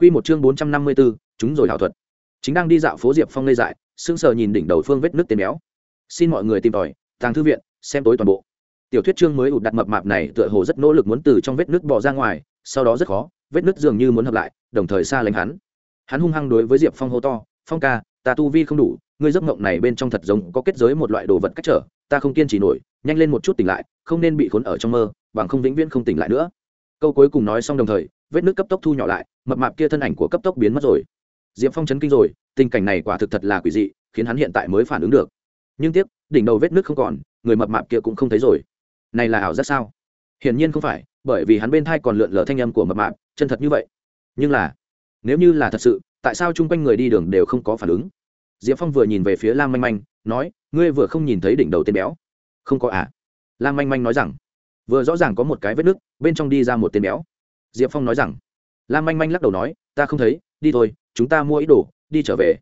Quy một chương bốn trăm năm mươi 454, chúng rồi hảo thuật. Chính đang đi dạo phố Diệp Phong ngây dại, sững sờ nhìn đỉnh đầu phương vết nước tên béo. Xin mọi người tìm tòi, tàng thư viện, xem tối toàn bộ. Tiểu thuyết chương mới ụt đặt mập mạp này tựa hồ rất nỗ lực muốn từ trong vết nước bò ra ngoài, sau đó rất khó, vết nước dường như muốn hợp lại, đồng thời xa lánh hắn. Hắn hung hăng đối với Diệp Phong hô to, "Phong ca, ta tu vi không đủ, ngươi giấc mộng này bên trong thật giống có kết giới một loại đồ vật cách trở, ta không kiên trì nổi, nhanh lên một chút tỉnh lại, không nên bị khốn ở trong mơ, bằng không vĩnh viễn không tỉnh lại nữa." Câu cuối cùng nói xong đồng thời, vết nước cấp tốc thu nhỏ lại, mập mạp kia thân ảnh của cấp tốc biến mất rồi. Diệp phong chấn kinh rồi, tình cảnh này quả thực thật là quỷ dị, khiến hắn hiện tại mới phản ứng được. Nhưng tiếc, đỉnh đầu vết nước không còn, người mập mạp kia cũng không thấy rồi. Này là ảo giác sao? Hiển nhiên không phải, bởi vì hắn bên thai còn lượn lờ thanh âm của mập mạp, chân thật như vậy. Nhưng là, nếu như là thật sự, tại sao chung quanh người đi đường đều không có phản ứng? Diệp phong vừa nhìn về phía lam manh manh, nói, ngươi vừa không nhìn thấy đỉnh đầu tên béo? Không có à. Lam manh manh nói rằng, vừa rõ ràng có một cái vết nước, bên trong đi ra một tên béo diệp phong nói rằng, lam manh manh lắc đầu nói, ta không thấy, đi thôi, chúng ta mua ít đồ, đi trở về.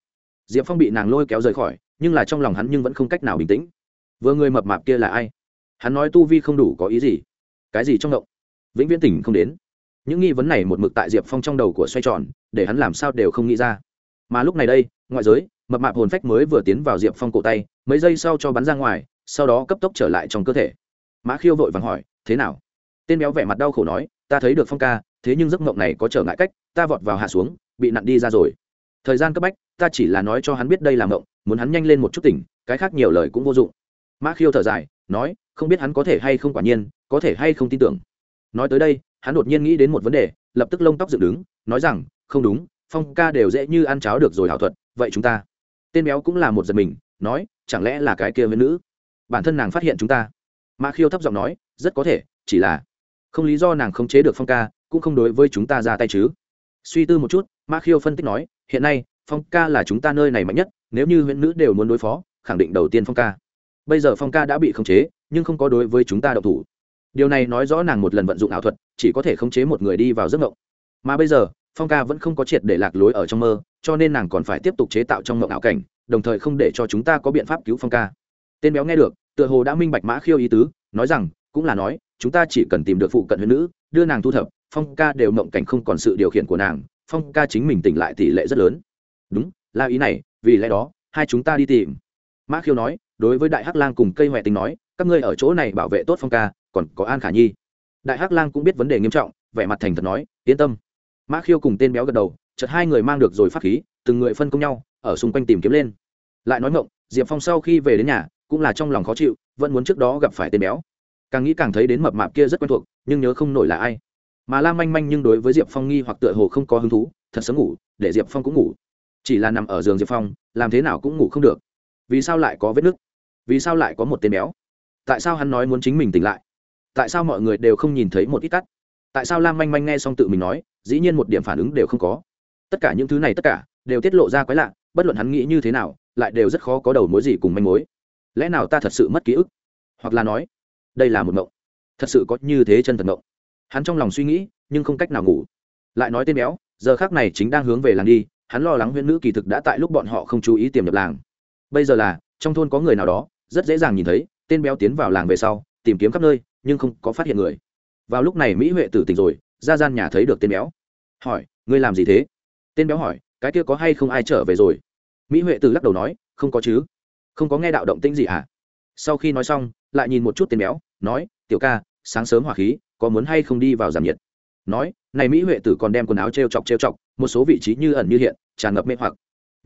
Diệp phong bị nàng lôi kéo rời khỏi, nhưng là trong lòng hắn nhưng vẫn không cách nào bình tĩnh. Vừa người mập mạp kia là ai? Hắn nói tu vi không đủ có ý gì? Cái gì trong động? Vĩnh viễn tỉnh không đến. Những nghi vấn này một mực tại diệp phong trong đầu của xoay tròn, để hắn làm sao đều không nghĩ ra. Mà lúc này đây, ngoại giới, mập mạp hồn phách mới vừa tiến vào diệp phong cổ tay, mấy giây sau cho bắn ra ngoài, sau đó cấp tốc trở lại trong cơ thể. Mã khiêu vội vàng hỏi, thế nào? Tên béo vẻ mặt đau khổ nói ta thấy được phong ca, thế nhưng giấc mộng này có trở ngại cách, ta vọt vào hạ xuống, bị nặn đi ra rồi. Thời gian cấp bách, ta chỉ là nói cho hắn biết đây là mộng, muốn hắn nhanh lên một chút tỉnh, cái khác nhiều lời cũng vô dụng. Mã khiêu thở dài, nói, không biết hắn có thể hay không quả nhiên, có thể hay không tin tưởng. Nói tới đây, hắn đột nhiên nghĩ đến một vấn đề, lập tức lông tóc dựng đứng, nói rằng, không đúng, phong ca đều dễ như ăn cháo được rồi hảo thuật, vậy chúng ta. Tên béo cũng là một giật mình, nói, chẳng lẽ là cái kia với nữ? Bản thân nàng phát hiện chúng ta. Mã khiêu thấp giọng nói, rất có thể, chỉ là không lý do nàng không chế được phong ca, cũng không đối với chúng ta ra tay chứ. Suy tư một chút, ma khiêu phân tích nói, hiện nay, phong ca là chúng ta nơi này mạnh nhất, nếu như huyện nữ đều muốn đối phó, khẳng định đầu tiên phong ca. Bây giờ phong ca đã bị khống chế, nhưng không có đối với chúng ta đậu thủ. Điều này nói rõ nàng một lần vận dụng ảo thuật, chỉ có thể khống chế một người đi vào giấc mộng. Mà bây giờ, phong ca vẫn không có triệt để lạc lối ở trong mơ, cho nên nàng còn phải tiếp tục chế tạo trong mộng ảo cảnh, đồng thời không để cho chúng ta có biện pháp cứu phong ca. Tên béo nghe được, tựa hồ đã minh bạch mã khiêu ý tứ, nói rằng, cũng là nói chúng ta chỉ cần tìm được phụ cận huyễn nữ, đưa nàng thu thập, phong ca đều mộng cảnh không còn sự điều khiển của nàng, phong ca chính mình tỉnh lại tỷ lệ rất lớn. Đúng, là ý này, vì lẽ đó, hai chúng ta đi tìm. Mã khiêu nói, đối với đại hắc lang cùng cây huệ tình nói, các ngươi ở chỗ này bảo vệ tốt phong ca, còn có an khả nhi. Đại hắc lang cũng biết vấn đề nghiêm trọng, vẻ mặt thành thật nói, yên tâm. Mã khiêu cùng tên béo gật đầu, chợt hai người mang được rồi phát khí, từng người phân công nhau, ở xung quanh tìm kiếm lên. Lại nói ngộng, diệp phong sau khi về đến nhà, cũng là trong lòng khó chịu, vẫn muốn trước đó gặp phải tên béo càng nghĩ càng thấy đến mập mạp kia rất quen thuộc, nhưng nhớ không nổi là ai. Mà la manh manh nhưng đối với diệp phong nghi hoặc tựa hồ không có hứng thú, thật sớm ngủ, để diệp phong cũng ngủ. Chỉ là nằm ở giường diệp phong, làm thế nào cũng ngủ không được. Vì sao lại có vết nứt? Vì sao lại có một tên béo? Tại sao hắn nói muốn chính mình tỉnh lại? Tại sao mọi người đều không nhìn thấy một ít tắt? Tại sao lam manh manh nghe xong tự mình nói, dĩ nhiên một điểm phản ứng đều không có? Tất cả những thứ này tất cả, đều tiết lộ ra quái lạ, bất luận hắn nghĩ như thế nào, lại đều rất khó có đầu mối gì cùng manh mối. Lẽ nào ta thật sự mất ký ức? Hoặc là nói đây là một mộng. Thật sự có như thế chân thật mộng. Hắn trong lòng suy nghĩ, nhưng không cách nào ngủ. Lại nói tên béo, giờ khác này chính đang hướng về làng đi, hắn lo lắng huyễn nữ kỳ thực đã tại lúc bọn họ không chú ý tiềm nhập làng. Bây giờ là, trong thôn có người nào đó, rất dễ dàng nhìn thấy, tên béo tiến vào làng về sau, tìm kiếm khắp nơi, nhưng không có phát hiện người. Vào lúc này mỹ huệ tử tỉnh rồi, ra gian nhà thấy được tên béo. Hỏi, ngươi làm gì thế? Tên béo hỏi, cái kia có hay không ai trở về rồi? Mỹ huệ tử lắc đầu nói, không có chứ. Không có nghe đạo động tĩnh gì hả sau khi nói xong, lại nhìn một chút tên béo nói, tiểu ca, sáng sớm hỏa khí, có muốn hay không đi vào giảm nhiệt? Nói, này mỹ huệ tử còn đem quần áo t r e o chọc t r e o chọc, một số vị trí như ẩn như hiện, tràn ngập mê hoặc.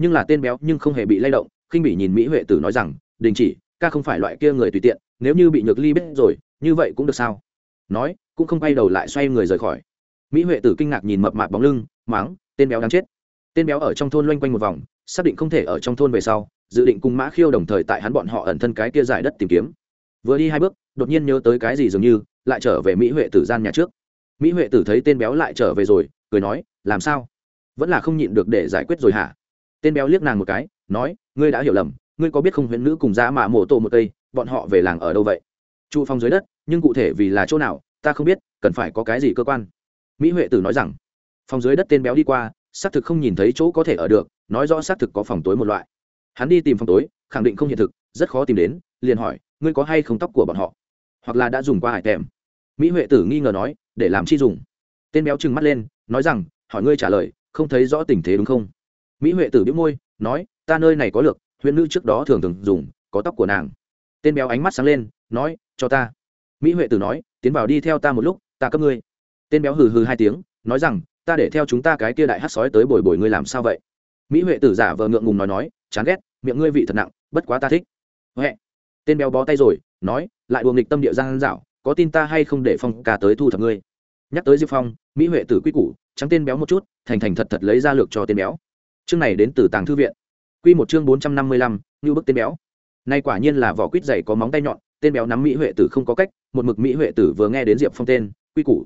Nhưng là tên béo nhưng không hề bị lay động. Khinh bị nhìn mỹ huệ tử nói rằng, đình chỉ, ca không phải loại kia người tùy tiện, nếu như bị nhược ly biết rồi, như vậy cũng được sao? Nói, cũng không quay đầu lại xoay người rời khỏi. Mỹ huệ tử kinh ngạc nhìn mập mạp bóng lưng máng tên béo đáng chết. Tên béo ở trong thôn loanh quanh một vòng, xác định không thể ở trong thôn về sau, dự định cùng mã khiêu đồng thời tại hắn bọn họ ẩn thân cái kia giải đất tìm kiếm vừa đi hai bước, đột nhiên nhớ tới cái gì dường như, lại trở về mỹ huệ tử gian nhà trước. Mỹ huệ tử thấy tên béo lại trở về rồi, cười nói, làm sao? Vẫn là không nhịn được để giải quyết rồi hả? Tên béo liếc nàng một cái, nói, ngươi đã hiểu lầm, ngươi có biết không huyện nữ cùng giá mà mổ tổ một cây, bọn họ về làng ở đâu vậy? Trụ phòng dưới đất, nhưng cụ thể vì là chỗ nào, ta không biết, cần phải có cái gì cơ quan? Mỹ huệ tử nói rằng phòng dưới đất tên béo đi qua, xác thực không nhìn thấy chỗ có thể ở được, nói rõ xác thực có phòng tối một loại. Hắn đi tìm phòng tối, khẳng định không hiện thực, rất khó tìm đến, liền hỏi ngươi có hay không tóc của bọn họ? Hoặc là đã dùng qua hải tèm? Mỹ huệ tử nghi ngờ nói, để làm chi dùng? Tên béo trừng mắt lên, nói rằng, hỏi ngươi trả lời, không thấy rõ tình thế đúng không? Mỹ huệ tử biếu môi, nói, ta nơi này có lược huyện nữ trước đó thường thường dùng, có tóc của nàng. Tên béo ánh mắt sáng lên, nói, cho ta. Mỹ huệ tử nói, tiến vào đi theo ta một lúc, ta cấp ngươi. Tên béo hừ hừ hai tiếng, nói rằng, ta để theo chúng ta cái kia đại hát sói tới bồi bồi ngươi làm sao vậy? Mỹ huệ tử giả vờ ngượng ngùng nói nói, chán ghét, miệng ngươi vị thật nặng, bất quá ta thích. Huệ tên béo bó tay rồi, nói, lại buồng nghịch tâm địa giang dạo có tin ta hay không để phong ca tới thu thập ngươi? Nhắc tới diệp phong, mỹ huệ tử quy củ, trắng tên béo một chút, thành thành thật thật lấy ra lược cho tên béo. Chương này đến từ tàng thư viện. Q một chương bốn trăm năm mươi lăm như bức tên béo. Nay quả nhiên là vỏ quýt dày có móng tay nhọn, tên béo nắm mỹ huệ tử không có cách, một mực mỹ huệ tử vừa nghe đến diệp phong tên, quy củ.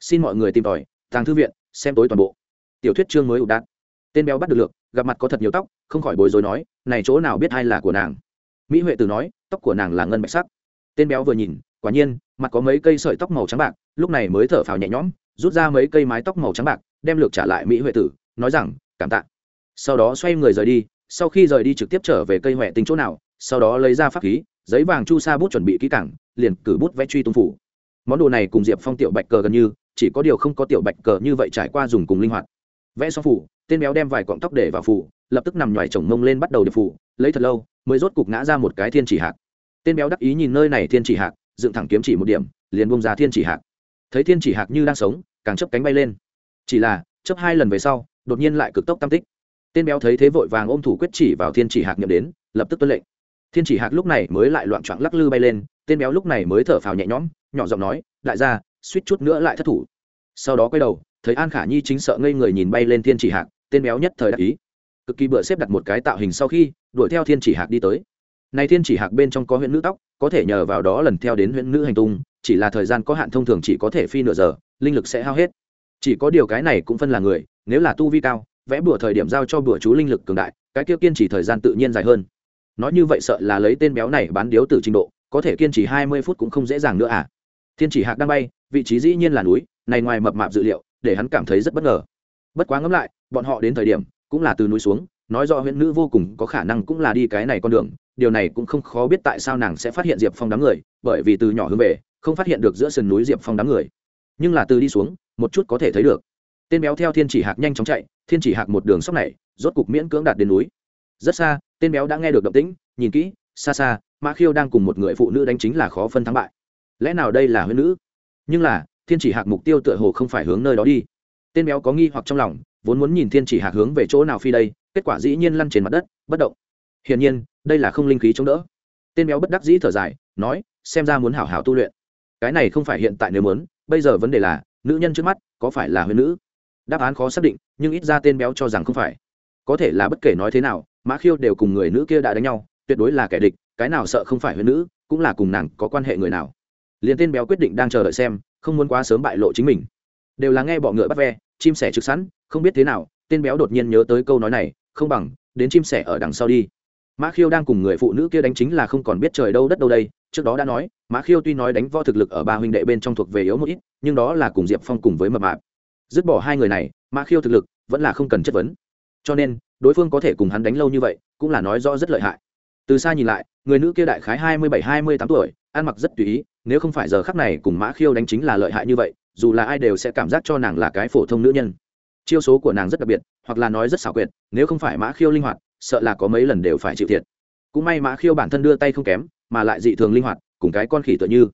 Xin mọi người tìm tòi, tàng thư viện, xem tối toàn bộ. Tiểu thuyết chương mới ụ đạn tên béo bắt được lược, gặp mặt có thật nhiều tóc, không khỏi bối rối nói, này chỗ nào biết ai là của nàng? Mỹ huệ tử nói tóc của nàng là ngân bạch sắc. Tên béo vừa nhìn, quả nhiên, mặt có mấy cây sợi tóc màu trắng bạc, lúc này mới thở phào nhẹ nhõm, rút ra mấy cây mái tóc màu trắng bạc, đem lược trả lại mỹ huệ tử, nói rằng, cảm tạ. Sau đó xoay người rời đi, sau khi rời đi trực tiếp trở về cây huệ tinh chỗ nào, sau đó lấy ra pháp khí, giấy vàng chu sa bút chuẩn bị kỹ cảng liền cử bút vẽ truy tung phủ. Món đồ này cùng diệp phong tiểu bạch cờ gần như, chỉ có điều không có tiểu bạch cờ như vậy trải qua dùng cùng linh hoạt. Vẽ xong phủ, tên béo đem vài cọng tóc để vào phủ, lập tức nằm ngoài chồng mông lên bắt đầu điệp phủ, lấy thật lâu, mới rốt cục ngã ra một cái thiên chỉ hạc tên béo đắc ý nhìn nơi này thiên chỉ hạc, dựng thẳng kiếm chỉ một điểm, liền bông ra thiên chỉ hạc. Thấy thiên chỉ hạc như đang sống, càng chấp cánh bay lên. Chỉ là chấp hai lần về sau, đột nhiên lại cực tốc tam tích. Tên béo thấy thế vội vàng ôm thủ quyết chỉ vào thiên chỉ hạc nhậm đến, lập tức tuân lệnh. Thiên chỉ hạc lúc này mới lại loạn trọn lắc lư bay lên, tên béo lúc này mới thở phào nhẹ nhõm, nhỏ giọng nói, đại gia, suýt chút nữa lại thất thủ. Sau đó quay đầu, thấy an khả nhi chính sợ ngây người nhìn bay lên thiên chỉ hạc, tên béo nhất thời đắc ý. Cực kỳ bựa xếp đặt một cái tạo hình sau khi, đuổi theo thiên chỉ hạc đi tới này thiên chỉ hạc bên trong có huyện nữ tóc, có thể nhờ vào đó lần theo đến huyện nữ hành tung, chỉ là thời gian có hạn thông thường chỉ có thể phi nửa giờ, linh lực sẽ hao hết. Chỉ có điều cái này cũng phân là người, nếu là tu vi cao, vẽ bùa thời điểm giao cho bùa chú linh lực cường đại, cái kia kiên trì thời gian tự nhiên dài hơn. Nói như vậy sợ là lấy tên béo này bán điếu từ trình độ, có thể kiên trì hai mươi phút cũng không dễ dàng nữa à. Thiên chỉ hạc đang bay, vị trí dĩ nhiên là núi, này ngoài mập mạp dự liệu, để hắn cảm thấy rất bất ngờ. Bất quá ngẫm lại, bọn họ đến thời điểm, cũng là từ núi xuống, nói rõ huyện nữ vô cùng có khả năng cũng là đi cái này con đường điều này cũng không khó biết tại sao nàng sẽ phát hiện diệp phong đám người, bởi vì từ nhỏ hướng về, không phát hiện được giữa sườn núi diệp phong đám người. Nhưng là từ đi xuống, một chút có thể thấy được. Tên béo theo thiên chỉ hạc nhanh chóng chạy, thiên chỉ hạc một đường sóc này, rốt cục miễn cưỡng đạt đến núi. Rất xa, tên béo đã nghe được động tĩnh, nhìn kỹ, xa xa, mã khiêu đang cùng một người phụ nữ đánh chính là khó phân thắng bại. Lẽ nào đây là huyết nữ? Nhưng là, thiên chỉ hạc mục tiêu tựa hồ không phải hướng nơi đó đi. Tên béo có nghi hoặc trong lòng, vốn muốn nhìn thiên chỉ hạc hướng về chỗ nào phi đây, kết quả dĩ nhiên lăn trên mặt đất, bất động hiển nhiên, đây là không linh khí chống đỡ. Tên béo bất đắc dĩ thở dài, nói, xem ra muốn hảo hảo tu luyện. Cái này không phải hiện tại nếu muốn, bây giờ vấn đề là, nữ nhân trước mắt, có phải là huyền nữ? Đáp án khó xác định, nhưng ít ra tên béo cho rằng không phải. Có thể là bất kể nói thế nào, mã khiêu đều cùng người nữ kia đã đánh nhau, tuyệt đối là kẻ địch, cái nào sợ không phải huyền nữ, cũng là cùng nàng có quan hệ người nào. Liền tên béo quyết định đang chờ đợi xem, không muốn quá sớm bại lộ chính mình. Đều là nghe bọ ngựa bắt ve, chim sẻ trực sẵn, không biết thế nào, tên béo đột nhiên nhớ tới câu nói này, không bằng, đến chim sẻ ở đằng sau đi mã khiêu đang cùng người phụ nữ kia đánh chính là không còn biết trời đâu đất đâu đây, trước đó đã nói, mã khiêu tuy nói đánh võ thực lực ở ba huynh đệ bên trong thuộc về yếu một ít, nhưng đó là cùng diệp phong cùng với mập mạp. Dứt bỏ hai người này, mã khiêu thực lực vẫn là không cần chất vấn. Cho nên, đối phương có thể cùng hắn đánh lâu như vậy, cũng là nói rõ rất lợi hại. Từ xa nhìn lại, người nữ kia đại khái hai mươi bảy, hai mươi tám tuổi, ăn mặc rất tùy ý, nếu không phải giờ khắc này cùng mã khiêu đánh chính là lợi hại như vậy, dù là ai đều sẽ cảm giác cho nàng là cái phổ thông nữ nhân. Chiêu số của nàng rất đặc biệt, hoặc là nói rất xảo quyệt, nếu không phải mã khiêu linh hoạt sợ là có mấy lần đều phải chịu thiệt. Cũng may mã khiêu bản thân đưa tay không kém, mà lại dị thường linh hoạt, cùng cái con khỉ tựa như.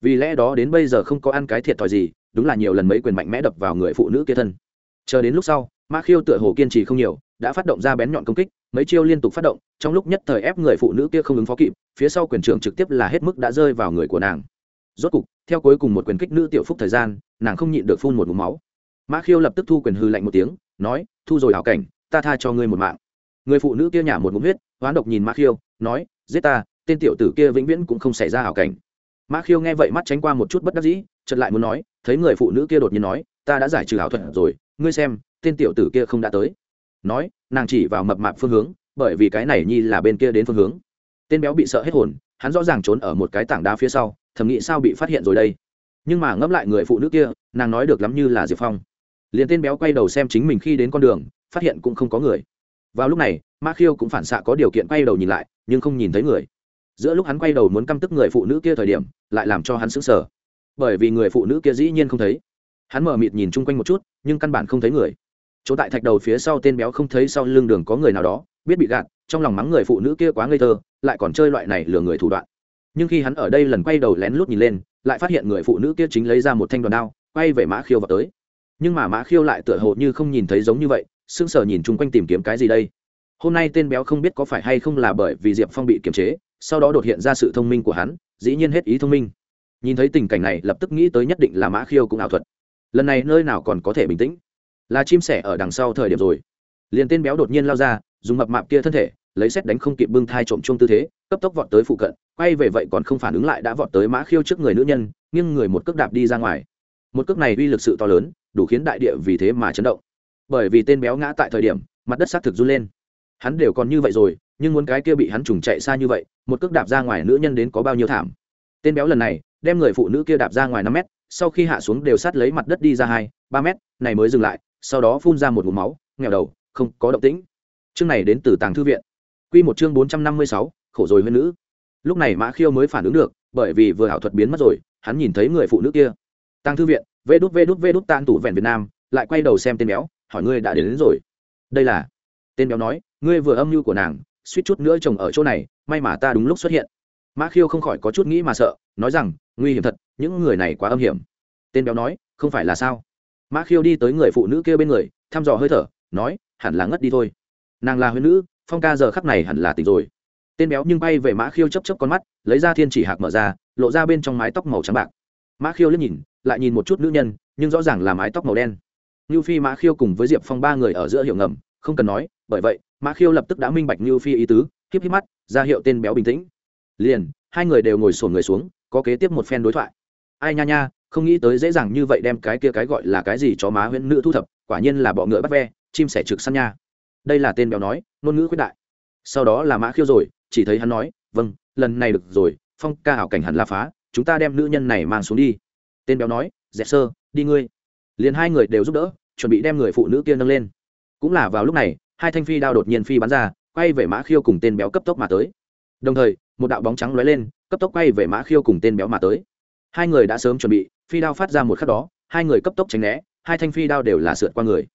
Vì lẽ đó đến bây giờ không có ăn cái thiệt thòi gì, đúng là nhiều lần mấy quyền mạnh mẽ đập vào người phụ nữ kia thân. Chờ đến lúc sau, mã khiêu tựa hồ kiên trì không nhiều, đã phát động ra bén nhọn công kích, mấy chiêu liên tục phát động, trong lúc nhất thời ép người phụ nữ kia không ứng phó kịp, phía sau quyền trưởng trực tiếp là hết mức đã rơi vào người của nàng. Rốt cục, theo cuối cùng một quyền kích nữ tiểu phúc thời gian, nàng không nhịn được phun một mũ máu. Mã khiêu lập tức thu quyền hư lạnh một tiếng, nói, thu rồi hảo cảnh, ta tha cho ngươi một mạng người phụ nữ kia nhả một ngụm huyết, hoán độc nhìn mã khiêu, nói, giết ta, tên tiểu tử kia vĩnh viễn cũng không xảy ra hảo cảnh. Mã khiêu nghe vậy mắt tránh qua một chút bất đắc dĩ, chợt lại muốn nói, thấy người phụ nữ kia đột nhiên nói, ta đã giải trừ hảo thuật rồi, ngươi xem, tên tiểu tử kia không đã tới. Nói, nàng chỉ vào mập mạp phương hướng, bởi vì cái này nhi là bên kia đến phương hướng. Tên béo bị sợ hết hồn, hắn rõ ràng trốn ở một cái tảng đá phía sau, thầm nghĩ sao bị phát hiện rồi đây. Nhưng mà ngẫm lại người phụ nữ kia, nàng nói được lắm như là diệp phong. Liền tên béo quay đầu xem chính mình khi đến con đường, phát hiện cũng không có người vào lúc này, ma khiêu cũng phản xạ có điều kiện quay đầu nhìn lại, nhưng không nhìn thấy người. Giữa lúc hắn quay đầu muốn căm tức người phụ nữ kia thời điểm, lại làm cho hắn sững sờ. Bởi vì người phụ nữ kia dĩ nhiên không thấy. Hắn mở mịt nhìn chung quanh một chút, nhưng căn bản không thấy người. Chỗ tại thạch đầu phía sau tên béo không thấy sau lưng đường có người nào đó, biết bị gạt, trong lòng mắng người phụ nữ kia quá ngây thơ, lại còn chơi loại này lừa người thủ đoạn. Nhưng khi hắn ở đây lần quay đầu lén lút nhìn lên, lại phát hiện người phụ nữ kia chính lấy ra một thanh đoàn đao, quay về mã khiêu vào tới. Nhưng mà mã khiêu lại tựa hồ như không nhìn thấy giống như vậy sững sờ nhìn chung quanh tìm kiếm cái gì đây? Hôm nay tên béo không biết có phải hay không là bởi vì diệp phong bị kiềm chế, sau đó đột hiện ra sự thông minh của hắn, dĩ nhiên hết ý thông minh. Nhìn thấy tình cảnh này, lập tức nghĩ tới nhất định là mã khiêu cũng ảo thuật. Lần này nơi nào còn có thể bình tĩnh? Là chim sẻ ở đằng sau thời điểm rồi. Liền tên béo đột nhiên lao ra, dùng mập mạp kia thân thể, lấy xét đánh không kịp bưng thai trộm chung tư thế, cấp tốc vọt tới phụ cận, quay về vậy còn không phản ứng lại đã vọt tới mã khiêu trước người nữ nhân, nghiêng người một cước đạp đi ra ngoài. Một cước này uy lực sự to lớn, đủ khiến đại địa vì thế mà chấn động bởi vì tên béo ngã tại thời điểm, mặt đất xác thực run lên. Hắn đều còn như vậy rồi, nhưng muốn cái kia bị hắn trùng chạy xa như vậy, một cước đạp ra ngoài nữ nhân đến có bao nhiêu thảm. Tên béo lần này, đem người phụ nữ kia đạp ra ngoài năm mét, sau khi hạ xuống đều sát lấy mặt đất đi ra hai, ba mét, này mới dừng lại, sau đó phun ra một ngụm máu nghèo đầu, không có động tĩnh. Chương này đến từ tàng thư viện. Quy một chương bốn trăm năm mươi sáu, khổ rồi huyên nữ. Lúc này mã khiêu mới phản ứng được, bởi vì vừa ảo thuật biến mất rồi, hắn nhìn thấy người phụ nữ kia. Tàng thư viện, vê đút vê đút vê đút tan tủ vẹn việt nam, lại quay đầu xem tên béo hỏi ngươi đã đến, đến rồi. Đây là tên béo nói ngươi vừa âm mưu của nàng suýt chút nữa chồng ở chỗ này may mà ta đúng lúc xuất hiện. Mã khiêu không khỏi có chút nghĩ mà sợ nói rằng nguy hiểm thật những người này quá âm hiểm. Tên béo nói không phải là sao? Mã khiêu đi tới người phụ nữ kia bên người thăm dò hơi thở nói hẳn là ngất đi thôi. Nàng là huyên nữ phong ca giờ khắc này hẳn là tỉnh rồi. Tên béo nhưng bay về mã khiêu chấp chấp con mắt lấy ra thiên chỉ hạc mở ra lộ ra bên trong mái tóc màu trắng bạc. Mã khiêu liếc nhìn lại nhìn một chút nữ nhân nhưng rõ ràng là mái tóc màu đen. Nưu phi, mã khiêu cùng với diệp phong ba người ở giữa hiệu ngầm, không cần nói, bởi vậy, mã khiêu lập tức đã minh bạch Nưu phi ý tứ khép híp mắt, ra hiệu tên béo bình tĩnh. Liền, hai người đều ngồi xổm người xuống, có kế tiếp một phen đối thoại. Ai nha nha, không nghĩ tới dễ dàng như vậy đem cái kia cái gọi là cái gì chó má huyễn nữ thu thập, quả nhiên là bọ ngựa bắt ve, chim sẻ trực săn nha. Đây là tên béo nói, ngôn ngữ khuyết đại. Sau đó là mã khiêu rồi, chỉ thấy hắn nói vâng lần này được rồi, phong ca hảo cảnh hẳn là phá, chúng ta đem nữ nhân này mang xuống đi. Tên béo nói, dẹp sơ, đi ngươi liền hai người đều giúp đỡ, chuẩn bị đem người phụ nữ kia nâng lên. Cũng là vào lúc này, hai thanh phi đao đột nhiên phi bắn ra, quay về mã khiêu cùng tên béo cấp tốc mà tới. Đồng thời, một đạo bóng trắng lóe lên, cấp tốc quay về mã khiêu cùng tên béo mà tới. Hai người đã sớm chuẩn bị, phi đao phát ra một khắc đó, hai người cấp tốc tránh né, hai thanh phi đao đều là sượt qua người.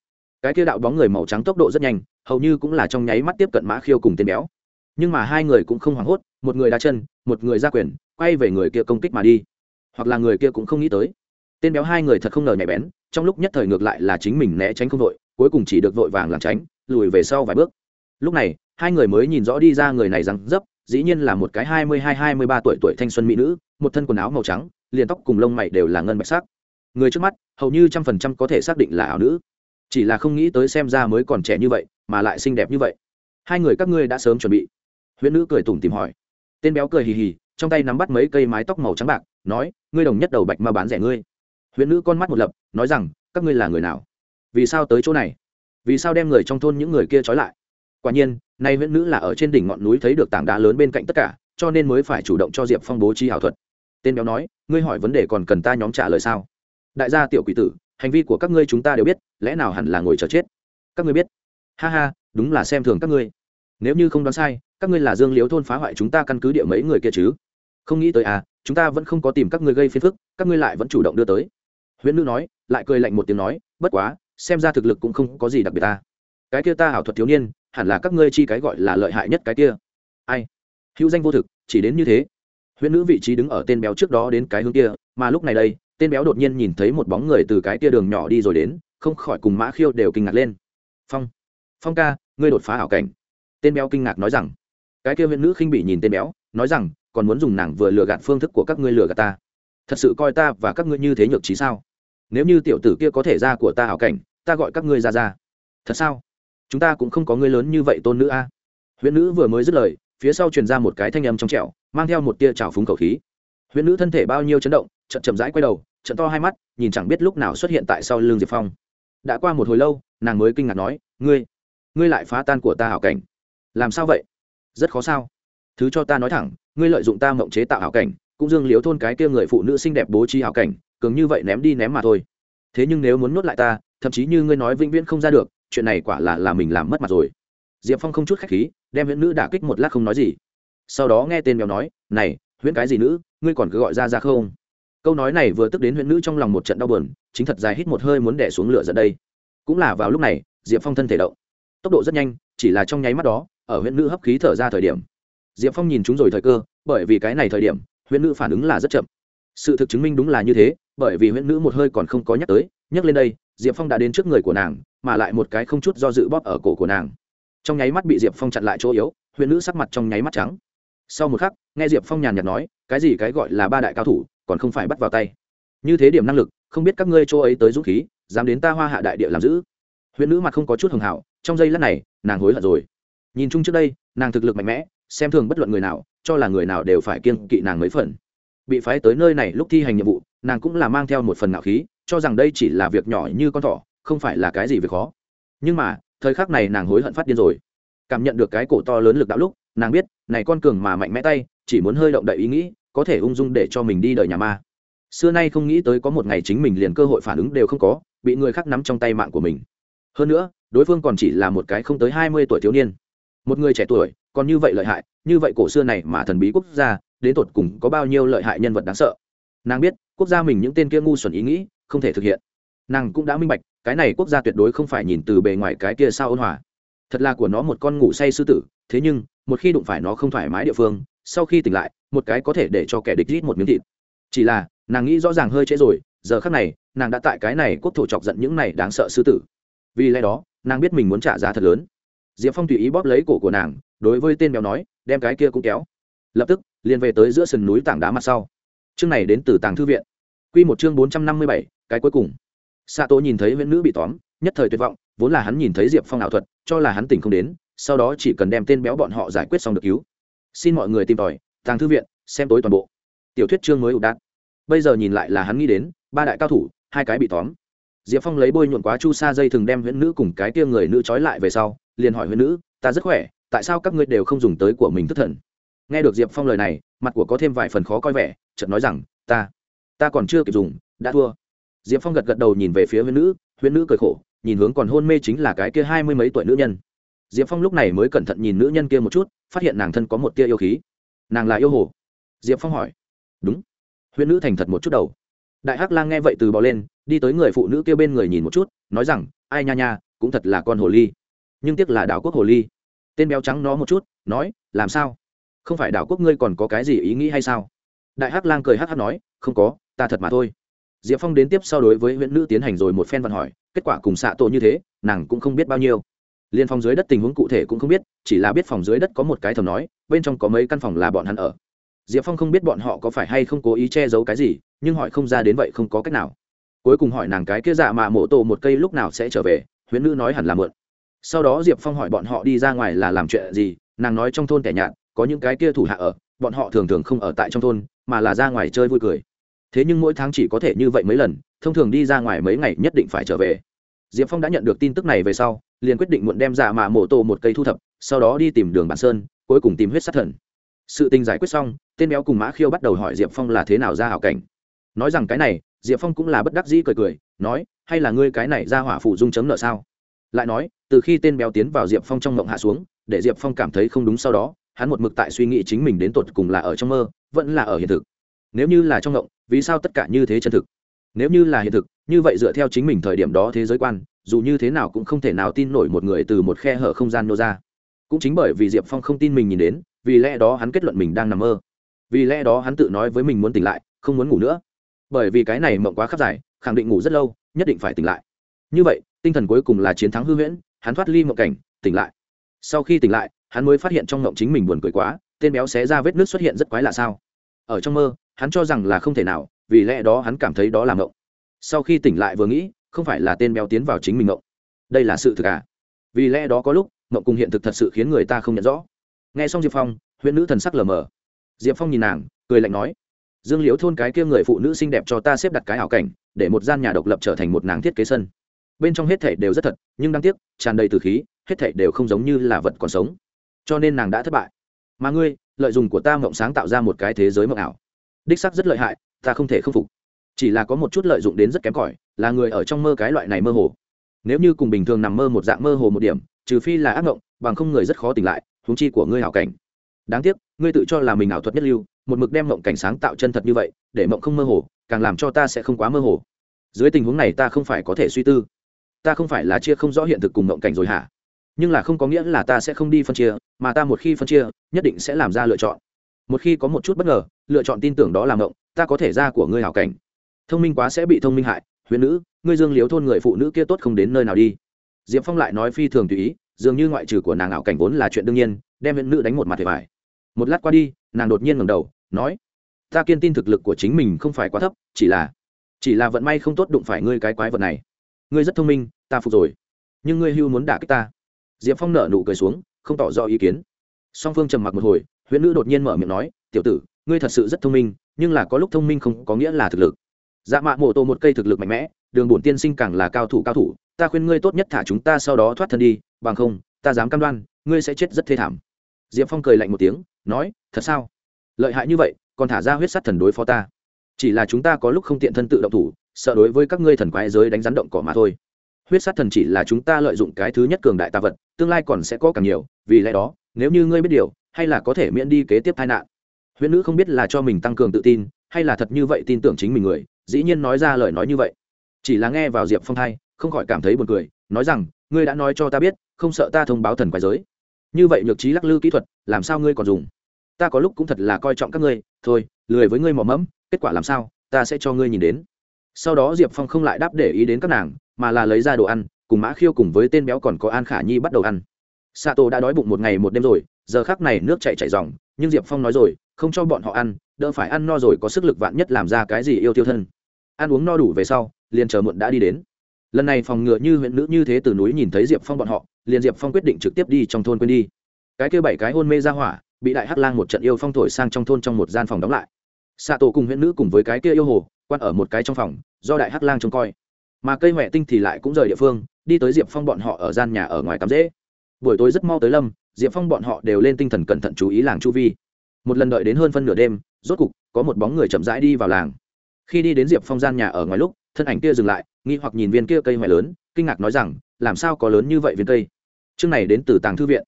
Cái kia đạo bóng người màu trắng tốc độ rất nhanh, hầu như cũng là trong nháy mắt tiếp cận mã khiêu cùng tên béo. Nhưng mà hai người cũng không hoảng hốt, một người đá chân, một người ra quyền, quay về người kia công kích mà đi. Hoặc là người kia cũng không nghĩ tới tên béo hai người thật không ngờ nhạy bén, trong lúc nhất thời ngược lại là chính mình né tránh không vội, cuối cùng chỉ được vội vàng làm tránh, lùi về sau vài bước. Lúc này, hai người mới nhìn rõ đi ra người này rằng dấp, dĩ nhiên là một cái hai mươi hai hai mươi ba tuổi tuổi thanh xuân mỹ nữ, một thân quần áo màu trắng, liền tóc cùng lông mày đều là ngân bạch sắc. Người trước mắt, hầu như trăm phần trăm có thể xác định là ảo nữ. Chỉ là không nghĩ tới xem ra mới còn trẻ như vậy, mà lại xinh đẹp như vậy. Hai người các ngươi đã sớm chuẩn bị. Huyễn nữ cười tủm tìm hỏi. Tên béo cười hì hì, trong tay nắm bắt mấy cây mái tóc màu trắng bạc, nói, ngươi đồng nhất đầu bạch mà bán rẻ ngươi. Huyện nữ con mắt một lập, nói rằng, các ngươi là người nào? Vì sao tới chỗ này? Vì sao đem người trong thôn những người kia trói lại? Quả nhiên, nay huyện nữ là ở trên đỉnh ngọn núi thấy được tảng đá lớn bên cạnh tất cả, cho nên mới phải chủ động cho diệp phong bố trí ảo thuật. Tên béo nói, ngươi hỏi vấn đề còn cần ta nhóm trả lời sao? Đại gia tiểu quỷ tử, hành vi của các ngươi chúng ta đều biết, lẽ nào hẳn là ngồi chờ chết? Các ngươi biết. Ha ha, đúng là xem thường các ngươi. Nếu như không đoán sai, các ngươi là dương liếu thôn phá hoại chúng ta căn cứ địa mấy người kia chứ? Không nghĩ tới à chúng ta vẫn không có tìm các ngươi gây phiền phức, các ngươi lại vẫn chủ động đưa tới huyễn nữ nói, lại cười lạnh một tiếng nói, bất quá, xem ra thực lực cũng không có gì đặc biệt ta. Cái kia ta ảo thuật thiếu niên, hẳn là các ngươi chi cái gọi là lợi hại nhất cái kia. Ai? Hữu danh vô thực, chỉ đến như thế. Huyễn nữ vị trí đứng ở tên béo trước đó đến cái hướng kia, mà lúc này đây, tên béo đột nhiên nhìn thấy một bóng người từ cái kia đường nhỏ đi rồi đến, không khỏi cùng mã khiêu đều kinh ngạc lên. Phong phong ca, ngươi đột phá hảo cảnh. Tên béo kinh ngạc nói rằng. Cái kia huyễn nữ khinh bị nhìn tên béo, nói rằng, còn muốn dùng nàng vừa lừa gạt phương thức của các ngươi lừa gạt ta. Thật sự coi ta và các ngươi như thế nhược trí sao? Nếu như tiểu tử kia có thể ra của ta hảo cảnh, ta gọi các ngươi ra ra. Thật sao? Chúng ta cũng không có ngươi lớn như vậy tôn nữ a. À? huyễn nữ vừa mới dứt lời, phía sau truyền ra một cái thanh âm trong trẻo, mang theo một tia trào phúng khẩu khí. Huyễn nữ thân thể bao nhiêu chấn động, chậm chậm rãi quay đầu, trận to hai mắt, nhìn chẳng biết lúc nào xuất hiện tại sau lưng diệp phong. Đã qua một hồi lâu, nàng mới kinh ngạc nói, ngươi ngươi lại phá tan của ta hảo cảnh. Làm sao vậy? Rất khó sao? Thứ cho ta nói thẳng, ngươi lợi dụng ta mộng chế tạo hảo cảnh, cũng dương liếu thôn cái kia người phụ nữ xinh đẹp bố trí hảo cảnh cường như vậy ném đi ném mà thôi. Thế nhưng nếu muốn nuốt lại ta, thậm chí như ngươi nói vĩnh viễn không ra được, chuyện này quả là là mình làm mất mặt rồi. Diệp phong không chút khách khí, đem huyễn nữ đả kích một lát không nói gì. Sau đó nghe tên mèo nói, này huyễn cái gì nữ, ngươi còn cứ gọi ra ra không? Câu nói này vừa tức đến huyễn nữ trong lòng một trận đau buồn, chính thật dài hít một hơi muốn đẻ xuống lửa giận đây. Cũng là vào lúc này, diệp phong thân thể động. Tốc độ rất nhanh, chỉ là trong nháy mắt đó, ở Huyễn nữ hấp khí thở ra thời điểm. Diệp phong nhìn chúng rồi thời cơ, bởi vì cái này thời điểm Huyễn nữ phản ứng là rất chậm. Sự thực chứng minh đúng là như thế bởi vì huyễn nữ một hơi còn không có nhắc tới, nhắc lên đây, diệp phong đã đến trước người của nàng, mà lại một cái không chút do dự bóp ở cổ của nàng. Trong nháy mắt bị diệp phong chặn lại chỗ yếu, huyễn nữ sắc mặt trong nháy mắt trắng. Sau một khắc, nghe diệp phong nhàn nhạt nói, cái gì cái gọi là ba đại cao thủ, còn không phải bắt vào tay. Như thế điểm năng lực, không biết các ngươi chỗ ấy tới dũng khí, dám đến ta hoa hạ đại địa làm giữ. Huyễn nữ mặt không có chút hưởng hảo, trong giây lát này, nàng hối hận rồi. Nhìn chung trước đây, nàng thực lực mạnh mẽ, xem thường bất luận người nào, cho là người nào đều phải kiên kỵ nàng mấy phần bị phái tới nơi này lúc thi hành nhiệm vụ, nàng cũng là mang theo một phần nạo khí, cho rằng đây chỉ là việc nhỏ như con thỏ, không phải là cái gì việc khó. Nhưng mà, thời khắc này nàng hối hận phát điên rồi. Cảm nhận được cái cổ to lớn lực đạo lúc, nàng biết, này con cường mà mạnh mẽ tay, chỉ muốn hơi động đậy ý nghĩ, có thể ung dung để cho mình đi đời nhà ma. Xưa nay không nghĩ tới có một ngày chính mình liền cơ hội phản ứng đều không có, bị người khác nắm trong tay mạng của mình. Hơn nữa, đối phương còn chỉ là một cái không tới hai mươi tuổi thiếu niên. Một người trẻ tuổi còn như vậy lợi hại, như vậy cổ xưa này mà thần bí quốc gia, đến tột cùng có bao nhiêu lợi hại nhân vật đáng sợ? Nàng biết, quốc gia mình những tên kia ngu xuẩn ý nghĩ, không thể thực hiện. Nàng cũng đã minh bạch, cái này quốc gia tuyệt đối không phải nhìn từ bề ngoài cái kia sao ôn hòa. Thật là của nó một con ngủ say sư tử, thế nhưng, một khi đụng phải nó không thoải mái địa phương, sau khi tỉnh lại, một cái có thể để cho kẻ địch rít một miếng thịt. Chỉ là, nàng nghĩ rõ ràng hơi trễ rồi, giờ khác này, nàng đã tại cái này quốc thổ chọc giận những này đáng sợ sư tử. Vì lẽ đó, nàng biết mình muốn trả giá thật lớn. Diệp phong tùy ý bóp lấy cổ của nàng đối với tên béo nói, đem cái kia cũng kéo. Lập tức, liền về tới giữa sườn núi tảng đá mặt sau. Chương này đến từ tàng thư viện. Q một chương bốn trăm năm mươi bảy, cái cuối cùng. Xạ tổ nhìn thấy viễn nữ bị tóm, nhất thời tuyệt vọng, vốn là hắn nhìn thấy diệp phong ảo thuật, cho là hắn tỉnh không đến, sau đó chỉ cần đem tên béo bọn họ giải quyết xong được cứu. Xin mọi người tìm tòi, tàng thư viện, xem tối toàn bộ. Tiểu thuyết chương mới ụ đạn bây giờ nhìn lại là hắn nghĩ đến, ba đại cao thủ, hai cái bị tóm. Diệp phong lấy bôi nhuộn quá chu sa dây thường đem huyễn nữ cùng cái tia người nữ trói lại về sau, liền hỏi huyễn nữ, ta rất khỏe tại sao các ngươi đều không dùng tới của mình thức thần? Nghe được diệp phong lời này, mặt của có thêm vài phần khó coi vẻ, chợt nói rằng, ta ta còn chưa kịp dùng, đã thua. Diệp phong gật gật đầu nhìn về phía huyễn nữ huyễn nữ cười khổ, nhìn hướng còn hôn mê chính là cái kia hai mươi mấy tuổi nữ nhân. Diệp phong lúc này mới cẩn thận nhìn nữ nhân kia một chút, phát hiện nàng thân có một tia yêu khí. Nàng là yêu hồ? Diệp phong hỏi. Đúng. Huyễn nữ thành thật một chút đầu. Đại hắc lang nghe vậy từ bỏ lên, đi tới người phụ nữ kia bên người nhìn một chút, nói rằng, ai nha nha, cũng thật là con hồ ly. Nhưng tiếc là đảo quốc hồ ly tên béo trắng nó một chút, nói, làm sao? Không phải đảo quốc ngươi còn có cái gì ý nghĩ hay sao? Đại hắc lang cười hắc hắc nói, không có, ta thật mà thôi. Diệp phong đến tiếp sau đối với huyện nữ tiến hành rồi một phen văn hỏi, kết quả cùng xạ tổ như thế, nàng cũng không biết bao nhiêu. Liên phòng dưới đất tình huống cụ thể cũng không biết, chỉ là biết phòng dưới đất có một cái thầm nói, bên trong có mấy căn phòng là bọn hắn ở. Diệp phong không biết bọn họ có phải hay không cố ý che giấu cái gì, nhưng hỏi không ra đến vậy không có cách nào. Cuối cùng hỏi nàng cái kia dạ mạ mộ tổ một cây lúc nào sẽ trở về huyễn nữ nói hẳn là mượn sau đó diệp phong hỏi bọn họ đi ra ngoài là làm chuyện gì, nàng nói trong thôn kẻ nhạt, có những cái kia thủ hạ ở, bọn họ thường thường không ở tại trong thôn, mà là ra ngoài chơi vui cười. Thế nhưng mỗi tháng chỉ có thể như vậy mấy lần, thông thường đi ra ngoài mấy ngày nhất định phải trở về. Diệp phong đã nhận được tin tức này về sau, liền quyết định muộn đem dạ mạ mổ tổ một cây thu thập, sau đó đi tìm đường bản sơn, cuối cùng tìm huyết sát thần. Sự tình giải quyết xong, tên béo cùng mã khiêu bắt đầu hỏi diệp phong là thế nào ra hảo cảnh. Nói rằng cái này, diệp phong cũng là bất đắc dĩ cười cười, nói, hay là ngươi cái này ra hỏa phụ dung chấm nợ sao? Lại nói, từ khi tên béo tiến vào diệp phong trong mộng hạ xuống, để diệp phong cảm thấy không đúng sau đó, hắn một mực tại suy nghĩ chính mình đến tột cùng là ở trong mơ, vẫn là ở hiện thực. Nếu như là trong mộng, vì sao tất cả như thế chân thực? Nếu như là hiện thực, như vậy dựa theo chính mình thời điểm đó thế giới quan, dù như thế nào cũng không thể nào tin nổi một người từ một khe hở không gian nô ra. Cũng chính bởi vì diệp phong không tin mình nhìn đến, vì lẽ đó hắn kết luận mình đang nằm mơ. Vì lẽ đó hắn tự nói với mình muốn tỉnh lại, không muốn ngủ nữa. Bởi vì cái này mộng quá khắp dài, khẳng định ngủ rất lâu, nhất định phải tỉnh lại. Như vậy tinh thần cuối cùng là chiến thắng hư huyễn, hắn thoát ly mộng cảnh, tỉnh lại. Sau khi tỉnh lại, hắn mới phát hiện trong mộng chính mình buồn cười quá, tên béo xé ra vết nước xuất hiện rất quái lạ sao? Ở trong mơ, hắn cho rằng là không thể nào, vì lẽ đó hắn cảm thấy đó là mộng. Sau khi tỉnh lại vừa nghĩ, không phải là tên béo tiến vào chính mình mộng. Đây là sự thực à? Vì lẽ đó có lúc, mộng cùng hiện thực thật sự khiến người ta không nhận rõ. Nghe xong diệp phong huyện nữ thần sắc lờ mờ. Diệp phong nhìn nàng, cười lạnh nói, dương liễu thôn cái kia người phụ nữ xinh đẹp cho ta xếp đặt cái ảo cảnh, để một gian nhà độc lập trở thành một nàng thiết kế sân bên trong hết thảy đều rất thật, nhưng đáng tiếc, tràn đầy từ khí, hết thảy đều không giống như là vật còn sống. Cho nên nàng đã thất bại. Mà ngươi, lợi dụng của ta mộng sáng tạo ra một cái thế giới mộng ảo. Đích sắc rất lợi hại, ta không thể không phục. Chỉ là có một chút lợi dụng đến rất kém cỏi, là người ở trong mơ cái loại này mơ hồ. Nếu như cùng bình thường nằm mơ một dạng mơ hồ một điểm, trừ phi là ác mộng, bằng không người rất khó tỉnh lại, huống chi của ngươi hảo cảnh. Đáng tiếc, ngươi tự cho là mình ảo thuật nhất lưu, một mực đem mộng cảnh sáng tạo chân thật như vậy, để mộng không mơ hồ, càng làm cho ta sẽ không quá mơ hồ. Dưới tình huống này ta không phải có thể suy tư ta không phải là chia không rõ hiện thực cùng mộng cảnh rồi hả? Nhưng là không có nghĩa là ta sẽ không đi phân chia, mà ta một khi phân chia, nhất định sẽ làm ra lựa chọn. Một khi có một chút bất ngờ, lựa chọn tin tưởng đó là mộng ta có thể ra của ngươi hảo cảnh. Thông minh quá sẽ bị thông minh hại. Huyền nữ, ngươi dương liếu thôn người phụ nữ kia tốt không đến nơi nào đi. Diệp phong lại nói phi thường tùy ý, dường như ngoại trừ của nàng ảo cảnh vốn là chuyện đương nhiên, đem huyền nữ đánh một mặt thiệt vải một lát qua đi, nàng đột nhiên ngẩng đầu, nói, ta kiên tin thực lực của chính mình không phải quá thấp, chỉ là chỉ là vận may không tốt đụng phải ngươi cái quái vật này ngươi rất thông minh, ta phục rồi. Nhưng ngươi hưu muốn đả kích ta. Diệp phong nở nụ cười xuống, không tỏ rõ ý kiến. Song phương trầm mặc một hồi, huyễn nữ đột nhiên mở miệng nói, tiểu tử, ngươi thật sự rất thông minh, nhưng là có lúc thông minh không có nghĩa là thực lực. Dạ mạ mộ tổ một cây thực lực mạnh mẽ, đường bổn tiên sinh càng là cao thủ cao thủ, ta khuyên ngươi tốt nhất thả chúng ta sau đó thoát thân đi, bằng không, ta dám cam đoan, ngươi sẽ chết rất thê thảm. Diệp phong cười lạnh một tiếng, nói, thật sao? Lợi hại như vậy, còn thả ra huyết sắt thần đối phó ta. Chỉ là chúng ta có lúc không tiện thân tự động thủ sợ đối với các ngươi thần quái giới đánh rắn động cỏ mà thôi. Huyết sát thần chỉ là chúng ta lợi dụng cái thứ nhất cường đại tà vật tương lai còn sẽ có càng nhiều vì lẽ đó nếu như ngươi biết điều hay là có thể miễn đi kế tiếp tai nạn. Huyễn nữ không biết là cho mình tăng cường tự tin hay là thật như vậy tin tưởng chính mình người dĩ nhiên nói ra lời nói như vậy. Chỉ là nghe vào diệp phong Thay, không khỏi cảm thấy buồn cười nói rằng ngươi đã nói cho ta biết không sợ ta thông báo thần quái giới. Như vậy nhược trí lắc lư kỹ thuật làm sao ngươi còn dùng? Ta có lúc cũng thật là coi trọng các ngươi thôi lười với ngươi mỏ mẫm kết quả làm sao ta sẽ cho ngươi nhìn đến sau đó diệp phong không lại đáp để ý đến các nàng, mà là lấy ra đồ ăn, cùng mã khiêu cùng với tên béo còn có an khả nhi bắt đầu ăn. Xạ tổ đã đói bụng một ngày một đêm rồi, giờ khác này nước chạy chạy dòng, nhưng diệp phong nói rồi, không cho bọn họ ăn, đỡ phải ăn no rồi có sức lực vạn nhất làm ra cái gì yêu tiêu thân. Ăn uống no đủ về sau, liền chờ muộn đã đi đến. Lần này phòng ngựa như huyện nữ như thế từ núi nhìn thấy diệp phong bọn họ, liền diệp phong quyết định trực tiếp đi trong thôn quên đi. Cái kêu bảy cái hôn mê ra hỏa, bị đại hắc lang một trận yêu phong thổi sang trong thôn trong một gian phòng đóng lại xạ tổ cùng huyện nữ cùng với cái kia yêu hồ, quan ở một cái trong phòng, do đại hắc lang trông coi. Mà cây huệ tinh thì lại cũng rời địa phương, đi tới diệp phong bọn họ ở gian nhà ở ngoài cắm dễ buổi tối rất mau tới lâm, diệp phong bọn họ đều lên tinh thần cẩn thận chú ý làng chu vi. Một lần đợi đến hơn phân nửa đêm, rốt cục, có một bóng người chậm rãi đi vào làng. Khi đi đến diệp phong gian nhà ở ngoài lúc, thân ảnh kia dừng lại, nghi hoặc nhìn viên kia cây huệ lớn, kinh ngạc nói rằng, làm sao có lớn như vậy viên cây? Chương này đến từ tàng thư viện.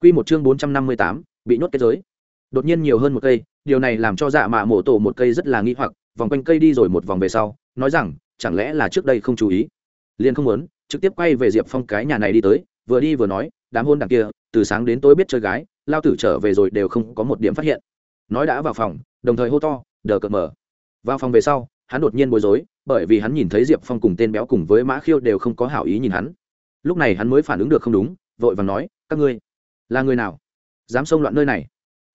Q một chương bốn trăm năm mươi tám, bị nhốt kết giới đột nhiên nhiều hơn một cây, điều này làm cho dạ mạ mổ tổ một cây rất là nghi hoặc, vòng quanh cây đi rồi một vòng về sau, nói rằng, chẳng lẽ là trước đây không chú ý? Liền không muốn, trực tiếp quay về diệp phong cái nhà này đi tới, vừa đi vừa nói, đám hôn đằng kia, từ sáng đến tối biết chơi gái, lao tử trở về rồi đều không có một điểm phát hiện. Nói đã vào phòng, đồng thời hô to, đờ cợt mở. Vào phòng về sau, hắn đột nhiên bối rối, bởi vì hắn nhìn thấy diệp phong cùng tên béo cùng với mã khiêu đều không có hảo ý nhìn hắn. Lúc này hắn mới phản ứng được không đúng, vội và nói, các ngươi là người nào? Dám xông loạn nơi này?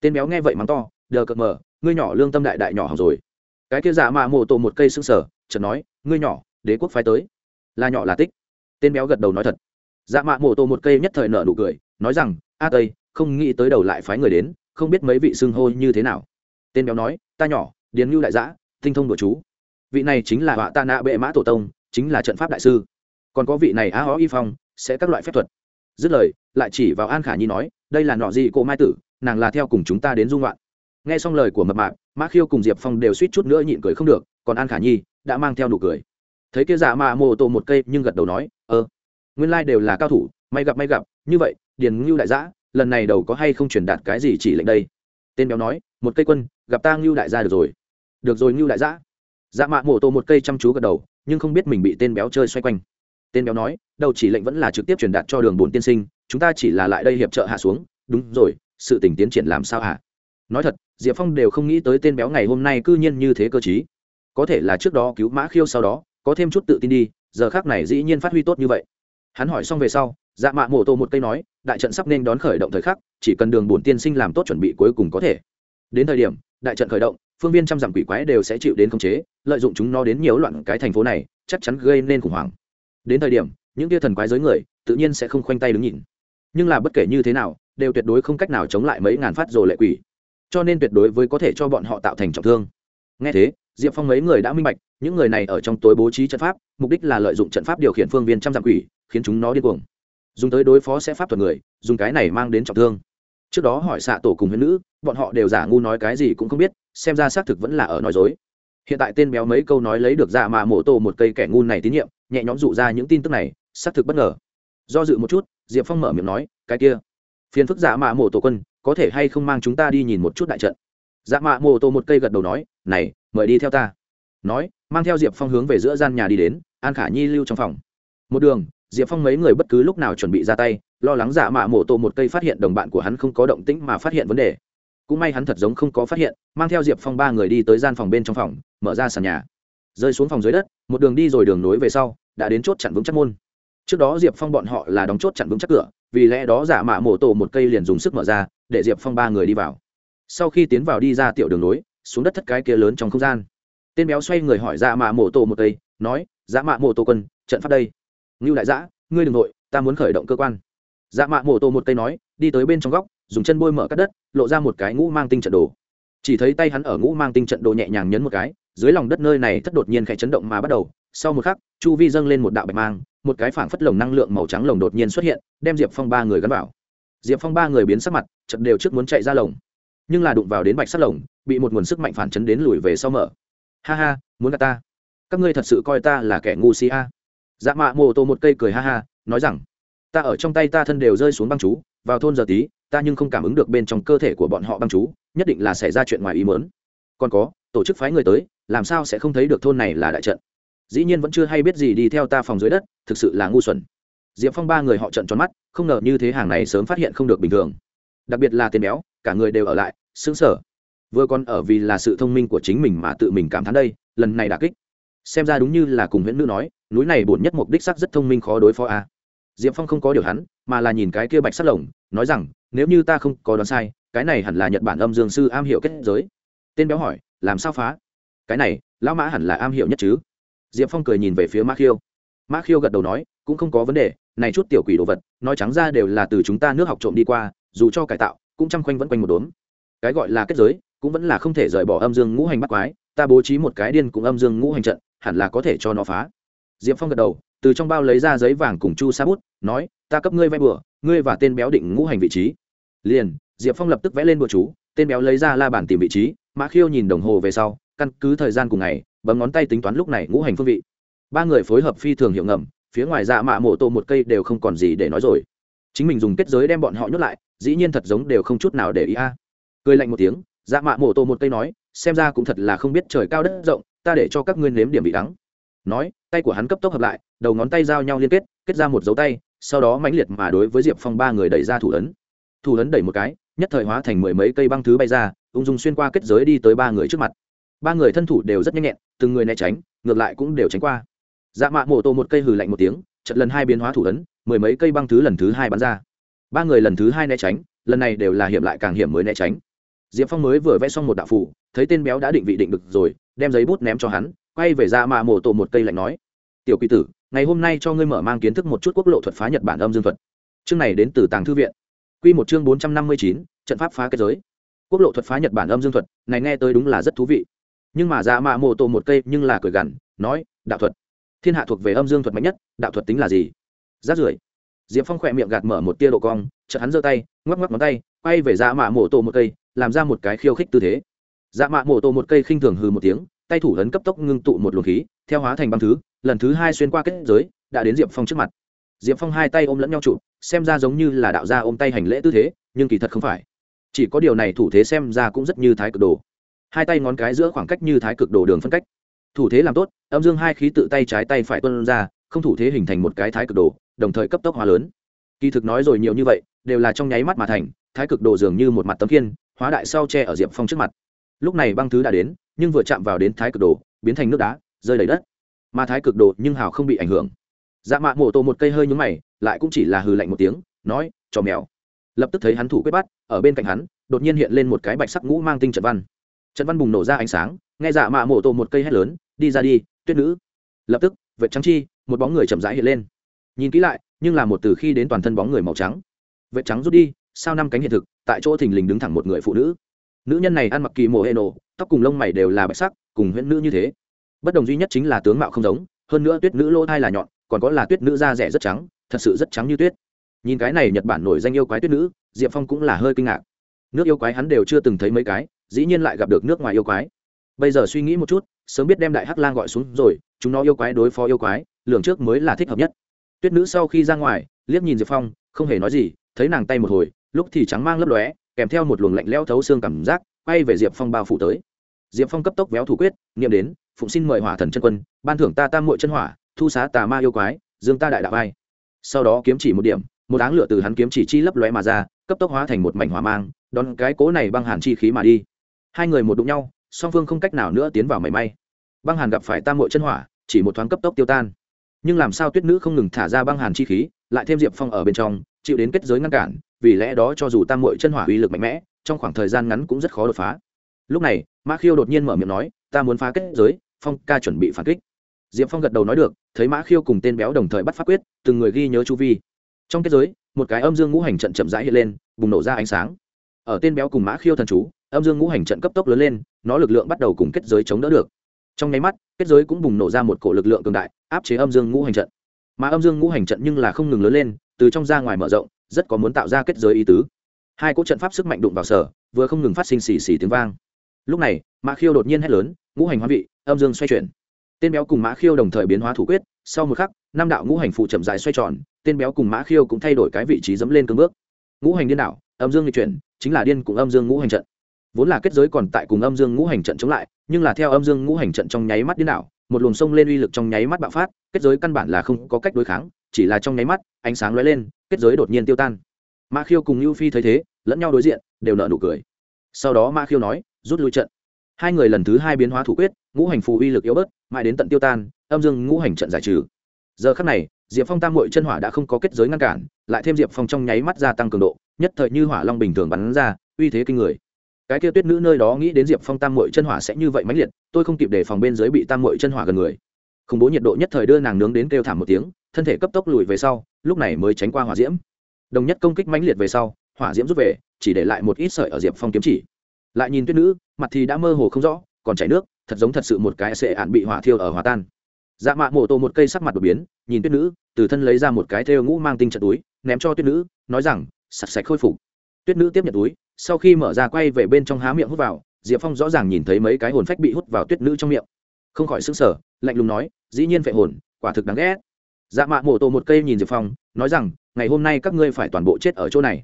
Tên béo nghe vậy mắng to, đờ cợt mở ngươi nhỏ lương tâm đại đại nhỏ hỏng rồi. Cái kia giả mạ mộ tổ một cây xương sở chợt nói, ngươi nhỏ, đế quốc phái tới. Là nhỏ là tích. Tên béo gật đầu nói thật. Dạ mạ mộ tổ một cây nhất thời nở nụ cười, nói rằng, a tây, không nghĩ tới đầu lại phái người đến, không biết mấy vị xưng hô như thế nào. Tên béo nói, ta nhỏ, điền ngưu đại giã, tinh thông đồ chú. Vị này chính là họa ta nạ bệ mã tổ tông, chính là trận pháp đại sư. Còn có vị này á hó y phong, sẽ các loại phép thuật. Dứt lời, lại chỉ vào an khả nhi nói, đây là nọ gì cô mai tử nàng là theo cùng chúng ta đến dung loạn nghe xong lời của mập mạp, mã khiêu cùng diệp phong đều suýt chút nữa nhịn cười không được, còn an khả nhi đã mang theo nụ cười. Thấy kia giả mạ mô tô một cây nhưng gật đầu nói ơ nguyên lai、like、đều là cao thủ, may gặp may gặp, như vậy, điền ngưu đại giã, lần này đầu có hay không truyền đạt cái gì chỉ lệnh đây? Tên béo nói, một cây quân, gặp ta ngưu đại gia được rồi. Được rồi ngưu đại giã. Dạ mạ mô tô một cây chăm chú gật đầu, nhưng không biết mình bị tên béo chơi xoay quanh. Tên béo nói, đầu chỉ lệnh vẫn là trực tiếp truyền đạt cho đường bồn tiên sinh, chúng ta chỉ là lại đây hiệp trợ hạ xuống. Đúng rồi sự tình tiến triển làm sao hả? Nói thật, diệp phong đều không nghĩ tới tên béo ngày hôm nay c ư nhiên như thế cơ t có thể là trước đó cứu mã khiêu sau đó, có thêm chút tự tin đi, giờ khác này dĩ nhiên phát huy tốt như vậy. Hắn hỏi xong về sau dạ mạ mổ tô một cây nói, đại trận sắp nên đón khởi động thời khắc, chỉ cần đường bổn tiên sinh làm tốt chuẩn bị cuối cùng có thể. Đến thời điểm, đại trận khởi động, phương viên trăm dặm quỷ quái đều sẽ chịu đến khống chế, lợi dụng chúng nó đến nhiều loạn cái thành phố này, chắc chắn gây nên khủng hoảng. Đến thời điểm, những tia thần quái giới người, tự nhiên sẽ không khoanh tay đứng nhìn. Nhưng là bất kể như thế nào đều tuyệt đối không cách nào chống lại mấy ngàn phát rồ lệ quỷ. Cho nên tuyệt đối với có thể cho bọn họ tạo thành trọng thương. Nghe thế, diệp phong mấy người đã minh bạch, những người này ở trong tối bố trí trận pháp, mục đích là lợi dụng trận pháp điều khiển phương viên trăm dặm quỷ, khiến chúng nó điên cuồng. Dùng tới đối phó sẽ pháp thuật người, dùng cái này mang đến trọng thương. Trước đó hỏi xạ tổ cùng huyễn nữ, bọn họ đều giả ngu nói cái gì cũng không biết, xem ra xác thực vẫn là ở nói dối. Hiện tại tên béo mấy câu nói lấy được ra mà mổ tổ một cây kẻ ngu này tín nhiệm, nhẹ nhõm dụ ra những tin tức này, xác thực bất ngờ. Do dự một chút, diệp phong mở miệng nói, cái kia phiền phức giả mạ Mộ tổ quân, có thể hay không mang chúng ta đi nhìn một chút đại trận? Dạ mạ Mộ tổ một cây gật đầu nói, này, mời đi theo ta. Nói, mang theo diệp phong hướng về giữa gian nhà đi đến, an khả nhi lưu trong phòng. Một đường, diệp phong mấy người bất cứ lúc nào chuẩn bị ra tay, lo lắng dạ mạ Mộ tổ một cây phát hiện đồng bạn của hắn không có động tĩnh mà phát hiện vấn đề. Cũng may hắn thật giống không có phát hiện, mang theo diệp phong ba người đi tới gian phòng bên trong phòng, mở ra sàn nhà. Rơi xuống phòng dưới đất, một đường đi rồi đường nối về sau, đã đến chốt chặn vững chắc môn trước đó diệp phong bọn họ là đóng chốt chặn vững chắc cửa, vì lẽ đó giả mạ mổ tổ một cây liền dùng sức mở ra, để diệp phong ba người đi vào. Sau khi tiến vào đi ra tiểu đường nối xuống đất thất cái kia lớn trong không gian. Tên béo xoay người hỏi giả mạ mổ tổ một cây, nói, giả mạ mổ tổ quân, trận phát đây. Ngưu đại giã, ngươi đ ừ n g nội, ta muốn khởi động cơ quan. Dạ mạ mổ tổ một cây nói, đi tới bên trong góc, dùng chân bôi mở cắt đất, lộ ra một cái ngũ mang tinh trận đồ. Chỉ thấy tay hắn ở ngũ mang tinh trận đồ nhẹ nhàng nhấn một cái, dưới lòng đất nơi này thất đột nhiên khẽ chấn động mà bắt đầu. Sau một khắc, chu vi dâng lên một đạo bạch mang một cái phảng phất lồng năng lượng màu trắng lồng đột nhiên xuất hiện, đem diệp phong ba người gắn vào. Diệp phong ba người biến sắc mặt chật đều trước muốn chạy ra lồng. Nhưng là đụng vào đến bạch sắt lồng, bị một nguồn sức mạnh phản chấn đến lùi về sau mở. Ha ha, muốn gạt ta. Các ngươi thật sự coi ta là kẻ ngu si a. Dạ mạ mô tô một cây cười ha ha, nói rằng, ta ở trong tay ta thân đều rơi xuống băng chú, vào thôn giờ tí, ta nhưng không cảm ứng được bên trong cơ thể của bọn họ băng chú, nhất định là xảy ra chuyện ngoài ý mớn còn có, tổ chức phái người tới, làm sao sẽ không thấy được thôn này là đại trận? Dĩ nhiên vẫn chưa hay biết gì đi theo ta phòng dưới đất, thực sự là ngu xuẩn. Diệp phong ba người họ trận tròn mắt, không ngờ như thế hàng này sớm phát hiện không được bình thường. Đặc biệt là tiền béo, cả người đều ở lại xứng sở vừa còn ở vì là sự thông minh của chính mình mà tự mình cảm thán đây, lần này đà kích. Xem ra đúng như là cùng huyễn nữ nói, núi này bổn nhất mục đích sắc rất thông minh khó đối phó a à. diệp phong không có điều hắn, mà là nhìn cái kia bạch sắt lồng, nói rằng, nếu như ta không có đoán sai, cái này hẳn là nhật bản âm dương sư am hiểu kết giới. Tên béo hỏi, làm sao phá? Cái này, lão mã hẳn là am hiểu nhất chứ diệp phong cười nhìn về phía mã khiêu. Mã khiêu gật đầu nói, cũng không có vấn đề, này chút tiểu quỷ đồ vật, nói trắng ra đều là từ chúng ta nước học trộm đi qua, dù cho cải tạo, cũng chăm quanh vẫn quanh một đốm. Cái gọi là kết giới, cũng vẫn là không thể rời bỏ âm dương ngũ hành bắt quái, ta bố trí một cái điên cùng âm dương ngũ hành trận, hẳn là có thể cho nó phá. Diệp phong gật đầu, từ trong bao lấy ra giấy vàng cùng chu sa bút, nói, ta cấp ngươi vay bừa ngươi và tên béo định ngũ hành vị trí. Liền, diệp phong lập tức vẽ lên bừa chú, tên béo lấy ra la bàn tìm vị trí, mã khiêu nhìn đồng hồ về sau, căn cứ thời gian cùng ngày bấm ngón tay tính toán lúc này ngũ hành phương vị. Ba người phối hợp phi thường hiệu ngầm, phía ngoài dạ mạ mộ tổ một cây đều không còn gì để nói rồi. Chính mình dùng kết giới đem bọn họ nhốt lại, dĩ nhiên thật giống đều không chút nào để ý a. Cười lạnh một tiếng dạ mạ mộ tổ một cây nói, xem ra cũng thật là không biết trời cao đất rộng, ta để cho các ngươi nếm điểm bị đắng. Nói, tay của hắn cấp tốc hợp lại, đầu ngón tay giao nhau liên kết kết ra một dấu tay, sau đó mãnh liệt mà đối với diệp phong ba người đẩy ra thủ ấn. Thủ ấn đẩy một cái, nhất thời hóa thành mười mấy cây băng thứ bay ra, ung dung xuyên qua kết giới đi tới ba người trước mặt ba người thân thủ đều rất nhanh nhẹn, từng người né tránh, ngược lại cũng đều tránh qua. Dạ mạ mổ tổ một cây hừ lạnh một tiếng chật lần hai biến hóa thủ ấn, mười mấy cây băng thứ lần thứ hai bắn ra. Ba người lần thứ hai né tránh, lần này đều là hiểm lại càng hiểm mới né tránh. Diệp phong mới vừa vẽ xong một đạo phủ thấy tên béo đã định vị định được rồi, đem giấy bút ném cho hắn, quay về dạ mạ mổ tổ một cây lạnh nói, tiểu quỷ tử, ngày hôm nay cho ngươi mở mang kiến thức một chút quốc lộ thuật phá nhật bản âm dương thuật. Chương này đến từ tàng thư viện. Q một chương bốn trăm năm mươi chín, trận pháp phá kết giới. Quốc lộ thuật phá nhật bản âm dương thuật, này nghe tới đúng là rất thú vị nhưng mà dạ mạ mộ tổ một cây nhưng là cười gằn, nói, đạo thuật. Thiên hạ thuộc về âm dương thuật mạnh nhất, đạo thuật tính là gì? Rát rưởi. Diệp phong khỏe miệng gạt mở một tia độ cong, chợt hắn giơ tay, ngoắc ngoắc ngón tay, quay về dạ mạ mộ tổ một cây, làm ra một cái khiêu khích tư thế. Dạ mạ mộ tổ một cây khinh thường hừ một tiếng, tay thủ lấn cấp tốc ngưng tụ một luồng khí, theo hóa thành băng thứ, lần thứ hai xuyên qua kết giới, đã đến diệp phong trước mặt. Diệp phong hai tay ôm lẫn nhau trụ, xem ra giống như là đạo gia ôm tay hành lễ tư thế, nhưng kỳ thật không phải. Chỉ có điều này thủ thế xem ra cũng rất như thái cực đồ hai tay ngón cái giữa khoảng cách như thái cực đồ đường phân cách. Thủ thế làm tốt, âm dương hai khí tự tay trái tay phải tuân ra, không thủ thế hình thành một cái thái cực đồ, đồng thời cấp tốc hóa lớn. Kỳ thực nói rồi nhiều như vậy, đều là trong nháy mắt mà thành, thái cực đồ dường như một mặt tấm kiên hóa đại sau che ở diệp phong trước mặt. Lúc này băng thứ đã đến, nhưng vừa chạm vào đến thái cực đồ, biến thành nước đá, rơi đầy đất. Mà thái cực đồ nhưng hào không bị ảnh hưởng. Dạ mạ mổ tổ một cây hơi nhúng mày, lại cũng chỉ là hừ lạnh một tiếng, nói cho mèo. Lập tức thấy hắn thủ quyết bắt, ở bên cạnh hắn, đột nhiên hiện lên một cái bạch sắc ngũ mang tinh trận văn. Trần văn bùng nổ ra ánh sáng, nghe dạ mạ mổ tổ một cây hét lớn, đi ra đi, tuyết nữ! Lập tức, vệt trắng chi, một bóng người chậm rãi hiện lên. Nhìn kỹ lại, nhưng là một từ khi đến toàn thân bóng người màu trắng. Vệt trắng rút đi sau năm cánh hiện thực, tại chỗ thình lình đứng thẳng một người phụ nữ. Nữ nhân này ăn mặc kỳ mồ hệ nổ, tóc cùng lông mày đều là bạch sắc, cùng huyễn nữ như thế. Bất đồng duy nhất chính là tướng mạo không giống, hơn nữa tuyết nữ lỗ thai là nhọn, còn có là tuyết nữ da rẻ rất trắng, thật sự rất trắng như tuyết. Nhìn cái này nhật bản nổi danh yêu quái tuyết nữ, diệp phong cũng là hơi kinh ngạc. Nước yêu quái hắn đều chưa từng thấy mấy cái dĩ nhiên lại gặp được nước ngoài yêu quái. Bây giờ suy nghĩ một chút, sớm biết đem đại hắc lang gọi xuống rồi, chúng nó yêu quái đối phó yêu quái, lường trước mới là thích hợp nhất. Tuyết nữ sau khi ra ngoài, liếc nhìn diệp phong, không hề nói gì, thấy nàng tay một hồi, lúc thì trắng mang lấp lóe, kèm theo một luồng lạnh leo thấu xương cảm giác, quay về diệp phong bao phủ tới. Diệp phong cấp tốc véo thủ quyết nghiệm đến, phụng xin mời hỏa thần chân quân, ban thưởng ta tam mội chân hỏa, thu xá tà ma yêu quái, dương ta đại đạo ai. Sau đó kiếm chỉ một điểm, một áng lửa từ hắn kiếm chỉ chi lấp lóe mà ra, cấp tốc hóa thành một mảnh hỏa mang, đón cái cố này băng hàn chi khí mà đi hai người một đụng nhau, song phương không cách nào nữa tiến vào mảy may. Băng hàn gặp phải tam mội chân hỏa, chỉ một thoáng cấp tốc tiêu tan. Nhưng làm sao tuyết nữ không ngừng thả ra băng hàn chi khí, lại thêm diệp phong ở bên trong, chịu đến kết giới ngăn cản, vì lẽ đó cho dù tam mội chân hỏa uy lực mạnh mẽ, trong khoảng thời gian ngắn cũng rất khó đột phá. Lúc này mã khiêu đột nhiên mở miệng nói, ta muốn phá kết giới, phong ca chuẩn bị phản kích. Diệp phong gật đầu nói được, thấy mã khiêu cùng tên béo đồng thời bắt phát quyết, từng người ghi nhớ chu vi. Trong kết giới, một cái âm dương ngũ hành trận chậm rãi hiện lên, bùng nổ ra ánh sáng. Ở tên béo cùng mã khiêu thần chú âm dương ngũ hành trận cấp tốc lớn lên, nó lực lượng bắt đầu cùng kết giới chống đỡ được. Trong nháy mắt, kết giới cũng bùng nổ ra một cổ lực lượng cường đại, áp chế âm dương ngũ hành trận. Mà âm dương ngũ hành trận nhưng là không ngừng lớn lên, từ trong ra ngoài mở rộng, rất có muốn tạo ra kết giới ý tứ. Hai cỗ trận pháp sức mạnh đụng vào sở, vừa không ngừng phát sinh xì xì tiếng vang. Lúc này, mã khiêu đột nhiên hét lớn, ngũ hành hóa vị, âm dương xoay chuyển. Tên béo cùng mã khiêu đồng thời biến hóa thủ quyết, sau một khắc, năm đạo ngũ hành phụ chậm dài xoay tròn, tên béo cùng mã khiêu cũng thay đổi cái vị trí dẫm lên cương bước. Ngũ hành điên đảo, âm dương di chuyển, chính là điên cùng âm dương ngũ hành trận vốn là kết giới còn tại cùng âm dương ngũ hành trận chống lại, nhưng là theo âm dương ngũ hành trận trong nháy mắt điên đảo, một luồng sông lên uy lực trong nháy mắt bạo phát, kết giới căn bản là không có cách đối kháng, chỉ là trong nháy mắt, ánh sáng lóe lên, kết giới đột nhiên tiêu tan. Ma khiêu cùng lưu phi thấy thế, lẫn nhau đối diện, đều nợ nụ cười. Sau đó ma khiêu nói, rút lui trận. Hai người lần thứ hai biến hóa thủ quyết, ngũ hành phù uy lực yếu bớt, mãi đến tận tiêu tan, âm dương ngũ hành trận giải trừ. Giờ khắc này, diệp phong tam mội chân hỏa đã không có kết giới ngăn cản, lại thêm diệp phong trong nháy mắt gia tăng cường độ, nhất thời như hỏa long bình thường bắn ra, uy thế kinh người cái kia tuyết nữ nơi đó nghĩ đến diệp phong tam mội chân hỏa sẽ như vậy mãnh liệt, tôi không kịp để phòng bên dưới bị tam mội chân hỏa gần người. Khủng bố nhiệt độ nhất thời đưa nàng nướng đến kêu thảm một tiếng, thân thể cấp tốc lùi về sau, lúc này mới tránh qua hỏa diễm. Đồng nhất công kích mãnh liệt về sau, hỏa diễm rút về, chỉ để lại một ít sợi ở diệp phong kiếm chỉ. Lại nhìn tuyết nữ, mặt thì đã mơ hồ không rõ, còn chảy nước, thật giống thật sự một cái sệ ạn bị hỏa thiêu ở hòa tan. Dạ mạ mổ tô một cây sắc mặt đột biến, nhìn tuyết nữ, từ thân lấy ra một cái thêu ngũ mang tinh trận túi, ném cho tuyết nữ, nói rằng, sạch sạch khôi phục. Tuyết nữ tiếp nhận túi sau khi mở ra quay về bên trong há miệng hút vào, diệp phong rõ ràng nhìn thấy mấy cái hồn phách bị hút vào tuyết nữ trong miệng. Không khỏi xứng sở lạnh lùng nói, dĩ nhiên vệ hồn, quả thực đáng ghét. Dạ mạ mổ tổ một cây nhìn diệp phong, nói rằng, ngày hôm nay các ngươi phải toàn bộ chết ở chỗ này.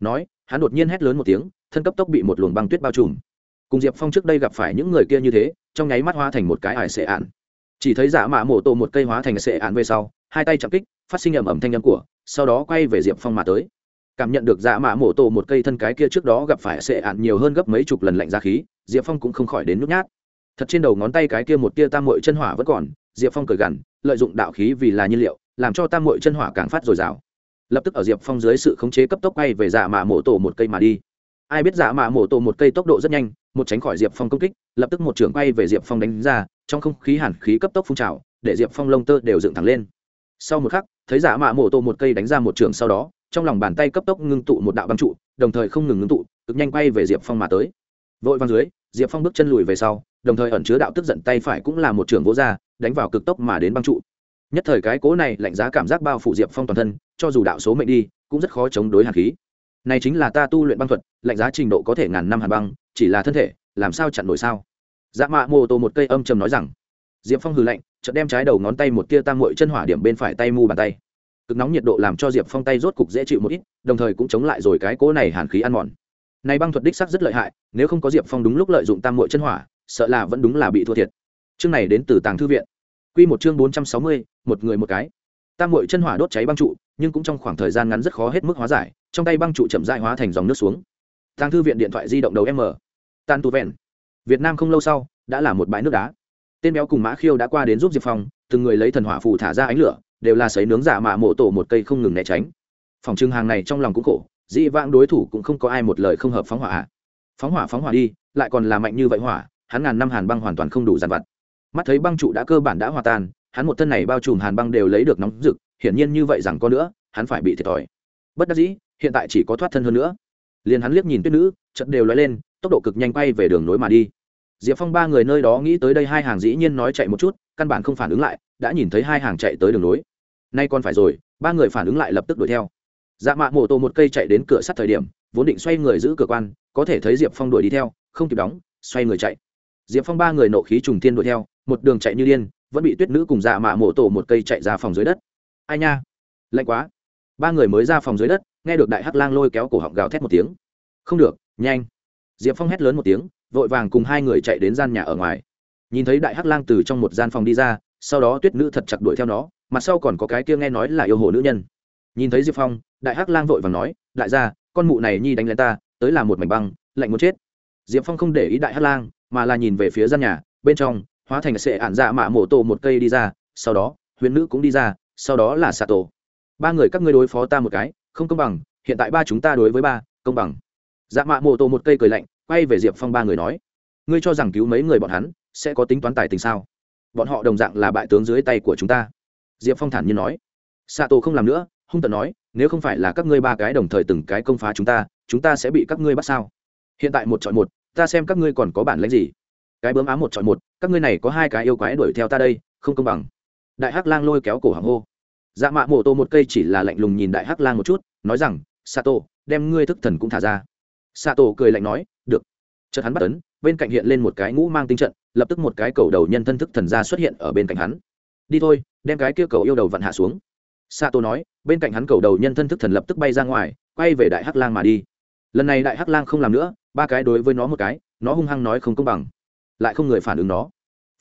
Nói, hắn đột nhiên hét lớn một tiếng, thân cấp tốc bị một luồng băng tuyết bao trùm. Cùng diệp phong trước đây gặp phải những người kia như thế, trong nháy mắt hóa thành một cái ải sệ ạn chỉ thấy dạ mạ mổ tổ một cây hóa thành sệ ạn về sau, hai tay chạm kích, phát sinh ầm ầm thanh âm của, sau đó quay về diệp phong mà tới cảm nhận được giả mạ mổ tổ một cây thân cái kia trước đó gặp phải sệ ạn nhiều hơn gấp mấy chục lần lạnh ra khí, diệp phong cũng không khỏi đến nhút nhát. Thật trên đầu ngón tay cái kia một tia tam mội chân hỏa vẫn còn, diệp phong cười gằn, lợi dụng đạo khí vì là nhiên liệu, làm cho tam mội chân hỏa càng phát dồi dào. Lập tức ở diệp phong dưới sự khống chế cấp tốc bay về giả mạ mổ tổ một cây mà đi. Ai biết giả mạ mổ tổ một cây tốc độ rất nhanh, một tránh khỏi diệp phong công kích, lập tức một trưởng quay về diệp phong đánh ra, trong không khí hàn khí cấp tốc phun trào, để diệp phong lông tơ đều dựng thẳng lên. Sau một khắc, thấy giả mạ mổ tổ một cây đánh ra một trường sau đó trong lòng bàn tay cấp tốc ngưng tụ một đạo băng trụ, đồng thời không ngừng ngưng tụ, cực nhanh quay về diệp phong mà tới. Vội văng dưới, diệp phong bước chân lùi về sau, đồng thời ẩn chứa đạo tức giận tay phải cũng là một trường vỗ ra, đánh vào cực tốc mà đến băng trụ. Nhất thời cái cố này lạnh giá cảm giác bao phủ diệp phong toàn thân, cho dù đạo số mệnh đi, cũng rất khó chống đối hàn khí. Này chính là ta tu luyện băng thuật, lạnh giá trình độ có thể ngàn năm hàn băng, chỉ là thân thể, làm sao chặn nổi sao? Dạ mạ mô tô một cây âm trầm nói rằng. Diệp phong hừ lạnh, chợt đem trái đầu ngón tay một tia tam mội chân hỏa điểm bên phải tay mu bàn tay cực nóng nhiệt độ làm cho diệp phong tay rốt cục dễ chịu một ít, đồng thời cũng chống lại rồi cái cỗ này hàn khí ăn mòn. Này băng thuật đích sắc rất lợi hại, nếu không có diệp phong đúng lúc lợi dụng tam mội chân hỏa, sợ là vẫn đúng là bị thua thiệt. Chương này đến từ tàng thư viện. Q một chương bốn trăm sáu mươi, một người một cái. Tam mội chân hỏa đốt cháy băng trụ, nhưng cũng trong khoảng thời gian ngắn rất khó hết mức hóa giải, trong tay băng trụ chậm dại hóa thành dòng nước xuống. Tàng thư viện điện thoại di động đầu m. Tan tu vẹn. Việt nam không lâu sau, đã là một bãi nước đá. Tên béo cùng mã khiêu đã qua đến giúp diệp phong, từng người lấy thần hỏa phù thả ra ánh lửa đều là sấy nướng giả mạ mộ tổ một cây không ngừng né tránh. Phòng trưng hàng này trong lòng cũng khổ, dĩ vãng đối thủ cũng không có ai một lời không hợp phóng hỏa phóng hỏa phóng hỏa đi, lại còn là mạnh như vậy hỏa, hắn ngàn năm hàn băng hoàn toàn không đủ dàn vặt. Mắt thấy băng trụ đã cơ bản đã hòa tan, hắn một thân này bao trùm hàn băng đều lấy được nóng rực, hiển nhiên như vậy rằng có nữa, hắn phải bị thiệt thòi. Bất đắc dĩ, hiện tại chỉ có thoát thân hơn nữa. Liền hắn liếc nhìn tuyết nữ trận đều lóe lên, tốc độ cực nhanh quay về đường nối mà đi. Diệp phong ba người nơi đó nghĩ tới đây, hai hàng dĩ nhiên nói chạy một chút, căn bản không phản ứng lại, đã nhìn thấy hai hàng chạy tới đường nối nay còn phải rồi, ba người phản ứng lại lập tức đuổi theo. Dạ mạ mổ tổ một cây chạy đến cửa sắt thời điểm, vốn định xoay người giữ cửa quan, có thể thấy diệp phong đuổi đi theo, không kịp đóng, xoay người chạy. Diệp phong ba người nộ khí trùng tiên đuổi theo, một đường chạy như điên, vẫn bị tuyết nữ cùng dạ mạ mổ tổ một cây chạy ra phòng dưới đất. Ai nha? Lạnh quá. Ba người mới ra phòng dưới đất, nghe được đại hắc lang lôi kéo cổ họng gào thét một tiếng. Không được, nhanh. Diệp phong hét lớn một tiếng, vội vàng cùng hai người chạy đến gian nhà ở ngoài. Nhìn thấy đại hắc lang từ trong một gian phòng đi ra, sau đó tuyết nữ thật chặt đuổi theo nó mặt sau còn có cái kia nghe nói là yêu hồ nữ nhân. Nhìn thấy diệp phong, đại hắc lang vội và nói, đại gia, con mụ này nhi đánh lên ta, tới là một mảnh băng, lạnh muốn chết. Diệp phong không để ý đại hắc lang, mà là nhìn về phía gian nhà, bên trong, hóa thành sệ ản dạ mạ mổ tổ một cây đi ra, sau đó, huyền nữ cũng đi ra, sau đó là xạ tổ. Ba người các ngươi đối phó ta một cái, không công bằng, hiện tại ba chúng ta đối với ba, công bằng. Dạ mạ mổ tổ một cây cười lạnh, quay về diệp phong ba người nói, ngươi cho rằng cứu mấy người bọn hắn sẽ có tính toán tài tình sao? Bọn họ đồng dạng là bại tướng dưới tay của chúng ta diệp phong thản nhiên nói. Xạ tổ không làm nữa, hung tận nói, nếu không phải là các ngươi ba cái đồng thời từng cái công phá chúng ta chúng ta sẽ bị các ngươi bắt sao? Hiện tại một chọn một, ta xem các ngươi còn có bản lãnh gì? Cái bướm ám một chọn một, các ngươi này có hai cái yêu quái đuổi theo ta đây, không công bằng. Đại hắc lang lôi kéo cổ hàng hô. Dạ mạ mổ tô một cây chỉ là lạnh lùng nhìn đại hắc lang một chút, nói rằng, sato, đem ngươi thức thần cũng thả ra. Sato cười lạnh nói, được. Chợt hắn bắt tấn bên cạnh hiện lên một cái ngũ mang tinh trận, lập tức một cái cầu đầu nhân thân thức thần ra xuất hiện ở bên cạnh hắn. Đi thôi đem cái kia cầu yêu đầu vặn hạ xuống. Sato nói, bên cạnh hắn cầu đầu nhân thân thức thần lập tức bay ra ngoài, quay về đại hắc lang mà đi. Lần này đại hắc lang không làm nữa, ba cái đối với nó một cái, nó hung hăng nói không công bằng. Lại không người phản ứng nó.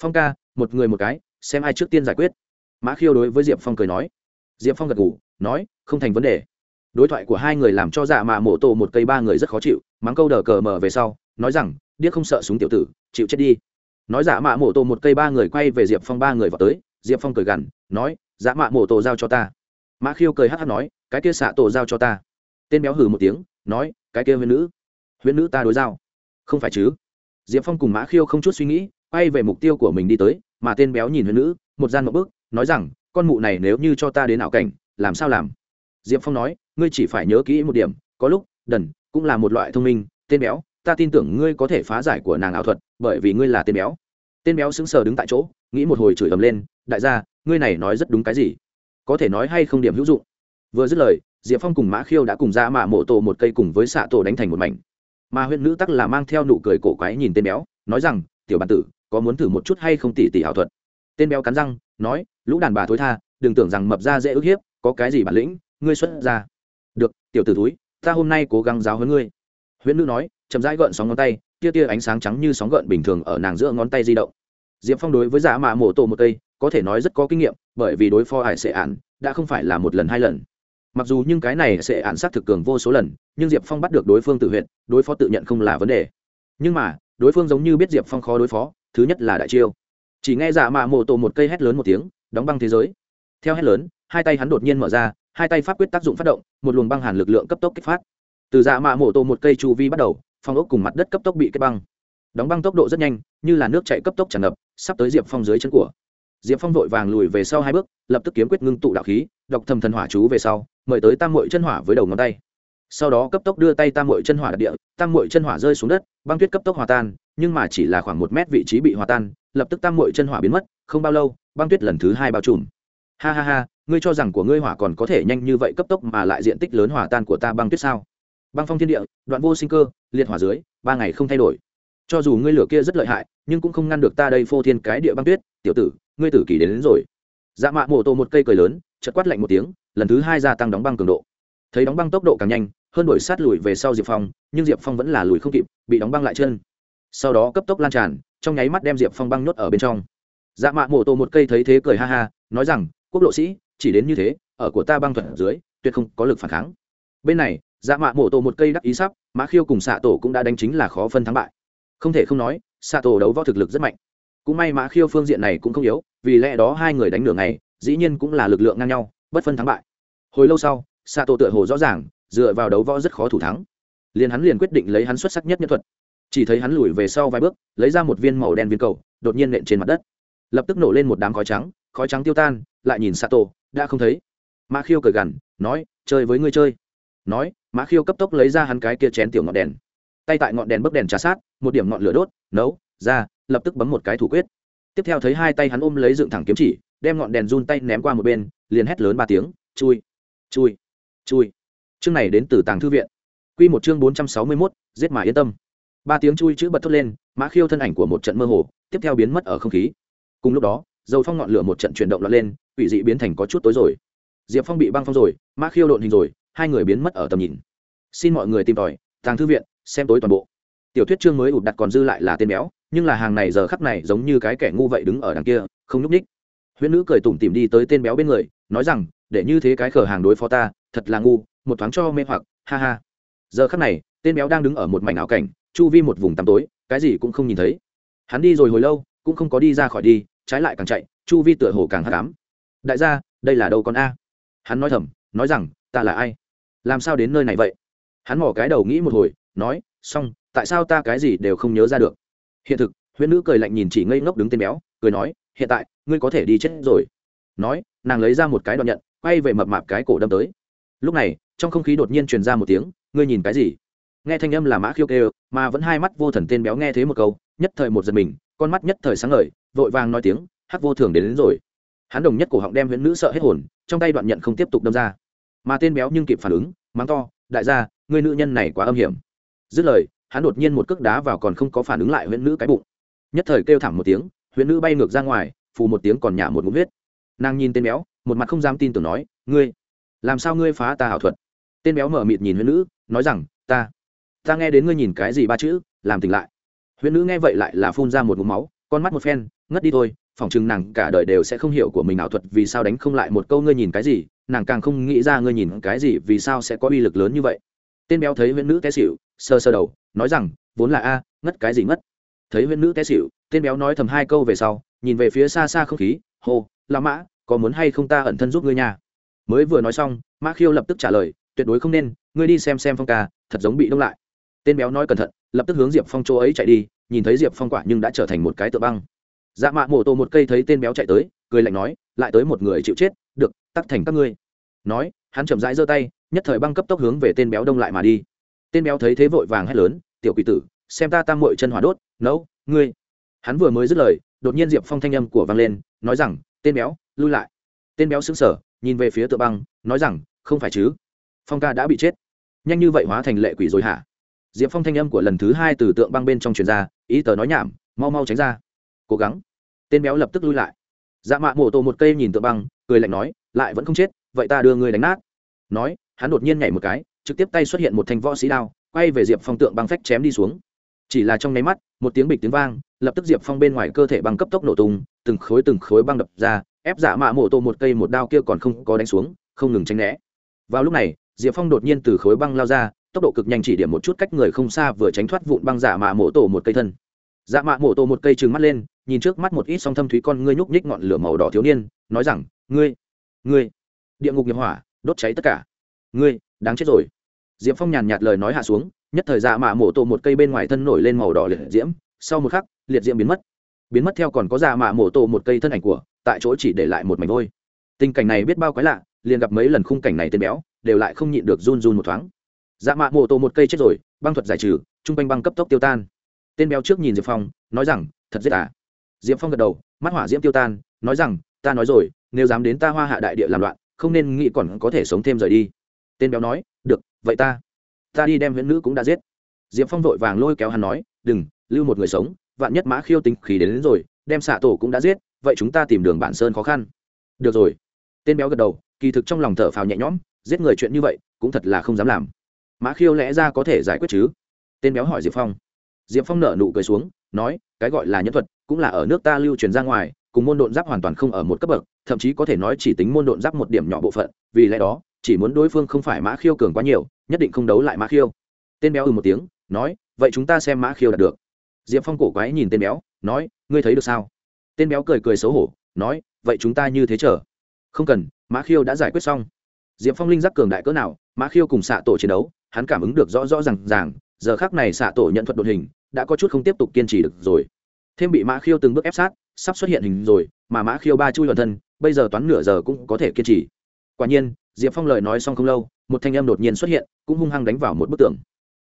Phong ca, một người một cái, xem ai trước tiên giải quyết. Mã khiêu đối với diệp phong cười nói. Diệp phong gật ngủ nói, không thành vấn đề. Đối thoại của hai người làm cho dạ mạ mộ tổ một cây ba người rất khó chịu, mắng câu đờ cờ mờ về sau, nói rằng, điếc không sợ súng tiểu tử, chịu chết đi. Nói dạ mạ mộ tổ một cây ba người quay về diệp phong ba người vào tới diệp phong cười gằn, nói dã mạ mổ tổ giao cho ta. Mã khiêu cười hh nói, cái kia xạ tổ giao cho ta. Tên béo hừ một tiếng, nói, cái kia huyễn nữ huyễn nữ ta đối giao. Không phải chứ? Diệp phong cùng mã khiêu không chút suy nghĩ, quay về mục tiêu của mình đi tới, mà tên béo nhìn huyễn nữ, một gian một bước, nói rằng, con mụ này nếu như cho ta đến ảo cảnh, làm sao làm? Diệp phong nói, ngươi chỉ phải nhớ kỹ một điểm, có lúc, đần cũng là một loại thông minh, tên béo, ta tin tưởng ngươi có thể phá giải của nàng ảo thuật, bởi vì ngươi là tên béo. Tên béo sững sờ đứng tại chỗ, nghĩ một hồi chửi ầm lên đại gia, ngươi này nói rất đúng cái gì? Có thể nói hay không điểm hữu dụng. Vừa dứt lời, diệp phong cùng mã khiêu đã cùng ra mạ mộ tổ một cây cùng với xạ tổ đánh thành một mảnh. Mà huyện nữ tắc là mang theo nụ cười cổ quái nhìn tên béo, nói rằng, tiểu bản tử, có muốn thử một chút hay không tỉ tỉ ảo thuật? Tên béo cắn răng, nói, lũ đàn bà thối tha, đừng tưởng rằng mập ra dễ ức hiếp, có cái gì bản lĩnh, ngươi xuất ra. Được, tiểu t ử túi ta hôm nay cố gắng giáo hơn ngươi. Huyễn nữ nói, chậm rãi gợn sóng ngón tay, tia tia ánh sáng trắng như sóng gợn bình thường ở nàng giữa ngón tay di động. Diệp phong đối với giả mạ mổ tổ một cây có thể nói rất có kinh nghiệm, bởi vì đối phó hải sệ ạn đã không phải là một lần hai lần. Mặc dù nhưng cái này sẽ ạn sát thực cường vô số lần, nhưng diệp phong bắt được đối phương tự huyện đối phó tự nhận không là vấn đề. Nhưng mà, đối phương giống như biết diệp phong khó đối phó, thứ nhất là đại chiêu. Chỉ nghe giả mạ mộ tổ một cây hét lớn một tiếng, đóng băng thế giới. Theo hét lớn, hai tay hắn đột nhiên mở ra, hai tay pháp quyết tác dụng phát động, một luồng băng hàn lực lượng cấp tốc kích phát. Từ dạ mạ mộ tổ một cây chu vi bắt đầu, phong ốc cùng mặt đất cấp tốc bị kết băng. Đóng băng tốc độ rất nhanh, như là nước chạy cấp tốc tràn ngập, sắp tới diệp phong dưới chân của diệp phong vội vàng lùi về sau hai bước, lập tức kiếm quyết ngưng tụ đạo khí, đọc thầm thần hỏa chú về sau, mời tới tam mội chân hỏa với đầu ngón tay. Sau đó cấp tốc đưa tay tam mội chân hỏa đặt địa, tam mội chân hỏa rơi xuống đất, băng tuyết cấp tốc hòa tan, nhưng mà chỉ là khoảng một mét vị trí bị hòa tan, lập tức tam mội chân hỏa biến mất, không bao lâu, băng tuyết lần thứ hai bao trùm. Ha ha ha, ngươi cho rằng của ngươi hỏa còn có thể nhanh như vậy cấp tốc mà lại diện tích lớn hỏa tan của ta băng tuyết sao? Băng phong thiên địa, đoạn vô sinh cơ, liệt hỏa dưới, ba ngày không thay đổi. Cho dù ngươi lửa kia rất lợi hại, nhưng cũng không ngăn được ta đây phô thiên cái địa băng tuyết, tiểu tử ngươi tử kỳ đến, đến rồi. Dạ mạ mổ tổ một cây cười lớn chật quát lạnh một tiếng lần thứ hai gia tăng đóng băng cường độ. Thấy đóng băng tốc độ càng nhanh hơn đuổi sát lùi về sau diệp phong nhưng diệp phong vẫn là lùi không kịp bị đóng băng lại chân. Sau đó cấp tốc lan tràn trong nháy mắt đem diệp phong băng nhốt ở bên trong. Dạ mạ mổ tổ một cây thấy thế cười ha ha nói rằng quốc lộ sĩ chỉ đến như thế ở của ta băng thuật dưới tuyệt không có lực phản kháng. Bên này dạ mạ mổ tổ một cây đắc ý sắp mã khiêu cùng xạ tổ cũng đã đánh chính là khó phân thắng bại. Không thể không nói xạ tổ đấu võ thực lực rất mạnh cũng may mã khiêu phương diện này cũng không yếu, vì lẽ đó hai người đánh nửa ngày, dĩ nhiên cũng là lực lượng ngang nhau, bất phân thắng bại. Hồi lâu sau xạ tổ tựa hồ rõ ràng, dựa vào đấu võ rất khó thủ thắng. Liền hắn liền quyết định lấy hắn xuất sắc nhất nhân thuật. Chỉ thấy hắn lùi về sau vài bước, lấy ra một viên màu đen viên cầu, đột nhiên nện trên mặt đất. Lập tức nổ lên một đám khói trắng khói trắng tiêu tan, lại nhìn xạ tổ đã không thấy. Mã khiêu cười gằn, nói, chơi với ngươi chơi. Nói, mã khiêu cấp tốc lấy ra hắn cái kia chén tiểu ngọn đèn. Tay tại ngọn đèn bấc đèn trà sát, một điểm ngọn lửa đốt, nấu, ra lập tức bấm một cái thủ quyết. Tiếp theo thấy hai tay hắn ôm lấy dựng thẳng kiếm chỉ, đem ngọn đèn run tay ném qua một bên, liền hét lớn ba tiếng, chui chui chui. Chương này đến từ tàng thư viện. Q một chương bốn trăm sáu mươi mốt, giết mà yên tâm. Ba tiếng chui chữ bật thốt lên, mã khiêu thân ảnh của một trận mơ hồ, tiếp theo biến mất ở không khí. Cùng lúc đó, dầu phong ngọn lửa một trận chuyển động lọt lên ủy dị biến thành có chút tối rồi. Diệp phong bị băng phong rồi, mã khiêu độn hình rồi, hai người biến mất ở tầm nhìn. Xin mọi người tìm tòi, tàng thư viện, xem tối toàn bộ. Tiểu thuyết chương mới ụt đặt còn dư lại là tên béo nhưng là hàng này giờ khắp này giống như cái kẻ ngu vậy đứng ở đằng kia, không nhúc ních huyễn nữ cười tủm tìm đi tới tên béo bên người, nói rằng, để như thế cái khở hàng đối phó ta, thật là ngu, một thoáng cho mê hoặc, ha ha. Giờ khắc này, tên béo đang đứng ở một mảnh ảo cảnh, chu vi một vùng tăm tối, cái gì cũng không nhìn thấy. Hắn đi rồi hồi lâu, cũng không có đi ra khỏi đi, trái lại càng chạy, chu vi tựa hồ càng hắc ám. Đại gia, đây là đâu con a? Hắn nói thầm, nói rằng, ta là ai? Làm sao đến nơi này vậy? Hắn mỏ cái đầu nghĩ một hồi, nói, xong, tại sao ta cái gì đều không nhớ ra được? Hiện thực huyễn nữ cười lạnh nhìn chỉ ngây ngốc đứng tên béo cười nói hiện tại ngươi có thể đi chết rồi. Nói nàng lấy ra một cái đoạn nhận quay về mập mạp cái cổ đâm tới. Lúc này trong không khí đột nhiên truyền ra một tiếng ngươi nhìn cái gì? Nghe thanh âm là mã khiêu kêu mà vẫn hai mắt vô thần tên béo nghe thấy một câu nhất thời một giật mình con mắt nhất thời sáng ngời vội vàng nói tiếng hắc vô thường đến, đến rồi. Hắn đồng nhất cổ họng đem huyễn nữ sợ hết hồn trong tay đoạn nhận không tiếp tục đâm ra. Mà tên béo nhưng kịp phản ứng mắng to đại gia người nữ nhân này quá âm hiểm. Dứt lời hắn đột nhiên một cước đá vào còn không có phản ứng lại huyễn nữ cái bụng. Nhất thời kêu thảm một tiếng, huyễn nữ bay ngược ra ngoài, phù một tiếng còn nhả một ngụm huyết. Nàng nhìn tên béo, một mặt không dám tin tưởng nói, ngươi, làm sao ngươi phá ta ảo thuật? Tên béo mở mịt nhìn huyễn nữ, nói rằng, ta ta nghe đến ngươi nhìn cái gì ba chữ, làm tỉnh lại. Huyễn nữ nghe vậy lại là phun ra một ngụm máu, con mắt một phen, ngất đi thôi, phỏng chừng nàng cả đời đều sẽ không hiểu của mình ảo thuật vì sao đánh không lại một câu ngươi nhìn cái gì, nàng càng không nghĩ ra ngươi nhìn cái gì vì sao sẽ có uy lực lớn như vậy. Tên béo thấy huyễn nữ té xỉu sơ sơ đầu, nói rằng, vốn là a, ngất cái gì ngất? Thấy huyễn nữ té xỉu, tên béo nói thầm hai câu về sau, nhìn về phía xa xa không khí, hô la mã, có muốn hay không ta ẩn thân giúp ngươi nha? Mới vừa nói xong, mã khiêu lập tức trả lời, tuyệt đối không nên, ngươi đi xem xem phong ca, thật giống bị đông lại. Tên béo nói cẩn thận, lập tức hướng diệp phong chỗ ấy chạy đi, nhìn thấy diệp phong quả nhưng đã trở thành một cái tượng băng. Dạ mạ mổ tổ một cây thấy tên béo chạy tới, cười lạnh nói, lại tới một người chịu chết, được, tắt thành các ngươi. Nói, hắn chậm rãi giơ tay, nhất thời băng cấp tốc hướng về tên béo đông lại mà đi tên béo thấy thế vội vàng hét lớn, tiểu quỷ tử, xem ta tam mội chân hỏa đốt, nấu, ngươi. Hắn vừa mới dứt lời, đột nhiên diệp phong thanh âm của vang lên, nói rằng, tên béo, lui lại. Tên béo xứng sở nhìn về phía tựa băng, nói rằng, không phải chứ? Phong ca đã bị chết. Nhanh như vậy hóa thành lệ quỷ rồi hả? Diệp phong thanh âm của lần thứ hai từ tượng băng bên trong truyền ra, ý tờ nói nhảm, mau mau tránh ra, cố gắng. Tên béo lập tức lui lại. Dạ mạ mổ tổ một cây nhìn tượng băng, cười lạnh nói, lại vẫn không chết, vậy ta đưa người đánh nát. Nói, hắn đột nhiên nhảy một cái trực tiếp tay xuất hiện một thanh võ sĩ đao, quay về diệp phong tượng băng phách chém đi xuống. Chỉ là trong nháy mắt, một tiếng bịch tiếng vang, lập tức diệp phong bên ngoài cơ thể băng cấp tốc nổ tung, từng khối từng khối băng đập ra, ép dạ mạ mổ tổ một cây một đao kia còn không có đánh xuống, không ngừng tranh né. Vào lúc này, diệp phong đột nhiên từ khối băng lao ra, tốc độ cực nhanh chỉ điểm một chút cách người không xa vừa tránh thoát vụn băng dạ mạ mổ tổ một cây thân. Dạ mạ mổ tổ một cây trừng mắt lên, nhìn trước mắt một ít song thâm thúy con ngươi nhúc nhích ngọn lửa màu đỏ thiếu niên, nói rằng, ngươi ngươi, địa ngục nghiệp hỏa, đốt cháy tất cả. Ngươi, đáng chết rồi diệp phong nhàn nhạt lời nói hạ xuống, nhất thời dạ mạ mổ tổ một cây bên ngoài thân nổi lên màu đỏ liệt diễm, sau một khắc, liệt diễm biến mất. Biến mất theo còn có dạ mạ mổ tổ một cây thân ảnh của, tại chỗ chỉ để lại một mảnh vôi. Tình cảnh này biết bao quái lạ, liền gặp mấy lần khung cảnh này tên béo, đều lại không nhịn được run run một thoáng. Dạ mạ mổ tổ một cây chết rồi, băng thuật giải trừ, trung quanh băng cấp tốc tiêu tan. Tên béo trước nhìn diệp phong, nói rằng, thật giết à? Diệp phong gật đầu, mắt hỏa diễm tiêu tan, nói rằng, ta nói rồi, nếu dám đến ta hoa hạ đại địa làm loạn, không nên nghĩ còn có thể sống thêm rời đi tên béo nói được vậy ta ta đi đem huyễn nữ cũng đã giết. Diệp phong vội vàng lôi kéo hắn nói đừng lưu một người sống vạn nhất mã khiêu tính khí đến, đến rồi đem xạ tổ cũng đã giết vậy chúng ta tìm đường bản sơn khó khăn. Được rồi. Tên béo gật đầu kỳ thực trong lòng thở phào nhẹ nhõm giết người chuyện như vậy cũng thật là không dám làm. Mã khiêu lẽ ra có thể giải quyết chứ? Tên béo hỏi diệp phong. Diệp phong nở nụ cười xuống nói cái gọi là nhân thuật cũng là ở nước ta lưu truyền ra ngoài cùng môn độn giáp hoàn toàn không ở một cấp bậc thậm chí có thể nói chỉ tính môn độn giáp một điểm nhỏ bộ phận vì lẽ đó chỉ muốn đối phương không phải mã khiêu cường quá nhiều, nhất định không đấu lại mã khiêu. Tên béo ừ một tiếng, nói, vậy chúng ta xem mã khiêu đạt được. Diệp phong cổ quái nhìn tên béo, nói, ngươi thấy được sao? Tên béo cười cười xấu hổ, nói, vậy chúng ta như thế chờ. Không cần, mã khiêu đã giải quyết xong. Diệp phong linh giác cường đại cỡ nào, mã khiêu cùng xạ tổ chiến đấu, hắn cảm ứng được rõ rõ r à n g ràng, giờ khác này xạ tổ nhận thuật đột hình, đã có chút không tiếp tục kiên trì được rồi. Thêm bị mã khiêu từng bước ép sát, sắp xuất hiện hình rồi, mà mã khiêu ba chui vào thân, bây giờ toán nửa giờ cũng có thể kiên trì. Quả nhiên diệp phong lời nói xong không lâu, một thanh em đột nhiên xuất hiện, cũng hung hăng đánh vào một bức tường.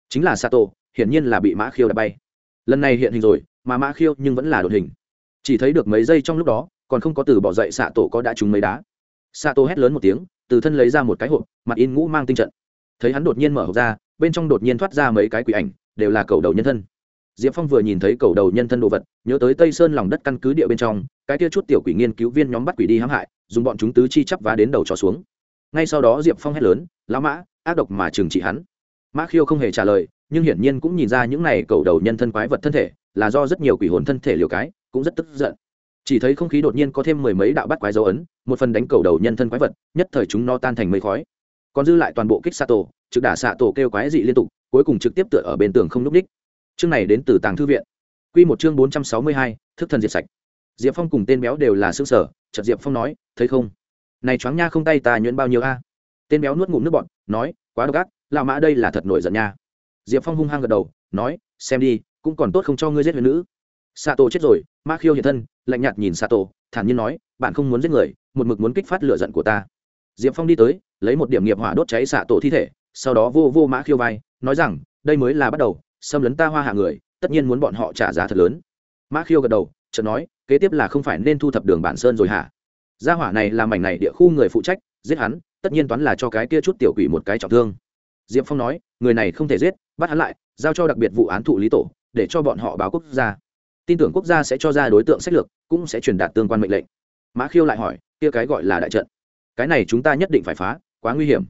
Chính là sato, hiển nhiên là bị mã khiêu đã bay. Lần này hiện hình rồi, mà mã khiêu nhưng vẫn là đột hình. Chỉ thấy được mấy giây trong lúc đó, còn không có từ bỏ dậy xạ tổ có đã trúng mấy đá. Xạ tổ hét lớn một tiếng, từ thân lấy ra một cái hộp, mặt in ngũ mang tinh trận. Thấy hắn đột nhiên mở hộp ra, bên trong đột nhiên thoát ra mấy cái quỷ ảnh, đều là cầu đầu nhân thân. Diệp phong vừa nhìn thấy cầu đầu nhân thân đồ vật, nhớ tới tây sơn lòng đất căn cứ địa bên trong, cái kia chút tiểu quỷ nghiên cứu viên nhóm bắt quỷ đi hãm hại, dùng bọn chúng tứ chi chắp vá đến đầu trò xuống ngay sau đó diệp phong hét lớn, lão mã, ác độc mà trừng trị hắn. Mã khiêu không hề trả lời, nhưng hiển nhiên cũng nhìn ra những này cầu đầu nhân thân quái vật thân thể là do rất nhiều quỷ hồn thân thể liều cái, cũng rất tức giận. Chỉ thấy không khí đột nhiên có thêm mười mấy đạo bắt quái dấu ấn, một phần đánh cầu đầu nhân thân quái vật, nhất thời chúng no tan thành mây khói. Còn dư lại toàn bộ kích xạ tổ, trực đả xạ tổ kêu quái dị liên tục, cuối cùng trực tiếp tựa ở bên tường không n ú c ních chương này đến từ tàng thư viện. Q một chương bốn trăm sáu mươi hai, thức thần diệt sạch. Diệp phong cùng tên béo đều là xương sở chợt diệp phong nói, thấy không? Này choáng nha không tay ta nhuyễn bao nhiêu a? Tên béo nuốt ngụm nước bọn nói, quá độc ác, lão mã đây là thật nổi giận nha. Diệp phong hung hăng gật đầu, nói, xem đi, cũng còn tốt không cho ngươi giết huyền nữ. Xạ tổ chết rồi, ma khiêu hiện thân, lạnh nhạt nhìn xạ tổ thản nhiên nói, bạn không muốn giết người, một mực muốn kích phát lửa giận của ta. Diệp phong đi tới, lấy một điểm nghiệp hỏa đốt cháy xạ tổ thi thể, sau đó vô vô mã khiêu vai, nói rằng, đây mới là bắt đầu, xâm lấn ta hoa hạ người, tất nhiên muốn bọn họ trả giá thật lớn. Mã khiêu gật đầu, chợt nói, kế tiếp là không phải nên thu thập đường bản sơn rồi hả? Gia hỏa này là mảnh này địa khu người phụ trách, giết hắn, tất nhiên toán là cho cái kia chút tiểu quỷ một cái trọng thương. Diệp phong nói, người này không thể giết, bắt hắn lại, giao cho đặc biệt vụ án thụ lý tổ, để cho bọn họ báo quốc gia. Tin tưởng quốc gia sẽ cho ra đối tượng sách lược, cũng sẽ truyền đạt tương quan mệnh lệnh. Mã khiêu lại hỏi, kia cái gọi là đại trận? Cái này chúng ta nhất định phải phá, quá nguy hiểm.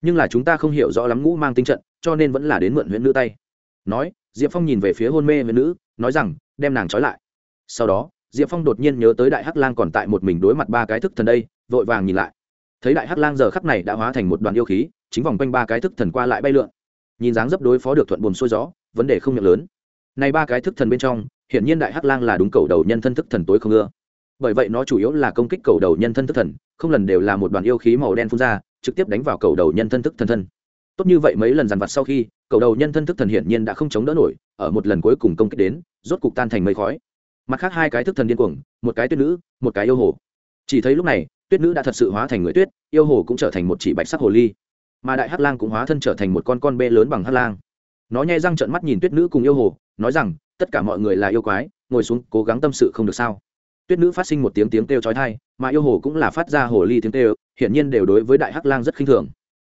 Nhưng là chúng ta không hiểu rõ lắm ngũ mang tinh trận, cho nên vẫn là đến mượn huyện nữ tay. Nói, diệp phong nhìn về phía hôn mê huyện nữ, nói rằng, đem nàng trói lại. Sau đó diệp phong đột nhiên nhớ tới đại hắc lang còn tại một mình đối mặt ba cái thức thần đây, vội vàng nhìn lại. Thấy đại hắc lang giờ khắp này đã hóa thành một đoàn yêu khí, chính vòng quanh ba cái thức thần qua lại bay lượn. Nhìn dáng dấp đối phó được thuận buồn xuôi gió, vấn đề không nhậm lớn. Này ba cái thức thần bên trong, hiển nhiên đại hắc lang là đúng cầu đầu nhân thân thức thần tối không ưa. Bởi vậy nó chủ yếu là công kích cầu đầu nhân thân thức thần, không lần đều là một đoàn yêu khí màu đen phun ra, trực tiếp đánh vào cầu đầu nhân thân thức thần thân. Tốt như vậy mấy lần dàn vặt sau khi, cầu đầu nhân thân thức thần hiển nhiên đã không chống đỡ nổi, ở một lần cuối cùng công kích đến, rốt cục tan thành mây khói mặt khác hai cái thức thần điên cuồng, một cái tuyết nữ, một cái yêu hồ. Chỉ thấy lúc này, tuyết nữ đã thật sự hóa thành người tuyết, yêu hồ cũng trở thành một chỉ bạch sắc hồ ly. Mà đại hắc lang cũng hóa thân trở thành một con con bê lớn bằng hắc lang. Nó nhai răng trợn mắt nhìn tuyết nữ cùng yêu hồ, nói rằng, tất cả mọi người là yêu quái, ngồi xuống, cố gắng tâm sự không được sao? Tuyết nữ phát sinh một tiếng tiếng kêu chói tai, mà yêu hồ cũng là phát ra hồ ly tiếng kêu, hiển nhiên đều đối với đại hắc lang rất khinh thường.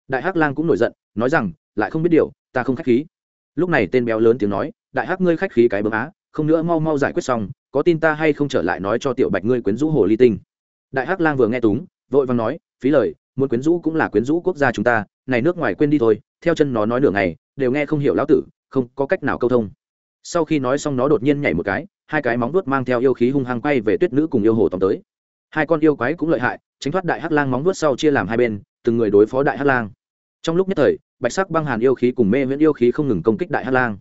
Đại hắc lang cũng nổi giận, nói rằng, lại không biết điều, ta không khách khí. Lúc này tên béo lớn tiếng nói, đại hắc ngươi khách khí cái bấm á, không nữa mau mau giải quyết xong có tin ta hay không trở lại nói cho tiểu bạch ngươi quyến rũ hồ ly tinh đại hắc lang vừa nghe túng vội vàng nói phí lời muốn quyến rũ cũng là quyến rũ quốc gia chúng ta này nước ngoài quên đi thôi theo chân nó nói nửa ngày đều nghe không hiểu lão tử không có cách nào câu thông sau khi nói xong nó đột nhiên nhảy một cái hai cái móng vuốt mang theo yêu khí hung hăng quay về tuyết nữ cùng yêu hồ tóm tới hai con yêu quái cũng lợi hại tránh thoát đại hắc lang móng vuốt sau chia làm hai bên từng người đối phó đại hắc lang trong lúc nhất thời bạch sắc băng hàn yêu khí cùng mê viễn yêu khí không ngừng công kích đại hắc lang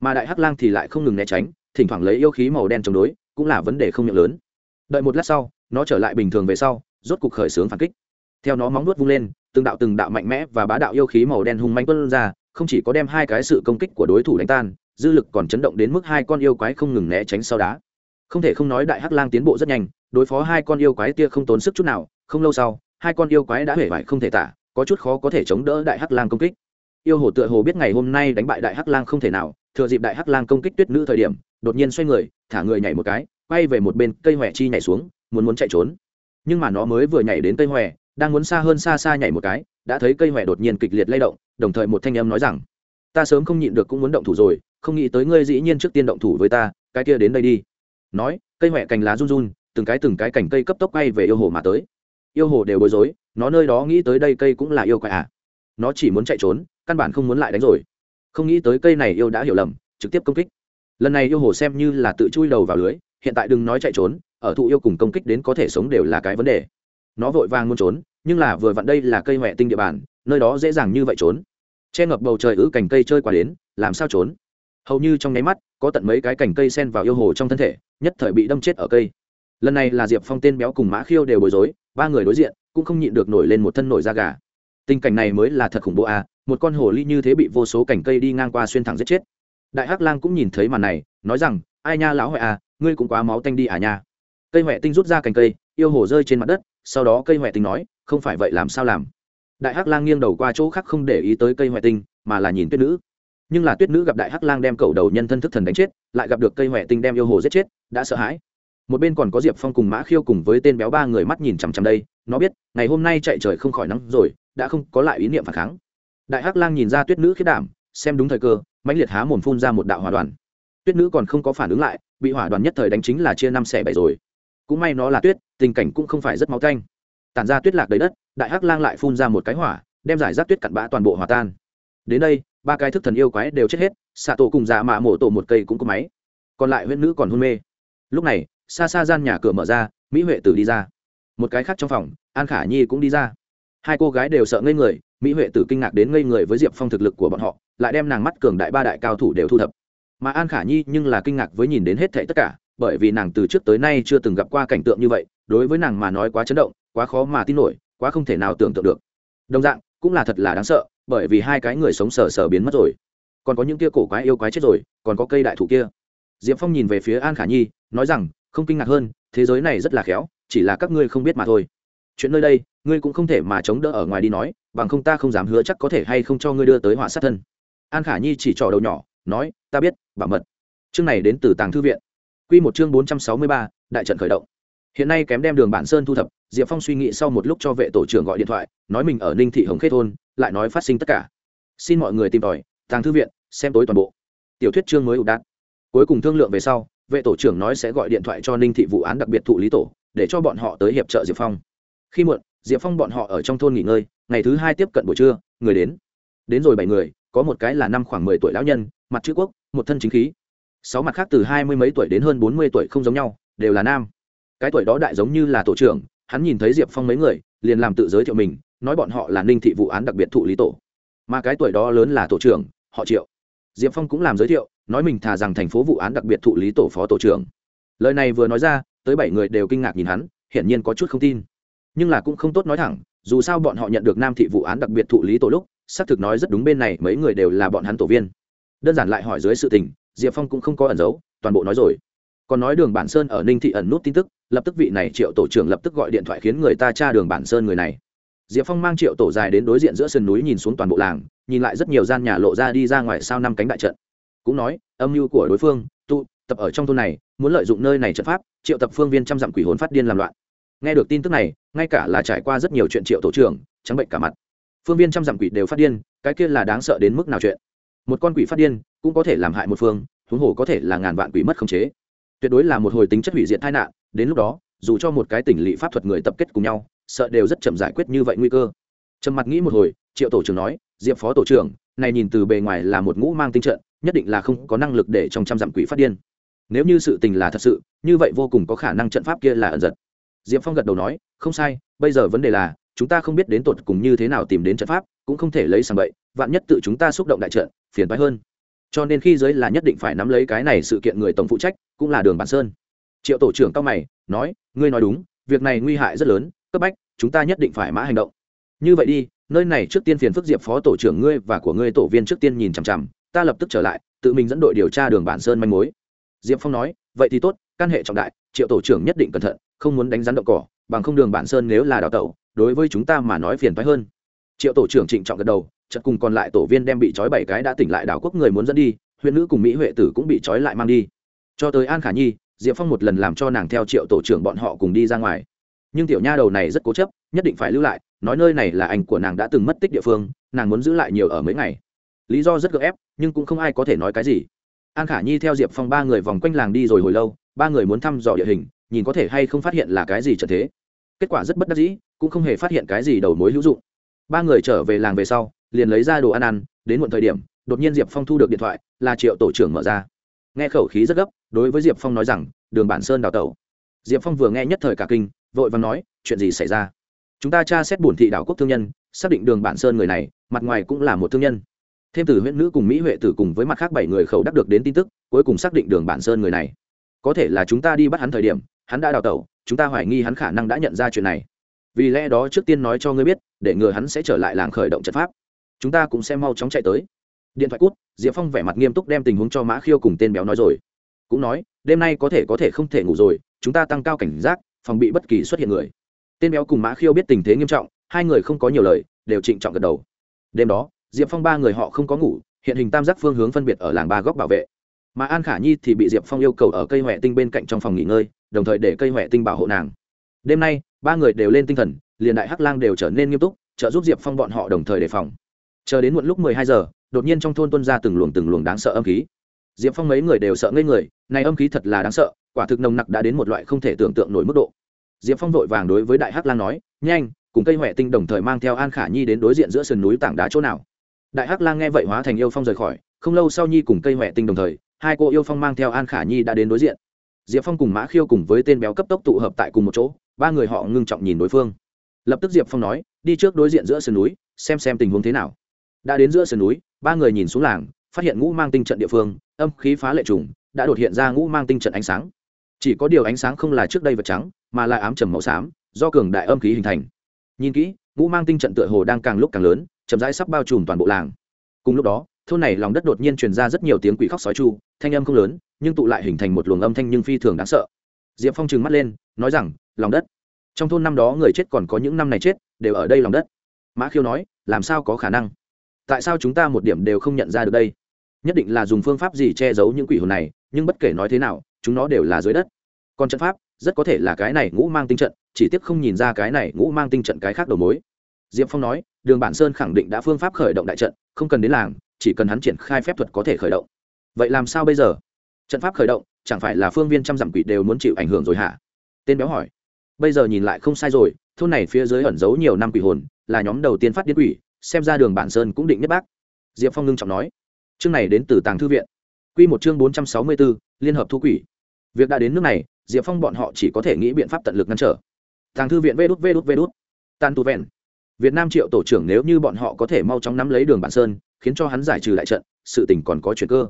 mà đại hắc lang thì lại không ngừng né tránh thỉnh thoảng lấy yêu khí màu đen chống đối, cũng là vấn đề không miệng lớn. Đợi một lát sau, nó trở lại bình thường về sau, rốt cục khởi xướng phản kích. Theo nó móng nuốt vung lên, từng đạo từng đạo mạnh mẽ và bá đạo yêu khí màu đen hung manh tuân ra, không chỉ có đem hai cái sự công kích của đối thủ đánh tan, dư lực còn chấn động đến mức hai con yêu quái không ngừng né tránh sau đá. Không thể không nói đại hắc lang tiến bộ rất nhanh, đối phó hai con yêu quái tia không tốn sức chút nào, không lâu sau, hai con yêu quái đã hể vải không thể tả, có chút khó có thể chống đỡ đại hắc lang công kích. Yêu hồ tựa hồ biết ngày hôm nay đánh bại đại hắc lang không thể nào thừa dịp đại hắc lang công kích tuyết nữ thời điểm, đột nhiên xoay người, thả người nhảy một cái, quay về một bên cây hòe chi nhảy xuống, muốn muốn chạy trốn. Nhưng mà nó mới vừa nhảy đến cây hòe, đang muốn xa hơn xa xa nhảy một cái, đã thấy cây hòe đột nhiên kịch liệt lay động, đồng thời một thanh âm nói rằng, ta sớm không nhịn được cũng muốn động thủ rồi, không nghĩ tới ngươi dĩ nhiên trước tiên động thủ với ta, cái kia đến đây đi. Nói, cây hòe cành lá run run, từng cái từng cái cành cây cấp tốc quay về yêu hồ mà tới. Yêu hồ đều bối rối, nó nơi đó nghĩ tới đây cây cũng là yêu quái à. Nó chỉ muốn chạy trốn, căn bản không muốn lại đánh rồi không nghĩ tới cây này yêu đã hiểu lầm, trực tiếp công kích. Lần này yêu hồ xem như là tự chui đầu vào lưới, hiện tại đừng nói chạy trốn, ở thụ yêu cùng công kích đến có thể sống đều là cái vấn đề. Nó vội vàng muốn trốn, nhưng là vừa vặn đây là cây huệ tinh địa bàn, nơi đó dễ dàng như vậy trốn. Che ngập bầu trời ứ cành cây chơi qua đến, làm sao trốn? Hầu như trong nháy mắt, có tận mấy cái cành cây sen vào yêu hồ trong thân thể, nhất thời bị đâm chết ở cây. Lần này là diệp phong tên béo cùng mã khiêu đều bối rối, ba người đối diện cũng không nhịn được nổi lên một thân nổi da gà tình cảnh này mới là thật khủng bố à một con hồ ly như thế bị vô số cành cây đi ngang qua xuyên thẳng giết chết. Đại hắc lang cũng nhìn thấy màn này, nói rằng, ai nha lão huệ à ngươi cũng quá máu tanh đi à nha. Cây huệ tinh rút ra cành cây, yêu hồ rơi trên mặt đất, sau đó cây huệ tinh nói, không phải vậy làm sao làm? Đại hắc lang nghiêng đầu qua chỗ khác không để ý tới cây huệ tinh, mà là nhìn tuyết nữ. Nhưng là tuyết nữ gặp đại hắc lang đem cầu đầu nhân thân thức thần đánh chết, lại gặp được cây huệ tinh đem yêu hồ giết chết, đã sợ hãi một bên còn có diệp phong cùng mã khiêu cùng với tên béo ba người mắt nhìn chằm chằm đây nó biết ngày hôm nay chạy trời không khỏi nắng rồi đã không có lại ý niệm phản kháng đại hắc lang nhìn ra tuyết nữ khiết đảm xem đúng thời cơ mãnh liệt há mồm phun ra một đạo hỏa đoàn tuyết nữ còn không có phản ứng lại bị hỏa đoàn nhất thời đánh chính là chia năm xẻ bảy rồi cũng may nó là tuyết tình cảnh cũng không phải rất máu canh tản ra tuyết lạc đầy đất đại hắc lang lại phun ra một cái hỏa đem giải rác tuyết cặn bã toàn bộ hòa tan đến đây ba cái thức thần yêu quái đều chết hết xạ tổ cùng dạ mạ mổ tổ một cây cũng có máy còn lại huyết nữ còn hôn mê lúc này xa xa gian nhà cửa mở ra, mỹ huệ tử đi ra. Một cái khác trong phòng, an khả nhi cũng đi ra. Hai cô gái đều sợ ngây người, mỹ huệ tử kinh ngạc đến ngây người với diệp phong thực lực của bọn họ, lại đem nàng mắt cường đại ba đại cao thủ đều thu thập. Mà an khả nhi nhưng là kinh ngạc với nhìn đến hết thệ tất cả, bởi vì nàng từ trước tới nay chưa từng gặp qua cảnh tượng như vậy, đối với nàng mà nói quá chấn động, quá khó mà tin nổi, quá không thể nào tưởng tượng được. Đồng dạng, cũng là thật là đáng sợ, bởi vì hai cái người sống sờ sờ biến mất rồi. Còn có những kia cổ quái yêu quái chết rồi, còn có cây đại thụ kia. Diệp phong nhìn về phía an khả nhi, nói rằng không kinh ngạc hơn, thế giới này rất là khéo, chỉ là các ngươi không biết mà thôi. Chuyện nơi đây, ngươi cũng không thể mà chống đỡ ở ngoài đi nói, bằng không ta không dám hứa chắc có thể hay không cho ngươi đưa tới họa sát thân. An khả nhi chỉ trỏ đầu nhỏ, nói, ta biết, bảo mật. Chương này đến từ tàng thư viện. Q một chương bốn trăm sáu mươi ba, đại trận khởi động. Hiện nay kém đem đường bản sơn thu thập, diệp phong suy nghĩ sau một lúc cho vệ tổ trưởng gọi điện thoại, nói mình ở ninh thị hồng khê thôn, lại nói phát sinh tất cả. Xin mọi người tìm tòi, tàng thư viện, xem tối toàn bộ. Tiểu thuyết chương mới ụ đạn cuối cùng thương lượng về sau vệ tổ trưởng nói sẽ gọi điện thoại cho ninh thị vụ án đặc biệt thụ lý tổ, để cho bọn họ tới hiệp trợ diệp phong. Khi muộn, diệp phong bọn họ ở trong thôn nghỉ ngơi, ngày thứ hai tiếp cận buổi trưa, người đến. Đến rồi bảy người, có một cái là năm khoảng mười tuổi lão nhân, mặt chữ quốc, một thân chính khí. Sáu mặt khác từ hai mươi mấy tuổi đến hơn bốn mươi tuổi không giống nhau, đều là nam. Cái tuổi đó đại giống như là tổ trưởng, hắn nhìn thấy diệp phong mấy người, liền làm tự giới thiệu mình, nói bọn họ là ninh thị vụ án đặc biệt thụ lý tổ. Mà cái tuổi đó lớn là tổ trưởng, họ triệu. Diệp phong cũng làm giới thiệu nói mình thà rằng thành phố vụ án đặc biệt thụ lý tổ phó tổ trưởng. Lời này vừa nói ra, tới bảy người đều kinh ngạc nhìn hắn, hiển nhiên có chút không tin. Nhưng là cũng không tốt nói thẳng, dù sao bọn họ nhận được nam thị vụ án đặc biệt thụ lý tổ lúc, xác thực nói rất đúng bên này mấy người đều là bọn hắn tổ viên. Đơn giản lại hỏi dưới sự tình, diệp phong cũng không có ẩn giấu, toàn bộ nói rồi. Còn nói đường bản sơn ở ninh thị ẩn nút tin tức, lập tức vị này triệu tổ trưởng lập tức gọi điện thoại khiến người ta tra đường bản sơn người này. Diệp phong mang triệu tổ dài đến đối diện giữa sườn núi nhìn xuống toàn bộ làng, nhìn lại rất nhiều gian nhà lộ ra đi ra ngoài sau năm cánh đại trận cũng nói, âm mưu của đối phương, tụ, tập ở trong thôn này, muốn lợi dụng nơi này trận pháp, triệu tập phương viên trăm dặm quỷ hồn phát điên làm loạn. Nghe được tin tức này, ngay cả là trải qua rất nhiều chuyện triệu tổ trưởng, trắng bệnh cả mặt. Phương viên trăm dặm quỷ đều phát điên, cái kia là đáng sợ đến mức nào chuyện? Một con quỷ phát điên, cũng có thể làm hại một phương, huống hồ có thể là ngàn vạn quỷ mất khống chế. Tuyệt đối là một hồi tính chất hủy diệt tai nạn, đến lúc đó, dù cho một cái tỉnh lỵ pháp thuật người tập kết cùng nhau, sợ đều rất chậm giải quyết như vậy nguy cơ. Trầm mặt nghĩ một hồi, triệu tổ trưởng nói, diệp phó tổ trưởng, này nhìn từ bề ngoài là một ngũ mang tinh trận nhất định là không có năng lực để trong trăm dặm quỷ phát điên. Nếu như sự tình là thật sự, như vậy vô cùng có khả năng trận pháp kia là ẩn giật. Diệp phong gật đầu nói, không sai, bây giờ vấn đề là, chúng ta không biết đến tột cùng như thế nào tìm đến trận pháp, cũng không thể lấy sàng bậy, vạn nhất tự chúng ta xúc động đại trận, phiền phái hơn. Cho nên khi giới là nhất định phải nắm lấy cái này sự kiện người tổng phụ trách, cũng là đường bản sơn. Triệu tổ trưởng cao mày, nói, ngươi nói đúng, việc này nguy hại rất lớn, cấp bách, chúng ta nhất định phải mã hành động. Như vậy đi, nơi này trước tiên phiền phức diệp phó tổ trưởng ngươi và của ngươi tổ viên trước tiên nhìn chằm chằm ta lập tức trở lại, tự mình dẫn đội điều tra đường bản sơn manh mối. Diệp phong nói, vậy thì tốt căn hệ trọng đại, triệu tổ trưởng nhất định cẩn thận, không muốn đánh rắn đậu cỏ, bằng không đường bản sơn nếu là đào tẩu, đối với chúng ta mà nói phiền thoái hơn. Triệu tổ trưởng trịnh trọng gật đầu, chợt cùng còn lại tổ viên đem bị trói bảy cái đã tỉnh lại đảo quốc người muốn dẫn đi, huyện nữ cùng mỹ huệ tử cũng bị trói lại mang đi. Cho tới an khả nhi, diệp phong một lần làm cho nàng theo triệu tổ trưởng bọn họ cùng đi ra ngoài. Nhưng tiểu nha đầu này rất cố chấp, nhất định phải lưu lại, nói nơi này là anh của nàng đã từng mất tích địa phương, nàng muốn giữ lại nhiều ở mấy ngày lý do rất gợ ép, nhưng cũng không ai có thể nói cái gì. An khả nhi theo diệp phong ba người vòng quanh làng đi rồi hồi lâu, ba người muốn thăm dò địa hình, nhìn có thể hay không phát hiện là cái gì trở thế. Kết quả rất bất đắc dĩ, cũng không hề phát hiện cái gì đầu mối hữu dụng. Ba người trở về làng về sau, liền lấy ra đồ ăn ăn, đến muộn thời điểm, đột nhiên diệp phong thu được điện thoại, là triệu tổ trưởng mở ra. Nghe khẩu khí rất gấp, đối với diệp phong nói rằng, đường bản sơn đào tẩu. Diệp phong vừa nghe nhất thời cả kinh, vội và nói, chuyện gì xảy ra? Chúng ta tra xét bổn thị đảo quốc thương nhân, xác định đường bản sơn người này, mặt ngoài cũng là một thương nhân thêm từ huyện nữ cùng mỹ huệ tử cùng với mặt khác bảy người khẩu đắc được đến tin tức, cuối cùng xác định đường bản sơn người này. Có thể là chúng ta đi bắt hắn thời điểm, hắn đã đào tẩu, chúng ta hoài nghi hắn khả năng đã nhận ra chuyện này. Vì lẽ đó trước tiên nói cho ngươi biết, để ngừa hắn sẽ trở lại làng khởi động trận pháp. Chúng ta cũng sẽ mau chóng chạy tới. Điện thoại cút, diệp phong vẻ mặt nghiêm túc đem tình huống cho mã khiêu cùng tên béo nói rồi. Cũng nói, đêm nay có thể có thể không thể ngủ rồi, chúng ta tăng cao cảnh giác, phòng bị bất kỳ xuất hiện người. Tên béo cùng mã khiêu biết tình thế nghiêm trọng, hai người không có nhiều lời, đều trịnh trọng gật đầu. Đêm đó diệp phong ba người họ không có ngủ, hiện hình tam giác phương hướng phân biệt ở làng ba góc bảo vệ. Mà an khả nhi thì bị diệp phong yêu cầu ở cây huệ tinh bên cạnh trong phòng nghỉ ngơi, đồng thời để cây huệ tinh bảo hộ nàng. Đêm nay, ba người đều lên tinh thần, liền đại hắc lang đều trở nên nghiêm túc, trợ giúp diệp phong bọn họ đồng thời đề phòng. Chờ đến muộn lúc mười hai giờ, đột nhiên trong thôn tuân ra từng luồng từng luồng đáng sợ âm khí. Diệp phong mấy người đều sợ ngây người, này âm khí thật là đáng sợ, quả thực nồng nặc đã đến một loại không thể tưởng tượng nổi mức độ. Diệp phong vội vàng đối với đại hắc lang nói, nhanh, cùng cây huệ tinh đồng thời mang theo an khả nhi đến đối diện giữa sườn núi tảng đá chỗ nào đại hắc lang nghe vậy hóa thành yêu phong rời khỏi, không lâu sau nhi cùng cây huệ tinh đồng thời, hai cô yêu phong mang theo an khả nhi đã đến đối diện. Diệp phong cùng mã khiêu cùng với tên béo cấp tốc tụ hợp tại cùng một chỗ, ba người họ ngưng trọng nhìn đối phương. Lập tức diệp phong nói, đi trước đối diện giữa sườn núi, xem xem tình huống thế nào. Đã đến giữa sườn núi, ba người nhìn xuống làng, phát hiện ngũ mang tinh trận địa phương, âm khí phá lệ trùng, đã đột hiện ra ngũ mang tinh trận ánh sáng. Chỉ có điều ánh sáng không là trước đây vật trắng, mà là ám trầm màu xám, do cường đại âm khí hình thành. Nhìn kỹ, ngũ mang tinh trận tựa hồ đang càng lúc càng lớn chậm rãi sắp bao trùm toàn bộ làng. Cùng lúc đó, thôn này lòng đất đột nhiên truyền ra rất nhiều tiếng quỷ khóc sói chu, thanh âm không lớn, nhưng tụ lại hình thành một luồng âm thanh nhưng phi thường đáng sợ. Diệp phong trừng mắt lên, nói rằng, lòng đất. Trong thôn năm đó người chết còn có những năm này chết, đều ở đây lòng đất. Mã khiêu nói, làm sao có khả năng? Tại sao chúng ta một điểm đều không nhận ra được đây? Nhất định là dùng phương pháp gì che giấu những quỷ hồn này, nhưng bất kể nói thế nào, chúng nó đều là dưới đất. Còn trận pháp, rất có thể là cái này ngũ mang tinh trận, chỉ tiếc không nhìn ra cái này ngũ mang tinh trận cái khác đầu mối diệp phong nói, đường bản sơn khẳng định đã phương pháp khởi động đại trận, không cần đến làng, chỉ cần hắn triển khai phép thuật có thể khởi động. Vậy làm sao bây giờ? Trận pháp khởi động, chẳng phải là phương viên trăm dặm quỷ đều muốn chịu ảnh hưởng rồi hả? Tên béo hỏi. Bây giờ nhìn lại không sai rồi, thôn này phía dưới ẩn giấu nhiều năm quỷ hồn, là nhóm đầu tiên phát điên quỷ, xem ra đường bản sơn cũng định nhất bác. Diệp phong ngưng trọng nói. Chương này đến từ tàng thư viện. Q một chương bốn trăm sáu mươi bốn liên hợp thu quỷ. Việc đã đến nước này, diệp phong bọn họ chỉ có thể nghĩ biện pháp tận lực ngăn trở. Tàng thư viện vê đút vê đút vê đút. Tan tu vẹn việt nam triệu tổ trưởng nếu như bọn họ có thể mau chóng nắm lấy đường bản sơn, khiến cho hắn giải trừ đại trận, sự tình còn có chuyện cơ.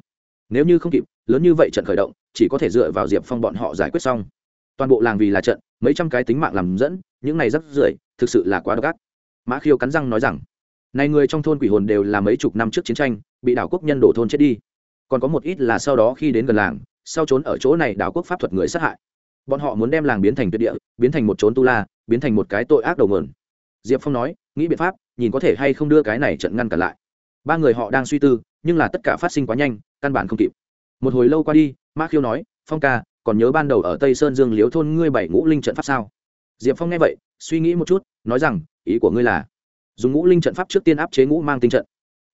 Nếu như không kịp, lớn như vậy trận khởi động, chỉ có thể dựa vào diệp phong bọn họ giải quyết xong. Toàn bộ làng vì là trận, mấy trăm cái tính mạng làm dẫn, những này rất rưởi, thực sự là quá độc ác. Mã khiêu cắn răng nói rằng, này người trong thôn quỷ hồn đều là mấy chục năm trước chiến tranh, bị đảo quốc nhân đổ thôn chết đi. Còn có một ít là sau đó khi đến gần làng, sau trốn ở chỗ này đảo quốc pháp thuật người sát hại. Bọn họ muốn đem làng biến thành tuyệt địa, biến thành một trốn tu la, biến thành một cái tội ác đầu nguồn diệp phong nói, nghĩ biện pháp, nhìn có thể hay không đưa cái này trận ngăn cản lại. Ba người họ đang suy tư, nhưng là tất cả phát sinh quá nhanh, căn bản không kịp. Một hồi lâu qua đi, ma khiêu nói, phong ca, còn nhớ ban đầu ở tây sơn dương liếu thôn ngươi bảy ngũ linh trận pháp sao? Diệp phong nghe vậy, suy nghĩ một chút, nói rằng, ý của ngươi là, dùng ngũ linh trận pháp trước tiên áp chế ngũ mang tinh trận.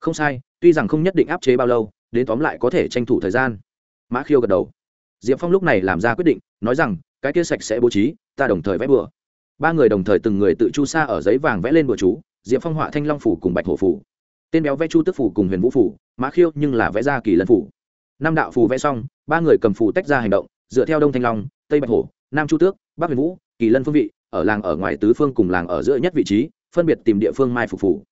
Không sai, tuy rằng không nhất định áp chế bao lâu, đến tóm lại có thể tranh thủ thời gian. Mã khiêu gật đầu. Diệp phong lúc này làm ra quyết định, nói rằng, cái kia sạch sẽ bố trí, ta đồng thời vẽ bừa ba người đồng thời từng người tự chu sa ở giấy vàng vẽ lên bừa chú, diệp phong, họa thanh long phủ cùng bạch hổ phủ. Tên béo vẽ chu tức phủ cùng huyền vũ phủ, mã khiêu nhưng là vẽ ra kỳ lân phủ. Năm đạo phù vẽ xong, ba người cầm phù tách ra hành động, dựa theo đông thanh long, tây bạch hổ, nam chu tước, bắc huyền vũ, kỳ lân phương vị, ở làng ở ngoài tứ phương cùng làng ở giữa nhất vị trí, phân biệt tìm địa phương mai phục phủ.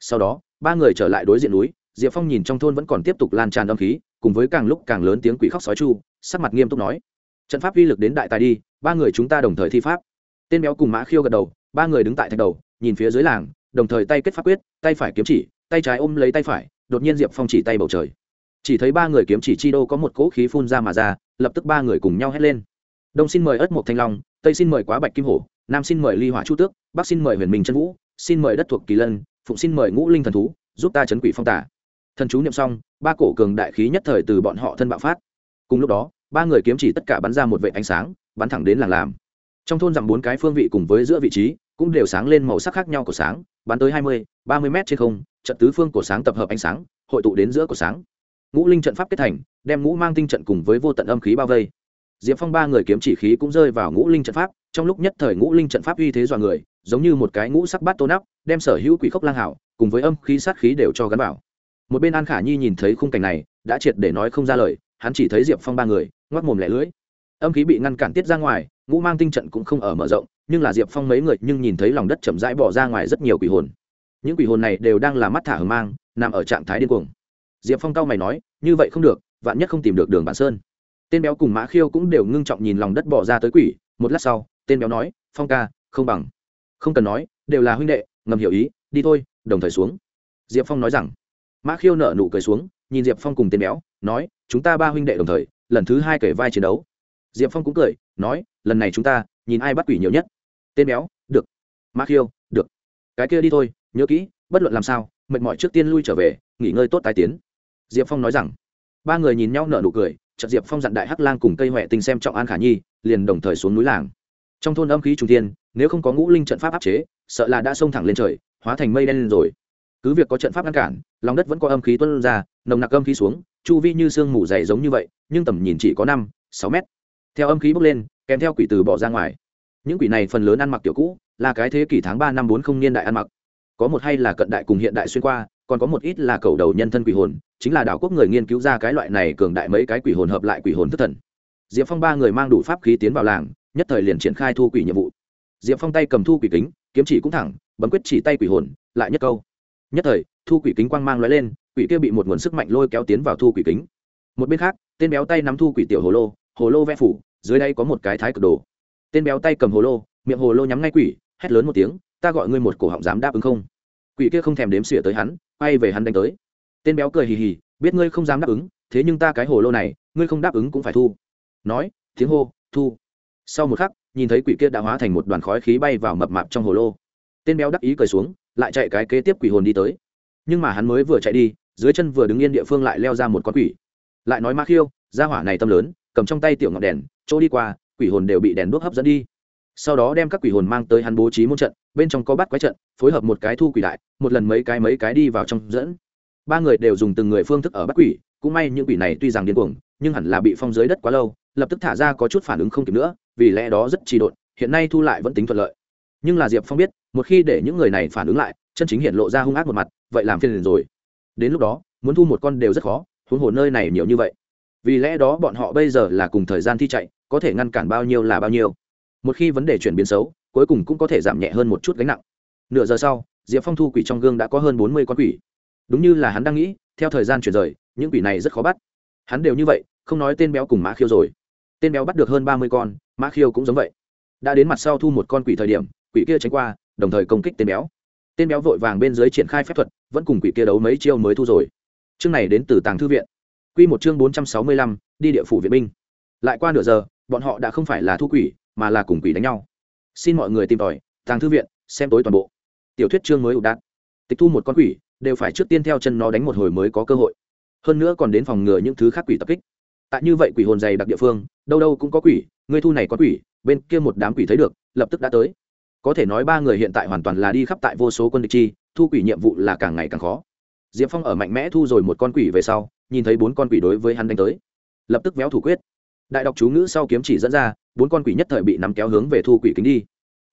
Sau đó, ba người trở lại đối diện núi, diệp phong nhìn trong thôn vẫn còn tiếp tục lan tràn âm khí, cùng với càng lúc càng lớn tiếng quỷ khóc sói chu, sắc mặt nghiêm túc nói, trận pháp uy lực đến đại tài đi, ba người chúng ta đồng thời thi pháp tên béo cùng mã khiêu gật đầu, ba người đứng tại thạch đầu, nhìn phía dưới làng, đồng thời tay kết pháp quyết, tay phải kiếm chỉ, tay trái ôm lấy tay phải, đột nhiên diệp phong chỉ tay bầu trời. Chỉ thấy ba người kiếm chỉ chi đô có một cỗ khí phun ra mà ra, lập tức ba người cùng nhau hét lên. Đông xin mời ất mộc thanh long, tây xin mời quá bạch kim hổ, nam xin mời ly hỏa chu tước, bắc xin mời huyền minh trân vũ, xin mời đất thuộc kỳ lân, phụng xin mời ngũ linh thần thú, giúp ta chấn quỷ phong tả. Thần chú niệm xong, ba cổ cường đại khí nhất thời từ bọn họ thân bạo phát. Cùng lúc đó, ba người kiếm chỉ tất cả bắn ra một vệ ánh sáng, bắn thẳng đến làng làm trong thôn rằng bốn cái phương vị cùng với giữa vị trí, cũng đều sáng lên màu sắc khác nhau của sáng, bắn tới hai mươi, ba mươi m trên không, trận tứ phương của sáng tập hợp ánh sáng, hội tụ đến giữa của sáng. Ngũ linh trận pháp kết thành, đem ngũ mang tinh trận cùng với vô tận âm khí bao vây. Diệp phong ba người kiếm chỉ khí cũng rơi vào ngũ linh trận pháp, trong lúc nhất thời ngũ linh trận pháp uy thế dọa người, giống như một cái ngũ sắc bát tô nắp đem sở hữu quỷ khốc lang hảo, cùng với âm khí sát khí đều cho gắn vào. Một bên an khả nhi nhìn thấy khung cảnh này, đã triệt để nói không ra lời, hắn chỉ thấy diệp phong ba người ngoắc mồm lẻ lưỡi. Âm khí bị ngăn cản tiết ra ngoài ngũ mang tinh trận cũng không ở mở rộng, nhưng là diệp phong mấy người nhưng nhìn thấy lòng đất chậm rãi bỏ ra ngoài rất nhiều quỷ hồn. Những quỷ hồn này đều đang là mắt thả hờ mang, nằm ở trạng thái điên cuồng. Diệp phong cao mày nói, như vậy không được, vạn nhất không tìm được đường bản sơn. Tên béo cùng mã khiêu cũng đều ngưng trọng nhìn lòng đất bỏ ra tới quỷ, một lát sau, tên béo nói, phong ca, không bằng. Không cần nói, đều là huynh đệ, ngầm hiểu ý, đi thôi, đồng thời xuống. Diệp phong nói rằng. Mã khiêu nở nụ cười xuống, nhìn diệp phong cùng tên béo, nói, chúng ta ba huynh đệ đồng thời, lần thứ hai kể vai chiến đấu. Diệp phong cũng cười, nói lần này chúng ta nhìn ai bắt quỷ nhiều nhất. Tên béo, được. Ma khiêu, được. Cái kia đi thôi, nhớ kỹ, bất luận làm sao, mệt mỏi trước tiên lui trở về, nghỉ ngơi tốt tái tiến. Diệp phong nói rằng. Ba người nhìn nhau nở nụ cười, chợt diệp phong dặn đại hắc lang cùng cây huệ tình xem trọng an khả nhi, liền đồng thời xuống núi làng. Trong thôn âm khí trung tiên nếu không có ngũ linh trận pháp áp chế, sợ là đã xông thẳng lên trời, hóa thành mây đen lên rồi. Cứ việc có trận pháp ngăn cản, lòng đất vẫn có âm khí tuân ra, nồng nặc âm khí xuống, chu vi như sương mù dày giống như vậy, nhưng tầm nhìn chỉ có năm, sáu mét. Theo âm khí bốc lên kèm theo quỷ từ bỏ ra ngoài. Những quỷ này phần lớn ăn mặc tiểu cũ, là cái thế kỷ tháng ba năm bốn không niên đại ăn mặc. Có một hay là cận đại cùng hiện đại xuyên qua, còn có một ít là cầu đầu nhân thân quỷ hồn, chính là đảo quốc người nghiên cứu ra cái loại này cường đại mấy cái quỷ hồn hợp lại quỷ hồn thất thần. Diệp phong ba người mang đủ pháp khí tiến vào làng, nhất thời liền triển khai thu quỷ nhiệm vụ. Diệp phong tay cầm thu quỷ kính, kiếm chỉ cũng thẳng, bấm quyết chỉ tay quỷ hồn, lại nhất câu. Nhất thời, thu quỷ kính quang mang lóe lên, quỷ kia bị một nguồn sức mạnh lôi kéo tiến vào thu quỷ kính. Một bên khác, tên béo tay nắm thu quỷ tiểu hồ lô hồ lô vẽ phủ dưới đây có một cái thái cực đồ. Tên béo tay cầm hồ lô, miệng hồ lô nhắm ngay quỷ, hét lớn một tiếng, ta gọi ngươi một cổ họng dám đáp ứng không? Quỷ kia không thèm đếm xỉa tới hắn, quay về hắn đánh tới. Tên béo cười hì hì, biết ngươi không dám đáp ứng, thế nhưng ta cái hồ lô này, ngươi không đáp ứng cũng phải thu. Nói, tiếng hô, thu. Sau một khắc, nhìn thấy quỷ kia đã hóa thành một đoàn khói khí bay vào mập mạp trong hồ lô. Tên béo đắc ý cười xuống, lại chạy cái kế tiếp quỷ hồn đi tới. Nhưng mà hắn mới vừa chạy đi, dưới chân vừa đứng yên địa phương lại leo ra một con quỷ. Lại nói ma khiêu ra hỏa này tâm lớn, cầm trong tay tiểu ngọn đèn chỗ đi qua, quỷ hồn đều bị đèn đuốc hấp dẫn đi. Sau đó đem các quỷ hồn mang tới hắn bố trí môn trận, bên trong có bắt quái trận, phối hợp một cái thu quỷ đại, một lần mấy cái mấy cái đi vào trong dẫn. Ba người đều dùng từng người phương thức ở bắt quỷ, cũng may những quỷ này tuy rằng điên cuồng, nhưng hẳn là bị phong dưới đất quá lâu, lập tức thả ra có chút phản ứng không kịp nữa, vì lẽ đó rất trì độn, hiện nay thu lại vẫn tính thuận lợi. Nhưng là diệp phong biết, một khi để những người này phản ứng lại, chân chính hiện lộ ra hung ác một mặt, vậy làm phiền rồi. Đến lúc đó, muốn thu một con đều rất khó, huống hồ nơi này nhiều như vậy. Vì lẽ đó bọn họ bây giờ là cùng thời gian thi chạy có thể ngăn cản bao nhiêu là bao nhiêu. Một khi vấn đề chuyển biến xấu, cuối cùng cũng có thể giảm nhẹ hơn một chút gánh nặng. Nửa giờ sau, diệp phong thu quỷ trong gương đã có hơn bốn mươi con quỷ. Đúng như là hắn đang nghĩ, theo thời gian chuyển rời, những quỷ này rất khó bắt. Hắn đều như vậy, không nói tên béo cùng mã khiêu rồi. Tên béo bắt được hơn ba mươi con, mã khiêu cũng giống vậy. Đã đến mặt sau thu một con quỷ thời điểm, quỷ kia tránh qua, đồng thời công kích tên béo. Tên béo vội vàng bên dưới triển khai phép thuật, vẫn cùng quỷ kia đấu mấy chiêu mới thu rồi. Chương này đến từ tàng thư viện. Q một chương bốn trăm sáu mươi lăm, đi địa phủ viện binh. Lại qua nửa giờ bọn họ đã không phải là thu quỷ, mà là cùng quỷ đánh nhau. Xin mọi người tìm tòi, tàng thư viện, xem tối toàn bộ. Tiểu thuyết chương mới ủ đạn tịch thu một con quỷ, đều phải trước tiên theo chân nó đánh một hồi mới có cơ hội. Hơn nữa còn đến phòng ngừa những thứ khác quỷ tập kích. Tại như vậy quỷ hồn dày đặc địa phương, đâu đâu cũng có quỷ, người thu này có quỷ, bên kia một đám quỷ thấy được, lập tức đã tới. Có thể nói ba người hiện tại hoàn toàn là đi khắp tại vô số quân địch chi, thu quỷ nhiệm vụ là càng ngày càng khó. Diệp phong ở mạnh mẽ thu rồi một con quỷ về sau, nhìn thấy bốn con quỷ đối với hắn đánh tới. Lập tức véo thủ quyết đại đọc chú ngữ sau kiếm chỉ dẫn ra, bốn con quỷ nhất thời bị nắm kéo hướng về thu quỷ kính đi.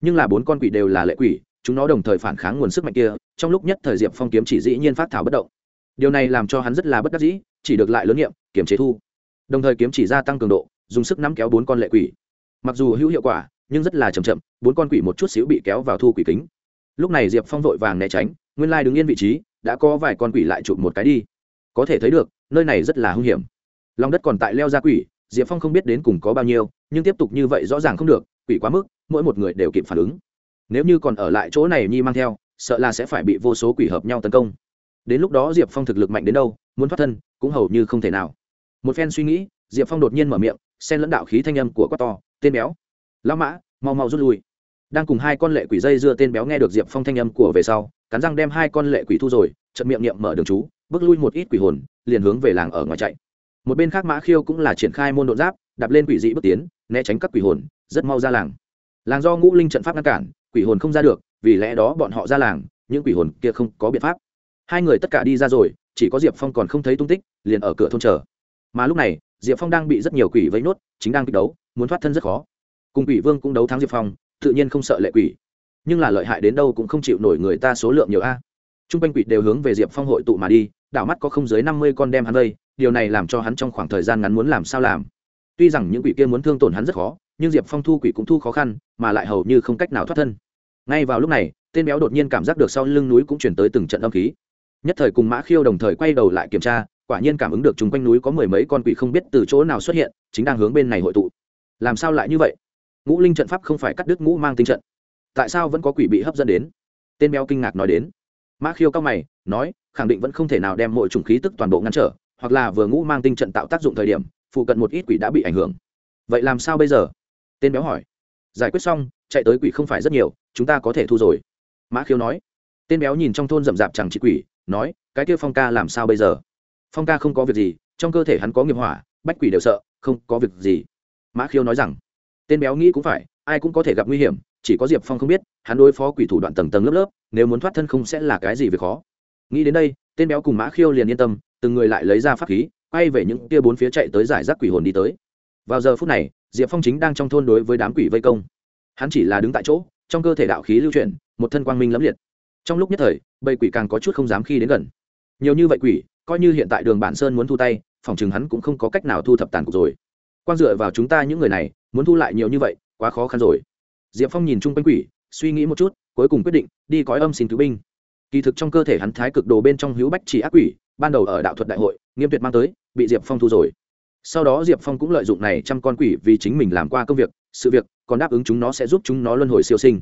Nhưng là bốn con quỷ đều là lệ quỷ, chúng nó đồng thời phản kháng nguồn sức mạnh kia, trong lúc nhất thời diệp phong kiếm chỉ dĩ nhiên phát thảo bất động. Điều này làm cho hắn rất là bất đắc dĩ, chỉ được lại lớn nghiệm, kiểm chế thu. Đồng thời kiếm chỉ gia tăng cường độ, dùng sức nắm kéo bốn con lệ quỷ. Mặc dù hữu hiệu quả, nhưng rất là chậm chậm, bốn con quỷ một chút xíu bị kéo vào thu quỷ kính. Lúc này diệp phong vội vàng né tránh, nguyên lai đứng yên vị trí, đã có vài con quỷ lại chụp một cái đi. Có thể thấy được, nơi này rất là hung hiểm. Lòng đất còn tại leo ra quỷ diệp phong không biết đến cùng có bao nhiêu, nhưng tiếp tục như vậy rõ ràng không được, quỷ quá mức, mỗi một người đều kịp phản ứng. Nếu như còn ở lại chỗ này nhi mang theo, sợ là sẽ phải bị vô số quỷ hợp nhau tấn công. Đến lúc đó diệp phong thực lực mạnh đến đâu, muốn thoát thân, cũng hầu như không thể nào. Một phen suy nghĩ, diệp phong đột nhiên mở miệng, xen lẫn đạo khí thanh âm của quát to, tên béo. Lão mã, mau mau rút lui. Đang cùng hai con lệ quỷ dây dưa tên béo nghe được diệp phong thanh âm của về sau, cắn răng đem hai con lệ quỷ thu rồi trận miệng niệm mở đường chú, bước lui một ít quỷ hồn, liền hướng về làng ở ngoài chạy một bên khác mã khiêu cũng là triển khai môn đột giáp, đạp lên quỷ dị bước tiến, né tránh các quỷ hồn, rất mau ra làng. Làng do ngũ linh trận pháp ngăn cản, quỷ hồn không ra được, vì lẽ đó bọn họ ra làng, những quỷ hồn kia không có biện pháp. Hai người tất cả đi ra rồi, chỉ có diệp phong còn không thấy tung tích, liền ở cửa thôn chờ. Mà lúc này, diệp phong đang bị rất nhiều quỷ vây nốt, chính đang kích đấu, muốn thoát thân rất khó. Cùng quỷ vương cũng đấu thắng diệp phong, tự nhiên không sợ lệ quỷ. Nhưng là lợi hại đến đâu cũng không chịu nổi người ta số lượng nhiều a. T r u n g quanh quỷ đều hướng về diệp phong hội tụ mà đi đảo mắt có không dưới năm mươi con đem hắn vây, điều này làm cho hắn trong khoảng thời gian ngắn muốn làm sao làm. Tuy rằng những quỷ kia muốn thương tổn hắn rất khó, nhưng diệp phong thu quỷ cũng thu khó khăn, mà lại hầu như không cách nào thoát thân. Ngay vào lúc này, tên béo đột nhiên cảm giác được sau lưng núi cũng chuyển tới từng trận âm khí. Nhất thời cùng mã khiêu đồng thời quay đầu lại kiểm tra, quả nhiên cảm ứng được chung quanh núi có mười mấy con quỷ không biết từ chỗ nào xuất hiện, chính đang hướng bên này hội tụ. Làm sao lại như vậy? Ngũ linh trận pháp không phải cắt đứt ngũ mang tinh trận. Tại sao vẫn có quỷ bị hấp dẫn đến? Tên béo kinh ngạc nói đến. Mã khiêu cao mày, nói khẳng định vẫn không thể nào đem mọi chủng khí tức toàn bộ ngăn trở, hoặc là vừa ngũ mang tinh trận tạo tác dụng thời điểm, phụ cận một ít quỷ đã bị ảnh hưởng. Vậy làm sao bây giờ? Tên béo hỏi. Giải quyết xong, chạy tới quỷ không phải rất nhiều, chúng ta có thể thu rồi. Mã khiêu nói. Tên béo nhìn trong thôn rậm rạp chẳng chỉ quỷ, nói, cái kia phong ca làm sao bây giờ? Phong ca không có việc gì, trong cơ thể hắn có nghiệp hỏa, bách quỷ đều sợ, không có việc gì. Mã khiêu nói rằng. Tên béo nghĩ cũng phải, ai cũng có thể gặp nguy hiểm, chỉ có diệp phong không biết, hắn đối phó quỷ thủ đoạn tầng tầng lớp lớp, nếu muốn thoát thân không sẽ là cái gì về khó nghĩ đến đây, tên béo cùng mã khiêu liền yên tâm, từng người lại lấy ra pháp khí, quay về những tia bốn phía chạy tới giải rác quỷ hồn đi tới. Vào giờ phút này, diệp phong chính đang trong thôn đối với đám quỷ vây công. Hắn chỉ là đứng tại chỗ, trong cơ thể đạo khí lưu chuyển, một thân quang minh lẫm liệt. Trong lúc nhất thời, bầy quỷ càng có chút không dám khi đến gần. Nhiều như vậy quỷ, coi như hiện tại đường bản sơn muốn thu tay, phòng chừng hắn cũng không có cách nào thu thập tàn cục rồi. Quan dựa vào chúng ta những người này, muốn thu lại nhiều như vậy, quá khó khăn rồi. Diệp phong nhìn chung quanh quỷ, suy nghĩ một chút, cuối cùng quyết định, đi cõi âm xin cứu binh kỳ thực trong cơ thể hắn thái cực đồ bên trong hữu bách chỉ ác quỷ, ban đầu ở đạo thuật đại hội, nghiêm tuyệt mang tới, bị diệp phong thu rồi. Sau đó diệp phong cũng lợi dụng này trăm con quỷ vì chính mình làm qua công việc, sự việc, còn đáp ứng chúng nó sẽ giúp chúng nó luân hồi siêu sinh.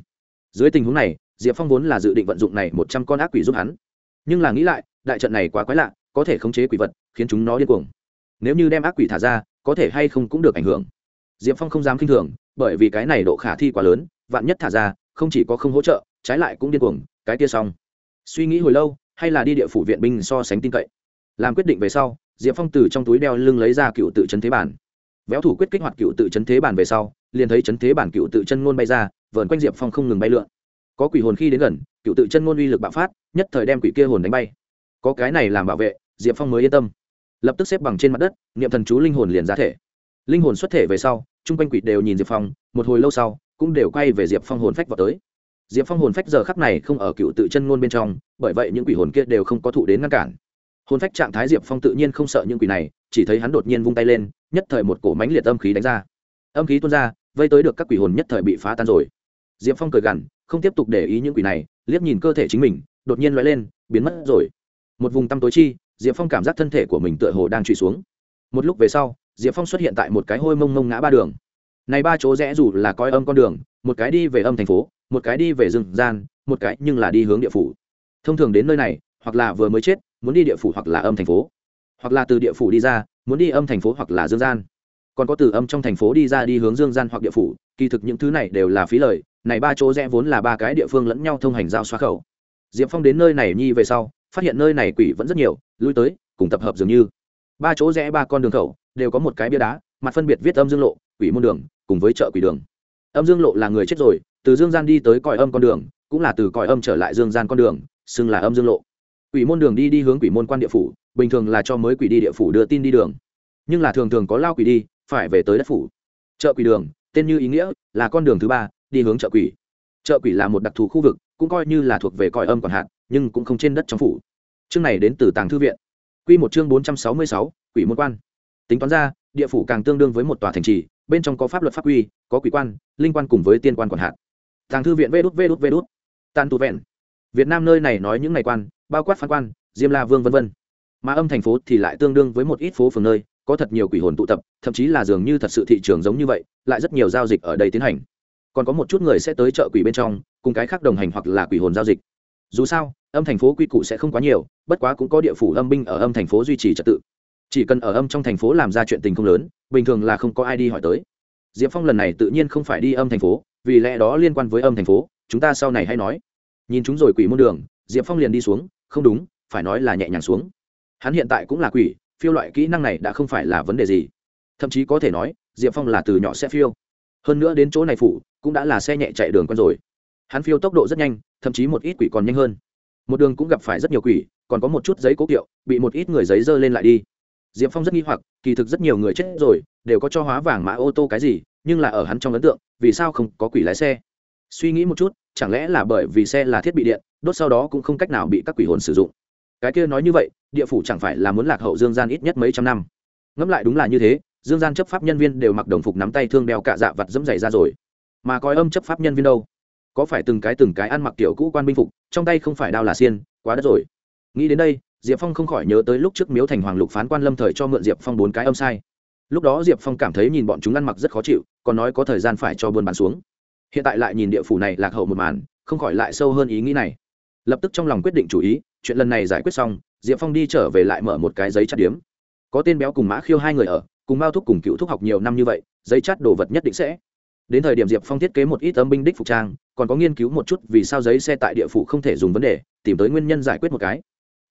Dưới tình huống này, diệp phong vốn là dự định vận dụng này một trăm con ác quỷ giúp hắn. Nhưng là nghĩ lại, đại trận này quá quái lạ, có thể khống chế quỷ vật, khiến chúng nó điên cuồng. Nếu như đem ác quỷ thả ra, có thể hay không cũng được ảnh hưởng. Diệp phong không dám k i n h thường, bởi vì cái này độ khả thi quá lớn, vạn nhất thả ra, không chỉ có không hỗ trợ, trái lại cũng điên cuồng, cái kia xong suy nghĩ hồi lâu, hay là đi địa phủ viện binh so sánh tin cậy? Làm quyết định về sau, diệp phong từ trong túi đeo lưng lấy ra cựu tự chấn thế bản. Véo thủ quyết kích hoạt cựu tự chấn thế bản về sau, liền thấy chấn thế bản cựu tự chân ngôn bay ra, vờn quanh diệp phong không ngừng bay lượn. Có quỷ hồn khi đến gần, cựu tự chân ngôn uy lực bạo phát, nhất thời đem quỷ kia hồn đánh bay. Có cái này làm bảo vệ, diệp phong mới yên tâm. Lập tức xếp bằng trên mặt đất, niệm thần chú linh hồn liền ra thể. Linh hồn xuất thể về sau, chung quanh quỷ đều nhìn diệp phong, một hồi lâu sau, cũng đều quay về diệp phong hồn phách vào tới diệp phong hồn phách giờ khắc này không ở cựu tự chân ngôn bên trong, bởi vậy những quỷ hồn kia đều không có thụ đến ngăn cản. Hồn phách trạng thái diệp phong tự nhiên không sợ những quỷ này, chỉ thấy hắn đột nhiên vung tay lên, nhất thời một cổ mánh liệt âm khí đánh ra. Âm khí tuôn ra, vây tới được các quỷ hồn nhất thời bị phá tan rồi. Diệp phong cười gằn, không tiếp tục để ý những quỷ này, liếc nhìn cơ thể chính mình, đột nhiên loại lên, biến mất rồi. Một vùng tăm tối chi, diệp phong cảm giác thân thể của mình tựa hồ đang trụy xuống. Một lúc về sau, diệp phong xuất hiện tại một cái hôi mông mông ngã ba đường. Này ba chỗ rẽ dù là coi âm con đường một cái đi về âm thành phố, một cái đi về rừng gian, một cái nhưng là đi hướng địa phủ. Thông thường đến nơi này, hoặc là vừa mới chết, muốn đi địa phủ hoặc là âm thành phố. Hoặc là từ địa phủ đi ra, muốn đi âm thành phố hoặc là dương gian. Còn có từ âm trong thành phố đi ra đi hướng dương gian hoặc địa phủ, kỳ thực những thứ này đều là phí lời, này ba chỗ rẽ vốn là ba cái địa phương lẫn nhau thông hành giao xoa khẩu. Diệp phong đến nơi này nhi về sau, phát hiện nơi này quỷ vẫn rất nhiều, lui tới, cùng tập hợp dường như. Ba chỗ rẽ ba con đường khẩu, đều có một cái bia đá, mặt phân biệt viết âm dương lộ, quỷ môn đường, cùng với chợ quỷ đường âm dương lộ là người chết rồi, từ dương gian đi tới cõi âm con đường, cũng là từ cõi âm trở lại dương gian con đường, xưng là âm dương lộ. Quỷ môn đường đi đi hướng quỷ môn quan địa phủ, bình thường là cho mới quỷ đi địa phủ đưa tin đi đường. Nhưng là thường thường có lao quỷ đi, phải về tới đất phủ. Chợ quỷ đường, tên như ý nghĩa, là con đường thứ ba, đi hướng chợ quỷ. Chợ quỷ là một đặc thù khu vực, cũng coi như là thuộc về cõi âm còn hạn, nhưng cũng không trên đất trong phủ. Chương này đến từ tàng thư viện. Q một chương bốn trăm sáu mươi sáu, quỷ môn quan. Tính toán ra, địa phủ càng tương đương với một tòa thành trì bên trong có pháp luật pháp quy, có quỷ quan, linh quan cùng với tiên quan còn hạn. Tàng thư viện vê đút vê đút vê đút. Tu vẹn. Việt nam nơi này nói những ngày quan, bao quát phán quan, diêm la vương v v mà âm thành phố thì lại tương đương với một ít phố phường nơi, có thật nhiều quỷ hồn tụ tập, thậm chí là dường như thật sự thị trường giống như vậy, lại rất nhiều giao dịch ở đây tiến hành. Còn có một chút người sẽ tới chợ quỷ bên trong, cùng cái khác đồng hành hoặc là quỷ hồn giao dịch. Dù sao, âm thành phố quy củ sẽ không quá nhiều, bất quá cũng có địa phủ âm binh ở âm thành phố duy trì trật tự chỉ cần ở âm trong thành phố làm ra chuyện tình không lớn, bình thường là không có ai đi hỏi tới. Diệp phong lần này tự nhiên không phải đi âm thành phố, vì lẽ đó liên quan với âm thành phố, chúng ta sau này hay nói. Nhìn chúng rồi quỷ môn đường, diệp phong liền đi xuống, không đúng, phải nói là nhẹ nhàng xuống. Hắn hiện tại cũng là quỷ, phiêu loại kỹ năng này đã không phải là vấn đề gì. Thậm chí có thể nói, diệp phong là từ nhỏ sẽ phiêu. Hơn nữa đến chỗ này phủ, cũng đã là xe nhẹ chạy đường con rồi. Hắn phiêu tốc độ rất nhanh, thậm chí một ít quỷ còn nhanh hơn. Một đường cũng gặp phải rất nhiều quỷ, còn có một chút giấy cố kiệu, bị một ít người giấy dơ lên lại đi diệp phong rất nghi hoặc, kỳ thực rất nhiều người chết rồi, đều có cho hóa vàng mã ô tô cái gì, nhưng là ở hắn trong ấn tượng, vì sao không có quỷ lái xe? Suy nghĩ một chút, chẳng lẽ là bởi vì xe là thiết bị điện, đốt sau đó cũng không cách nào bị các quỷ hồn sử dụng? Cái kia nói như vậy, địa phủ chẳng phải là muốn lạc hậu dương gian ít nhất mấy trăm năm? Ngẫm lại đúng là như thế, dương gian chấp pháp nhân viên đều mặc đồng phục nắm tay thương đeo cạ dạ vặt dẫm dày ra rồi. Mà coi âm chấp pháp nhân viên đâu? Có phải từng cái từng cái ăn mặc tiểu cũ quan binh phục, trong tay không phải đao là xiên, quá đất rồi. Nghĩ đến đây diệp phong không khỏi nhớ tới lúc trước miếu thành hoàng lục phán quan lâm thời cho mượn diệp phong bốn cái âm sai. Lúc đó diệp phong cảm thấy nhìn bọn chúng ăn mặc rất khó chịu, còn nói có thời gian phải cho buôn bán xuống. Hiện tại lại nhìn địa phủ này lạc hậu một màn, không khỏi lại sâu hơn ý nghĩ này. Lập tức trong lòng quyết định chủ ý, chuyện lần này giải quyết xong, diệp phong đi trở về lại mở một cái giấy chắt điếm. Có tên béo cùng mã khiêu hai người ở, cùng mao thúc cùng cựu thúc học nhiều năm như vậy, giấy chắt đồ vật nhất định sẽ. Đến thời điểm diệp phong thiết kế một ít âm binh đích phục trang, còn có nghiên cứu một chút vì sao giấy xe tại địa phủ không thể dùng vấn đề, tìm tới nguyên nhân giải quyết một cái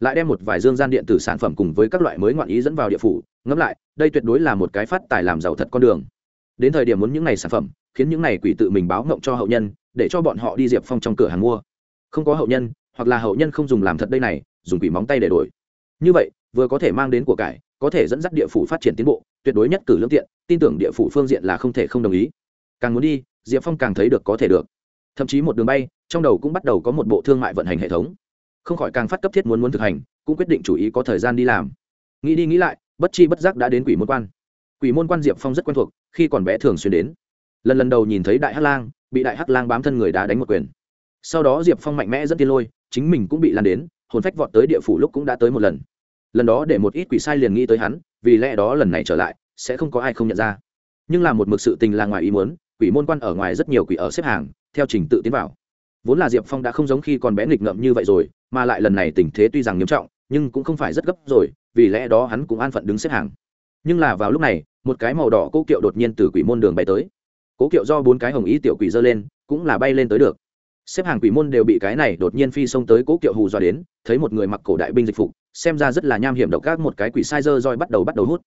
lại đem một vài dương gian điện tử sản phẩm cùng với các loại mới ngoạn ý dẫn vào địa phủ. Ngẫm lại, đây tuyệt đối là một cái phát tài làm giàu thật con đường. Đến thời điểm muốn những n à y sản phẩm, khiến những n à y quỷ tự mình báo ngộng cho hậu nhân, để cho bọn họ đi diệp phong trong cửa hàng mua. Không có hậu nhân, hoặc là hậu nhân không dùng làm thật đây này, dùng quỷ móng tay để đổi. Như vậy, vừa có thể mang đến của cải, có thể dẫn dắt địa phủ phát triển tiến bộ, tuyệt đối nhất cử lương tiện tin tưởng địa phủ phương diện là không thể không đồng ý. Càng muốn đi, diệp phong càng thấy được có thể được. Thậm chí một đường bay, trong đầu cũng bắt đầu có một bộ thương mại vận hành hệ thống không khỏi càng phát cấp thiết muốn muốn thực hành, cũng quyết định chủ ý có thời gian đi làm. Nghĩ đi nghĩ lại, bất chi bất giác đã đến quỷ môn quan. Quỷ môn quan diệp phong rất quen thuộc, khi còn bé thường xuyên đến. Lần lần đầu nhìn thấy đại hắc lang, bị đại hắc lang bám thân người đá đánh một quyền. Sau đó diệp phong mạnh mẽ dẫn tiên lôi, chính mình cũng bị lan đến, hồn phách vọt tới địa phủ lúc cũng đã tới một lần. Lần đó để một ít quỷ sai liền nghĩ tới hắn, vì lẽ đó lần này trở lại, sẽ không có ai không nhận ra. Nhưng là một mực sự tình là ngoài ý muốn, quỷ môn quan ở ngoài rất nhiều quỷ ở xếp hàng, theo trình tự tiến vào. Vốn là diệp phong đã không giống khi còn bé nghịch ngợm như vậy rồi mà lại lần này tình thế tuy rằng nghiêm trọng, nhưng cũng không phải rất gấp rồi, vì lẽ đó hắn cũng an phận đứng xếp hàng. Nhưng là vào lúc này, một cái màu đỏ cố kiệu đột nhiên từ quỷ môn đường bay tới. Cố kiệu do bốn cái hồng ý tiểu quỷ dơ lên, cũng là bay lên tới được. Xếp hàng quỷ môn đều bị cái này đột nhiên phi xông tới cố kiệu hù dọa đến, thấy một người mặc cổ đại binh dịch phục, xem ra rất là nham hiểm độc các một cái quỷ sai dơ roi bắt đầu bắt đầu hút.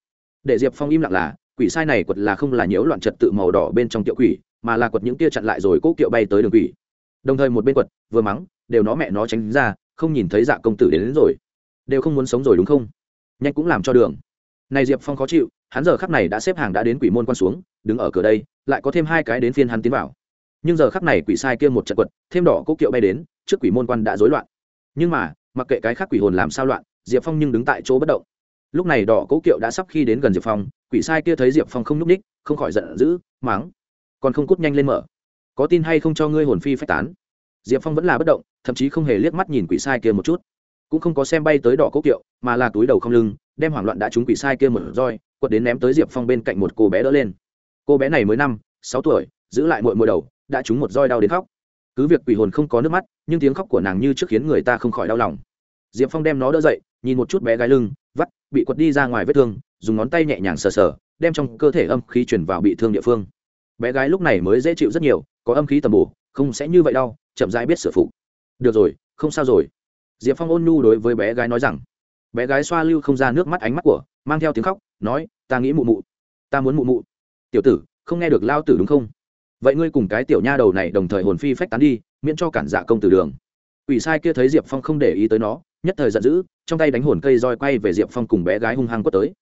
Để diệp phong im lặng là, quỷ sai này quật là không là nhiễu loạn trật tự màu đỏ bên trong tiệu quỷ, mà là quật những kia chặn lại rồi cố kiệu bay tới đường quỷ. Đồng thời một bên quật, vừa mắng, đều nó mẹ nó tránh ra không nhìn thấy dạ công tử đến, đến rồi. Đều không muốn sống rồi đúng không? Nhanh cũng làm cho đường. Này diệp phong khó chịu hắn giờ khắc này đã xếp hàng đã đến quỷ môn quan xuống đứng ở cửa đây lại có thêm hai cái đến phiên hắn tiến vào. Nhưng giờ khắc này quỷ sai kia một trận quật thêm đỏ cố kiệu bay đến trước quỷ môn quan đã rối loạn. Nhưng mà mặc kệ cái khác quỷ hồn làm sao loạn diệp phong nhưng đứng tại chỗ bất động. Lúc này đỏ cố kiệu đã sắp khi đến gần diệp phong quỷ sai kia thấy diệp phong không nhúc ních không khỏi giận dữ máng còn không cút nhanh lên mở. Có tin hay không cho ngươi hồn phi phách tán? Diệp phong vẫn là bất động, thậm chí không hề liếc mắt nhìn quỷ sai kia một chút. Cũng không có xem bay tới đỏ cố kiệu, mà là túi đầu không lưng, đem hoảng loạn đã trúng quỷ sai kia một roi, quật đến ném tới diệp phong bên cạnh một cô bé đỡ lên. Cô bé này mới năm, sáu tuổi, giữ lại mội mội đầu, đã trúng một roi đau đến khóc. Cứ việc quỷ hồn không có nước mắt, nhưng tiếng khóc của nàng như trước khiến người ta không khỏi đau lòng. Diệp phong đem nó đỡ dậy, nhìn một chút bé gái lưng, vắt, bị quật đi ra ngoài vết thương, dùng ngón tay nhẹ nhàng sờ sờ, đem trong cơ thể âm khí chuyển vào bị thương địa phương. Bé gái lúc này mới dễ chịu rất nhiều, có âm khí tầm bổ, không sẽ như vậy đau chậm rãi biết sửa phục. Được rồi, không sao rồi. Diệp phong ôn nhu đối với bé gái nói rằng. Bé gái xoa lưu không ra nước mắt ánh mắt của, mang theo tiếng khóc, nói, ta nghĩ mụ mụ. Ta muốn mụ mụ. Tiểu tử, không nghe được lao tử đúng không? Vậy ngươi cùng cái tiểu nha đầu này đồng thời hồn phi phách tán đi, miễn cho cản dạ công tử đường. Ủy sai kia thấy diệp phong không để ý tới nó, nhất thời giận dữ, trong tay đánh hồn cây roi quay về diệp phong cùng bé gái hung hăng quất tới.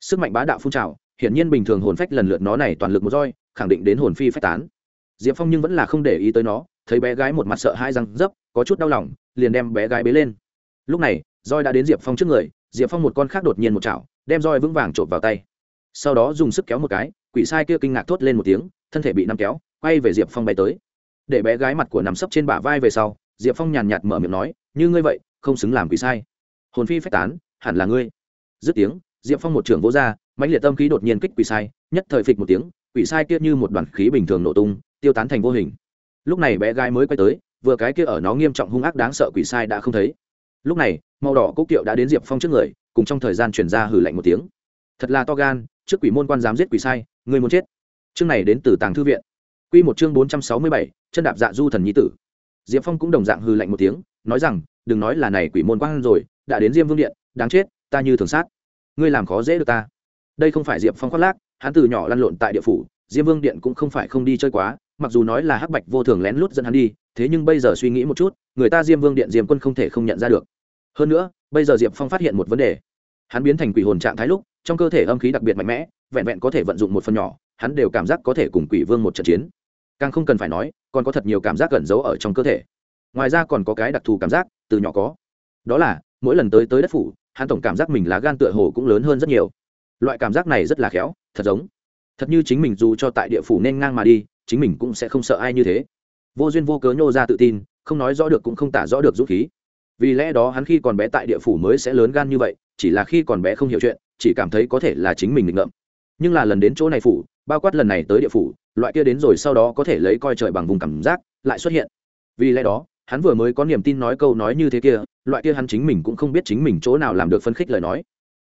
Sức mạnh bá đạo phun trào, hiển nhiên bình thường hồn phách lần lượt nó này toàn lực một roi, khẳng định đến hồn phi phách tán. Diệp phong nhưng vẫn là không để ý tới nó thấy bé gái một mặt sợ hai răng dấp, có chút đau lòng, liền đem bé gái bế lên. Lúc này roi đã đến diệp phong trước người, diệp phong một con khác đột nhiên một chảo, đem roi vững vàng trộm vào tay. Sau đó dùng sức kéo một cái, quỷ sai kia kinh ngạc thốt lên một tiếng, thân thể bị nắm kéo, quay về diệp phong bay tới. Để bé gái mặt của nằm sấp trên bả vai về sau, diệp phong nhàn nhạt mở miệng nói, như ngươi vậy, không xứng làm quỷ sai. Hồn phi phách tán, hẳn là ngươi. Dứt tiếng, diệp phong một trưởng vỗ ra, mãnh liệt tâm khí đột nhiên kích quỷ sai, nhất thời phịch một tiếng, quỷ sai kia như một đoàn khí bình thường nổ tung, tiêu tán thành vô hình lúc này bé gái mới quay tới, vừa cái kia ở nó nghiêm trọng hung ác đáng sợ quỷ sai đã không thấy. Lúc này, màu đỏ cốc kiệu đã đến diệp phong trước người, cùng trong thời gian chuyển ra hử lạnh một tiếng. Thật là to gan, trước quỷ môn quan dám giết quỷ sai, người muốn chết. Chương này đến từ tàng thư viện. Q một chương bốn trăm sáu mươi bảy, chân đạp dạ du thần nhi tử. Diệp phong cũng đồng dạng hư lạnh một tiếng, nói rằng, đừng nói là này quỷ môn quan rồi, đã đến diêm vương điện, đáng chết, ta như thường sát. Ngươi làm khó dễ được ta. Đây không phải diệp phong khoác lác, hắn từ nhỏ lăn lộn tại địa phủ, diêm vương điện cũng không phải không đi chơi quá mặc dù nói là hắc bạch vô thường lén lút dẫn hắn đi, thế nhưng bây giờ suy nghĩ một chút, người ta diêm vương điện diêm quân không thể không nhận ra được. Hơn nữa, bây giờ diệp phong phát hiện một vấn đề. Hắn biến thành quỷ hồn trạng thái lúc, trong cơ thể âm khí đặc biệt mạnh mẽ, vẹn vẹn có thể vận dụng một phần nhỏ, hắn đều cảm giác có thể cùng quỷ vương một trận chiến. Càng không cần phải nói, còn có thật nhiều cảm giác gần giấu ở trong cơ thể. Ngoài ra còn có cái đặc thù cảm giác, từ nhỏ có. Đó là, mỗi lần tới tới đất phủ, hắn tổng cảm giác mình lá gan tựa hồ cũng lớn hơn rất nhiều. Loại cảm giác này rất là khéo, thật giống. Thật như chính mình dù cho tại địa phủ nên ngang mà đi chính mình cũng sẽ không sợ ai như thế. Vô duyên vô cớ nhô ra tự tin, không nói rõ được cũng không tả rõ được dũng khí. Vì lẽ đó hắn khi còn bé tại địa phủ mới sẽ lớn gan như vậy, chỉ là khi còn bé không hiểu chuyện, chỉ cảm thấy có thể là chính mình định ngợm. Nhưng là lần đến chỗ này phủ, bao quát lần này tới địa phủ, loại kia đến rồi sau đó có thể lấy coi trời bằng vùng cảm giác, lại xuất hiện. Vì lẽ đó, hắn vừa mới có niềm tin nói câu nói như thế kia, loại kia hắn chính mình cũng không biết chính mình chỗ nào làm được phân khích lời nói.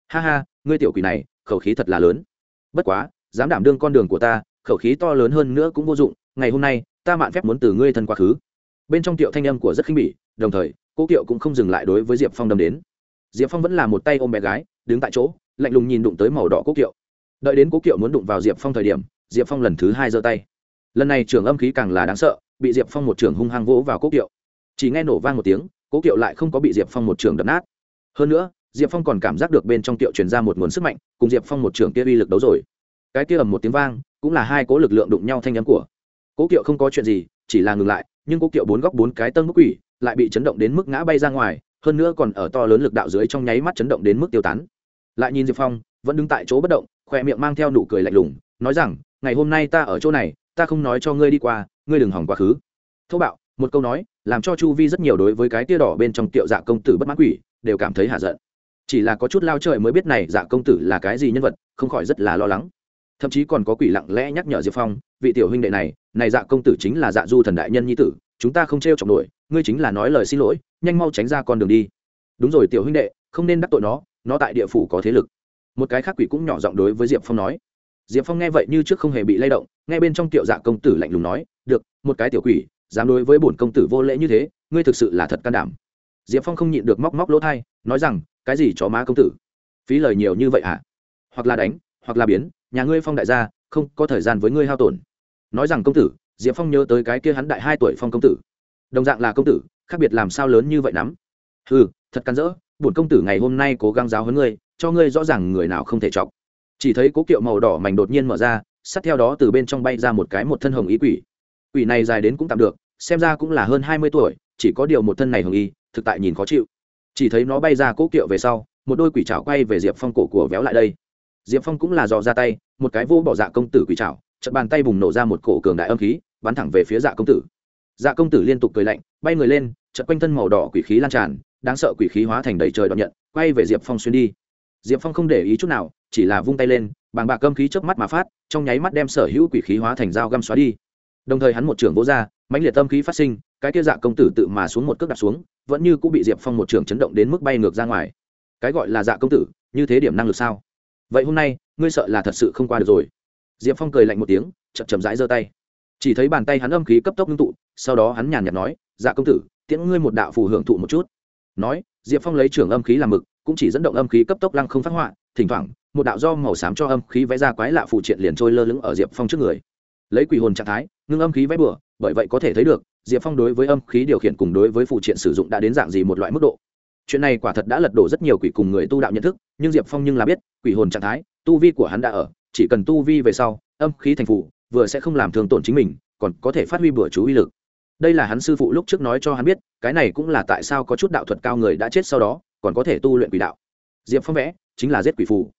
Ha ha, ngươi tiểu quỷ này, khẩu khí thật là lớn. Bất quá, dám đảm đương con đường của ta khẩu khí to lớn hơn nữa cũng vô dụng, ngày hôm nay, ta mạn phép muốn từ ngươi thân quá khứ. Bên trong tiệu thanh âm của rất khinh bỉ, đồng thời cô kiệu cũng không dừng lại đối với diệp phong đâm đến. Diệp phong vẫn là một tay ôm bé gái, đứng tại chỗ, lạnh lùng nhìn đụng tới màu đỏ cố kiệu. Đợi đến cố kiệu muốn đụng vào diệp phong thời điểm, diệp phong lần thứ hai giơ tay. Lần này trường âm khí càng là đáng sợ, bị diệp phong một trường hung hăng vỗ vào cố kiệu. Chỉ nghe nổ vang một tiếng, cố kiệu lại không có bị diệp phong một trường đập nát. Hơn nữa, diệp phong còn cảm giác được bên trong kiệu truyền ra một nguồn sức mạnh, cùng diệp phong một trường kia uy lực đấu rồi. Cái kia ầm một tiếng vang cũng là hai cố lực lượng đụng nhau thanh âm của. Cố kiệu không có chuyện gì, chỉ là ngừng lại, nhưng cố kiệu bốn góc bốn cái tân mức quỷ lại bị chấn động đến mức ngã bay ra ngoài, hơn nữa còn ở to lớn lực đạo dưới trong nháy mắt chấn động đến mức tiêu tán. Lại nhìn diệp phong, vẫn đứng tại chỗ bất động, khoe miệng mang theo nụ cười lạnh lùng, nói rằng, ngày hôm nay ta ở chỗ này, ta không nói cho ngươi đi qua, ngươi đừng hỏng quá khứ. Thô bạo, một câu nói, làm cho chu vi rất nhiều đối với cái tia đỏ bên trong tiệu dạ công tử bất mãn quỷ, đều cảm thấy hạ giận. Chỉ là có chút lao trời mới biết này dạ công tử là cái gì nhân vật, không khỏi rất là lo lắng thậm chí còn có quỷ lặng lẽ nhắc nhở diệp phong, vị tiểu huynh đệ này này dạ công tử chính là dạ du thần đại nhân nhi tử, chúng ta không t r e o chọc nổi, ngươi chính là nói lời xin lỗi, nhanh mau tránh ra con đường đi. Đúng rồi tiểu huynh đệ, không nên đắc tội nó nó tại địa phủ có thế lực. Một cái khác quỷ cũng nhỏ giọng đối với diệp phong nói. Diệp phong nghe vậy như trước không hề bị lay động, nghe bên trong tiểu dạ công tử lạnh lùng nói, được, một cái tiểu quỷ, dám đối với bổn công tử vô lễ như thế, ngươi thực sự là thật can đảm. Diệp phong không nhịn được móc móc lỗ thai nói rằng, cái gì chó má công tử? Phí lời nhiều như vậy hả hoặc là đánh, hoặc là biến nhà ngươi phong đại gia, không có thời gian với ngươi hao tổn. Nói rằng công tử, diệp phong nhớ tới cái kia hắn đại hai tuổi phong công tử. Đồng dạng là công tử, khác biệt làm sao lớn như vậy lắm ừ thật cắn rỡ, bổn công tử ngày hôm nay cố gắng giáo hơn ngươi, cho ngươi rõ ràng người nào không thể chọc. Chỉ thấy cố kiệu màu đỏ mảnh đột nhiên mở ra, sát theo đó từ bên trong bay ra một cái một thân hồng ý quỷ. Quỷ này dài đến cũng tạm được, xem ra cũng là hơn hai mươi tuổi, chỉ có điều một thân này hồng y, thực tại nhìn khó chịu. Chỉ thấy nó bay ra cố kiệu về sau, một đôi quỷ trảo quay về diệp phong cổ của véo lại đây diệp phong cũng là dò ra tay, một cái vô bỏ dạ công tử quỷ trào chật bàn tay bùng nổ ra một cổ cường đại âm khí, bắn thẳng về phía dạ công tử. Dạ công tử liên tục cười lạnh, bay người lên chật quanh thân màu đỏ quỷ khí lan tràn, đáng sợ quỷ khí hóa thành đầy trời đoạn nhận, quay về diệp phong xuyên đi. Diệp phong không để ý chút nào, chỉ là vung tay lên, bàng bạc âm khí trước mắt mà phát, trong nháy mắt đem sở hữu quỷ khí hóa thành dao găm xóa đi. Đồng thời hắn một trưởng vỗ ra, mãnh liệt âm khí phát sinh, cái kia dạ công tử tự mà xuống một cước đạp xuống, vẫn như cũng bị diệp phong một trưởng chấn động đến mức bay ngược ra ngoài. Cái gọi là dạ công tử, như thế điểm năng lực sao? Vậy hôm nay, ngươi sợ là thật sự không qua được rồi. Diệp phong cười lạnh một tiếng, chậm chậm rãi giơ tay. Chỉ thấy bàn tay hắn âm khí cấp tốc ngưng tụ, sau đó hắn nhàn nhạt nói dạ công tử, tiễn ngươi một đạo phù hưởng thụ một chút. Nói, diệp phong lấy trưởng âm khí làm mực, cũng chỉ dẫn động âm khí cấp tốc lăng không phát họa, thỉnh thoảng, một đạo do màu xám cho âm khí vẽ ra quái lạ phù triện liền trôi lơ lửng ở diệp phong trước người. Lấy quỷ hồn trạng thái, ngưng âm khí vẽ bừa, bởi vậy có thể thấy được, diệp phong đối với âm khí điều khiển cùng đối với phụ triện sử dụng đã đến dạng gì một loại mức độ chuyện này quả thật đã lật đổ rất nhiều quỷ cùng người tu đạo nhận thức, nhưng diệp phong nhưng là biết, quỷ hồn trạng thái, tu vi của hắn đã ở, chỉ cần tu vi về sau, âm khí thành phụ vừa sẽ không làm thương tổn chính mình, còn có thể phát huy bữa chú uy lực. Đây là hắn sư phụ lúc trước nói cho hắn biết, cái này cũng là tại sao có chút đạo thuật cao người đã chết sau đó, còn có thể tu luyện quỷ đạo. Diệp phong vẽ, chính là giết quỷ phù.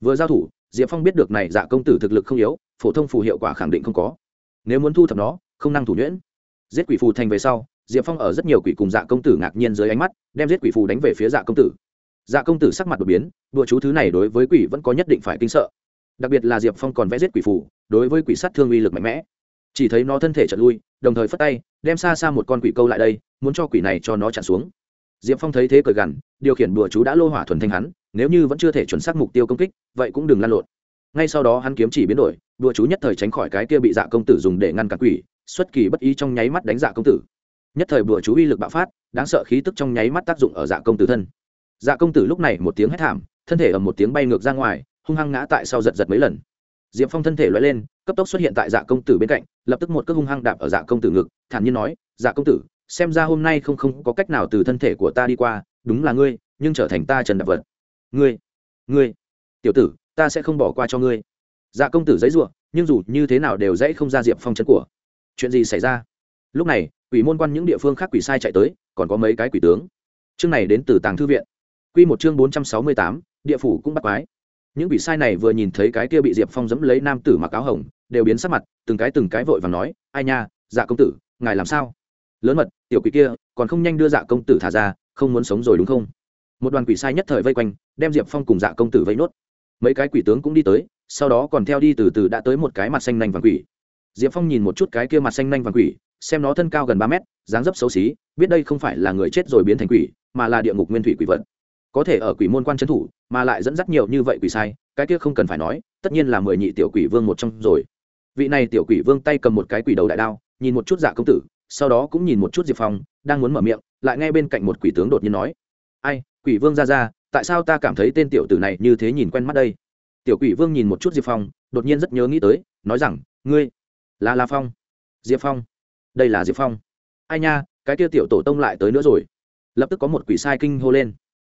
Vừa giao thủ, diệp phong biết được này dạ công tử thực lực không yếu, phổ thông phù hiệu quả khẳng định không có. Nếu muốn thu thập nó, không năng thủ nhuyễn. Giết quỷ phù thành về sau diệp phong ở rất nhiều quỷ cùng dạ công tử ngạc nhiên dưới ánh mắt, đem giết quỷ phù đánh về phía dạ công tử. Dạ công tử sắc mặt đột biến, đùa chú thứ này đối với quỷ vẫn có nhất định phải kinh sợ. Đặc biệt là diệp phong còn vẽ giết quỷ phù, đối với quỷ sát thương uy lực mạnh mẽ. Chỉ thấy nó thân thể trật lui, đồng thời phất tay, đem xa xa một con quỷ câu lại đây, muốn cho quỷ này cho nó chặn xuống. Diệp phong thấy thế cười gằn, điều khiển đùa chú đã lô hỏa thuần thanh hắn, nếu như vẫn chưa thể chuẩn xác mục tiêu công kích, vậy cũng đừng lan lộn. Ngay sau đó hắn kiếm chỉ biến đổi, đùa chú nhất thời tránh khỏi cái kia bị dạ công tử dùng để ngăn cản quỷ, xuất kỳ bất ý trong nháy mắt đánh dạ công tử nhất thời bùa chú uy lực bạo phát, đáng sợ khí tức trong nháy mắt tác dụng ở dạ công tử thân. Dạ công tử lúc này một tiếng hét thảm, thân thể ở một tiếng bay ngược ra ngoài, hung hăng ngã tại sau giật giật mấy lần. Diệp phong thân thể loại lên, cấp tốc xuất hiện tại dạ công tử bên cạnh, lập tức một cước hung hăng đạp ở dạ công tử ngực, thản nhiên nói dạ công tử, xem ra hôm nay không không có cách nào từ thân thể của ta đi qua, đúng là ngươi, nhưng trở thành ta trần đạp vật. Ngươi ngươi, tiểu tử, ta sẽ không bỏ qua cho ngươi. Dạ công tử giấy ruộng nhưng dù như thế nào đều dãy không ra diệp phong chân của. Chuyện gì xảy ra? Lúc này, quỷ môn quan những địa phương khác quỷ sai chạy tới, còn có mấy cái quỷ tướng. Chương này đến từ tàng thư viện. Q một chương bốn trăm sáu mươi tám, địa phủ cũng bắt quái. Những quỷ sai này vừa nhìn thấy cái kia bị diệp phong dẫm lấy nam tử mặc áo hồng, đều biến sắc mặt, từng cái từng cái vội và nói, ai nha dạ công tử, ngài làm sao? Lớn mật, tiểu quỷ kia, còn không nhanh đưa dạ công tử thả ra, không muốn sống rồi đúng không? Một đoàn quỷ sai nhất thời vây quanh, đem diệp phong cùng dạ công tử vây nốt. Mấy cái quỷ tướng cũng đi tới, sau đó còn theo đi từ từ đã tới một cái mặt xanh nành vàng quỷ diệp phong nhìn một chút cái kia mặt xanh nanh vàng quỷ, xem nó thân cao gần ba mét, dáng dấp xấu xí, biết đây không phải là người chết rồi biến thành quỷ, mà là địa ngục nguyên thủy quỷ vật. Có thể ở quỷ môn quan trấn thủ, mà lại dẫn dắt nhiều như vậy quỷ sai, cái kia không cần phải nói, tất nhiên là mười nhị tiểu quỷ vương một trong rồi. Vị này tiểu quỷ vương tay cầm một cái quỷ đầu đại đao, nhìn một chút dạ công tử, sau đó cũng nhìn một chút diệp phong, đang muốn mở miệng, lại nghe bên cạnh một quỷ tướng đột nhiên nói, ai, quỷ vương ra ra, tại sao ta cảm thấy tên tiểu tử này như thế nhìn quen mắt đây? Tiểu quỷ vương nhìn một chút diệp phong, đột nhiên rất nhớ nghĩ tới, nói rằng, ngươi là la phong. Diệp phong. Đây là diệp phong. Ai nha, cái kia tiểu tổ tông lại tới nữa rồi. Lập tức có một quỷ sai kinh hô lên.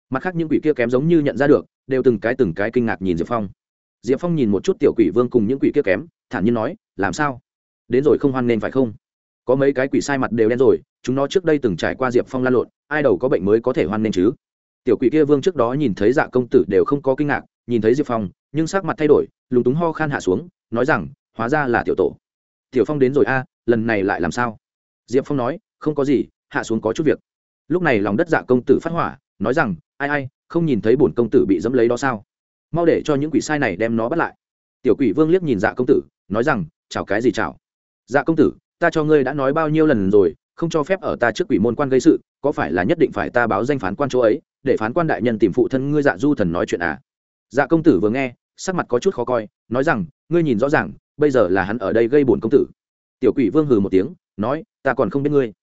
Mặt khác những quỷ kia kém giống như nhận ra được, đều từng cái từng cái kinh ngạc nhìn diệp phong. Diệp phong nhìn một chút tiểu quỷ vương cùng những quỷ kia kém, thản nhiên nói, làm sao? Đến rồi không hoan nên phải không? Có mấy cái quỷ sai mặt đều đen rồi, chúng nó trước đây từng trải qua diệp phong lan lộn, ai đầu có bệnh mới có thể hoan nên chứ? Tiểu quỷ kia vương trước đó nhìn thấy dạ công tử đều không có kinh ngạc, nhìn thấy diệp phong, nhưng sắc mặt thay đổi, lúng túng ho khan hạ xuống, nói rằng, hóa ra là tiểu tổ tiểu phong đến rồi a, lần này lại làm sao? Diệp phong nói, không có gì, hạ xuống có chút việc. Lúc này lòng đất dạ công tử phát hỏa, nói rằng, ai ai, không nhìn thấy bổn công tử bị dẫm lấy đó sao? Mau để cho những quỷ sai này đem nó bắt lại. Tiểu quỷ vương liếc nhìn dạ công tử, nói rằng chào cái gì chào dạ công tử, ta cho ngươi đã nói bao nhiêu lần rồi, không cho phép ở ta trước quỷ môn quan gây sự, có phải là nhất định phải ta báo danh phán quan chỗ ấy, để phán quan đại nhân tìm phụ thân ngươi dạ du thần nói chuyện à? Dạ công tử vừa nghe, sắc mặt có chút khó coi, nói rằng, ngươi nhìn rõ ràng bây giờ là hắn ở đây gây bổn công tử. Tiểu quỷ vương hừ một tiếng, nói, ta còn không biết ngươi.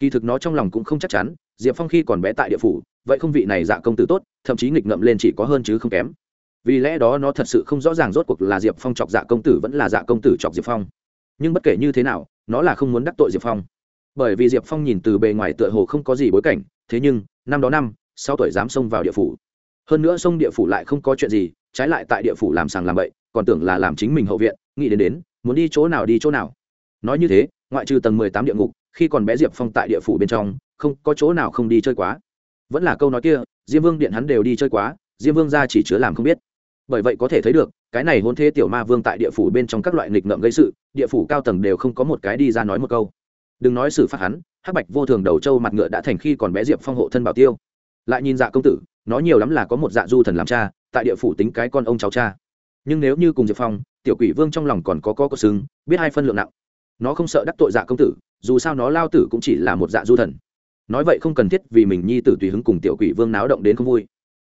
Kỳ thực nó trong lòng cũng không chắc chắn, diệp phong khi còn bé tại địa phủ, vậy không vị này dạ công tử tốt, thậm chí nghịch ngậm lên chỉ có hơn chứ không kém. Vì lẽ đó nó thật sự không rõ ràng rốt cuộc là diệp phong chọc dạ công tử vẫn là dạ công tử chọc diệp phong. Nhưng bất kể như thế nào, nó là không muốn đắc tội diệp phong. Bởi vì diệp phong nhìn từ bề ngoài tựa hồ không có gì bối cảnh, thế nhưng, năm đó năm, sau tuổi dám xông vào địa phủ. Hơn nữa xông địa phủ lại không có chuyện gì, trái lại tại địa phủ làm sàng làm bậy, còn tưởng là làm chính mình hậu viện nghĩ đến đến, muốn đi chỗ nào đi chỗ nào. Nói như thế, ngoại trừ tầng mười tám địa ngục, khi còn bé diệp phong tại địa phủ bên trong, không, có chỗ nào không đi chơi quá. Vẫn là câu nói kia, diêm vương điện hắn đều đi chơi quá, diêm vương ra chỉ chứa làm không biết. Bởi vậy có thể thấy được, cái này hôn thế tiểu ma vương tại địa phủ bên trong các loại nghịch ngợm gây sự, địa phủ cao tầng đều không có một cái đi ra nói một câu. Đừng nói xử phạt hắn, hắc bạch vô thường đầu trâu mặt ngựa đã thành khi còn bé diệp phong hộ thân bảo tiêu. Lại nhìn dạ công tử nó nhiều lắm là có một dạ du thần làm cha, tại địa phủ tính cái con ông cháu cha. Nhưng nếu như cùng diệp phong tiểu quỷ vương trong lòng còn có có có xứng biết hai phân lượng nặng. Nó không sợ đắc tội dạ công tử, dù sao nó lao tử cũng chỉ là một dạ du thần. Nói vậy không cần thiết vì mình nhi tử tùy hứng cùng tiểu quỷ vương náo động đến không vui.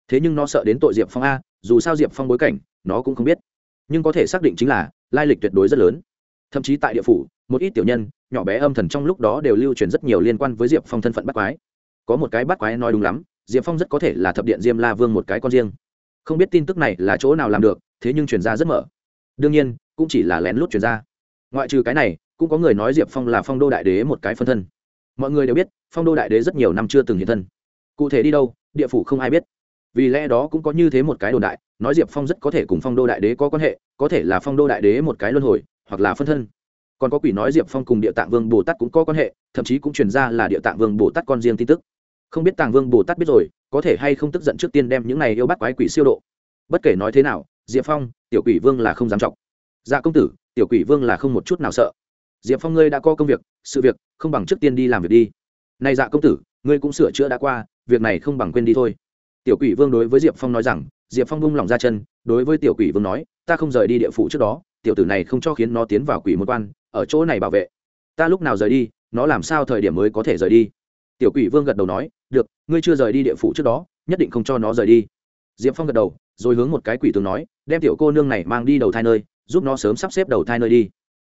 Thế nhưng nó sợ đến tội diệp phong a, dù sao diệp phong bối cảnh, nó cũng không biết. Nhưng có thể xác định chính là, lai lịch tuyệt đối rất lớn. Thậm chí tại địa phủ, một ít tiểu nhân, nhỏ bé âm thần trong lúc đó đều lưu truyền rất nhiều liên quan với diệp phong thân phận bắt quái. Có một cái bắt quái nói đúng lắm, diệp phong rất có thể là thập điện diêm la vương một cái con riêng. Không biết tin tức này là chỗ nào làm được, thế nhưng truyền ra rất mở đương nhiên, cũng chỉ là lén lút truyền ra. Ngoại trừ cái này, cũng có người nói diệp phong là phong đô đại đế một cái phân thân. Mọi người đều biết, phong đô đại đế rất nhiều năm chưa từng hiện thân. Cụ thể đi đâu, địa phủ không ai biết. Vì lẽ đó cũng có như thế một cái đồn đại, nói diệp phong rất có thể cùng phong đô đại đế có quan hệ, có thể là phong đô đại đế một cái luân hồi, hoặc là phân thân. Còn có quỷ nói diệp phong cùng địa tạng vương bồ tát cũng có quan hệ, thậm chí cũng truyền ra là địa tạng vương bồ tát con riêng tin tức. Không biết tàng vương bồ tát biết rồi, có thể hay không tức giận trước tiên đem những này yêu bắt quái quỷ siêu độ. Bất kể nói thế nào diệp phong, tiểu quỷ vương là không dám trọng dạ công tử, tiểu quỷ vương là không một chút nào sợ. Diệp phong ngươi đã có công việc, sự việc, không bằng trước tiên đi làm việc đi. Này dạ công tử, ngươi cũng sửa chữa đã qua, việc này không bằng quên đi thôi. Tiểu quỷ vương đối với diệp phong nói rằng, diệp phong bung lòng ra chân, đối với tiểu quỷ vương nói, ta không rời đi địa phủ trước đó, tiểu tử này không cho khiến nó tiến vào quỷ môn quan, ở chỗ này bảo vệ. Ta lúc nào rời đi, nó làm sao thời điểm mới có thể rời đi? Tiểu quỷ vương gật đầu nói, được, ngươi chưa rời đi địa phủ trước đó, nhất định không cho nó rời đi. Diệp phong gật đầu rồi hướng một cái quỷ tướng nói, đem tiểu cô nương này mang đi đầu thai nơi, giúp nó sớm sắp xếp đầu thai nơi đi.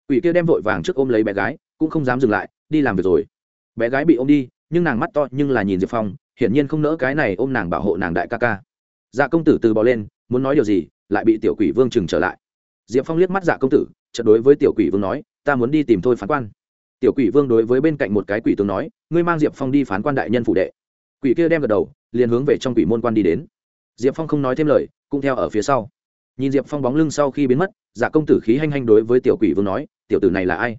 Quỷ kia đem vội vàng trước ôm lấy bé gái, cũng không dám dừng lại, đi làm việc rồi. Bé gái bị ôm đi, nhưng nàng mắt to nhưng là nhìn diệp phong, hiển nhiên không nỡ cái này ôm nàng bảo hộ nàng đại ca ca. Dạ công tử từ bỏ lên, muốn nói điều gì, lại bị tiểu quỷ vương trừng trở lại. Diệp phong liếc mắt dạ công tử trận đối với tiểu quỷ vương nói, ta muốn đi tìm thôi phán quan. Tiểu quỷ vương đối với bên cạnh một cái quỷ tướng nói, ngươi mang diệp phong đi phán quan đại nhân phủ đệ. Quỷ kia đem gật đầu, liền hướng về trong quỷ môn quan đi đến. Diệp phong không nói thêm lời cũng theo ở phía sau. Nhìn diệp phong bóng lưng sau khi biến mất dạ công tử khí hanh hanh đối với tiểu quỷ vương nói, tiểu tử này là ai?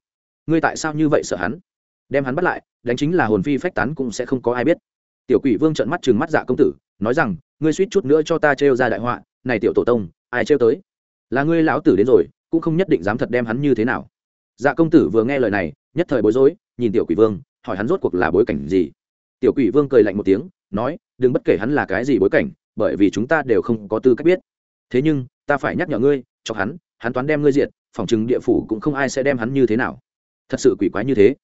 Ngươi tại sao như vậy sợ hắn? Đem hắn bắt lại, đánh chính là hồn phi phách tán cũng sẽ không có ai biết. Tiểu quỷ vương trợn mắt chừng mắt dạ công tử, nói rằng, ngươi suýt chút nữa cho ta trêu ra đại họa, này tiểu tổ tông, ai trêu tới? Là ngươi lão tử đến rồi, cũng không nhất định dám thật đem hắn như thế nào. Dạ công tử vừa nghe lời này, nhất thời bối rối, nhìn tiểu quỷ vương, hỏi hắn rốt cuộc là bối cảnh gì. Tiểu quỷ vương cười lạnh một tiếng, nói, đừng bất kể hắn là cái gì bối cảnh bởi vì chúng ta đều không có tư cách biết. Thế nhưng, ta phải nhắc nhở ngươi cho hắn hắn toán đem ngươi diệt, phòng chừng địa phủ cũng không ai sẽ đem hắn như thế nào. Thật sự quỷ quái như thế.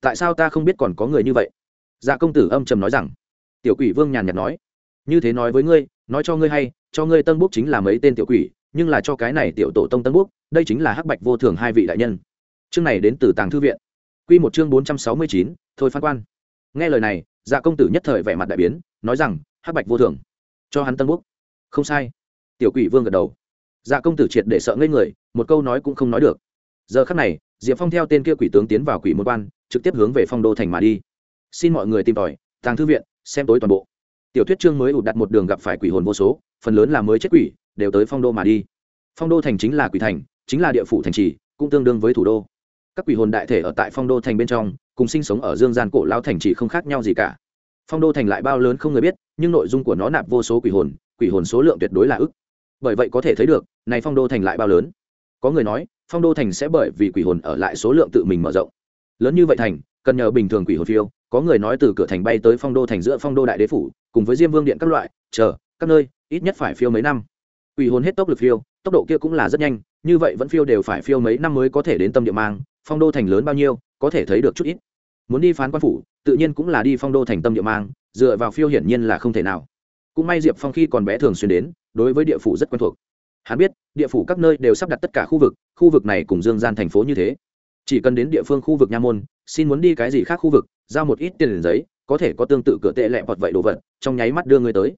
Tại sao ta không biết còn có người như vậy? Dạ công tử âm trầm nói rằng. Tiểu quỷ vương nhàn nhạt nói. Như thế nói với ngươi, nói cho ngươi hay, cho ngươi tân bút chính là mấy tên tiểu quỷ, nhưng là cho cái này tiểu tổ tông tân bút đây chính là hắc bạch vô thường hai vị đại nhân. Chương này đến từ tàng thư viện. Quy một chương bốn trăm sáu mươi chín, thôi phan quan. Nghe lời này dạ công tử nhất thời vẻ mặt đại biến, nói rằng, hắc bạch vô thường cho hắn tân bút không sai. Tiểu quỷ vương gật đầu. Dạ công tử triệt để sợ ngây người, một câu nói cũng không nói được. Giờ khắc này, diệp phong theo tên kia quỷ tướng tiến vào quỷ môn quan, trực tiếp hướng về phong đô thành mà đi. Xin mọi người tìm tòi, tàng thư viện, xem tối toàn bộ. Tiểu thuyết chương mới ụt đặt một đường gặp phải quỷ hồn vô số, phần lớn là mới chết quỷ, đều tới phong đô mà đi. Phong đô thành chính là quỷ thành, chính là địa phủ thành trì, cũng tương đương với thủ đô. Các quỷ hồn đại thể ở tại phong đô thành bên trong, cùng sinh sống ở dương gian cổ lao thành trì không khác nhau gì cả. Phong đô thành lại bao lớn không người biết nhưng nội dung của nó nạp vô số quỷ hồn quỷ hồn số lượng tuyệt đối là ức. Bởi vậy có thể thấy được, này phong đô thành lại bao lớn. Có người nói, phong đô thành sẽ bởi vì quỷ hồn ở lại số lượng tự mình mở rộng. Lớn như vậy thành, cần nhờ bình thường quỷ hồn phiêu, có người nói từ cửa thành bay tới phong đô thành giữa phong đô đại đế phủ, cùng với diêm vương điện các loại, chờ, các nơi, ít nhất phải phiêu mấy năm. Quỷ hồn hết tốc lực phiêu, tốc độ kia cũng là rất nhanh, như vậy vẫn phiêu đều phải phiêu mấy năm mới có thể đến tâm địa mang, phong đô thành lớn bao nhiêu, có thể thấy được chút ít. Muốn đi phán quan phủ, tự nhiên cũng là đi phong đô thành tâm địa mang dựa vào phiêu hiển nhiên là không thể nào. Cũng may diệp phong khi còn bé thường xuyên đến, đối với địa phủ rất quen thuộc. Hắn biết, địa phủ các nơi đều sắp đặt tất cả khu vực khu vực này cùng dương gian thành phố như thế. Chỉ cần đến địa phương khu vực nha môn, xin muốn đi cái gì khác khu vực, giao một ít tiền giấy, có thể có tương tự cửa tệ lẹ bọt vậy đồ vật, trong nháy mắt đưa người tới.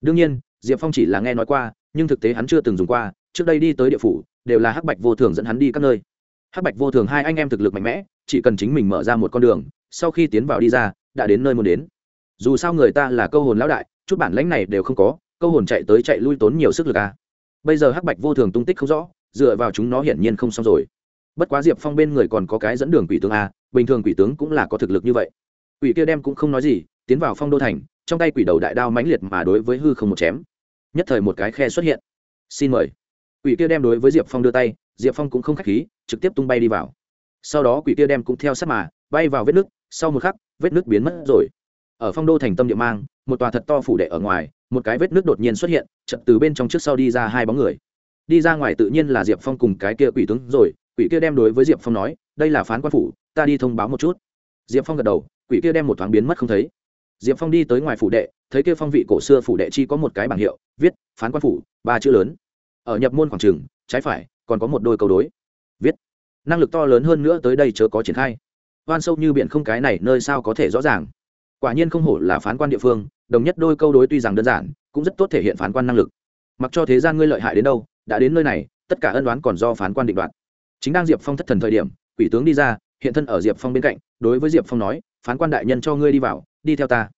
Đương nhiên, diệp phong chỉ là nghe nói qua, nhưng thực tế hắn chưa từng dùng qua, trước đây đi tới địa phủ, đều là hắc bạch vô thường dẫn hắn đi các nơi. Hắc bạch vô thường hai anh em thực lực mạnh mẽ, chỉ cần chính mình mở ra một con đường, sau khi tiến vào đi ra, đã đến nơi muốn đến dù sao người ta là câu hồn lão đại, chút bản lãnh này đều không có, câu hồn chạy tới chạy lui tốn nhiều sức lực à. bây giờ hắc bạch vô thường tung tích không rõ, dựa vào chúng nó hiển nhiên không xong rồi. Bất quá diệp phong bên người còn có cái dẫn đường quỷ tướng a bình thường quỷ tướng cũng là có thực lực như vậy. Quỷ kia đem cũng không nói gì, tiến vào phong đô thành, trong tay quỷ đầu đại đao mãnh liệt mà đối với hư không một chém. Nhất thời một cái khe xuất hiện. Xin mời. Quỷ kia đem đối với diệp phong đưa tay, diệp phong cũng không k h á c h khí, trực tiếp tung bay đi vào. Sau đó quỷ kia đem cũng theo sát mà, bay vào vết nước sau một khắc, vết nước biến mất rồi ở phong đô thành tâm địa mang, một tòa thật to phủ đệ ở ngoài, một cái vết nước đột nhiên xuất hiện, chật từ bên trong trước sau đi ra hai bóng người. Đi ra ngoài tự nhiên là diệp phong cùng cái kia quỷ tướng rồi, quỷ kia đem đối với diệp phong nói, đây là phán quan phủ, ta đi thông báo một chút. Diệp phong gật đầu, quỷ kia đem một thoáng biến mất không thấy. Diệp phong đi tới ngoài phủ đệ, thấy kia phong vị cổ xưa phủ đệ chi có một cái bảng hiệu, viết, phán quan phủ, ba chữ lớn. Ở nhập môn khoảng trường, trái phải, còn có một đôi câu đối. Viết, năng lực to lớn hơn nữa tới đây chớ có triển khai. Oan sâu như biển không cái này, nơi sao có thể rõ ràng? Quả nhiên không hổ là phán quan địa phương, đồng nhất đôi câu đối tuy rằng đơn giản, cũng rất tốt thể hiện phán quan năng lực. Mặc cho thế gian ngươi lợi hại đến đâu, đã đến nơi này, tất cả ân đoán còn do phán quan định đoạt. Chính đang diệp phong thất thần thời điểm, quỷ tướng đi ra, hiện thân ở diệp phong bên cạnh, đối với diệp phong nói, phán quan đại nhân cho ngươi đi vào, đi theo ta.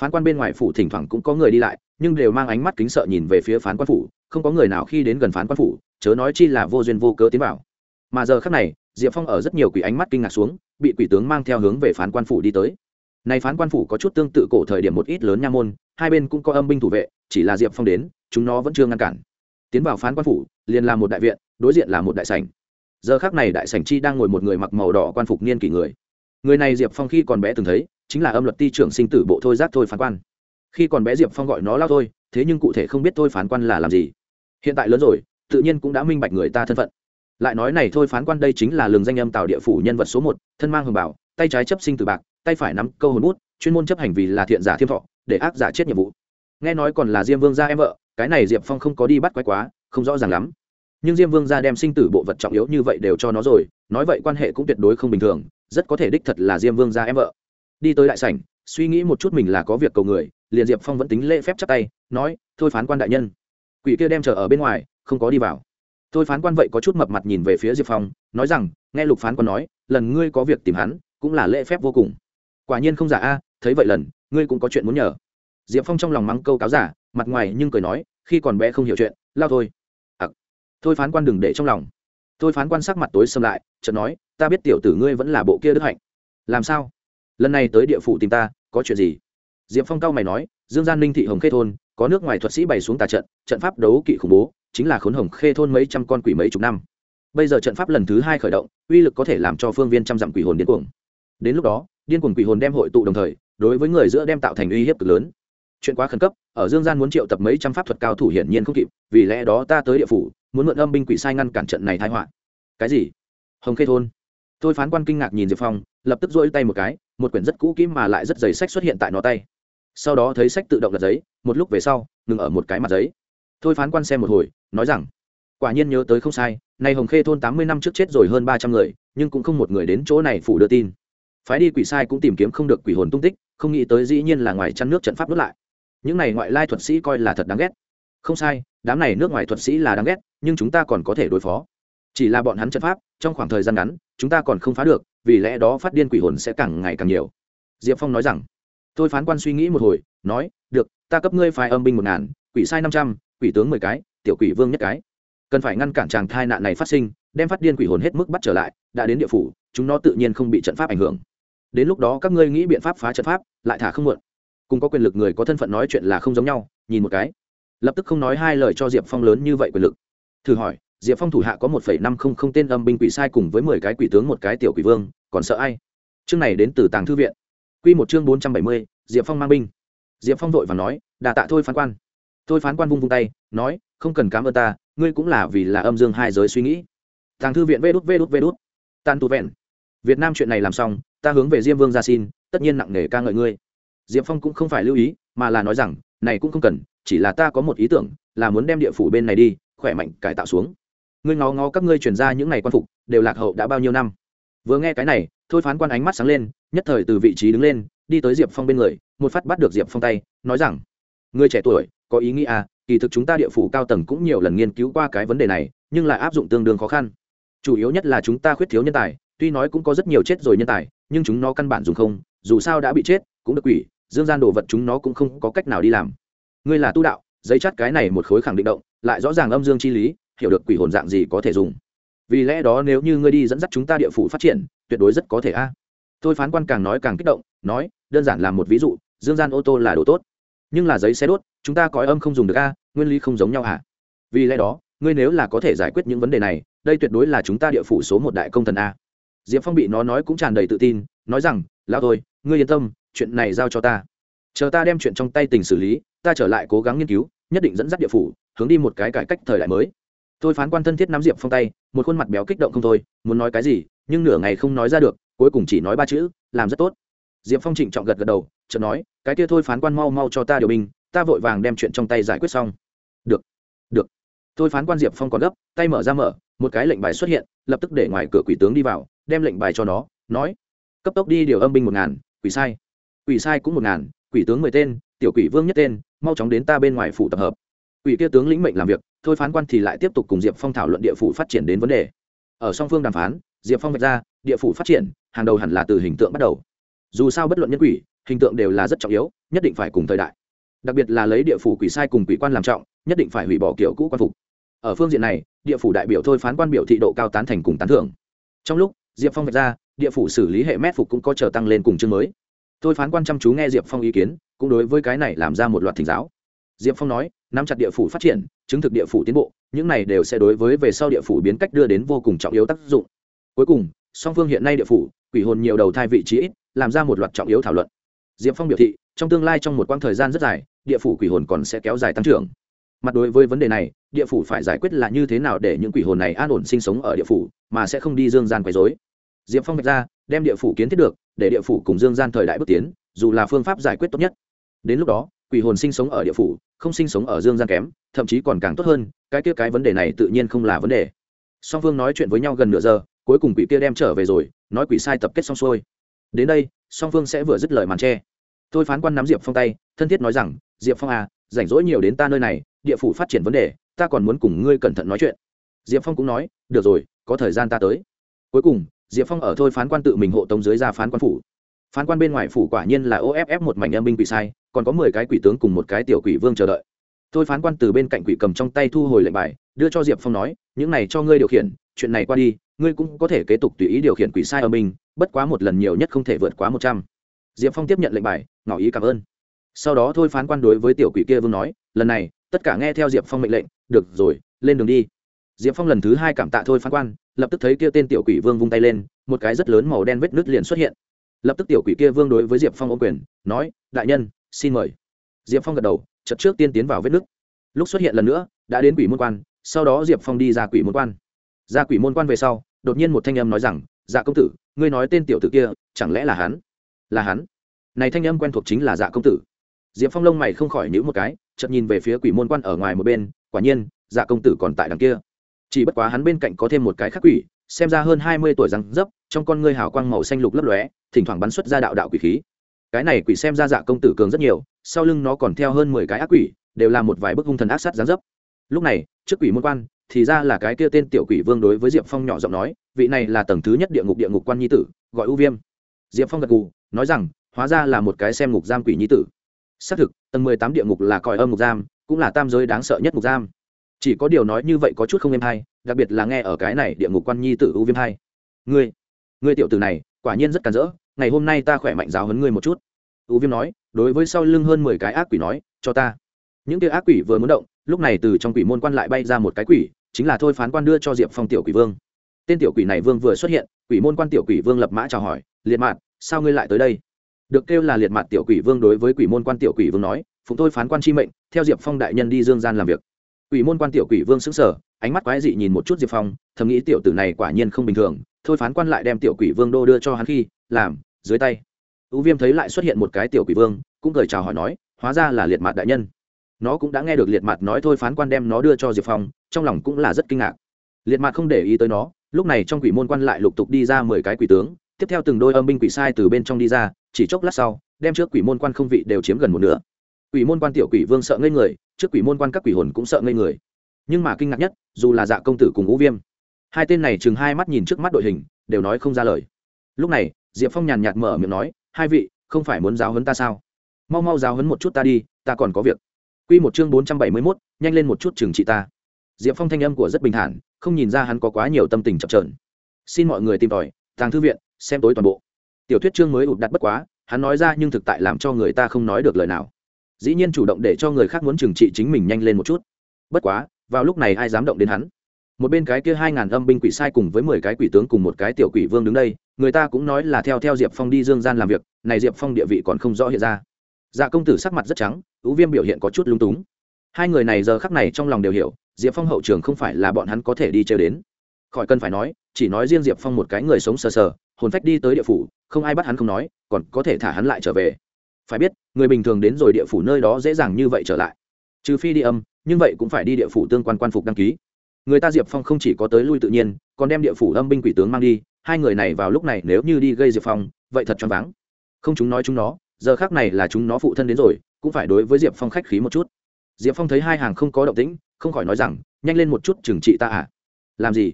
Phán quan bên ngoài phủ thỉnh thoảng cũng có người đi lại, nhưng đều mang ánh mắt kính sợ nhìn về phía phán quan phủ, không có người nào khi đến gần phán quan phủ, chớ nói chi là vô duyên vô cớ tiến vào. Mà giờ khác này, diệp phong ở rất nhiều quỷ ánh mắt kinh ngạc xuống, bị quỷ tướng mang theo hướng về phán quan phủ đi tới này phán quan phủ có chút tương tự cổ thời điểm một ít lớn nha môn, hai bên cũng có âm binh thủ vệ, chỉ là diệp phong đến, chúng nó vẫn chưa ngăn cản. Tiến vào phán quan phủ, liền là một đại viện, đối diện là một đại sảnh. Giờ khác này đại sảnh chi đang ngồi một người mặc màu đỏ quan phục niên kỷ người. Người này diệp phong khi còn bé từng thấy, chính là âm luật ti trưởng sinh tử bộ thôi giác thôi phán quan. Khi còn bé diệp phong gọi nó lao thôi, thế nhưng cụ thể không biết thôi phán quan là làm gì. Hiện tại lớn rồi, tự nhiên cũng đã minh bạch người ta thân phận. Lại nói này thôi phán quan đây chính là lường danh âm tạo địa phủ nhân vật số một, thân mang hồng bảo tay trái chấp sinh tử bạc tay phải nắm câu hồn bút, chuyên môn chấp hành vì là thiện giả thiêm thọ, để ác giả chết nhiệm vụ. Nghe nói còn là diêm vương gia em vợ, cái này diệp phong không có đi bắt quái quá, không rõ ràng lắm. Nhưng diêm vương gia đem sinh tử bộ vật trọng yếu như vậy đều cho nó rồi, nói vậy quan hệ cũng tuyệt đối không bình thường, rất có thể đích thật là diêm vương gia em vợ. Đi tới đại sảnh, suy nghĩ một chút mình là có việc cầu người, liền diệp phong vẫn tính lễ phép chắc tay, nói, thôi phán quan đại nhân. Quỷ kia đem chờ ở bên ngoài, không có đi vào. Thôi phán quan vậy có chút mập mặt nhìn về phía diệp phong, nói rằng, nghe lục phán quan nói, lần ngươi có việc tìm hắn, cũng là lễ phép vô cùng quả nhiên không giả a, thấy vậy lần, ngươi cũng có chuyện muốn nhờ. Diệp phong trong lòng mắng câu cáo giả, mặt ngoài nhưng cười nói, khi còn bé không hiểu chuyện, lao thôi. Ặc. Thôi phán quan đừng để trong lòng. Thôi phán quan sắc mặt tối xâm lại, chợt nói, ta biết tiểu tử ngươi vẫn là bộ kia đức hạnh. Làm sao? Lần này tới địa phủ tìm ta, có chuyện gì? Diệp phong cao mày nói, dương gian ninh thị hồng khê thôn, có nước ngoài thuật sĩ bày xuống tà trận trận pháp đấu kỵ khủng bố, chính là khốn hồng khê thôn mấy trăm con quỷ mấy chục năm. Bây giờ trận pháp lần thứ hai khởi động, uy lực có thể làm cho phương viên trăm dặm quỷ hồn điên cuồng. Đến lúc đó điên cuồng quỷ hồn đem hội tụ đồng thời, đối với người giữa đem tạo thành uy hiếp cực lớn. Chuyện quá khẩn cấp, ở dương gian muốn triệu tập mấy trăm pháp thuật cao thủ hiển nhiên không kịp, vì lẽ đó ta tới địa phủ, muốn mượn âm binh quỷ sai ngăn cản trận này thái họa. Cái gì? Hồng khê thôn. Tôi phán quan kinh ngạc nhìn diệp phong, lập tức dỗi tay một cái, một quyển rất cũ kỹ mà lại rất dày sách xuất hiện tại nó tay. Sau đó thấy sách tự động lật giấy, một lúc về sau, ngừng ở một cái mặt giấy. Thôi phán quan xem một hồi, nói rằng, quả nhiên nhớ tới không sai, nay hồng khê thôn tám mươi năm trước chết rồi hơn ba trăm người, nhưng cũng không một người đến chỗ này phủ đưa tin phái đi quỷ sai cũng tìm kiếm không được quỷ hồn tung tích, không nghĩ tới dĩ nhiên là ngoài chăn nước trận pháp nuốt lại. Những này ngoại lai thuật sĩ coi là thật đáng ghét. Không sai, đám này nước ngoài thuật sĩ là đáng ghét, nhưng chúng ta còn có thể đối phó. Chỉ là bọn hắn trận pháp, trong khoảng thời gian ngắn, chúng ta còn không phá được, vì lẽ đó phát điên quỷ hồn sẽ càng ngày càng nhiều. Diệp phong nói rằng, tôi phán quan suy nghĩ một hồi, nói, được, ta cấp ngươi phái âm binh một ngàn, quỷ sai năm trăm, quỷ tướng mười cái, tiểu quỷ vương nhất cái. Cần phải ngăn cản chàng thai nạn này phát sinh, đem phát điên quỷ hồn hết mức bắt trở lại, đã đến địa phủ, chúng nó tự nhiên không bị trận pháp ảnh hưởng đến lúc đó các ngươi nghĩ biện pháp phá trận pháp, lại thả không muộn. Cùng có quyền lực người có thân phận nói chuyện là không giống nhau, nhìn một cái. Lập tức không nói hai lời cho diệp phong lớn như vậy quyền lực. Thử hỏi, diệp phong thủ hạ có một phẩy năm không không tên âm binh quỷ sai cùng với mười cái quỷ tướng, một cái tiểu quỷ vương, còn sợ ai? Chương này đến từ tàng thư viện. Quy một chương bốn trăm bảy mươi, diệp phong mang binh. Diệp phong vội và nói, đà tạ thôi phán quan. Thôi phán quan vung vung tay, nói, không cần cám ơn ta, ngươi cũng là vì là âm dương hai giới suy nghĩ. Tàng thư viện vê đút vê đút vê đút. Tan tu vẹn. Việt nam chuyện này làm xong ta hướng về diêm vương ra xin, tất nhiên nặng nề ca ngợi ngươi. Diệp phong cũng không phải lưu ý, mà là nói rằng, này cũng không cần, chỉ là ta có một ý tưởng, là muốn đem địa phủ bên này đi, khỏe mạnh cải tạo xuống. Ngươi ngó ngó các ngươi truyền ra những ngày quan phục, đều lạc hậu đã bao nhiêu năm. Vừa nghe cái này, thôi phán quan ánh mắt sáng lên, nhất thời từ vị trí đứng lên, đi tới diệp phong bên người, một phát bắt được diệp phong tay, nói rằng, người trẻ tuổi, có ý nghĩ à kỳ thực chúng ta địa phủ cao tầng cũng nhiều lần nghiên cứu qua cái vấn đề này, nhưng lại áp dụng tương đương khó khăn. Chủ yếu nhất là chúng ta khuyết thiếu nhân tài, tuy nói cũng có rất nhiều chết rồi nhân tài nhưng chúng nó căn bản dùng không, dù sao đã bị chết, cũng được quỷ, dương gian đồ vật chúng nó cũng không có cách nào đi làm. Ngươi là tu đạo, giấy chắt cái này một khối khẳng định động, lại rõ ràng âm dương chi lý, hiểu được quỷ hồn dạng gì có thể dùng. Vì lẽ đó nếu như ngươi đi dẫn dắt chúng ta địa phủ phát triển, tuyệt đối rất có thể a. À. phán quan càng nói càng kích động, nói, đơn giản là một ví dụ, dương gian ô tô là đồ tốt, nhưng là giấy xe đốt, chúng ta cõi âm không dùng được a, nguyên lý không giống nhau hả? Vì lẽ đó, ngươi nếu là có thể giải quyết những vấn đề này, đây tuyệt đối là chúng ta địa phủ số một đại công thần a diệp phong bị nó nói cũng tràn đầy tự tin, nói rằng, lão thôi ngươi yên tâm, chuyện này giao cho ta. Chờ ta đem chuyện trong tay tình xử lý, ta trở lại cố gắng nghiên cứu, nhất định dẫn dắt địa phủ, hướng đi một cái cải cách thời đại mới. Tôi phán quan thân thiết nắm diệp phong tay, một khuôn mặt béo kích động không thôi, muốn nói cái gì, nhưng nửa ngày không nói ra được, cuối cùng chỉ nói ba chữ, làm rất tốt. Diệp phong trịnh trọng gật gật đầu, chợt nói, cái kia thôi phán quan mau mau cho ta điều binh, ta vội vàng đem chuyện trong tay giải quyết xong. Được được. Thôi phán quan diệp phong còn gấp, tay mở ra mở một cái lệnh bài xuất hiện, lập tức để ngoài cửa quỷ tướng đi vào, đem lệnh bài cho nó, nói, cấp tốc đi, điều âm binh một ngàn, quỷ sai. Quỷ sai cũng một ngàn, quỷ tướng mười tên, tiểu quỷ vương nhất tên, mau chóng đến ta bên ngoài phủ tập hợp. Quỷ kia tướng lĩnh mệnh làm việc, thôi phán quan thì lại tiếp tục cùng diệp phong thảo luận địa phủ phát triển đến vấn đề. Ở song phương đàm phán, diệp phong vạch ra, địa phủ phát triển, hàng đầu hẳn là từ hình tượng bắt đầu. Dù sao bất luận nhân quỷ, hình tượng đều là rất trọng yếu, nhất định phải cùng thời đại. Đặc biệt là lấy địa phủ quỷ sai cùng quỷ quan làm trọng, nhất định phải hủy bỏ kiểu cũ quan phục ở phương diện này, địa phủ đại biểu thôi phán quan biểu thị độ cao tán thành cùng tán thưởng. Trong lúc, diệp phong vạch ra, địa phủ xử lý hệ mét phục cũng có chờ tăng lên cùng chương mới. Thôi phán quan chăm chú nghe diệp phong ý kiến, cũng đối với cái này làm ra một loạt thỉnh giáo. Diệp phong nói, nắm chặt địa phủ phát triển, chứng thực địa phủ tiến bộ, những này đều sẽ đối với về sau địa phủ biến cách đưa đến vô cùng trọng yếu tác dụng. Cuối cùng, song phương hiện nay địa phủ, quỷ hồn nhiều đầu thai vị trí ít, làm ra một loạt trọng yếu thảo luận. Diệp phong biểu thị, trong tương lai trong một quãng thời gian rất dài, địa phủ quỷ hồn còn sẽ kéo dài tăng trưởng mặt đối với vấn đề này, địa phủ phải giải quyết là như thế nào để những quỷ hồn này an ổn sinh sống ở địa phủ, mà sẽ không đi dương gian quấy dối diệp phong vạch ra, đem địa phủ kiến thiết được, để địa phủ cùng dương gian thời đại bước tiến, dù là phương pháp giải quyết tốt nhất. Đến lúc đó, quỷ hồn sinh sống ở địa phủ, không sinh sống ở dương gian kém, thậm chí còn càng tốt hơn, cái kia cái vấn đề này tự nhiên không là vấn đề. Song phương nói chuyện với nhau gần nửa giờ, cuối cùng quỷ kia đem trở về rồi, nói quỷ sai tập kết xong xuôi. Đến đây, song phương sẽ vừa dứt lời màn tre tôi phán quan nắm diệp phong tay, thân thiết nói rằng, diệp phong à rảnh rỗi nhiều đến ta nơi này địa phủ phát triển vấn đề, ta còn muốn cùng ngươi cẩn thận nói chuyện. Diệp phong cũng nói, được rồi, có thời gian ta tới. Cuối cùng, diệp phong ở thôi phán quan tự mình hộ tống dưới ra phán quan phủ. Phán quan bên ngoài phủ quả nhiên là off một mảnh âm binh quỷ sai, còn có mười cái quỷ tướng cùng một cái tiểu quỷ vương chờ đợi. Thôi phán quan từ bên cạnh quỷ cầm trong tay thu hồi lệnh bài, đưa cho diệp phong nói, những này cho ngươi điều khiển, chuyện này qua đi, ngươi cũng có thể kế tục tùy ý điều khiển quỷ sai ở mình bất quá một lần nhiều nhất không thể vượt quá một trăm. Diệp phong tiếp nhận lệnh bài, ngỏ ý cảm ơn. Sau đó thôi phán quan đối với tiểu quỷ kia vương nói, lần này tất cả nghe theo diệp phong mệnh lệnh, được rồi, lên đường đi. Diệp phong lần thứ hai cảm tạ thôi phán quan, lập tức thấy kia tên tiểu quỷ vương vung tay lên, một cái rất lớn màu đen vết nứt liền xuất hiện. Lập tức tiểu quỷ kia vương đối với diệp phong ô quyền, nói, đại nhân, xin mời. Diệp phong gật đầu chật trước tiên tiến vào vết nứt. Lúc xuất hiện lần nữa, đã đến quỷ môn quan, sau đó diệp phong đi ra quỷ môn quan. Ra quỷ môn quan về sau, đột nhiên một thanh âm nói rằng dạ công tử, ngươi nói tên tiểu tử kia, chẳng lẽ là hắn? Là hắn. Này thanh âm quen thuộc chính là dạ công tử diệp phong lông mày không khỏi nhữ một cái, chợt nhìn về phía quỷ môn quan ở ngoài một bên, quả nhiên dạ công tử còn tại đằng kia. Chỉ bất quá hắn bên cạnh có thêm một cái khắc quỷ, xem ra hơn hai mươi tuổi răng dấp, trong con ngươi hào quang màu xanh lục lấp lóe, thỉnh thoảng bắn xuất ra đạo đạo quỷ khí. Cái này quỷ xem ra dạ công tử cường rất nhiều, sau lưng nó còn theo hơn mười cái ác quỷ, đều là một vài bức hung thần ác sát gián dấp. Lúc này, trước quỷ môn quan, thì ra là cái kia tên tiểu quỷ vương đối với diệp phong nhỏ giọng nói, vị này là tầng thứ nhất địa ngục địa ngục quan nhi tử, gọi ưu viêm. Diệp phong gật gù, nói rằng, hóa ra là một cái xem ngục giam quỷ nhi tử xác thực, tầng mười tám địa ngục là còi âm ngục giam, cũng là tam giới đáng sợ nhất ngục giam. Chỉ có điều nói như vậy có chút không êm hay, đặc biệt là nghe ở cái này địa ngục quan nhi tử ưu viêm hay. Ngươi ngươi tiểu tử này, quả nhiên rất cản rỡ, ngày hôm nay ta khỏe mạnh giáo hấn ngươi một chút. Ưu viêm nói, đối với sau lưng hơn mười cái ác quỷ nói, cho ta. Những cái ác quỷ vừa muốn động, lúc này từ trong quỷ môn quan lại bay ra một cái quỷ, chính là thôi phán quan đưa cho diệp phong tiểu quỷ vương. Tên tiểu quỷ này vương vừa xuất hiện, quỷ môn quan tiểu quỷ vương lập mã chào hỏi, liệt mạn, sao ngươi lại tới đây? Được kêu là liệt mặt tiểu quỷ vương đối với quỷ môn quan tiểu quỷ vương nói, phụng tôi phán quan chi mệnh, theo diệp phong đại nhân đi dương gian làm việc. Quỷ môn quan tiểu quỷ vương xứng sở ánh mắt quái dị nhìn một chút diệp phong, thầm nghĩ tiểu tử này quả nhiên không bình thường, thôi phán quan lại đem tiểu quỷ vương đô đưa cho hắn khi, làm, dưới tay. U viêm thấy lại xuất hiện một cái tiểu quỷ vương, cũng cười chào hỏi nói, hóa ra là liệt mặt đại nhân. Nó cũng đã nghe được liệt mặt nói thôi phán quan đem nó đưa cho diệp phong, trong lòng cũng là rất kinh ngạc. Liệt mặt không để ý tới nó, lúc này trong quỷ môn quan lại lục tục đi ra mười cái quỷ tướng tiếp theo từng đôi âm binh quỷ sai từ bên trong đi ra, chỉ chốc lát sau, đem trước quỷ môn quan không vị đều chiếm gần một nửa. Quỷ môn quan tiểu quỷ vương sợ ngây người, trước quỷ môn quan các quỷ hồn cũng sợ ngây người. Nhưng mà kinh ngạc nhất, dù là dạ công tử cùng ngũ viêm, hai tên này chừng hai mắt nhìn trước mắt đội hình, đều nói không ra lời. Lúc này, diệp phong nhàn nhạt mở miệng nói, hai vị, không phải muốn giáo hấn ta sao? Mau mau giáo hấn một chút ta đi, ta còn có việc. Q một chương bốn trăm bảy mươi mốt, nhanh lên một chút chừng trị ta. Diệp phong thanh âm của rất bình thản, không nhìn ra hắn có quá nhiều tâm tình chậm trợn xin mọi người tìm tòi, tàng thư viện xem tối toàn bộ. Tiểu thuyết chương mới ụt đặt bất quá, hắn nói ra nhưng thực tại làm cho người ta không nói được lời nào. Dĩ nhiên chủ động để cho người khác muốn trừng trị chính mình nhanh lên một chút. Bất quá, vào lúc này ai dám động đến hắn? Một bên cái kia hai ngàn âm binh quỷ sai cùng với mười cái quỷ tướng cùng một cái tiểu quỷ vương đứng đây, người ta cũng nói là theo theo diệp phong đi dương gian làm việc, này diệp phong địa vị còn không rõ hiện ra. Dạ công tử sắc mặt rất trắng ú viêm biểu hiện có chút lung túng. Hai người này giờ khắc này trong lòng đều hiểu, diệp phong hậu trường không phải là bọn hắn có thể đi chơi đến. Khỏi cần phải nói chỉ nói riêng diệp phong một cái người sống sờ sờ, hồn phách đi tới địa phủ, không ai bắt hắn không nói, còn có thể thả hắn lại trở về. Phải biết, người bình thường đến rồi địa phủ nơi đó dễ dàng như vậy trở lại. Trừ phi đi âm, nhưng vậy cũng phải đi địa phủ tương quan quan phục đăng ký. Người ta diệp phong không chỉ có tới lui tự nhiên, còn đem địa phủ âm binh quỷ tướng mang đi, hai người này vào lúc này nếu như đi gây diệp phong, vậy thật choáng váng. Không chúng nói chúng nó, giờ khác này là chúng nó phụ thân đến rồi, cũng phải đối với diệp phong khách khí một chút. Diệp phong thấy hai hàng không có động tĩnh, không khỏi nói rằng, nhanh lên một chút, trừng trị ta à? Làm gì?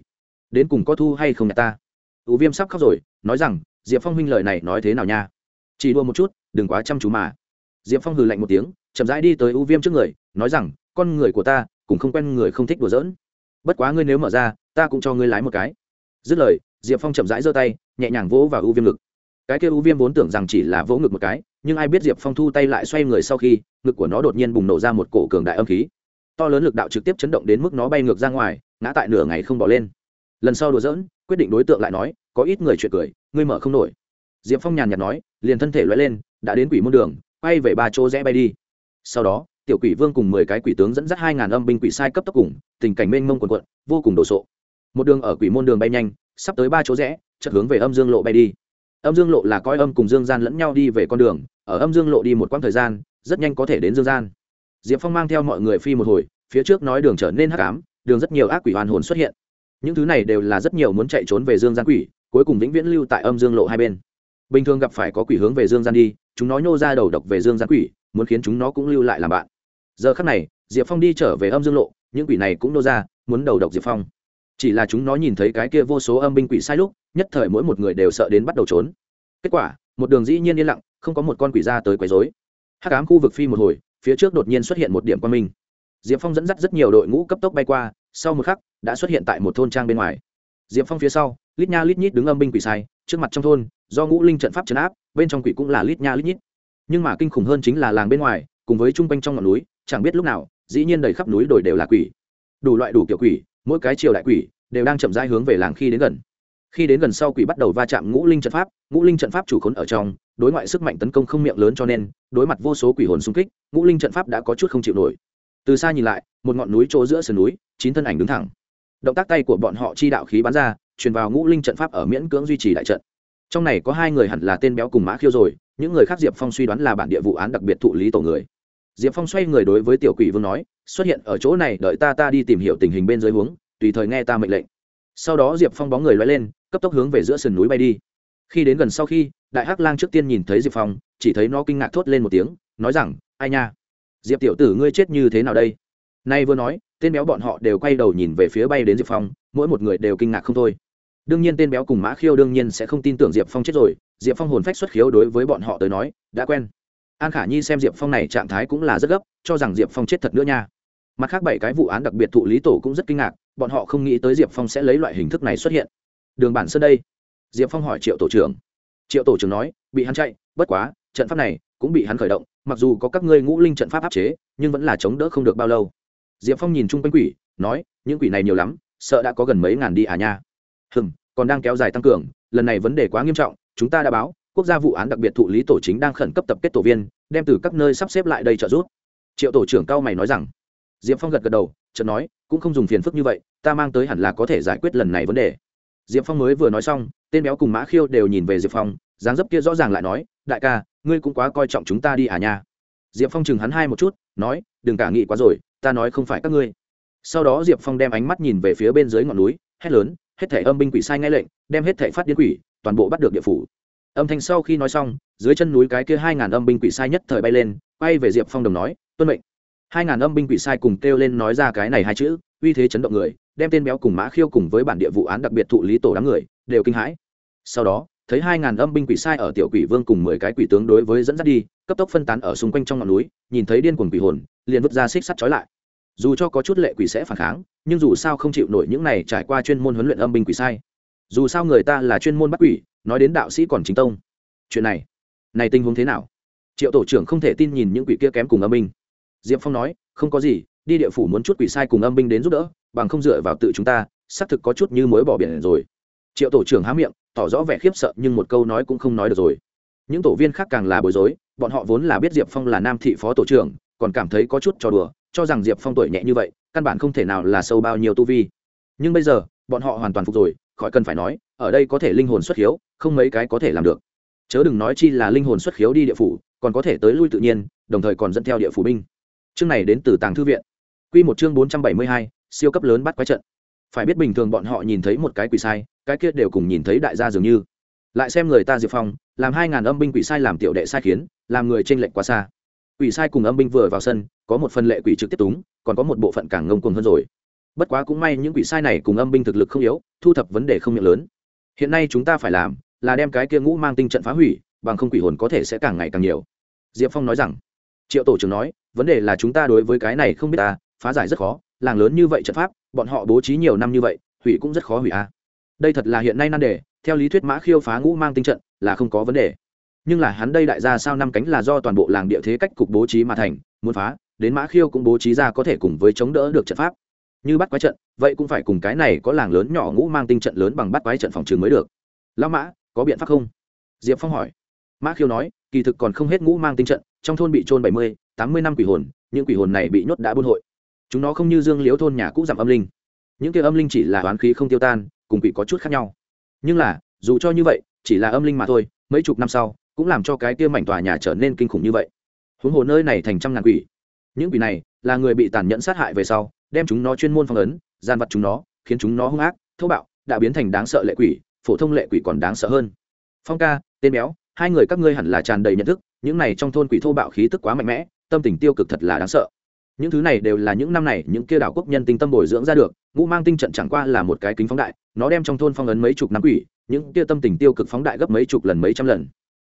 Đến cùng có thu hay không nhà ta? Tú viêm sắp khóc rồi, nói rằng, diệp phong huynh lời này nói thế nào nha? Chỉ đua một chút, đừng quá chăm chú mà. Diệp phong hừ lạnh một tiếng, chậm rãi đi tới U viêm trước người, nói rằng, con người của ta cũng không quen người không thích đùa giỡn. Bất quá ngươi nếu mở ra, ta cũng cho ngươi lái một cái. Dứt lời, diệp phong chậm rãi giơ tay, nhẹ nhàng vỗ vào U viêm ngực. Cái kia U viêm vốn tưởng rằng chỉ là vỗ ngực một cái, nhưng ai biết diệp phong thu tay lại xoay người sau khi, ngực của nó đột nhiên bùng nổ ra một cổ cường đại âm khí. To lớn lực đạo trực tiếp chấn động đến mức nó bay ngược ra ngoài, ngã tại nửa ngày không bỏ lên lần sau đùa giỡn, quyết định đối tượng lại nói, có ít người chuyện cười, ngươi mở không nổi. Diệp phong nhàn nhạt nói, liền thân thể loay lên, đã đến quỷ môn đường bay về ba chỗ rẽ bay đi. Sau đó, tiểu quỷ vương cùng mười cái quỷ tướng dẫn dắt hai ngàn âm binh quỷ sai cấp tốc cùng, tình cảnh mênh mông quần quận vô cùng đồ sộ. Một đường ở quỷ môn đường bay nhanh, sắp tới ba chỗ rẽ, chợt hướng về âm dương lộ bay đi. Âm dương lộ là coi âm cùng dương gian lẫn nhau đi về con đường, ở âm dương lộ đi một quãng thời gian, rất nhanh có thể đến dương gian. Diệp phong mang theo mọi người phi một hồi, phía trước nói đường trở nên hắc ám, đường rất nhiều ác quỷ hoàn hồn xuất hiện những thứ này đều là rất nhiều muốn chạy trốn về dương gian quỷ, cuối cùng vĩnh viễn lưu tại âm dương lộ hai bên. Bình thường gặp phải có quỷ hướng về dương gian đi, chúng nó nhô ra đầu độc về dương gian quỷ, muốn khiến chúng nó cũng lưu lại làm bạn. Giờ khắc này, diệp phong đi trở về âm dương lộ, những quỷ này cũng nô ra, muốn đầu độc diệp phong. Chỉ là chúng nó nhìn thấy cái kia vô số âm binh quỷ sai lúc, nhất thời mỗi một người đều sợ đến bắt đầu trốn. Kết quả, một đường dĩ nhiên yên lặng, không có một con quỷ ra tới quấy dối hắc ám khu vực phi một hồi, phía trước đột nhiên xuất hiện một điểm quan minh. Diệp phong dẫn dắt rất nhiều đội ngũ cấp tốc bay qua, sau một khắc đã xuất hiện tại một thôn trang bên ngoài. Diệp phong phía sau, lít nha lít nhít đứng âm binh quỷ sai, trước mặt trong thôn, do ngũ linh trận pháp chấn áp, bên trong quỷ cũng là lít nha lít nhít. Nhưng mà kinh khủng hơn chính là làng bên ngoài, cùng với chung quanh trong ngọn núi, chẳng biết lúc nào, dĩ nhiên đầy khắp núi đồi đều là quỷ. Đủ loại đủ kiểu quỷ, mỗi cái triều đại quỷ, đều đang chậm rãi hướng về làng khi đến gần. Khi đến gần sau quỷ bắt đầu va chạm ngũ linh trận pháp, ngũ linh trận pháp chủ khốn ở trong, đối ngoại sức mạnh tấn công không miệng lớn cho nên, đối mặt vô số quỷ hồn xung kích, ngũ linh trận pháp đã có chút không chịu nổi. Từ xa nhìn lại, một ngọn núi chỗ giữa sườn núi, chín thân ảnh đứng thẳng động tác tay của bọn họ chi đạo khí bắn ra, truyền vào ngũ linh trận pháp ở miễn cưỡng duy trì đại trận. Trong này có hai người hẳn là tên béo cùng mã khiêu rồi, những người khác diệp phong suy đoán là bản địa vụ án đặc biệt thụ lý tổ người. Diệp phong xoay người đối với tiểu quỷ vương nói, xuất hiện ở chỗ này, đợi ta ta đi tìm hiểu tình hình bên dưới huống tùy thời nghe ta mệnh lệnh. Sau đó diệp phong bóng người loay lên, cấp tốc hướng về giữa sườn núi bay đi. Khi đến gần sau khi, đại hắc lang trước tiên nhìn thấy diệp phong, chỉ thấy nó kinh ngạc thốt lên một tiếng, nói rằng, ai nha? Diệp tiểu tử ngươi chết như thế nào đây? Nay vừa nói, tên béo bọn họ đều quay đầu nhìn về phía bay đến diệp phong, mỗi một người đều kinh ngạc không thôi. Đương nhiên tên béo cùng mã khiêu đương nhiên sẽ không tin tưởng diệp phong chết rồi, diệp phong hồn phách xuất khiếu đối với bọn họ tới nói, đã quen. An khả nhi xem diệp phong này trạng thái cũng là rất gấp, cho rằng diệp phong chết thật nữa nha. Mặt khác bảy cái vụ án đặc biệt thụ lý tổ cũng rất kinh ngạc, bọn họ không nghĩ tới diệp phong sẽ lấy loại hình thức này xuất hiện. Đường bản sơn đây. Diệp phong hỏi triệu tổ trưởng. Triệu tổ trưởng nói, bị hắn chạy, bất quá, trận pháp này cũng bị hắn khởi động, mặc dù có các ngươi ngũ linh trận pháp áp chế, nhưng vẫn là chống đỡ không được bao lâu diệp phong nhìn chung quanh quỷ, nói, những quỷ này nhiều lắm, sợ đã có gần mấy ngàn đi à nha. Hừm, còn đang kéo dài tăng cường, lần này vấn đề quá nghiêm trọng, chúng ta đã báo, quốc gia vụ án đặc biệt thụ lý tổ chính đang khẩn cấp tập kết tổ viên, đem từ các nơi sắp xếp lại đây trợ giúp. Triệu tổ trưởng cao mày nói rằng. Diệp phong gật gật đầu, chợt nói, cũng không dùng phiền phức như vậy, ta mang tới hẳn là có thể giải quyết lần này vấn đề. Diệp phong mới vừa nói xong, tên béo cùng mã khiêu đều nhìn về diệp phong, dáng dấp kia rõ ràng lại nói, đại ca, ngươi cũng quá coi trọng chúng ta đi à nha. Diệp phong chừng hắn hai một chút, nói đừng cả nghĩ quá rồi, ta nói không phải các ngươi. Sau đó diệp phong đem ánh mắt nhìn về phía bên dưới ngọn núi, hét lớn, hết thể âm binh quỷ sai nghe lệnh, đem hết thể phát điên quỷ, toàn bộ bắt được địa phủ. Âm thanh sau khi nói xong, dưới chân núi cái kia hai ngàn âm binh quỷ sai nhất thời bay lên bay về diệp phong đồng nói, tuân mệnh. Hai ngàn âm binh quỷ sai cùng kêu lên nói ra cái này hai chữ, uy thế chấn động người, đem tên béo cùng mã khiêu cùng với bản địa vụ án đặc biệt thụ lý tổ đám người, đều kinh hãi. Sau đó, thấy hai ngàn âm binh quỷ sai ở tiểu quỷ vương cùng mười cái quỷ tướng đối với dẫn dắt đi, cấp tốc phân tán ở xung quanh trong ngọn núi, nhìn thấy điên cuồng quỷ hồn liền vứt ra xích sắt trói lại. Dù cho có chút lệ quỷ sẽ phản kháng, nhưng dù sao không chịu nổi những này trải qua chuyên môn huấn luyện âm binh quỷ sai. Dù sao người ta là chuyên môn bắt quỷ, nói đến đạo sĩ còn chính tông. Chuyện này này tình huống thế nào? Triệu tổ trưởng không thể tin nhìn những quỷ kia kém cùng âm binh. Diệp phong nói, không có gì, đi địa phủ muốn chút quỷ sai cùng âm binh đến giúp đỡ, bằng không dựa vào tự chúng ta, xác thực có chút như mới bỏ biển rồi. Triệu tổ trưởng há miệng, tỏ rõ vẻ khiếp sợ nhưng một câu nói cũng không nói được rồi. Những tổ viên khác càng là bối rối, bọn họ vốn là biết diệp phong là nam thị phó tổ trưởng còn cảm thấy có chút trò đùa, cho rằng diệp phong tuổi nhẹ như vậy, căn bản không thể nào là sâu bao nhiêu tu vi. Nhưng bây giờ, bọn họ hoàn toàn phục rồi, khỏi cần phải nói, ở đây có thể linh hồn xuất khiếu không mấy cái có thể làm được. Chớ đừng nói chi là linh hồn xuất khiếu đi địa phủ, còn có thể tới lui tự nhiên, đồng thời còn dẫn theo địa phủ binh. Chương này đến từ tàng thư viện. Q một chương bốn trăm bảy mươi hai, siêu cấp lớn bắt quái trận. Phải biết bình thường bọn họ nhìn thấy một cái quỷ sai, cái kia đều cùng nhìn thấy đại gia dường như. Lại xem người ta diệp phong, làm hai ngàn âm binh quỷ sai làm tiểu đệ sai khiến, làm người t r ê n lệch quá xa quỷ sai cùng âm binh vừa vào sân, có một phần lệ quỷ trực tiếp túng, còn có một bộ phận càng ngông cuồng hơn rồi. Bất quá cũng may những quỷ sai này cùng âm binh thực lực không yếu, thu thập vấn đề không miệng lớn. Hiện nay chúng ta phải làm là đem cái kia ngũ mang tinh trận phá hủy, bằng không quỷ hồn có thể sẽ càng ngày càng nhiều. Diệp phong nói rằng, triệu tổ trưởng nói, vấn đề là chúng ta đối với cái này không biết ta, phá giải rất khó, làng lớn như vậy trận pháp, bọn họ bố trí nhiều năm như vậy, hủy cũng rất khó hủy a. Đây thật là hiện nay nan đề, theo lý thuyết mã khiêu phá ngũ mang tinh trận là không có vấn đề nhưng là hắn đây đại gia sao năm cánh là do toàn bộ làng địa thế cách cục bố trí mà thành, muốn phá, đến mã khiêu cũng bố trí ra có thể cùng với chống đỡ được trận pháp. Như bắt quái trận, vậy cũng phải cùng cái này có làng lớn nhỏ ngũ mang tinh trận lớn bằng bắt quái trận phòng trường mới được. Lão mã, có biện pháp không? Diệp phong hỏi. Mã khiêu nói, kỳ thực còn không hết ngũ mang tinh trận, trong thôn bị trôn bảy mươi, tám mươi năm quỷ hồn, những quỷ hồn này bị nhốt đã buôn hội. Chúng nó không như dương liếu thôn nhà cũ giảm âm linh. Những kia âm linh chỉ là oán khí không tiêu tan, cùng quỷ có chút khác nhau. Nhưng là, dù cho như vậy, chỉ là âm linh mà thôi, mấy chục năm sau cũng làm cho cái kia mảnh tòa nhà trở nên kinh khủng như vậy. Huống hồ nơi này thành trăm ngàn quỷ. Những quỷ này là người bị tàn nhẫn sát hại về sau, đem chúng nó chuyên môn phong ấn, gian vật chúng nó, khiến chúng nó hung ác, thô bạo, đã biến thành đáng sợ lệ quỷ, phổ thông lệ quỷ còn đáng sợ hơn. Phong ca, tên béo, hai người các ngươi hẳn là tràn đầy nhận thức, những này trong thôn quỷ thô bạo khí tức quá mạnh mẽ, tâm tình tiêu cực thật là đáng sợ. Những thứ này đều là những năm này những kia đảo quốc nhân tinh tâm bồi dưỡng ra được, ngũ mang tinh trận chẳng qua là một cái kính phóng đại, nó đem trong thôn phong ấn mấy chục năm quỷ, những kia tâm tình tiêu cực phóng đại gấp mấy chục lần mấy trăm lần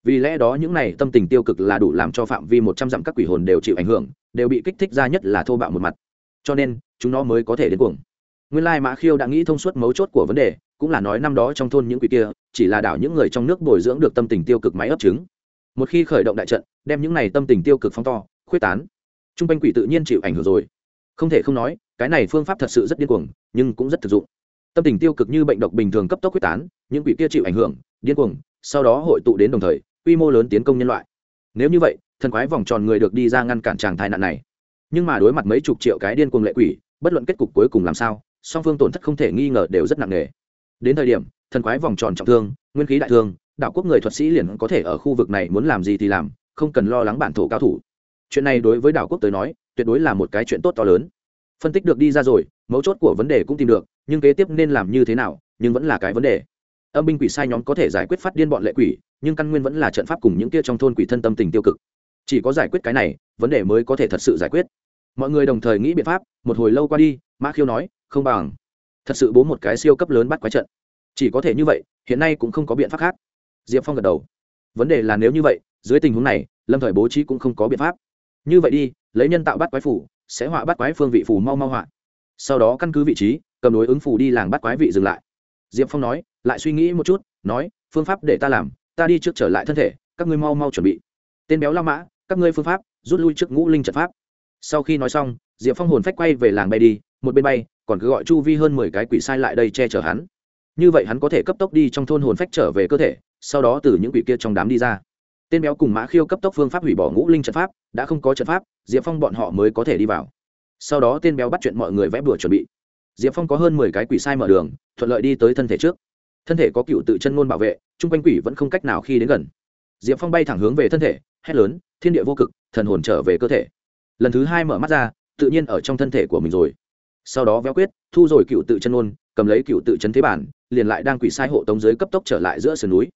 vì lẽ đó những này tâm tình tiêu cực là đủ làm cho phạm vi một trăm dặm các quỷ hồn đều chịu ảnh hưởng, đều bị kích thích ra nhất là thô bạo một mặt. Cho nên, chúng nó mới có thể đến cuồng. Nguyên lai mã khiêu đã nghĩ thông suốt mấu chốt của vấn đề, cũng là nói năm đó trong thôn những quỷ kia, chỉ là đảo những người trong nước bồi dưỡng được tâm tình tiêu cực máy ấp trứng. Một khi khởi động đại trận, đem những này tâm tình tiêu cực phóng to, khuyết tán t r u n g quanh quỷ tự nhiên chịu ảnh hưởng rồi. Không thể không nói, cái này phương pháp thật sự rất điên cuồng, nhưng cũng rất thực dụng. Tâm tình tiêu cực như bệnh độc bình thường cấp tốc quyết tán, những quỷ kia chịu ảnh hưởng, điên cuồng, sau đó hội tụ đến đồng thời quy mô lớn tiến công nhân loại. Nếu như vậy, thần quái vòng tròn người được đi ra ngăn cản tràng tai nạn này. Nhưng mà đối mặt mấy chục triệu cái điên cuồng lệ quỷ, bất luận kết cục cuối cùng làm sao, song phương tổn thất không thể nghi ngờ đều rất nặng nề. Đến thời điểm, thần quái vòng tròn trọng thương, nguyên khí đại thương đạo quốc người thuật sĩ liền có thể ở khu vực này muốn làm gì thì làm, không cần lo lắng bản thổ cao thủ. Chuyện này đối với đảo quốc tới nói, tuyệt đối là một cái chuyện tốt to lớn. Phân tích được đi ra rồi, mấu chốt của vấn đề cũng tìm được, nhưng kế tiếp nên làm như thế nào, nhưng vẫn là cái vấn đề. Âm binh quỷ sai nhóm có thể giải quyết phát điên bọn lệ quỷ nhưng căn nguyên vẫn là trận pháp cùng những kia trong thôn quỷ thân tâm tình tiêu cực. Chỉ có giải quyết cái này, vấn đề mới có thể thật sự giải quyết. Mọi người đồng thời nghĩ biện pháp, một hồi lâu qua đi, mã khiêu nói, không bằng. Thật sự bố một cái siêu cấp lớn bắt quái trận. Chỉ có thể như vậy, hiện nay cũng không có biện pháp khác. Diệp phong gật đầu. Vấn đề là nếu như vậy, dưới tình huống này, lâm thời bố trí cũng không có biện pháp. Như vậy đi, lấy nhân tạo bắt quái phủ, sẽ họa bắt quái phương vị phủ mau mau họa. Sau đó căn cứ vị trí, cầm đối ứng phủ đi làng bắt quái vị dừng lại. Diệp phong nói, lại suy nghĩ một chút, nói, phương pháp để ta làm ta đi trước trở lại thân thể, các ngươi mau mau chuẩn bị. Tên béo la mã, các ngươi phương pháp, rút lui trước ngũ linh trận pháp. Sau khi nói xong, diệp phong hồn phách quay về làng bay đi, một bên bay, còn cứ gọi chu vi hơn mười cái quỷ sai lại đây che chở hắn. Như vậy hắn có thể cấp tốc đi trong thôn hồn phách trở về cơ thể, sau đó từ những quỷ kia trong đám đi ra. Tên béo cùng mã khiêu cấp tốc phương pháp hủy bỏ ngũ linh trận pháp, đã không có trận pháp, diệp phong bọn họ mới có thể đi vào. Sau đó tên béo bắt chuyện mọi người vẽ bừa chuẩn bị. Diệp phong có hơn mười cái quỷ sai mở đường, thuận lợi đi tới thân thể trước thân thể có cựu tự chân ngôn bảo vệ, chung quanh quỷ vẫn không cách nào khi đến gần. Diệp phong bay thẳng hướng về thân thể, hét lớn, thiên địa vô cực, thần hồn trở về cơ thể. Lần thứ hai mở mắt ra, tự nhiên ở trong thân thể của mình rồi. Sau đó véo quyết, thu rồi cựu tự chân ngôn, cầm lấy cựu tự chân thế bản, liền lại đang quỷ sai hộ tống giới cấp tốc trở lại giữa sườn núi.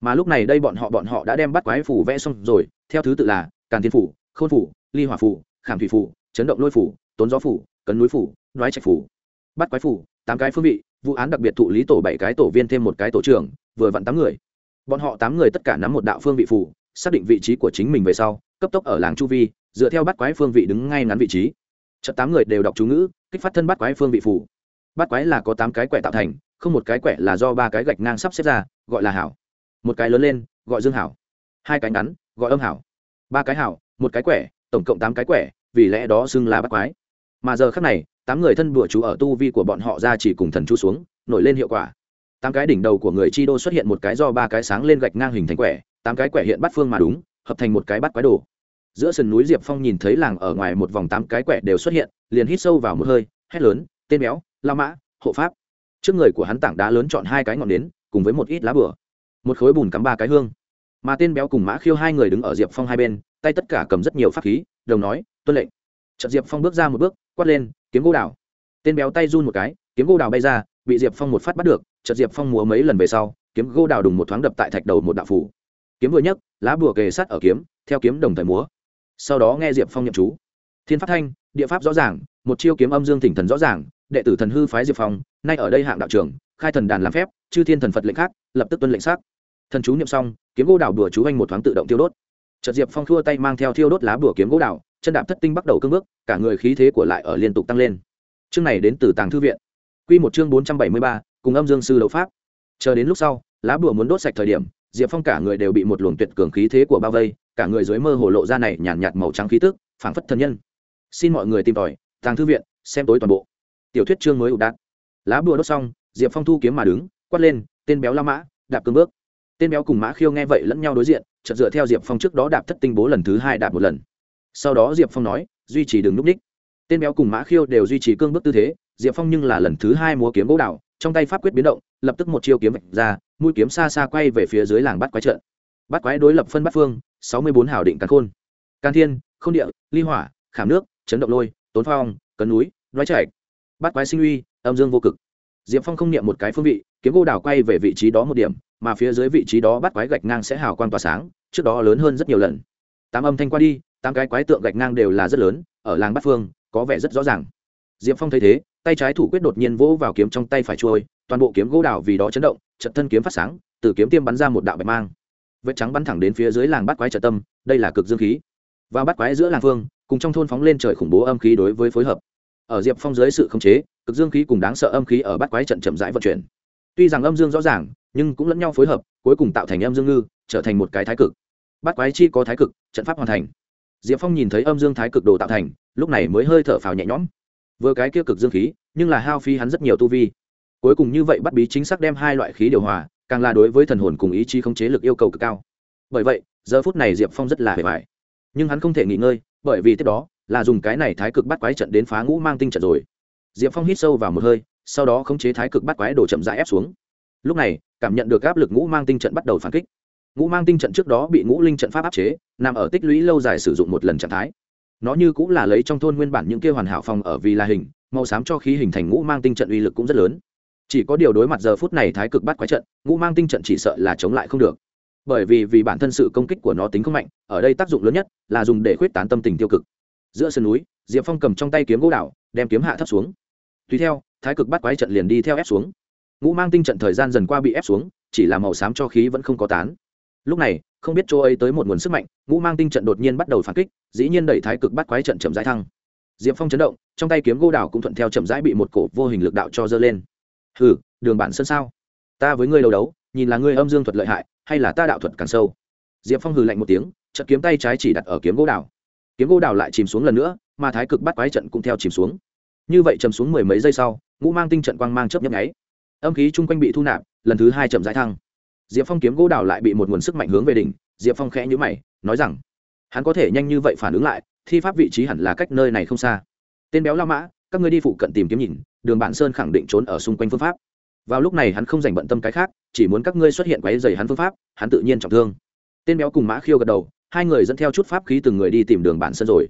Mà lúc này đây bọn họ bọn họ đã đem bắt quái phủ vẽ xong rồi, theo thứ tự là càn thiên phủ khôn phủ ly hỏa phủ khảm thủy phủ chấn động lôi phủ tốn gió phủ cấn núi phủ đoái trạch phủ bắt quái phủ tám cái phương vị vụ án đặc biệt thụ lý tổ bảy cái tổ viên thêm một cái tổ trưởng, vừa vặn tám người. Bọn họ tám người tất cả nắm một đạo phương vị phủ xác định vị trí của chính mình về sau, cấp tốc ở làng chu vi, dựa theo bắt quái phương vị đứng ngay ngắn vị trí. Chợt tám người đều đọc chú ngữ, kích phát thân bắt quái phương vị phủ bắt quái là có tám cái quẻ tạo thành, không một cái quẻ là do ba cái gạch ngang sắp xếp ra, gọi là hảo. Một cái lớn lên, gọi dương hảo. Hai cái ngắn, gọi âm hảo. Ba cái hảo, một cái quẻ, tổng cộng tám cái quẻ, vì lẽ đó xưng là bắt quái. Mà giờ khác này tám người thân bùa chú ở tu vi của bọn họ ra chỉ cùng thần chú xuống, nổi lên hiệu quả. Tám cái đỉnh đầu của người chi đô xuất hiện một cái do ba cái sáng lên gạch ngang hình thành quẻ, tám cái quẻ hiện bắt phương mà đúng, hợp thành một cái bắt quái đồ. Giữa sườn núi diệp phong nhìn thấy làng ở ngoài một vòng tám cái quẻ đều xuất hiện, liền hít sâu vào một hơi, hét lớn, tên béo, la mã, hộ pháp. Trước người của hắn tảng đá lớn chọn hai cái ngọn nến, cùng với một ít lá bửa một khối bùn cắm ba cái hương. Mà tên béo cùng mã khiêu hai người đứng ở diệp phong hai bên, tay tất cả cầm rất nhiều pháp khí, đồng nói, tuân lệnh. Trận diệp phong bước ra một bước, quát lên kiếm gỗ đào. Tên béo tay run một cái, kiếm gỗ đào bay ra, bị diệp phong một phát bắt được, Chợt diệp phong múa mấy lần về sau, kiếm gỗ đào đùng một thoáng đập tại thạch đầu một đạo phủ. Kiếm vừa nhấc, lá bùa kề sắt ở kiếm, theo kiếm đồng thời múa. Sau đó nghe diệp phong nhậm chú. Thiên pháp thanh, địa pháp rõ ràng, một chiêu kiếm âm dương thỉnh thần rõ ràng, đệ tử thần hư phái diệp phong, nay ở đây hạng đạo trưởng, khai thần đàn làm phép, chư thiên thần phật lệnh khác, lập tức tuân lệnh xác. Thần chú niệm xong, kiếm gỗ đào đùa chú anh một thoáng tự động tiêu đốt. Chợt diệp phong thua tay mang theo thiêu đốt lá bùa kiếm gỗ đào chân đạp thất tinh bắt đầu cương bước cả người khí thế của lại ở liên tục tăng lên. Chương này đến từ tàng thư viện. Q một chương bốn trăm bảy mươi ba cùng âm dương sư đấu pháp. Chờ đến lúc sau lá bùa muốn đốt sạch thời điểm diệp phong cả người đều bị một luồng tuyệt cường khí thế của bao vây cả người dưới mơ hồ lộ ra này nhàn nhạt, màu trắng khí tức phảng phất thân nhân. Xin mọi người tìm tòi tàng thư viện xem tối toàn bộ. Tiểu thuyết chương mới ụ đạn. Lá bùa đốt xong diệp phong thu kiếm mà đứng quát lên tên béo la mã đạp cương bước. Tên béo cùng mã khiêu nghe vậy lẫn nhau đối diện chợt dựa theo diệp phong trước đó đạp thất tinh bố lần thứ hai đạp một lần sau đó diệp phong nói, duy trì đường núp ních tên béo cùng mã khiêu đều duy trì cương bước tư thế, diệp phong nhưng là lần thứ hai múa kiếm gỗ đạo trong tay pháp quyết biến động, lập tức một chiêu kiếm vạch ra, mũi kiếm xa xa quay về phía dưới làng bắt quái trợn. bắt quái đối lập phân bắt phương, sáu mươi bốn hảo định càn khôn. Can thiên k h ô n địa, ly hỏa, khảm nước, chấn động lôi, tốn phong, cấn núi nói trạch. Bắt quái sinh uy, âm dương vô cực. Diệp phong không niệm một cái phương vị, kiếm gỗ đào quay về vị trí đó một điểm, mà phía dưới vị trí đó bắt quái gạch ngang sẽ hào quang tỏa sáng, trước đó lớn hơn rất nhiều lần. Tám âm thanh qua đi tám cái quái tượng gạch ngang đều là rất lớn, ở làng bát phương, có vẻ rất rõ ràng. Diệp phong thấy thế, tay trái thủ quyết đột nhiên vỗ vào kiếm trong tay phải trôi, toàn bộ kiếm gỗ đào vì đó chấn động trận thân kiếm phát sáng, từ kiếm tiêm bắn ra một đạo bạch mang. Vết trắng bắn thẳng đến phía dưới làng bát quái trợ tâm, đây là cực dương khí. Và bát quái giữa làng phương, cùng trong thôn phóng lên trời khủng bố âm khí đối với phối hợp. Ở diệp phong dưới sự khống chế, cực dương khí cùng đáng sợ âm khí ở bát quái trận chậm rãi vận chuyển. Tuy rằng âm dương rõ ràng, nhưng cũng lẫn nhau phối hợp, cuối cùng tạo thành âm dương ngư, trở thành một cái thái cực. Bát quái chi có thái cực, trận pháp hoàn thành diệp phong nhìn thấy âm dương thái cực đồ tạo thành, lúc này mới hơi thở phào nhẹ nhõm. Vừa cái kia cực dương khí, nhưng là hao phí hắn rất nhiều tu vi. Cuối cùng như vậy bắt bí chính xác đem hai loại khí điều hòa, càng là đối với thần hồn cùng ý chí không chế lực yêu cầu cực cao. Bởi vậy, giờ phút này diệp phong rất là hề vải nhưng hắn không thể nghỉ ngơi, bởi vì tiếp đó là dùng cái này thái cực bắt quái trận đến phá ngũ mang tinh trận rồi. Diệp phong hít sâu vào một hơi, sau đó khống chế thái cực bắt quái đổ chậm rãi ép xuống. Lúc này, cảm nhận được áp lực ngũ mang tinh trận bắt đầu phản kích ngũ mang tinh trận trước đó bị ngũ linh trận pháp áp chế, nằm ở tích lũy lâu dài sử dụng một lần trạng thái. Nó như cũng là lấy trong thôn nguyên bản những kia hoàn hảo phòng ở vì là hình, màu xám cho khí hình thành ngũ mang tinh trận uy lực cũng rất lớn. Chỉ có điều đối mặt giờ phút này thái cực bắt quái trận, ngũ mang tinh trận chỉ sợ là chống lại không được. Bởi vì vì bản thân sự công kích của nó tính không mạnh, ở đây tác dụng lớn nhất là dùng để khuyết tán tâm tình tiêu cực. Giữa sườn núi, diệp phong cầm trong tay kiếm gỗ đảo, đem kiếm hạ thấp xuống. Tùy theo, thái cực bắt quái trận liền đi theo ép xuống. Ngũ mang tinh trận thời gian dần qua bị ép xuống, chỉ là màu xám cho khí vẫn không có tán lúc này, không biết chỗ ấy tới một nguồn sức mạnh, ngũ mang tinh trận đột nhiên bắt đầu phản kích, dĩ nhiên đẩy thái cực bắt quái trận chậm rãi thăng. Diệp phong chấn động, trong tay kiếm gô đào cũng thuận theo chậm rãi bị một cổ vô hình lực đạo cho dơ lên. Hừ, đường bản sân sao? Ta với ngươi lâu đấu, nhìn là ngươi âm dương thuật lợi hại, hay là ta đạo thuật càng sâu? Diệp phong hừ lạnh một tiếng trận kiếm tay trái chỉ đặt ở kiếm gỗ đào. Kiếm gỗ đào lại chìm xuống lần nữa, mà thái cực bắt quái trận cũng theo chìm xuống. Như vậy chầm xuống mười mấy giây sau, ngũ mang tinh trận quang mang chớp nhấp nháy. Âm khí chung quanh bị thu nạp, lần thứ hai chậm rãi thăng diệp phong kiếm gỗ đào lại bị một nguồn sức mạnh hướng về đỉnh, diệp phong khẽ nhữ mày, nói rằng, hắn có thể nhanh như vậy phản ứng lại, thi pháp vị trí hẳn là cách nơi này không xa. Tên béo la mã, các ngươi đi phụ cận tìm kiếm nhìn, đường bản sơn khẳng định trốn ở xung quanh phương pháp. Vào lúc này hắn không dành bận tâm cái khác, chỉ muốn các ngươi xuất hiện quáy dày hắn phương pháp, hắn tự nhiên trọng thương. Tên béo cùng mã khiêu gật đầu, hai người dẫn theo chút pháp khí từng người đi tìm đường bản sơn rồi.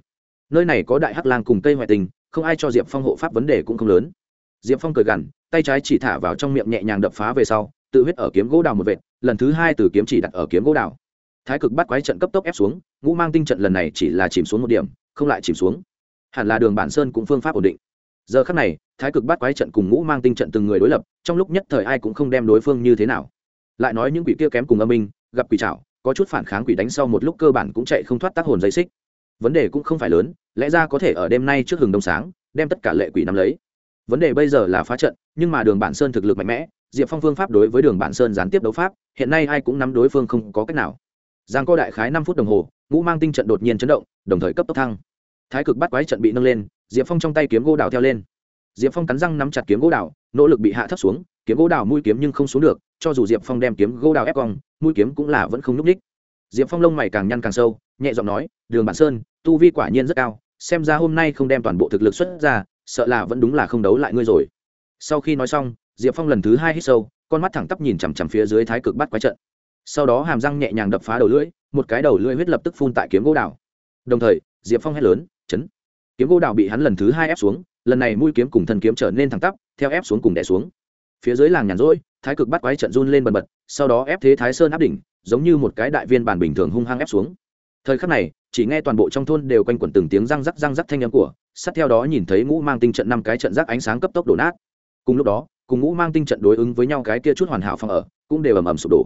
Nơi này có đại hắc lang cùng cây hoại tình, không ai cho diệp phong hộ pháp vấn đề cũng không lớn. Diệp phong cười gằn, tay trái chỉ thả vào trong miệng nhẹ nhàng đập phá về sau, tự huyết ở kiếm gỗ đào một vệt lần thứ hai từ kiếm chỉ đặt ở kiếm gỗ đào. Thái cực bắt quái trận cấp tốc ép xuống, ngũ mang tinh trận lần này chỉ là chìm xuống một điểm, không lại chìm xuống. Hẳn là đường bản sơn cũng phương pháp ổn định. Giờ khắc này, thái cực bắt quái trận cùng ngũ mang tinh trận từng người đối lập, trong lúc nhất thời ai cũng không đem đối phương như thế nào. Lại nói những quỷ kia kém cùng âm minh, gặp quỷ trảo, có chút phản kháng quỷ đánh sau một lúc cơ bản cũng chạy không thoát tác hồn dây xích. Vấn đề cũng không phải lớn, lẽ ra có thể ở đêm nay trước hừng đông sáng, đem tất cả lệ quỷ nắm lấy. Vấn đề bây giờ là phá trận, nhưng mà đường bản sơn thực lực mạnh mẽ diệp phong phương pháp đối với đường bản sơn gián tiếp đấu pháp, hiện nay ai cũng nắm đối phương không có cách nào. Giang co đại khái năm phút đồng hồ, ngũ mang tinh trận đột nhiên chấn động, đồng thời cấp tốc thăng. Thái cực bắt quái trận bị nâng lên, diệp phong trong tay kiếm gỗ đào theo lên. Diệp phong cắn răng nắm chặt kiếm gỗ đào, nỗ lực bị hạ thấp xuống, kiếm gỗ đào mũi kiếm nhưng không xuống được, cho dù diệp phong đem kiếm gỗ đào ép cong, mũi kiếm cũng là vẫn không nhúc ních diệp phong lông mày càng nhăn càng sâu, nhẹ giọng nói, đường bản sơn, tu vi quả nhiên rất cao, xem ra hôm nay không đem toàn bộ thực lực xuất ra, sợ là vẫn đúng là không đấu lại ngươi rồi. Sau khi nói xong diệp phong lần thứ hai hít sâu, con mắt thẳng tắp nhìn chằm chằm phía dưới thái cực bắt quái trận. Sau đó hàm răng nhẹ nhàng đập phá đầu lưỡi, một cái đầu lưỡi huyết lập tức phun tại kiếm gỗ đào. Đồng thời, diệp phong hét lớn, chấn! Kiếm gỗ đào bị hắn lần thứ hai ép xuống, lần này mũi kiếm cùng thân kiếm trở nên thẳng tắp, theo ép xuống cùng đẻ xuống. Phía dưới làng nhàn rỗi, thái cực bắt quái trận run lên bần bật, sau đó ép thế thái sơn áp đỉnh, giống như một cái đại viên bản bình thường hung hăng ép xuống. Thời khắc này, chỉ nghe toàn bộ trong thôn đều quanh quẩn từng tiếng răng rắc răng rắc thanh âm của, sát theo đó nhìn thấy ngũ mang tinh trận năm cái trận rác ánh sáng cấp tốc đổ nát. Cùng lúc đó cùng ngũ mang tinh trận đối ứng với nhau cái kia chút hoàn hảo phòng ở, cũng đều ầm ầm sụp đổ.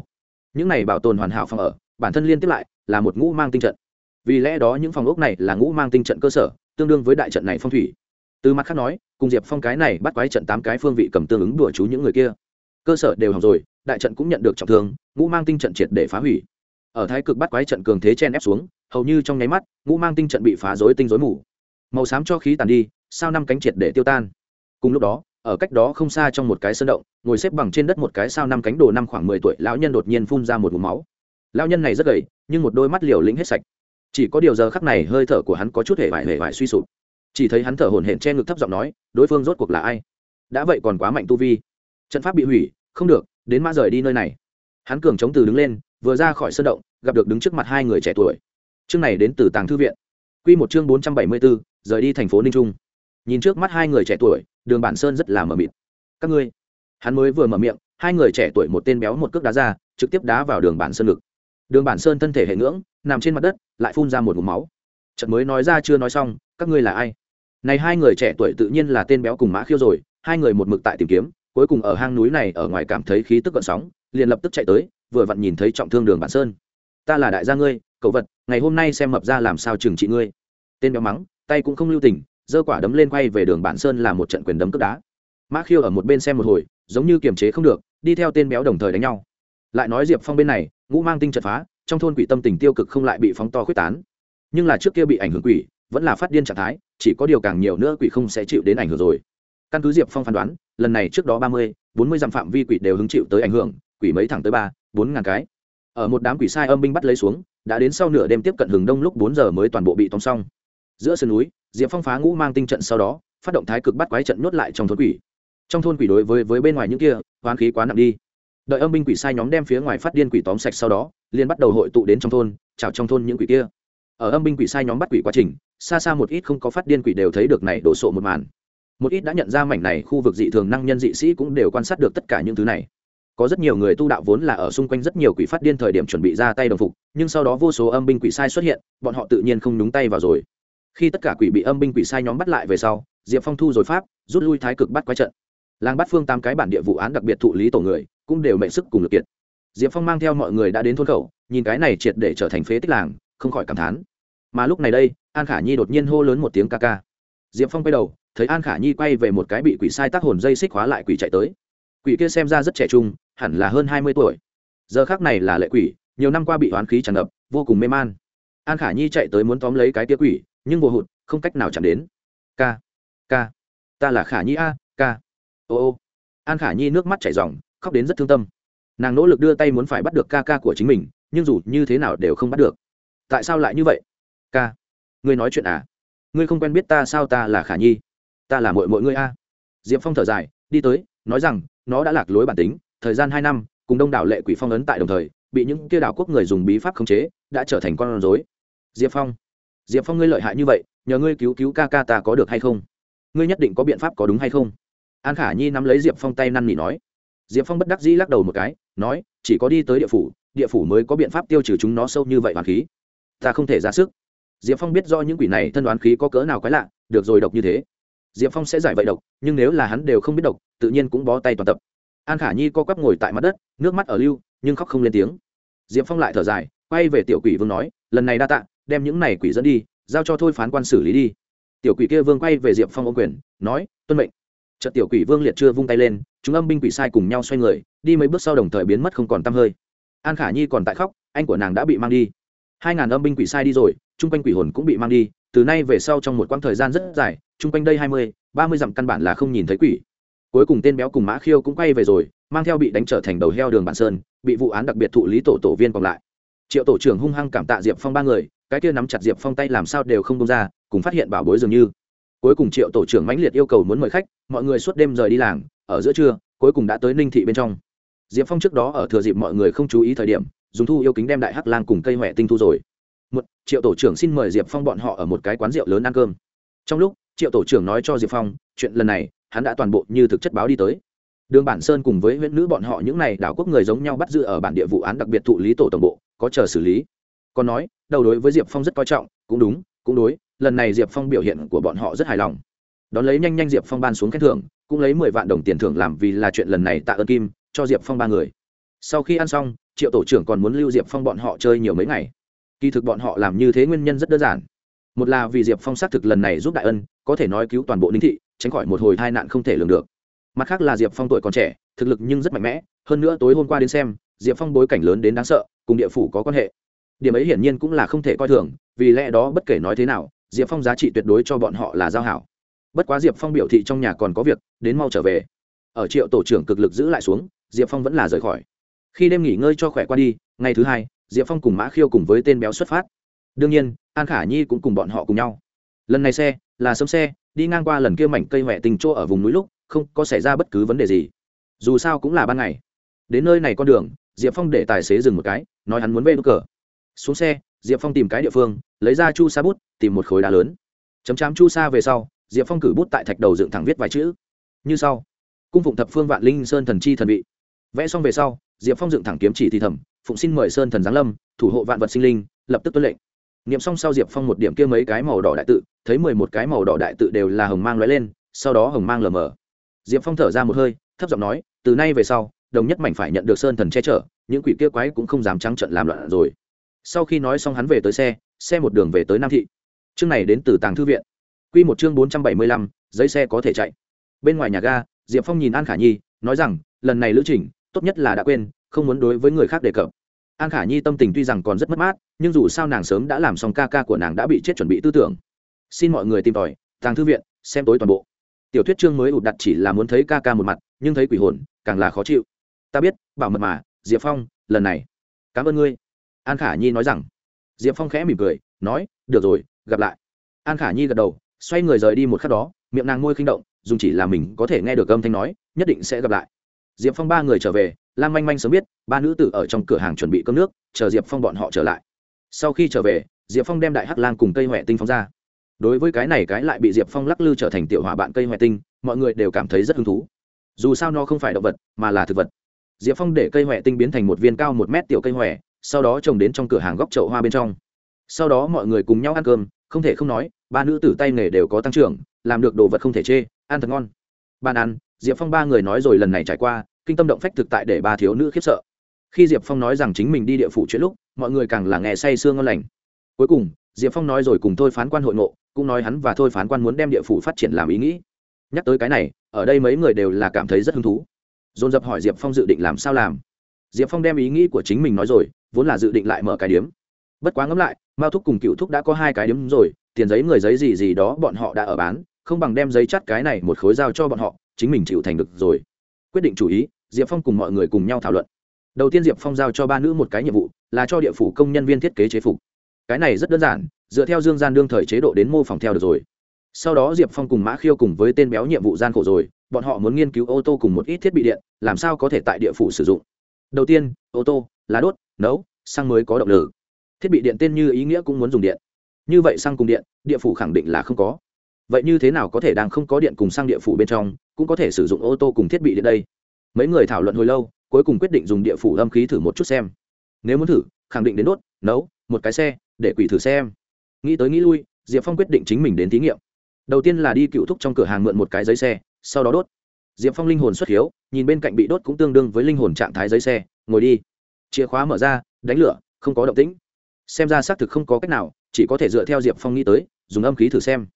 Những này bảo tồn hoàn hảo phòng ở, bản thân liên tiếp lại là một ngũ mang tinh trận. Vì lẽ đó những phòng ốc này là ngũ mang tinh trận cơ sở, tương đương với đại trận này phong thủy. Từ mặt khác nói, cùng diệp phong cái này bắt quái trận tám cái phương vị cầm tương ứng đùa chú những người kia. Cơ sở đều hỏng rồi, đại trận cũng nhận được trọng thương, ngũ mang tinh trận triệt để phá hủy. Ở thái cực bắt quái trận cường thế chen ép xuống, hầu như trong nháy mắt, ngũ mang tinh trận bị phá rối tinh rối mù. Màu xám cho khí tàn đi, sao năm cánh triệt để tiêu tan? Cùng lúc đó ở cách đó không xa trong một cái sơn động, ngồi xếp bằng trên đất một cái sao năm cánh đồ năm khoảng mười tuổi, lão nhân đột nhiên phun ra một mũ máu. Lão nhân này rất gầy, nhưng một đôi mắt liều lĩnh hết sạch. Chỉ có điều giờ khắc này hơi thở của hắn có chút hề vải hề vải suy sụp. Chỉ thấy hắn thở hổn hển che ngực thấp giọng nói, đối phương rốt cuộc là ai? Đã vậy còn quá mạnh tu vi. Trận pháp bị hủy, không được, đến mã rời đi nơi này. Hắn cường chống từ đứng lên, vừa ra khỏi sân động, gặp được đứng trước mặt hai người trẻ tuổi. Chương này đến từ tàng thư viện. Quy một chương bốn trăm bảy mươi bốn rời đi thành phố ninh trung nhìn trước mắt hai người trẻ tuổi, đường bản sơn rất là mờ mịt. Các ngươi? Hắn mới vừa mở miệng, hai người trẻ tuổi một tên béo một cước đá ra, trực tiếp đá vào đường bản sơn ngực. Đường bản sơn thân thể hệ ngưỡng, nằm trên mặt đất, lại phun ra một mụm máu. Trận mới nói ra chưa nói xong, các ngươi là ai? Này hai người trẻ tuổi tự nhiên là tên béo cùng mã khiêu rồi, hai người một mực tại tìm kiếm, cuối cùng ở hang núi này ở ngoài cảm thấy khí tức gợn sóng, liền lập tức chạy tới, vừa vặn nhìn thấy trọng thương đường bản sơn. Ta là đại gia ngươi, cậu vật, ngày hôm nay xem mập ra làm sao trừng trị ngươi. Tên béo mắng, tay cũng không lưu tình giơ quả đấm lên quay về đường bản sơn là một trận quyền đấm cướp đá. Mã khiêu ở một bên xem một hồi, giống như kiềm chế không được, đi theo tên béo đồng thời đánh nhau. Lại nói diệp phong bên này, ngũ mang tinh trận phá, trong thôn quỷ tâm tình tiêu cực không lại bị phóng to khuyết tán. Nhưng là trước kia bị ảnh hưởng quỷ, vẫn là phát điên trạng thái, chỉ có điều càng nhiều nữa quỷ không sẽ chịu đến ảnh hưởng rồi. Căn cứ diệp phong phán đoán, lần này trước đó ba mươi, bốn mươi dặm phạm vi quỷ đều hứng chịu tới ảnh hưởng, quỷ mấy thẳng tới ba, bốn ngàn cái. Ở một đám quỷ sai âm binh bắt lấy xuống, đã đến sau nửa đêm tiếp cận hừng đông lúc bốn giờ mới toàn bộ bị tóm xong giữa sườn núi, diệp phong phá ngũ mang tinh trận sau đó, phát động thái cực bắt quái trận nhốt lại trong thôn quỷ. Trong thôn quỷ đối với với bên ngoài những kia, hoán khí quá nặng đi. Đợi âm binh quỷ sai nhóm đem phía ngoài phát điên quỷ tóm sạch sau đó, liền bắt đầu hội tụ đến trong thôn, chào trong thôn những quỷ kia. Ở âm binh quỷ sai nhóm bắt quỷ quá trình, xa xa một ít không có phát điên quỷ đều thấy được này đổ sộ một màn. Một ít đã nhận ra mảnh này khu vực dị thường năng nhân dị sĩ cũng đều quan sát được tất cả những thứ này. Có rất nhiều người tu đạo vốn là ở xung quanh rất nhiều quỷ phát điên thời điểm chuẩn bị ra tay đồng phục, nhưng sau đó vô số âm binh quỷ sai xuất hiện, bọn họ tự nhiên không nhúng tay vào rồi khi tất cả quỷ bị âm binh quỷ sai nhóm bắt lại về sau, diệp phong thu rồi pháp, rút lui thái cực bắt quái trận. Làng bắt phương tám cái bản địa vụ án đặc biệt thụ lý tổ người, cũng đều mệnh sức cùng lực kiệt. Diệp phong mang theo mọi người đã đến thôn khẩu, nhìn cái này triệt để trở thành phế tích làng, không khỏi cảm thán. Mà lúc này đây, an khả nhi đột nhiên hô lớn một tiếng ca ca. Diệp phong quay đầu, thấy an khả nhi quay về một cái bị quỷ sai tác hồn dây xích hóa lại quỷ chạy tới. Quỷ kia xem ra rất trẻ trung, hẳn là hơn hai mươi tuổi. Giờ khác này là lệ quỷ, nhiều năm qua bị oán khí tràn ngập, vô cùng mê man. An khả nhi chạy tới muốn tóm lấy cái tia quỷ nhưng vô hụt, không cách nào chạm đến. K k ta là khả nhi a k ô ô, an khả nhi nước mắt chảy r khóc đến rất thương tâm. Nàng nỗ lực đưa tay muốn phải bắt được ca ca của chính mình, nhưng dù như thế nào đều không bắt được. Tại sao lại như vậy? Ca, ngươi nói chuyện à? Ngươi không quen biết ta sao ta là khả nhi? Ta là mội mội ngươi a. Diệp phong thở dài, đi tới, nói rằng, nó đã lạc lối bản tính, thời gian hai năm, cùng đông đảo lệ quỷ phong ấn tại đồng thời, bị những kia đảo quốc người dùng bí pháp khống chế, đã trở thành con rối. Diệp phong diệp phong ngươi lợi hại như vậy, nhờ ngươi cứu cứu ca ca ta có được hay không? Ngươi nhất định có biện pháp có đúng hay không? An khả nhi nắm lấy diệp phong tay năn nỉ nói. Diệp phong bất đắc dĩ lắc đầu một cái, nói, chỉ có đi tới địa phủ địa phủ mới có biện pháp tiêu trừ chúng nó sâu như vậy hoàn khí. Ta không thể ra sức. Diệp phong biết do những quỷ này thân đoán khí có cỡ nào quái lạ, được rồi độc như thế. Diệp phong sẽ giải vậy độc, nhưng nếu là hắn đều không biết độc, tự nhiên cũng bó tay toàn tập. An khả nhi co quắp ngồi tại mặt đất, nước mắt ở lưu, nhưng khóc không lên tiếng. Diệp phong lại thở dài, quay về tiểu quỷ vương nói, lần này đa tạ đem những này quỷ dẫn đi, giao cho thôi phán quan xử lý đi. Tiểu quỷ kia vương quay về diệp phong ô quyền, nói, tuân mệnh. Trận tiểu quỷ vương liệt chưa vung tay lên, chúng âm binh quỷ sai cùng nhau xoay người, đi mấy bước sau đồng thời biến mất không còn t hơi. An khả nhi còn tại khóc, anh của nàng đã bị mang đi. Hai ngàn âm binh quỷ sai đi rồi, chung quanh quỷ hồn cũng bị mang đi, từ nay về sau trong một quãng thời gian rất dài, chung quanh đây hai mươi, ba mươi dặm căn bản là không nhìn thấy quỷ. Cuối cùng tên béo cùng mã khiêu cũng quay về rồi, mang theo bị đánh trở thành đầu heo đường bản sơn, bị vụ án đặc biệt thụ lý tổ tổ viên còn lại. Triệu tổ trưởng hung hăng cảm tạ diệp phong ba người cái kia nắm chặt diệp phong tay làm sao đều không công ra, cùng phát hiện bảo bối dường như. Cuối cùng triệu tổ trưởng mãnh liệt yêu cầu muốn mời khách, mọi người suốt đêm rời đi làng, ở giữa trưa, cuối cùng đã tới ninh thị bên trong. Diệp phong trước đó ở thừa dịp mọi người không chú ý thời điểm, dùng thu yêu kính đem đại hắc lang cùng cây huệ tinh thu rồi. Một, triệu tổ trưởng xin mời diệp phong bọn họ ở một cái quán rượu lớn ăn cơm. Trong lúc, triệu tổ trưởng nói cho diệp phong, chuyện lần này, hắn đã toàn bộ như thực chất báo đi tới. Đường bản sơn cùng với huyện nữ bọn họ những n à y đảo quốc người giống nhau bắt giữ ở bản địa vụ án đặc biệt thụ lý tổ tổng bộ, có chờ xử lý còn nói, đầu đối với diệp phong rất coi trọng, cũng đúng, cũng đối, lần này diệp phong biểu hiện của bọn họ rất hài lòng. Đón lấy nhanh nhanh diệp phong ban xuống khen thưởng, cũng lấy mười vạn đồng tiền thưởng làm vì là chuyện lần này tạ ơn kim, cho diệp phong ba người. Sau khi ăn xong, triệu tổ trưởng còn muốn lưu diệp phong bọn họ chơi nhiều mấy ngày. Kỳ thực bọn họ làm như thế nguyên nhân rất đơn giản. Một là vì diệp phong xác thực lần này giúp đại ân, có thể nói cứu toàn bộ ninh thị, tránh khỏi một hồi tai nạn không thể lường được. Mặt khác là diệp phong tuổi còn trẻ, thực lực nhưng rất mạnh mẽ, hơn nữa tối hôm qua đến xem, diệp phong bối cảnh lớn đến đáng sợ, cùng địa phủ có quan hệ điểm ấy hiển nhiên cũng là không thể coi thường, vì lẽ đó bất kể nói thế nào, diệp phong giá trị tuyệt đối cho bọn họ là giao hảo. Bất quá diệp phong biểu thị trong nhà còn có việc, đến mau trở về. Ở triệu tổ trưởng cực lực giữ lại xuống, diệp phong vẫn là rời khỏi. Khi đêm nghỉ ngơi cho khỏe qua đi, ngày thứ hai, diệp phong cùng mã khiêu cùng với tên béo xuất phát. Đương nhiên, an khả nhi cũng cùng bọn họ cùng nhau. Lần này xe, là sớm xe, đi ngang qua lần kia mảnh cây huệ tình chỗ ở vùng núi lúc, không có xảy ra bất cứ vấn đề gì. Dù sao cũng là ban ngày. Đến nơi này con đường, diệp phong để tài xế dừng một cái, nói hắn muốn về đ cờ xuống xe, diệp phong tìm cái địa phương, lấy ra chu sa bút, tìm một khối đá lớn. Chấm chám chu sa về sau, diệp phong cử bút tại thạch đầu dựng thẳng viết vài chữ. Như sau. Cung phụng thập phương vạn linh sơn thần chi thần vị. Vẽ xong về sau, diệp phong dựng thẳng kiếm chỉ thì thầm phụng xin mời sơn thần giáng lâm, thủ hộ vạn vật sinh linh, lập tức tuân lệnh. Nghiệm xong sau diệp phong một điểm kia mấy cái màu đỏ đại tự, thấy mười một cái màu đỏ đại tự đều là hồng mang lóe lên, sau đó hồng mang lờ mờ. Diệp phong thở ra một hơi, thấp giọng nói, từ nay về sau, đồng nhất mảnh phải nhận được sơn thần che chở, những quỷ kia quái cũng không dám trắng trận làm loạn rồi sau khi nói xong hắn về tới xe xe một đường về tới nam thị. Chương này đến từ tàng thư viện. Q một chương bốn trăm bảy mươi lăm, giấy xe có thể chạy. Bên ngoài nhà ga, diệp phong nhìn an khả nhi, nói rằng, lần này lữ trình, tốt nhất là đã quên, không muốn đối với người khác đề cập. An khả nhi tâm tình tuy rằng còn rất mất mát, nhưng dù sao nàng sớm đã làm xong ca ca của nàng đã bị chết chuẩn bị tư tưởng. Xin mọi người tìm tòi, tàng thư viện, xem tối toàn bộ. Tiểu thuyết chương mới ụt đặt chỉ là muốn thấy ca ca một mặt, nhưng thấy quỷ hồn, càng là khó chịu. Ta biết, bảo mật mà, diệp phong, lần này. Cảm ơn ngươi an khả nhi nói rằng. Diệp phong khẽ mỉm cười, nói, được rồi, gặp lại. An khả nhi gật đầu, xoay người rời đi một khắc đó, miệng nàng môi khinh động, dùng chỉ là mình có thể nghe được âm thanh nói, nhất định sẽ gặp lại. Diệp phong ba người trở về lan manh manh sớm biết, ba nữ tử ở trong cửa hàng chuẩn bị cơm nước, chờ diệp phong bọn họ trở lại. Sau khi trở về, diệp phong đem đại hắc lang cùng cây huệ tinh phong ra. Đối với cái này cái lại bị diệp phong lắc lư trở thành tiểu hỏa bạn cây huệ tinh, mọi người đều cảm thấy rất hứng thú. Dù sao nó không phải động vật, mà là thực vật. Diệp phong để cây huệ tinh biến thành một viên cao một mét tiểu cây huệ sau đó trồng đến trong cửa hàng góc chậu hoa bên trong. Sau đó mọi người cùng nhau ăn cơm, không thể không nói, ba nữ tử tay nghề đều có tăng trưởng, làm được đồ vật không thể chê, ăn thật ngon. Bàn ăn, diệp phong ba người nói rồi lần này trải qua, kinh tâm động phách thực tại để ba thiếu nữ khiếp sợ. Khi diệp phong nói rằng chính mình đi địa phủ chuyện lúc, mọi người càng là nghe say sương ngon lành. Cuối cùng, diệp phong nói rồi cùng thôi phán quan hội ngộ, cũng nói hắn và thôi phán quan muốn đem địa phủ phát triển làm ý nghĩ. Nhắc tới cái này, ở đây mấy người đều là cảm thấy rất hứng thú. Dồn dập hỏi diệp phong dự định làm sao làm diệp phong đem ý nghĩ của chính mình nói rồi, vốn là dự định lại mở cái điếm. Bất quá ngẫm lại, mao thúc cùng cựu thúc đã có hai cái điếm rồi, tiền giấy người giấy gì gì đó bọn họ đã ở bán, không bằng đem giấy chắt cái này một khối giao cho bọn họ, chính mình chịu thành được rồi. Quyết định chủ ý, diệp phong cùng mọi người cùng nhau thảo luận. Đầu tiên diệp phong giao cho ba nữ một cái nhiệm vụ, là cho địa phủ công nhân viên thiết kế chế phục. Cái này rất đơn giản, dựa theo dương gian đương thời chế độ đến mô phỏng theo được rồi. Sau đó diệp phong cùng mã khiêu cùng với tên béo nhiệm vụ gian khổ rồi, bọn họ muốn nghiên cứu ô tô cùng một ít thiết bị điện, làm sao có thể tại địa phủ sử dụng đầu tiên, ô tô, lá đốt, nấu, xăng mới có động lực. Thiết bị điện tên như ý nghĩa cũng muốn dùng điện. Như vậy xăng cùng điện, địa phủ khẳng định là không có. Vậy như thế nào có thể đang không có điện cùng xăng địa phủ bên trong, cũng có thể sử dụng ô tô cùng thiết bị điện đây? Mấy người thảo luận hồi lâu, cuối cùng quyết định dùng địa phủ âm khí thử một chút xem. Nếu muốn thử, khẳng định đến đốt, nấu, một cái xe, để quỷ thử xem. Nghĩ tới nghĩ lui, diệp phong quyết định chính mình đến thí nghiệm. Đầu tiên là đi cựu thúc trong cửa hàng mượn một cái giấy xe, sau đó đốt diệp phong linh hồn xuất hiếu, nhìn bên cạnh bị đốt cũng tương đương với linh hồn trạng thái giấy xe, ngồi đi. Chìa khóa mở ra, đánh lửa, không có động tĩnh. Xem ra xác thực không có cách nào, chỉ có thể dựa theo diệp phong nghĩ tới, dùng âm khí thử xem.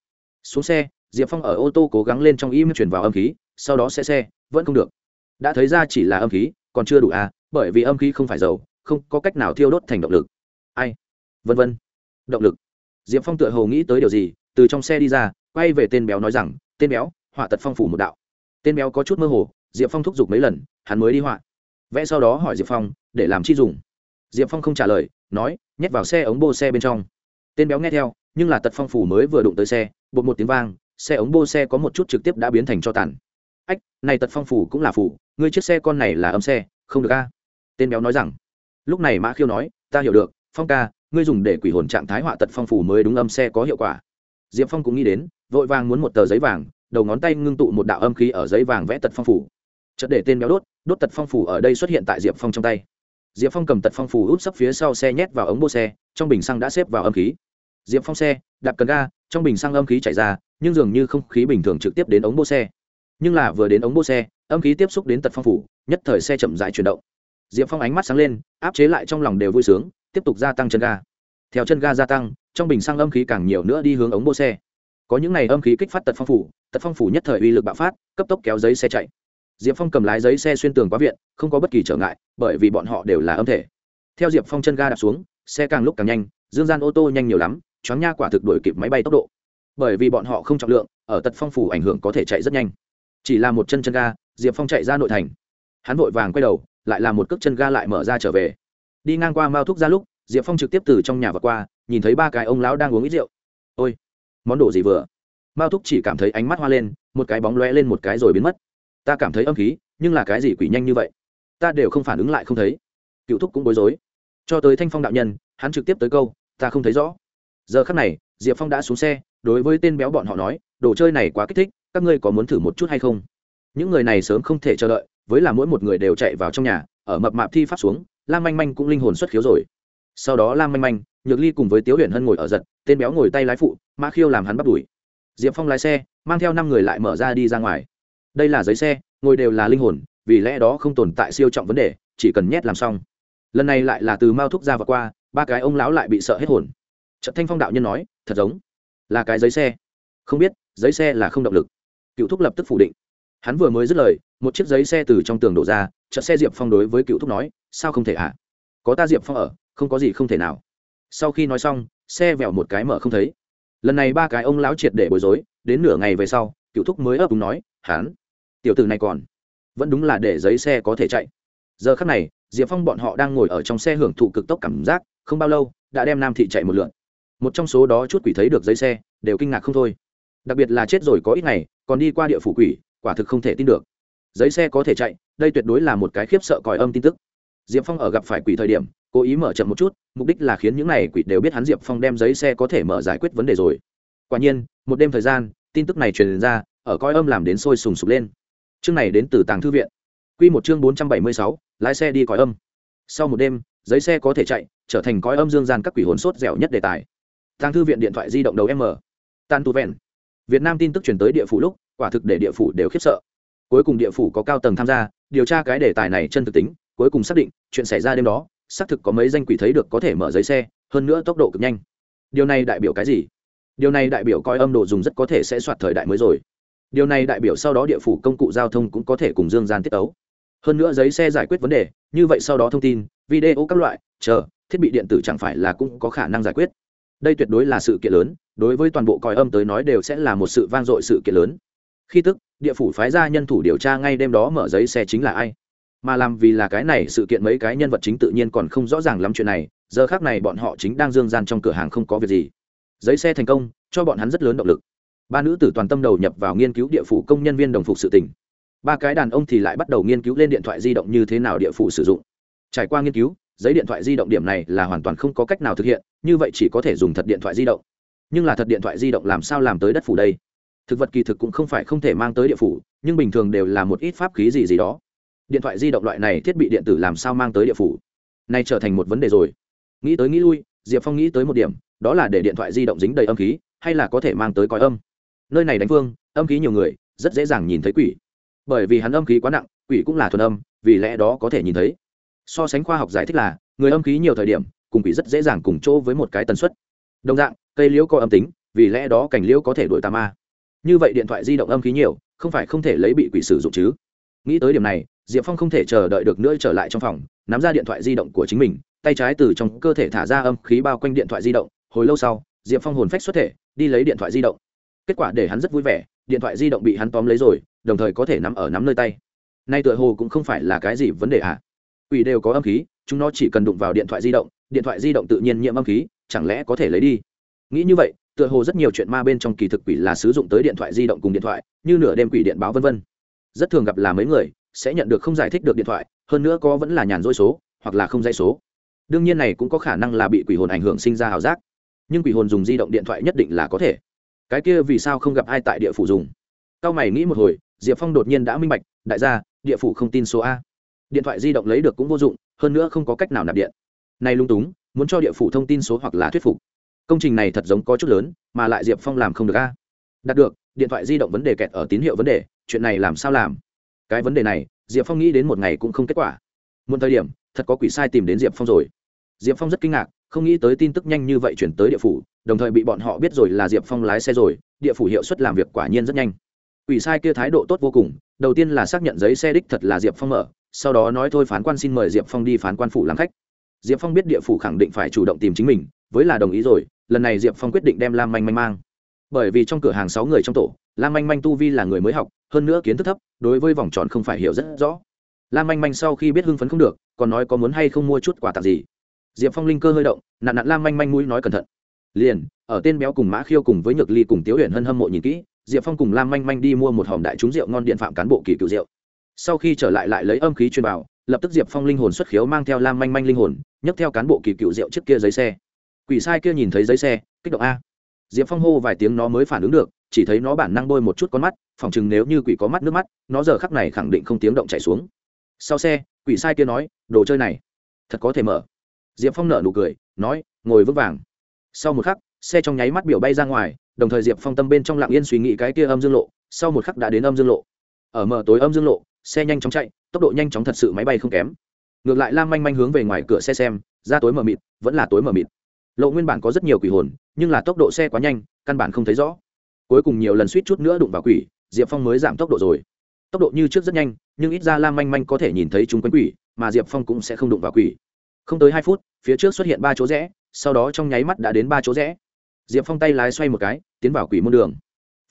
Xuống xe, diệp phong ở ô tô cố gắng lên trong im chuyển vào âm khí, sau đó xe xe, vẫn không được. Đã thấy ra chỉ là âm khí, còn chưa đủ à bởi vì âm khí không phải dầu, không có cách nào thiêu đốt thành động lực. Ai? Vân vân. Động lực. Diệp phong tựa hồ nghĩ tới điều gì, từ trong xe đi ra, quay về tên béo nói rằng, tên béo, họa tật phong phủ một đạo tên béo có chút mơ hồ, diệp phong thúc giục mấy lần, hắn mới đi họa. Vẽ sau đó hỏi diệp phong, để làm chi dùng? Diệp phong không trả lời, nói, nhét vào xe ống bô xe bên trong. Tên béo nghe theo, nhưng là tật phong phủ mới vừa đụng tới xe, bột một tiếng vang, xe ống bô xe có một chút trực tiếp đã biến thành cho tàn. Ách, này tật phong phủ cũng là phủ ngươi chiếc xe con này là âm xe, không được a. Tên béo nói rằng, lúc này mã khiêu nói, ta hiểu được, phong ca, ngươi dùng để quỷ hồn trạng thái họa tật phong phủ mới đúng âm xe có hiệu quả. Diệp phong cũng nghĩ đến, vội vàng muốn một tờ giấy vàng đầu ngón tay ngưng tụ một đạo âm khí ở giấy vàng vẽ tật phong phủ chợt để tên béo đốt đốt tật phong phủ ở đây xuất hiện tại diệp phong trong tay. Diệp phong cầm tật phong phủ úp sấp phía sau xe nhét vào ống bô xe, trong bình xăng đã xếp vào âm khí. Diệp phong xe, đạp cần ga, trong bình xăng âm khí chảy ra, nhưng dường như không khí bình thường trực tiếp đến ống bô xe. Nhưng là vừa đến ống bô xe, âm khí tiếp xúc đến tật phong phủ nhất thời xe chậm dại chuyển động. Diệp phong ánh mắt sáng lên, áp chế lại trong lòng đều vui sướng, tiếp tục gia tăng chân ga. Theo chân ga gia tăng, trong bình xăng âm khí càng nhiều nữa đi hướng ống bô xe có những ngày âm khí kích phát tật phong phủ, tật phong phủ nhất thời uy lực bạo phát, cấp tốc kéo giấy xe chạy. Diệp phong cầm lái giấy xe xuyên tường quá viện, không có bất kỳ trở ngại, bởi vì bọn họ đều là âm thể. Theo diệp phong chân ga đạp xuống, xe càng lúc càng nhanh, dương gian ô tô nhanh nhiều lắm, choáng nha quả thực đuổi kịp máy bay tốc độ. Bởi vì bọn họ không trọng lượng, ở tật phong phủ ảnh hưởng có thể chạy rất nhanh. Chỉ là một chân chân ga, diệp phong chạy ra nội thành. Hắn vội vàng quay đầu, lại là một cước chân ga lại mở ra trở về. Đi ngang qua mao thúc ra lúc, diệp phong trực tiếp từ trong nhà vượt qua, nhìn thấy ba cái ông lão đang uống ít rượu. Ôi món đồ gì vừa? Mao thúc chỉ cảm thấy ánh mắt hoa lên, một cái bóng lóe lên một cái rồi biến mất. Ta cảm thấy âm khí, nhưng là cái gì quỷ nhanh như vậy? Ta đều không phản ứng lại không thấy. Cựu thúc cũng bối rối. Cho tới thanh phong đạo nhân, hắn trực tiếp tới câu, ta không thấy rõ. Giờ khắc này, diệp phong đã xuống xe, đối với tên béo bọn họ nói, đồ chơi này quá kích thích, các ngươi có muốn thử một chút hay không? Những người này sớm không thể chờ đợi, với là mỗi một người đều chạy vào trong nhà, ở mập mạp thi pháp xuống, lam manh manh cũng linh hồn xuất khiếu rồi. Sau đó lam manh manh, nhược ly cùng với tiếu huyền hân ngồi ở giật tên béo ngồi tay lái phụ, mã khiêu làm hắn bắt đuổi. Diệp phong lái xe, mang theo năm người lại mở ra đi ra ngoài. Đây là giấy xe, ngồi đều là linh hồn, vì lẽ đó không tồn tại siêu trọng vấn đề, chỉ cần nhét làm xong. Lần này lại là từ mao thúc ra và qua, ba cái ông lão lại bị sợ hết hồn. Trận thanh phong đạo nhân nói, thật giống là cái giấy xe. Không biết, giấy xe là không động lực. Cựu thúc lập tức phủ định. Hắn vừa mới dứt lời, một chiếc giấy xe từ trong tường đổ ra chợ xe diệp phong đối với cựu thúc nói, sao không thể ạ? À? có ta diệp phong ở, không có gì không thể nào sau khi nói xong, xe vẹo một cái mở không thấy. Lần này ba cái ông lão triệt để bối rối, đến nửa ngày về sau, cựu thúc mới ấp đúng nói hắn tiểu tử này còn, vẫn đúng là để giấy xe có thể chạy. Giờ khắc này, diệp phong bọn họ đang ngồi ở trong xe hưởng thụ cực tốc cảm giác, không bao lâu, đã đem nam thị chạy một lượn. Một trong số đó chút quỷ thấy được giấy xe, đều kinh ngạc không thôi. Đặc biệt là chết rồi có ít ngày, còn đi qua địa phủ quỷ, quả thực không thể tin được. Giấy xe có thể chạy, đây tuyệt đối là một cái khiếp sợ còi âm tin tức. Diệp phong ở gặp phải quỷ thời điểm cố ý mở chậm một chút, mục đích là khiến những này quỷ đều biết hắn diệp phong đem giấy xe có thể mở giải quyết vấn đề rồi. Quả nhiên, một đêm thời gian, tin tức này truyền ra, ở coi âm làm đến sôi sùng sục lên. Chương này đến từ tàng thư viện. Q một chương bốn trăm bảy mươi sáu, lái xe đi coi âm. Sau một đêm, giấy xe có thể chạy, trở thành coi âm dương gian các quỷ hồn sốt dẻo nhất đề tài. Tàng thư viện điện thoại di động đầu m. Tan tu vẹn. Việt nam tin tức chuyển tới địa phủ lúc, quả thực để địa phủ đều khiếp sợ. Cuối cùng địa phủ có cao tầng tham gia, điều tra cái đề tài này chân thực tính, cuối cùng xác định, chuyện xảy ra đêm đó xác thực có mấy danh quỷ thấy được có thể mở giấy xe, hơn nữa tốc độ cực nhanh. Điều này đại biểu cái gì? Điều này đại biểu coi âm đồ dùng rất có thể sẽ soạt thời đại mới rồi. Điều này đại biểu sau đó địa phủ công cụ giao thông cũng có thể cùng dương gian tiết ấu hơn nữa giấy xe giải quyết vấn đề, như vậy sau đó thông tin, video các loại, chờ, thiết bị điện tử chẳng phải là cũng có khả năng giải quyết. Đây tuyệt đối là sự kiện lớn, đối với toàn bộ còi âm tới nói đều sẽ là một sự vang dội sự kiện lớn. Khi tức, địa phủ phái ra nhân thủ điều tra ngay đêm đó mở giấy xe chính là ai? Mà làm vì là cái này sự kiện mấy cái nhân vật chính tự nhiên còn không rõ ràng lắm chuyện này, giờ khác này bọn họ chính đang dương gian trong cửa hàng không có việc gì. Giấy xe thành công, cho bọn hắn rất lớn động lực. Ba nữ tử toàn tâm đầu nhập vào nghiên cứu địa phủ công nhân viên đồng phục sự tỉnh ba cái đàn ông thì lại bắt đầu nghiên cứu lên điện thoại di động như thế nào địa phủ sử dụng. Trải qua nghiên cứu, giấy điện thoại di động điểm này là hoàn toàn không có cách nào thực hiện, như vậy chỉ có thể dùng thật điện thoại di động. Nhưng là thật điện thoại di động làm sao làm tới đất phủ đây? Thực vật kỳ thực cũng không phải không thể mang tới địa phủ, nhưng bình thường đều là một ít pháp khí gì gì đó điện thoại di động loại này thiết bị điện tử làm sao mang tới địa phủ? Nay trở thành một vấn đề rồi. Nghĩ tới nghĩ lui, diệp phong nghĩ tới một điểm, đó là để điện thoại di động dính đầy âm khí, hay là có thể mang tới coi âm? Nơi này đánh phương âm khí nhiều người, rất dễ dàng nhìn thấy quỷ. Bởi vì hắn âm khí quá nặng, quỷ cũng là thuần âm, vì lẽ đó có thể nhìn thấy. So sánh khoa học giải thích là, người âm khí nhiều thời điểm, cùng quỷ rất dễ dàng cùng chỗ với một cái tần suất. Đồng dạng, cây liễu có âm tính, vì lẽ đó cảnh liễu có thể đổi tà ma. Như vậy điện thoại di động âm khí nhiều, không phải không thể lấy bị quỷ sử dụng chứ? Nghĩ tới điểm này diệp phong không thể chờ đợi được nữa trở lại trong phòng, nắm ra điện thoại di động của chính mình, tay trái từ trong cơ thể thả ra âm khí bao quanh điện thoại di động, hồi lâu sau, diệp phong hồn phách xuất thể, đi lấy điện thoại di động. Kết quả để hắn rất vui vẻ, điện thoại di động bị hắn tóm lấy rồi, đồng thời có thể nắm ở nắm nơi tay. Nay tựa hồ cũng không phải là cái gì vấn đề ạ à. quỷ đều có âm khí, chúng nó chỉ cần đụng vào điện thoại di động, điện thoại di động tự nhiên nhiễm âm khí, chẳng lẽ có thể lấy đi? Nghĩ như vậy, tựa hồ rất nhiều chuyện ma bên trong kỳ thực quỷ là sử dụng tới điện thoại di động cùng điện thoại, như nửa đêm quỷ điện báo vân vân. Rất thường gặp là mấy người sẽ nhận được không giải thích được điện thoại, hơn nữa có vẫn là nhàn rỗi số, hoặc là không dây số. Đương nhiên này cũng có khả năng là bị quỷ hồn ảnh hưởng sinh ra ảo giác. Nhưng quỷ hồn dùng di động điện thoại nhất định là có thể. Cái kia vì sao không gặp ai tại địa phủ dùng? Cao mày nghĩ một hồi, diệp phong đột nhiên đã minh bạch, đại gia, địa phủ không tin số a. Điện thoại di động lấy được cũng vô dụng, hơn nữa không có cách nào nạp điện. Này lung túng, muốn cho địa phủ thông tin số hoặc là thuyết phục. Công trình này thật giống có chút lớn, mà lại diệp phong làm không được a. Đạt được, điện thoại di động vấn đề kẹt ở tín hiệu vấn đề, chuyện này làm sao làm? Cái vấn đề này, diệp phong nghĩ đến một ngày cũng không kết quả. Một thời điểm, thật có quỷ sai tìm đến diệp phong rồi. Diệp phong rất kinh ngạc, không nghĩ tới tin tức nhanh như vậy chuyển tới địa phủ, đồng thời bị bọn họ biết rồi là diệp phong lái xe rồi, địa phủ hiệu suất làm việc quả nhiên rất nhanh. Quỷ sai kia thái độ tốt vô cùng, đầu tiên là xác nhận giấy xe đích thật là diệp phong mở, sau đó nói thôi phán quan xin mời diệp phong đi phán quan phủ làm khách. Diệp phong biết địa phủ khẳng định phải chủ động tìm chính mình, với là đồng ý rồi, lần này diệp phong quyết định đem lam manh manh mang. Bởi vì trong cửa hàng sáu người trong tổ lam manh manh tu vi là người mới học, hơn nữa kiến thức thấp, đối với vòng tròn không phải hiểu rất rõ. Lam manh manh sau khi biết hưng phấn không được, còn nói có muốn hay không mua chút quà tặng gì. Diệp phong linh cơ hơi động nạn nạn lam manh manh mũi nói cẩn thận. Liền, ở tên béo cùng mã khiêu cùng với nhược ly cùng tiếu huyền hân hâm mộ nhìn kỹ, diệp phong cùng lam manh manh đi mua một hòm đại trúng rượu ngon điện phạm cán bộ kỳ cựu rượu. Sau khi trở lại lại lấy âm khí truyền vào, lập tức diệp phong linh hồn xuất khiếu mang theo lam manh manh linh hồn, nhấc theo cán bộ kỳ cựu rượu trước kia giấy xe. Quỷ sai kia nhìn thấy giấy xe, kích động a. Diệp phong hô vài tiếng nó mới phản ứng được chỉ thấy nó bản năng bôi một chút con mắt, phỏng chừng nếu như quỷ có mắt nước mắt, nó giờ khắc này khẳng định không tiếng động chạy xuống. Sau xe, quỷ sai kia nói, đồ chơi này, thật có thể mở. Diệp phong nở nụ cười, nói, ngồi vững vàng. Sau một khắc, xe trong nháy mắt biểu bay ra ngoài, đồng thời diệp phong tâm bên trong lặng yên suy nghĩ cái kia âm dương lộ, sau một khắc đã đến âm dương lộ. Ở mở tối âm dương lộ, xe nhanh chóng chạy, tốc độ nhanh chóng thật sự máy bay không kém. Ngược lại lam manh manh hướng về ngoài cửa xe xem, ra tối mờ mịt, vẫn là tối mờ mịt. Lộ nguyên bản có rất nhiều quỷ hồn, nhưng là tốc độ xe quá nhanh, căn bản không thấy rõ cuối cùng nhiều lần suýt chút nữa đụng vào quỷ, diệp phong mới giảm tốc độ rồi. Tốc độ như trước rất nhanh, nhưng ít ra lam manh manh có thể nhìn thấy chúng quanh quỷ, mà diệp phong cũng sẽ không đụng vào quỷ. Không tới hai phút, phía trước xuất hiện ba chỗ rẽ, sau đó trong nháy mắt đã đến ba chỗ rẽ. Diệp phong tay lái xoay một cái, tiến vào quỷ môn đường.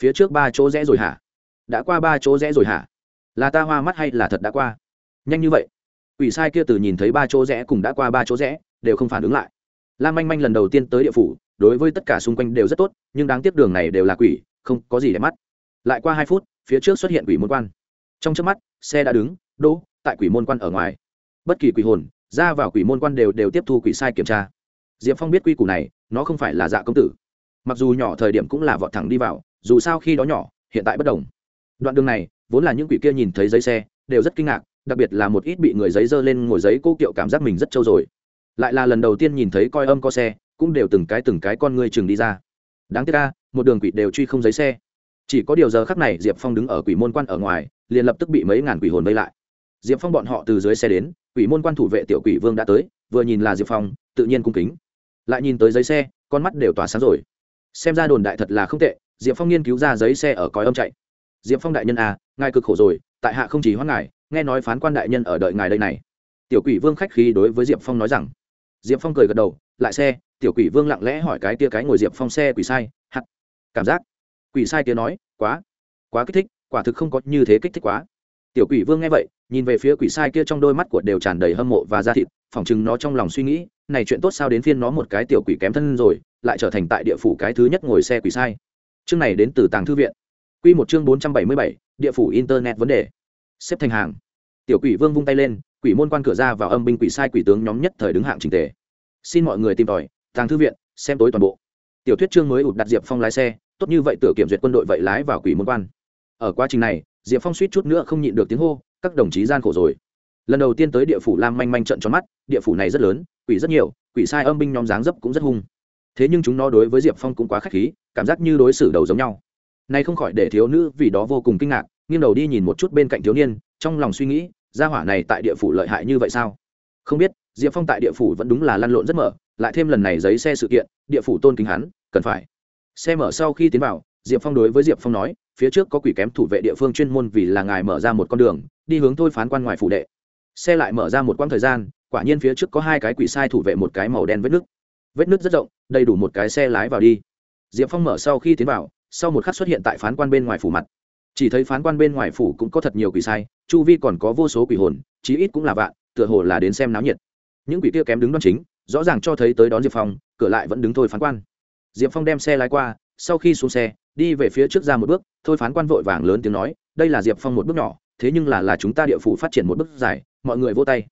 Phía trước ba chỗ rẽ rồi hả? Đã qua ba chỗ rẽ rồi hả? Là ta hoa mắt hay là thật đã qua? Nhanh như vậy. Quỷ sai kia từ nhìn thấy ba chỗ rẽ cùng đã qua ba chỗ rẽ, đều không phản ứng lại. Lam manh manh lần đầu tiên tới địa phủ, đối với tất cả xung quanh đều rất tốt, nhưng đáng tiếc đường này đều là quỷ không có gì để mắt. Lại qua hai phút, phía trước xuất hiện quỷ môn quan. Trong trước mắt, xe đã đứng, đỗ, tại quỷ môn quan ở ngoài. Bất kỳ quỷ hồn, ra vào quỷ môn quan đều đều tiếp thu quỷ sai kiểm tra. Diệp phong biết quy củ này, nó không phải là dạ công tử. Mặc dù nhỏ thời điểm cũng là vọt thẳng đi vào, dù sao khi đó nhỏ, hiện tại bất đồng. Đoạn đường này, vốn là những quỷ kia nhìn thấy giấy xe, đều rất kinh ngạc, đặc biệt là một ít bị người giấy dơ lên ngồi giấy cô kiệu cảm giác mình rất trâu rồi. Lại là lần đầu tiên nhìn thấy coi âm có xe, cũng đều từng cái từng cái con ngươi chừng đi ra. Đáng tiếc ca một đường quỷ đều truy không giấy xe. Chỉ có điều giờ khắc này diệp phong đứng ở quỷ môn quan ở ngoài, liền lập tức bị mấy ngàn quỷ hồn vây lại. Diệp phong bọn họ từ dưới xe đến, quỷ môn quan thủ vệ tiểu quỷ vương đã tới, vừa nhìn là diệp phong, tự nhiên cung kính. Lại nhìn tới giấy xe, con mắt đều tỏa sáng rồi. Xem ra đồn đại thật là không tệ, diệp phong nghiên cứu ra giấy xe ở còi âm chạy. Diệp phong đại nhân à ngài cực khổ rồi, tại hạ không chỉ hoãn ngài, nghe nói phán quan đại nhân ở đợi ngài đây này. Tiểu quỷ vương khách khí đối với diệp phong nói rằng. Diệp phong cười gật đầu, lại xe, tiểu quỷ vương lặng lẽ hỏi cái tia cái ngồi diệp phong xe quỷ sai cảm giác. Quỷ sai kia nói, quá quá kích thích, quả thực không có như thế kích thích quá. Tiểu quỷ vương nghe vậy, nhìn về phía quỷ sai kia trong đôi mắt của đều tràn đầy hâm mộ và da thịt, phỏng chừng nó trong lòng suy nghĩ, này chuyện tốt sao đến phiên nó một cái tiểu quỷ kém thân rồi, lại trở thành tại địa phủ cái thứ nhất ngồi xe quỷ sai. Chương này đến từ tàng thư viện. Q một chương bốn trăm bảy mươi bảy, địa phủ internet vấn đề. Xếp thành hàng. Tiểu quỷ vương vung tay lên, quỷ môn quan cửa ra vào âm binh quỷ sai quỷ tướng nhóm nhất thời đứng hạng trình tề. Xin mọi người tìm tòi, tàng thư viện, xem tối toàn bộ tiểu thuyết chương mới ụt đặt diệp phong lái xe, tốt như vậy tựa kiểm duyệt quân đội vậy lái vào quỷ môn quan. Ở quá trình này, diệp phong suýt chút nữa không nhịn được tiếng hô, các đồng chí gian khổ rồi. Lần đầu tiên tới địa phủ lam manh manh trận tròn mắt, địa phủ này rất lớn, quỷ rất nhiều, quỷ sai âm binh nhóm dáng dấp cũng rất hung. Thế nhưng chúng nó đối với diệp phong cũng quá k h á c h khí, cảm giác như đối xử đầu giống nhau. Nay không khỏi để thiếu nữ vì đó vô cùng kinh ngạc, nghiêng đầu đi nhìn một chút bên cạnh thiếu niên, trong lòng suy nghĩ, gia hỏa này tại địa phủ lợi hại như vậy sao? Không biết diệp phong tại địa phủ vẫn đúng là lăn lộn rất mở, lại thêm lần này giấy xe sự kiện, địa phủ tôn kính hắn, cần phải. Xe mở sau khi tiến vào, diệp phong đối với diệp phong nói, phía trước có quỷ kém thủ vệ địa phương chuyên môn vì là ngài mở ra một con đường, đi hướng thôi phán quan ngoài phủ đệ. Xe lại mở ra một quãng thời gian, quả nhiên phía trước có hai cái quỷ sai thủ vệ một cái màu đen vết nứt. Vết nứt rất rộng, đầy đủ một cái xe lái vào đi. Diệp phong mở sau khi tiến vào, sau một khắc xuất hiện tại phán quan bên ngoài phủ mặt. Chỉ thấy phán quan bên ngoài phủ cũng có thật nhiều quỷ sai, chu vi còn có vô số quỷ hồn, chí ít cũng là vạn, tựa hồ là đến xem náo nhiệt những quỷ kia kém đứng đoan chính, rõ ràng cho thấy tới đón diệp phong, cửa lại vẫn đứng thôi phán quan. Diệp phong đem xe lái qua, sau khi xuống xe, đi về phía trước ra một bước, thôi phán quan vội vàng lớn tiếng nói, đây là diệp phong một bước nhỏ, thế nhưng là là chúng ta địa phủ phát triển một bước dài, mọi người vô tay.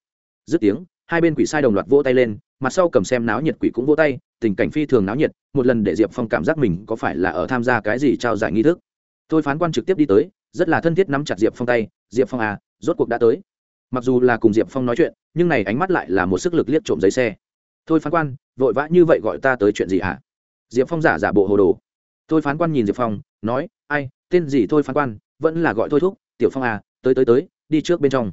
Dứt tiếng, hai bên quỷ sai đồng loạt vỗ tay lên, mặt sau cầm xem náo nhiệt quỷ cũng vỗ tay, tình cảnh phi thường náo nhiệt, một lần để diệp phong cảm giác mình có phải là ở tham gia cái gì trao giải nghi thức. Thôi phán quan trực tiếp đi tới, rất là thân thiết nắm chặt diệp phong tay, diệp phong à rốt cuộc đã tới mặc dù là cùng diệp phong nói chuyện, nhưng này ánh mắt lại là một sức lực liếc trộm giấy xe. Thôi phán quan, vội vã như vậy gọi ta tới chuyện gì hả? À? diệp phong giả giả bộ hồ đồ. Thôi phán quan nhìn diệp phong, nói, ai, tên gì thôi phán quan, vẫn là gọi thôi thúc, tiểu phong à tới tới tới, đi trước bên trong.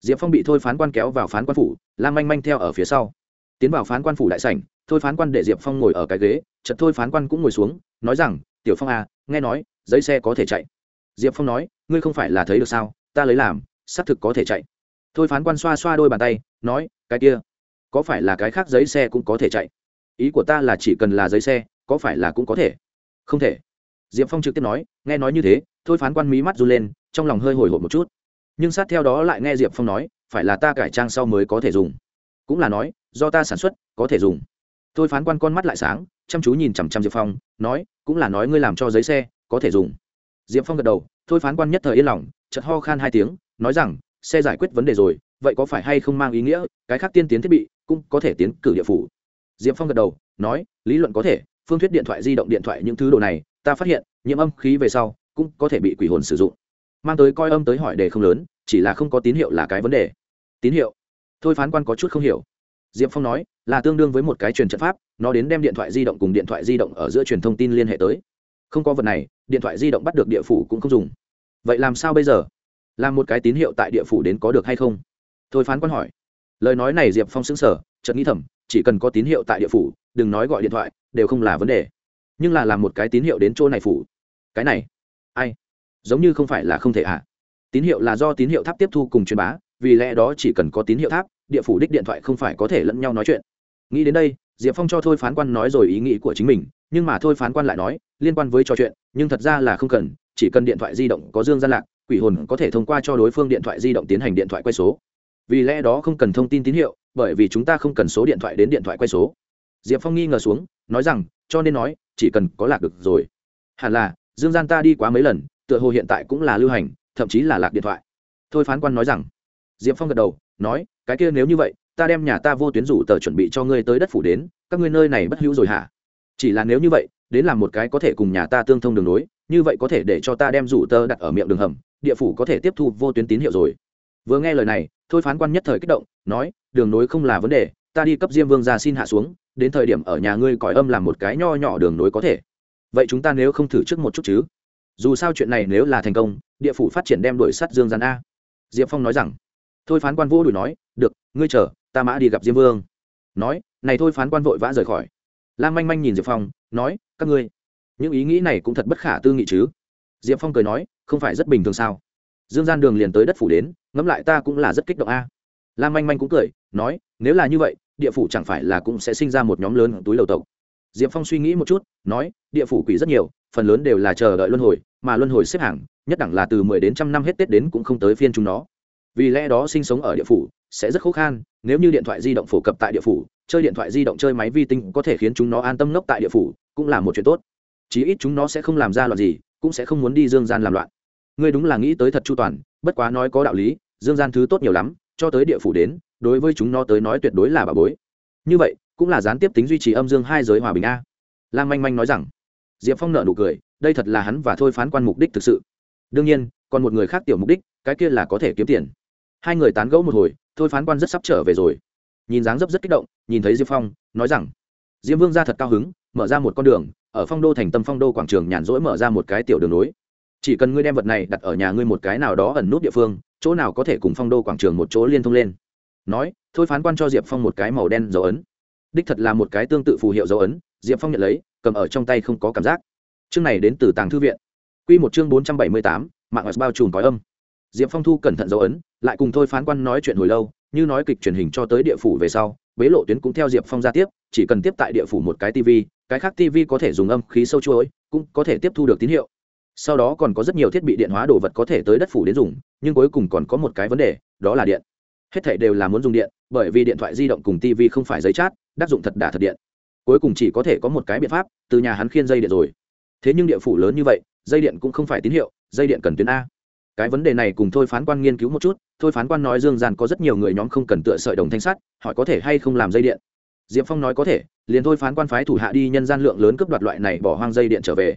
Diệp phong bị thôi phán quan kéo vào phán quan phủ lam manh manh theo ở phía sau. Tiến vào phán quan phủ đại sảnh, thôi phán quan để diệp phong ngồi ở cái ghế chật thôi phán quan cũng ngồi xuống, nói rằng, tiểu phong à nghe nói, giấy xe có thể chạy. Diệp phong nói, ngươi không phải là thấy được sao, ta lấy làm, xác thực có thể chạy thôi phán quan xoa xoa đôi bàn tay, nói, cái kia, có phải là cái khác giấy xe cũng có thể chạy? Ý của ta là chỉ cần là giấy xe, có phải là cũng có thể? Không thể. Diệp phong trực tiếp nói, nghe nói như thế. Thôi phán quan mí mắt run lên, trong lòng hơi hồi hộp một chút. Nhưng sát theo đó lại nghe diệp phong nói, phải là ta cải trang sau mới có thể dùng. Cũng là nói, do ta sản xuất, có thể dùng. Thôi phán quan con mắt lại sáng, chăm chú nhìn chằm chằm diệp phong, nói, cũng là nói ngươi làm cho giấy xe, có thể dùng. Diệp phong gật đầu, thôi phán quan nhất thời yên lòng, chợt ho khan hai tiếng, nói rằng xe giải quyết vấn đề rồi, vậy có phải hay không mang ý nghĩa, cái khác tiên tiến thiết bị cũng có thể tiến cử địa phủ? Diệp phong gật đầu, nói, lý luận có thể, phương thuyết điện thoại di động điện thoại những thứ đồ này, ta phát hiện, nhiễm âm khí về sau, cũng có thể bị quỷ hồn sử dụng. Mang tới coi âm tới hỏi đề không lớn, chỉ là không có tín hiệu là cái vấn đề. Tín hiệu? Thôi phán quan có chút không hiểu. Diệp phong nói, là tương đương với một cái truyền trận pháp, nó đến đem điện thoại di động cùng điện thoại di động ở giữa truyền thông tin liên hệ tới. Không có vật này, điện thoại di động bắt được địa phủ cũng không dùng. Vậy làm sao bây giờ? Làm một cái tín hiệu tại địa phủ đến có được hay không? Thôi phán quan hỏi. Lời nói này diệp phong xứng sở chợt nghĩ thầm, chỉ cần có tín hiệu tại địa phủ, đừng nói gọi điện thoại, đều không là vấn đề. Nhưng là làm một cái tín hiệu đến chỗ này phủ. Cái này, ai? Giống như không phải là không thể ạ à. tín hiệu là do tín hiệu tháp tiếp thu cùng truyền bá, vì lẽ đó chỉ cần có tín hiệu tháp, địa phủ đích điện thoại không phải có thể lẫn nhau nói chuyện. Nghĩ đến đây, diệp phong cho thôi phán quan nói rồi ý nghĩ của chính mình, nhưng mà thôi phán quan lại nói, liên quan với trò chuyện, nhưng thật ra là không cần, chỉ cần điện thoại di động có dương gian lạc quỷ hồn có thể thông qua cho đối phương điện thoại di động tiến hành điện thoại quay số. Vì lẽ đó không cần thông tin tín hiệu, bởi vì chúng ta không cần số điện thoại đến điện thoại quay số. Diệp phong nghi ngờ xuống, nói rằng, cho nên nói, chỉ cần có lạc được rồi. Hẳn là, dương gian ta đi quá mấy lần, tựa hồ hiện tại cũng là lưu hành, thậm chí là lạc điện thoại. Thôi phán quan nói rằng, diệp phong gật đầu, nói, cái kia nếu như vậy, ta đem nhà ta vô tuyến rủ tờ chuẩn bị cho ngươi tới đất phủ đến, các ngươi nơi này bất hữu rồi hả? Chỉ là nếu như vậy, đến làm một cái có thể cùng nhà ta tương thông đường nối như vậy có thể để cho ta đem rủ tơ đặt ở miệng đường hầm, địa phủ có thể tiếp thu vô tuyến tín hiệu rồi. Vừa nghe lời này, thôi phán quan nhất thời kích động, nói, đường nối không là vấn đề, ta đi cấp diêm vương ra xin hạ xuống, đến thời điểm ở nhà ngươi còi âm làm một cái nho nhỏ đường nối có thể. Vậy chúng ta nếu không thử trước một chút chứ? Dù sao chuyện này nếu là thành công, địa phủ phát triển đem đổi sắt dương gian a. Diệp phong nói rằng, thôi phán quan vô đuổi nói, được, ngươi chờ, ta mã đi gặp diêm vương. Nói, này thôi phán quan vội vã rời khỏi. Lan manh manh nhìn diệp phong, nói, các ngươi những ý nghĩ này cũng thật bất khả tư nghị chứ. Diệp phong cười nói, không phải rất bình thường sao? Dương gian đường liền tới đất phủ đến, ngẫm lại ta cũng là rất kích động a. Lam manh manh cũng cười, nói, nếu là như vậy, địa phủ chẳng phải là cũng sẽ sinh ra một nhóm lớn túi lầu tộc. Diệp phong suy nghĩ một chút, nói, địa phủ quỷ rất nhiều, phần lớn đều là chờ đợi luân hồi, mà luân hồi xếp hàng, nhất đẳng là từ mười đến trăm năm hết tết đến cũng không tới phiên chúng nó. Vì lẽ đó sinh sống ở địa phủ sẽ rất khó khăn, nếu như điện thoại di động phổ cập tại địa phủ, chơi điện thoại di động chơi máy vi tinh có thể khiến chúng nó an tâm ngốc tại địa phủ, cũng là một chuyện tốt chí ít chúng nó sẽ không làm ra loạn gì, cũng sẽ không muốn đi dương gian làm loạn. Ngươi đúng là nghĩ tới thật chu toàn, bất quá nói có đạo lý, dương gian thứ tốt nhiều lắm, cho tới địa phủ đến, đối với chúng nó tới nói tuyệt đối là bà bối. Như vậy, cũng là gián tiếp tính duy trì âm dương hai giới hòa bình a. Lan manh manh nói rằng, diệp phong nợ nụ cười, đây thật là hắn và thôi phán quan mục đích thực sự. Đương nhiên, còn một người khác tiểu mục đích, cái kia là có thể kiếm tiền. Hai người tán gẫu một hồi, thôi phán quan rất sắp trở về rồi. Nhìn dáng dấp rất kích động, nhìn thấy diệp phong, nói rằng, diêm vương ra thật cao hứng mở ra một con đường, ở phong đô thành tâm phong đô quảng trường nhàn rỗi mở ra một cái tiểu đường nối. Chỉ cần ngươi đem vật này đặt ở nhà ngươi một cái nào đó ẩn nút địa phương, chỗ nào có thể cùng phong đô quảng trường một chỗ liên thông lên. Nói, thôi phán quan cho diệp phong một cái màu đen dấu ấn. Đích thật là một cái tương tự phù hiệu dấu ấn, diệp phong nhận lấy, cầm ở trong tay không có cảm giác. Chương này đến từ tàng thư viện. Q một chương bốn trăm bảy mươi tám, mạng bao trùm có âm diệp phong thu cẩn thận dấu ấn, lại cùng thôi phán quan nói chuyện hồi lâu, như nói kịch truyền hình cho tới địa phủ về sau, bế lộ tuyến cũng theo diệp phong ra tiếp, chỉ cần tiếp tại địa phủ một cái tv cái khác tv có thể dùng âm khí sâu chuỗi, cũng có thể tiếp thu được tín hiệu. Sau đó còn có rất nhiều thiết bị điện hóa đồ vật có thể tới đất phủ đến dùng, nhưng cuối cùng còn có một cái vấn đề, đó là điện. Hết thể đều là muốn dùng điện, bởi vì điện thoại di động cùng tv không phải giấy chát đắc dụng thật đả thật điện. Cuối cùng chỉ có thể có một cái biện pháp, từ nhà hắn khiên dây điện rồi. Thế nhưng địa phủ lớn như vậy, dây điện cũng không phải tín hiệu, dây điện cần tuyến a cái vấn đề này cùng thôi phán quan nghiên cứu một chút, thôi phán quan nói dương gian có rất nhiều người nhóm không cần tựa sợi đồng thanh sắt, hỏi có thể hay không làm dây điện. Diệp phong nói có thể, liền thôi phán quan phái thủ hạ đi nhân gian lượng lớn cướp đoạt loại này bỏ hoang dây điện trở về.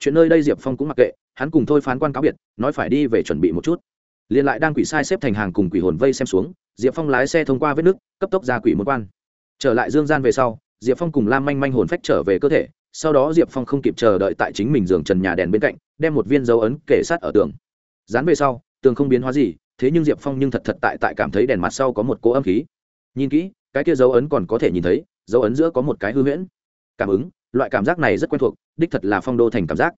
Chuyện nơi đây diệp phong cũng mặc kệ, hắn cùng thôi phán quan cáo biệt, nói phải đi về chuẩn bị một chút. Liền lại đang quỷ sai xếp thành hàng cùng quỷ hồn vây xem xuống, diệp phong lái xe thông qua vết nước, cấp tốc ra quỷ môn quan. Trở lại dương gian về sau, diệp phong cùng lam manh manh hồn phách trở về cơ thể, sau đó diệp phong không kịp chờ đợi tại chính mình giường trần nhà đèn bên cạnh, đem một viên dấu ấn kể sát ở tường dán về sau, tường không biến hóa gì, thế nhưng diệp phong nhưng thật thật tại tại cảm thấy đèn mặt sau có một cỗ âm khí. Nhìn kỹ, cái kia dấu ấn còn có thể nhìn thấy, dấu ấn giữa có một cái hư huyễn. Cảm ứng, loại cảm giác này rất quen thuộc, đích thật là phong đô thành cảm giác.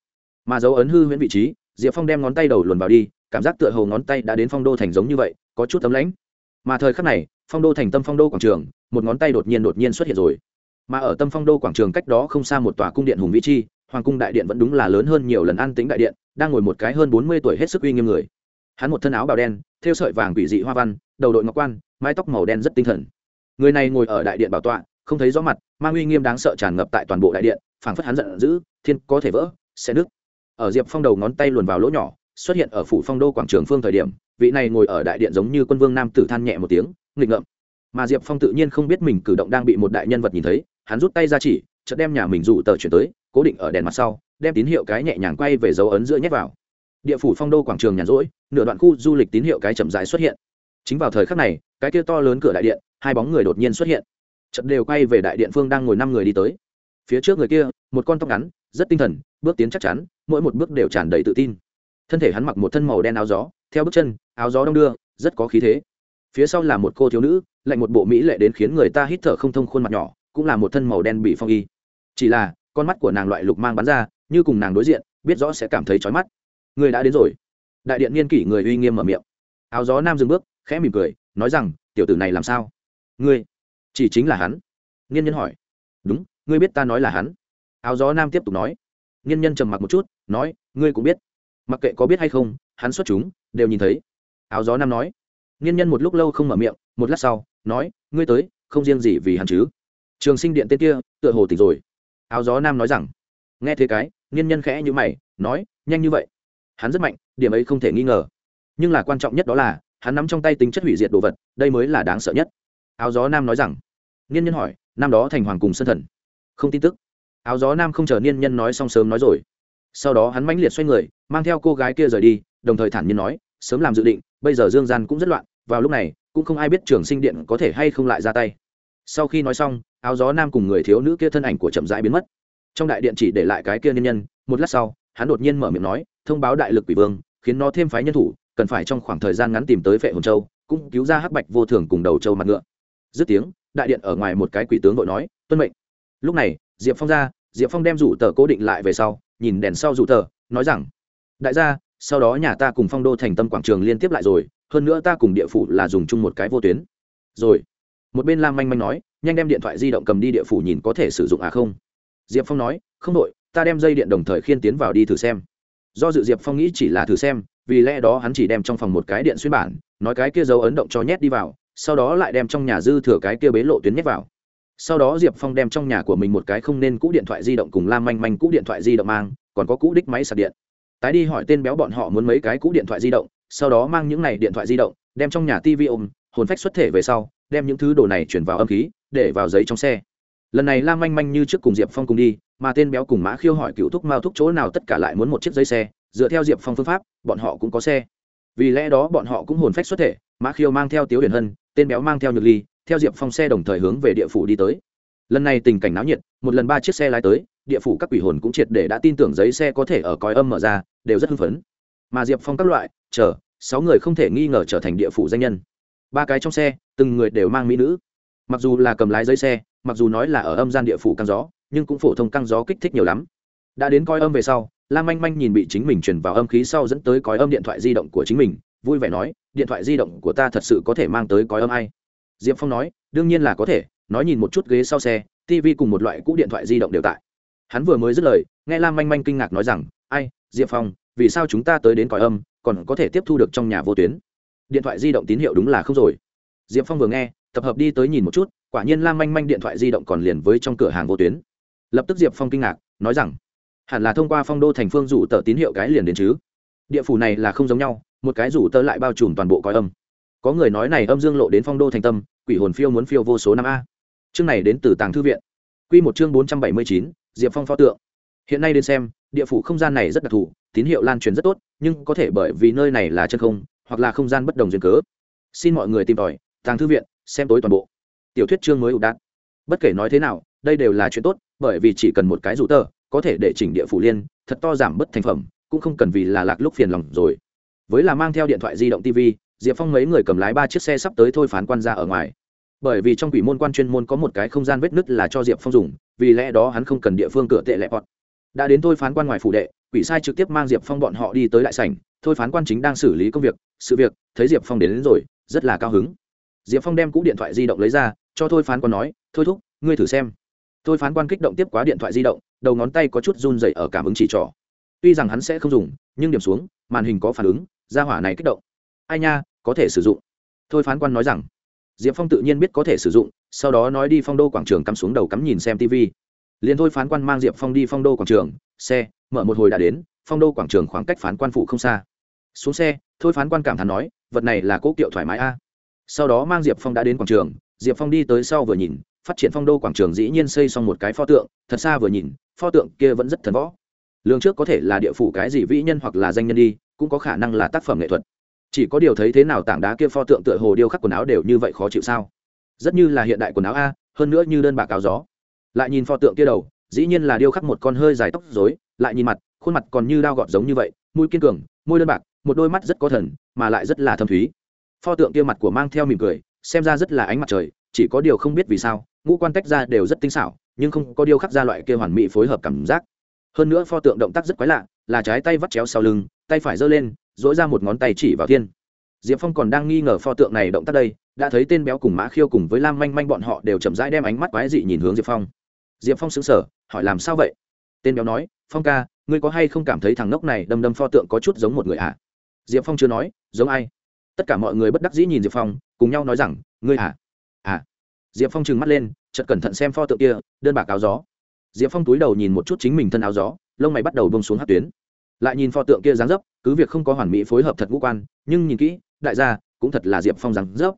Mà dấu ấn hư huyễn vị trí, diệp phong đem ngón tay đầu luồn vào đi, cảm giác tựa hồ ngón tay đã đến phong đô thành giống như vậy, có chút tấm lãnh. Mà thời khắc này, phong đô thành tâm phong đô quảng trường, một ngón tay đột nhiên đột nhiên xuất hiện rồi. Mà ở tâm phong đô quảng trường cách đó không xa một tòa cung điện hùng vĩ chi, hoàng cung đại điện vẫn đúng là lớn hơn nhiều lần an tính đại điện đang ngồi một cái hơn bốn mươi tuổi hết sức uy nghiêm người. Hắn một thân áo bào đen, thêu sợi vàng quỷ dị hoa văn, đầu đội ngọc quan, mái tóc màu đen rất tinh thần. Người này ngồi ở đại điện bảo tọa, không thấy rõ mặt, mang uy nghiêm đáng sợ tràn ngập tại toàn bộ đại điện, phảng phất hắn giận dữ, thiên có thể vỡ, sẽ nứt. Ở diệp phong đầu ngón tay luồn vào lỗ nhỏ, xuất hiện ở phủ phong đô quảng trường phương thời điểm, vị này ngồi ở đại điện giống như quân vương nam tử than nhẹ một tiếng, nghịch ngợm. Mà diệp phong tự nhiên không biết mình cử động đang bị một đại nhân vật nhìn thấy, hắn rút tay ra chỉ, chợt đem nhà mình rủ tờ chuyển tới, cố định ở đèn mặt sau đem tín hiệu cái nhẹ nhàng quay về dấu ấn giữa nhét vào. Địa phủ phong đô quảng trường nhàn rỗi, nửa đoạn khu du lịch tín hiệu cái chậm dài xuất hiện. Chính vào thời khắc này, cái kia to lớn cửa đại điện, hai bóng người đột nhiên xuất hiện. Trận đều quay về đại điện phương đang ngồi năm người đi tới. Phía trước người kia, một con tóc ngắn, rất tinh thần, bước tiến chắc chắn, mỗi một bước đều tràn đầy tự tin. Thân thể hắn mặc một thân màu đen áo gió, theo bước chân, áo gió đông đưa, rất có khí thế. Phía sau là một cô thiếu nữ, lạnh một bộ mỹ lệ đến khiến người ta hít thở không thông khuôn mặt nhỏ, cũng là một thân màu đen bị phong y. Chỉ là, con mắt của nàng loại lục mang bắn ra như cùng nàng đối diện, biết rõ sẽ cảm thấy chói mắt. Người đã đến rồi. Đại điện niên kỷ người uy nghiêm mở miệng. Áo gió nam dừng bước, khẽ mỉm cười, nói rằng, tiểu tử này làm sao? Ngươi, chỉ chính là hắn. Niên nhân hỏi. Đúng, ngươi biết ta nói là hắn. Áo gió nam tiếp tục nói. Niên nhân trầm mặc một chút, nói, ngươi cũng biết. Mặc kệ có biết hay không, hắn xuất chúng, đều nhìn thấy. Áo gió nam nói. Niên nhân một lúc lâu không mở miệng, một lát sau, nói, ngươi tới, không riêng gì vì hắn chứ. Trường sinh điện tên kia, tựa hồ tỉnh rồi. Áo gió nam nói rằng. Nghe thế cái niên nhân khẽ như mày, nói, nhanh như vậy. Hắn rất mạnh, điểm ấy không thể nghi ngờ. Nhưng là quan trọng nhất đó là, hắn nắm trong tay tính chất hủy diệt đồ vật, đây mới là đáng sợ nhất. Áo gió nam nói rằng, niên nhân hỏi, năm đó thành hoàng cùng sân thần. Không tin tức. Áo gió nam không chờ niên nhân nói xong sớm nói rồi. Sau đó hắn mãnh liệt xoay người, mang theo cô gái kia rời đi, đồng thời thản nhiên nói, sớm làm dự định, bây giờ dương gian cũng rất loạn, vào lúc này, cũng không ai biết trường sinh điện có thể hay không lại ra tay. Sau khi nói xong, áo gió nam cùng người thiếu nữ kia thân ảnh của chậm rãi biến mất trong đại điện chỉ để lại cái kia nhân nhân, một lát sau, hắn đột nhiên mở miệng nói, thông báo đại lực quỷ vương, khiến nó thêm phái nhân thủ, cần phải trong khoảng thời gian ngắn tìm tới phệ hồn châu, cũng cứu ra hắc bạch vô thường cùng đầu châu mặt ngựa. Dứt tiếng, đại điện ở ngoài một cái quỷ tướng vội nói, tuân mệnh. Lúc này, diệp phong ra, diệp phong đem rủ tờ cố định lại về sau, nhìn đèn sau rủ tờ, nói rằng, đại gia, sau đó nhà ta cùng phong đô thành tâm quảng trường liên tiếp lại rồi, hơn nữa ta cùng địa phủ là dùng chung một cái vô tuyến. Rồi, một bên lam manh manh nói, nhanh đem điện thoại di động cầm đi địa phủ nhìn có thể sử dụng à không? Diệp phong nói, không đội ta đem dây điện đồng thời khiên tiến vào đi thử xem. Do dự diệp phong nghĩ chỉ là thử xem, vì lẽ đó hắn chỉ đem trong phòng một cái điện xuyên bản, nói cái kia dấu ấn động cho nhét đi vào, sau đó lại đem trong nhà dư thừa cái kia bế lộ tuyến nhét vào. Sau đó diệp phong đem trong nhà của mình một cái không nên cũ điện thoại di động cùng lam manh manh cũ điện thoại di động mang, còn có cũ đích máy sạc điện. Tái đi hỏi tên béo bọn họ muốn mấy cái cũ điện thoại di động, sau đó mang những này điện thoại di động, đem trong nhà tv ôm, hồn phách xuất thể về sau, đem những thứ đồ này chuyển vào âm khí, để vào giấy trong xe lần này lam manh manh như trước cùng diệp phong cùng đi, mà tên béo cùng mã khiêu hỏi cựu thúc mao thúc chỗ nào tất cả lại muốn một chiếc giấy xe, dựa theo diệp phong phương pháp, bọn họ cũng có xe. Vì lẽ đó bọn họ cũng hồn phách xuất thể, mã khiêu mang theo tiếu huyền hân, tên béo mang theo nhược ly, theo diệp phong xe đồng thời hướng về địa phủ đi tới. Lần này tình cảnh náo nhiệt, một lần ba chiếc xe lái tới, địa phủ các quỷ hồn cũng triệt để đã tin tưởng giấy xe có thể ở còi âm mở ra, đều rất hưng phấn. Mà diệp phong các loại, chờ, sáu người không thể nghi ngờ trở thành địa phủ danh nhân. Ba cái trong xe, từng người đều mang mỹ nữ mặc dù là cầm lái giấy xe, mặc dù nói là ở âm gian địa phủ căng gió, nhưng cũng phổ thông căng gió kích thích nhiều lắm. Đã đến coi âm về sau, lam manh manh nhìn bị chính mình chuyển vào âm khí sau dẫn tới cõi âm điện thoại di động của chính mình, vui vẻ nói, điện thoại di động của ta thật sự có thể mang tới cõi âm ai? Diệp phong nói, đương nhiên là có thể, nói nhìn một chút ghế sau xe tv cùng một loại cũ điện thoại di động đều tại. Hắn vừa mới dứt lời, nghe lam manh manh kinh ngạc nói rằng, ai, diệp phong, vì sao chúng ta tới đến cõi âm, còn có thể tiếp thu được trong nhà vô tuyến? Điện thoại di động tín hiệu đúng là không rồi. Diệp phong vừa nghe tập hợp đi tới nhìn một chút, quả nhiên lam manh manh điện thoại di động còn liền với trong cửa hàng vô tuyến. Lập tức diệp phong kinh ngạc, nói rằng, hẳn là thông qua phong đô thành phương rủ tờ tín hiệu cái liền đến chứ? Địa phủ này là không giống nhau, một cái rủ tờ lại bao trùm toàn bộ coi âm. Có người nói này âm dương lộ đến phong đô thành tâm, quỷ hồn phiêu muốn phiêu vô số năm a. Chương này đến từ tàng thư viện. Q một chương bốn trăm bảy mươi chín, diệp phong pho tượng. Hiện nay đến xem, địa phủ không gian này rất đặc thù, tín hiệu lan truyền rất tốt, nhưng có thể bởi vì nơi này là chân không, hoặc là không gian bất đồng duyên cớ. Xin mọi người tìm tòi, tàng thư viện xem tối toàn bộ. Tiểu thuyết chương mới ụ đạn bất kể nói thế nào đây đều là chuyện tốt bởi vì chỉ cần một cái rủ tờ có thể để chỉnh địa phủ liên thật to giảm bớt thành phẩm cũng không cần vì là lạc lúc phiền lòng rồi. Với là mang theo điện thoại di động tv diệp phong mấy người cầm lái ba chiếc xe sắp tới thôi phán quan ra ở ngoài. Bởi vì trong quỷ môn quan chuyên môn có một cái không gian vết nứt là cho diệp phong dùng vì lẽ đó hắn không cần địa phương cửa tệ lẹ bọt. Đã đến thôi phán quan ngoài phủ đệ quỷ sai trực tiếp mang diệp phong bọn họ đi tới đại sảnh thôi phán quan chính đang xử lý công việc sự việc thấy diệp phong đến, đến rồi rất là cao hứng diệp phong đem cũ điện thoại di động lấy ra, cho thôi phán quan nói, thôi thúc, ngươi thử xem. Thôi phán quan kích động tiếp quá điện thoại di động, đầu ngón tay có chút run dậy ở cảm ứng chỉ trỏ. Tuy rằng hắn sẽ không dùng, nhưng điểm xuống, màn hình có phản ứng ra hỏa này kích động. Ai nha, có thể sử dụng. Thôi phán quan nói rằng. Diệp phong tự nhiên biết có thể sử dụng, sau đó nói đi phong đô quảng trường cắm xuống đầu cắm nhìn xem tv liền thôi phán quan mang diệp phong đi phong đô quảng trường, xe, mở một hồi đã đến, phong đô quảng trường khoảng cách phán quan phụ không xa. Xuống xe, thôi phán quan cảm thán nói, vật này là cố kiệu thoải mái a sau đó mang diệp phong đã đến quảng trường. Diệp phong đi tới sau vừa nhìn, phát triển phong đô quảng trường dĩ nhiên xây xong một cái pho tượng. Thật xa vừa nhìn, pho tượng kia vẫn rất thần võ. Lương trước có thể là địa phủ cái gì vĩ nhân hoặc là danh nhân đi, cũng có khả năng là tác phẩm nghệ thuật. Chỉ có điều thấy thế nào tảng đá kia pho tượng tựa hồ điêu khắc quần áo đều như vậy khó chịu sao? Rất như là hiện đại quần áo a, hơn nữa như đơn bạc áo gió. Lại nhìn pho tượng kia đầu, dĩ nhiên là điêu khắc một con hơi dài tóc dối lại nhìn mặt, khuôn mặt còn như đao gọt giống như vậy, mũi kiên cường, môi đơn bạc, một đôi mắt rất có thần, mà lại rất là thâm thúy pho tượng kia mặt của mang theo mỉm cười, xem ra rất là ánh mặt trời, chỉ có điều không biết vì sao, ngũ quan tách ra đều rất tinh xảo, nhưng không có điêu khắc ra loại kia hoàn mỹ phối hợp cảm giác. Hơn nữa pho tượng động tác rất quái lạ, là trái tay vắt chéo sau lưng, tay phải giơ lên dỗi ra một ngón tay chỉ vào thiên. Diệp phong còn đang nghi ngờ pho tượng này động tác đây, đã thấy tên béo cùng mã khiêu cùng với lam manh manh bọn họ đều chậm rãi đem ánh mắt quái dị nhìn hướng diệp phong. Diệp phong xứng sở hỏi làm sao vậy? Tên béo nói, phong ca, ngươi có hay không cảm thấy thằng ngốc này đâm đâm pho tượng có chút giống một người ạ? À? diệp phong chưa nói, giống ai? Tất cả mọi người bất đắc dĩ nhìn diệp phong cùng nhau nói rằng ngươi à à diệp phong trừng mắt lên chật cẩn thận xem pho tượng kia đơn bạc áo gió diệp phong túi đầu nhìn một chút chính mình thân áo gió lông mày bắt đầu bông xuống hát tuyến lại nhìn pho tượng kia dáng dấp cứ việc không có hoàn mỹ phối hợp thật ngũ quan nhưng nhìn kỹ đại gia cũng thật là diệp phong dáng dấp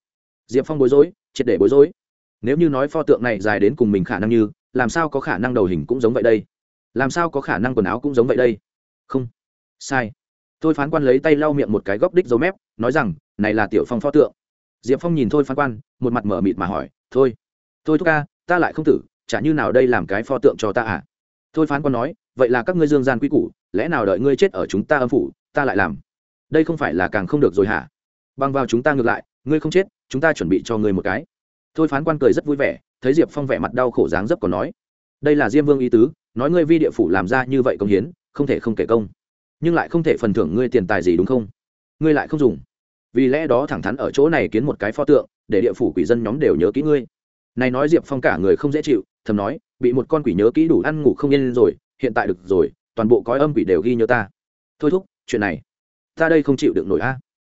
diệp phong bối rối triệt để bối rối nếu như nói pho tượng này dài đến cùng mình khả năng như làm sao có khả năng đầu hình cũng giống vậy đây làm sao có khả năng quần áo cũng giống vậy đây không sai thôi phán quan lấy tay lau miệng một cái góc đích dấu mép nói rằng này là tiểu phong pho tượng. Diệp phong nhìn thôi phán quan, một mặt mở mịt mà hỏi, thôi thôi thúc ca, ta lại không tử, chả như nào đây làm cái pho tượng cho ta à? Thôi phán quan nói, vậy là các ngươi dương gian quy củ, lẽ nào đợi ngươi chết ở chúng ta âm phủ, ta lại làm? Đây không phải là càng không được rồi hả? Bằng vào chúng ta ngược lại, ngươi không chết, chúng ta chuẩn bị cho ngươi một cái. Thôi phán quan cười rất vui vẻ, thấy diệp phong vẻ mặt đau khổ dáng dấp còn nói, đây là diêm vương ý tứ, nói ngươi vi địa phủ làm ra như vậy công hiến, không thể không kể công. Nhưng lại không thể phần thưởng ngươi tiền tài gì đúng không? Ngươi lại không dùng vì lẽ đó thẳng thắn ở chỗ này kiến một cái pho tượng, để địa phủ quỷ dân nhóm đều nhớ kỹ ngươi. Này nói diệp phong cả người không dễ chịu, thầm nói, bị một con quỷ nhớ kỹ đủ ăn ngủ không yên rồi, hiện tại được rồi, toàn bộ cõi âm quỷ đều ghi nhớ ta. Thôi thúc, chuyện này, ta đây không chịu được nổi a.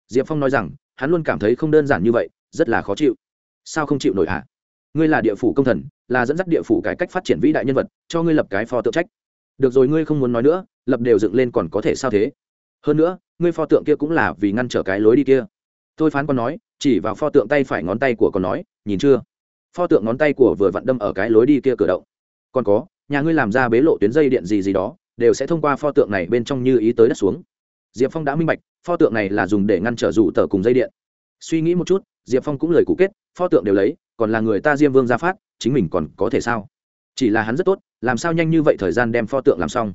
Diệp phong nói rằng, hắn luôn cảm thấy không đơn giản như vậy, rất là khó chịu. Sao không chịu nổi hả? Ngươi là địa phủ công thần, là dẫn dắt địa phủ cải cách phát triển vĩ đại nhân vật, cho ngươi lập cái pho tượng trách. Được rồi, ngươi không muốn nói nữa, lập đều dựng lên còn có thể sao thế? Hơn nữa, ngươi pho tượng kia cũng là vì ngăn trở cái lối đi kia. Tôi phán con nói, chỉ vào pho tượng tay phải ngón tay của con nói, nhìn chưa? Pho tượng ngón tay của vừa vặn đâm ở cái lối đi kia cửa động. Còn có, nhà ngươi làm ra bế lộ tuyến dây điện gì gì đó, đều sẽ thông qua pho tượng này bên trong như ý tới đất xuống. Diệp phong đã minh bạch, pho tượng này là dùng để ngăn trở rủ tờ cùng dây điện. Suy nghĩ một chút, diệp phong cũng lời cụ kết, pho tượng đều lấy, còn là người ta diêm vương gia phát, chính mình còn có thể sao? Chỉ là hắn rất tốt, làm sao nhanh như vậy thời gian đem pho tượng làm xong?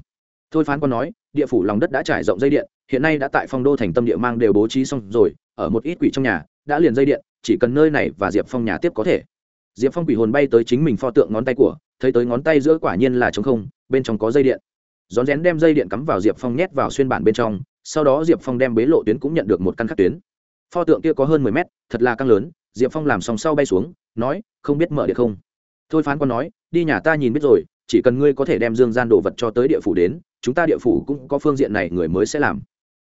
Thôi phán còn nói, địa phủ lòng đất đã trải rộng dây điện, hiện nay đã tại phong đô thành tâm địa mang đều bố trí xong rồi, ở một ít quỷ trong nhà, đã liền dây điện, chỉ cần nơi này và diệp phong nhà tiếp có thể. Diệp phong quỷ hồn bay tới chính mình pho tượng ngón tay của, thấy tới ngón tay giữa quả nhiên là t không, bên trong có dây điện. Rón rén đem dây điện cắm vào diệp phong nhét vào xuyên bản bên trong, sau đó diệp phong đem bế lộ tuyến cũng nhận được một căn khắc tuyến. Pho tượng kia có hơn mười mét, thật là căng lớn, diệp phong làm xong sau bay xuống, nói, không biết mở điện không? Thôi phán còn nói, đi nhà ta nhìn biết rồi, chỉ cần ngươi có thể đem dương gian đồ vật cho tới địa phủ đến chúng ta địa phủ cũng có phương diện này người mới sẽ làm.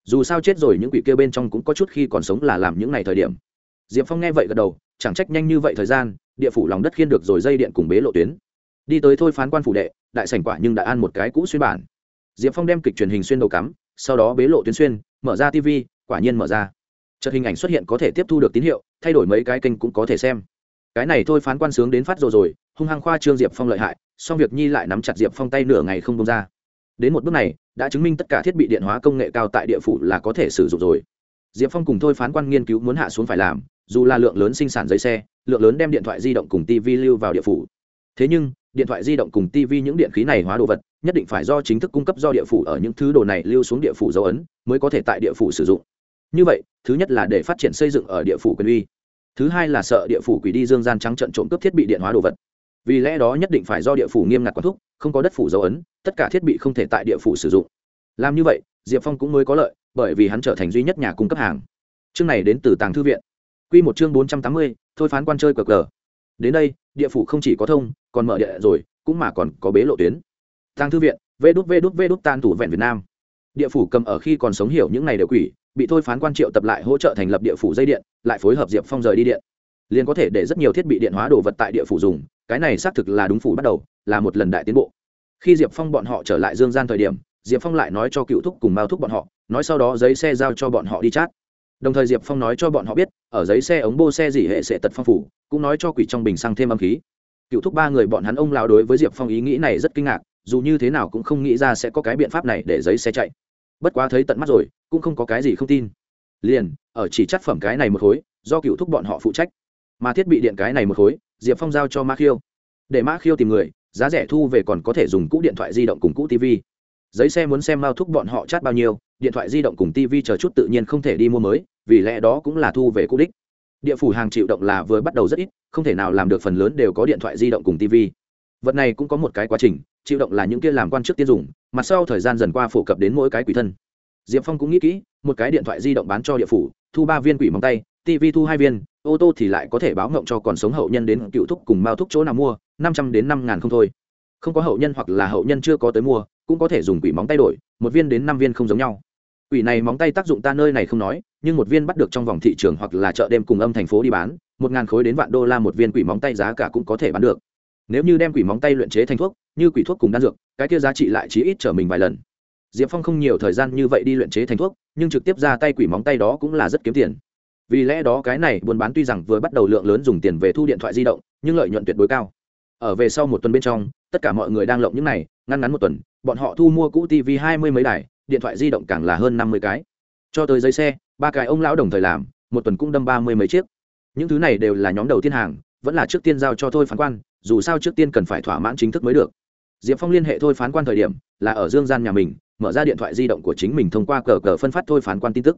Dù sao chết rồi những quỷ kia bên trong cũng có chút khi còn sống là làm những ngày thời điểm. Diệp phong nghe vậy gật đầu, chẳng trách nhanh như vậy thời gian, địa phủ lòng đất khiên được rồi dây điện cùng bế lộ tuyến. Đi tới thôi phán quan phủ đệ, đại sảnh quả nhưng đã ăn một cái cũ xuyên bản. Diệp phong đem kịch truyền hình xuyên đầu cắm, sau đó bế lộ tuyến xuyên, mở ra tv quả nhiên mở ra. Chợt hình ảnh xuất hiện có thể tiếp thu được tín hiệu, thay đổi mấy cái kênh cũng có thể xem. Cái này thôi phán quan sướng đến phát rồi rồi, hung hăng khoa trương diệp phong lợi hại, song việc nhi lại nắm chặt diệp phong tay nửa ngày không bông ra đến một bước này, đã chứng minh tất cả thiết bị điện hóa công nghệ cao tại địa phủ là có thể sử dụng rồi. Diệp phong cùng thôi phán quan nghiên cứu muốn hạ xuống phải làm, dù là lượng lớn sinh sản giấy xe, lượng lớn đem điện thoại di động cùng tv lưu vào địa phủ. Thế nhưng, điện thoại di động cùng tv những điện khí này hóa đồ vật, nhất định phải do chính thức cung cấp do địa phủ ở những thứ đồ này lưu xuống địa phủ dấu ấn, mới có thể tại địa phủ sử dụng. Như vậy, thứ nhất là để phát triển xây dựng ở địa phủ quyền uy. Thứ hai là sợ địa phủ quỷ đi dương gian trắng trận trộm cướp thiết bị điện hóa đồ vật vì lẽ đó nhất định phải do địa phủ nghiêm ngặt quản thúc, không có đất phủ dấu ấn, tất cả thiết bị không thể tại địa phủ sử dụng. Làm như vậy, diệp phong cũng mới có lợi, bởi vì hắn trở thành duy nhất nhà cung cấp hàng. Chương này đến từ tàng thư viện. Q một chương bốn trăm tám mươi, thôi phán quan chơi cờ cờ. Đến đây, địa phủ không chỉ có thông, còn mở địa rồi, cũng mà còn có bế lộ tuyến. Tàng thư viện, vê đút vê đút vê đút tan thủ vẹn việt nam. Địa phủ cầm ở khi còn sống hiểu những ngày đều quỷ, bị thôi phán quan triệu tập lại hỗ trợ thành lập địa phủ dây điện, lại phối hợp diệp phong rời đi điện. Liền có thể để rất nhiều thiết bị điện hóa đồ vật tại địa phủ dùng cái này xác thực là đúng phủ bắt đầu, là một lần đại tiến bộ. Khi diệp phong bọn họ trở lại dương gian thời điểm, diệp phong lại nói cho cựu thúc cùng mao thúc bọn họ, nói sau đó giấy xe giao cho bọn họ đi chát. Đồng thời diệp phong nói cho bọn họ biết, ở giấy xe ống bô xe gì hệ sẽ tật phong phủ, cũng nói cho quỷ trong bình xăng thêm âm khí. Cựu thúc ba người bọn hắn ông lao đối với diệp phong ý nghĩ này rất kinh ngạc, dù như thế nào cũng không nghĩ ra sẽ có cái biện pháp này để giấy xe chạy. Bất quá thấy tận mắt rồi, cũng không có cái gì không tin. Liền, ở chỉ chất phẩm cái này một khối, do cựu thúc bọn họ phụ trách mà thiết bị điện cái này một khối, diệp phong giao cho mã khiêu. Để mã khiêu tìm người, giá rẻ thu về còn có thể dùng cũ điện thoại di động cùng cũ tv giấy xe muốn xem mao thúc bọn họ chát bao nhiêu, điện thoại di động cùng tv chờ chút tự nhiên không thể đi mua mới, vì lẽ đó cũng là thu về cũ đích. Địa phủ hàng chịu động là vừa bắt đầu rất ít, không thể nào làm được phần lớn đều có điện thoại di động cùng tv vật này cũng có một cái quá trình, chịu động là những kia làm quan chức tiên dùng mặt sau thời gian dần qua phổ cập đến mỗi cái quỷ thân. Diệp phong cũng nghĩ kỹ, một cái điện thoại di động bán cho địa phủ, thu ba viên quỷ móng tay tv thu hai viên, ô tô thì lại có thể báo ngộng cho còn sống hậu nhân đến cựu thúc cùng mao thúc chỗ nào mua, năm trăm đến năm ngàn không thôi. Không có hậu nhân hoặc là hậu nhân chưa có tới mua, cũng có thể dùng quỷ móng tay đổi, một viên đến năm viên không giống nhau. Quỷ này móng tay tác dụng ta nơi này không nói, nhưng một viên bắt được trong vòng thị trường hoặc là chợ đêm cùng âm thành phố đi bán, một ngàn khối đến vạn đô la một viên quỷ móng tay giá cả cũng có thể bán được. Nếu như đem quỷ móng tay luyện chế thành thuốc, như quỷ thuốc cùng đan dược, cái kia giá trị lại chí ít trở mình vài lần. Diệp phong không nhiều thời gian như vậy đi luyện chế thành thuốc, nhưng trực tiếp ra tay quỷ móng tay đó cũng là rất kiếm tiền vì lẽ đó cái này buôn bán tuy rằng vừa bắt đầu lượng lớn dùng tiền về thu điện thoại di động, nhưng lợi nhuận tuyệt đối cao. Ở về sau một tuần bên trong, tất cả mọi người đang lộng những này, ngăn ngắn một tuần, bọn họ thu mua cũ tv hai mươi mấy đài, điện thoại di động càng là hơn năm mươi cái. Cho tới giấy xe, ba cái ông lão đồng thời làm, một tuần cũng đâm ba mươi mấy chiếc. Những thứ này đều là nhóm đầu tiên hàng, vẫn là trước tiên giao cho thôi phán quan, dù sao trước tiên cần phải thỏa mãn chính thức mới được. Diệp phong liên hệ thôi phán quan thời điểm, là ở dương gian nhà mình, mở ra điện thoại di động của chính mình thông qua cờ cờ phân phát thôi phán quan tin tức.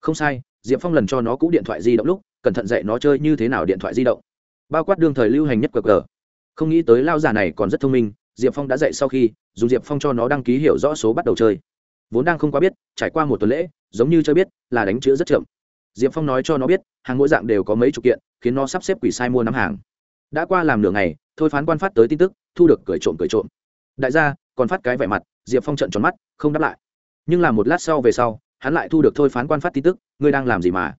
Không sai diệp phong lần cho nó cũ điện thoại di động lúc, cẩn thận dạy nó chơi như thế nào điện thoại di động. Bao quát đương thời lưu hành nhất cờ cờ. Không nghĩ tới lao giả này còn rất thông minh, diệp phong đã dạy sau khi, dùng diệp phong cho nó đăng ký hiểu rõ số bắt đầu chơi. Vốn đang không quá biết, trải qua một tuần lễ, giống như chơi biết, là đánh chữ rất chậm. Diệp phong nói cho nó biết, hàng mỗi dạng đều có mấy chục kiện, khiến nó sắp xếp quỷ sai mua nắm hàng. Đã qua làm nửa ngày, thôi phán quan phát tới tin tức, thu được cười trộm cười trộm. Đại gia, còn phát cái vẻ mặt, diệp phong trận tròn mắt, không đáp lại. Nhưng là một lát sau về sau hắn lại thu được thôi phán quan phát tin tức, ngươi đang làm gì mà?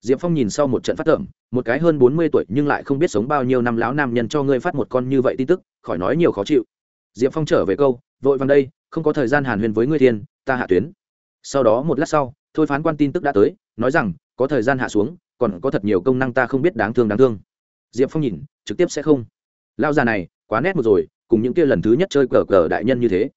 Diệp phong nhìn sau một trận phát tưởng một cái hơn bốn mươi tuổi nhưng lại không biết sống bao nhiêu năm lão nam nhân cho ngươi phát một con như vậy tin tức, khỏi nói nhiều khó chịu. Diệp phong trở về câu, vội vàng đây, không có thời gian hàn huyền với ngươi thiên, ta hạ tuyến. Sau đó một lát sau, thôi phán quan tin tức đã tới, nói rằng, có thời gian hạ xuống, còn có thật nhiều công năng ta không biết đáng thương đáng thương. Diệp phong nhìn, trực tiếp sẽ không. Lao già này, quá nét một rồi, cùng những kia lần thứ nhất chơi cờ cờ đại nhân như thế.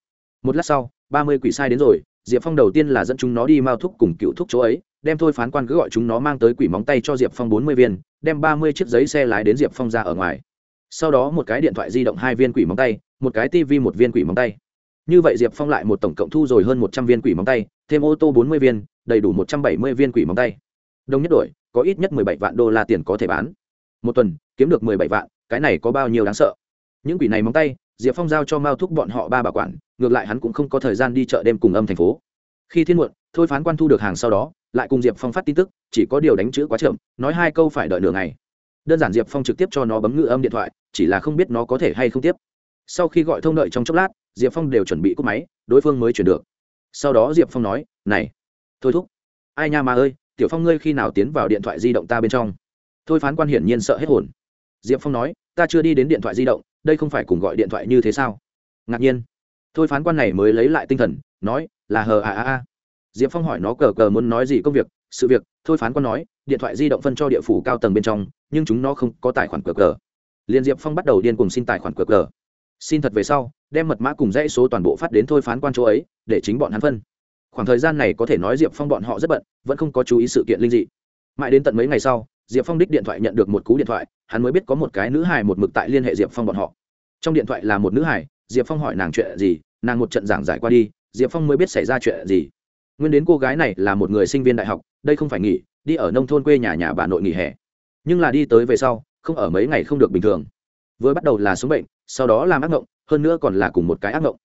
Một lát sau, ba mươi quỷ sai đến rồi diệp phong đầu tiên là dẫn chúng nó đi mao thúc cùng cựu thúc chỗ ấy, đem thôi phán quan cứ gọi chúng nó mang tới quỷ móng tay cho diệp phong bốn mươi viên, đem ba mươi chiếc giấy xe lái đến diệp phong ra ở ngoài. Sau đó một cái điện thoại di động hai viên quỷ móng tay, một cái tv một viên quỷ móng tay. Như vậy diệp phong lại một tổng cộng thu rồi hơn một trăm viên quỷ móng tay, thêm ô tô bốn mươi viên, đầy đủ một trăm bảy mươi viên quỷ móng tay. Đông nhất đổi, có ít nhất mười bảy vạn đô la tiền có thể bán. Một tuần, kiếm được mười bảy vạn, cái này có bao nhiêu đáng sợ? Những quỷ này móng tay diệp phong giao cho mao thúc bọn họ ba bảo quản, ngược lại hắn cũng không có thời gian đi chợ đêm cùng âm thành phố. Khi thiên muộn, thôi phán quan thu được hàng sau đó, lại cùng diệp phong phát tin tức, chỉ có điều đánh chữ quá chậm, nói hai câu phải đợi nửa ngày. Đơn giản diệp phong trực tiếp cho nó bấm ngự âm điện thoại, chỉ là không biết nó có thể hay không tiếp. Sau khi gọi thông đợi trong chốc lát, diệp phong đều chuẩn bị cúp máy, đối phương mới chuyển được. Sau đó diệp phong nói, này, thôi thúc, ai nha mà ơi, tiểu phong ngươi khi nào tiến vào điện thoại di động ta bên trong? Thôi phán quan hiển nhiên sợ hết hồn. Diệp phong nói, ta chưa đi đến điện thoại di động đây không phải cùng gọi điện thoại như thế sao? Ngạc nhiên. Thôi phán quan này mới lấy lại tinh thần, nói, là hờ à à à diệp phong hỏi nó cờ cờ muốn nói gì công việc, sự việc, thôi phán quan nói, điện thoại di động phân cho địa phủ cao tầng bên trong, nhưng chúng nó không có tài khoản cờ cờ. Liền diệp phong bắt đầu điên cùng xin tài khoản cờ cờ. Xin thật về sau, đem mật mã cùng dãy số toàn bộ phát đến thôi phán quan chỗ ấy, để chính bọn hắn phân. Khoảng thời gian này có thể nói diệp phong bọn họ rất bận, vẫn không có chú ý sự kiện linh dị. Mãi đến tận mấy ngày sau diệp phong đích điện thoại nhận được một cú điện thoại, hắn mới biết có một cái nữ hài một mực tại liên hệ diệp phong bọn họ. Trong điện thoại là một nữ hài, diệp phong hỏi nàng chuyện gì, nàng một trận giảng giải qua đi, diệp phong mới biết xảy ra chuyện gì. Nguyên đến cô gái này là một người sinh viên đại học, đây không phải nghỉ, đi ở nông thôn quê nhà nhà bà nội nghỉ hè. Nhưng là đi tới về sau, không ở mấy ngày không được bình thường. Vừa bắt đầu là sống bệnh, sau đó làm ác mộng hơn nữa còn là cùng một cái ác mộng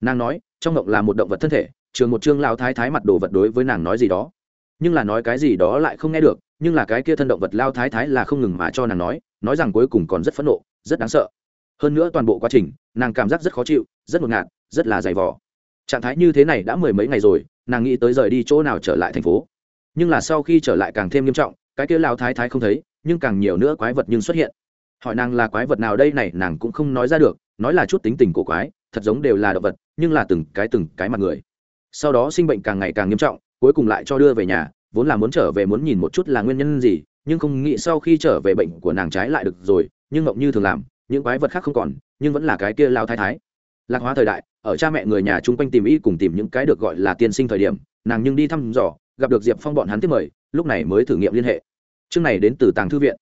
nàng nói, trong mộng là một động vật thân thể, trường một chương lao thái thái mặt đồ vật đối với nàng nói gì đó. Nhưng là nói cái gì đó lại không nghe được nhưng là cái kia thân động vật lao thái thái là không ngừng mà cho nàng nói nói rằng cuối cùng còn rất phẫn nộ, rất đáng sợ. Hơn nữa toàn bộ quá trình, nàng cảm giác rất khó chịu, rất ngột ngạt, rất là dày vò. Trạng thái như thế này đã mười mấy ngày rồi, nàng nghĩ tới rời đi chỗ nào trở lại thành phố. Nhưng là sau khi trở lại càng thêm nghiêm trọng, cái kia lao thái thái không thấy, nhưng càng nhiều nữa quái vật nhưng xuất hiện. Hỏi nàng là quái vật nào đây này, nàng cũng không nói ra được, nói là chút tính tình của quái, thật giống đều là động vật, nhưng là từng cái từng cái mặt người. Sau đó sinh bệnh càng ngày càng nghiêm trọng, cuối cùng lại cho đưa về nhà vốn là muốn trở về muốn nhìn một chút là nguyên nhân gì, nhưng không nghĩ sau khi trở về bệnh của nàng trái lại được rồi, nhưng ngộng như thường làm, những quái vật khác không còn, nhưng vẫn là cái kia lao thái thái. Lạc hóa thời đại, ở cha mẹ người nhà chung quanh tìm y cùng tìm những cái được gọi là tiên sinh thời điểm, nàng nhưng đi thăm dò, gặp được diệp phong bọn hắn tiếp mời, lúc này mới thử nghiệm liên hệ. Chương này đến từ tàng thư viện.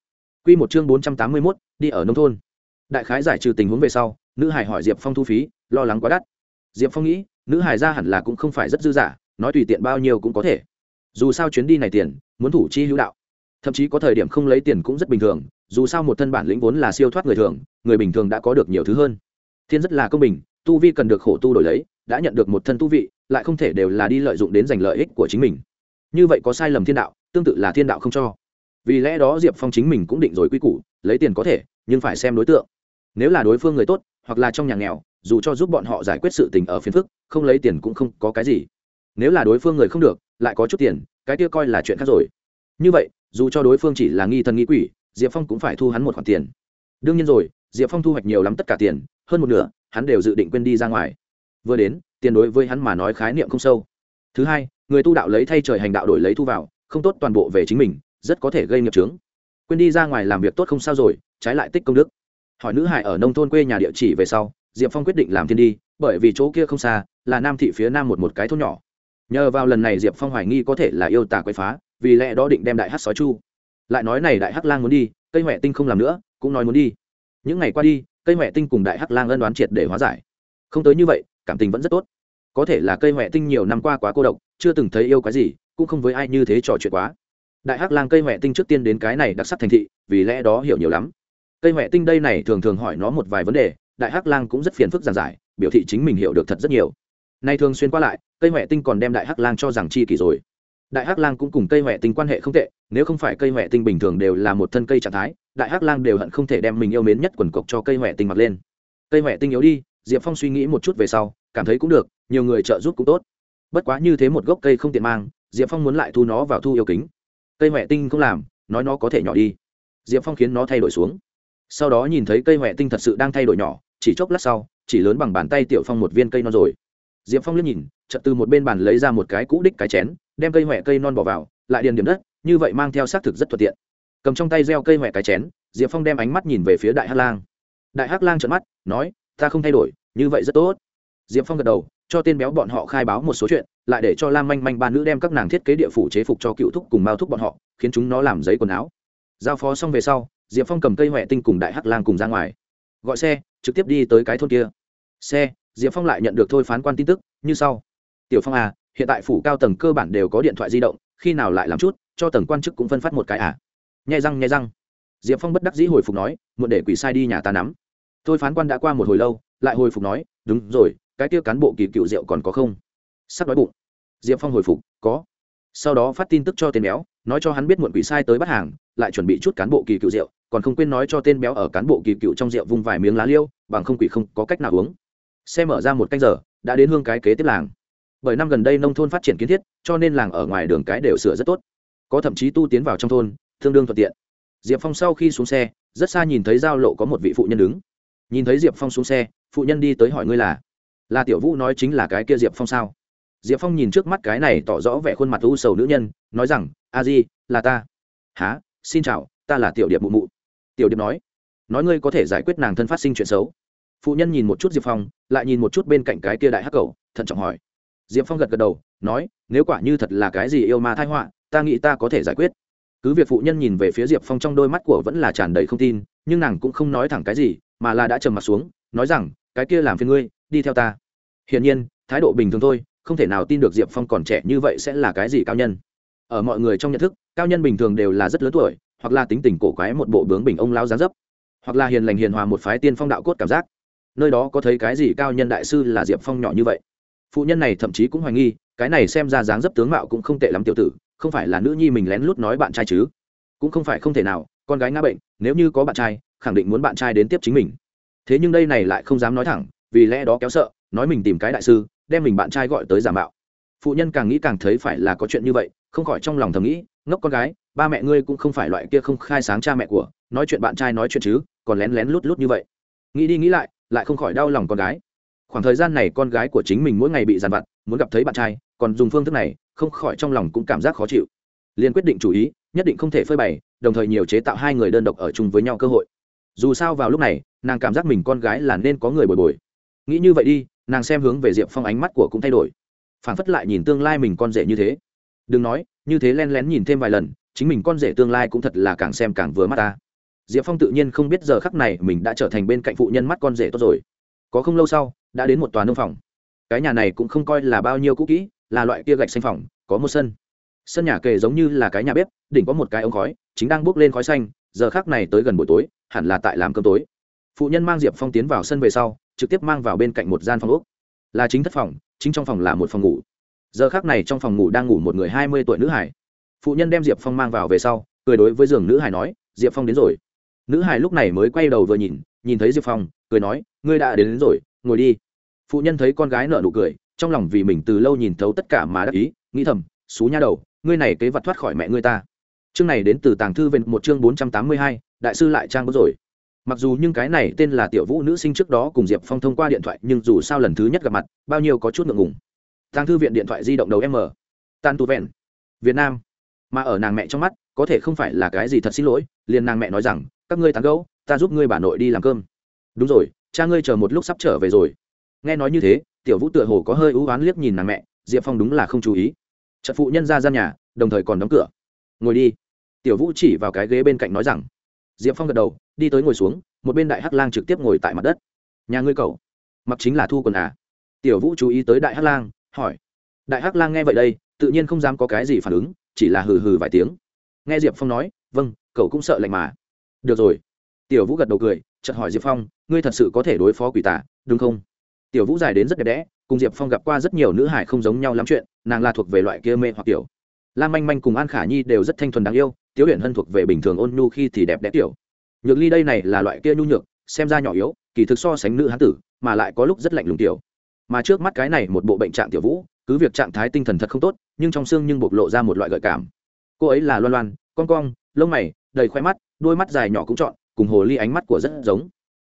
Q một chương bốn trăm tám mươi mốt, đi ở nông thôn. Đại khái giải trừ tình huống về sau, nữ hải hỏi diệp phong thu phí, lo lắng quá đắt. Diệp phong nghĩ, nữ hải ra hẳn là cũng không phải rất dư giả nói tùy tiện bao nhiêu cũng có thể dù sao chuyến đi này tiền, muốn thủ chi hữu đạo. Thậm chí có thời điểm không lấy tiền cũng rất bình thường, dù sao một thân bản lĩnh vốn là siêu thoát người thường, người bình thường đã có được nhiều thứ hơn. Thiên rất là công bình, tu vi cần được khổ tu đổi lấy, đã nhận được một thân tu vị, lại không thể đều là đi lợi dụng đến giành lợi ích của chính mình. Như vậy có sai lầm thiên đạo, tương tự là thiên đạo không cho. Vì lẽ đó diệp phong chính mình cũng định rồi quy củ, lấy tiền có thể, nhưng phải xem đối tượng. Nếu là đối phương người tốt, hoặc là trong nhà nghèo, dù cho giúp bọn họ giải quyết sự tình ở phiền phức, không lấy tiền cũng không có cái gì. Nếu là đối phương người không được lại có chút tiền, cái kia coi là chuyện khác rồi. Như vậy, dù cho đối phương chỉ là nghi thần nghi quỷ, diệp phong cũng phải thu hắn một khoản tiền. Đương nhiên rồi, diệp phong thu hoạch nhiều lắm tất cả tiền, hơn một nửa, hắn đều dự định quên đi ra ngoài. Vừa đến, tiền đối với hắn mà nói khái niệm không sâu. Thứ hai, người tu đạo lấy thay trời hành đạo đổi lấy thu vào, không tốt toàn bộ về chính mình, rất có thể gây nghiệp trướng quên đi ra ngoài làm việc tốt không sao rồi, trái lại tích công đức. Hỏi nữ hải ở nông thôn quê nhà địa chỉ về sau, diệp phong quyết định làm thiên đi, bởi vì chỗ kia không xa, là nam thị phía nam một một cái thôn nhỏ nhờ vào lần này diệp phong hoài nghi có thể là yêu tà quậy phá, vì lẽ đó định đem đại hát sói chu. Lại nói này đại hắc lang muốn đi, cây huệ tinh không làm nữa, cũng nói muốn đi. Những ngày qua đi, cây huệ tinh cùng đại hắc lang ân đoán triệt để hóa giải. Không tới như vậy, cảm tình vẫn rất tốt. Có thể là cây huệ tinh nhiều năm qua quá cô độc, chưa từng thấy yêu cái gì, cũng không với ai như thế trò chuyện quá. Đại hắc lang cây huệ tinh trước tiên đến cái này đặc sắc thành thị, vì lẽ đó hiểu nhiều lắm. Cây huệ tinh đây này thường thường hỏi nó một vài vấn đề, đại hắc lang cũng rất phiền phức giản giải, biểu thị chính mình hiểu được thật rất nhiều nay thường xuyên qua lại, cây huệ tinh còn đem đại hắc lang cho rằng chi kỷ rồi. Đại hắc lang cũng cùng cây huệ tinh quan hệ không tệ, nếu không phải cây huệ tinh bình thường đều là một thân cây trạng thái, đại hắc lang đều hận không thể đem mình yêu mến nhất quần cộc cho cây huệ tinh mặc lên. Cây huệ tinh yếu đi, diệp phong suy nghĩ một chút về sau, cảm thấy cũng được, nhiều người trợ giúp cũng tốt. Bất quá như thế một gốc cây không tiện mang, diệp phong muốn lại thu nó vào thu yêu kính. Cây huệ tinh không làm, nói nó có thể nhỏ đi. Diệp phong khiến nó thay đổi xuống. Sau đó nhìn thấy cây huệ tinh thật sự đang thay đổi nhỏ, chỉ chốc lát sau, chỉ lớn bằng bàn tay tiểu phong một viên cây non rồi diệp phong liếc nhìn, chợt từ một bên bàn lấy ra một cái cũ đích cái chén, đem cây huệ cây non bỏ vào, lại điền điểm đất, như vậy mang theo xác thực rất thuận tiện. Cầm trong tay gieo cây huệ cái chén, diệp phong đem ánh mắt nhìn về phía đại hắc lang. Đại hắc lang trợn mắt, nói, ta không thay đổi, như vậy rất tốt. Diệp phong gật đầu, cho tên béo bọn họ khai báo một số chuyện, lại để cho lam manh manh ba nữ đem các nàng thiết kế địa phủ chế phục cho cựu thúc cùng mao thúc bọn họ, khiến chúng nó làm giấy quần áo. Giao phó xong về sau, diệp phong cầm cây huệ tinh cùng đại hắc lang cùng ra ngoài. Gọi xe, trực tiếp đi tới cái thôn kia. Xe diệp phong lại nhận được thôi phán quan tin tức, như sau. Tiểu phong à hiện tại phủ cao tầng cơ bản đều có điện thoại di động, khi nào lại làm chút, cho tầng quan chức cũng phân phát một cái à? Nhai răng nhai răng. Diệp phong bất đắc dĩ hồi phục nói, muộn để quỷ sai đi nhà ta nắm. Thôi phán quan đã qua một hồi lâu, lại hồi phục nói, đúng rồi, cái tiêu cán bộ kỳ cựu rượu còn có không? Sắp đói bụng. Diệp phong hồi phục, có. Sau đó phát tin tức cho tên béo, nói cho hắn biết muộn quỷ sai tới bắt hàng, lại chuẩn bị chút cán bộ kỳ cựu rượu, còn không quên nói cho tên béo ở cán bộ kỳ cựu trong rượu vung vài miếng lá liêu, bằng không quỷ không có cách nào uống xe mở ra một canh giờ, đã đến hương cái kế tiếp làng. Bởi năm gần đây nông thôn phát triển kiến thiết, cho nên làng ở ngoài đường cái đều sửa rất tốt. Có thậm chí tu tiến vào trong thôn, tương đương thuận tiện. Diệp phong sau khi xuống xe, rất xa nhìn thấy giao lộ có một vị phụ nhân đứng. Nhìn thấy diệp phong xuống xe, phụ nhân đi tới hỏi ngươi là là tiểu vũ nói chính là cái kia diệp phong sao? Diệp phong nhìn trước mắt cái này tỏ rõ vẻ khuôn mặt u sầu nữ nhân, nói rằng, a di, là ta. Há xin chào, ta là tiểu điệp mụ mụ. Tiểu điệp nói nói ngươi có thể giải quyết nàng thân phát sinh chuyện xấu phụ nhân nhìn một chút diệp phong, lại nhìn một chút bên cạnh cái kia đại hắc cầu, thận trọng hỏi. Diệp phong gật gật đầu, nói, nếu quả như thật là cái gì yêu ma thái họa, ta nghĩ ta có thể giải quyết. Cứ việc phụ nhân nhìn về phía diệp phong trong đôi mắt của vẫn là tràn đầy không tin, nhưng nàng cũng không nói thẳng cái gì, mà là đã trầm mặt xuống, nói rằng, cái kia làm phiền ngươi, đi theo ta. Hiển nhiên, thái độ bình thường thôi, không thể nào tin được diệp phong còn trẻ như vậy sẽ là cái gì cao nhân. Ở mọi người trong nhận thức, cao nhân bình thường đều là rất lớn tuổi, hoặc là tính tình cổ quái một bộ bướng bình ông lao giá dấp, hoặc là hiền lành hiền hòa một phái tiên phong đạo cốt cảm giác nơi đó có thấy cái gì cao nhân đại sư là diệp phong nhỏ như vậy? Phụ nhân này thậm chí cũng hoài nghi, cái này xem ra dáng dấp tướng mạo cũng không tệ lắm tiểu tử, không phải là nữ nhi mình lén lút nói bạn trai chứ? Cũng không phải không thể nào, con gái ngã bệnh, nếu như có bạn trai, khẳng định muốn bạn trai đến tiếp chính mình. Thế nhưng đây này lại không dám nói thẳng, vì lẽ đó kéo sợ, nói mình tìm cái đại sư, đem mình bạn trai gọi tới giả mạo. Phụ nhân càng nghĩ càng thấy phải là có chuyện như vậy, không khỏi trong lòng thầm nghĩ, ngốc con gái, ba mẹ ngươi cũng không phải loại kia không khai sáng cha mẹ của, nói chuyện bạn trai nói chuyện chứ, còn lén lén lút lút như vậy. Nghĩ đi nghĩ lại lại không khỏi đau lòng con gái. Khoảng thời gian này con gái của chính mình mỗi ngày bị dàn vặt, muốn gặp thấy bạn trai, còn dùng phương thức này, không khỏi trong lòng cũng cảm giác khó chịu. Liền quyết định chủ ý, nhất định không thể phơi bày, đồng thời nhiều chế tạo hai người đơn độc ở chung với nhau cơ hội. Dù sao vào lúc này, nàng cảm giác mình con gái là nên có người bồi bồi. Nghĩ như vậy đi, nàng xem hướng về diệp phong ánh mắt của cũng thay đổi. Phản phất lại nhìn tương lai mình con rể như thế. Đừng nói, như thế len lén nhìn thêm vài lần, chính mình con rể tương lai cũng thật là càng xem càng vừa mắt ta diệp phong tự nhiên không biết giờ khắc này mình đã trở thành bên cạnh phụ nhân mắt con rể tốt rồi. Có không lâu sau, đã đến một tòa nông phòng. Cái nhà này cũng không coi là bao nhiêu cũ kỹ, là loại kia gạch xanh phòng, có một sân. Sân nhà kề giống như là cái nhà bếp, đỉnh có một cái ống khói, chính đang bốc lên khói xanh, giờ khác này tới gần buổi tối, hẳn là tại làm cơm tối. Phụ nhân mang diệp phong tiến vào sân về sau, trực tiếp mang vào bên cạnh một gian phòng úc là chính thất phòng, chính trong phòng là một phòng ngủ. Giờ khác này trong phòng ngủ đang ngủ một người hai mươi tuổi nữ hải. Phụ nhân đem diệp phong mang vào về sau, cười đối với giường nữ hải nói, diệp phong đến rồi nữ hải lúc này mới quay đầu vừa nhìn nhìn thấy diệp phong cười nói ngươi đã đến, đến rồi ngồi đi. Phụ nhân thấy con gái nợ nụ cười trong lòng vì mình từ lâu nhìn thấu tất cả mà đắc ý nghĩ thầm xú nha đầu ngươi này kế vật thoát khỏi mẹ ngươi ta. Chương này đến từ tàng thư về một chương bốn trăm tám mươi hai đại sư lại trang bước rồi. Mặc dù nhưng cái này tên là tiểu vũ nữ sinh trước đó cùng diệp phong thông qua điện thoại nhưng dù sao lần thứ nhất gặp mặt bao nhiêu có chút ngượng ngùng. Tàng thư viện điện thoại di động đầu m. Tan tu vẹn việt nam. Mà ở nàng mẹ trong mắt có thể không phải là cái gì thật xin lỗi liền nàng mẹ nói rằng các ngươi tán gẫu, ta giúp ngươi bà nội đi làm cơm. Đúng rồi, cha ngươi chờ một lúc sắp trở về rồi. Nghe nói như thế, tiểu vũ tựa hồ có hơi ưu oán liếc nhìn nàng mẹ, diệp phong đúng là không chú ý. Trận phụ nhân ra gian nhà, đồng thời còn đóng cửa. Ngồi đi. Tiểu vũ chỉ vào cái ghế bên cạnh nói rằng. Diệp phong gật đầu, đi tới ngồi xuống, một bên đại hắc lang trực tiếp ngồi tại mặt đất. Nhà ngươi cậu, mặc chính là thu quần à? Tiểu vũ chú ý tới đại hắc lang, hỏi. Đại hắc lang nghe vậy đây, tự nhiên không dám có cái gì phản ứng, chỉ là hừ hừ vài tiếng. Nghe diệp phong nói vâng cậu cũng sợ lạnh mà được rồi. Tiểu vũ gật đầu cười, chợt hỏi diệp phong, ngươi thật sự có thể đối phó quỷ tả đúng không? Tiểu vũ dài đến rất đẹp đẽ, cùng diệp phong gặp qua rất nhiều nữ hải không giống nhau lắm chuyện, nàng là thuộc về loại kia mê hoặc tiểu. Lam manh manh cùng an khả nhi đều rất thanh thuần đáng yêu, tiếu huyền hân thuộc về bình thường ôn nhu khi thì đẹp đẽ tiểu. Nhược ly đây này là loại kia nhu nhược, xem ra nhỏ yếu, kỳ thực so sánh nữ hán tử, mà lại có lúc rất lạnh lùng tiểu. Mà trước mắt cái này một bộ bệnh trạng tiểu vũ, cứ việc trạng thái tinh thần thật không tốt, nhưng trong xương nhưng bộc lộ ra một loại gợi cảm. Cô ấy là loan loan, con cong, lông mày, đầy khoe mắt đôi mắt dài nhỏ cũng chọn cùng hồ ly ánh mắt của rất giống.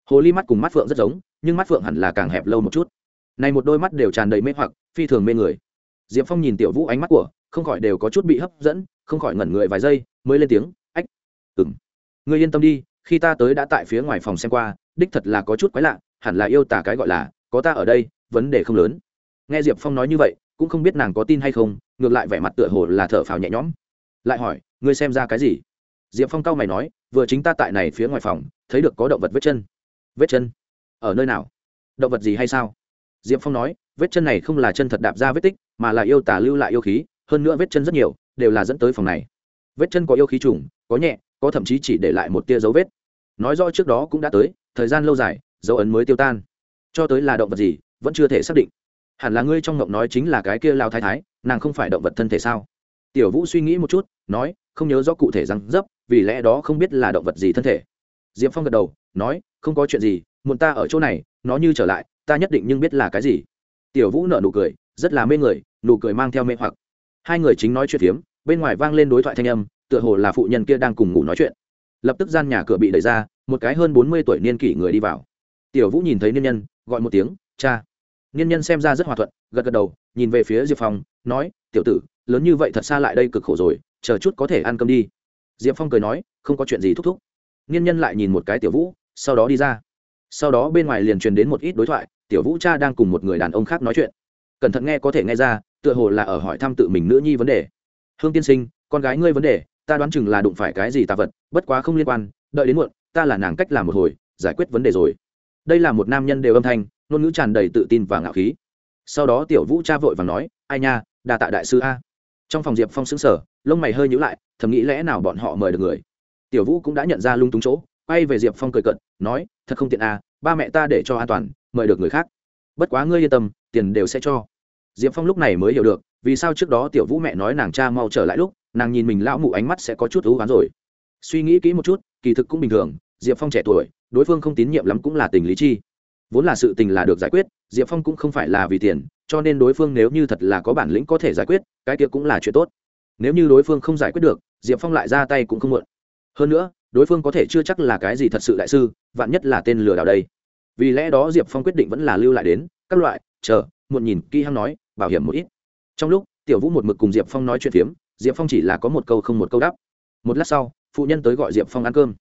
Hồ ly mắt cùng mắt phượng rất giống, nhưng mắt phượng hẳn là càng hẹp lâu một chút. Này một đôi mắt đều tràn đầy mê hoặc, phi thường mê người. Diệp phong nhìn tiểu vũ ánh mắt của, không khỏi đều có chút bị hấp dẫn, không khỏi ngẩn người vài giây, mới lên tiếng, ách ừng người yên tâm đi, khi ta tới đã tại phía ngoài phòng xem qua, đích thật là có chút quái lạ, hẳn là yêu tả cái gọi là, có ta ở đây, vấn đề không lớn. Nghe diệp phong nói như vậy, cũng không biết nàng có tin hay không, ngược lại vẻ mặt tựa hồ là thở phào nhẹ nhõm. Lại hỏi, ngươi xem ra cái gì? Diệp phong cao mày nói vừa chính ta tại này phía ngoài phòng, thấy được có động vật vết chân. Vết chân? Ở nơi nào? Động vật gì hay sao? Diệp phong nói, vết chân này không là chân thật đạp ra vết tích, mà là yêu tả lưu lại yêu khí, hơn nữa vết chân rất nhiều, đều là dẫn tới phòng này. Vết chân có yêu khí trùng, có nhẹ, có thậm chí chỉ để lại một tia dấu vết. Nói rõ trước đó cũng đã tới, thời gian lâu dài, dấu ấn mới tiêu tan. Cho tới là động vật gì, vẫn chưa thể xác định. Hẳn là ngươi trong ngộng nói chính là cái kia lao thái thái, nàng không phải động vật thân thể sao? Tiểu vũ suy nghĩ một chút, nói không nhớ rõ cụ thể răng dấp, vì lẽ đó không biết là động vật gì thân thể. Diệp phong gật đầu, nói, không có chuyện gì, muộn ta ở chỗ này, nó như trở lại, ta nhất định nhưng biết là cái gì. Tiểu vũ nở nụ cười, rất là mê người, nụ cười mang theo mê hoặc. Hai người chính nói chuyện phiếm, bên ngoài vang lên đối thoại thanh âm, tựa hồ là phụ nhân kia đang cùng ngủ nói chuyện. Lập tức gian nhà cửa bị đẩy ra, một cái hơn bốn mươi tuổi niên kỷ người đi vào. Tiểu vũ nhìn thấy niên nhân, gọi một tiếng, cha niên nhân xem ra rất hòa thuận, gật gật đầu, nhìn về phía diệp phong, nói, tiểu tử, lớn như vậy thật xa lại đây cực khổ rồi, chờ chút có thể ăn cơm đi. Diệp phong cười nói, không có chuyện gì thúc thúc. Niên nhân lại nhìn một cái tiểu vũ, sau đó đi ra. Sau đó bên ngoài liền truyền đến một ít đối thoại, tiểu vũ cha đang cùng một người đàn ông khác nói chuyện. Cẩn thận nghe có thể nghe ra, tựa hồ là ở hỏi thăm tự mình nữ nhi vấn đề. Hương tiên sinh, con gái ngươi vấn đề, ta đoán chừng là đụng phải cái gì tà vật, bất quá không liên quan, đợi đến muộn, ta là nàng cách làm một hồi, giải quyết vấn đề rồi. Đây là một nam nhân đều âm thanh ngôn ngữ tràn đầy tự tin và ngạo khí. Sau đó tiểu vũ cha vội và nói, ai nha đà tạ đại sư a. Trong phòng diệp phong xứng sở lông mày hơi nhữ lại, thầm nghĩ lẽ nào bọn họ mời được người. Tiểu vũ cũng đã nhận ra lung túng chỗ, quay về diệp phong cười cận nói, thật không tiện a, ba mẹ ta để cho an toàn, mời được người khác. Bất quá ngươi yên tâm, tiền đều sẽ cho. Diệp phong lúc này mới hiểu được, vì sao trước đó tiểu vũ mẹ nói nàng cha mau trở lại lúc, nàng nhìn mình lão mụ ánh mắt sẽ có chút ưu oán rồi. Suy nghĩ kỹ một chút, kỳ thực cũng bình thường, diệp phong trẻ tuổi, đối phương không tín nhiệm lắm cũng là tình lý chi vốn là sự tình là được giải quyết, diệp phong cũng không phải là vì tiền, cho nên đối phương nếu như thật là có bản lĩnh có thể giải quyết, cái kia cũng là chuyện tốt. Nếu như đối phương không giải quyết được, diệp phong lại ra tay cũng không muộn. Hơn nữa, đối phương có thể chưa chắc là cái gì thật sự đại sư, vạn nhất là tên lừa đảo đây. Vì lẽ đó diệp phong quyết định vẫn là lưu lại đến, các loại, chờ, muộn nhìn, kỹ hăng nói, bảo hiểm một ít. Trong lúc, tiểu vũ một mực cùng diệp phong nói chuyện phiếm, diệp phong chỉ là có một câu không một câu đáp. Một lát sau, phụ nhân tới gọi diệp phong ăn cơm.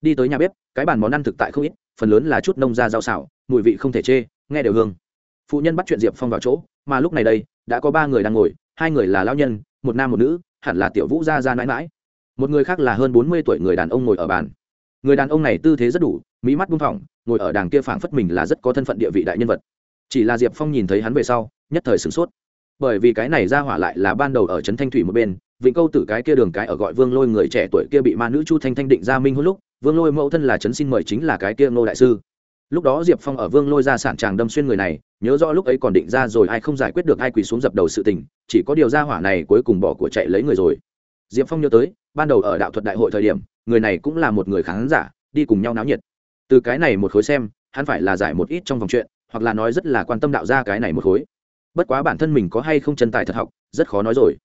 Đi tới nhà bếp, cái bàn món ăn thực tại không ít phần lớn là chút nông ra rau xào, mùi vị không thể chê, nghe đều hương. Phụ nhân bắt chuyện diệp phong vào chỗ, mà lúc này đây, đã có ba người đang ngồi, hai người là lao nhân, một nam một nữ, hẳn là tiểu vũ gia Gia mãi mãi. Một người khác là hơn bốn mươi tuổi người đàn ông ngồi ở bàn. Người đàn ông này tư thế rất đủ, mỹ mắt buông thỏng, ngồi ở đàng kia phảng phất mình là rất có thân phận địa vị đại nhân vật. Chỉ là diệp phong nhìn thấy hắn về sau, nhất thời sửng sốt. Bởi vì cái này ra hỏa lại là ban đầu ở trấn thanh thủy một bên, vịnh câu tử cái kia đường cái ở gọi vương lôi người trẻ tuổi kia bị ma nữ chu thanh thanh định ra minh hôn lúc vương lôi mẫu thân là trấn xin mời chính là cái kia ngô đại sư. Lúc đó diệp phong ở vương lôi ra sản tràng đâm xuyên người này, nhớ rõ lúc ấy còn định ra rồi ai không giải quyết được ai quỳ xuống dập đầu sự tình, chỉ có điều ra hỏa này cuối cùng bỏ của chạy lấy người rồi. Diệp phong nhớ tới, ban đầu ở đạo thuật đại hội thời điểm, người này cũng là một người khán giả, đi cùng nhau náo nhiệt. Từ cái này một khối xem, hắn phải là giải một ít trong vòng chuyện, hoặc là nói rất là quan tâm đạo ra cái này một khối. Bất quá bản thân mình có hay không chân tài thật học, rất khó nói rồi.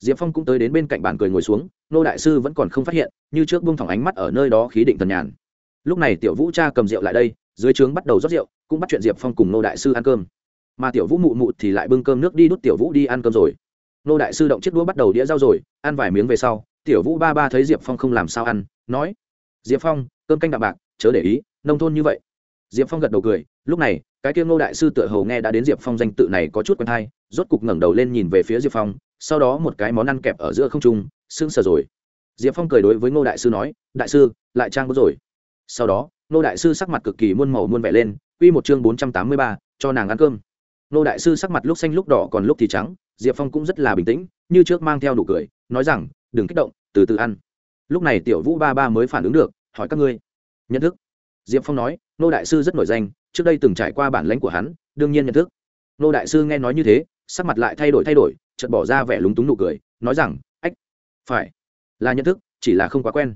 Diệp phong cũng tới đến bên cạnh bàn cười ngồi xuống nô đại sư vẫn còn không phát hiện, như trước buông thỏng ánh mắt ở nơi đó khí định tần nhàn. Lúc này tiểu vũ cha cầm rượu lại đây, dưới trướng bắt đầu rót rượu, cũng bắt chuyện diệp phong cùng nô đại sư ăn cơm. Mà tiểu vũ mụ mụ thì lại bưng cơm nước đi đút tiểu vũ đi ăn cơm rồi. Nô đại sư động chiếc đũa bắt đầu đĩa rau rồi, ăn vài miếng về sau, tiểu vũ ba ba thấy diệp phong không làm sao ăn, nói, diệp phong, cơm canh đạm bạc, chớ để ý, nông thôn như vậy. Diệp phong gật đầu cười, lúc này, cái kia ngô đại sư tựa hầu nghe đã đến diệp phong danh tự này có chút quen hay rốt cục ngẩng đầu lên nhìn về phía diệp phong, sau đó một cái món ăn kẹp ở giữa không trung sững sờ rồi. Diệp phong cười đối với ngô đại sư nói, đại sư, lại trang bớt rồi. Sau đó, ngô đại sư sắc mặt cực kỳ muôn màu muôn vẻ lên, quy một chương bốn trăm tám mươi ba, cho nàng ăn cơm. Ngô đại sư sắc mặt lúc xanh lúc đỏ còn lúc thì trắng, diệp phong cũng rất là bình tĩnh, như trước mang theo nụ cười, nói rằng, đừng kích động, từ từ ăn. Lúc này tiểu vũ ba ba mới phản ứng được, hỏi các ngươi, nhận thức? Diệp phong nói nô đại sư rất nổi danh, trước đây từng trải qua bản lãnh của hắn, đương nhiên nhận thức. Nô đại sư nghe nói như thế, sắc mặt lại thay đổi thay đổi, chợt bỏ ra vẻ lúng túng nụ cười, nói rằng phải. Là nhận thức, chỉ là không quá quen.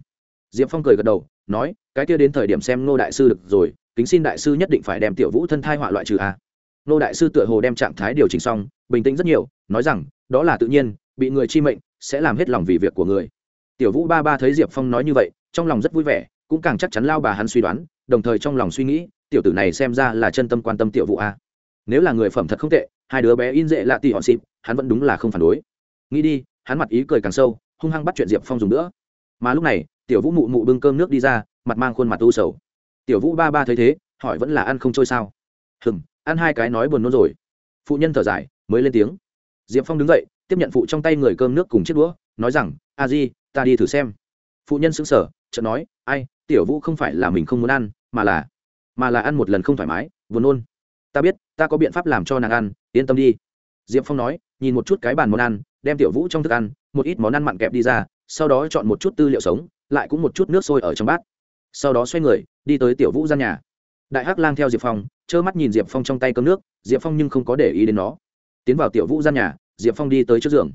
Diệp phong cười gật đầu, nói, cái kia đến thời điểm xem ngô đại sư được rồi, kính xin đại sư nhất định phải đem tiểu vũ thân thai họa loại trừ a. Ngô đại sư tựa hồ đem trạng thái điều chỉnh xong, bình tĩnh rất nhiều, nói rằng, đó là tự nhiên, bị người chi mệnh, sẽ làm hết lòng vì việc của người. Tiểu vũ ba ba thấy diệp phong nói như vậy, trong lòng rất vui vẻ, cũng càng chắc chắn lao bà hắn suy đoán, đồng thời trong lòng suy nghĩ, tiểu tử này xem ra là chân tâm quan tâm tiểu vũ a. Nếu là người phẩm thật không tệ, hai đứa bé in dễ lạ tỉ họ xịp, hắn vẫn đúng là không phản đối. Nghĩ đi, hắn mặt ý cười càng sâu hung hăng bắt chuyện diệp phong dùng nữa mà lúc này tiểu vũ mụ mụ bưng cơm nước đi ra mặt mang khuôn mặt u sầu tiểu vũ ba ba thấy thế hỏi vẫn là ăn không trôi sao hừm, ăn hai cái nói buồn nôn rồi phụ nhân thở dài mới lên tiếng diệp phong đứng dậy tiếp nhận phụ trong tay người cơm nước cùng chiếc đũa nói rằng a di ta đi thử xem phụ nhân xứng sở chợt nói ai tiểu vũ không phải là mình không muốn ăn mà là mà là ăn một lần không thoải mái buồn nôn ta biết ta có biện pháp làm cho nàng ăn yên tâm đi diệp phong nói nhìn một chút cái bàn món ăn, đem tiểu vũ trong thức ăn, một ít món ăn mặn kẹp đi ra, sau đó chọn một chút tư liệu sống, lại cũng một chút nước sôi ở trong bát. Sau đó xoay người, đi tới tiểu vũ gian nhà. Đại hắc lang theo diệp phong, trơ mắt nhìn diệp phong trong tay cơm nước, diệp phong nhưng không có để ý đến nó. Tiến vào tiểu vũ gian nhà, diệp phong đi tới trước giường.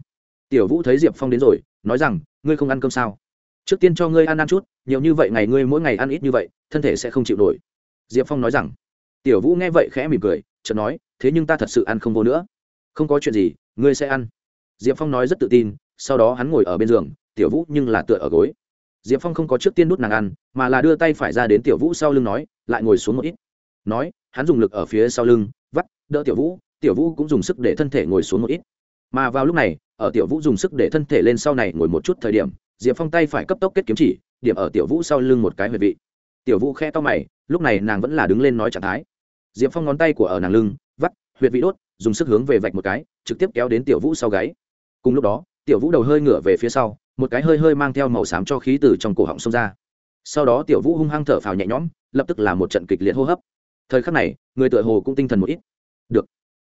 Tiểu vũ thấy diệp phong đến rồi, nói rằng, ngươi không ăn cơm sao? Trước tiên cho ngươi ăn ăn chút, nhiều như vậy ngày ngươi mỗi ngày ăn ít như vậy, thân thể sẽ không chịu nổi. Diệp phong nói rằng. Tiểu vũ nghe vậy khẽ mỉm cười, chợt nói, thế nhưng ta thật sự ăn không vô nữa không có chuyện gì, ngươi sẽ ăn. Diệp phong nói rất tự tin, sau đó hắn ngồi ở bên giường, tiểu vũ nhưng là tựa ở gối. Diệp phong không có trước tiên đút nàng ăn, mà là đưa tay phải ra đến tiểu vũ sau lưng nói, lại ngồi xuống một ít. Nói, hắn dùng lực ở phía sau lưng, vắt, đỡ tiểu vũ tiểu vũ cũng dùng sức để thân thể ngồi xuống một ít. Mà vào lúc này, ở tiểu vũ dùng sức để thân thể lên sau này ngồi một chút thời điểm, diệp phong tay phải cấp tốc kết kiếm chỉ, điểm ở tiểu vũ sau lưng một cái huyệt vị. Tiểu vũ khe to mày, lúc này nàng vẫn là đứng lên nói trạng thái. Diệp phong ngón tay của ở nàng lưng, vắt, huyệt vị đốt dùng sức hướng về vạch một cái, trực tiếp kéo đến tiểu vũ sau gáy. Cùng lúc đó, tiểu vũ đầu hơi ngửa về phía sau, một cái hơi hơi mang theo màu xám cho khí từ trong cổ họng xông ra. Sau đó tiểu vũ hung hăng thở phào nhẹ nhõm, lập tức là một trận kịch liệt hô hấp. Thời khắc này, người tựa hồ cũng tinh thần một ít. Được,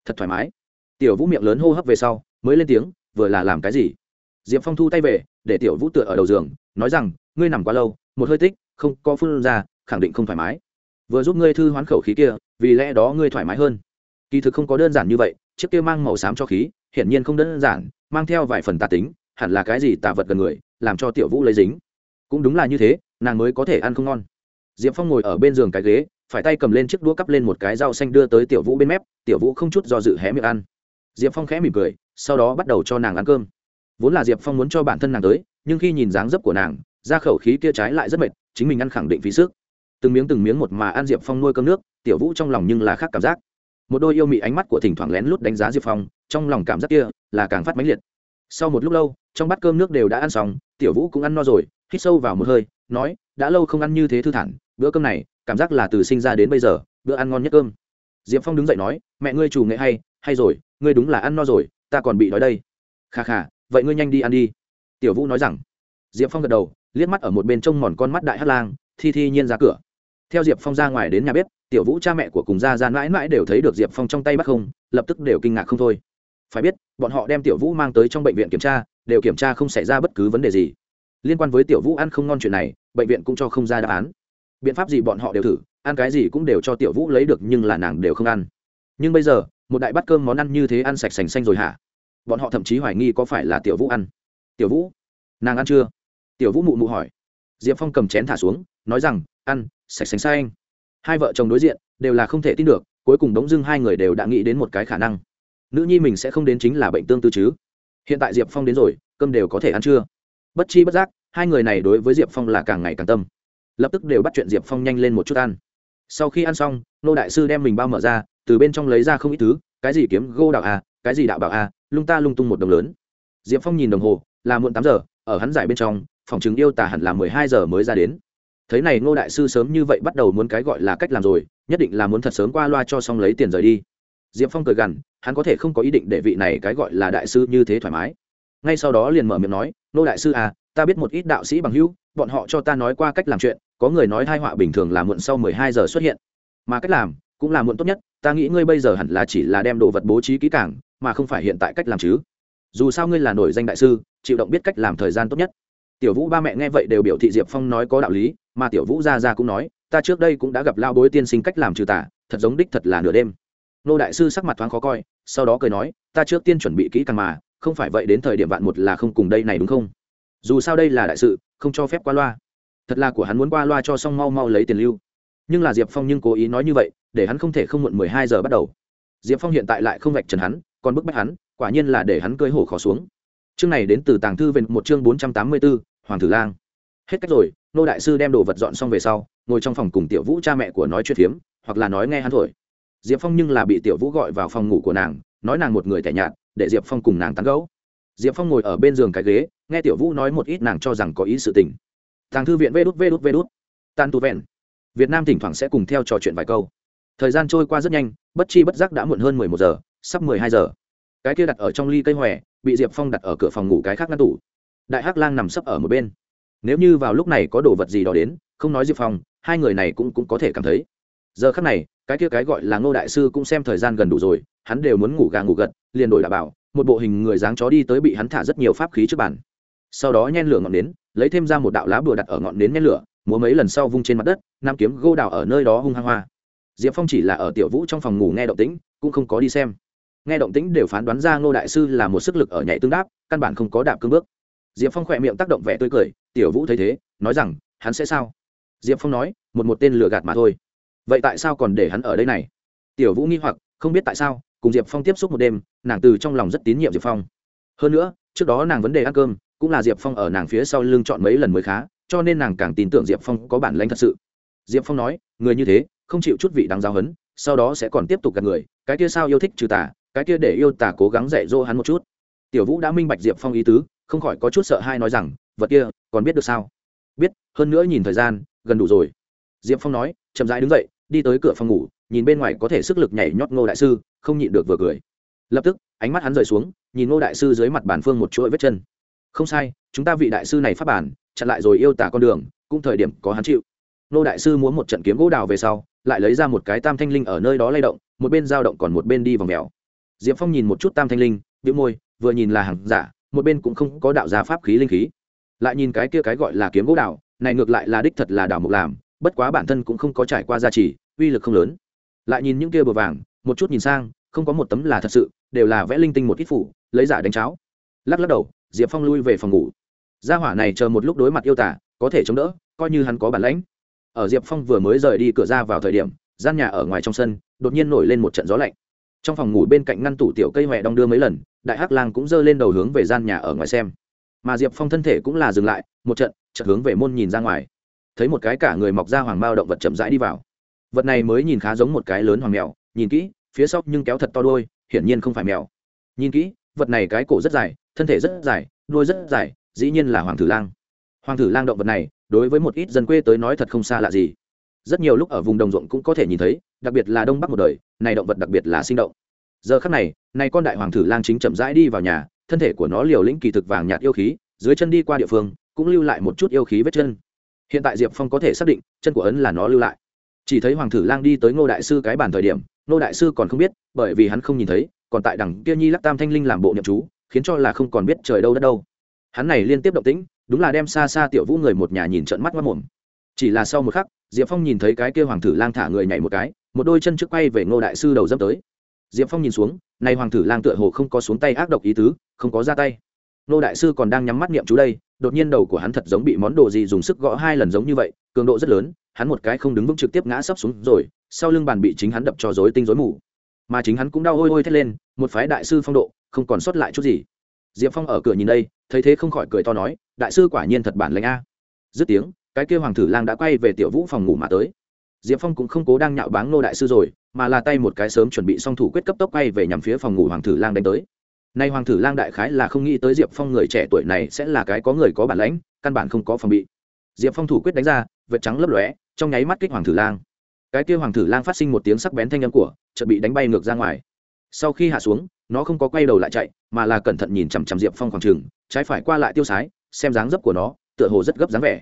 thật thoải mái. Tiểu vũ miệng lớn hô hấp về sau, mới lên tiếng, vừa là làm cái gì? Diệp phong thu tay về, để tiểu vũ tựa ở đầu giường, nói rằng, ngươi nằm quá lâu, một hơi tích, không có phun ra, khẳng định không thoải mái. Vừa giúp ngươi thư hoán khẩu khí kia, vì lẽ đó ngươi thoải mái hơn kỳ thực không có đơn giản như vậy, chiếc kia mang màu xám cho khí, hiển nhiên không đơn giản, mang theo vài phần tà tính, hẳn là cái gì tà vật gần người, làm cho tiểu vũ lấy dính. Cũng đúng là như thế, nàng mới có thể ăn không ngon. Diệp phong ngồi ở bên giường cái ghế, phải tay cầm lên chiếc đũa cắp lên một cái rau xanh đưa tới tiểu vũ bên mép, tiểu vũ không chút do dự hé miệng ăn. Diệp phong khẽ mỉm cười, sau đó bắt đầu cho nàng ăn cơm. Vốn là diệp phong muốn cho bản thân nàng tới, nhưng khi nhìn dáng dấp của nàng ra khẩu khí kia trái lại rất mệt, chính mình ăn khẳng định phí sức. Từng miếng từng miếng một mà ăn diệp phong nuôi cơm nước, tiểu vũ trong lòng nhưng là khác cảm giác một đôi yêu mị ánh mắt của thỉnh thoảng lén lút đánh giá diệp phong, trong lòng cảm giác kia là càng phát mãnh liệt. Sau một lúc lâu, trong bát cơm nước đều đã ăn xong, tiểu vũ cũng ăn no rồi, hít sâu vào một hơi, nói, đã lâu không ăn như thế thư thản, bữa cơm này, cảm giác là từ sinh ra đến bây giờ, bữa ăn ngon nhất cơm. Diệp phong đứng dậy nói, mẹ ngươi chủ nghệ hay hay rồi, ngươi đúng là ăn no rồi, ta còn bị đói đây. Kha kha, vậy ngươi nhanh đi ăn đi. Tiểu vũ nói rằng. Diệp phong gật đầu, liếc mắt ở một bên trông mòn con mắt đại hát lang, thi thi nhiên ra cửa. Theo diệp phong ra ngoài đến nhà bếp tiểu vũ cha mẹ của cùng gia gian mãi mãi đều thấy được diệp phong trong tay bắt không, lập tức đều kinh ngạc không thôi. Phải biết, bọn họ đem tiểu vũ mang tới trong bệnh viện kiểm tra, đều kiểm tra không xảy ra bất cứ vấn đề gì. Liên quan với tiểu vũ ăn không ngon chuyện này, bệnh viện cũng cho không ra đáp án. Biện pháp gì bọn họ đều thử, ăn cái gì cũng đều cho tiểu vũ lấy được nhưng là nàng đều không ăn. Nhưng bây giờ, một đại bát cơm món ăn như thế ăn sạch sành xanh rồi hả? Bọn họ thậm chí hoài nghi có phải là tiểu vũ ăn. Tiểu vũ, nàng ăn chưa? Tiểu vũ mụ mụ hỏi. Diệp phong cầm chén thả xuống, nói rằng, ăn, sạch sành xanh hai vợ chồng đối diện, đều là không thể tin được, cuối cùng đống dưng hai người đều đã nghĩ đến một cái khả năng. Nữ nhi mình sẽ không đến chính là bệnh tương tư chứ? Hiện tại diệp phong đến rồi, cơm đều có thể ăn chưa? Bất chi bất giác, hai người này đối với diệp phong là càng ngày càng tâm. Lập tức đều bắt chuyện diệp phong nhanh lên một chút ăn. Sau khi ăn xong nô đại sư đem mình bao mở ra, từ bên trong lấy ra không ít thứ, cái gì kiếm, gô đạo à cái gì đạo bảo à lung ta lung tung một đồng lớn. Diệp phong nhìn đồng hồ, là muộn tám giờ, ở hắn giải bên trong, phòng chứng yêu tả hẳn là mười hai giờ mới ra đến thấy này ngô đại sư sớm như vậy bắt đầu muốn cái gọi là cách làm rồi, nhất định là muốn thật sớm qua loa cho xong lấy tiền rời đi. Diệp phong cười gằn, hắn có thể không có ý định để vị này cái gọi là đại sư như thế thoải mái. Ngay sau đó liền mở miệng nói, Ngô đại sư à ta biết một ít đạo sĩ bằng hữu, bọn họ cho ta nói qua cách làm chuyện, có người nói hai họa bình thường là muộn sau mười hai giờ xuất hiện. Mà cách làm, cũng là muộn tốt nhất, ta nghĩ ngươi bây giờ hẳn là chỉ là đem đồ vật bố trí kỹ càng, mà không phải hiện tại cách làm chứ. Dù sao ngươi là nổi danh đại sư, chịu động biết cách làm thời gian tốt nhất tiểu vũ ba mẹ nghe vậy đều biểu thị diệp phong nói có đạo lý, mà tiểu vũ ra ra cũng nói, ta trước đây cũng đã gặp lao bối tiên sinh cách làm trừ tả thật giống đích thật là nửa đêm. Nô đại sư sắc mặt thoáng khó coi, sau đó cười nói, ta trước tiên chuẩn bị kỹ càng mà, không phải vậy đến thời điểm vạn một là không cùng đây này đúng không? Dù sao đây là đại sự, không cho phép qua loa. Thật là của hắn muốn qua loa cho xong mau mau lấy tiền lưu. Nhưng là diệp phong nhưng cố ý nói như vậy, để hắn không thể không muộn mười hai giờ bắt đầu. Diệp phong hiện tại lại không vạch trần hắn, còn bức bách hắn, quả nhiên là để hắn cơi hổ khó xuống chương này đến từ tàng thư về một chương bốn trăm tám mươi bốn hoàng tử lang. Hết cách rồi, nô đại sư đem đồ vật dọn xong về sau, ngồi trong phòng cùng tiểu vũ cha mẹ của nói chuyện phiếm, hoặc là nói nghe hắn thổi. Diệp phong nhưng là bị tiểu vũ gọi vào phòng ngủ của nàng, nói nàng một người tẻ nhạt, để diệp phong cùng nàng tán gẫu. Diệp phong ngồi ở bên giường cái ghế, nghe tiểu vũ nói một ít nàng cho rằng có ý sự tình. Tàng thư viện, vê đút vê đút vê đút. Tan tu vẹn. Việt nam thỉnh thoảng sẽ cùng theo trò chuyện vài câu. Thời gian trôi qua rất nhanh, bất chi bất giác đã muộn hơn mười một giờ, sắp mười hai giờ. Cái kia đặt ở trong ly cây hòe bị diệp phong đặt ở cửa phòng ngủ cái khác ngăn tủ. Đại hắc lang nằm sấp ở một bên. Nếu như vào lúc này có đồ vật gì đó đến không nói diệp phong hai người này cũng, cũng có thể cảm thấy. Giờ khắc này cái kia cái gọi là ngô đại sư cũng xem thời gian gần đủ rồi hắn đều muốn ngủ gà ngủ gật liền đổi đà bảo một bộ hình người dáng chó đi tới bị hắn thả rất nhiều pháp khí trước bàn. Sau đó nhen lửa ngọn nến lấy thêm ra một đạo lá bùa đặt ở ngọn nến nhen lửa múa mấy lần sau vung trên mặt đất nam kiếm gô đào ở nơi đó hung hăng hoa. Diệp phong chỉ là ở tiểu vũ trong phòng ngủ nghe động tĩnh cũng không có đi xem nghe động tĩnh đều phán đoán ra ngô đại sư là một sức lực ở nhảy tương đáp, căn bản không có đạp cương bước. Diệp phong khỏe miệng tác động vẻ tươi cười, tiểu vũ thấy thế, nói rằng, hắn sẽ sao? Diệp phong nói, một một tên lừa gạt mà thôi. Vậy tại sao còn để hắn ở đây này? Tiểu vũ nghi hoặc, không biết tại sao, cùng diệp phong tiếp xúc một đêm, nàng từ trong lòng rất tín nhiệm diệp phong. Hơn nữa, trước đó nàng vấn đề ăn cơm, cũng là diệp phong ở nàng phía sau lưng chọn mấy lần mới khá, cho nên nàng càng tin tưởng diệp phong có bản lãnh thật sự. Diệp phong nói, người như thế, không chịu chút vị đáng giáo hấn sau đó sẽ còn tiếp tục gặp người, cái kia sao yêu thích trừ tà cái kia để yêu tả cố gắng dạy dỗ hắn một chút. Tiểu vũ đã minh bạch diệp phong ý tứ, không khỏi có chút sợ hai nói rằng, vật kia, còn biết được sao? Biết, hơn nữa nhìn thời gian, gần đủ rồi. Diệp phong nói, chậm rãi đứng dậy, đi tới cửa phòng ngủ, nhìn bên ngoài có thể sức lực nhảy nhót ngô đại sư, không nhịn được vừa cười. Lập tức, ánh mắt hắn rời xuống, nhìn ngô đại sư dưới mặt bàn phương một chuỗi vết chân. Không sai, chúng ta vị đại sư này phát bản, chặn lại rồi yêu tả con đường, cũng thời điểm có hắn chịu. Ngô đại sư muốn một trận kiếm gỗ đào về sau, lại lấy ra một cái tam thanh linh ở nơi đó lay động, một bên dao động còn một bên đi vòng mèo diệp phong nhìn một chút tam thanh linh biếu môi, vừa nhìn là hàng giả, một bên cũng không có đạo gia pháp khí linh khí. Lại nhìn cái kia cái gọi là kiếm gỗ đào, này ngược lại là đích thật là đào mục làm, bất quá bản thân cũng không có trải qua gia trì, uy lực không lớn. Lại nhìn những kia bờ vàng, một chút nhìn sang, không có một tấm là thật sự, đều là vẽ linh tinh một ít phủ, lấy giả đánh cháo. Lắc lắc đầu, diệp phong lui về phòng ngủ. Gia hỏa này chờ một lúc đối mặt yêu tả có thể chống đỡ, coi như hắn có bản lãnh. Ở diệp phong vừa mới rời đi cửa ra vào thời điểm, gian nhà ở ngoài trong sân, đột nhiên nổi lên một trận gió lạnh trong phòng ngủ bên cạnh ngăn tủ tiểu cây huệ đong đưa mấy lần, đại hắc lang cũng giơ lên đầu hướng về gian nhà ở ngoài xem. Mà diệp phong thân thể cũng là dừng lại, một trận, chợt hướng về môn nhìn ra ngoài. Thấy một cái cả người mọc ra hoàng mao động vật chậm rãi đi vào. Vật này mới nhìn khá giống một cái lớn hoàng mèo, nhìn kỹ, phía sau nhưng kéo thật to đôi, hiển nhiên không phải mèo. Nhìn kỹ, vật này cái cổ rất dài, thân thể rất dài, đuôi rất dài, dĩ nhiên là hoàng thử lang. Hoàng thử lang động vật này, đối với một ít dân quê tới nói thật không xa lạ gì. Rất nhiều lúc ở vùng đồng ruộng cũng có thể nhìn thấy đặc biệt là đông bắc một đời, này động vật đặc biệt là sinh động. Giờ khắc này này con đại hoàng thử lang chính chậm rãi đi vào nhà, thân thể của nó liều lĩnh kỳ thực vàng nhạt yêu khí, dưới chân đi qua địa phương, cũng lưu lại một chút yêu khí vết chân. Hiện tại diệp phong có thể xác định, chân của ấn là nó lưu lại. Chỉ thấy hoàng thử lang đi tới ngô đại sư cái bàn thời điểm, ngô đại sư còn không biết, bởi vì hắn không nhìn thấy, còn tại đằng kia nhi lắc tam thanh linh làm bộ nhậm chú, khiến cho là không còn biết trời đâu đất đâu. Hắn này liên tiếp động tĩnh, đúng là đem xa xa tiểu vũ người một nhà nhìn trận mắt mất mồm. Chỉ là sau một khắc, diệp phong nhìn thấy cái kia hoàng thử lang thả người nhảy một cái một đôi chân trước quay về ngô đại sư đầu dâm tới. Diệp phong nhìn xuống nay hoàng thử lang tựa hồ không có xuống tay ác độc ý tứ, không có ra tay. Ngô đại sư còn đang nhắm mắt niệm chú đây, đột nhiên đầu của hắn thật giống bị món đồ gì dùng sức gõ hai lần giống như vậy, cường độ rất lớn, hắn một cái không đứng vững trực tiếp ngã sấp xuống rồi, sau lưng bàn bị chính hắn đập cho rối tinh rối mù. Mà chính hắn cũng đau ôi ôi thét lên, một phái đại sư phong độ, không còn sót lại chút gì. Diệp phong ở cửa nhìn đây, thấy thế không khỏi cười to nói, đại sư quả nhiên thật bản lãnh a. Dứt tiếng, cái kia hoàng thử lang đã quay về tiểu vũ phòng ngủ mà tới diệp phong cũng không cố đang nhạo báng nô đại sư rồi mà là tay một cái sớm chuẩn bị xong thủ quyết cấp tốc quay về nhằm phía phòng ngủ hoàng thử lang đánh tới. Nay hoàng thử lang đại khái là không nghĩ tới diệp phong người trẻ tuổi này sẽ là cái có người có bản lãnh căn bản không có phòng bị. Diệp phong thủ quyết đánh ra vệt trắng lấp lóe trong nháy mắt kích hoàng thử lang. Cái kia hoàng thử lang phát sinh một tiếng sắc bén thanh âm của chợt bị đánh bay ngược ra ngoài. Sau khi hạ xuống nó không có quay đầu lại chạy mà là cẩn thận nhìn chằm chằm diệp phong khoảng trường, trái phải qua lại tiêu sái xem dáng dấp của nó tựa hồ rất gấp dáng vẻ.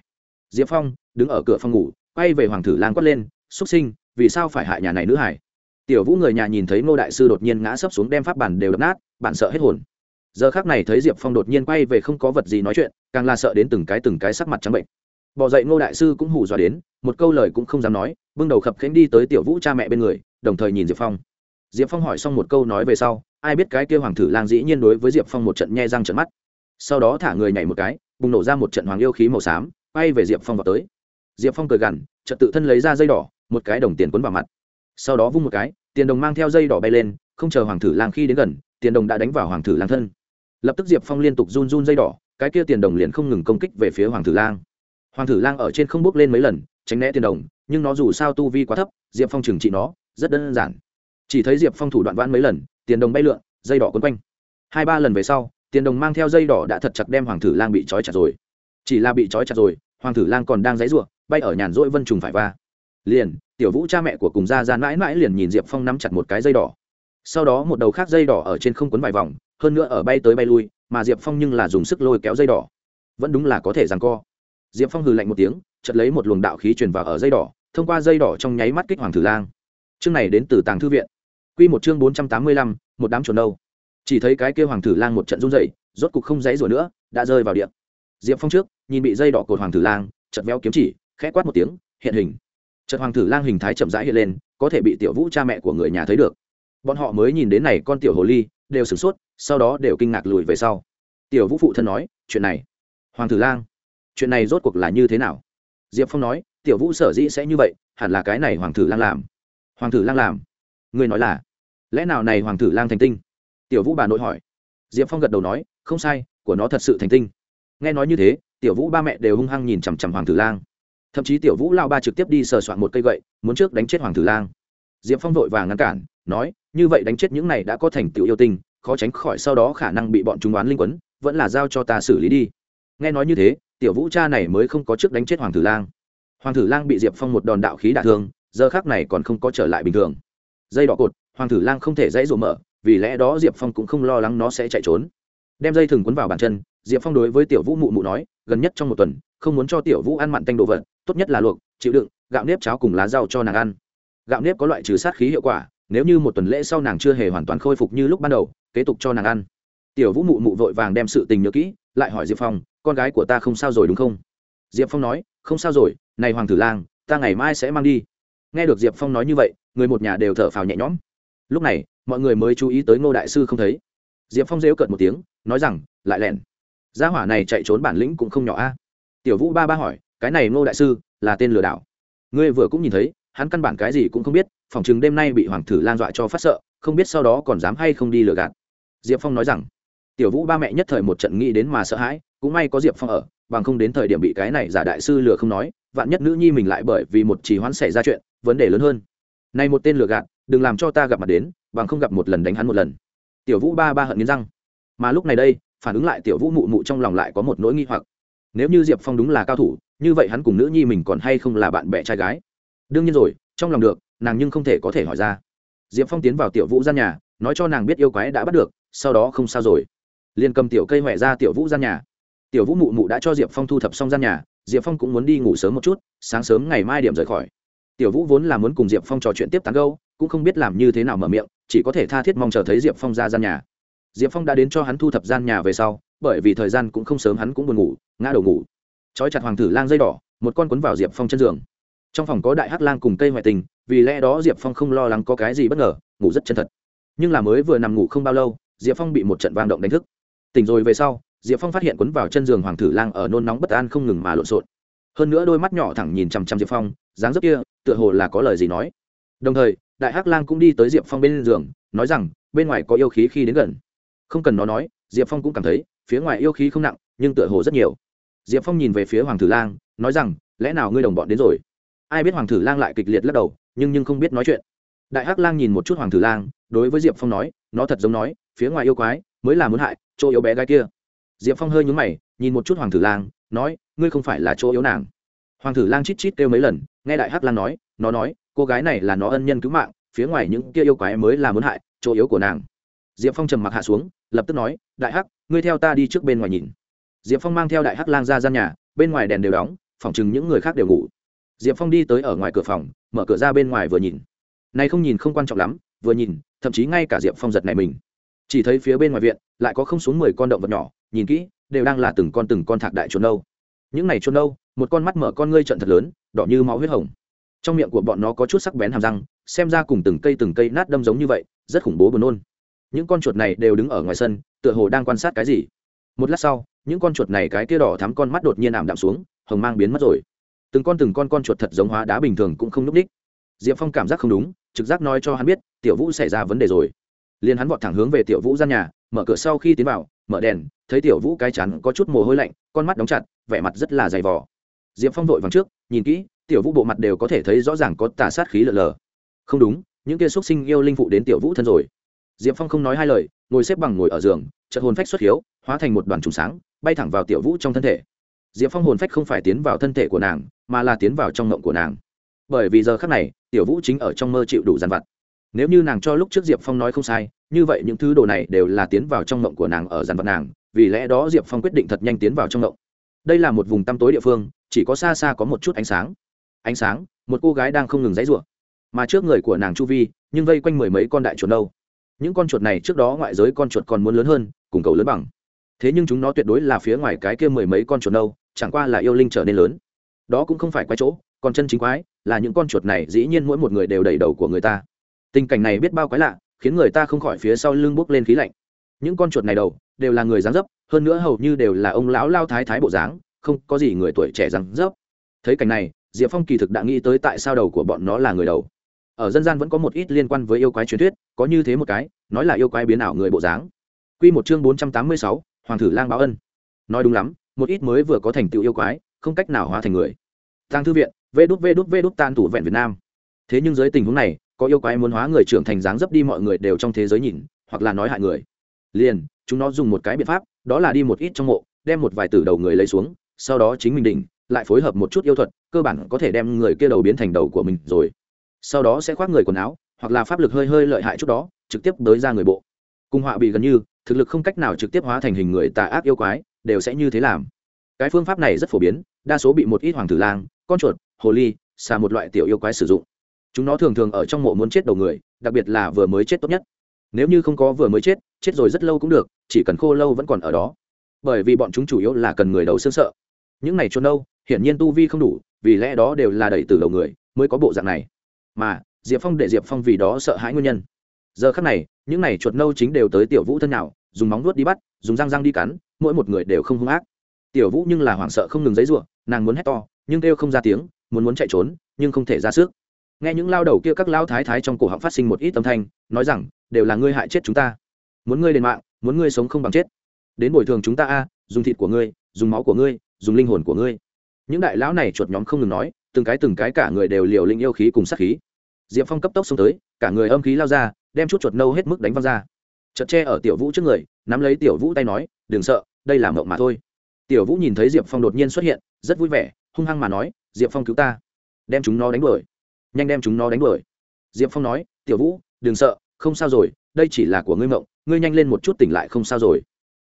Diệp phong đứng ở cửa phòng ngủ quay về hoàng thử lang quát lên xuất sinh, vì sao phải hại nhà này nữ hải? Tiểu vũ người nhà nhìn thấy ngô đại sư đột nhiên ngã sấp xuống đem pháp bản đều đập nát bạn sợ hết hồn. Giờ khác này thấy diệp phong đột nhiên quay về không có vật gì nói chuyện, càng là sợ đến từng cái từng cái sắc mặt trắng bệnh. Bỏ dậy ngô đại sư cũng hù dọa đến, một câu lời cũng không dám nói, bưng đầu khập khánh đi tới tiểu vũ cha mẹ bên người, đồng thời nhìn diệp phong. Diệp phong hỏi xong một câu nói về sau, ai biết cái kêu hoàng thử lang dĩ nhiên đối với diệp phong một trận nhe răng trận mắt. Sau đó thả người nhảy một cái, bùng nổ ra một trận hoàng yêu khí màu xám quay về diệp phong vào tới. Diệp phong cười gằn trật tự thân lấy ra dây đỏ một cái đồng tiền quấn vào mặt. Sau đó vung một cái, tiền đồng mang theo dây đỏ bay lên, không chờ hoàng thử lang khi đến gần, tiền đồng đã đánh vào hoàng thử lang thân. Lập tức diệp phong liên tục run run dây đỏ, cái kia tiền đồng liền không ngừng công kích về phía hoàng thử lang. Hoàng thử lang ở trên không bước lên mấy lần, tránh né tiền đồng, nhưng nó dù sao tu vi quá thấp, diệp phong trừng trị nó, rất đơn giản. Chỉ thấy diệp phong thủ đoạn vãn mấy lần, tiền đồng bay lượn, dây đỏ quấn quanh. Hai ba lần về sau, tiền đồng mang theo dây đỏ đã thật chặt đem hoàng thử lang bị trói chặt rồi. Chỉ là bị trói chặt rồi, hoàng thử lang còn đang dãy ruộng bay ở nhàn rỗi vân trùng phải va liền, tiểu vũ cha mẹ của cùng gia ra mãi mãi liền nhìn diệp phong nắm chặt một cái dây đỏ. Sau đó một đầu khác dây đỏ ở trên không quấn vài vòng, hơn nữa ở bay tới bay lui, mà diệp phong nhưng là dùng sức lôi kéo dây đỏ. Vẫn đúng là có thể rằng co. Diệp phong hừ lạnh một tiếng chật lấy một luồng đạo khí truyền vào ở dây đỏ, thông qua dây đỏ trong nháy mắt kích hoàng thử lang. Chương này đến từ tàng thư viện. Q một chương bốn trăm tám mươi lăm, một đám chuồn đâu. Chỉ thấy cái kêu hoàng thử lang một trận run dậy rốt cục không dãy rồi nữa, đã rơi vào điện diệp phong trước, nhìn bị dây đỏ cột hoàng thử lang chật véo kiếm chỉ, khẽ quát một tiếng, hiện hình. Trật hoàng thử lang hình thái chậm rãi hiện lên, có thể bị tiểu vũ cha mẹ của người nhà thấy được. Bọn họ mới nhìn đến này con tiểu hồ ly, đều sửng sốt, sau đó đều kinh ngạc lùi về sau. Tiểu vũ phụ thân nói, chuyện này, hoàng thử lang, chuyện này rốt cuộc là như thế nào? Diệp phong nói, tiểu vũ sở dĩ sẽ như vậy, hẳn là cái này hoàng thử lang làm. Hoàng thử lang làm? Người nói là, lẽ nào này hoàng thử lang thành tinh? Tiểu vũ bà nội hỏi. Diệp phong gật đầu nói, không sai, của nó thật sự thành tinh. Nghe nói như thế, tiểu vũ ba mẹ đều hung hăng nhìn chằm chằm hoàng thử lang thậm chí tiểu vũ lao ba trực tiếp đi sờ soạn một cây gậy, muốn trước đánh chết hoàng tử lang. Diệp phong vội vàng ngăn cản, nói, như vậy đánh chết những này đã có thành tựu yêu tinh, khó tránh khỏi sau đó khả năng bị bọn chúng đoán linh quấn, vẫn là giao cho ta xử lý đi. Nghe nói như thế, tiểu vũ cha này mới không có trước đánh chết hoàng tử lang. Hoàng tử lang bị diệp phong một đòn đạo khí đả thương, giờ khác này còn không có trở lại bình thường. Dây đỏ cột, hoàng tử lang không thể dãy rộ mở, vì lẽ đó diệp phong cũng không lo lắng nó sẽ chạy trốn. Đem dây thừng quấn vào bàn chân, diệp phong đối với tiểu vũ mụ mụ nói, gần nhất trong một tuần, không muốn cho tiểu vũ ăn mặn tanh đồ vật tốt nhất là luộc, chịu đựng, gạo nếp cháo cùng lá rau cho nàng ăn. Gạo nếp có loại trừ sát khí hiệu quả, nếu như một tuần lễ sau nàng chưa hề hoàn toàn khôi phục như lúc ban đầu, kế tục cho nàng ăn. Tiểu vũ mụ mụ vội vàng đem sự tình nhớ kỹ, lại hỏi diệp phong, con gái của ta không sao rồi đúng không? Diệp phong nói, không sao rồi, này hoàng tử lang, ta ngày mai sẽ mang đi. Nghe được diệp phong nói như vậy, người một nhà đều thở phào nhẹ nhõm. Lúc này, mọi người mới chú ý tới ngô đại sư không thấy. Diệp phong rêu cợt một tiếng, nói rằng, lại lẻn gia hỏa này chạy trốn bản lĩnh cũng không nhỏ a. Tiểu vũ ba ba hỏi cái này ngô đại sư là tên lừa đảo. Ngươi vừa cũng nhìn thấy, hắn căn bản cái gì cũng không biết, phòng chừng đêm nay bị hoàng thử lan dọa cho phát sợ, không biết sau đó còn dám hay không đi lừa gạt. Diệp phong nói rằng, tiểu vũ ba mẹ nhất thời một trận nghĩ đến mà sợ hãi, cũng may có diệp phong ở, bằng không đến thời điểm bị cái này giả đại sư lừa không nói, vạn nhất nữ nhi mình lại bởi vì một trì hoãn xảy ra chuyện, vấn đề lớn hơn. Này một tên lừa gạt, đừng làm cho ta gặp mặt đến, bằng không gặp một lần đánh hắn một lần. Tiểu vũ ba ba hận nghiến răng. Mà lúc này đây, phản ứng lại tiểu vũ mụ mụ trong lòng lại có một nỗi nghi hoặc nếu như diệp phong đúng là cao thủ, như vậy hắn cùng nữ nhi mình còn hay không là bạn bè trai gái? Đương nhiên rồi, trong lòng được, nàng nhưng không thể có thể hỏi ra. Diệp phong tiến vào tiểu vũ gian nhà, nói cho nàng biết yêu quái đã bắt được, sau đó không sao rồi. Liền cầm tiểu cây huệ ra tiểu vũ gian nhà. Tiểu vũ mụ mụ đã cho diệp phong thu thập xong gian nhà, diệp phong cũng muốn đi ngủ sớm một chút, sáng sớm ngày mai điểm rời khỏi. Tiểu vũ vốn là muốn cùng diệp phong trò chuyện tiếp tán gâu cũng không biết làm như thế nào mở miệng, chỉ có thể tha thiết mong chờ thấy diệp phong ra gian nhà diệp phong đã đến cho hắn thu thập gian nhà về sau, bởi vì thời gian cũng không sớm hắn cũng buồn ngủ, ngã đầu ngủ. Trói chặt hoàng tử lang dây đỏ, một con quấn vào diệp phong chân giường. Trong phòng có đại hắc lang cùng cây ngoại tình, vì lẽ đó diệp phong không lo lắng có cái gì bất ngờ, ngủ rất chân thật. Nhưng là mới vừa nằm ngủ không bao lâu, diệp phong bị một trận vang động đánh thức. Tỉnh rồi về sau, diệp phong phát hiện quấn vào chân giường hoàng tử lang ở nôn nóng bất an không ngừng mà lộn xộn. Hơn nữa đôi mắt nhỏ thẳng nhìn chằm chằm diệp phong, dáng dấp kia, tựa hồ là có lời gì nói. Đồng thời, đại hắc lang cũng đi tới diệp phong bên giường, nói rằng, bên ngoài có yêu khí khi đến gần không cần nó nói, diệp phong cũng cảm thấy, phía ngoài yêu khí không nặng, nhưng tựa hồ rất nhiều. Diệp phong nhìn về phía hoàng tử lang, nói rằng, lẽ nào ngươi đồng bọn đến rồi? Ai biết hoàng tử lang lại kịch liệt lắc đầu, nhưng nhưng không biết nói chuyện. Đại hắc lang nhìn một chút hoàng tử lang, đối với diệp phong nói, nó thật giống nói, phía ngoài yêu quái, mới là muốn hại chỗ yếu bé gái kia. Diệp phong hơi nhúng mày, nhìn một chút hoàng tử lang, nói, ngươi không phải là chỗ yếu nàng. Hoàng tử lang chít chít kêu mấy lần, nghe đại hắc lang nói, nó nói, cô gái này là nó ân nhân cứu mạng, phía ngoài những kia yêu quái mới là muốn hại chỗ yếu của nàng diệp phong trầm mặc hạ xuống, lập tức nói, đại hắc, ngươi theo ta đi trước bên ngoài nhìn. Diệp phong mang theo đại hắc lang ra gian nhà, bên ngoài đèn đều đóng, phòng chừng những người khác đều ngủ. Diệp phong đi tới ở ngoài cửa phòng, mở cửa ra bên ngoài vừa nhìn. Này không nhìn không quan trọng lắm, vừa nhìn, thậm chí ngay cả diệp phong giật này mình. Chỉ thấy phía bên ngoài viện, lại có không xuống mười con động vật nhỏ, nhìn kỹ, đều đang là từng con từng con thạc đại chuồn nâu. Những này chuồn nâu, một con mắt mở con ngươi trận thật lớn, đỏ như máu huyết hồng. Trong miệng của bọn nó có chút sắc bén hàm răng, xem ra cùng từng cây từng cây nát đâm giống như vậy, rất khủng bố buồn nôn những con chuột này đều đứng ở ngoài sân, tựa hồ đang quan sát cái gì. Một lát sau, những con chuột này cái kia đỏ thắm con mắt đột nhiên ảm đạm xuống, hồng mang biến mất rồi. Từng con từng con con chuột thật giống hóa đá bình thường cũng không núp đích. Diệp phong cảm giác không đúng, trực giác nói cho hắn biết, tiểu vũ xảy ra vấn đề rồi. Liền hắn vọt thẳng hướng về tiểu vũ gian nhà, mở cửa sau khi tiến vào, mở đèn, thấy tiểu vũ cái chắn có chút mồ hôi lạnh, con mắt đóng chặt, vẻ mặt rất là dày vò. Diệp phong vội vàng trước, nhìn kỹ, tiểu vũ bộ mặt đều có thể thấy rõ ràng có tà sát khí lờ lờ. Không đúng, những kia xúc sinh yêu linh phụ đến tiểu vũ thân rồi diệp phong không nói hai lời, ngồi xếp bằng ngồi ở giường, chợt hồn phách xuất hiếu, hóa thành một đoàn trùng sáng, bay thẳng vào tiểu vũ trong thân thể. Diệp phong hồn phách không phải tiến vào thân thể của nàng, mà là tiến vào trong ngộng của nàng. Bởi vì giờ khác này, tiểu vũ chính ở trong mơ chịu đủ giàn vặt. Nếu như nàng cho lúc trước diệp phong nói không sai, như vậy những thứ đồ này đều là tiến vào trong ngộng của nàng ở giàn vặt nàng, vì lẽ đó diệp phong quyết định thật nhanh tiến vào trong ngộng. Đây là một vùng tăm tối địa phương, chỉ có xa xa có một chút ánh sáng. Ánh sáng, một cô gái đang không ngừng dãy rủa. Mà trước người của nàng chu vi, nhưng vây quanh mười mấy con đại chuột đâu những con chuột này trước đó ngoại giới con chuột còn muốn lớn hơn, cùng cầu lớn bằng. Thế nhưng chúng nó tuyệt đối là phía ngoài cái kia mười mấy con chuột đâu chẳng qua là yêu linh trở nên lớn. Đó cũng không phải quái chỗ, còn chân chính quái, là những con chuột này dĩ nhiên mỗi một người đều đầy đầu của người ta. Tình cảnh này biết bao quái lạ, khiến người ta không khỏi phía sau lưng bốc lên khí lạnh. Những con chuột này đầu, đều là người dáng dấp, hơn nữa hầu như đều là ông lão lao thái thái bộ dáng, không có gì người tuổi trẻ dáng dấp. Thấy cảnh này, diệp phong kỳ thực đã nghĩ tới tại sao đầu của bọn nó là người đầu ở dân gian vẫn có một ít liên quan với yêu quái truyền thuyết, có như thế một cái, nói là yêu quái biến ảo người bộ dáng. Quy một chương bốn trăm tám mươi sáu, hoàng thử lang báo ân. Nói đúng lắm, một ít mới vừa có thành tựu yêu quái, không cách nào hóa thành người. Tăng thư viện, vê đút vê đút vê đút tan thủ vẹn việt nam. Thế nhưng dưới tình huống này, có yêu quái muốn hóa người trưởng thành dáng dấp đi mọi người đều trong thế giới nhìn, hoặc là nói hại người. Liền, chúng nó dùng một cái biện pháp, đó là đi một ít trong mộ, đem một vài tử đầu người lấy xuống, sau đó chính mình đỉnh, lại phối hợp một chút yêu thuật, cơ bản có thể đem người kia đầu biến thành đầu của mình rồi sau đó sẽ khoác người quần áo, hoặc là pháp lực hơi hơi lợi hại chút đó, trực tiếp tới ra người bộ. Cung họa bị gần như, thực lực không cách nào trực tiếp hóa thành hình người tà ác yêu quái, đều sẽ như thế làm. Cái phương pháp này rất phổ biến, đa số bị một ít hoàng tử lang, con chuột, hồ ly, xà một loại tiểu yêu quái sử dụng. Chúng nó thường thường ở trong mộ muốn chết đầu người, đặc biệt là vừa mới chết tốt nhất. Nếu như không có vừa mới chết chết rồi rất lâu cũng được, chỉ cần khô lâu vẫn còn ở đó. Bởi vì bọn chúng chủ yếu là cần người đầu xương sợ. Những này trôn đâu, hiển nhiên tu vi không đủ, vì lẽ đó đều là đẩy từ đầu người, mới có bộ dạng này mà diệp phong để diệp phong vì đó sợ hãi nguyên nhân giờ khắc này những này chuột nâu chính đều tới tiểu vũ thân nào dùng móng nuốt đi bắt dùng răng răng đi cắn mỗi một người đều không hung ác tiểu vũ nhưng là hoảng sợ không ngừng giấy ruộng nàng muốn hét to nhưng kêu không ra tiếng muốn muốn chạy trốn nhưng không thể ra sức nghe những lao đầu kia các lao thái thái trong cổ họng phát sinh một ít âm thanh nói rằng đều là ngươi hại chết chúng ta muốn ngươi đền mạng muốn ngươi sống không bằng chết đến bồi thường chúng ta a dùng thịt của ngươi dùng máu của ngươi dùng linh hồn của ngươi những đại lão này chuột nhóm không ngừng nói từng cái từng cái cả người đều liều linh yêu khí cùng sát khí. Diệp phong cấp tốc xông tới, cả người âm khí lao ra, đem chút chuột nâu hết mức đánh văng ra. Chợt tre ở tiểu vũ trước người, nắm lấy tiểu vũ tay nói, đừng sợ, đây là mộng mà thôi. Tiểu vũ nhìn thấy diệp phong đột nhiên xuất hiện, rất vui vẻ, hung hăng mà nói, diệp phong cứu ta, đem chúng nó đánh đuổi, nhanh đem chúng nó đánh đuổi. Diệp phong nói, tiểu vũ, đừng sợ, không sao rồi, đây chỉ là của ngươi mộng, ngươi nhanh lên một chút tỉnh lại không sao rồi.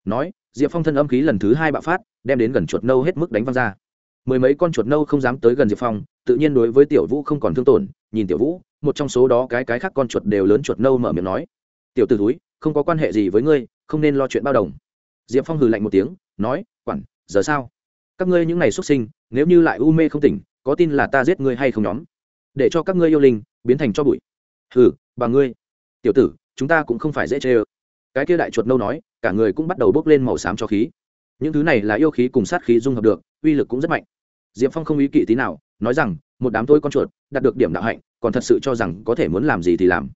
Nói, diệp phong thân âm khí lần thứ hai bạo phát, đem đến gần chuột nâu hết mức đánh văng ra mười mấy con chuột nâu không dám tới gần diệp phong, tự nhiên đối với tiểu vũ không còn thương tổn, nhìn tiểu vũ, một trong số đó cái cái khác con chuột đều lớn chuột nâu mở miệng nói, tiểu t ử túi không có quan hệ gì với ngươi, không nên lo chuyện bao đồng. Diệp phong hừ lạnh một tiếng, nói, quản, giờ sao? Các ngươi những ngày xuất sinh, nếu như lại u mê không tỉnh, có tin là ta giết ngươi hay không nhóm? Để cho các ngươi yêu linh, biến thành cho bụi. Hừ, bà ngươi. Tiểu tử, chúng ta cũng không phải dễ chê ơ. Cái kia đại chuột nâu nói, cả người cũng bắt đầu bốc lên màu xám cho khí. Những thứ này là yêu khí cùng sát khí dung hợp được, uy lực cũng rất mạnh diệp phong không ý kỵ tí nào, nói rằng, một đám tôi con chuột, đạt được điểm đạo hạnh, còn thật sự cho rằng có thể muốn làm gì thì làm.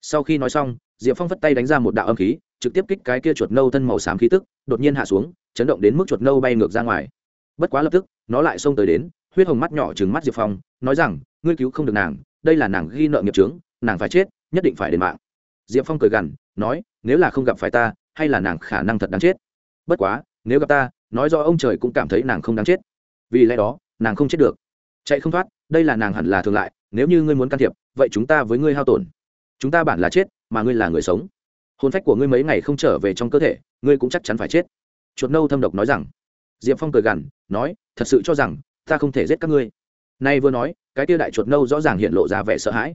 Sau khi nói xong, diệp phong vất tay đánh ra một đạo âm khí, trực tiếp kích cái kia chuột nâu thân màu xám khí tức, đột nhiên hạ xuống, chấn động đến mức chuột nâu bay ngược ra ngoài. Bất quá lập tức, nó lại xông tới đến, huyết hồng mắt nhỏ trừng mắt diệp phong, nói rằng, ngươi cứu không được nàng, đây là nàng ghi nợ nghiệp trướng nàng phải chết, nhất định phải đền mạng. Diệp phong cười gằn, nói, nếu là không gặp phải ta, hay là nàng khả năng thật đáng chết. Bất quá, nếu gặp ta, nói do ông trời cũng cảm thấy nàng không đáng chết. Vì lẽ đó nàng không chết được. Chạy không thoát, đây là nàng hẳn là thường lại, nếu như ngươi muốn can thiệp, vậy chúng ta với ngươi hao tổn. Chúng ta bản là chết, mà ngươi là người sống. Hồn phách của ngươi mấy ngày không trở về trong cơ thể, ngươi cũng chắc chắn phải chết. Chuột nâu thâm độc nói rằng. Diệp phong cười gằn, nói, thật sự cho rằng, ta không thể giết các ngươi. Nay vừa nói, cái tia đại chuột nâu rõ ràng hiện lộ ra vẻ sợ hãi.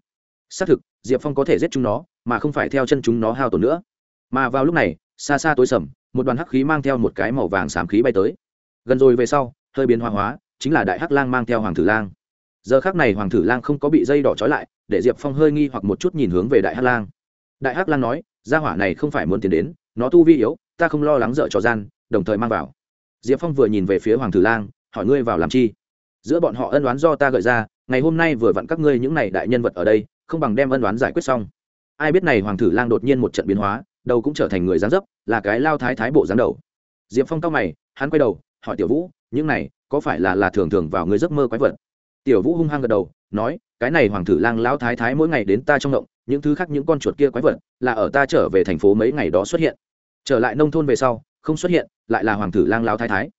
Xác thực, diệp phong có thể giết chúng nó, mà không phải theo chân chúng nó hao tổn nữa. Mà vào lúc này, xa xa tối sầm, một đoàn hắc khí mang theo một cái màu vàng xám khí bay tới. Gần rồi về sau, hơi biến hoa hóa chính là đại hắc lang mang theo hoàng thử lang. Giờ khác này hoàng thử lang không có bị dây đỏ trói lại, để diệp phong hơi nghi hoặc một chút nhìn hướng về đại hắc lang. Đại hắc lang nói, gia hỏa này không phải muốn tiến đến, nó tu vi yếu, ta không lo lắng dở trò gian, đồng thời mang vào. Diệp phong vừa nhìn về phía hoàng thử lang, hỏi ngươi vào làm chi? Giữa bọn họ ân đoán do ta gợi ra, ngày hôm nay vừa vặn các ngươi những này đại nhân vật ở đây, không bằng đem ân đoán giải quyết xong. Ai biết này hoàng thử lang đột nhiên một trận biến hóa, đầu cũng trở thành người dáng dấp, là cái lao thái thái bộ dáng đầu. Diệp phong cao mày, hắn quay đầu, hỏi tiểu vũ, những này có phải là là thường thường vào người giấc mơ quái vật? Tiểu vũ hung hăng gật đầu, nói, cái này hoàng thử lang lão thái thái mỗi ngày đến ta trong động, những thứ khác những con chuột kia quái vật, là ở ta trở về thành phố mấy ngày đó xuất hiện. Trở lại nông thôn về sau, không xuất hiện, lại là hoàng thử lang lão thái thái.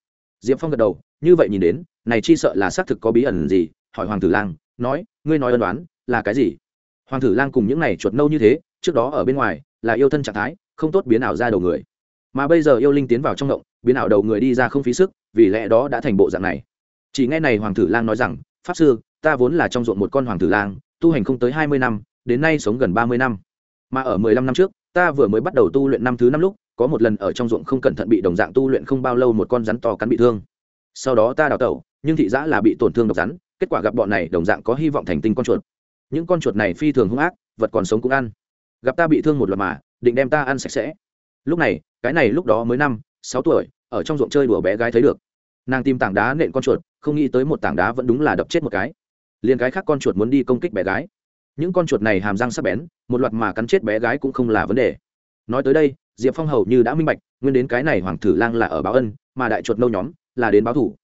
Diệp phong gật đầu, như vậy nhìn đến, này chi sợ là xác thực có bí ẩn gì? Hỏi hoàng tử lang, nói, ngươi nói ân đoán là cái gì? Hoàng tử lang cùng những này chuột nâu như thế, trước đó ở bên ngoài, là yêu thân trạng thái, không tốt biến ảo ra đầu người. Mà bây giờ yêu linh tiến vào trong động biến ảo đầu người đi ra không phí sức, vì lẽ đó đã thành bộ dạng này. Chỉ nghe này hoàng tử lang nói rằng, pháp sư, ta vốn là trong ruộng một con hoàng tử lang, tu hành không tới hai mươi năm, đến nay sống gần ba mươi năm. Mà ở mười lăm năm trước, ta vừa mới bắt đầu tu luyện năm thứ năm lúc, có một lần ở trong ruộng không cẩn thận bị đồng dạng tu luyện không bao lâu một con rắn to cắn bị thương. Sau đó ta đào tẩu, nhưng thị giã là bị tổn thương độc rắn, kết quả gặp bọn này đồng dạng có hy vọng thành tinh con chuột. Những con chuột này phi thường hung ác, vật còn sống cũng ăn. Gặp ta bị thương một loạt mà, định đem ta ăn sạch sẽ. Lúc này, cái này lúc đó mới năm sáu tuổi, ở trong ruộng chơi đùa bé gái thấy được. Nàng tìm tảng đá nện con chuột, không nghĩ tới một tảng đá vẫn đúng là đập chết một cái. Liền cái khác con chuột muốn đi công kích bé gái. Những con chuột này hàm răng sắc bén, một loạt mà cắn chết bé gái cũng không là vấn đề. Nói tới đây, diệp phong hầu như đã minh bạch, nguyên đến cái này hoàng thử lang là ở báo ân, mà đại chuột nâu nhóm là đến báo thủ.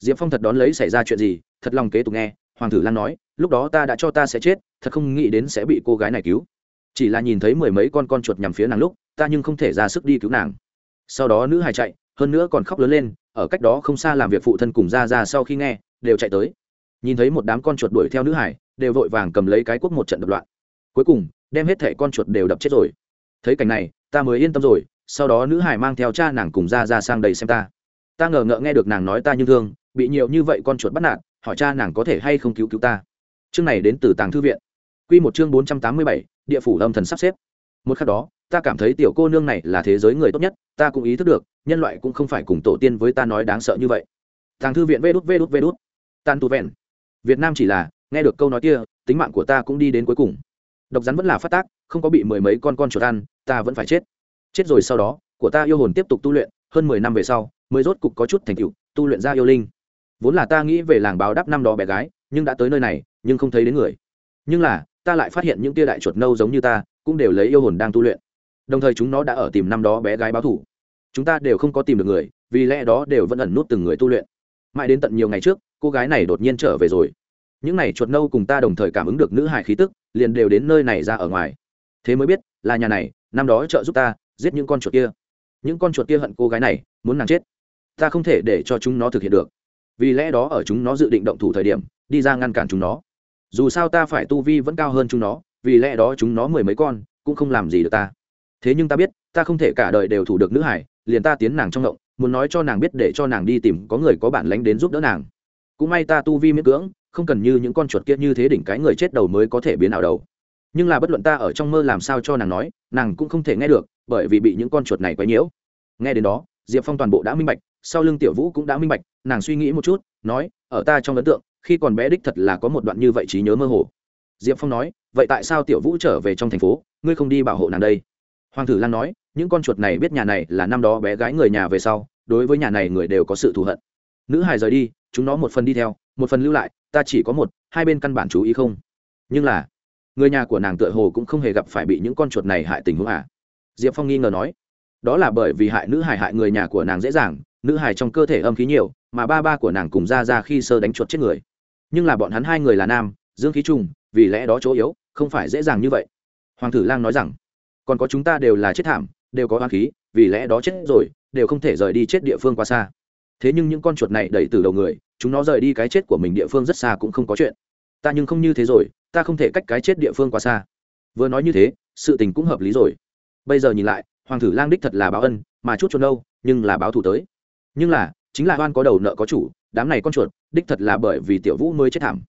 Diệp phong thật đón lấy xảy ra chuyện gì, thật lòng kế tục nghe, hoàng thử Lang nói, lúc đó ta đã cho ta sẽ chết, thật không nghĩ đến sẽ bị cô gái này cứu. Chỉ là nhìn thấy mười mấy con con chuột nhằm phía nàng lúc, ta nhưng không thể ra sức đi cứu nàng sau đó nữ hài chạy, hơn nữa còn khóc lớn lên, ở cách đó không xa làm việc phụ thân cùng ra ra sau khi nghe, đều chạy tới. Nhìn thấy một đám con chuột đuổi theo nữ hải đều vội vàng cầm lấy cái cuốc một trận đập loạn. Cuối cùng, đem hết thẻ con chuột đều đập chết rồi. Thấy cảnh này, ta mới yên tâm rồi, sau đó nữ hải mang theo cha nàng cùng ra ra sang đây xem ta. Ta ngờ ngợ nghe được nàng nói ta như thương, bị nhiều như vậy con chuột bắt nạt, hỏi cha nàng có thể hay không cứu cứu ta. Chương này đến từ tàng thư viện. Q một chương bốn trăm tám mươi bảy, địa phủ âm thần sắp xếp. Một khắc đó ta cảm thấy tiểu cô nương này là thế giới người tốt nhất, ta cũng ý thức được, nhân loại cũng không phải cùng tổ tiên với ta nói đáng sợ như vậy. Thằng thư viện vê đút vê đút vê đút. Tan tu vẹn. Việt nam chỉ là, nghe được câu nói kia, tính mạng của ta cũng đi đến cuối cùng. Độc rắn vẫn là phát tác, không có bị mười mấy con con chuột ăn, ta vẫn phải chết. Chết rồi sau đó, của ta yêu hồn tiếp tục tu luyện, hơn mười năm về sau, mới rốt cục có chút thành tựu, tu luyện ra yêu linh. Vốn là ta nghĩ về làng báo đáp năm đó bé gái, nhưng đã tới nơi này, nhưng không thấy đến người. Nhưng là, ta lại phát hiện những tia đại chuột nâu giống như ta, cũng đều lấy yêu hồn đang tu luyện đồng thời chúng nó đã ở tìm năm đó bé gái báo thủ. Chúng ta đều không có tìm được người, vì lẽ đó đều vẫn ẩn nút từng người tu luyện. Mãi đến tận nhiều ngày trước, cô gái này đột nhiên trở về rồi. Những n à y chuột nâu cùng ta đồng thời cảm ứng được nữ hải khí tức, liền đều đến nơi này ra ở ngoài. Thế mới biết, là nhà này, năm đó trợ giúp ta, giết những con chuột kia. Những con chuột kia hận cô gái này, muốn nàng chết. Ta không thể để cho chúng nó thực hiện được. Vì lẽ đó ở chúng nó dự định động thủ thời điểm, đi ra ngăn cản chúng nó. Dù sao ta phải tu vi vẫn cao hơn chúng nó, vì lẽ đó chúng nó mười mấy con, cũng không làm gì được ta thế nhưng ta biết, ta không thể cả đời đều thủ được nữ hải, liền ta tiến nàng trong động muốn nói cho nàng biết để cho nàng đi tìm có người có bản lánh đến giúp đỡ nàng. Cũng may ta tu vi miễn cưỡng, không cần như những con chuột kia như thế đỉnh cái người chết đầu mới có thể biến ảo đầu. Nhưng là bất luận ta ở trong mơ làm sao cho nàng nói, nàng cũng không thể nghe được, bởi vì bị những con chuột này quấy nhiễu. Nghe đến đó, diệp phong toàn bộ đã minh bạch, sau lưng tiểu vũ cũng đã minh bạch, nàng suy nghĩ một chút, nói, ở ta trong ấn tượng, khi còn bé đích thật là có một đoạn như vậy trí nhớ mơ hồ. Diệp phong nói, vậy tại sao tiểu vũ trở về trong thành phố, ngươi không đi bảo hộ nàng đây? Hoàng thử lan nói, những con chuột này biết nhà này là năm đó bé gái người nhà về sau, đối với nhà này người đều có sự thù hận. Nữ hài rời đi, chúng nó một phần đi theo, một phần lưu lại, ta chỉ có một, hai bên căn bản chú ý không. Nhưng là, người nhà của nàng tựa hồ cũng không hề gặp phải bị những con chuột này hại tình huống à? Diệp phong nghi ngờ nói, đó là bởi vì hại nữ hài hại người nhà của nàng dễ dàng, nữ hài trong cơ thể âm khí nhiều, mà ba ba của nàng cùng ra ra khi sơ đánh chuột chết người. Nhưng là bọn hắn hai người là nam, dương khí trùng, vì lẽ đó chỗ yếu, không phải dễ dàng như vậy. Hoàng tử lang nói rằng còn có chúng ta đều là chết thảm, đều có hoa khí, vì lẽ đó chết rồi, đều không thể rời đi chết địa phương quá xa. Thế nhưng những con chuột này đẩy từ đầu người, chúng nó rời đi cái chết của mình địa phương rất xa cũng không có chuyện. Ta nhưng không như thế rồi, ta không thể cách cái chết địa phương quá xa. Vừa nói như thế, sự tình cũng hợp lý rồi. Bây giờ nhìn lại, hoàng thử lang đích thật là báo ân, mà chút chuột đâu, nhưng là báo thù tới. Nhưng là, chính là oan có đầu nợ có chủ, đám này con chuột, đích thật là bởi vì tiểu vũ mới chết thảm.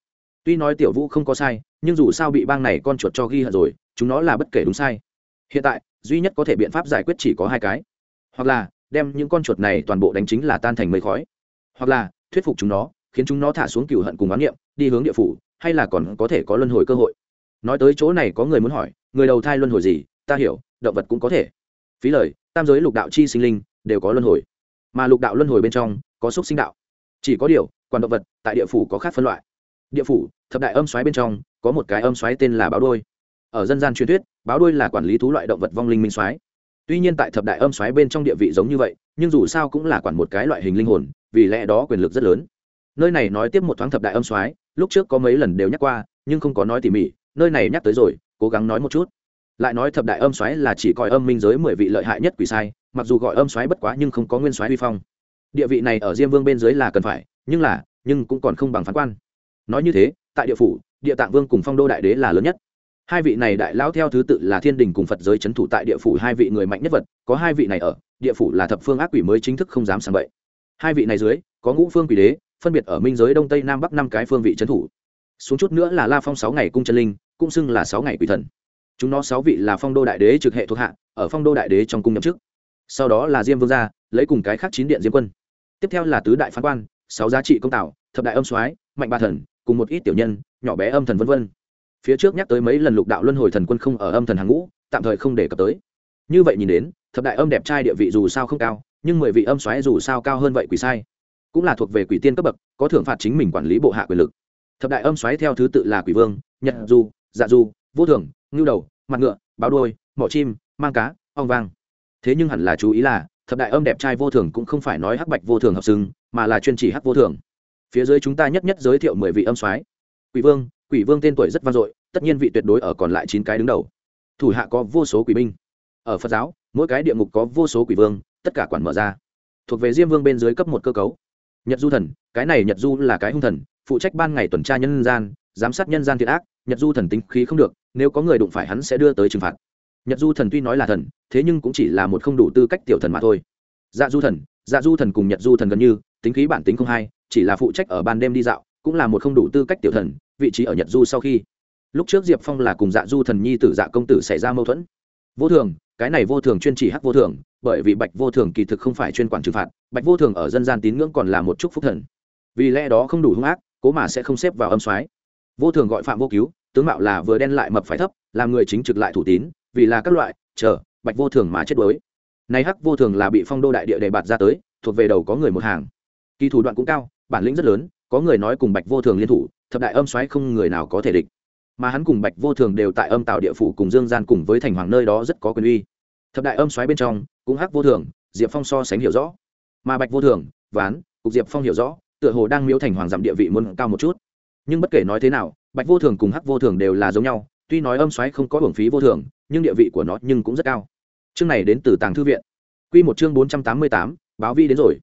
Tuy nói tiểu vũ không có sai, nhưng dù sao bị bang này con chuột cho ghi hận rồi, chúng nó là bất kể đúng sai hiện tại, duy nhất có thể biện pháp giải quyết chỉ có hai cái. Hoặc là, đem những con chuột này toàn bộ đánh chính là tan thành mây khói. Hoặc là, thuyết phục chúng nó, khiến chúng nó thả xuống cựu hận cùng bán niệm, đi hướng địa phủ, hay là còn có thể có luân hồi cơ hội. Nói tới chỗ này có người muốn hỏi, người đầu thai luân hồi gì? Ta hiểu, động vật cũng có thể. Phí lời, tam giới lục đạo chi sinh linh đều có luân hồi. Mà lục đạo luân hồi bên trong, có xúc sinh đạo. Chỉ có điều quản động vật tại địa phủ có khác phân loại. Địa phủ, thập đại âm xoáy bên trong, có một cái âm xoáy tên là báo đôi ở dân gian truyền thuyết, báo đuôi là quản lý thú loại động vật vong linh minh xoáy tuy nhiên tại thập đại âm xoáy bên trong địa vị giống như vậy, nhưng dù sao cũng là quản một cái loại hình linh hồn, vì lẽ đó quyền lực rất lớn. Nơi này nói tiếp một thoáng thập đại âm xoáy lúc trước có mấy lần đều nhắc qua, nhưng không có nói tỉ mỉ, nơi này nhắc tới rồi, cố gắng nói một chút. Lại nói thập đại âm xoáy là chỉ coi âm minh giới mười vị lợi hại nhất quỷ sai, mặc dù gọi âm xoáy bất quá nhưng không có nguyên xoáy vi phong. Địa vị này ở diêm vương bên dưới là cần phải, nhưng là, nhưng cũng còn không bằng phán quan. Nói như thế, tại địa phủ, địa tạng vương cùng phong đô đại đế là lớn nhất hai vị này đại lão theo thứ tự là thiên đình cùng phật giới c h ấ n thủ tại địa phủ hai vị người mạnh nhất vật, có hai vị này ở, địa phủ là thập phương ác quỷ mới chính thức không dám sàng bậy. Hai vị này dưới, có ngũ phương quỷ đế, phân biệt ở minh giới đông tây nam bắc năm cái phương vị c h ấ n thủ. Xuống chút nữa là la phong sáu ngày cung chân linh, cũng xưng là sáu ngày quỷ thần. Chúng nó sáu vị là phong đô đại đế trực hệ thuộc hạ, ở phong đô đại đế trong cung nhậm chức. Sau đó là diêm vương gia, lấy cùng cái khác chín điện diêm quân. Tiếp theo là tứ đại phán quan, sáu giá trị công tạo, thập đại âm soái, mạnh ba thần, cùng một ít tiểu nhân, nhỏ bé âm thần v v phía trước nhắc tới mấy lần lục đạo luân hồi thần quân không ở âm thần hàng ngũ, tạm thời không đề cập tới. Như vậy nhìn đến, thập đại âm đẹp trai địa vị dù sao không cao, nhưng mười vị âm xoáy dù sao cao hơn vậy quỷ sai. Cũng là thuộc về quỷ tiên cấp bậc, có thưởng phạt chính mình quản lý bộ hạ quyền lực. Thập đại âm xoáy theo thứ tự là quỷ vương, nhật du dạ du, vô thường, ngưu đầu, mặt ngựa, báo đôi mỏ chim, mang cá, ong vang. Thế nhưng hẳn là chú ý là, thập đại âm đẹp trai vô thường cũng không phải nói hắc bạch vô thường hợp xưng, mà là chuyên chỉ hắc vô thường. Phía dưới chúng ta nhất nhất giới thiệu mười vị âm soái. Quỷ vương quỷ vương tên tuổi rất vang dội, tất nhiên vị tuyệt đối ở còn lại chín cái đứng đầu. Thủ hạ có vô số quỷ binh. Ở phật giáo, mỗi cái địa ngục có vô số quỷ vương, tất cả quản mở ra. Thuộc về diêm vương bên dưới cấp một cơ cấu. Nhật du thần, cái này nhật du là cái hung thần, phụ trách ban ngày tuần tra nhân gian, giám sát nhân gian thiệt ác, nhật du thần tính khí không được, nếu có người đụng phải hắn sẽ đưa tới trừng phạt. Nhật du thần tuy nói là thần, thế nhưng cũng chỉ là một không đủ tư cách tiểu thần mà thôi. Dạ du thần dạ du thần cùng nhật du thần gần như, tính khí bản tính không hay chỉ là phụ trách ở ban đêm đi dạo, cũng là một không đủ tư cách tiểu thần vị trí ở nhật du sau khi. Lúc trước diệp phong là cùng dạ du thần nhi tử dạ công tử xảy ra mâu thuẫn. Vô thường, cái này vô thường chuyên chỉ hắc vô thường, bởi vì bạch vô thường kỳ thực không phải chuyên quản trừng phạt, bạch vô thường ở dân gian tín ngưỡng còn là một chút phúc thần. Vì lẽ đó không đủ hung ác, cố mà sẽ không xếp vào âm soái. Vô thường gọi phạm vô cứu, tướng mạo là vừa đen lại mập phải thấp, làm người chính trực lại thủ tín, vì là các loại, chờ, bạch vô thường mà chết đuối. Nay hắc vô thường là bị phong đô đại địa đề bạt ra tới, thuộc về đầu có người một hàng. Kỳ thủ đoạn cũng cao, bản lĩnh rất lớn có người nói cùng bạch vô thường liên thủ, thập đại âm xoáy không người nào có thể địch. Mà hắn cùng bạch vô thường đều tại âm tạo địa phủ cùng dương gian cùng với thành hoàng nơi đó rất có quyền uy. Thập đại âm xoáy bên trong, cũng hắc vô thường, diệp phong so sánh hiểu rõ. Mà bạch vô thường, ván, cục diệp phong hiểu rõ, tựa hồ đang miếu thành hoàng giảm địa vị muốn cao một chút. Nhưng bất kể nói thế nào, bạch vô thường cùng hắc vô thường đều là giống nhau, tuy nói âm xoáy không có hưởng phí vô thường, nhưng địa vị của nó nhưng cũng rất cao. Chương này đến từ tàng thư viện. Q một chương bốn trăm tám mươi tám, báo vi đến rồi.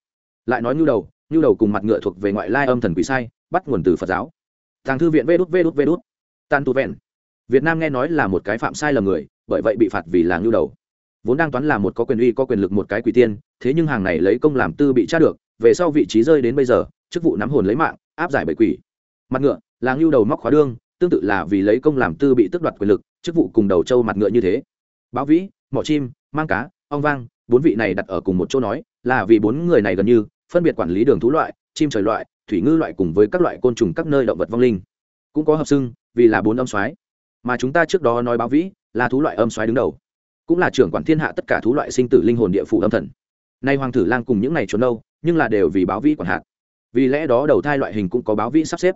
Lại nói nhu đầu nhu đầu cùng mặt ngựa thuộc về ngoại lai âm thần quỷ sai, bắt nguồn từ phật giáo. Tàng thư viện vê đút vê đút vê đút tan tu vẹn. Việt nam nghe nói là một cái phạm sai lầm người, bởi vậy bị phạt vì là ngưu đầu. Vốn đang toán là một có quyền uy, có quyền lực một cái quỷ tiên, thế nhưng hàng này lấy công làm tư bị tra được, về sau vị trí rơi đến bây giờ, chức vụ nắm hồn lấy mạng, áp giải bởi quỷ. Mặt ngựa, là ngưu đầu móc khóa đương, tương tự là vì lấy công làm tư bị tước đoạt quyền lực, chức vụ cùng đầu châu mặt ngựa như thế. Báo vĩ, mỏ chim, mang cá, ong vang, bốn vị này đặt ở cùng một chỗ nói, là vì bốn người này gần như phân biệt quản lý đường thú loại, chim trời loại, thủy ngư loại cùng với các loại côn trùng các nơi động vật vong linh. Cũng có hợp xưng, vì là bốn âm soái. Mà chúng ta trước đó nói báo vĩ, là thú loại âm soái đứng đầu. Cũng là trưởng quản thiên hạ tất cả thú loại sinh tử linh hồn địa phủ âm thần. Nay hoàng tử lang cùng những này trốn đâu, nhưng là đều vì báo vĩ quản hạt. Vì lẽ đó đầu thai loại hình cũng có báo vĩ sắp xếp.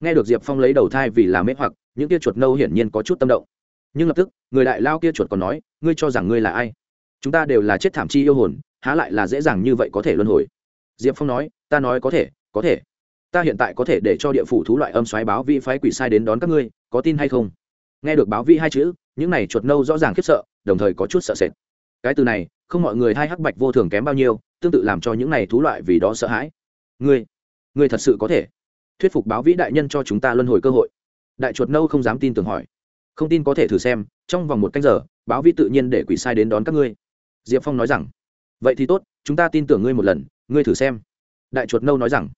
Nghe được diệp phong lấy đầu thai vì là mê hoặc, những kia chuột nâu hiển nhiên có chút tâm động. Nhưng lập tức, người đại lao kia chuột còn nói, ngươi cho rằng ngươi là ai? Chúng ta đều là chết thảm chi yêu hồn, há lại là dễ dàng như vậy có thể luân hồi? Diệp phong nói, ta nói có thể có thể. Ta hiện tại có thể để cho địa phủ thú loại âm xoáy báo vi phái quỷ sai đến đón các ngươi, có tin hay không? Nghe được báo vi hai chữ, những này chuột nâu rõ ràng khiếp sợ, đồng thời có chút sợ sệt. Cái từ này, không mọi người hai hắc bạch vô thường kém bao nhiêu, tương tự làm cho những này thú loại vì đó sợ hãi. Ngươi ngươi thật sự có thể. Thuyết phục báo vĩ đại nhân cho chúng ta luân hồi cơ hội. Đại chuột nâu không dám tin tưởng hỏi. Không tin có thể thử xem, trong vòng một canh giờ, báo vĩ tự nhiên để quỷ sai đến đón các ngươi. Diệp phong nói rằng. Vậy thì tốt, chúng ta tin tưởng ngươi một lần ngươi thử xem. Đại chuột nâu nói rằng.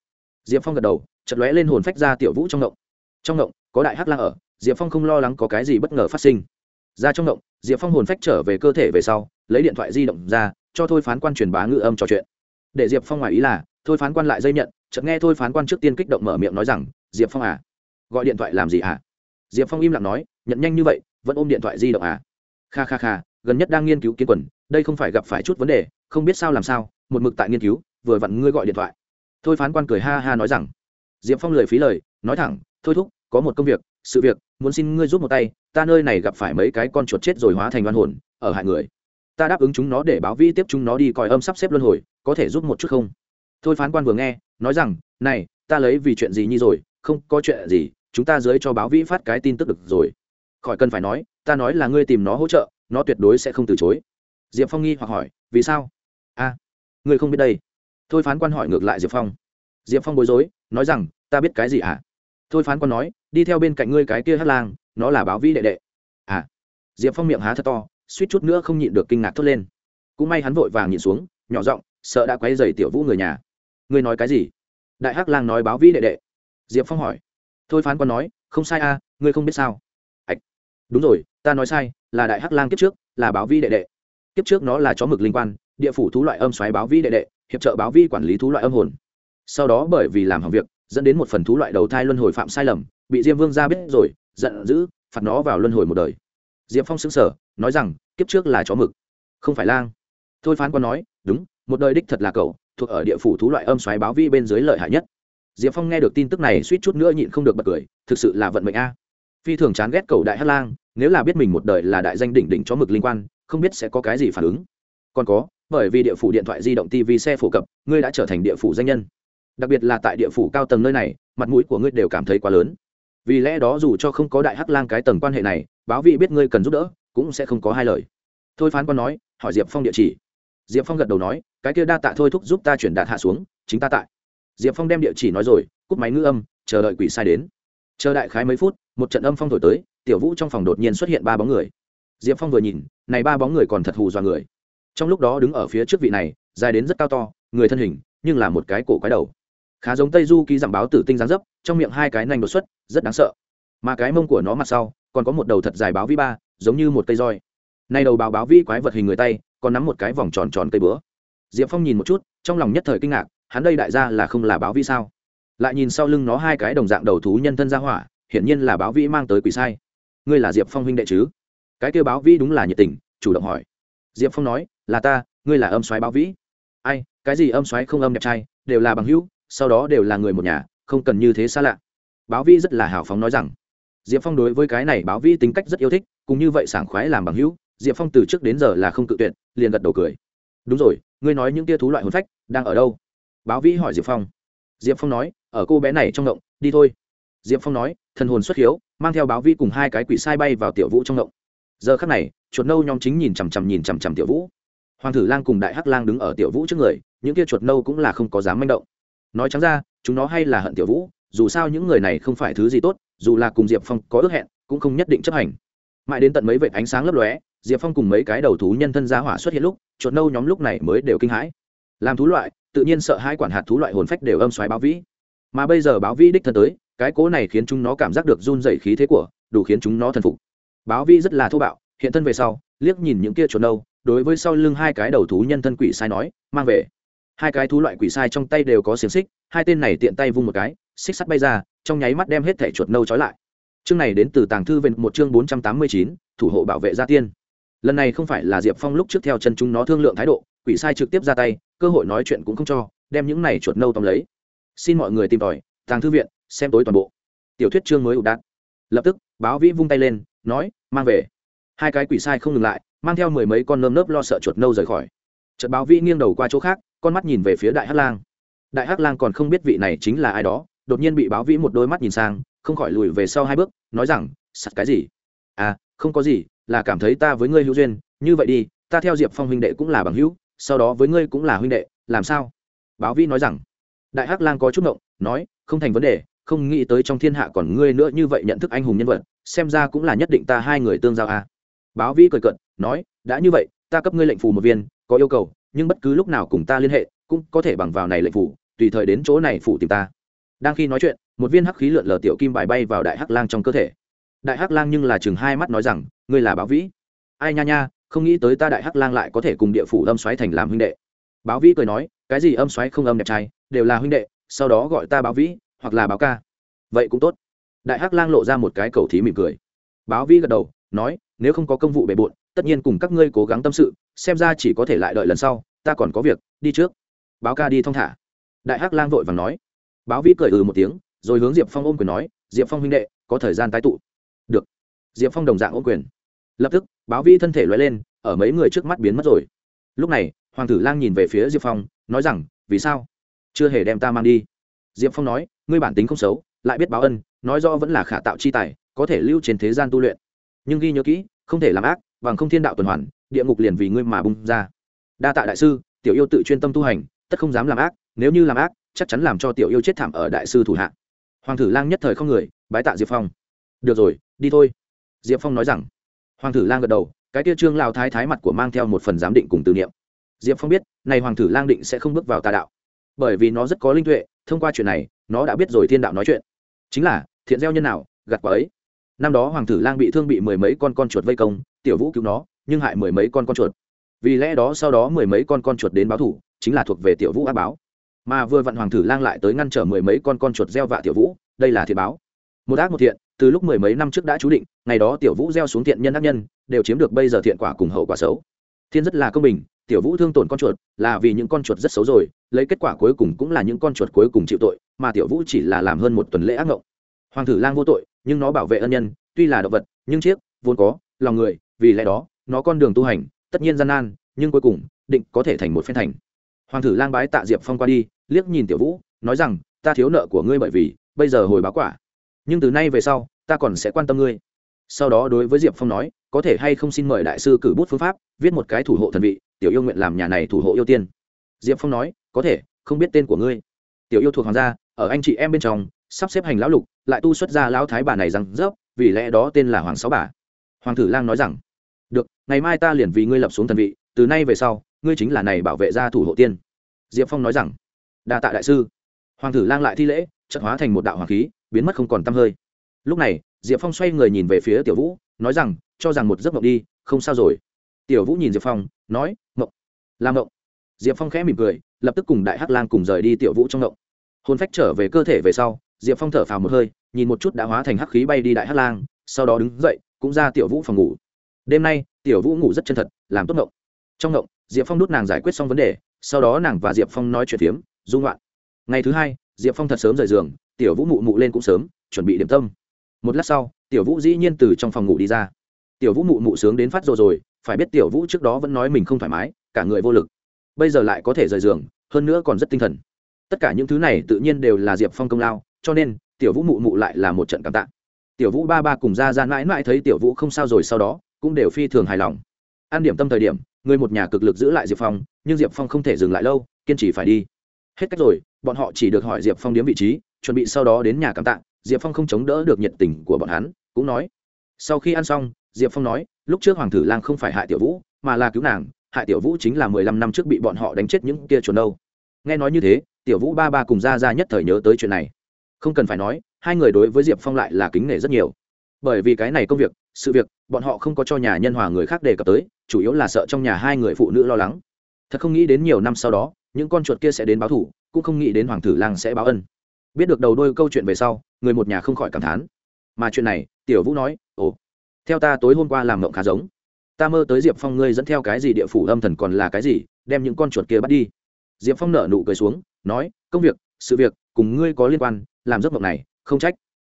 Diệp phong gật đầu chật lóe lên hồn phách ra tiểu vũ trong ngộng. Trong ngộng, có đại hắc lang ở, diệp phong không lo lắng có cái gì bất ngờ phát sinh. Ra trong ngộng, diệp phong hồn phách trở về cơ thể về sau, lấy điện thoại di động ra, cho thôi phán quan truyền bá ngự âm trò chuyện. Để diệp phong ngoài ý là, thôi phán quan lại dây nhận, chợt nghe thôi phán quan trước tiên kích động mở miệng nói rằng, diệp phong à gọi điện thoại làm gì à? Diệp phong im lặng nói, nhận nhanh như vậy, vẫn ôm điện thoại di động à? Kha kha kha, gần nhất đang nghiên cứu kiến quần, đây không phải gặp phải chút vấn đề, không biết sao làm sao, một mực tại nghiên cứu vừa vặn ngươi gọi điện thoại. Thôi phán quan cười ha ha nói rằng, diệp phong lười phí lời, nói thẳng, thôi thúc, có một công việc, sự việc, muốn xin ngươi giúp một tay, ta nơi này gặp phải mấy cái con chuột chết rồi hóa thành oan hồn, ở hại người. Ta đáp ứng chúng nó để báo vi tiếp chúng nó đi coi âm sắp xếp luân hồi, có thể giúp một chút không? Thôi phán quan vừa nghe, nói rằng, này, ta lấy vì chuyện gì nhi rồi, không có chuyện gì, chúng ta dưới cho báo vĩ phát cái tin tức được rồi. Khỏi cần phải nói, ta nói là ngươi tìm nó hỗ trợ, nó tuyệt đối sẽ không từ chối. Diệp phong nghi hoặc hỏi, vì sao? A, ngươi không biết đây thôi phán quan hỏi ngược lại diệp phong diệp phong bối rối nói rằng ta biết cái gì à? thôi phán quan nói đi theo bên cạnh ngươi cái kia hát lang nó là báo vĩ đệ đệ à diệp phong miệng há thật to suýt chút nữa không nhịn được kinh ngạc thốt lên cũng may hắn vội vàng nhìn xuống nhỏ giọng sợ đã quay dày tiểu vũ người nhà ngươi nói cái gì đại hắc lang nói báo vĩ đệ đệ diệp phong hỏi thôi phán quan nói không sai a ngươi không biết sao ạch đúng rồi ta nói sai là đại hắc lang kiếp trước là báo vĩ đệ đệ kiếp trước nó là chó mực linh quan địa phủ thú loại âm xoáy báo vĩ đệ đệ hiệp trợ báo vi quản lý thú loại âm hồn. Sau đó bởi vì làm hỏng việc, dẫn đến một phần thú loại đầu thai luân hồi phạm sai lầm, bị diêm vương ra biết rồi, giận dữ, phạt nó vào luân hồi một đời. Diệp phong xứng sở nói rằng, kiếp trước là chó mực, không phải lang. Thôi phán quan nói, đúng, một đời đích thật là cậu, thuộc ở địa phủ thú loại âm xoáy báo vi bên dưới lợi hại nhất. Diệp phong nghe được tin tức này suýt chút nữa nhịn không được bật cười, thực sự là vận mệnh a. Phi thường chán ghét cầu đại hát lang, nếu là biết mình một đời là đại danh đỉnh đỉnh chó mực linh quan, không biết sẽ có cái gì phản ứng. Còn có bởi vì địa phủ điện thoại di động tv xe phổ cập, ngươi đã trở thành địa phủ danh nhân. Đặc biệt là tại địa phủ cao tầng nơi này, mặt mũi của ngươi đều cảm thấy quá lớn. Vì lẽ đó dù cho không có đại hắc lang cái tầng quan hệ này, báo vị biết ngươi cần giúp đỡ, cũng sẽ không có hai lời. Thôi phán quan nói, hỏi diệp phong địa chỉ. Diệp phong gật đầu nói, cái kia đa tạ thôi thúc giúp ta chuyển đạt hạ xuống, chính ta tại. Diệp phong đem địa chỉ nói rồi, cúp máy ngư âm, chờ đợi quỷ sai đến. Chờ đại khái mấy phút, một trận âm phong thổi tới, tiểu vũ trong phòng đột nhiên xuất hiện ba bóng người. Diệp phong vừa nhìn, này ba bóng người còn thật hù dọa người trong lúc đó đứng ở phía trước vị này, dài đến rất cao to, người thân hình, nhưng là một cái cổ quái đầu. Khá giống tây du ký giảm báo tử tinh giáng dấp, trong miệng hai cái nành đột xuất, rất đáng sợ. Mà cái mông của nó mặt sau, còn có một đầu thật dài báo vi ba, giống như một cây roi. Nay đầu báo báo vi quái vật hình người tay, còn nắm một cái vòng tròn tròn cây bữa diệp phong nhìn một chút, trong lòng nhất thời kinh ngạc, hắn đây đại gia là không là báo vi sao? Lại nhìn sau lưng nó hai cái đồng dạng đầu thú nhân thân ra hỏa, hiển nhiên là báo vi mang tới quỷ sai. Ngươi là diệp phong huynh đệ chứ? Cái kêu báo vi đúng là nhiệt tình, chủ động hỏi. Diệp phong nói là ta, ngươi là âm soái báo vĩ. Ai, cái gì âm soái không âm đẹp trai, đều là bằng hữu, sau đó đều là người một nhà, không cần như thế xa lạ. Báo vĩ rất là hào phóng nói rằng, diệp phong đối với cái này báo vĩ tính cách rất yêu thích, cũng như vậy sảng khoái làm bằng hữu, diệp phong từ trước đến giờ là không cự tuyệt, liền gật đầu cười. Đúng rồi, ngươi nói những tia thú loại hồn phách, đang ở đâu? Báo vĩ hỏi diệp phong. Diệp phong nói, ở cô bé này trong động đi thôi. Diệp phong nói, thần hồn xuất hiếu, mang theo báo vĩ cùng hai cái quỷ sai bay vào tiểu vũ trong động giờ khắc này, chuột nâu nhóm chính nhìn chằm chằm nhìn chằm chằm tiểu vũ hoàng thử lang cùng đại hắc lang đứng ở tiểu vũ trước người, những kia chuột nâu cũng là không có dám manh động. Nói trắng ra, chúng nó hay là hận tiểu vũ, dù sao những người này không phải thứ gì tốt, dù là cùng diệp phong có ước hẹn, cũng không nhất định chấp hành. Mãi đến tận mấy vệt ánh sáng lấp lóe, diệp phong cùng mấy cái đầu thú nhân thân gia hỏa xuất hiện lúc, chuột nâu nhóm lúc này mới đều kinh hãi. Làm thú loại, tự nhiên sợ hai quản hạt thú loại hồn phách đều âm xoáy báo vĩ. Mà bây giờ báo vĩ đích thân tới, cái cố này khiến chúng nó cảm giác được run dày khí thế của, đủ khiến chúng nó thần phục. Báo vĩ rất là thô bạo, hiện thân về sau, liếc nhìn những kia chuột nâu đối với sau lưng hai cái đầu thú nhân thân quỷ sai nói, mang về. Hai cái thú loại quỷ sai trong tay đều có xiềng xích, hai tên này tiện tay vung một cái, xích sắt bay ra, trong nháy mắt đem hết thẻ chuột nâu trói lại. Chương này đến từ tàng thư về một chương bốn trăm tám mươi chín, thủ hộ bảo vệ gia tiên. Lần này không phải là diệp phong lúc trước theo chân chúng nó thương lượng thái độ, quỷ sai trực tiếp ra tay, cơ hội nói chuyện cũng không cho, đem những này chuột nâu tóm lấy. Xin mọi người tìm tòi, tàng thư viện, xem tối toàn bộ. Tiểu thuyết chương mới ủ đạn lập tức, báo vĩ vung tay lên, nói, mang về. Hai cái quỷ sai không ngừng lại mang theo mười mấy con nơm nớp lo sợ chuột nâu rời khỏi. Trận báo vĩ nghiêng đầu qua chỗ khác, con mắt nhìn về phía đại hắc lang. Đại hắc lang còn không biết vị này chính là ai đó, đột nhiên bị báo vĩ một đôi mắt nhìn sang, không khỏi lùi về sau hai bước, nói rằng sặt cái gì? À không có gì, là cảm thấy ta với ngươi hữu duyên, như vậy đi, ta theo diệp phong huynh đệ cũng là bằng hữu, sau đó với ngươi cũng là huynh đệ, làm sao? Báo vĩ nói rằng. Đại hắc lang có chút ngộng, nói, không thành vấn đề, không nghĩ tới trong thiên hạ còn ngươi nữa như vậy nhận thức anh hùng nhân vật, xem ra cũng là nhất định ta hai người tương giao à báo vĩ cười cận nói, đã như vậy, ta cấp ngươi lệnh phù một viên, có yêu cầu, nhưng bất cứ lúc nào cùng ta liên hệ, cũng có thể bằng vào này lệnh phủ tùy thời đến chỗ này phủ tìm ta. Đang khi nói chuyện, một viên hắc khí lượn lờ tiểu kim bài bay vào đại hắc lang trong cơ thể. Đại hắc lang nhưng là chừng hai mắt nói rằng, ngươi là báo vĩ. Ai nha nha, không nghĩ tới ta đại hắc lang lại có thể cùng địa phủ âm xoáy thành làm huynh đệ. Báo vĩ cười nói, cái gì âm xoáy không âm đẹp trai, đều là huynh đệ, sau đó gọi ta báo vĩ, hoặc là báo ca. Vậy cũng tốt. Đại hắc lang lộ ra một cái cầu thí mỉm cười. Báo vĩ gật đầu, nói nếu không có công vụ bề bộn, tất nhiên cùng các ngươi cố gắng tâm sự, xem ra chỉ có thể lại đợi lần sau, ta còn có việc, đi trước. Báo ca đi thong thả. Đại hắc lang vội vàng nói. Báo vĩ cười ừ một tiếng, rồi hướng diệp phong ôm quyền nói, diệp phong huynh đệ, có thời gian tái tụ. Được. Diệp phong đồng dạng ôm quyền. Lập tức, báo vĩ thân thể loay lên, ở mấy người trước mắt biến mất rồi. Lúc này, hoàng tử lang nhìn về phía diệp phong, nói rằng, vì sao? Chưa hề đem ta mang đi. Diệp phong nói, ngươi bản tính không xấu, lại biết báo ân, nói do vẫn là khả tạo chi tài, có thể lưu trên thế gian tu luyện nhưng ghi nhớ kỹ, không thể làm ác, bằng không thiên đạo tuần hoàn, địa ngục liền vì ngươi mà bung ra. Đa tạ đại sư, tiểu yêu tự chuyên tâm tu hành, tất không dám làm ác, nếu như làm ác, chắc chắn làm cho tiểu yêu chết thảm ở đại sư thủ hạ. Hoàng tử lang nhất thời không người, bái tạ diệp phong. Được rồi, đi thôi. Diệp phong nói rằng. Hoàng tử lang gật đầu, cái tia trương lao thái thái mặt của mang theo một phần giám định cùng từ niệm. Diệp phong biết, này hoàng tử lang định sẽ không bước vào tà đạo. Bởi vì nó rất có linh tuệ, thông qua chuyện này, nó đã biết rồi thiên đạo nói chuyện. Chính là, thiện gieo nhân nào, gặt quả ấy năm đó hoàng tử lang bị thương bị mười mấy con con chuột vây công, tiểu vũ cứu nó, nhưng hại mười mấy con con chuột. Vì lẽ đó sau đó mười mấy con con chuột đến báo thủ, chính là thuộc về tiểu vũ á báo. Mà vừa vặn hoàng tử lang lại tới ngăn trở mười mấy con con chuột gieo vạ tiểu vũ, đây là thiệt báo. Một ác một thiện, từ lúc mười mấy năm trước đã chú định, ngày đó tiểu vũ gieo xuống thiện nhân ác nhân, đều chiếm được bây giờ thiện quả cùng hậu quả xấu. Thiên rất là công bình, tiểu vũ thương tổn con chuột, là vì những con chuột rất xấu rồi, lấy kết quả cuối cùng cũng là những con chuột cuối cùng chịu tội, mà tiểu vũ chỉ là làm hơn một tuần lễ ác ngộng. Hoàng tử lang vô tội nhưng nó bảo vệ ân nhân, tuy là động vật, nhưng chiếc, vốn có, lòng người, vì lẽ đó, nó con đường tu hành, tất nhiên gian nan, nhưng cuối cùng, định có thể thành một phen thành. Hoàng tử lang bái tạ diệp phong qua đi, liếc nhìn tiểu vũ, nói rằng, ta thiếu nợ của ngươi bởi vì, bây giờ hồi báo quả. Nhưng từ nay về sau, ta còn sẽ quan tâm ngươi. Sau đó đối với diệp phong nói, có thể hay không xin mời đại sư cử bút phương pháp, viết một cái thủ hộ thần vị, tiểu yêu nguyện làm nhà này thủ hộ yêu tiên. Diệp phong nói, có thể, không biết tên của ngươi. Tiểu yêu thuộc hoàng gia, ở anh chị em bên trong sắp xếp hành lão lục, lại tu xuất ra lão thái bà này rằng rớp, vì lẽ đó tên là hoàng sáu bà. Hoàng tử lang nói rằng, được, ngày mai ta liền vì ngươi lập xuống thần vị, từ nay về sau, ngươi chính là này bảo vệ gia thủ hộ tiên. Diệp phong nói rằng, đa tạ đại sư. Hoàng tử lang lại thi lễ trận hóa thành một đạo hoàng khí, biến mất không còn t hơi. Lúc này, diệp phong xoay người nhìn về phía tiểu vũ, nói rằng, cho rằng một giấc mộng đi, không sao rồi. Tiểu vũ nhìn diệp phong, nói, mộng? Làm mộng? Diệp phong khẽ mỉm cười, lập tức cùng đại hắc lang cùng rời đi tiểu vũ trong mộng. Hôn phách trở về cơ thể về sau diệp phong thở phào một hơi, nhìn một chút đã hóa thành hắc khí bay đi đại hắc lang, sau đó đứng dậy, cũng ra tiểu vũ phòng ngủ. Đêm nay, tiểu vũ ngủ rất chân thật, làm tốt ngộng. Trong ngộng, diệp phong đút nàng giải quyết xong vấn đề, sau đó nàng và diệp phong nói chuyện phiếm dung loạn ngày thứ hai, diệp phong thật sớm rời giường, tiểu vũ mụ mụ lên cũng sớm, chuẩn bị điểm tâm. Một lát sau, tiểu vũ dĩ nhiên từ trong phòng ngủ đi ra. Tiểu vũ mụ mụ sướng đến phát rồi rồi, phải biết tiểu vũ trước đó vẫn nói mình không thoải mái, cả người vô lực. Bây giờ lại có thể rời giường, hơn nữa còn rất tinh thần. Tất cả những thứ này tự nhiên đều là diệp phong công lao cho nên, tiểu vũ mụ mụ lại là một trận cảm tạ. Tiểu vũ ba ba cùng ra ra mãi mãi thấy tiểu vũ không sao rồi sau đó, cũng đều phi thường hài lòng. An điểm tâm thời điểm, người một nhà cực lực giữ lại diệp phong, nhưng diệp phong không thể dừng lại lâu, kiên trì phải đi. Hết cách rồi, bọn họ chỉ được hỏi diệp phong điếm vị trí, chuẩn bị sau đó đến nhà cảm tạ, diệp phong không chống đỡ được nhiệt tình của bọn hắn, cũng nói. Sau khi ăn xong, diệp phong nói, lúc trước hoàng tử lang không phải hại tiểu vũ, mà là cứu nàng, hại tiểu vũ chính là mười lăm năm trước bị bọn họ đánh chết những kia chuồn đâu. Nghe nói như thế, tiểu vũ ba ba cùng ra ra nhất thời nhớ tới chuyện này không cần phải nói, hai người đối với diệp phong lại là kính nể rất nhiều. Bởi vì cái này công việc, sự việc, bọn họ không có cho nhà nhân hòa người khác đề cập tới, chủ yếu là sợ trong nhà hai người phụ nữ lo lắng. Thật không nghĩ đến nhiều năm sau đó, những con chuột kia sẽ đến báo thủ cũng không nghĩ đến hoàng tử lang sẽ báo ân. Biết được đầu đôi câu chuyện về sau, người một nhà không khỏi cảm thán. Mà chuyện này, tiểu vũ nói, ồ, theo ta tối hôm qua làm mộng khá giống. Ta mơ tới diệp phong ngươi dẫn theo cái gì địa phủ âm thần còn là cái gì, đem những con chuột kia bắt đi. Diệp phong nở nụ cười xuống, nói, công việc, sự việc cùng ngươi có liên quan làm giấc mộng này, không trách.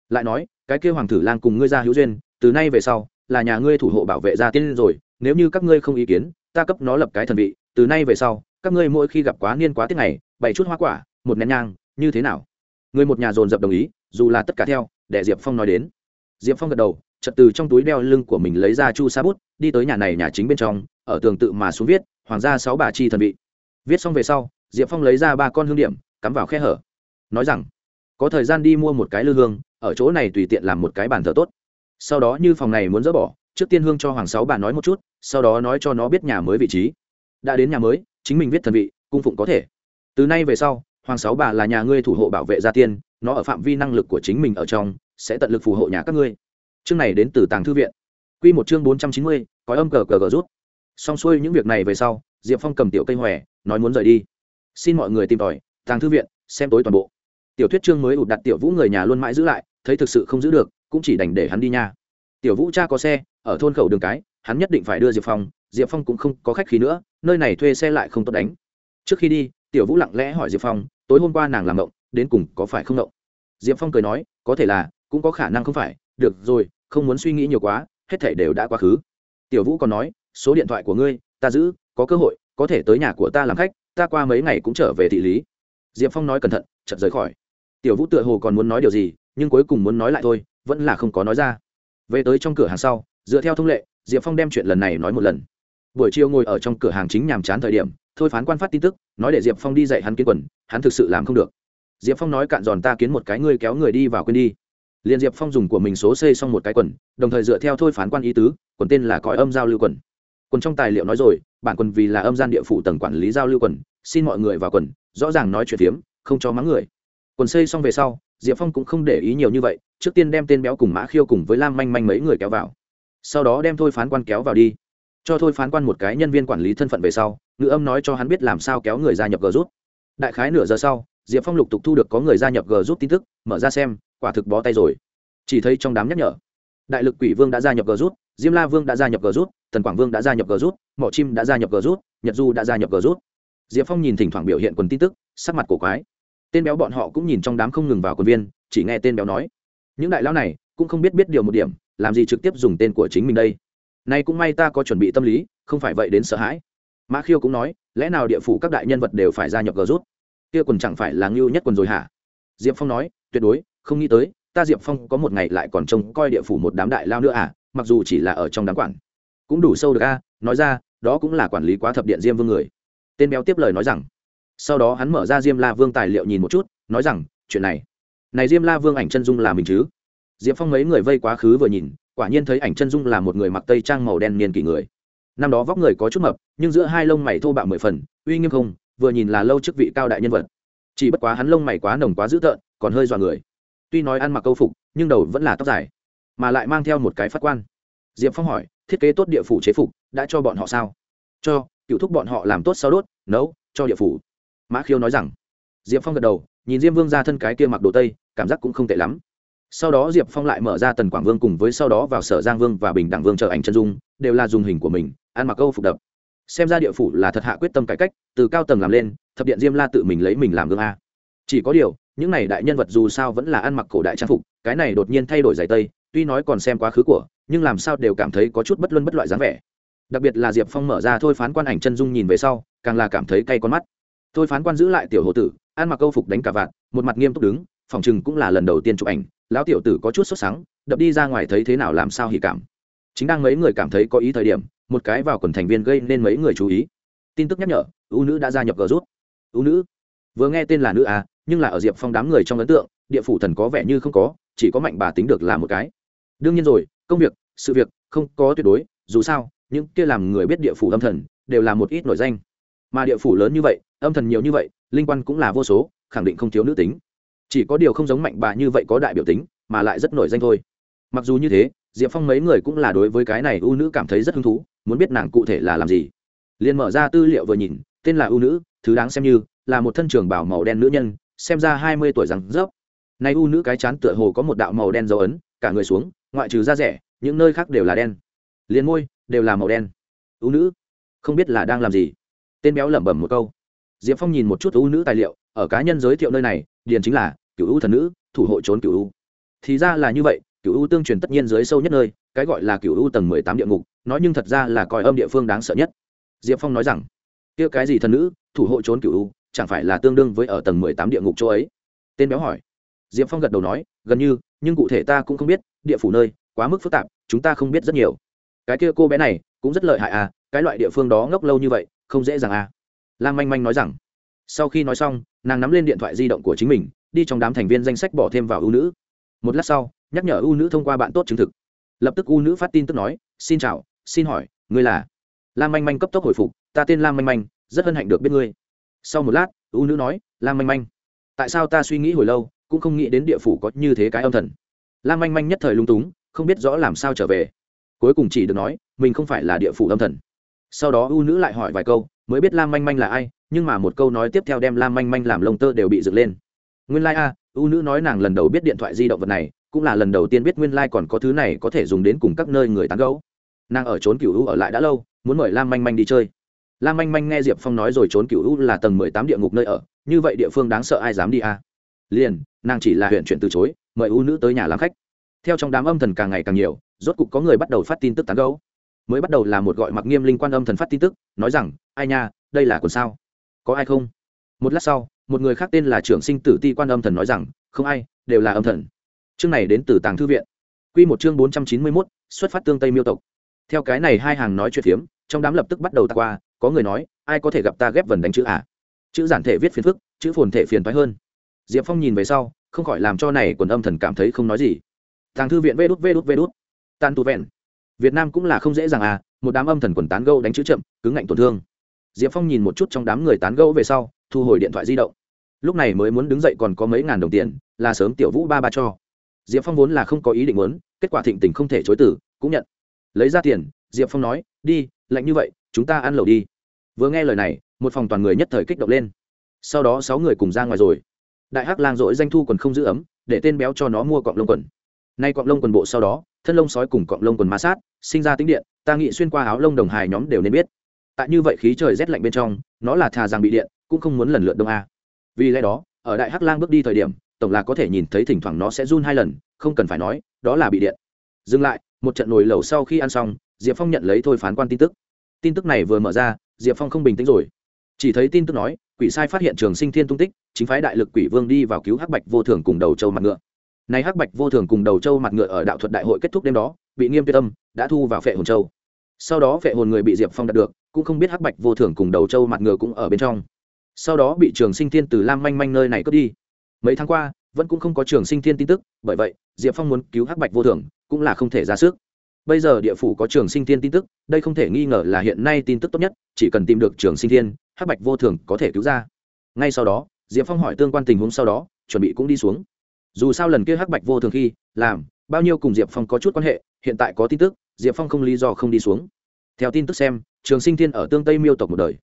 Lại nói, cái kia hoàng tử lang cùng ngươi ra hữu duyên, từ nay về sau, là nhà ngươi thủ hộ bảo vệ gia tiên rồi, nếu như các ngươi không ý kiến, ta cấp nó lập cái thần vị, từ nay về sau, các ngươi mỗi khi gặp quá niên quá tiết này bảy chút hoa quả, một nén nhang, như thế nào? Người một nhà dồn dập đồng ý, dù là tất cả theo, để diệp phong nói đến. Diệp phong gật đầu chật từ trong túi đeo lưng của mình lấy ra chu sa bút, đi tới nhà này nhà chính bên trong, ở tường tự mà xuống viết, hoàng gia sáu bà chi thần vị. Viết xong về sau, diệp phong lấy ra ba con hương điểm, cắm vào khe hở. Nói rằng có thời gian đi mua một cái lư hương, ở chỗ này tùy tiện làm một cái bàn thờ tốt. Sau đó như phòng này muốn dỡ bỏ, trước tiên hương cho hoàng sáu bà nói một chút, sau đó nói cho nó biết nhà mới vị trí. Đã đến nhà mới, chính mình viết thần vị, cung phụng có thể. Từ nay về sau, hoàng sáu bà là nhà ngươi thủ hộ bảo vệ gia tiên, nó ở phạm vi năng lực của chính mình ở trong, sẽ tận lực phù hộ nhà các ngươi. Chương này đến từ tàng thư viện. Q một chương bốn trăm chín mươi có âm cờ cờ cờ rút. Xong xuôi những việc này về sau, diệp phong cầm tiểu cây hòe, nói muốn rời đi. Xin mọi người tìm tòi, tàng thư viện, xem tối toàn bộ tiểu thuyết chương mới ụt đặt tiểu vũ người nhà luôn mãi giữ lại, thấy thực sự không giữ được, cũng chỉ đành để hắn đi nha. Tiểu vũ cha có xe, ở thôn khẩu đường cái, hắn nhất định phải đưa diệp phong diệp phong cũng không có khách khí nữa, nơi này thuê xe lại không tốt đánh. Trước khi đi, tiểu vũ lặng lẽ hỏi diệp phong, tối hôm qua nàng làm mộng đến cùng có phải không mộng diệp phong cười nói, có thể là, cũng có khả năng không phải, được rồi, không muốn suy nghĩ nhiều quá, hết thể đều đã quá khứ. Tiểu vũ còn nói, số điện thoại của ngươi, ta giữ, có cơ hội, có thể tới nhà của ta làm khách, ta qua mấy ngày cũng trở về thị lý. Diệp phong nói cẩn thận chật rời khỏi tiểu vũ tựa hồ còn muốn nói điều gì, nhưng cuối cùng muốn nói lại thôi, vẫn là không có nói ra. Về tới trong cửa hàng sau, dựa theo thông lệ, diệp phong đem chuyện lần này nói một lần. Buổi chiều ngồi ở trong cửa hàng chính nhàm chán thời điểm, thôi phán quan phát tin tức, nói để diệp phong đi dạy hắn kiến quần, hắn thực sự làm không được. Diệp phong nói cạn giòn ta kiến một cái ngươi kéo người đi vào quên đi. Liền diệp phong dùng của mình số c xong một cái quần, đồng thời dựa theo thôi phán quan ý tứ, quần tên là cõi âm giao lưu quần. Quần trong tài liệu nói rồi, bản quần vì là âm gian địa phủ tầng quản lý giao lưu quần, xin mọi người vào quần, rõ ràng nói chuyện phiếm, không cho mắng người quần xây xong về sau, diệp phong cũng không để ý nhiều như vậy, trước tiên đem tên béo cùng mã khiêu cùng với lam manh manh mấy người kéo vào. Sau đó đem thôi phán quan kéo vào đi. Cho thôi phán quan một cái nhân viên quản lý thân phận về sau, ngữ âm nói cho hắn biết làm sao kéo người gia nhập g rút. Đại khái nửa giờ sau, diệp phong lục tục thu được có người gia nhập g rút tin tức, mở ra xem, quả thực bó tay rồi. Chỉ thấy trong đám nhắc nhở, đại lực quỷ vương đã gia nhập g rút, diêm la vương đã gia nhập g rút, tần quảng vương đã gia nhập g rút mỏ chim đã gia nhập g rút, nhật du đã gia nhập g rút. Diệp phong nhìn thỉnh thoảng biểu hiện quần tin tức, sắc mặt cổ quái tên béo bọn họ cũng nhìn trong đám không ngừng vào quân viên, chỉ nghe tên béo nói, những đại lão này cũng không biết biết điều một điểm, làm gì trực tiếp dùng tên của chính mình đây? Nay cũng may ta có chuẩn bị tâm lý, không phải vậy đến sợ hãi. Mã khiêu cũng nói, lẽ nào địa phủ các đại nhân vật đều phải gia nhập g rút? Kia quần chẳng phải là ngưu nhất quần rồi hả? Diệp phong nói, tuyệt đối, không nghĩ tới, ta diệp phong có một ngày lại còn trông coi địa phủ một đám đại lao nữa à mặc dù chỉ là ở trong đám quản. Cũng đủ sâu được a, nói ra, đó cũng là quản lý quá thập điện diêm vương người. Tên béo tiếp lời nói rằng sau đó hắn mở ra diêm la vương tài liệu nhìn một chút, nói rằng, chuyện này này diêm la vương ảnh chân dung là mình chứ? Diệp phong mấy người vây quá khứ vừa nhìn, quả nhiên thấy ảnh chân dung là một người mặc tây trang màu đen niên kỷ người. Năm đó vóc người có chút mập, nhưng giữa hai lông mày thô bạo mười phần, uy nghiêm không, vừa nhìn là lâu chức vị cao đại nhân vật. Chỉ bất quá hắn lông mày quá nồng quá dữ tợn, còn hơi dọa người. Tuy nói ăn mặc câu phục, nhưng đầu vẫn là tóc dài, mà lại mang theo một cái phát quan. Diệp phong hỏi, thiết kế tốt địa phủ chế phục, đã cho bọn họ sao? Cho cựu thúc bọn họ làm tốt sau đốt, nấu, cho địa phủ mã khiêu nói rằng, diệp phong gật đầu, nhìn diêm vương ra thân cái kia mặc đồ tây, cảm giác cũng không tệ lắm. Sau đó diệp phong lại mở ra tần quảng vương cùng với sau đó vào sở giang vương và bình đẳng vương chờ ảnh chân dung, đều là dùng hình của mình, ăn mặc câu phục đập. Xem ra địa phủ là thật hạ quyết tâm cải cách, từ cao tầng làm lên, thập điện diêm la tự mình lấy mình làm gương a. Chỉ có điều, những này đại nhân vật dù sao vẫn là ăn mặc cổ đại trang phục, cái này đột nhiên thay đổi giải tây, tuy nói còn xem quá khứ của, nhưng làm sao đều cảm thấy có chút bất luân bất loại dáng vẻ. Đặc biệt là diệp phong mở ra thôi phán quan ảnh chân dung nhìn về sau, càng là cảm thấy cay con mắt thôi phán quan giữ lại tiểu hồ tử, ăn mặc câu phục đánh cả vạn, một mặt nghiêm túc đứng, phòng chừng cũng là lần đầu tiên chụp ảnh. Lão tiểu tử có chút sốt sáng đập đi ra ngoài thấy thế nào làm sao hỉ cảm. Chính đang mấy người cảm thấy có ý thời điểm, một cái vào quần thành viên gây nên mấy người chú ý. Tin tức nhắc nhở, ưu nữ đã gia nhập gờ rút. Ưu nữ, vừa nghe tên là nữ à nhưng là ở diệp phong đám người trong ấn tượng, địa phủ thần có vẻ như không có, chỉ có mạnh bà tính được là một cái. Đương nhiên rồi, công việc, sự việc, không có tuyệt đối, dù sao, những kia làm người biết địa phủ âm thần, đều là một ít nổi danh mà địa phủ lớn như vậy, âm thần nhiều như vậy, linh quan cũng là vô số, khẳng định không thiếu nữ tính. Chỉ có điều không giống mạnh bà như vậy có đại biểu tính, mà lại rất nổi danh thôi. Mặc dù như thế, diệp phong mấy người cũng là đối với cái này ưu nữ cảm thấy rất hứng thú, muốn biết nàng cụ thể là làm gì. Liền mở ra tư liệu vừa nhìn, tên là ưu nữ, thứ đáng xem như, là một thân trường bảo màu đen nữ nhân, xem ra hai mươi tuổi rằng dốc nay ưu nữ cái chán tựa hồ có một đạo màu đen dấu ấn, cả người xuống, ngoại trừ da rẻ, những nơi khác đều là đen. Liền môi, đều là màu đen. Ưu nữ, không biết là đang làm gì tên béo lẩm bẩm một câu. Diệp phong nhìn một chút ưu nữ tài liệu, ở cá nhân giới thiệu nơi này, điền chính là cựu ưu thần nữ, thủ hộ trốn cựu ưu thì ra là như vậy, cựu ưu tương truyền tất nhiên dưới sâu nhất nơi, cái gọi là cựu ưu tầng mười tám địa ngục, nói nhưng thật ra là coi âm địa phương đáng sợ nhất. Diệp phong nói rằng, kia cái gì thần nữ, thủ hộ trốn cựu ưu chẳng phải là tương đương với ở tầng mười tám địa ngục chỗ ấy? Tên béo hỏi. Diệp phong gật đầu nói, gần như, nhưng cụ thể ta cũng không biết, địa phủ nơi, quá mức phức tạp, chúng ta không biết rất nhiều. Cái kia cô bé này, cũng rất lợi hại à cái loại địa phương đó ngốc lâu như vậy không dễ dàng à. Lam manh manh nói rằng, sau khi nói xong, nàng nắm lên điện thoại di động của chính mình, đi trong đám thành viên danh sách bỏ thêm vào ưu nữ. Một lát sau, nhắc nhở ưu nữ thông qua bạn tốt chứng thực. Lập tức ưu nữ phát tin tức nói, xin chào, xin hỏi, ngươi là? Lam manh manh cấp tốc hồi phục, ta tên lam manh manh, rất hân hạnh được biết ngươi. Sau một lát, ưu nữ nói, lam manh manh, tại sao ta suy nghĩ hồi lâu, cũng không nghĩ đến địa phủ có như thế cái âm thần? Lam manh manh nhất thời lung túng, không biết rõ làm sao trở về. Cuối cùng chỉ được nói, mình không phải là địa phủ âm thần sau đó u nữ lại hỏi vài câu, mới biết lam manh manh là ai, nhưng mà một câu nói tiếp theo đem lam manh manh làm lông tơ đều bị dựng lên. Nguyên lai、like、a, u nữ nói nàng lần đầu biết điện thoại di động vật này, cũng là lần đầu tiên biết nguyên lai、like、còn có thứ này có thể dùng đến cùng các nơi người tán gấu nàng ở trốn cựu u ở lại đã lâu, muốn mời lam manh manh đi chơi. Lam manh manh nghe diệp phong nói rồi trốn cựu u là tầng mười tám địa ngục nơi ở, như vậy địa phương đáng sợ ai dám đi a? Liền, nàng chỉ là huyện chuyện từ chối, mời u nữ tới nhà làm khách. Theo trong đám âm thần càng ngày càng nhiều, rốt cục có người bắt đầu phát tin tức tán gấu mới bắt đầu là một gọi mặc nghiêm linh quan âm thần phát tin tức, nói rằng, ai nha, đây là quần sao? Có ai không? Một lát sau, một người khác tên là trưởng sinh tử ti quan âm thần nói rằng, không ai, đều là âm thần. Chương này đến từ tàng thư viện. Q một chương bốn trăm chín mươi mốt, xuất phát tương tây miêu tộc. Theo cái này hai hàng nói chuyện phiếm, trong đám lập tức bắt đầu tạc qua, có người nói, ai có thể gặp ta ghép vần đánh chữ à? Chữ giản thể viết phiền phức, chữ phồn thể phiền thoái hơn. Diệp phong nhìn về sau, không khỏi làm cho này quần âm thần cảm thấy không nói gì. Tàng thư viện vê đút vê đút vê đút. Tan tu vẹn việt nam cũng là không dễ dàng à một đám âm thần quần tán gâu đánh chữ chậm, cứng ngạnh tổn thương. Diệp phong nhìn một chút trong đám người tán gâu về sau, thu hồi điện thoại di động. Lúc này mới muốn đứng dậy còn có mấy ngàn đồng tiền, là sớm tiểu vũ ba ba cho. Diệp phong vốn là không có ý định muốn, kết quả thịnh tình không thể chối tử cũng nhận. Lấy ra tiền, diệp phong nói, đi, lạnh như vậy, chúng ta ăn lẩu đi. Vừa nghe lời này, một phòng toàn người nhất thời kích động lên. Sau đó sáu người cùng ra ngoài rồi. Đại hắc lang dỗi danh thu quần không giữ ấm, để tên béo cho nó mua cọng lông quần nay cọng lông quần bộ sau đó, thân lông sói cùng cọng lông quần ma sát, sinh ra tính điện, ta nghĩ xuyên qua áo lông đồng hài nhóm đều nên biết. Tại như vậy khí trời rét lạnh bên trong, nó là thà rằng bị điện, cũng không muốn lần lượt đông a. Vì lẽ đó, ở đại hắc lang bước đi thời điểm, tổng là có thể nhìn thấy thỉnh thoảng nó sẽ run hai lần, không cần phải nói, đó là bị điện. Dừng lại, một trận nồi lẩu sau khi ăn xong, diệp phong nhận lấy thôi phán quan tin tức. Tin tức này vừa mở ra, diệp phong không bình tĩnh rồi. Chỉ thấy tin tức nói, quỷ sai phát hiện trường sinh thiên tung tích, chính phái đại lực quỷ vương đi vào cứu hắc bạch vô thường cùng đầu châu mặt ngựa này hắc bạch vô thường cùng đầu châu mặt ngựa ở đạo thuật đại hội kết thúc đêm đó, bị nghiêm tuyệt âm đã thu vào phệ hồn châu. Sau đó phệ hồn người bị diệp phong đạt được, cũng không biết hắc bạch vô thường cùng đầu châu mặt ngựa cũng ở bên trong. Sau đó bị trường sinh thiên từ lam manh manh nơi này cướp đi. Mấy tháng qua, vẫn cũng không có trường sinh thiên tin tức, bởi vậy, diệp phong muốn cứu hắc bạch vô thường cũng là không thể ra sức. Bây giờ địa phủ có trường sinh thiên tin tức, đây không thể nghi ngờ là hiện nay tin tức tốt nhất, chỉ cần tìm được trường sinh thiên, hắc bạch vô thường có thể cứu ra. Ngay sau đó, diệp phong hỏi tương quan tình huống sau đó, chuẩn bị cũng đi xuống dù sao lần kia hắc bạch vô thường khi làm, bao nhiêu cùng diệp phong có chút quan hệ, hiện tại có tin tức, diệp phong không lý do không đi xuống. Theo tin tức xem, trường sinh thiên ở tương tây miêu tộc một đời.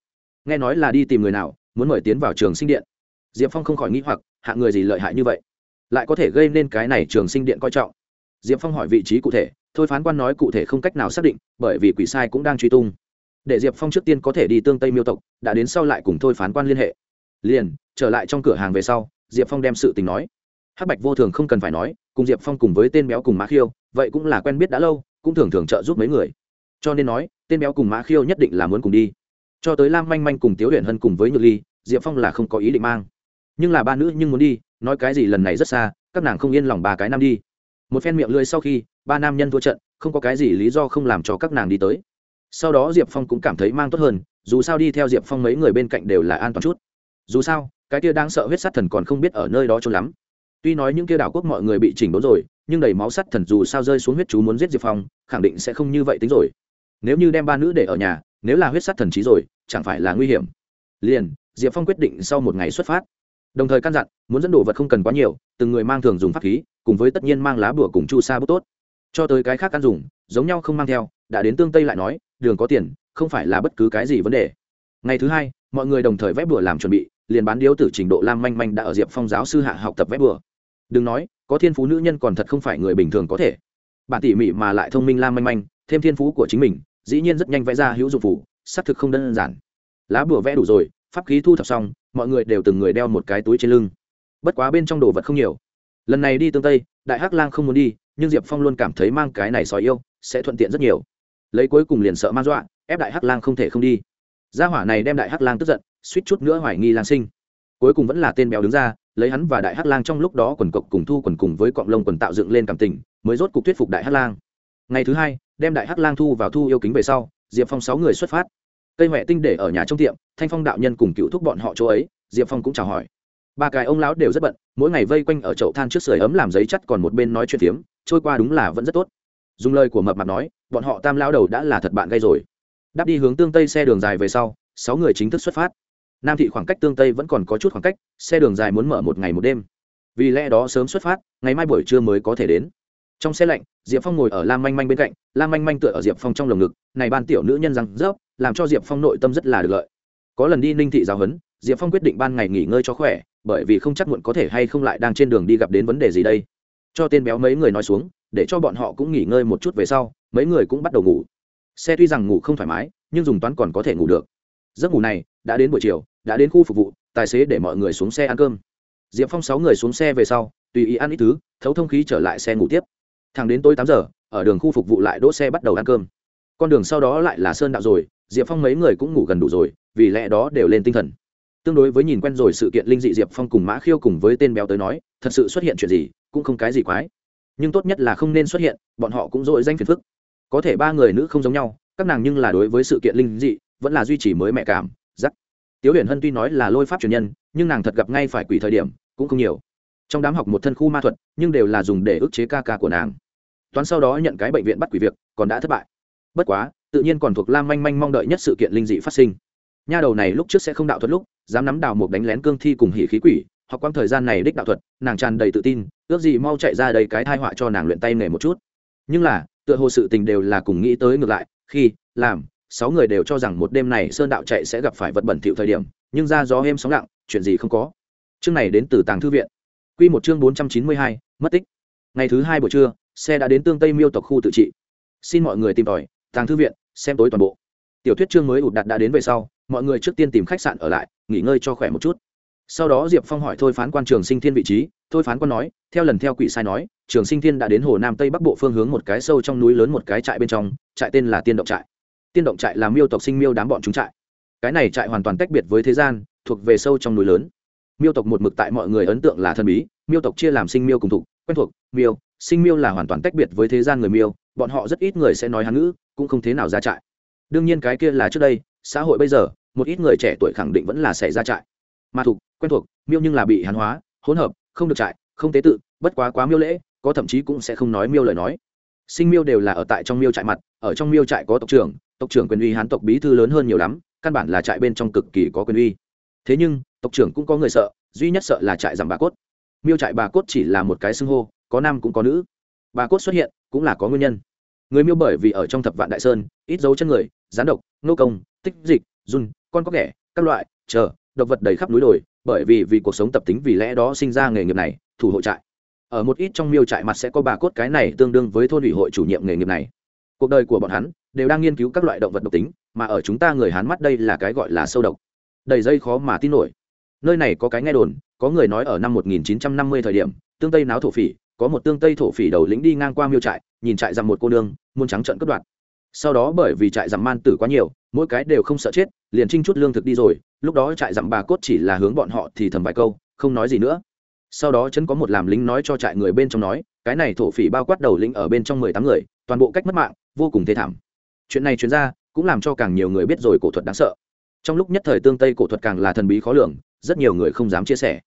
Nghe nói là đi tìm người nào, muốn mời tiến vào trường sinh điện. Diệp phong không khỏi nghĩ hoặc hạng người gì lợi hại như vậy? Lại có thể gây nên cái này trường sinh điện coi trọng. Diệp phong hỏi vị trí cụ thể, thôi phán quan nói cụ thể không cách nào xác định, bởi vì quỷ sai cũng đang truy tung. Để diệp phong trước tiên có thể đi tương tây miêu tộc, đã đến sau lại cùng thôi phán quan liên hệ. Liền, trở lại trong cửa hàng về sau, diệp phong đem sự tình nói hắc bạch vô thường không cần phải nói, cùng diệp phong cùng với tên béo cùng mã khiêu, vậy cũng là quen biết đã lâu, cũng thường thường trợ giúp mấy người. Cho nên nói, tên béo cùng mã khiêu nhất định là muốn cùng đi. Cho tới lam manh manh cùng tiếu huyện hân cùng với nhược ly, diệp phong là không có ý định mang. Nhưng là ba nữ nhưng muốn đi, nói cái gì lần này rất xa, các nàng không yên lòng ba cái nam đi. Một phen miệng lưỡi sau khi, ba nam nhân thua trận, không có cái gì lý do không làm cho các nàng đi tới. Sau đó diệp phong cũng cảm thấy mang tốt hơn, dù sao đi theo diệp phong mấy người bên cạnh đều là an toàn chút. Dù sao, cái kia đang sợ huyết sát thần còn không biết ở nơi đó cho lắm tuy nói những kia đảo quốc mọi người bị chỉnh đốn rồi, nhưng đầy máu sắt thần dù sao rơi xuống huyết chú muốn giết diệp phong, khẳng định sẽ không như vậy tính rồi. Nếu như đem ba nữ để ở nhà, nếu là huyết sắt thần trí rồi, chẳng phải là nguy hiểm. Liền, diệp phong quyết định sau một ngày xuất phát. Đồng thời căn dặn, muốn dẫn đồ vật không cần quá nhiều, từng người mang thường dùng pháp khí, cùng với tất nhiên mang lá bùa cùng chu sa bút tốt. Cho tới cái khác ăn dùng, giống nhau không mang theo, đã đến tương tây lại nói, đường có tiền, không phải là bất cứ cái gì vấn đề. Ngày thứ hai, mọi người đồng thời vẽ bùa làm chuẩn bị, liền bán điếu tử trình độ lam manh manh đã ở diệp phong giáo sư hạ học tập vẽ bùa đừng nói, có thiên phú nữ nhân còn thật không phải người bình thường có thể. Bản tỉ mỉ mà lại thông minh lam manh manh, thêm thiên phú của chính mình, dĩ nhiên rất nhanh vẽ ra hữu dụng phủ xác thực không đơn giản. Lá bùa vẽ đủ rồi, pháp khí thu thập xong, mọi người đều từng người đeo một cái túi trên lưng. Bất quá bên trong đồ vật không nhiều. Lần này đi tương tây, đại hắc lang không muốn đi, nhưng diệp phong luôn cảm thấy mang cái này sói yêu, sẽ thuận tiện rất nhiều. Lấy cuối cùng liền sợ man dọa, ép đại hắc lang không thể không đi. Gia hỏa này đem đại hắc lang tức giận, suýt chút nữa hoài nghi lang sinh. Cuối cùng vẫn là tên béo đứng ra lấy hắn và đại hắc lang trong lúc đó quần cộc cùng thu quần cùng với cọng lông quần tạo dựng lên cảm tình, mới rốt cuộc thuyết phục đại hắc lang. Ngày thứ hai, đem đại hắc lang thu vào thu yêu kính về sau, diệp phong sáu người xuất phát. Cây huệ tinh để ở nhà trong tiệm, thanh phong đạo nhân cùng cựu thúc bọn họ chỗ ấy, diệp phong cũng chào hỏi. Ba cái ông lão đều rất bận, mỗi ngày vây quanh ở chậu than trước sưởi ấm làm giấy chắt còn một bên nói chuyện phiếm, trôi qua đúng là vẫn rất tốt. Dùng lời của mập mặt nói, bọn họ tam lao đầu đã là thật bạn gây rồi. Đáp đi hướng tương tây xe đường dài về sau, sáu người chính thức xuất phát nam thị khoảng cách tương tây vẫn còn có chút khoảng cách, xe đường dài muốn mở một ngày một đêm. Vì lẽ đó sớm xuất phát, ngày mai buổi trưa mới có thể đến. Trong xe lạnh, diệp phong ngồi ở lam manh manh bên cạnh, lam manh manh tựa ở diệp phong trong lồng ngực, này ban tiểu nữ nhân răng rớp, làm cho diệp phong nội tâm rất là được lợi. Có lần đi ninh thị giáo huấn, diệp phong quyết định ban ngày nghỉ ngơi cho khỏe, bởi vì không chắc muộn có thể hay không lại đang trên đường đi gặp đến vấn đề gì đây. Cho tên béo mấy người nói xuống, để cho bọn họ cũng nghỉ ngơi một chút về sau, mấy người cũng bắt đầu ngủ. Xe tuy rằng ngủ không thoải mái, nhưng dùng toán còn có thể ngủ được giấc ngủ này đã đến buổi chiều, đã đến khu phục vụ, tài xế để mọi người xuống xe ăn cơm. Diệp phong sáu người xuống xe về sau, tùy ý ăn ít thứ, thấu thông khí trở lại xe ngủ tiếp. Thẳng đến tối tám giờ, ở đường khu phục vụ lại đỗ xe bắt đầu ăn cơm. Con đường sau đó lại là sơn đạo rồi, diệp phong mấy người cũng ngủ gần đủ rồi, vì lẽ đó đều lên tinh thần. Tương đối với nhìn quen rồi sự kiện linh dị diệp phong cùng mã khiêu cùng với tên béo tới nói, thật sự xuất hiện chuyện gì, cũng không cái gì quái. Nhưng tốt nhất là không nên xuất hiện, bọn họ cũng dội danh phiền phức. Có thể ba người nữ không giống nhau, các nàng nhưng là đối với sự kiện linh dị vẫn là duy trì mới mẹ cảm, giắc. Tiếu huyền hân tuy nói là lôi pháp truyền nhân, nhưng nàng thật gặp ngay phải quỷ thời điểm, cũng không nhiều. Trong đám học một thân khu ma thuật, nhưng đều là dùng để ức chế ca ca của nàng. Toán sau đó nhận cái bệnh viện bắt quỷ việc, còn đã thất bại. Bất quá, tự nhiên còn thuộc lam manh manh mong đợi nhất sự kiện linh dị phát sinh. Nha đầu này lúc trước sẽ không đạo thuật lúc, dám nắm đào một đánh lén cương thi cùng hỉ khí quỷ, hoặc quang thời gian này đích đạo thuật, nàng tràn đầy tự tin, ước gì mau chạy ra đây cái thai họa cho nàng luyện tay nghề một chút. Nhưng là, tựa hồ sự tình đều là cùng nghĩ tới ngược lại, khi, làm sáu người đều cho rằng một đêm này sơn đạo chạy sẽ gặp phải vật bẩn thỉu thời điểm, nhưng ra gió êm sóng lặng, chuyện gì không có. Chương này đến từ tàng thư viện. Quy một chương bốn trăm chín mươi hai, mất tích. Ngày thứ hai buổi trưa, xe đã đến tương tây miêu tộc khu tự trị. Xin mọi người tìm tòi, tàng thư viện, xem tối toàn bộ. Tiểu thuyết chương mới ụt đặt đã đến về sau, mọi người trước tiên tìm khách sạn ở lại, nghỉ ngơi cho khỏe một chút. Sau đó diệp phong hỏi thôi phán quan trường sinh thiên vị trí, thôi phán quan nói, theo lần theo quỷ sai nói, trường sinh thiên đã đến hồ nam tây bắc bộ phương hướng một cái sâu trong núi lớn một cái trại bên trong, trại tên là tiên động trại tiên động trại là miêu tộc sinh miêu đám bọn chúng trại. Cái này trại hoàn toàn tách biệt với thế gian, thuộc về sâu trong núi lớn. Miêu tộc một mực tại mọi người ấn tượng là thần bí, miêu tộc chia làm sinh miêu cùng thục, quen thuộc, miêu, sinh miêu là hoàn toàn tách biệt với thế gian người miêu, bọn họ rất ít người sẽ nói hán ngữ, cũng không thế nào ra trại. Đương nhiên cái kia là trước đây, xã hội bây giờ, một ít người trẻ tuổi khẳng định vẫn là sẽ ra trại. Mà thục, quen thuộc, miêu nhưng là bị hán hóa, hỗn hợp, không được trại, không tế tự, bất quá quá miêu lễ, có thậm chí cũng sẽ không nói miêu lời nói. Sinh miêu đều là ở tại trong miêu trại mặt, ở trong miêu trại có tộc trưởng tộc trưởng quyền uy hán tộc bí thư lớn hơn nhiều lắm, căn bản là trại bên trong cực kỳ có quyền uy. Thế nhưng, tộc trưởng cũng có người sợ, duy nhất sợ là trại giảm bà cốt. Miêu trại bà cốt chỉ là một cái xưng hô, có nam cũng có nữ. Bà cốt xuất hiện, cũng là có nguyên nhân. Người miêu bởi vì ở trong thập vạn đại sơn, ít dấu chân người, gián độc, nô công, tích dịch, run, con có ghẻ các loại, chờ, độc vật đầy khắp núi đồi, bởi vì vì cuộc sống tập tính vì lẽ đó sinh ra nghề nghiệp này, thủ hộ trại. Ở một ít trong miêu trại mặt sẽ có bà cốt cái này tương đương với thôn ủy hội chủ nhiệm nghề nghiệp này cuộc đời của bọn hắn đều đang nghiên cứu các loại động vật độc tính, mà ở chúng ta người hán mắt đây là cái gọi là sâu độc. Đầy dây khó mà tin nổi. Nơi này có cái nghe đồn, có người nói ở năm 1950 thời điểm, tương tây náo thổ phỉ, có một tương tây thổ phỉ đầu lĩnh đi ngang qua miêu trại, nhìn trại rằng một cô nương, muốn trắng trận cướp đoạt. Sau đó bởi vì trại giảm man tử quá nhiều, mỗi cái đều không sợ chết, liền trinh chút lương thực đi rồi, lúc đó trại dặm bà cốt chỉ là hướng bọn họ thì thầm vài câu, không nói gì nữa. Sau đó chấn có một làm lính nói cho trại người bên trong nói, cái này thổ phỉ bao quát đầu lĩnh ở bên trong mười tám người, toàn bộ cách mất mạng vô cùng thê thảm. Chuyện này chuyên ra, cũng làm cho càng nhiều người biết rồi cổ thuật đáng sợ. Trong lúc nhất thời tương tây cổ thuật càng là thần bí khó lường, rất nhiều người không dám chia sẻ.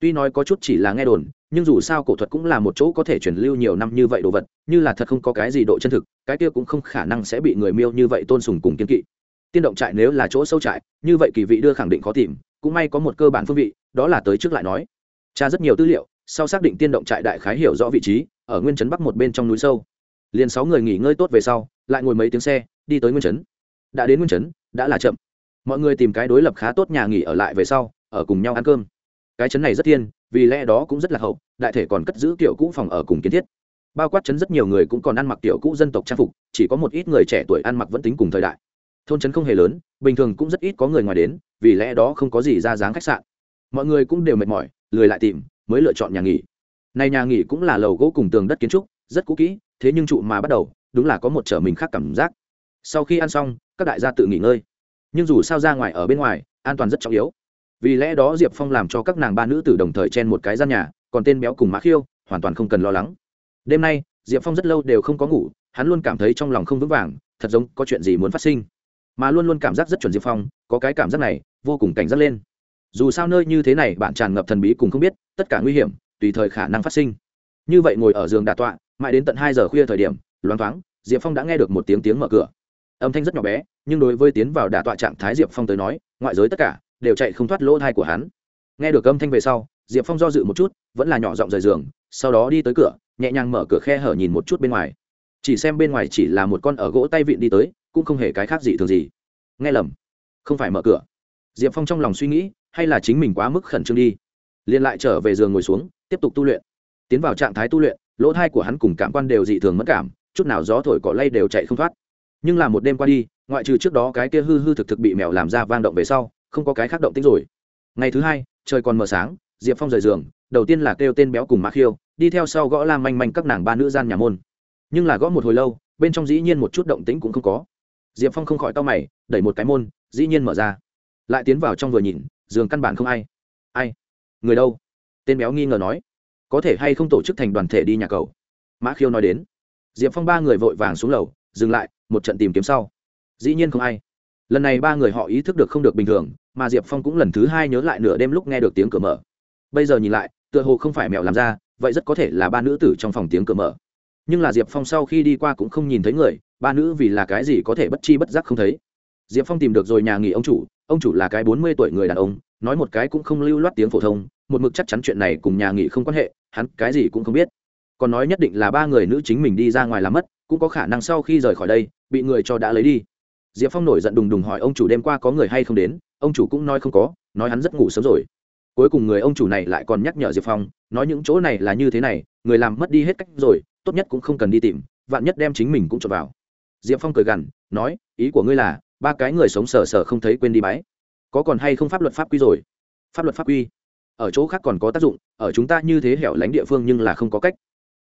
Tuy nói có chút chỉ là nghe đồn, nhưng dù sao cổ thuật cũng là một chỗ có thể truyền lưu nhiều năm như vậy đồ vật, như là thật không có cái gì độ chân thực, cái kia cũng không khả năng sẽ bị người miêu như vậy tôn sùng cùng kiên kỵ. Tiên động trại nếu là chỗ sâu trại, như vậy kỳ vị đưa khẳng định khó tìm, cũng may có một cơ bản phương vị, đó là tới trước lại nói. Tra rất nhiều tư liệu, sau xác định tiên động trại đại khái hiểu rõ vị trí, ở nguyên trấn bắc một bên trong núi sâu liền sáu người nghỉ ngơi tốt về sau, lại ngồi mấy tiếng xe, đi tới nguyên trấn đã đến nguyên trấn đã là chậm. Mọi người tìm cái đối lập khá tốt nhà nghỉ ở lại về sau, ở cùng nhau ăn cơm. Cái trấn này rất thiên, vì lẽ đó cũng rất là hậu, đại thể còn cất giữ kiểu cũ phòng ở cùng kiến thiết. Bao quát trấn rất nhiều người cũng còn ăn mặc kiểu cũ dân tộc trang phục, chỉ có một ít người trẻ tuổi ăn mặc vẫn tính cùng thời đại. Thôn trấn không hề lớn, bình thường cũng rất ít có người ngoài đến, vì lẽ đó không có gì ra dáng khách sạn. Mọi người cũng đều mệt mỏi, lười lại tìm, mới lựa chọn nhà nghỉ. Này nhà nghỉ cũng là lầu gỗ cùng tường đất kiến trúc, rất cũ kỹ thế nhưng trụ mà bắt đầu, đúng là có một trở mình khác cảm giác. Sau khi ăn xong, các đại gia tự nghỉ ngơi. Nhưng dù sao ra ngoài ở bên ngoài, an toàn rất trọng yếu. Vì lẽ đó diệp phong làm cho các nàng ba nữ tử đồng thời chen một cái gian nhà, còn tên béo cùng mã khiêu, hoàn toàn không cần lo lắng. Đêm nay, diệp phong rất lâu đều không có ngủ, hắn luôn cảm thấy trong lòng không vững vàng, thật giống có chuyện gì muốn phát sinh. Mà luôn luôn cảm giác rất chuẩn diệp phong, có cái cảm giác này, vô cùng cảnh giác lên. Dù sao nơi như thế này bạn tràn ngập thần bí cùng không biết, tất cả nguy hiểm, tùy thời khả năng phát sinh. Như vậy ngồi ở giường đà tọa mãi đến tận hai giờ khuya thời điểm, loáng thoáng, diệp phong đã nghe được một tiếng tiếng mở cửa. Âm thanh rất nhỏ bé, nhưng đối với tiến vào đả tọa trạng thái diệp phong tới nói, ngoại giới tất cả đều chạy không thoát lỗ thai của hắn. Nghe được âm thanh về sau, diệp phong do dự một chút, vẫn là nhỏ giọng rời giường, sau đó đi tới cửa, nhẹ nhàng mở cửa khe hở nhìn một chút bên ngoài. Chỉ xem bên ngoài chỉ là một con ở gỗ tay vịn đi tới, cũng không hề cái khác gì thường gì. Nghe lầm, không phải mở cửa. Diệp phong trong lòng suy nghĩ, hay là chính mình quá mức khẩn trương đi. Liền lại trở về giường ngồi xuống, tiếp tục tu luyện tiến vào trạng thái tu luyện, lỗ thai của hắn cùng cảm quan đều dị thường mất cảm, chút nào gió thổi cỏ lay đều chạy không thoát. Nhưng là một đêm qua đi, ngoại trừ trước đó cái kia hư hư thực thực bị mèo làm ra vang động về sau, không có cái khác động tính rồi. Ngày thứ hai, trời còn mờ sáng, diệp phong rời giường, đầu tiên là kêu tên béo cùng mã khiêu, đi theo sau gõ la manh manh các nàng ba nữ gian nhà môn. Nhưng là gõ một hồi lâu, bên trong dĩ nhiên một chút động tĩnh cũng không có. Diệp phong không khỏi to mày, đẩy một cái môn, dĩ nhiên mở ra. Lại tiến vào trong vừa nhìn, giường căn bản không ai. Ai? Người đâu? Tên béo nghi ngờ nói có thể hay không tổ chức thành đoàn thể đi nhà cầu? Mã khiêu nói đến. Diệp phong ba người vội vàng xuống lầu, dừng lại, một trận tìm kiếm sau. Dĩ nhiên không ai. Lần này ba người họ ý thức được không được bình thường, mà diệp phong cũng lần thứ hai nhớ lại nửa đêm lúc nghe được tiếng cửa mở. Bây giờ nhìn lại, tựa hồ không phải mèo làm ra, vậy rất có thể là ba nữ tử trong phòng tiếng cửa mở. Nhưng là diệp phong sau khi đi qua cũng không nhìn thấy người, ba nữ vì là cái gì có thể bất chi bất giác không thấy. Diệp phong tìm được rồi nhà nghỉ ông chủ ông chủ là cái bốn mươi tuổi người đàn ông, nói một cái cũng không lưu loát tiếng phổ thông, một mực chắc chắn chuyện này cùng nhà nghỉ không quan hệ hắn cái gì cũng không biết. Còn nói nhất định là ba người nữ chính mình đi ra ngoài làm mất, cũng có khả năng sau khi rời khỏi đây, bị người cho đã lấy đi. Diệp phong nổi giận đùng đùng hỏi ông chủ đêm qua có người hay không đến, ông chủ cũng nói không có, nói hắn rất ngủ sớm rồi. Cuối cùng người ông chủ này lại còn nhắc nhở diệp phong, nói những chỗ này là như thế này, người làm mất đi hết cách rồi, tốt nhất cũng không cần đi tìm, vạn nhất đem chính mình cũng cho vào. Diệp phong cười gằn, nói, ý của ngươi là, ba cái người sống sờ sờ không thấy quên đi bái. Có còn hay không pháp luật pháp quy rồi? Pháp luật pháp quy? Ở chỗ khác còn có tác dụng, ở chúng ta như thế hẻo lánh địa phương nhưng là không có cách.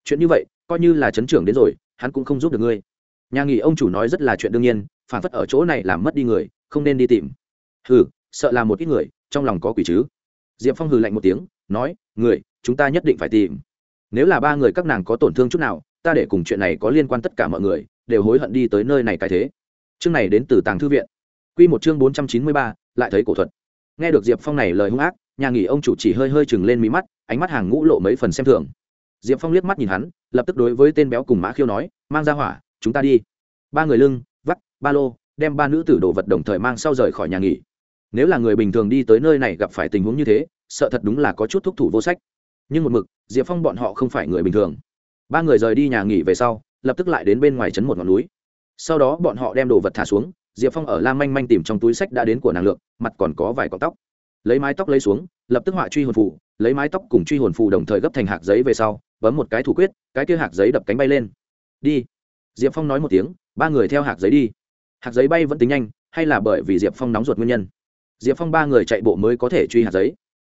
Chuyện như vậy, coi như là chấn trưởng đến rồi, hắn cũng không giúp được ngươi. Nhà nghỉ ông chủ nói rất là chuyện đương nhiên, phản phất ở chỗ này làm mất đi người, không nên đi tìm. Hừ, sợ là một ít người, trong lòng có quỷ chứ. Diệp phong hừ lạnh một tiếng, nói, người, chúng ta nhất định phải tìm. Nếu là ba người các nàng có tổn thương chút nào, ta để cùng chuyện này có liên quan tất cả mọi người, đều hối hận đi tới nơi này cái thế. Chương này đến từ tàng thư viện. Q một chương bốn trăm chín mươi ba, lại thấy cổ thuật. Nghe được diệp phong này lời hung ác nhà nghỉ ông chủ chỉ hơi hơi chừng lên mí mắt, ánh mắt hàng ngũ lộ mấy phần xem thường. Diệp phong liếc mắt nhìn hắn, lập tức đối với tên béo cùng mã khiêu nói, mang ra hỏa, chúng ta đi. Ba người lưng, vắt, ba lô, đem ba nữ tử đồ vật đồng thời mang sau rời khỏi nhà nghỉ. Nếu là người bình thường đi tới nơi này gặp phải tình huống như thế, sợ thật đúng là có chút thúc thủ vô sách. Nhưng một mực, diệp phong bọn họ không phải người bình thường. Ba người rời đi nhà nghỉ về sau, lập tức lại đến bên ngoài trấn một ngọn núi. Sau đó bọn họ đem đồ vật thả xuống, diệp phong ở la manh manh tìm trong túi sách đã đến của nàng lượng mặt còn có vài cọc tóc lấy mái tóc lấy xuống, lập tức họa truy hồn phù, lấy mái tóc cùng truy hồn phù đồng thời gấp thành hạt giấy về sau, bấm một cái thủ quyết, cái kia hạt giấy đập cánh bay lên. Đi. Diệp phong nói một tiếng, ba người theo hạt giấy đi. Hạt giấy bay vẫn tính nhanh, hay là bởi vì diệp phong nóng ruột nguyên nhân? Diệp phong ba người chạy bộ mới có thể truy hạt giấy.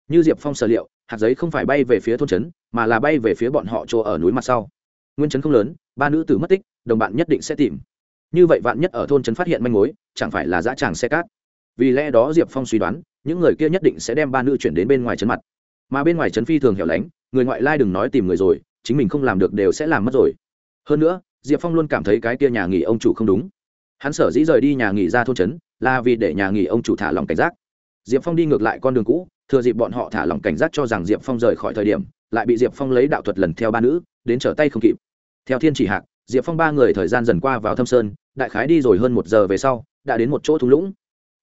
Như diệp phong sở liệu hạt giấy không phải bay về phía thôn trấn, mà là bay về phía bọn họ chỗ ở núi mặt sau. Nguyên trấn không lớn, ba nữ tử mất tích, đồng bạn nhất định sẽ tìm. Như vậy vạn nhất ở thôn trấn phát hiện manh mối, chẳng phải là dã tràng xe cát. Vì lẽ đó diệp phong suy đoán những người kia nhất định sẽ đem ba nữ chuyển đến bên ngoài trấn mặt. Mà bên ngoài trấn phi thường hẻo lánh, người ngoại lai đừng nói tìm người rồi, chính mình không làm được đều sẽ làm mất rồi. Hơn nữa, diệp phong luôn cảm thấy cái kia nhà nghỉ ông chủ không đúng. Hắn sở dĩ rời đi nhà nghỉ ra thôn trấn, là vì để nhà nghỉ ông chủ thả lòng cảnh giác. Diệp phong đi ngược lại con đường cũ, thừa dịp bọn họ thả lòng cảnh giác cho rằng diệp phong rời khỏi thời điểm, lại bị diệp phong lấy đạo thuật lần theo ba nữ, đến trở tay không kịp. Theo thiên chỉ hạc, diệp phong ba người thời gian dần qua vào thâm sơn, đại khái đi rồi hơn một giờ về sau, đã đến một chỗ thung lũng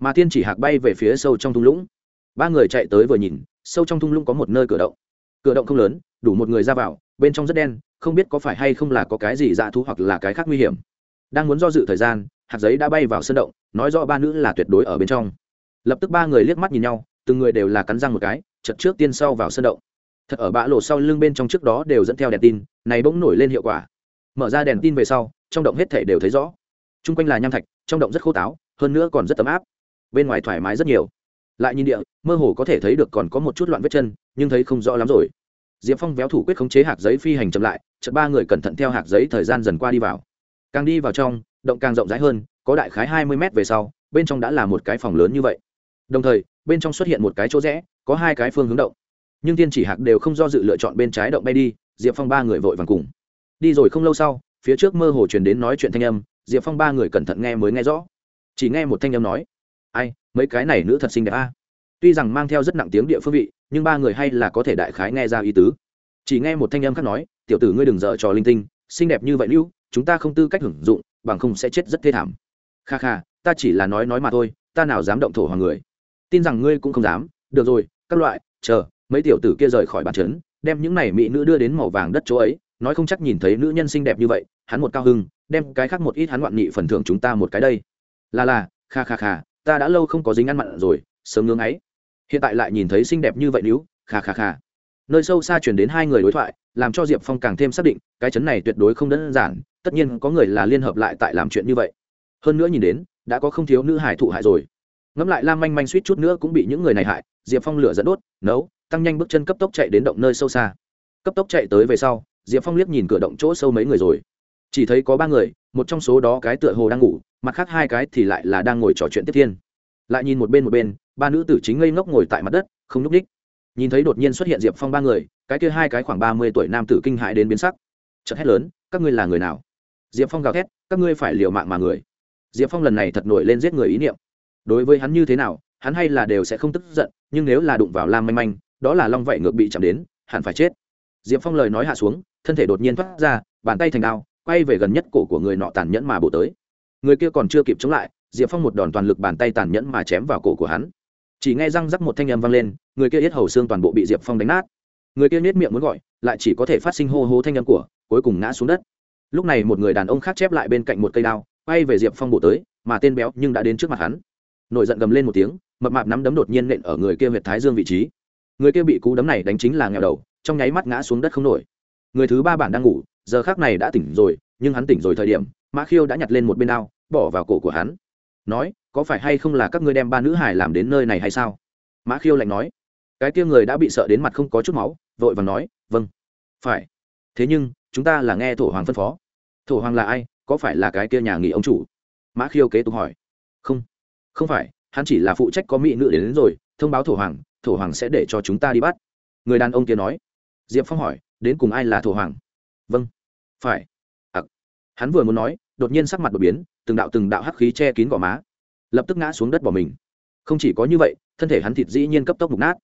mà thiên chỉ hạc bay về phía sâu trong thung lũng. Ba người chạy tới vừa nhìn, sâu trong thung lũng có một nơi cửa động. Cửa động không lớn, đủ một người ra vào, bên trong rất đen, không biết có phải hay không là có cái gì dạ thú hoặc là cái khác nguy hiểm. Đang muốn do dự thời gian, hạt giấy đã bay vào sân động, nói rõ ba nữ là tuyệt đối ở bên trong. Lập tức ba người liếc mắt nhìn nhau, từng người đều là cắn răng một cái chật trước tiên sau vào sân động. Thật ở bã lộ sau lưng bên trong trước đó đều dẫn theo đèn tin, này bỗng nổi lên hiệu quả. Mở ra đèn tin về sau, trong động hết thể đều thấy rõ. T r u n g quanh là nham thạch, trong động rất khô táo, hơn nữa còn rất ấm áp bên ngoài thoải mái rất nhiều. Lại nhìn địa, mơ hồ có thể thấy được còn có một chút loạn vết chân, nhưng thấy không rõ lắm rồi. Diệp phong véo thủ quyết khống chế hạt giấy phi hành chậm lại, chợt ba người cẩn thận theo hạt giấy thời gian dần qua đi vào. Càng đi vào trong, động càng rộng rãi hơn, có đại khái hai mươi mét về sau, bên trong đã là một cái phòng lớn như vậy. Đồng thời, bên trong xuất hiện một cái chỗ rẽ, có hai cái phương hướng động. Nhưng tiên chỉ hạc đều không do dự lựa chọn bên trái động bay đi, diệp phong ba người vội vàng cùng. Đi rồi không lâu sau, phía trước mơ hồ truyền đến nói chuyện thanh âm, diệp phong ba người cẩn thận nghe mới nghe rõ. Chỉ nghe một thanh âm nói ai, mấy cái này nữ thật xinh đẹp a. Tuy rằng mang theo rất nặng tiếng địa phương vị, nhưng ba người hay là có thể đại khái nghe ra ý tứ. Chỉ nghe một thanh âm khác nói, tiểu tử ngươi đừng dở trò linh tinh, xinh đẹp như vậy lưu, chúng ta không tư cách hưởng dụng, bằng không sẽ chết rất thê thảm. Kha kha, ta chỉ là nói nói mà thôi, ta nào dám động thổ hoàng người. Tin rằng ngươi cũng không dám, được rồi, các loại, chờ, mấy tiểu tử kia rời khỏi bàn trấn, đem những này mỹ nữ đưa đến màu vàng đất chỗ ấy, nói không chắc nhìn thấy nữ nhân xinh đẹp như vậy, hắn một cao hưng, đem cái khác một ít hắn ngoạn nghị phần thưởng chúng ta một cái đây. Là là, kha kha kha ta đã lâu không có dính ăn mặn rồi, sớm ngưng ấy. Hiện tại lại nhìn thấy xinh đẹp như vậy níu, kha kha kha. Nơi sâu xa chuyển đến hai người đối thoại, làm cho diệp phong càng thêm xác định, cái chấn này tuyệt đối không đơn giản, tất nhiên có người là liên hợp lại tại làm chuyện như vậy. Hơn nữa nhìn đến, đã có không thiếu nữ hải thụ hại rồi. Ngẫm lại lam manh manh suýt chút nữa cũng bị những người này hại, diệp phong lửa dẫn đốt, nấu, tăng nhanh bước chân cấp tốc chạy đến động nơi sâu xa. Cấp tốc chạy tới về sau, diệp phong liếc nhìn cửa động chỗ sâu mấy người rồi. Chỉ thấy có ba người, một trong số đó cái tựa hồ đang ngủ mặt khác hai cái thì lại là đang ngồi trò chuyện tiếp thiên. Lại nhìn một bên một bên, ba nữ tử chính ngây ngốc ngồi tại mặt đất, không núp ních nhìn thấy đột nhiên xuất hiện diệp phong ba người, cái kia hai cái khoảng ba mươi tuổi nam tử kinh hãi đến biến sắc. Chợt hét lớn, các ngươi là người nào? Diệp phong gào thét, các ngươi phải liều mạng mà người. Diệp phong lần này thật nổi lên giết người ý niệm. Đối với hắn như thế nào, hắn hay là đều sẽ không tức giận, nhưng nếu là đụng vào lam manh manh, đó là long vậy ngược bị chạm đến, hẳn phải chết. Diệp phong lời nói hạ xuống, thân thể đột nhiên thoát ra, bàn tay thành đao, quay về gần nhất cổ của người nọ tàn nhẫn mà bổ tới người kia còn chưa kịp chống lại, diệp phong một đòn toàn lực bàn tay tàn nhẫn mà chém vào cổ của hắn. Chỉ nghe răng rắc một thanh âm vang lên, người kia yết hầu xương toàn bộ bị diệp phong đánh nát. Người kia nết miệng muốn gọi, lại chỉ có thể phát sinh hô hô thanh âm của, cuối cùng ngã xuống đất. Lúc này một người đàn ông khác chép lại bên cạnh một cây đao, quay về diệp phong bổ tới, mà tên béo nhưng đã đến trước mặt hắn. Nổi giận gầm lên một tiếng, mập mạp nắm đấm đột nhiên nện ở người kia huyệt thái dương vị trí. Người kia bị cú đấm này đánh chính là nghèo đầu, trong nháy mắt ngã xuống đất không nổi. Người thứ ba bản đang ngủ, giờ khác này đã tỉnh rồi, nhưng hắn tỉnh rồi thời điểm mã khiêu đã nhặt lên một bên đao bỏ vào cổ của hắn. Nói có phải hay không là các ngươi đem ba nữ hải làm đến nơi này hay sao? Mã khiêu lạnh nói. Cái kia người đã bị sợ đến mặt không có chút máu vội và nói vâng. Phải. Thế nhưng chúng ta là nghe thổ hoàng phân phó. Thổ hoàng là ai? Có phải là cái kia nhà nghỉ ông chủ? Mã khiêu kế tục hỏi. Không. Không phải hắn chỉ là phụ trách có mỹ nữ đến, đến rồi thông báo thổ hoàng thổ hoàng sẽ để cho chúng ta đi bắt. Người đàn ông kia nói. Diệp phong hỏi đến cùng ai là thổ hoàng? Vâng. Phải hắn vừa muốn nói, đột nhiên sắc mặt đột biến, từng đạo từng đạo hắc khí che kín gò má. Lập tức ngã xuống đất bỏ mình. Không chỉ có như vậy, thân thể hắn thịt dĩ nhiên cấp tốc mục nát.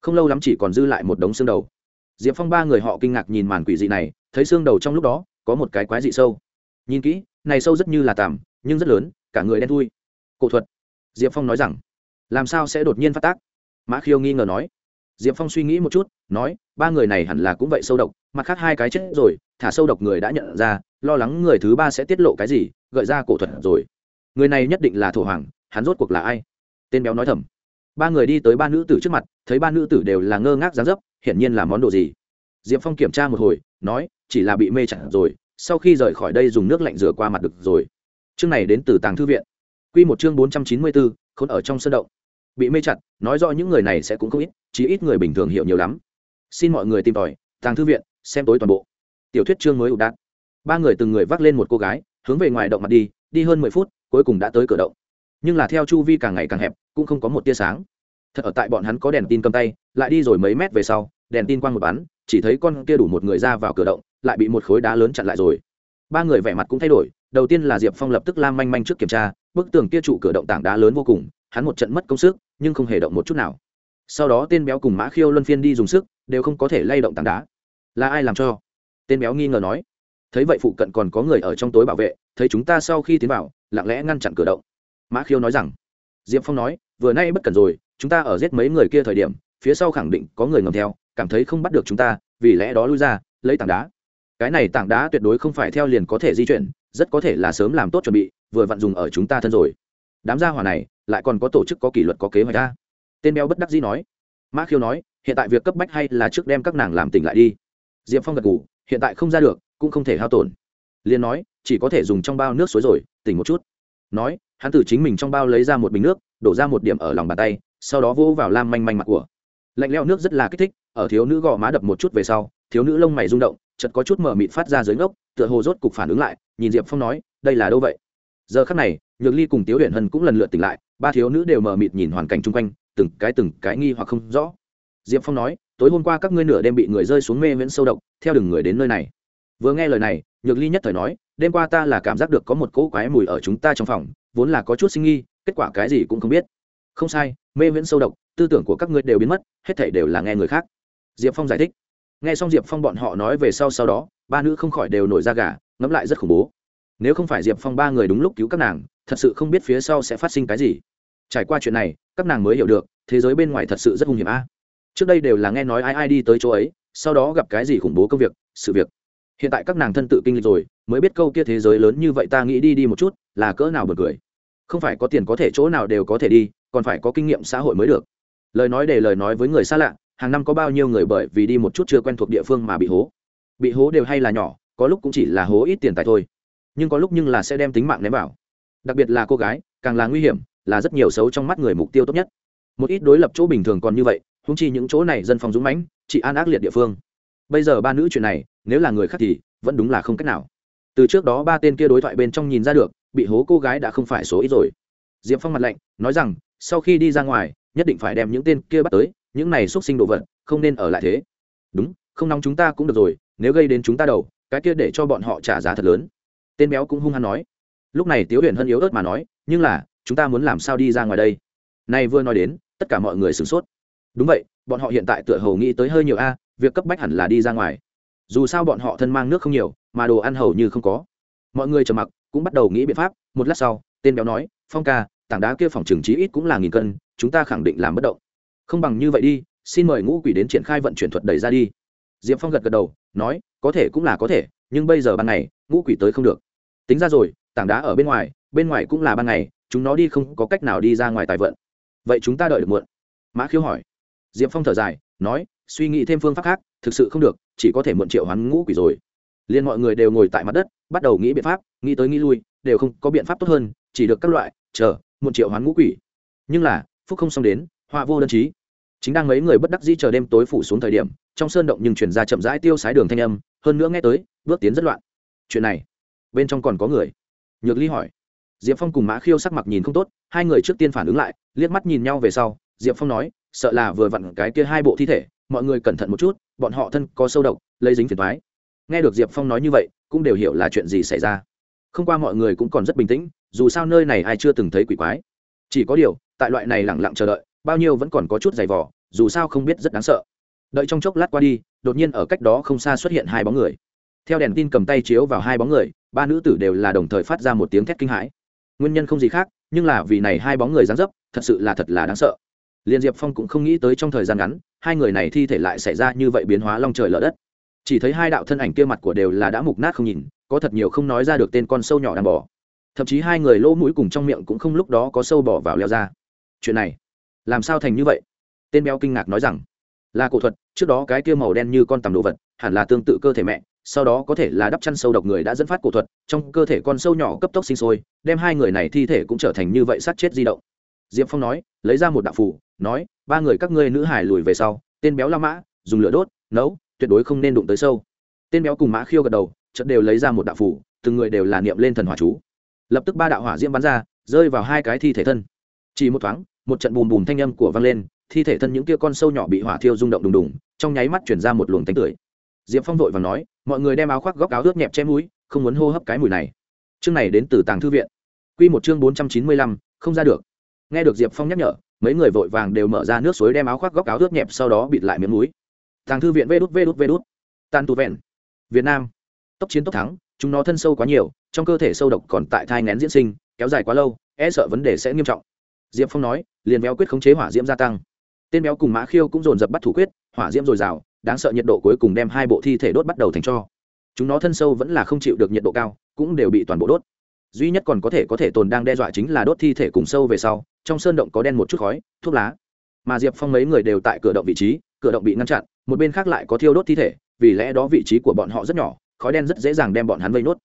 Không lâu lắm chỉ còn dư lại một đống xương đầu. Diệp phong ba người họ kinh ngạc nhìn màn quỷ dị này, thấy xương đầu trong lúc đó có một cái quái dị sâu. Nhìn kỹ, này sâu rất như là tàm, nhưng rất lớn, cả người đen thui. Cổ thuật. Diệp phong nói rằng, làm sao sẽ đột nhiên phát tác? Mã khiêu nghi ngờ nói. Diệp phong suy nghĩ một chút, nói, ba người này hẳn là cũng vậy sâu độc, mặt khác hai cái chết rồi, thả sâu độc người đã nhận ra lo lắng người thứ ba sẽ tiết lộ cái gì, gợi ra cổ thuật rồi. Người này nhất định là thổ hoàng, hắn rốt cuộc là ai? Tên béo nói thầm. Ba người đi tới ba nữ tử trước mặt, thấy ba nữ tử đều là ngơ ngác dáng dấp, hiển nhiên là món đồ gì? Diệp phong kiểm tra một hồi, nói, chỉ là bị mê chặn rồi, sau khi rời khỏi đây dùng nước lạnh rửa qua mặt được rồi. Chương này đến từ tàng thư viện. Q một chương bốn trăm chín mươi bốn khốn ở trong sân động. Bị mê chặt, nói rõ những người này sẽ cũng không ít chỉ ít người bình thường hiểu nhiều lắm. Xin mọi người tìm tòi, tàng thư viện, xem tối toàn bộ. Tiểu thuyết chương mới ụ đạn ba người từng người vác lên một cô gái, hướng về ngoài động mặt đi đi hơn mười phút, cuối cùng đã tới cửa động. Nhưng là theo chu vi càng ngày càng hẹp, cũng không có một tia sáng. Thật ở tại bọn hắn có đèn tin cầm tay, lại đi rồi mấy mét về sau, đèn tin quang một bắn, chỉ thấy con kia đủ một người ra vào cửa động, lại bị một khối đá lớn chặn lại rồi. Ba người vẻ mặt cũng thay đổi, đầu tiên là diệp phong lập tức lam manh manh trước kiểm tra, bức tường kia trụ cửa động tảng đá lớn vô cùng, hắn một trận mất công sức, nhưng không hề động một chút nào. Sau đó tên béo cùng mã khiêu luân phiên đi dùng sức, đều không có thể lay động tảng đá. Là ai làm cho? Tên béo nghi ngờ nói thấy vậy phụ cận còn có người ở trong tối bảo vệ, thấy chúng ta sau khi tiến vào, lặng lẽ ngăn chặn cửa động. Mã khiêu nói rằng, diệp phong nói, vừa nay bất cần rồi, chúng ta ở giết mấy người kia thời điểm, phía sau khẳng định có người ngầm theo, cảm thấy không bắt được chúng ta, vì lẽ đó lui ra, lấy tảng đá. Cái này tảng đá tuyệt đối không phải theo liền có thể di chuyển, rất có thể là sớm làm tốt chuẩn bị, vừa vặn dùng ở chúng ta thân rồi. Đám gia hỏa này, lại còn có tổ chức có kỷ luật có kế hoạch ra. Tên béo bất đắc dĩ nói. Mã khiêu nói, hiện tại việc cấp bách hay là trước đem các nàng làm tỉnh lại đi. Diệp phong gật ngủ hiện tại không ra được cũng không thể hao tổn. Liền nói, chỉ có thể dùng trong bao nước suối rồi, tỉnh một chút. Nói, hắn từ chính mình trong bao lấy ra một bình nước, đổ ra một điểm ở lòng bàn tay, sau đó vỗ vào lam manh manh mặt của. Lạnh leo nước rất là kích thích, ở thiếu nữ gò má đập một chút về sau, thiếu nữ lông mày rung động chật có chút mở mịt phát ra dưới ngốc, tựa hồ rốt cục phản ứng lại, nhìn diệp phong nói, đây là đâu vậy? Giờ khắc này, nhược ly cùng tiếu huyện hân cũng lần lượt tỉnh lại, ba thiếu nữ đều mở mịt nhìn hoàn cảnh chung quanh, từng cái từng cái nghi hoặc không rõ. Diệp phong nói, tối hôm qua các ngươi nửa đêm bị người rơi xuống mê viễn sâu độc, theo đường người đến nơi này vừa nghe lời này, nhược ly nhất thời nói, đêm qua ta là cảm giác được có một cỗ quái mùi ở chúng ta trong phòng, vốn là có chút sinh nghi, kết quả cái gì cũng không biết. Không sai, mê viễn sâu độc, tư tưởng của các ngươi đều biến mất, hết thảy đều là nghe người khác. Diệp phong giải thích. Nghe xong diệp phong bọn họ nói về sau sau đó, ba nữ không khỏi đều nổi ra gà, ngẫm lại rất khủng bố. Nếu không phải diệp phong ba người đúng lúc cứu các nàng, thật sự không biết phía sau sẽ phát sinh cái gì. Trải qua chuyện này, các nàng mới hiểu được, thế giới bên ngoài thật sự rất hung hiểm a. Trước đây đều là nghe nói ai ai đi tới chỗ ấy, sau đó gặp cái gì khủng bố công việc, sự việc hiện tại các nàng thân tự kinh lịch rồi, mới biết câu kia thế giới lớn như vậy ta nghĩ đi đi một chút, là cỡ nào bật cười. Không phải có tiền có thể chỗ nào đều có thể đi, còn phải có kinh nghiệm xã hội mới được. Lời nói để lời nói với người xa lạ, hàng năm có bao nhiêu người bởi vì đi một chút chưa quen thuộc địa phương mà bị hố. Bị hố đều hay là nhỏ, có lúc cũng chỉ là hố ít tiền tài thôi. Nhưng có lúc nhưng là sẽ đem tính mạng ném vào. Đặc biệt là cô gái, càng là nguy hiểm, là rất nhiều xấu trong mắt người mục tiêu tốt nhất. Một ít đối lập chỗ bình thường còn như vậy húng chi những chỗ này dân phòng dũng mãnh chỉ an ác liệt địa phương. Bây giờ ba nữ chuyện này nếu là người khác thì vẫn đúng là không cách nào. Từ trước đó ba tên kia đối thoại bên trong nhìn ra được, bị hố cô gái đã không phải số ít rồi. Diệp phong mặt lạnh, nói rằng, sau khi đi ra ngoài, nhất định phải đem những tên kia bắt tới, những này x u ấ t sinh đồ vật, không nên ở lại thế. Đúng, không nóng chúng ta cũng được rồi, nếu gây đến chúng ta đầu, cái kia để cho bọn họ trả giá thật lớn. Tên béo cũng hung hăng nói. Lúc này tiếu huyền hân yếu ớt mà nói, nhưng là, chúng ta muốn làm sao đi ra ngoài đây? Này vừa nói đến, tất cả mọi người sửng sốt. Đúng vậy, bọn họ hiện tại tựa hầu nghĩ tới hơi nhiều a, việc cấp bách hẳn là đi ra ngoài dù sao bọn họ thân mang nước không nhiều, mà đồ ăn hầu như không có. Mọi người trầm mặc, cũng bắt đầu nghĩ biện pháp. Một lát sau, tên béo nói, phong ca, tảng đá kia phòng trường trí ít cũng là nghìn cân, chúng ta khẳng định làm bất động. Không bằng như vậy đi, xin mời ngũ quỷ đến triển khai vận chuyển thuật đẩy ra đi. Diệp phong gật gật đầu, nói, có thể cũng là có thể, nhưng bây giờ ban ngày, ngũ quỷ tới không được. Tính ra rồi, tảng đá ở bên ngoài bên ngoài cũng là ban ngày, chúng nó đi không có cách nào đi ra ngoài tài vận. Vậy chúng ta đợi được muộn? Mã khiếu hỏi. Diệp phong thở dài, nói suy nghĩ thêm phương pháp khác, thực sự không được, chỉ có thể mượn triệu hoán ngũ quỷ rồi. Liền mọi người đều ngồi tại mặt đất, bắt đầu nghĩ biện pháp, nghĩ tới nghĩ lui, đều không có biện pháp tốt hơn, chỉ được các loại, chờ, muộn triệu hoán ngũ quỷ. Nhưng là, phúc không xong đến, họa vô đơn chí chính đang mấy người bất đắc dĩ chờ đêm tối phủ xuống thời điểm, trong sơn động nhưng chuyển ra chậm rãi tiêu sái đường thanh âm, hơn nữa nghe tới, bước tiến rất loạn. Chuyện này, bên trong còn có người? Nhược ly hỏi. Diệp phong cùng mã khiêu sắc mặt nhìn không tốt, hai người trước tiên phản ứng lại, liếc mắt nhìn nhau về sau, diệp phong nói, sợ là vừa vặn cái kia hai bộ thi thể mọi người cẩn thận một chút, bọn họ thân có sâu độc, lấy dính phiền thoái nghe được diệp phong nói như vậy, cũng đều hiểu là chuyện gì xảy ra. Không qua mọi người cũng còn rất bình tĩnh, dù sao nơi này ai chưa từng thấy quỷ quái. Chỉ có điều, tại loại này lẳng lặng chờ đợi, bao nhiêu vẫn còn có chút giày vỏ dù sao không biết rất đáng sợ. Đợi trong chốc lát qua đi, đột nhiên ở cách đó không xa xuất hiện hai bóng người. Theo đèn tin cầm tay chiếu vào hai bóng người, ba nữ tử đều là đồng thời phát ra một tiếng thét kinh hãi. Nguyên nhân không gì khác, nhưng là vì này hai bóng người dán dấp, thật sự là thật là đáng sợ liên diệp phong cũng không nghĩ tới trong thời gian ngắn, hai người này thi thể lại xảy ra như vậy biến hóa long trời lở đất. Chỉ thấy hai đạo thân ảnh kia mặt của đều là đã mục nát không nhìn, có thật nhiều không nói ra được tên con sâu nhỏ đang bỏ thậm chí hai người lỗ mũi cùng trong miệng cũng không lúc đó có sâu bỏ vào leo ra. Chuyện này, làm sao thành như vậy? Tên béo kinh ngạc nói rằng, là cổ thuật, trước đó cái kia màu đen như con tầm đồ vật, hẳn là tương tự cơ thể mẹ, sau đó có thể là đắp chăn sâu độc người đã dẫn phát cổ thuật, trong cơ thể con sâu nhỏ cấp tốc sinh sôi, đem hai người này thi thể cũng trở thành như vậy sát chết di động. Diệp phong nói, lấy ra một đạo phủ nói, ba người các ngươi nữ hải lùi về sau, tên béo la mã, dùng lửa đốt, nấu, tuyệt đối không nên đụng tới sâu. Tên béo cùng mã khiêu gật đầu, chợt đều lấy ra một đạo phủ, từng người đều là niệm lên thần hỏa chú. Lập tức ba đạo hỏa diễm bắn ra, rơi vào hai cái thi thể thân. Chỉ một thoáng, một trận bùm bùm thanh âm của vang lên, thi thể thân những kia con sâu nhỏ bị hỏa thiêu rung động đùng đùng, trong nháy mắt chuyển ra một luồng tánh tưởi. Diệp phong vội và nói, mọi người đem áo khoác góc áo ướt nhẹp che mũi, không muốn hô hấp cái mùi này. Chương này đến từ tàng thư viện. Q một chương bốn trăm chín mươi lăm, không ra được. Nghe được diệp phong nhắc nhở mấy người vội vàng đều mở ra nước suối đem áo khoác góc áo ướt nhẹp sau đó bịt lại miếng núi. Tàng thư viện vê đút vê đút vê đút. Tan tu vẹn. Việt nam. Tốc chiến tốc thắng, chúng nó thân sâu quá nhiều, trong cơ thể sâu độc còn tại thai ngén diễn sinh, kéo dài quá lâu e sợ vấn đề sẽ nghiêm trọng. Diệp phong nói, liền béo quyết khống chế hỏa diễm gia tăng. Tên béo cùng mã khiêu cũng dồn dập bắt thủ quyết, hỏa diễm dồi dào, đáng sợ nhiệt độ cuối cùng đem hai bộ thi thể đốt bắt đầu thành cho. Chúng nó thân sâu vẫn là không chịu được nhiệt độ cao, cũng đều bị toàn bộ đốt duy nhất còn có thể có thể tồn đang đe dọa chính là đốt thi thể cùng sâu về sau, trong sơn động có đen một chút khói, thuốc lá. Mà diệp phong mấy người đều tại cửa động vị trí, cửa động bị ngăn chặn, một bên khác lại có thiêu đốt thi thể, vì lẽ đó vị trí của bọn họ rất nhỏ, khói đen rất dễ dàng đem bọn hắn vây nốt.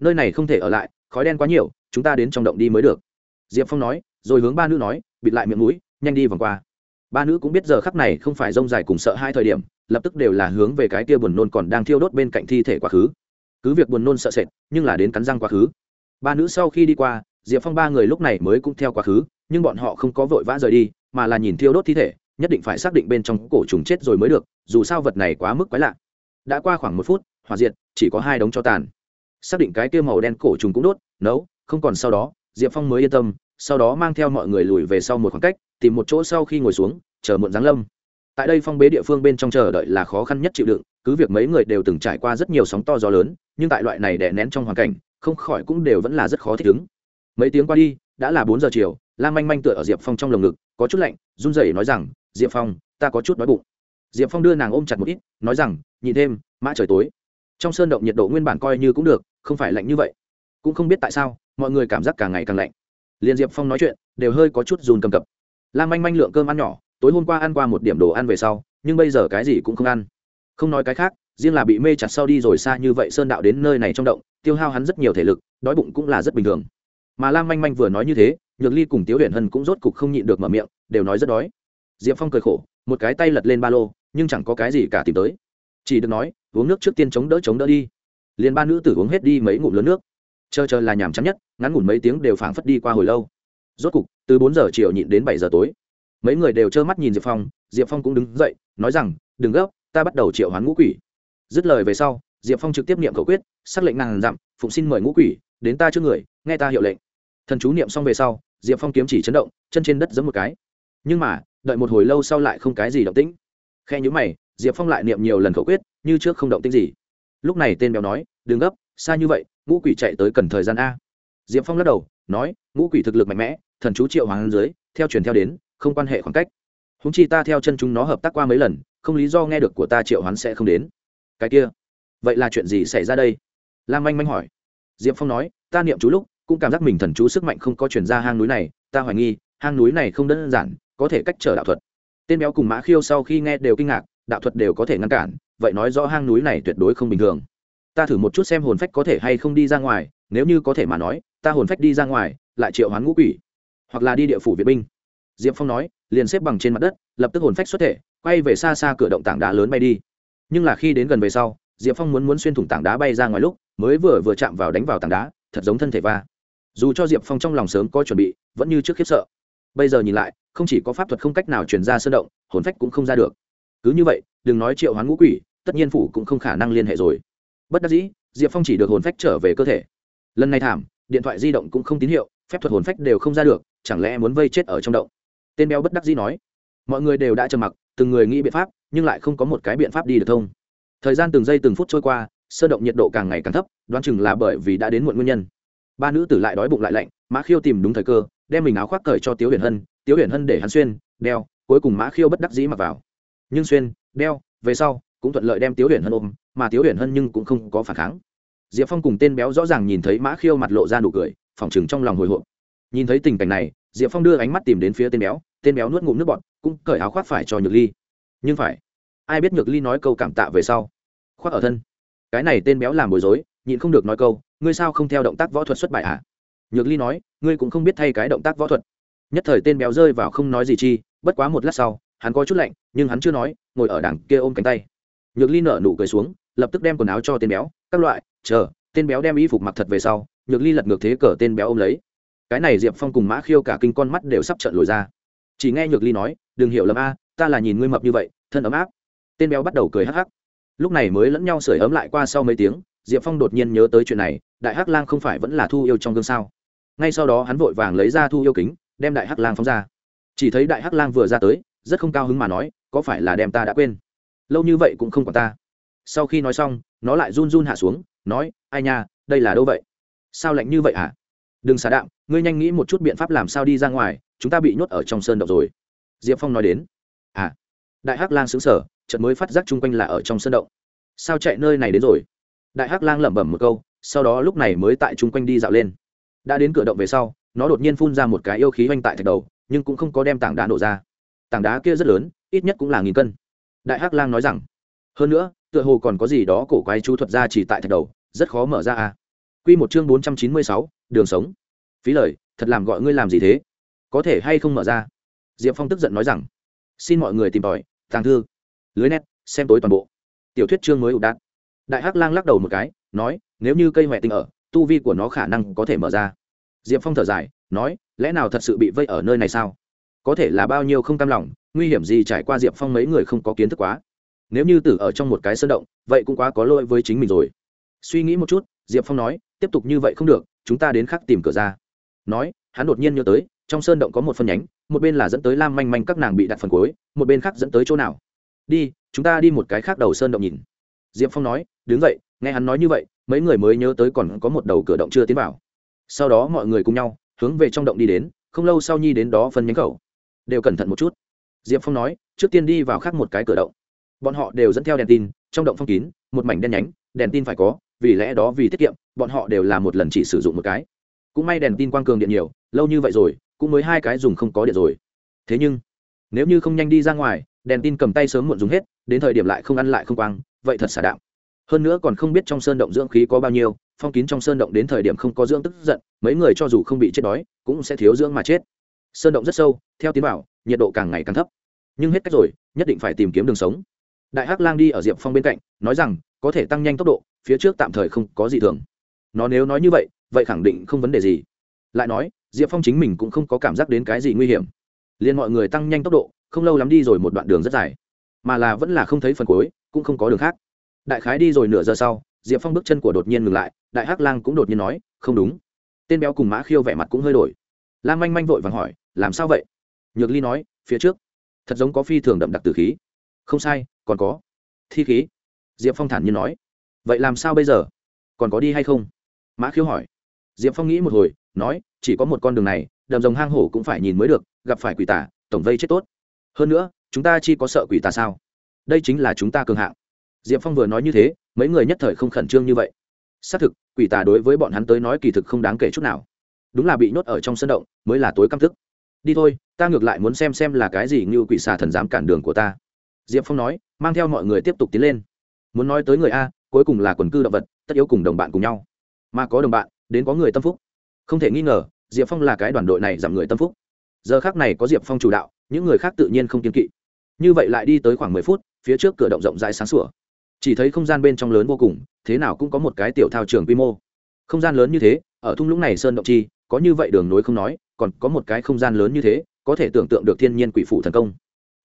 Nơi này không thể ở lại, khói đen quá nhiều, chúng ta đến trong động đi mới được. Diệp phong nói, rồi hướng ba nữ nói, bịt lại miệng mũi, nhanh đi vòng qua. Ba nữ cũng biết giờ khắc này không phải rông dài cùng sợ hai thời điểm, lập tức đều là hướng về cái kia buồn nôn còn đang thiêu đốt bên cạnh thi thể quá khứ. Cứ việc buồn nôn sợ sệt, nhưng là đến cắn răng quá khứ ba nữ sau khi đi qua, diệp phong ba người lúc này mới cũng theo quá khứ, nhưng bọn họ không có vội vã rời đi, mà là nhìn thiêu đốt thi thể, nhất định phải xác định bên trong cổ trùng chết rồi mới được, dù sao vật này quá mức quái lạ. Đã qua khoảng một phút, hỏa diệt, chỉ có hai đống cho tàn. Xác định cái kia màu đen cổ trùng cũng đốt, nấu, không còn sau đó, diệp phong mới yên tâm, sau đó mang theo mọi người lùi về sau một khoảng cách, tìm một chỗ sau khi ngồi xuống, chờ muộn giáng lâm. Tại đây phong bế địa phương bên trong chờ đợi là khó khăn nhất chịu đựng, cứ việc mấy người đều từng trải qua rất nhiều sóng to gió lớn, nhưng tại loại này đè nén trong hoàn cảnh không khỏi cũng đều vẫn là rất khó thích ứng. Mấy tiếng qua đi, đã là bốn giờ chiều, lam manh manh tựa ở diệp phong trong lồng ngực, có chút lạnh, run rẩy nói rằng, diệp phong, ta có chút đói bụng. Diệp phong đưa nàng ôm chặt một ít, nói rằng, nhìn thêm, mã trời tối. Trong sơn động nhiệt độ nguyên bản coi như cũng được, không phải lạnh như vậy. Cũng không biết tại sao, mọi người cảm giác càng ngày càng lạnh. Liền diệp phong nói chuyện, đều hơi có chút dùn cầm cập. Lam manh manh lượng cơm ăn nhỏ, tối hôm qua ăn qua một điểm đồ ăn về sau, nhưng bây giờ cái gì cũng không ăn. Không nói cái khác riêng là bị mê chặt sau đi rồi xa như vậy sơn đạo đến nơi này trong động, tiêu hao hắn rất nhiều thể lực, đói bụng cũng là rất bình thường. Mà lam manh manh vừa nói như thế, nhược ly cùng tiếu huyền hân cũng rốt cục không nhịn được mở miệng, đều nói rất đói. Diệp phong cười khổ, một cái tay lật lên ba lô, nhưng chẳng có cái gì cả tìm tới. Chỉ được nói, uống nước trước tiên chống đỡ chống đỡ đi. Liền ba nữ tử uống hết đi mấy ngụm lớn nước. Chờ chờ là nhàm chán nhất, ngắn ngủn mấy tiếng đều phảng phất đi qua hồi lâu. Rốt cục, từ bốn giờ chiều nhịn đến bảy giờ tối. Mấy người đều trơ mắt nhìn diệp phong diệp phong cũng đứng dậy, nói rằng, đừng gấp, ta bắt đầu triệu hoán ngũ quỷ dứt lời về sau, diệp phong trực tiếp niệm khẩu quyết xác lệnh ngàn dặm phụng xin mời ngũ quỷ, đến ta trước người, nghe ta hiệu lệnh. Thần chú niệm xong về sau, diệp phong kiếm chỉ chấn động, chân trên đất giấm một cái. Nhưng mà, đợi một hồi lâu sau lại không cái gì động tĩnh. Khe nhữ mày, diệp phong lại niệm nhiều lần khẩu quyết, như trước không động tĩnh gì. Lúc này tên béo nói, đừng gấp, xa như vậy, ngũ quỷ chạy tới cần thời gian a. Diệp phong lắc đầu, nói, ngũ quỷ thực lực mạnh mẽ, thần chú triệu hoàng dưới, theo truyền theo đến, không quan hệ khoảng cách. Húng chi ta theo chân chúng nó hợp tác qua mấy lần, không lý do nghe được của ta triệu hoán sẽ không đến cái kia, vậy là chuyện gì xảy ra đây? Lam manh manh hỏi. Diệp phong nói, ta niệm chú lúc, cũng cảm giác mình thần chú sức mạnh không có chuyển ra hang núi này, ta hoài nghi, hang núi này không đơn giản, có thể cách trở đạo thuật. Tên béo cùng mã khiêu sau khi nghe đều kinh ngạc, đạo thuật đều có thể ngăn cản, vậy nói rõ hang núi này tuyệt đối không bình thường. Ta thử một chút xem hồn phách có thể hay không đi ra ngoài, nếu như có thể mà nói, ta hồn phách đi ra ngoài, lại triệu hoán ngũ quỷ, hoặc là đi địa phủ việt binh. Diệp phong nói, liền xếp bằng trên mặt đất, lập tức hồn phách xuất thể, quay về xa xa cửa động tảng đá lớn bay đi nhưng là khi đến gần về sau, diệp phong muốn muốn xuyên thủng tảng đá bay ra ngoài lúc, mới vừa vừa chạm vào đánh vào tảng đá, thật giống thân thể va. Dù cho diệp phong trong lòng sớm có chuẩn bị, vẫn như trước khiếp sợ. Bây giờ nhìn lại, không chỉ có pháp thuật không cách nào chuyển ra sơn động, hồn phách cũng không ra được. Cứ như vậy, đừng nói triệu hoán ngũ quỷ, tất nhiên phủ cũng không khả năng liên hệ rồi. Bất đắc dĩ, diệp phong chỉ được hồn phách trở về cơ thể. Lần này thảm, điện thoại di động cũng không tín hiệu, phép thuật hồn phách đều không ra được, chẳng lẽ muốn vây chết ở trong động? Tên béo bất đắc dĩ nói. Mọi người đều đã trầm mặc, từng người nghĩ biện pháp nhưng lại không có một cái biện pháp đi được thông. Thời gian từng giây từng phút trôi qua, sơ động nhiệt độ càng ngày càng thấp, đoán chừng là bởi vì đã đến muộn nguyên nhân. Ba nữ tử lại đói bụng lại lạnh, mã khiêu tìm đúng thời cơ, đem mình áo khoác cởi cho tiếu huyền hân, tiếu huyền hân để hắn xuyên, đeo, cuối cùng mã khiêu bất đắc dĩ mặc vào. Nhưng xuyên, đeo, về sau, cũng thuận lợi đem tiếu huyền hân ôm, mà tiếu huyền hân nhưng cũng không có phản kháng. Diệp phong cùng tên béo rõ ràng nhìn thấy mã khiêu mặt lộ ra nụ cười phỏng chừng trong lòng hồi hộp. Nhìn thấy tình cảnh này, diệp phong đưa ánh mắt tìm đến phía tên béo tên béo nuốt ngụm nước bọt, cũng cởi áo khoác phải cho nhược ly. Nhưng phải ai biết nhược ly nói câu cảm tạ về sau. Khoác ở thân. Cái này tên béo làm bối rối, nhịn không được nói câu, ngươi sao không theo động tác võ thuật xuất bài à nhược ly nói, ngươi cũng không biết thay cái động tác võ thuật. Nhất thời tên béo rơi vào không nói gì chi, bất quá một lát sau, hắn có chút lạnh, nhưng hắn chưa nói, ngồi ở đằng kia ôm cánh tay. Nhược ly nở nụ cười xuống, lập tức đem quần áo cho tên béo, các loại, chờ, tên béo đem y phục mặc thật về sau. Nhược ly lật ngược thế cờ tên béo ôm lấy. Cái này diệp phong cùng mã khiêu cả kinh con mắt đều sắp trợn lồi ra. Chỉ nghe nhược ly nói, đừng hiểu lầm a, ta là nhìn ngươi mập như vậy, thân ấm áp tên béo bắt đầu cười hắc hắc. Lúc này mới lẫn nhau sưởi ấm lại qua sau mấy tiếng, diệp phong đột nhiên nhớ tới chuyện này, đại hắc lang không phải vẫn là thu yêu trong gương sao? Ngay sau đó hắn vội vàng lấy ra thu yêu kính, đem đại hắc lang phóng ra. Chỉ thấy đại hắc lang vừa ra tới, rất không cao hứng mà nói, có phải là đem ta đã quên? Lâu như vậy cũng không còn ta. Sau khi nói xong, nó lại run run hạ xuống, nói, ai nha, đây là đâu vậy? Sao lạnh như vậy hả? Đừng xả đạm, ngươi nhanh nghĩ một chút biện pháp làm sao đi ra ngoài, chúng ta bị nhốt ở trong sơn động rồi. Diệp phong nói đến à đại hắc lang xứng sở trận mới phát giác chung quanh là ở trong sân động. Sao chạy nơi này đến rồi? Đại hắc lang lẩm bẩm một câu, sau đó lúc này mới tại chung quanh đi dạo lên. Đã đến cửa động về sau, nó đột nhiên phun ra một cái yêu khí oanh tại thạch đầu, nhưng cũng không có đem tảng đá nổ ra. Tảng đá kia rất lớn, ít nhất cũng là nghìn cân. Đại hắc lang nói rằng, hơn nữa, tựa hồ còn có gì đó cổ quái chú thuật ra chỉ tại thạch đầu, rất khó mở ra à. Q một chương bốn trăm chín mươi sáu, đường sống. Phí lời, thật làm gọi ngươi làm gì thế? Có thể hay không mở ra? Diệp phong tức giận nói rằng, xin mọi người tìm tòi tàng thư, lưới nét, xem tối toàn bộ. Tiểu thuyết chương mới ụ đạn đại hắc lang lắc đầu một cái, nói, nếu như cây huệ tinh ở, tu vi của nó khả năng có thể mở ra. Diệp phong thở dài, nói, lẽ nào thật sự bị vây ở nơi này sao? Có thể là bao nhiêu không cam lòng, nguy hiểm gì trải qua diệp phong mấy người không có kiến thức quá. Nếu như tử ở trong một cái sơn động, vậy cũng quá có lỗi với chính mình rồi. Suy nghĩ một chút, diệp phong nói, tiếp tục như vậy không được, chúng ta đến khắc tìm cửa ra. Nói, hắn đột nhiên nhớ tới trong sơn động có một phân nhánh, một bên là dẫn tới lam manh manh các nàng bị đặt phần cuối, một bên khác dẫn tới chỗ nào? Đi, chúng ta đi một cái khác đầu sơn động nhìn. Diệp phong nói, đứng vậy nghe hắn nói như vậy, mấy người mới nhớ tới còn có một đầu cửa động chưa tiến vào. Sau đó mọi người cùng nhau, hướng về trong động đi đến, không lâu sau nhi đến đó phân nhánh khẩu. Đều cẩn thận một chút. Diệp phong nói, trước tiên đi vào khác một cái cửa động. Bọn họ đều dẫn theo đèn tin, trong động phong kín, một mảnh đen nhánh, đèn tin phải có, vì lẽ đó vì tiết kiệm, bọn họ đều là một lần chỉ sử dụng một cái. Cũng may đèn tin quang cường điện nhiều, lâu như vậy rồi cũng mới hai cái dùng không có điện rồi. Thế nhưng, nếu như không nhanh đi ra ngoài, đèn tin cầm tay sớm muộn dùng hết, đến thời điểm lại không ăn lại không quang vậy thật xả đạo hơn nữa còn không biết trong sơn động dưỡng khí có bao nhiêu, phong kín trong sơn động đến thời điểm không có dưỡng tức giận, mấy người cho dù không bị chết đói, cũng sẽ thiếu dưỡng mà chết. Sơn động rất sâu, theo tiến bảo, nhiệt độ càng ngày càng thấp. Nhưng hết cách rồi, nhất định phải tìm kiếm đường sống. Đại hắc lang đi ở diệp phong bên cạnh, nói rằng, có thể tăng nhanh tốc độ, phía trước tạm thời không có gì thường. Nó nếu nói như vậy vậy khẳng định không vấn đề gì. Lại nói diệp phong chính mình cũng không có cảm giác đến cái gì nguy hiểm. Liền mọi người tăng nhanh tốc độ, không lâu lắm đi rồi một đoạn đường rất dài. Mà là vẫn là không thấy phần cuối, cũng không có đường khác. Đại khái đi rồi nửa giờ sau, diệp phong bước chân của đột nhiên ngừng lại, đại hắc lang cũng đột nhiên nói, không đúng. Tên béo cùng mã khiêu vẻ mặt cũng hơi đổi. Lan manh manh vội vàng hỏi, làm sao vậy? Nhược ly nói, phía trước. Thật giống có phi thường đậm đặc từ khí. Không sai, còn có. Thi khí? Diệp phong thản nhiên nói, vậy làm sao bây giờ? Còn có đi hay không? Mã khiêu hỏi diệp phong nghĩ một hồi, nói, chỉ có một con đường này, đầm rồng hang hổ cũng phải nhìn mới được, gặp phải quỷ tả tổng vây chết tốt. Hơn nữa, chúng ta chi có sợ quỷ tà sao? Đây chính là chúng ta cường hạng. Diệp phong vừa nói như thế, mấy người nhất thời không khẩn trương như vậy. Xác thực, quỷ tà đối với bọn hắn tới nói kỳ thực không đáng kể chút nào. Đúng là bị nhốt ở trong sân động, mới là tối căm thức đi thôi, ta ngược lại muốn xem xem là cái gì như quỷ xà thần dám cản đường của ta. Diệp phong nói, mang theo mọi người tiếp tục tiến lên. Muốn nói tới người a, cuối cùng là quần cư động vật, tất yếu cùng đồng bạn cùng nhau. Mà có đồng bạn đến có người tâm phúc. Không thể nghi ngờ, diệp phong là cái đoàn đội này giảm người tâm phúc. Giờ khác này có diệp phong chủ đạo, những người khác tự nhiên không kiên kỵ. Như vậy lại đi tới khoảng mười phút, phía trước cửa động rộng rãi sáng sủa. Chỉ thấy không gian bên trong lớn vô cùng, thế nào cũng có một cái tiểu thao trường quy mô. Không gian lớn như thế, ở thung lũng này sơn động chi, có như vậy đường nối không nói, còn có một cái không gian lớn như thế, có thể tưởng tượng được thiên nhiên quỷ phụ thần công.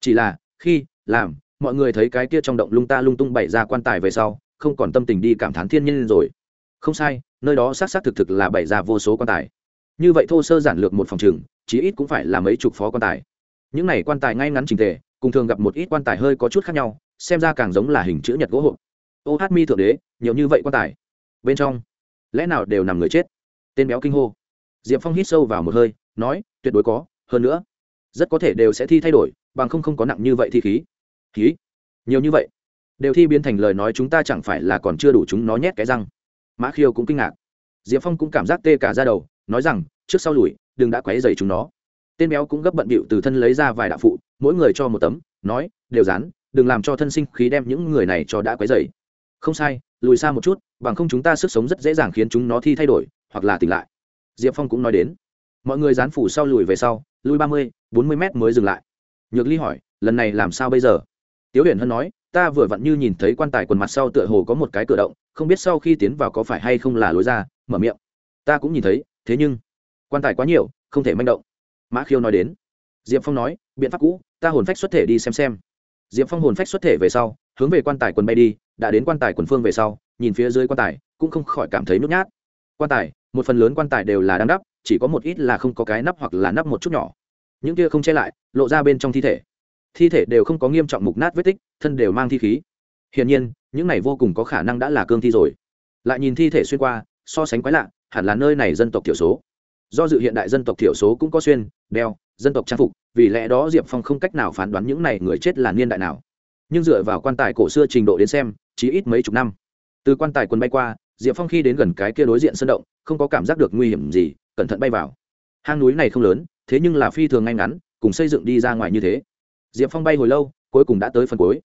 Chỉ là, khi, làm, mọi người thấy cái kia trong động lung ta lung tung bày ra quan tài về sau, không còn tâm tình đi cảm thán thiên nhiên rồi. Không sai nơi đó xác xác thực thực là bày ra vô số quan tài. Như vậy thô sơ giản lược một phòng trường, chí ít cũng phải là mấy chục phó quan tài. Những này quan tài ngay ngắn trình tề, cùng thường gặp một ít quan tài hơi có chút khác nhau, xem ra càng giống là hình chữ nhật gỗ hộp. Ô hát mi thượng đế, nhiều như vậy quan tài. Bên trong, lẽ nào đều nằm người chết? Tên béo kinh hô. Diệp phong hít sâu vào một hơi, nói, tuyệt đối có, hơn nữa, rất có thể đều sẽ thi thay đổi, bằng không không có nặng như vậy thi khí. Khí? Nhiều như vậy. Đều thi biến thành lời nói chúng ta chẳng phải là còn chưa đủ chúng nó nhét cái răng mã khiêu cũng kinh ngạc. Diệp phong cũng cảm giác tê cả ra đầu, nói rằng, trước sau lùi, đừng đã quấy dày chúng nó. Tên béo cũng gấp bận bịu từ thân lấy ra vài đạo phụ, mỗi người cho một tấm, nói, đều dán, đừng làm cho thân sinh khí đem những người này cho đã quấy dày không sai, lùi xa một chút, bằng không chúng ta sức sống rất dễ dàng khiến chúng nó thi thay đổi, hoặc là tỉnh lại. Diệp phong cũng nói đến. Mọi người dán phủ sau lùi về sau lùi ba mươi, bốn mươi mét mới dừng lại. Nhược ly hỏi, lần này làm sao bây giờ? Tiếu huyền hân nói, ta vừa vặn như nhìn thấy quan tài quần mặt sau tựa hồ có một cái cửa động không biết sau khi tiến vào có phải hay không là lối ra, mở miệng. Ta cũng nhìn thấy, thế nhưng, quan tài quá nhiều, không thể manh động. Mã khiêu nói đến. Diệp phong nói, biện pháp cũ, ta hồn phách xuất thể đi xem xem. Diệp phong hồn phách xuất thể về sau, hướng về quan tài quần bay đi, đã đến quan tài quần phương về sau, nhìn phía dưới quan tài, cũng không khỏi cảm thấy nhút nhát. Quan tài, một phần lớn quan tài đều là đang đắp, chỉ có một ít là không có cái nắp hoặc là nắp một chút nhỏ. Những kia không che lại, lộ ra bên trong thi thể. Thi thể đều không có nghiêm trọng mục nát vết tích, thân đều mang thi khí hiển nhiên, những này vô cùng có khả năng đã là cương thi rồi. Lại nhìn thi thể xuyên qua, so sánh quái lạ, hẳn là nơi này dân tộc thiểu số. Do dự hiện đại dân tộc thiểu số cũng có xuyên, đeo, dân tộc trang phục, vì lẽ đó diệp phong không cách nào phán đoán những này người chết là niên đại nào. Nhưng dựa vào quan tài cổ xưa trình độ đến xem, chỉ ít mấy chục năm. Từ quan tài quân bay qua, diệp phong khi đến gần cái kia đối diện sân động, không có cảm giác được nguy hiểm gì, cẩn thận bay vào. Hang núi này không lớn, thế nhưng là phi thường ngay ngắn, cùng xây dựng đi ra ngoài như thế. Diệp phong bay hồi lâu, cuối cùng đã tới phần cuối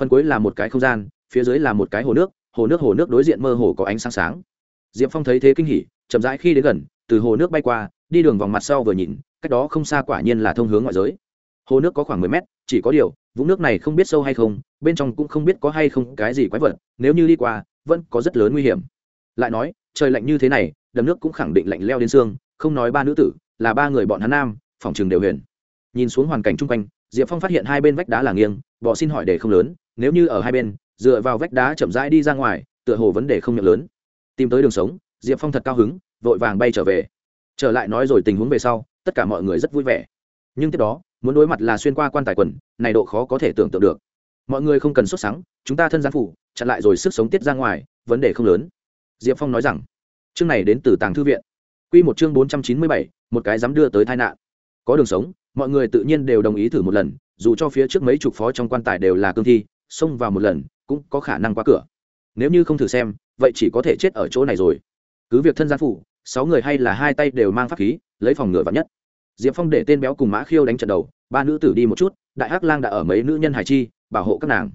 phần cuối là một cái không gian, phía dưới là một cái hồ nước hồ nước hồ nước đối diện mơ hồ có ánh sáng sáng. Diệp phong thấy thế kinh hỉ, chậm rãi khi đến gần, từ hồ nước bay qua, đi đường vòng mặt sau vừa nhìn, cách đó không xa quả nhiên là thông hướng ngoại giới. Hồ nước có khoảng mười mét, chỉ có điều, vũng nước này không biết sâu hay không, bên trong cũng không biết có hay không cái gì quái vật, nếu như đi qua, vẫn có rất lớn nguy hiểm. Lại nói, trời lạnh như thế này, đầm nước cũng khẳng định lạnh leo đến xương, không nói ba nữ tử, là ba người bọn hắn nam, phòng trường đều huyền. Nhìn xuống hoàn cảnh chung quanh, diệp phong phát hiện hai bên vách đá là nghiêng bọ xin hỏi để không lớn nếu như ở hai bên, dựa vào vách đá chậm rãi đi ra ngoài, tựa hồ vấn đề không miệng lớn. Tìm tới đường sống, diệp phong thật cao hứng, vội vàng bay trở về. Trở lại nói rồi tình huống về sau, tất cả mọi người rất vui vẻ. Nhưng tiếp đó, muốn đối mặt là xuyên qua quan tài quần, này độ khó có thể tưởng tượng được. Mọi người không cần xuất sáng chúng ta thân gián phủ, chặn lại rồi sức sống tiết ra ngoài, vấn đề không lớn. Diệp phong nói rằng, chương này đến từ tàng thư viện. Q một chương bốn trăm chín mươi bảy, một cái dám đưa tới tai nạn. Có đường sống, mọi người tự nhiên đều đồng ý thử một lần, dù cho phía trước mấy chục phó trong quan tài đều là cương thi xông vào một lần, cũng có khả năng qua cửa. Nếu như không thử xem, vậy chỉ có thể chết ở chỗ này rồi. Cứ việc thân gian phủ, sáu người hay là hai tay đều mang pháp khí, lấy phòng ngựa vắn nhất. Diệp phong để tên béo cùng mã khiêu đánh trận đầu, ba nữ tử đi một chút, đại hắc lang đã ở mấy nữ nhân hải chi, bảo hộ các nàng.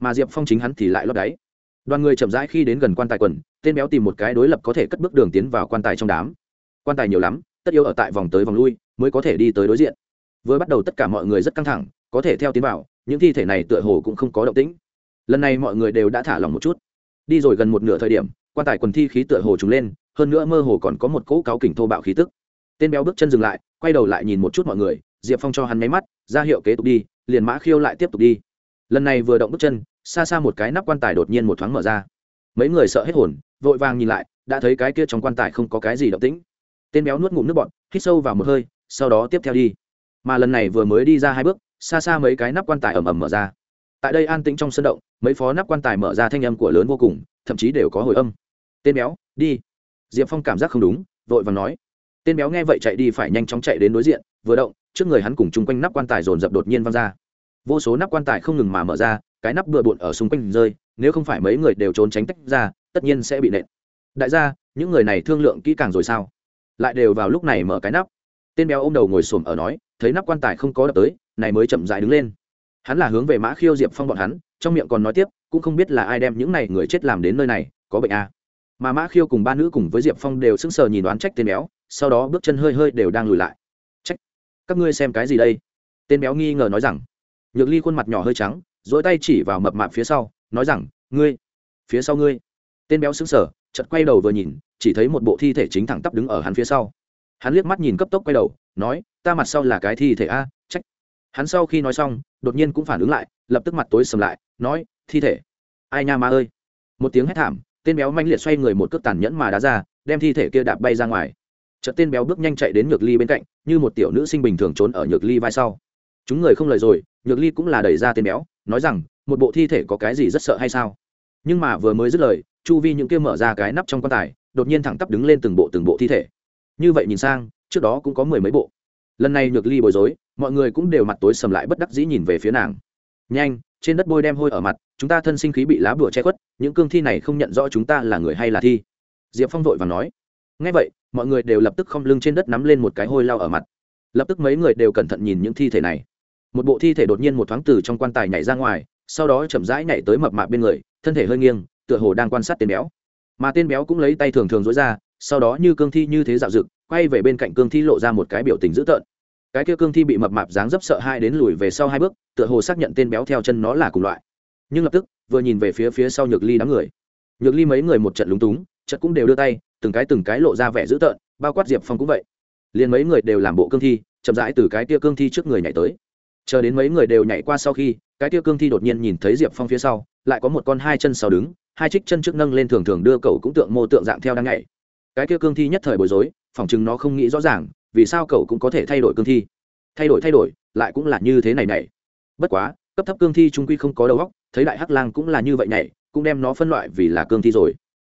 Mà diệp phong chính hắn thì lại lót đáy. Đoàn người chậm rãi khi đến gần quan tài quần, tên béo tìm một cái đối lập có thể cất bước đường tiến vào quan tài trong đám. Quan tài nhiều lắm, tất yếu ở tại vòng tới vòng lui, mới có thể đi tới đối diện. Vừa bắt đầu tất cả mọi người rất căng thẳng, có thể theo tiến vào những thi thể này tựa hồ cũng không có động tĩnh. Lần này mọi người đều đã thả lỏng một chút. Đi rồi gần một nửa thời điểm quan tài quần thi khí tựa hồ trùng lên hơn nữa mơ hồ còn có một cỗ cáo kỉnh thô bạo khí tức. Tên béo bước chân dừng lại quay đầu lại nhìn một chút mọi người diệp phong cho hắn máy mắt ra hiệu kế tục đi liền mã khiêu lại tiếp tục đi. Lần này vừa động bước chân xa xa một cái nắp quan tài đột nhiên một thoáng mở ra. Mấy người sợ hết hồn vội vàng nhìn lại đã thấy cái kia trong quan tài không có cái gì động tĩnh. Tên béo nuốt ngụm nước bọt, hít sâu vào một hơi sau đó tiếp theo đi. Mà lần này vừa mới đi ra hai bước xa xa mấy cái nắp quan tài ầm ầm mở ra. Tại đây an tĩnh trong sân động, mấy phó nắp quan tài mở ra thanh âm của lớn vô cùng, thậm chí đều có hồi âm. Tên béo, đi. Diệp phong cảm giác không đúng, vội và nói. Tên béo nghe vậy chạy đi phải nhanh chóng chạy đến đối diện, vừa động, trước người hắn cùng chung quanh nắp quan tài dồn dập đột nhiên văng ra. Vô số nắp quan tài không ngừng mà mở ra, cái nắp bừa bộn ở xung quanh rơi, nếu không phải mấy người đều trốn tránh tách ra, tất nhiên sẽ bị nện. Đại gia, những người này thương lượng kỹ càng rồi sao? Lại đều vào lúc này mở cái nắp. Tên béo ô m đầu ngồi xổm ở nói, thấy nắp quan tài không có đập tới này mới chậm dại đứng lên. Hắn là hướng về mã khiêu diệp phong bọn hắn, trong miệng còn nói tiếp, cũng không biết là ai đem những này người chết làm đến nơi này, có bệnh à. mà mã khiêu cùng ba nữ cùng với diệp phong đều sững sờ nhìn đoán trách tên béo, sau đó bước chân hơi hơi đều đang lùi lại. Trách? Các ngươi xem cái gì đây? Tên béo nghi ngờ nói rằng. Nhược ly khuôn mặt nhỏ hơi trắng dỗi tay chỉ vào mập mạp phía sau, nói rằng, ngươi, phía sau ngươi. Tên béo sững sờ chật quay đầu vừa nhìn, chỉ thấy một bộ thi thể chính thẳng tắp đứng ở hắn phía sau. Hắn liếc mắt nhìn cấp tốc quay đầu, nói, ta mặt sau là cái thi thể a hắn sau khi nói xong, đột nhiên cũng phản ứng lại, lập tức mặt tối sầm lại, nói, thi thể. Ai nha ma ơi. Một tiếng hét thảm, tên béo manh liệt xoay người một cước tàn nhẫn mà đá ra, đem thi thể kia đạp bay ra ngoài. Chợt tên béo bước nhanh chạy đến nhược ly bên cạnh, như một tiểu nữ sinh bình thường trốn ở nhược ly vai sau. Chúng người không lời rồi, nhược ly cũng là đẩy ra tên béo, nói rằng, một bộ thi thể có cái gì rất sợ hay sao? Nhưng mà vừa mới dứt lời, chu vi những kia mở ra cái nắp trong quan tài, đột nhiên thẳng tắp đứng lên từng bộ từng bộ thi thể. Như vậy nhìn sang, trước đó cũng có mười mấy bộ. Lần này nhược ly bối rối mọi người cũng đều mặt tối sầm lại bất đắc dĩ nhìn về phía nàng. Nhanh, trên đất bôi đem hôi ở mặt, chúng ta thân sinh khí bị lá bùa che khuất, những cương thi này không nhận rõ chúng ta là người hay là thi. Diệp phong vội và nói. Ngay vậy, mọi người đều lập tức không lưng trên đất nắm lên một cái hôi lao ở mặt. Lập tức mấy người đều cẩn thận nhìn những thi thể này. Một bộ thi thể đột nhiên một thoáng từ trong quan tài nhảy ra ngoài, sau đó chậm rãi nhảy tới mập mạp bên người, thân thể hơi nghiêng, tựa hồ đang quan sát tên béo. Mà tên béo cũng lấy tay thường thường dối ra, sau đó như cương thi như thế dạo rực quay về bên cạnh cương thi lộ ra một cái biểu tình dữ tợn cái kia cương thi bị mập mạp dáng dấp sợ hai đến lùi về sau hai bước, tựa hồ xác nhận tên béo theo chân nó là cùng loại. Nhưng lập tức, vừa nhìn về phía phía sau nhược ly đám người. Nhược ly mấy người một trận lúng túng chật cũng đều đưa tay, từng cái từng cái lộ ra vẻ dữ tợn, bao quát diệp phong cũng vậy. Liền mấy người đều làm bộ cương thi, chậm rãi từ cái tia cương thi trước người nhảy tới. Chờ đến mấy người đều nhảy qua sau khi, cái tia cương thi đột nhiên nhìn thấy diệp phong phía sau, lại có một con hai chân sau đứng, hai trích chân trước nâng lên thường thường đưa cậu cũng tượng mô tượng dạng theo đang nhảy. Cái tia cương thi nhất thời bối rối, phỏng chừng nó không nghĩ rõ ràng vì sao cậu cũng có thể thay đổi cương thi? Thay đổi thay đổi, lại cũng là như thế này này. Bất quá, cấp thấp cương thi trung quy không có đầu óc, thấy đại hắc lang cũng là như vậy này, cũng đem nó phân loại vì là cương thi rồi.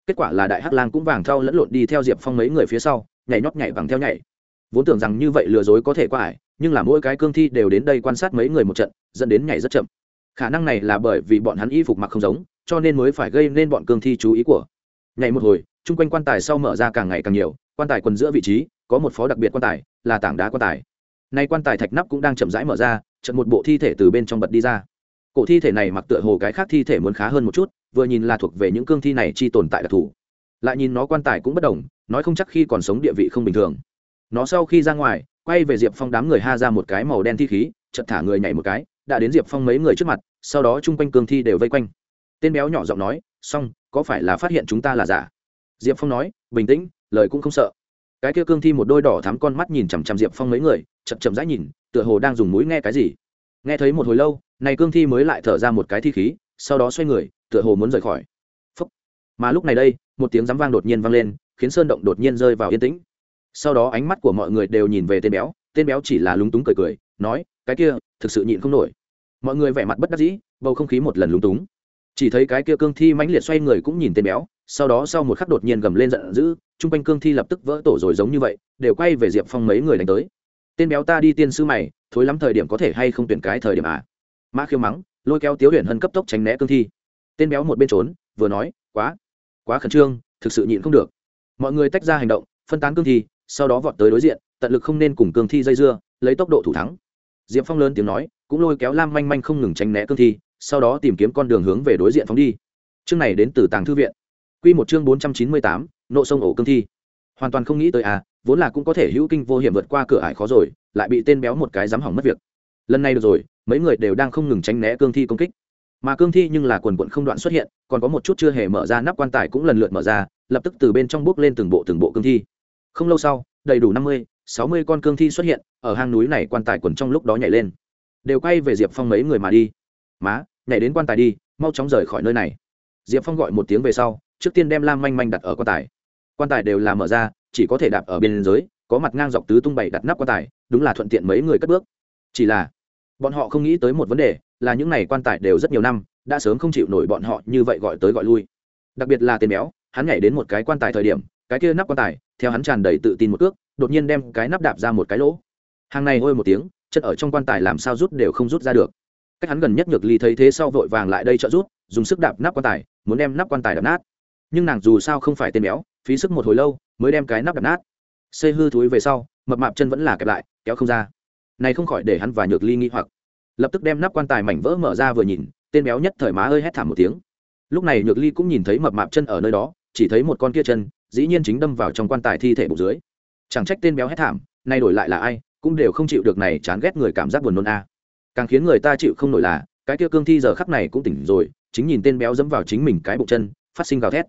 Kết quả là đại hắc lang cũng vàng thao lẫn lộn đi theo diệp phong mấy người phía sau, nhảy nhót nhảy bằng theo nhảy. Vốn tưởng rằng như vậy lừa dối có thể qua ải, nhưng là mỗi cái cương thi đều đến đây quan sát mấy người một trận, dẫn đến nhảy rất chậm. Khả năng này là bởi vì bọn hắn y phục mặc không giống, cho nên mới phải gây nên bọn cương thi chú ý của. Nhảy một hồi, chung quanh quan tài sau mở ra càng ngày càng nhiều, quan tài quần giữa vị trí có một phó đặc biệt quan tài, là tảng đá quan tài. Nay quan tài thạch nắp cũng đang chậm rãi mở ra chật một bộ thi thể từ bên trong bật đi ra. Cổ thi thể này mặc tựa hồ cái khác thi thể muốn khá hơn một chút, vừa nhìn là thuộc về những cương thi này chi tồn tại đặc thù. Lại nhìn nó quan tài cũng bất đồng, nói không chắc khi còn sống địa vị không bình thường. Nó sau khi ra ngoài, quay về diệp phong đám người ha ra một cái màu đen thi khí chật thả người nhảy một cái, đã đến diệp phong mấy người trước mặt, sau đó chung quanh cương thi đều vây quanh. Tên béo nhỏ giọng nói, xong, có phải là phát hiện chúng ta là giả? Diệp phong nói, bình tĩnh, lời cũng không sợ cái kia cương thi một đôi đỏ thắm con mắt nhìn chằm chằm diệp phong mấy người, chậm chậm rãi nhìn, tựa hồ đang dùng mũi nghe cái gì. Nghe thấy một hồi lâu, này cương thi mới lại thở ra một cái thi khí, sau đó xoay người, tựa hồ muốn rời khỏi. Phúc. mà lúc này đây, một tiếng rắm vang đột nhiên vang lên, khiến sơn động đột nhiên rơi vào yên tĩnh. Sau đó ánh mắt của mọi người đều nhìn về tên béo tên béo chỉ là lúng túng cười cười, nói, cái kia, thực sự nhịn không nổi. Mọi người vẻ mặt bất đắc dĩ, bầu không khí một lần lúng túng. Chỉ thấy cái kia cương thi mãnh liệt xoay người cũng nhìn tên béo, sau đó sau một khắc đột nhiên gầm lên giận dữ chung quanh cương thi lập tức vỡ tổ rồi giống như vậy, đều quay về diệp phong mấy người đánh tới. Tên béo ta đi tiên sư mày, thối lắm thời điểm có thể hay không tuyển cái thời điểm à? Mã khiêu mắng, lôi kéo tiếu huyền hân cấp tốc tránh né cương thi. Tên béo một bên trốn, vừa nói, quá quá khẩn trương, thực sự nhịn không được. Mọi người tách ra hành động, phân tán cương thi, sau đó vọt tới đối diện, tận lực không nên cùng cương thi dây dưa, lấy tốc độ thủ thắng. Diệp phong lớn tiếng nói, cũng lôi kéo lam manh manh không ngừng tránh né cương thi, sau đó tìm kiếm con đường hướng về đối diện phóng đi. Chương này đến từ tàng thư viện. Q một chương bốn trăm chín mươi tám nộ sông ổ cương thi. Hoàn toàn không nghĩ tới à vốn là cũng có thể hữu kinh vô hiểm vượt qua cửa ải khó rồi, lại bị tên béo một cái dám hỏng mất việc. Lần này được rồi, mấy người đều đang không ngừng tránh né cương thi công kích. Mà cương thi nhưng là quần quận không đoạn xuất hiện, còn có một chút chưa hề mở ra nắp quan tài cũng lần lượt mở ra, lập tức từ bên trong bước lên từng bộ từng bộ cương thi. Không lâu sau, đầy đủ năm mươi, sáu mươi con cương thi xuất hiện, ở hang núi này quan tài quần trong lúc đó nhảy lên. Đều quay về diệp phong mấy người mà đi. Má, nhảy đến quan tài đi, mau chóng rời khỏi nơi này. Diệp phong gọi một tiếng về sau, trước tiên đem lam manh manh đặt ở quan tài quan tài đều là mở ra, chỉ có thể đạp ở bên dưới có mặt ngang dọc tứ tung bảy đặt nắp quan tài, đúng là thuận tiện mấy người cất bước. Chỉ là, bọn họ không nghĩ tới một vấn đề, là những này quan tài đều rất nhiều năm, đã sớm không chịu nổi bọn họ như vậy gọi tới gọi lui. Đặc biệt là tên béo, hắn nhảy đến một cái quan tài thời điểm, cái kia nắp quan tài, theo hắn tràn đầy tự tin một cước, đột nhiên đem cái nắp đạp ra một cái lỗ. Hàng này hôi một tiếng chân ở trong quan tài làm sao rút đều không rút ra được. Cách hắn gần nhất nhược ly thấy thế sau vội vàng lại đây trợ rút dùng sức đạp nắp quan tài, muốn đem nắp quan tài đập nát. Nhưng nàng dù sao không phải tên béo phí sức một hồi lâu mới đem cái nắp đập nát. Xây hư thúi về sau, mập mạp chân vẫn là kẹp lại, kéo không ra. Này không khỏi để hắn và nhược ly nghi hoặc. Lập tức đem nắp quan tài mảnh vỡ mở ra vừa nhìn, tên béo nhất thời má ơi hét thảm một tiếng. Lúc này nhược ly cũng nhìn thấy mập mạp chân ở nơi đó, chỉ thấy một con kia chân, dĩ nhiên chính đâm vào trong quan tài thi thể bụng dưới. Chẳng trách tên béo hét thảm, nay đổi lại là ai, cũng đều không chịu được này chán ghét người cảm giác buồn nôn a. Càng khiến người ta chịu không nổi là, cái kia cương thi giờ khắc này cũng tỉnh rồi, chính nhìn tên béo dẫm vào chính mình cái bụng chân, phát sinh gào thét.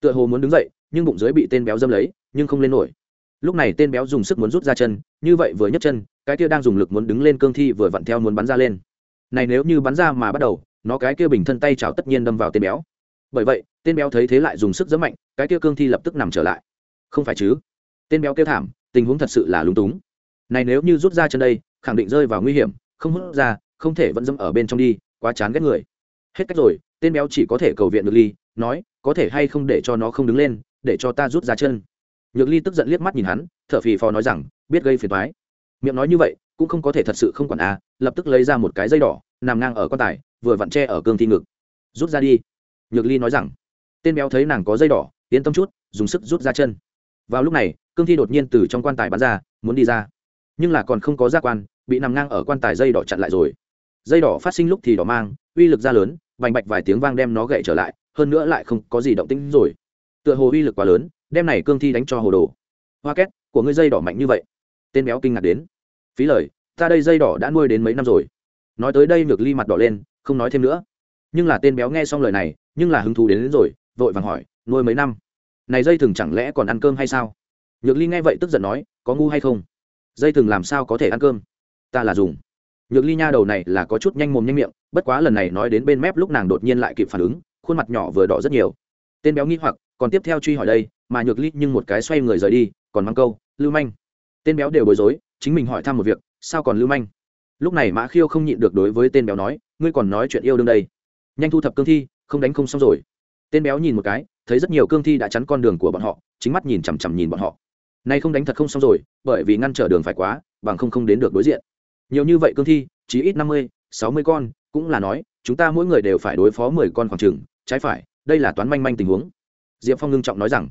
Tựa hồ muốn đứng dậy nhưng bụng dưới bị tên béo dâm lấy, nhưng không lên nổi. Lúc này tên béo dùng sức muốn rút ra chân, như vậy vừa nhấc chân, cái kia đang dùng lực muốn đứng lên cương thi vừa vặn theo muốn bắn ra lên. Này nếu như bắn ra mà bắt đầu, nó cái kia bình thân tay chảo tất nhiên đâm vào tên béo. Bởi vậy, tên béo thấy thế lại dùng sức rất mạnh, cái kia cương thi lập tức nằm trở lại. Không phải chứ? Tên béo kêu thảm, tình huống thật sự là lúng túng. Này nếu như rút ra chân đây, khẳng định rơi vào nguy hiểm, không hút ra, không thể vẫn dâm ở bên trong đi, quá chán ghét người. Hết cách rồi, tên béo chỉ có thể cầu viện được ly, nói, có thể hay không để cho nó không đứng lên để cho ta rút ra chân. Nhược ly tức giận liếc mắt nhìn hắn t h ở phì phò nói rằng, biết gây phiền thoái miệng nói như vậy, cũng không có thể thật sự không quản à lập tức lấy ra một cái dây đỏ, nằm ngang ở quan tài, vừa vặn tre ở cương thi ngực. Rút ra đi. Nhược ly nói rằng, tên béo thấy nàng có dây đỏ, yên tâm chút, dùng sức rút ra chân. Vào lúc này, cương thi đột nhiên từ trong quan tài bắn ra, muốn đi ra. Nhưng là còn không có giác quan, bị nằm ngang ở quan tài dây đỏ chặn lại rồi. Dây đỏ phát sinh lúc thì đỏ mang, uy lực ra lớn vành bạch vài tiếng vang đem nó gậy trở lại, hơn nữa lại không có gì động tĩnh rồi tựa hồ uy lực quá lớn đem này cương thi đánh cho hồ đồ. Hoa két của ngươi dây đỏ mạnh như vậy. Tên béo kinh ngạc đến. Phí lời ta đây dây đỏ đã nuôi đến mấy năm rồi. Nói tới đây ngược ly mặt đỏ lên không nói thêm nữa. Nhưng là tên béo nghe xong lời này nhưng là hứng thú đến, đến rồi vội vàng hỏi nuôi mấy năm? Này dây thừng chẳng lẽ còn ăn cơm hay sao? Nhược ly nghe vậy tức giận nói có ngu hay không? Dây thừng làm sao có thể ăn cơm? Ta là dùng. Nhược ly nha đầu này là có chút nhanh mồm nhanh miệng bất quá lần này nói đến bên mép lúc nàng đột nhiên lại kịp phản ứng khuôn mặt nhỏ vừa đỏ rất nhiều. Tên béo nghi hoặc còn tiếp theo truy hỏi đây, mà nhược ly nhưng một cái xoay người rời đi, còn mang câu, lưu manh. Tên béo đều bối rối, chính mình hỏi thăm một việc, sao còn lưu manh? Lúc này mã khiêu không nhịn được đối với tên béo nói, ngươi còn nói chuyện yêu đương đây. Nhanh thu thập cương thi, không đánh không xong rồi. Tên béo nhìn một cái, thấy rất nhiều cương thi đã chắn con đường của bọn họ, chính mắt nhìn chằm chằm nhìn bọn họ. Nay không đánh thật không xong rồi, bởi vì ngăn trở đường phải quá, bằng không không đến được đối diện. Nhiều như vậy cương thi, chí ít năm mươi, sáu mươi con, cũng là nói, chúng ta mỗi người đều phải đối phó mười con khoảng trừng trái phải, đây là toán manh manh tình huống diệp phong ngưng trọng nói rằng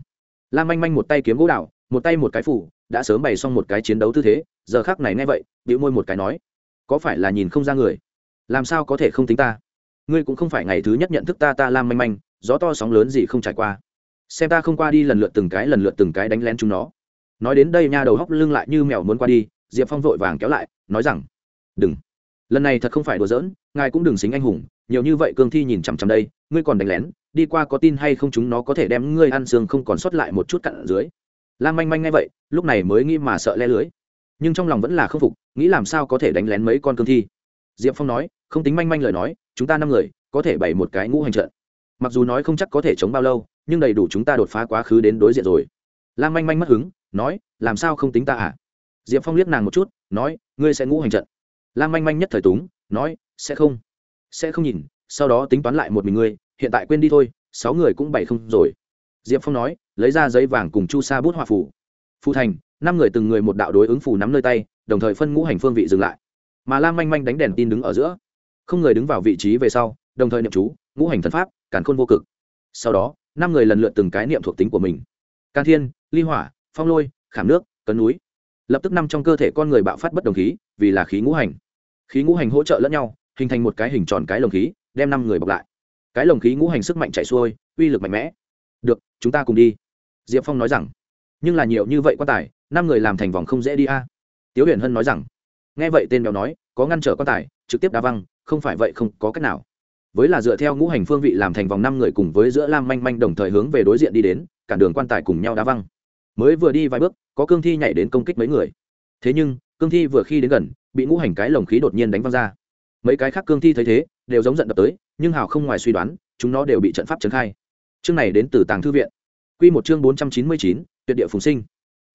Lam manh manh một tay kiếm gỗ đạo một tay một cái phủ, đã sớm bày xong một cái chiến đấu tư thế, giờ khác này nghe vậy bịu môi một cái nói, có phải là nhìn không ra người? Làm sao có thể không tính ta? Ngươi cũng không phải ngày thứ nhất nhận thức ta ta lam manh manh, gió to sóng lớn gì không trải qua. Xem ta không qua đi lần lượt từng cái lần lượt từng cái đánh lén chúng nó. Nói đến đây nha đầu hóc lưng lại như mèo muốn qua đi, diệp phong vội vàng kéo lại, nói rằng, đừng. Lần này thật không phải đùa giỡn, ngài cũng đừng xính anh hùng, nhiều như vậy cương thi nhìn chằm chằm đây, ngươi còn đánh lén đi qua có tin hay không chúng nó có thể đem ngươi ăn xương không còn sót lại một chút cặn ở dưới. Lam manh manh ngay vậy, lúc này mới nghĩ mà sợ le lưới. Nhưng trong lòng vẫn là k phục, nghĩ làm sao có thể đánh lén mấy con cương thi. Diệp phong nói, không tính manh manh lời nói, chúng ta năm người, có thể bày một cái ngũ hành trận. Mặc dù nói không chắc có thể chống bao lâu, nhưng đầy đủ chúng ta đột phá quá khứ đến đối diện rồi. Lam manh manh mất hứng, nói, làm sao không tính ta à? Diệp phong liếc nàng một chút, nói, ngươi sẽ ngũ hành trận. Lam manh manh nhất thời túng, nói, sẽ không. Sẽ không nhìn, sau đó tính toán lại một mình ngươi hiện tại quên đi thôi, sáu người cũng bảy không rồi. Diệp phong nói, lấy ra giấy vàng cùng chu sa bút họa phủ. Phù thành, năm người từng người một đạo đối ứng phù nắm nơi tay, đồng thời phân ngũ hành phương vị dừng lại. Mà lam manh manh đánh đèn tin đứng ở giữa. Không người đứng vào vị trí về sau, đồng thời niệm chú, ngũ hành thần pháp, càn khôn vô cực. Sau đó, năm người lần lượt từng cái niệm thuộc tính của mình. Can thiên, ly hỏa, phong lôi, khảm nước, cấn núi. Lập tức năm trong cơ thể con người bạo phát bất đồng khí, vì là khí ngũ hành. Khí ngũ hành hỗ trợ lẫn nhau, hình thành một cái hình tròn cái lồng khí, đem năm người bọc lại cái lồng khí ngũ hành sức mạnh chạy xuôi, uy lực mạnh mẽ. Được, chúng ta cùng đi. Diệp phong nói rằng, nhưng là nhiều như vậy quan tài, năm người làm thành vòng không dễ đi a. À. tiếu huyền hân nói rằng, nghe vậy tên béo nói, có ngăn trở quan tài, trực tiếp đá văng, không phải vậy không có cách nào. Với là dựa theo ngũ hành phương vị làm thành vòng năm người cùng với giữa lam manh manh đồng thời hướng về đối diện đi đến cản đường quan tài cùng nhau đá văng. Mới vừa đi vài bước, có cương thi nhảy đến công kích mấy người. Thế nhưng, cương thi vừa khi đến gần, bị ngũ hành cái lồng khí đột nhiên đánh văng ra. Mấy cái khác cương thi thấy thế, đều giống giận đập tới nhưng hào không ngoài suy đoán, chúng nó đều bị trận pháp trấn khai. Chương này đến từ tàng thư viện. Q một chương bốn trăm chín mươi chín, tuyệt địa phùng sinh.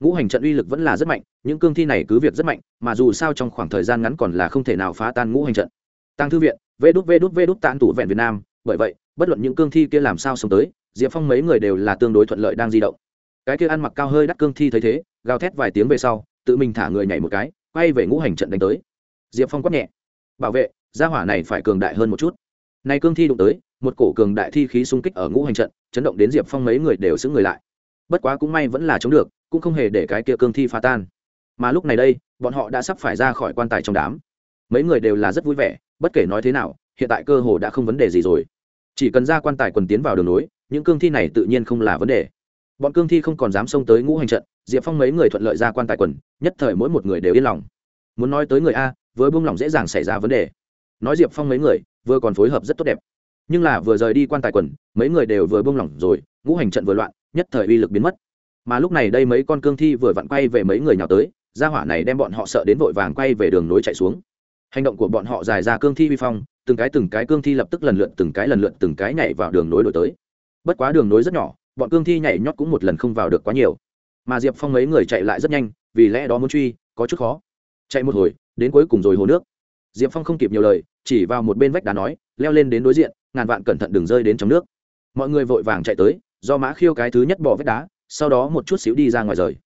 Ngũ hành trận uy lực vẫn là rất mạnh, những cương thi này cứ việc rất mạnh, mà dù sao trong khoảng thời gian ngắn còn là không thể nào phá tan ngũ hành trận. Tàng thư viện, vê đút vê đút vê đút tàn tủ vẹn việt nam, bởi vậy, bất luận những cương thi kia làm sao sống tới, diệp phong mấy người đều là tương đối thuận lợi đang di động. Cái kia ăn mặc cao hơi đắt cương thi thấy thế, gào thét vài tiếng về sau, tự mình thả người nhảy một cái, quay về ngũ hành trận đánh tới. Diệp phong quát nhẹ, bảo vệ, gia hỏa này phải cường đại hơn một chút nay cương thi đụng tới, một cổ cường đại thi khí xung kích ở ngũ hành trận, chấn động đến diệp phong mấy người đều xứng người lại. Bất quá cũng may vẫn là chống được, cũng không hề để cái kia cương thi phá tan. Mà lúc này đây, bọn họ đã sắp phải ra khỏi quan tài trong đám. Mấy người đều là rất vui vẻ, bất kể nói thế nào, hiện tại cơ hồ đã không vấn đề gì rồi. Chỉ cần ra quan tài quần tiến vào đường nối những cương thi này tự nhiên không là vấn đề. Bọn cương thi không còn dám xông tới ngũ hành trận, diệp phong mấy người thuận lợi ra quan tài quần, nhất thời mỗi một người đều yên lòng. Muốn nói tới người a với buông lỏng dễ dàng xảy ra vấn đề. Nói diệp phong mấy người vừa còn phối hợp rất tốt đẹp. Nhưng là vừa rời đi quan tài quần, mấy người đều vừa buông lỏng rồi, ngũ hành trận vừa loạn, nhất thời uy lực biến mất. Mà lúc này đây mấy con cương thi vừa vặn quay về mấy người nhào tới, gia hỏa này đem bọn họ sợ đến vội vàng quay về đường nối chạy xuống. Hành động của bọn họ dài ra cương thi vi phong, từng cái từng cái cương thi lập tức lần lượt, từng cái lần lượt, từng cái nhảy vào đường nối đổi tới. Bất quá đường nối rất nhỏ, bọn cương thi nhảy nhót cũng một lần không vào được quá nhiều. Mà diệp phong mấy người chạy lại rất nhanh, vì lẽ đó muốn truy, có chút khó. Chạy một hồi, đến cuối cùng rồi hồ nước diệp phong không kịp nhiều lời, chỉ vào một bên vách đá nói, leo lên đến đối diện, ngàn vạn cẩn thận đừng rơi đến trong nước. Mọi người vội vàng chạy tới, do mã khiêu cái thứ nhất bỏ vách đá, sau đó một chút xíu đi ra ngoài rời.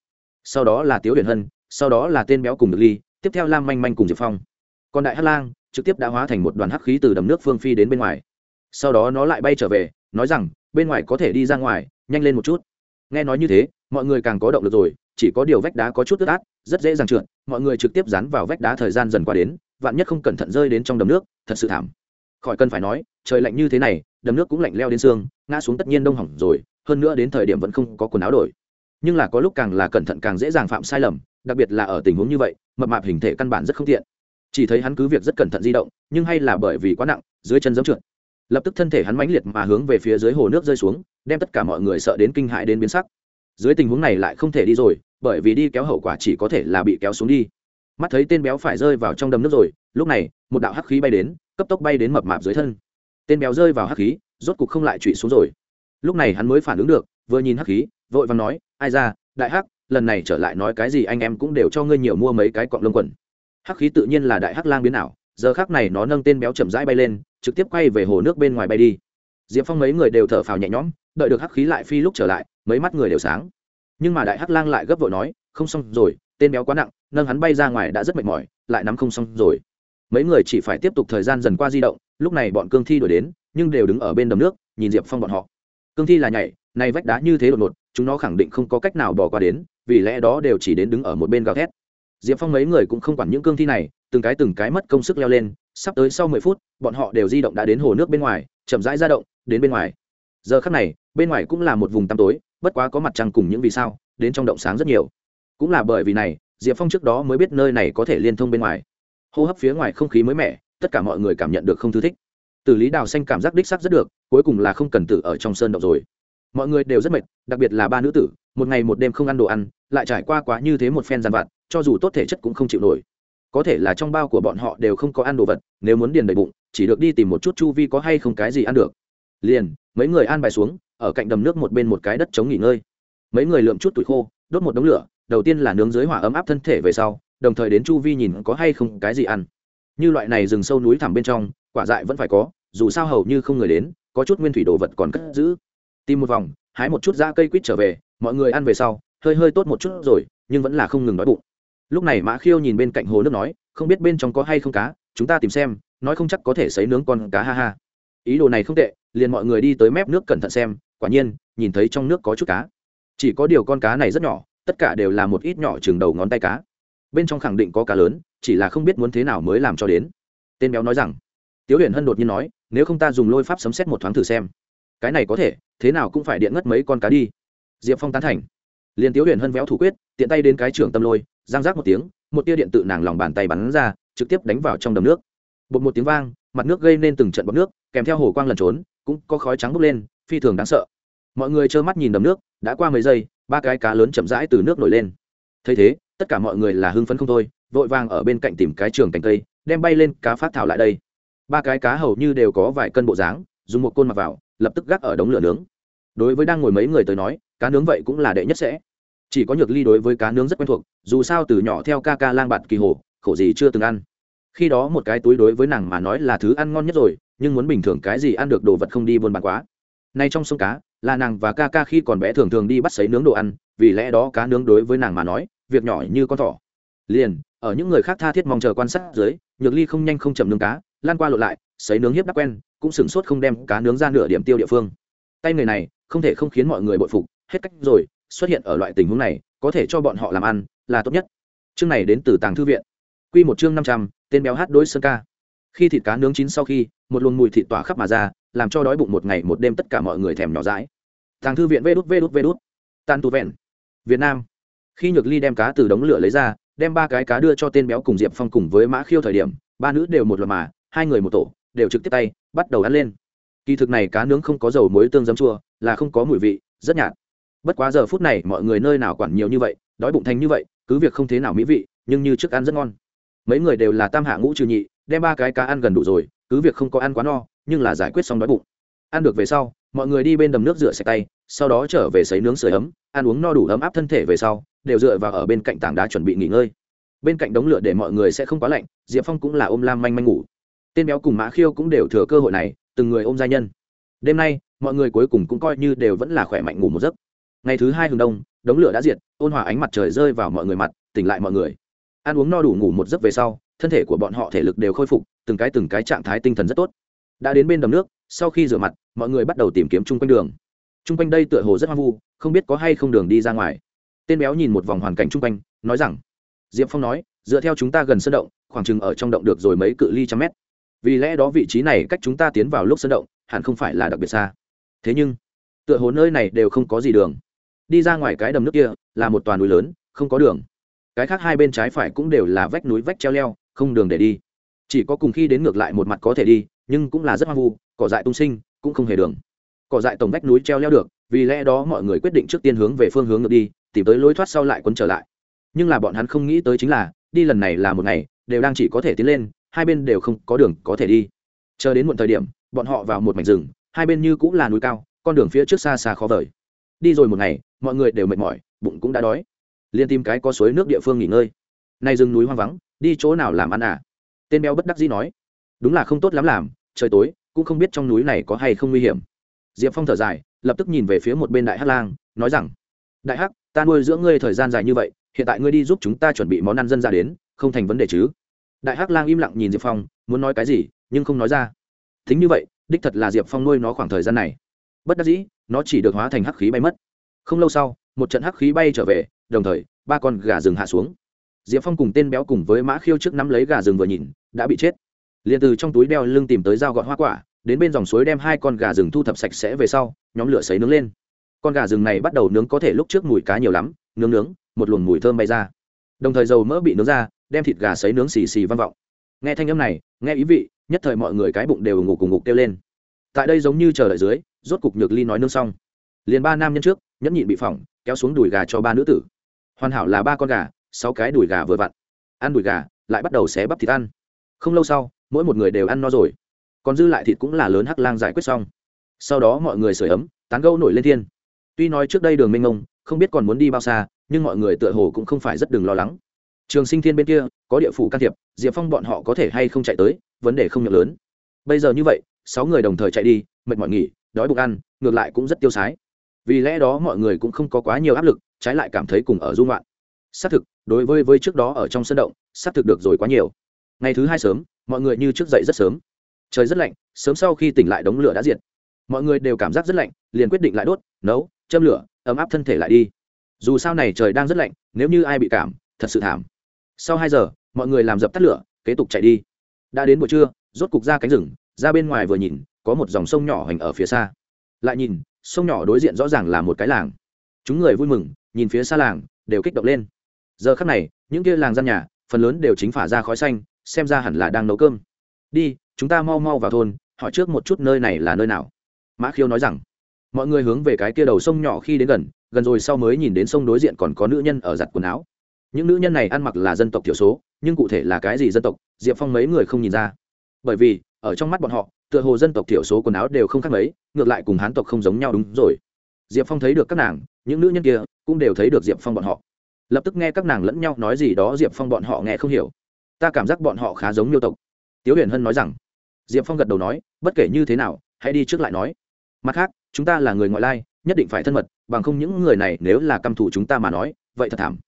Sau đó là tiếu huyền hân, sau đó là tên béo cùng được ly, tiếp theo lam manh manh cùng diệp phong. Còn đại hát lang trực tiếp đã hóa thành một đoàn hắc khí từ đầm nước phương phi đến bên ngoài. Sau đó nó lại bay trở về, nói rằng, bên ngoài có thể đi ra ngoài, nhanh lên một chút. Nghe nói như thế, mọi người càng có động lực rồi, chỉ có điều vách đá có chút ướt át, rất dễ dàng trượt, mọi người trực tiếp dán vào vách đá thời gian dần qua đến vạn nhất không cẩn thận rơi đến trong đầm nước, thật sự thảm. Khỏi cần phải nói, trời lạnh như thế này, đầm nước cũng lạnh leo đến xương, ngã xuống tất nhiên đông hỏng rồi, hơn nữa đến thời điểm vẫn không có quần áo đổi. Nhưng là có lúc càng là cẩn thận càng dễ dàng phạm sai lầm, đặc biệt là ở tình huống như vậy, mập mạp hình thể căn bản rất không tiện. Chỉ thấy hắn cứ việc rất cẩn thận di động, nhưng hay là bởi vì quá nặng, dưới chân giống trượt. Lập tức thân thể hắn mãnh liệt mà hướng về phía dưới hồ nước rơi xuống, đem tất cả mọi người sợ đến kinh hại đến biến sắc. Dưới tình huống này lại không thể đi rồi, bởi vì đi kéo hậu quả chỉ có thể là bị kéo xuống đi mắt thấy tên béo phải rơi vào trong đầm nước rồi, lúc này, một đạo hắc khí bay đến, cấp tốc bay đến mập mạp dưới thân. Tên béo rơi vào hắc khí, rốt cục không lại trụy xuống rồi. Lúc này hắn mới phản ứng được, vừa nhìn hắc khí, vội vàng nói, ai ra, đại hắc, lần này trở lại nói cái gì anh em cũng đều cho ngươi nhiều mua mấy cái cọng lông quần. Hắc khí tự nhiên là đại hắc lang biến ảo, giờ khác này nó nâng tên béo chậm rãi bay lên, trực tiếp quay về hồ nước bên ngoài bay đi. Diệp phong mấy người đều thở phào nhẹ nhõm, đợi được hắc khí lại phi lúc trở lại, mấy mắt người đều sáng. Nhưng mà đại hắc lang lại gấp vội nói, không xong rồi tên béo quá nặng, nâng hắn bay ra ngoài đã rất mệt mỏi, lại nắm không xong rồi. Mấy người chỉ phải tiếp tục thời gian dần qua di động, lúc này bọn cương thi đổi đến, nhưng đều đứng ở bên đầm nước, nhìn diệp phong bọn họ. Cương thi là nhảy nay vách đá như thế đột ngột, chúng nó khẳng định không có cách nào bỏ qua đến, vì lẽ đó đều chỉ đến đứng ở một bên gào thét. Diệp phong mấy người cũng không quản những cương thi này, từng cái từng cái mất công sức leo lên, sắp tới sau mười phút, bọn họ đều di động đã đến hồ nước bên ngoài, chậm rãi ra động, đến bên ngoài. Giờ khắc này, bên ngoài cũng là một vùng tăm tối, bất quá có mặt trăng cùng những vì sao, đến trong động sáng rất nhiều cũng là bởi vì này, diệp phong trước đó mới biết nơi này có thể liên thông bên ngoài. Hô hấp phía ngoài không khí mới mẻ, tất cả mọi người cảm nhận được không thư thích. Từ lý đào xanh cảm giác đích sắc rất được, cuối cùng là không cần tử ở trong sơn động rồi. Mọi người đều rất mệt, đặc biệt là ba nữ tử, một ngày một đêm không ăn đồ ăn, lại trải qua quá như thế một phen giàn vặt, cho dù tốt thể chất cũng không chịu nổi. Có thể là trong bao của bọn họ đều không có ăn đồ vật, nếu muốn điền đầy bụng, chỉ được đi tìm một chút chu vi có hay không cái gì ăn được. Liền, mấy người an bài xuống, ở cạnh đầm nước một bên một cái đất chống nghỉ ngơi. Mấy người lượm chút tuổi khô, đốt một đống lửa đầu tiên là nướng dưới hỏa ấm áp thân thể về sau, đồng thời đến chu vi nhìn có hay không cái gì ăn. Như loại này rừng sâu núi thẳm bên trong, quả dại vẫn phải có, dù sao hầu như không người đến, có chút nguyên thủy đồ vật còn cất giữ. Tìm một vòng, hái một chút da cây quýt trở về, mọi người ăn về sau, hơi hơi tốt một chút rồi, nhưng vẫn là không ngừng đói bụng. Lúc này mã khiêu nhìn bên cạnh hồ nước nói, không biết bên trong có hay không cá, chúng ta tìm xem, nói không chắc có thể xấy nướng con cá ha ha. Ý đồ này không tệ, liền mọi người đi tới mép nước cẩn thận xem, quả nhiên, nhìn thấy trong nước có chút cá. Chỉ có điều con cá này rất nhỏ tất cả đều là một ít nhỏ chừng đầu ngón tay cá. Bên trong khẳng định có cá lớn, chỉ là không biết muốn thế nào mới làm cho đến. Tên béo nói rằng, tiếu huyền hân đột nhiên nói, nếu không ta dùng lôi pháp sấm xét một thoáng thử xem. Cái này có thể, thế nào cũng phải điện ngất mấy con cá đi. Diệp phong tán thành. Liền tiếu huyền hân véo thủ quyết, tiện tay đến cái trưởng tâm lôi giang rác một tiếng, một tia điện tự nàng lòng bàn tay bắn ra, trực tiếp đánh vào trong đầm nước. Bột một tiếng vang, mặt nước gây nên từng trận bọt nước, kèm theo hồ quang lần trốn, cũng có khói trắng bốc lên, phi thường đáng sợ. Mọi người trơ mắt nhìn đầm nước, đã qua mấy giây ba cái cá lớn chậm rãi từ nước nổi lên. Thấy thế, tất cả mọi người là hưng phấn không thôi, vội vàng ở bên cạnh tìm cái trường cành cây, đem bay lên cá phát thảo lại đây. Ba cái cá hầu như đều có vài cân bộ dáng, dùng một côn mặc vào, lập tức gác ở đống lửa nướng. Đối với đang ngồi mấy người tới nói, cá nướng vậy cũng là đệ nhất sẽ. Chỉ có nhược ly đối với cá nướng rất quen thuộc, dù sao từ nhỏ theo ca ca lang bạt kỳ hồ, khổ gì chưa từng ăn. Khi đó một cái túi đối với nàng mà nói là thứ ăn ngon nhất rồi, nhưng muốn bình thường cái gì ăn được đồ vật không đi buôn bán quá. Nay trong sông cá là nàng và ca ca khi còn bé thường thường đi bắt sấy nướng đồ ăn, vì lẽ đó cá nướng đối với nàng mà nói, việc nhỏ như con thỏ. Liền, ở những người khác tha thiết mong chờ quan sát dưới, nhược ly không nhanh không chậm nướng cá, lan qua lộ lại, sấy nướng hiếp đắp quen, cũng sửng sốt không đem cá nướng ra nửa điểm tiêu địa phương. Tay người này, không thể không khiến mọi người bội phục, hết cách rồi, xuất hiện ở loại tình huống này, có thể cho bọn họ làm ăn, là tốt nhất. Chương này đến từ tàng thư viện. Q một chương năm trăm, tên béo hát đối sơn ca. Khi thịt cá nướng chín sau khi, một luồng mùi thịt tỏa khắp mà ra làm cho đói bụng một ngày một đêm tất cả mọi người thèm nhỏ dãi. tàng thư viện vê đút vê đút vê đút. Tan tu vẹn. Việt nam. Khi nhược ly đem cá từ đống lửa lấy ra, đem ba cái cá đưa cho tên béo cùng diệp phong cùng với mã khiêu thời điểm, ba nữ đều một loạt mà, hai người một tổ, đều trực tiếp tay, bắt đầu ăn lên. Kỳ thực này cá nướng không có dầu muối tương giấm chua, là không có mùi vị, rất nhạt. Bất quá giờ phút này mọi người nơi nào quản nhiều như vậy, đói bụng thành như vậy, cứ việc không thế nào mỹ vị, nhưng như trước ăn rất ngon. Mấy người đều là tam hạ ngũ trừ nhị, đem ba cái cá ăn gần đủ rồi cứ việc không có ăn quá no, nhưng là giải quyết xong đói bụng. Ăn được về sau, mọi người đi bên đầm nước rửa sạch tay, sau đó trở về sấy nướng sửa ấm, ăn uống no đủ ấm áp thân thể về sau, đều dựa vào ở bên cạnh tảng đá chuẩn bị nghỉ ngơi. Bên cạnh đống lửa để mọi người sẽ không quá lạnh, diệp phong cũng là ôm lam manh manh ngủ. Tên béo cùng mã khiêu cũng đều thừa cơ hội này, từng người ôm gia nhân. Đêm nay, mọi người cuối cùng cũng coi như đều vẫn là khỏe mạnh ngủ một giấc. Ngày thứ hai hừng đông, đống lửa đã diệt, ôn hòa ánh mặt trời rơi vào mọi người mặt, tỉnh lại mọi người. Ăn uống no đủ ngủ một giấc về sau thân thể của bọn họ thể lực đều khôi phục, từng cái từng cái trạng thái tinh thần rất tốt. Đã đến bên đầm nước, sau khi rửa mặt, mọi người bắt đầu tìm kiếm chung quanh đường. Chung quanh đây tựa hồ rất hoang vu, không biết có hay không đường đi ra ngoài. Tên béo nhìn một vòng hoàn cảnh chung quanh, nói rằng, diệp phong nói, dựa theo chúng ta gần sân động, khoảng chừng ở trong động được rồi mấy cự ly trăm mét. Vì lẽ đó vị trí này cách chúng ta tiến vào lúc sân động, hẳn không phải là đặc biệt xa. Thế nhưng, tựa hồ nơi này đều không có gì đường. Đi ra ngoài cái đầm nước kia là một toàn núi lớn, không có đường. Cái khác hai bên trái phải cũng đều là vách núi vách treo leo không đường để đi. Chỉ có cùng khi đến ngược lại một mặt có thể đi, nhưng cũng là rất hoang vu, cỏ dại tung sinh, cũng không hề đường. Cỏ dại tổng vách núi treo leo được, vì lẽ đó mọi người quyết định trước tiên hướng về phương hướng ngược đi, tìm tới lối thoát sau lại quấn trở lại. Nhưng là bọn hắn không nghĩ tới chính là, đi lần này là một ngày, đều đang chỉ có thể tiến lên, hai bên đều không có đường có thể đi. Chờ đến một thời điểm, bọn họ vào một mảnh rừng, hai bên như cũng là núi cao, con đường phía trước xa xa khó vời. Đi rồi một ngày, mọi người đều mệt mỏi, bụng cũng đã đói. Liên tìm cái có suối nước địa phương nghỉ ngơi. Nay rừng núi hoang vắng đi chỗ nào làm ăn à? Tên béo bất đắc dĩ nói. Đúng là không tốt lắm làm, trời tối, cũng không biết trong núi này có hay không nguy hiểm. Diệp phong thở dài, lập tức nhìn về phía một bên đại hắc lang, nói rằng, đại hắc, ta nuôi dưỡng ngươi thời gian dài như vậy, hiện tại ngươi đi giúp chúng ta chuẩn bị món ăn dân ra đến, không thành vấn đề chứ? Đại hắc lang im lặng nhìn diệp phong, muốn nói cái gì, nhưng không nói ra. Thính như vậy, đích thật là diệp phong nuôi nó khoảng thời gian này. Bất đắc dĩ, nó chỉ được hóa thành hắc khí bay mất. Không lâu sau, một trận hắc khí bay trở về, đồng thời, ba con gà rừng hạ xuống diệp phong cùng tên béo cùng với mã khiêu trước nắm lấy gà rừng vừa nhìn, đã bị chết. Liền từ trong túi đeo lưng tìm tới dao gọt hoa quả, đến bên dòng suối đem hai con gà rừng thu thập sạch sẽ về sau, nhóm lửa sấy nướng lên. Con gà rừng này bắt đầu nướng có thể lúc trước mùi cá nhiều lắm, nướng nướng, một luồng mùi thơm bay ra. Đồng thời dầu mỡ bị nướng ra, đem thịt gà sấy nướng xì xì vang vọng. Nghe thanh âm này, nghe ý vị, nhất thời mọi người cái bụng đều ngủ cùng ngục kêu lên. Tại đây giống như chờ đợi dưới, rốt cục nhược ly nói nương xong. Liền ba nam nhân trước, nhẫn nhịn bị phỏng, kéo xuống đùi gà cho ba nữ tử. Hoàn hảo là ba con gà sáu cái đùi gà vừa vặn. Ăn đùi gà, lại bắt đầu xé bắp thịt ăn. Không lâu sau, mỗi một người đều ăn no rồi. Còn dư lại thịt cũng là lớn hắc lang giải quyết xong. Sau đó mọi người sửa ấm, tán gâu nổi lên thiên. Tuy nói trước đây đường mênh ngông không biết còn muốn đi bao xa, nhưng mọi người tựa hồ cũng không phải rất đừng lo lắng. Trường sinh thiên bên kia, có địa phủ can thiệp, diệp phong bọn họ có thể hay không chạy tới, vấn đề không nhậm lớn. Bây giờ như vậy, sáu người đồng thời chạy đi, mệt mỏi nghỉ, đói bụng ăn, ngược lại cũng rất tiêu sái. Vì lẽ đó mọi người cũng không có quá nhiều áp lực, trái lại cảm thấy cùng ở dung loạn xác thực đối với với trước đó ở trong sân động, sắp thực được rồi quá nhiều. Ngày thứ hai sớm, mọi người như trước dậy rất sớm. Trời rất lạnh, sớm sau khi tỉnh lại đống lửa đã diệt. Mọi người đều cảm giác rất lạnh, liền quyết định lại đốt, nấu, châm lửa, ấm áp thân thể lại đi. Dù sao này trời đang rất lạnh, nếu như ai bị cảm, thật sự thảm. Sau hai giờ, mọi người làm dập tắt lửa, kế tục chạy đi. Đã đến buổi trưa, rốt cục ra cánh rừng, ra bên ngoài vừa nhìn, có một dòng sông nhỏ hành ở phía xa. Lại nhìn, sông nhỏ đối diện rõ ràng là một cái làng. Chúng người vui mừng, nhìn phía xa làng, đều kích động lên giờ khắc này, những kia làng gian nhà, phần lớn đều chính phả ra khói xanh, xem ra hẳn là đang nấu cơm. Đi, chúng ta mau mau vào thôn, hỏi trước một chút nơi này là nơi nào. Mã khiêu nói rằng, mọi người hướng về cái kia đầu sông nhỏ khi đến gần gần rồi sau mới nhìn đến sông đối diện còn có nữ nhân ở giặt quần áo. Những nữ nhân này ăn mặc là dân tộc thiểu số, nhưng cụ thể là cái gì dân tộc, diệp phong mấy người không nhìn ra. Bởi vì, ở trong mắt bọn họ, tựa hồ dân tộc thiểu số quần áo đều không khác mấy, ngược lại cùng hán tộc không giống nhau đúng rồi. Diệp phong thấy được các nàng, những nữ nhân kia cũng đều thấy được diệp phong bọn họ lập tức nghe các nàng lẫn nhau nói gì đó diệp phong bọn họ nghe không hiểu. Ta cảm giác bọn họ khá giống miêu tộc. Tiếu huyền hân nói rằng, diệp phong gật đầu nói, bất kể như thế nào, hãy đi trước lại nói. Mặt khác, chúng ta là người ngoại lai, nhất định phải thân mật, bằng không những người này nếu là căm thủ chúng ta mà nói, vậy thật thảm.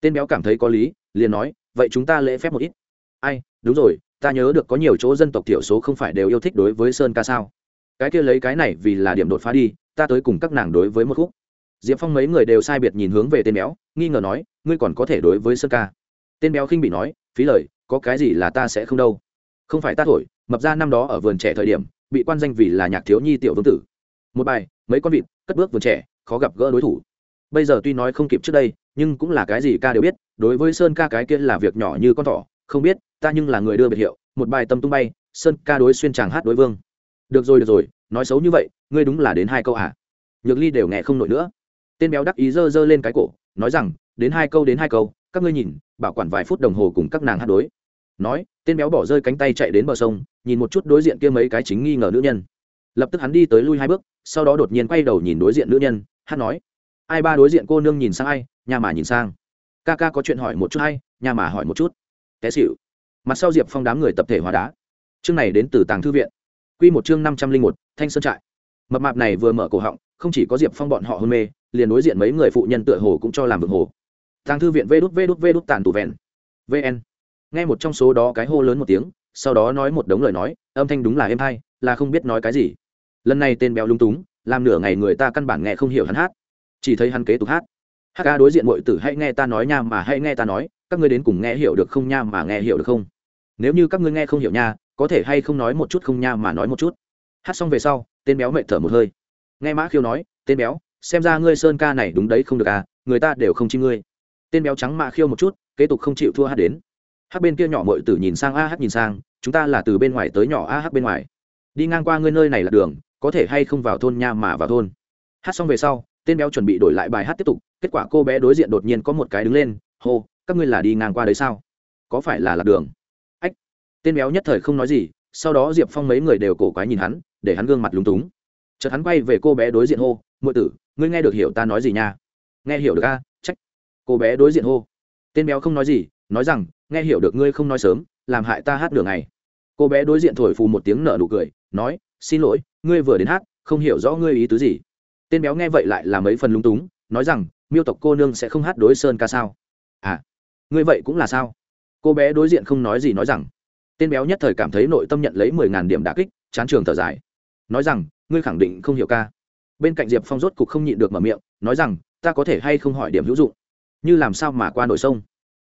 Tên béo cảm thấy có lý, liền nói, vậy chúng ta lễ phép một ít. Ai, đúng rồi, ta nhớ được có nhiều chỗ dân tộc thiểu số không phải đều yêu thích đối với sơn ca sao? Cái kia lấy cái này vì là điểm đột phá đi, ta tới cùng các nàng đối với một khúc diệp phong mấy người đều sai biệt nhìn hướng về tên béo, nghi ngờ nói, ngươi còn có thể đối với sơn ca? Tên béo khinh bị nói, phí lời, có cái gì là ta sẽ không đâu. Không phải ta thổi, mập ra năm đó ở vườn trẻ thời điểm, bị quan danh vì là nhạc thiếu nhi tiểu vương tử. Một bài, mấy con vịt, cất bước vườn trẻ, khó gặp gỡ đối thủ. Bây giờ tuy nói không kịp trước đây, nhưng cũng là cái gì ca đều biết, đối với sơn ca cái kia là việc nhỏ như con thỏ, không biết, ta nhưng là người đưa biệt hiệu, một bài tâm tung bay, sơn ca đối xuyên chàng hát đối vương. Được rồi được rồi, nói xấu như vậy, ngươi đúng là đến hai câu à? Nhược ly đều nghe không nổi nữa tên béo đắc ý giơ giơ lên cái cổ, nói rằng, đến hai câu, đến hai câu, các ngươi nhìn, bảo quản vài phút đồng hồ cùng các nàng hát đối. Nói, tên béo bỏ rơi cánh tay chạy đến bờ sông, nhìn một chút đối diện kia mấy cái chính nghi ngờ nữ nhân. Lập tức hắn đi tới lui hai bước, sau đó đột nhiên quay đầu nhìn đối diện nữ nhân, hát nói, ai ba đối diện cô nương nhìn sang ai, nhà mà nhìn sang. Ca ca có chuyện hỏi một chút hay nhà mà hỏi một chút. Té xịu mặt sau diệp phong đám người tập thể hóa đá. Chương này đến từ tàng thư viện. Q một chương năm trăm linh một, thanh sơn trại. Mập mạp này vừa mở cổ họng, không chỉ có diệp phong bọn họ hôn mê liền đối diện mấy người phụ nhân tựa hồ cũng cho làm vượng hồ. Tàng thư viện vê đút vê đút vê đút tàn tù vẹn. Vn nghe một trong số đó cái hô lớn một tiếng, sau đó nói một đống lời nói, âm thanh đúng là êm hay, là không biết nói cái gì. Lần này tên béo lung túng, làm nửa ngày người ta căn bản nghe không hiểu hắn hát. Chỉ thấy hắn kế tục hát. Hát ca đối diện mọi tử hãy nghe ta nói nha mà hãy nghe ta nói, các ngươi đến cùng nghe hiểu được không nha mà nghe hiểu được không? Nếu như các ngươi nghe không hiểu nha, có thể hay không nói một chút không nha mà nói một chút? Hát xong về sau, tên béo mệt thở một hơi. Nghe mã khiêu nói, tên béo xem ra ngươi sơn ca này đúng đấy không được à người ta đều không chi ngươi. Tên béo trắng mạ khiêu một chút, kế tục không chịu thua hát đến. Hát bên kia nhỏ mội tử nhìn sang a hát nhìn sang, chúng ta là từ bên ngoài tới nhỏ a hát bên ngoài. Đi ngang qua ngươi nơi này là đường, có thể hay không vào thôn nha mà vào thôn. Hát xong về sau, tên béo chuẩn bị đổi lại bài hát tiếp tục, kết quả cô bé đối diện đột nhiên có một cái đứng lên, hô, các ngươi là đi ngang qua đấy sao? Có phải là lạc đường? Ách, tên béo nhất thời không nói gì, sau đó diệp phong mấy người đều cổ quái nhìn hắn, để hắn gương mặt lúng túng. Chợt hắn quay về cô bé đối diện hô ngụy tử, ngươi nghe được hiểu ta nói gì nha? Nghe hiểu được a, trách. Cô bé đối diện hô. Tên béo không nói gì, nói rằng, nghe hiểu được ngươi không nói sớm, làm hại ta hát đường này cô bé đối diện thổi phù một tiếng nở nụ cười, nói, xin lỗi, ngươi vừa đến hát, không hiểu rõ ngươi ý tứ gì. Tên béo nghe vậy lại là mấy phần lung túng, nói rằng, miêu tộc cô nương sẽ không hát đối sơn ca sao? À ngươi vậy cũng là sao? Cô bé đối diện không nói gì nói rằng, tên béo nhất thời cảm thấy nội tâm nhận lấy mười ngàn điểm đà kích, chán trường thở dài, nói rằng, ngươi khẳng định không hiểu ca bên cạnh diệp phong rốt cục không nhịn được mở miệng nói rằng ta có thể hay không hỏi điểm hữu dụng như làm sao mà qua nội sông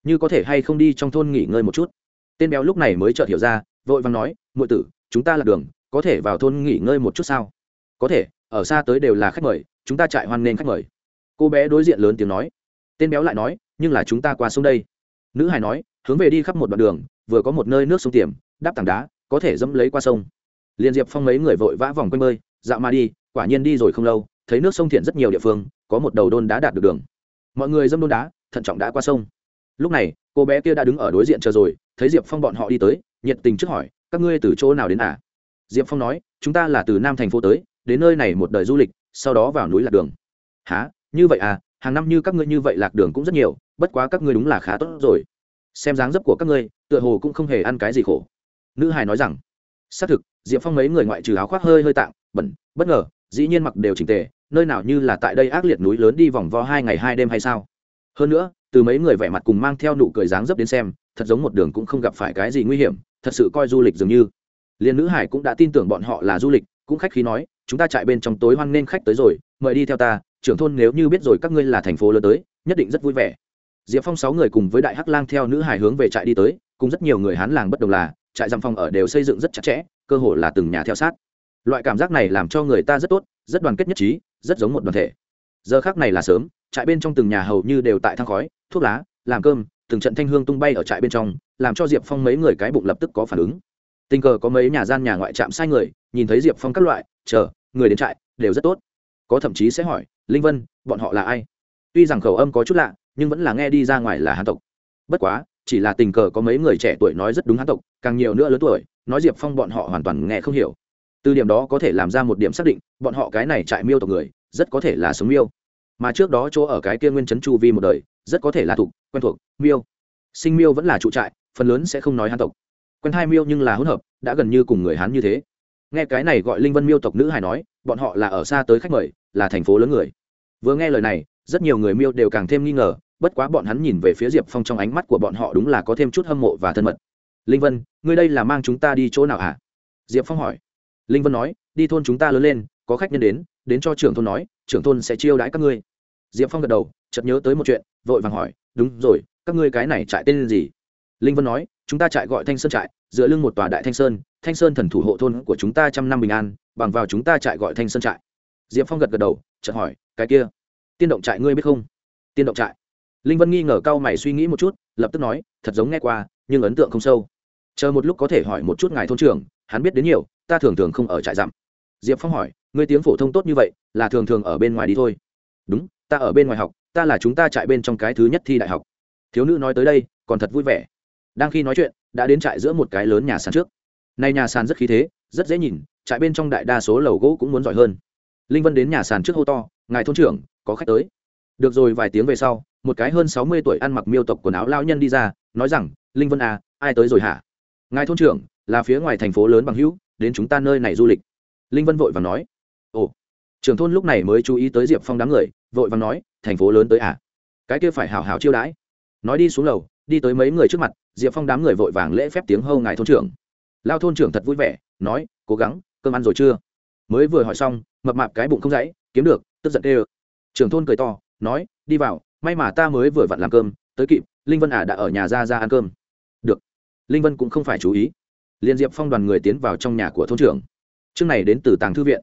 như có thể hay không đi trong thôn nghỉ ngơi một chút tên béo lúc này mới chợt hiểu ra vội vàng nói ngụy tử chúng ta là đường có thể vào thôn nghỉ ngơi một chút sao có thể ở xa tới đều là khách mời chúng ta chạy hoan nghênh khách mời cô bé đối diện lớn tiếng nói tên béo lại nói nhưng là chúng ta qua sông đây nữ hải nói hướng về đi khắp một đoạn đường vừa có một nơi nước sông tiềm đắp tảng đá có thể dẫm lấy qua sông liền diệp phong mấy người vội vã vòng quanh bơi dạo mà đi quả nhiên đi rồi không lâu, thấy nước sông thiện rất nhiều địa phương, có một đầu đôn đá đạt được đường. Mọi người dâm đôn đá, thận trọng đã qua sông. Lúc này, cô bé kia đã đứng ở đối diện chờ rồi, thấy diệp phong bọn họ đi tới, nhiệt tình trước hỏi, các ngươi từ chỗ nào đến à? Diệp phong nói, chúng ta là từ nam thành phố tới, đến nơi này một đời du lịch, sau đó vào núi lạc đường. Há như vậy à? Hàng năm như các ngươi như vậy lạc đường cũng rất nhiều, bất quá các ngươi đúng là khá tốt rồi. Xem dáng dấp của các ngươi, tựa hồ cũng không hề ăn cái gì khổ. Nữ hài nói rằng, xác thực, diệp phong mấy người ngoại trừ áo khoác hơi hơi tạng bẩn, bất ngờ dĩ nhiên mặc đều chỉnh tề, nơi nào như là tại đây ác liệt núi lớn đi vòng vo hai ngày hai đêm hay sao? Hơn nữa, từ mấy người vẻ mặt cùng mang theo nụ cười dáng dấp đến xem, thật giống một đường cũng không gặp phải cái gì nguy hiểm, thật sự coi du lịch dường như. Liền nữ hải cũng đã tin tưởng bọn họ là du lịch, cũng khách khí nói, chúng ta chạy bên trong tối hoan nên khách tới rồi, mời đi theo ta, trưởng thôn nếu như biết rồi các ngươi là thành phố lớn tới, nhất định rất vui vẻ. Diệp phong sáu người cùng với đại hắc lang theo nữ hải hướng về trại đi tới, cùng rất nhiều người hán làng bất đồng là, trại giam phong ở đều xây dựng rất chặt chẽ, cơ hồ là từng nhà theo sát loại cảm giác này làm cho người ta rất tốt, rất đoàn kết nhất trí, rất giống một đoàn thể. Giờ khác này là sớm, trại bên trong từng nhà hầu như đều tại thang khói, thuốc lá, làm cơm, từng trận thanh hương tung bay ở trại bên trong, làm cho diệp phong mấy người cái bụng lập tức có phản ứng. Tình cờ có mấy nhà gian nhà ngoại trạm sai người, nhìn thấy diệp phong các loại, chờ, người đến trại, đều rất tốt. Có thậm chí sẽ hỏi, linh vân, bọn họ là ai? Tuy rằng khẩu âm có chút lạ, nhưng vẫn là nghe đi ra ngoài là hán tộc. Bất quá, chỉ là tình cờ có mấy người trẻ tuổi nói rất đúng hán tộc, càng nhiều nữa lớn tuổi, nói diệp phong bọn họ hoàn toàn nghe không hiểu từ điểm đó có thể làm ra một điểm xác định, bọn họ cái này trại miêu tộc người, rất có thể là sống miêu. Mà trước đó chỗ ở cái kia nguyên chấn chu vi một đời, rất có thể là thục quen thuộc, miêu. Sinh miêu vẫn là trụ trại, phần lớn sẽ không nói hán tộc. Quen hai miêu nhưng là hỗn hợp, đã gần như cùng người hán như thế. Nghe cái này gọi linh vân miêu tộc nữ hài nói, bọn họ là ở xa tới khách mời, là thành phố lớn người. Vừa nghe lời này, rất nhiều người miêu đều càng thêm nghi ngờ, bất quá bọn hắn nhìn về phía diệp phong trong ánh mắt của bọn họ đúng là có thêm chút hâm mộ và thân mật. Linh vân, ngươi đây là mang chúng ta đi chỗ nào hả? Diệp phong hỏi linh vân nói, đi thôn chúng ta lớn lên, có khách nhân đến đến cho trưởng thôn nói, trưởng thôn sẽ chiêu đãi các ngươi. Diệp phong gật đầu, chợt nhớ tới một chuyện, vội vàng hỏi, đúng rồi, các ngươi cái này trại tên gì? Linh vân nói, chúng ta trại gọi thanh sơn trại dựa lưng một tòa đại thanh sơn thanh sơn thần thủ hộ thôn của chúng ta trăm năm bình an, bằng vào chúng ta trại gọi thanh sơn trại. Diệp phong gật gật đầu, chợt hỏi, cái kia, tiên động trại ngươi biết không? Tiên động trại? Linh vân nghi ngờ cao mày suy nghĩ một chút, lập tức nói, thật giống nghe qua, nhưng ấn tượng không sâu. Chờ một lúc có thể hỏi một chút ngài thôn trưởng, hắn biết đến nhiều ta thường thường không ở trại dặm diệp phong hỏi, ngươi tiếng phổ thông tốt như vậy, là thường thường ở bên ngoài đi thôi. Đúng, ta ở bên ngoài học, ta là chúng ta trại bên trong cái thứ nhất thi đại học. Thiếu nữ nói tới đây, còn thật vui vẻ. Đang khi nói chuyện, đã đến trại giữa một cái lớn nhà sàn trước. Nay nhà sàn rất khí thế, rất dễ nhìn, trại bên trong đại đa số lầu gỗ cũng muốn giỏi hơn. Linh vân đến nhà sàn trước hô to, ngài thôn trưởng, có khách tới. Được rồi, vài tiếng về sau, một cái hơn sáu mươi tuổi ăn mặc miêu tộc quần áo lao nhân đi ra, nói rằng, linh vân à ai tới rồi hả? Ngài thôn trưởng là phía ngoài thành phố lớn bằng hữu, đến chúng ta nơi này du lịch. Linh vân vội và nói. Ồ, trưởng thôn lúc này mới chú ý tới diệp phong đám người, vội và nói, thành phố lớn tới à? Cái kia phải hào hào chiêu đãi. Nói đi xuống lầu, đi tới mấy người trước mặt, diệp phong đám người vội vàng lễ phép tiếng hâu ngài thôn trưởng. Lao thôn trưởng thật vui vẻ, nói, cố gắng, cơm ăn rồi chưa? Mới vừa hỏi xong, mập mạp cái bụng không dãy, kiếm được, tức giận tê ơ trưởng thôn cười to, nói, đi vào, may mà ta mới vừa vặn làm cơm, tới kịp, linh vân ả à đã ở nhà ra ra ăn cơm. Được. Linh vân cũng không phải chú ý liên diệp phong đoàn người tiến vào trong nhà của thôn trưởng. Chương này đến từ tàng thư viện.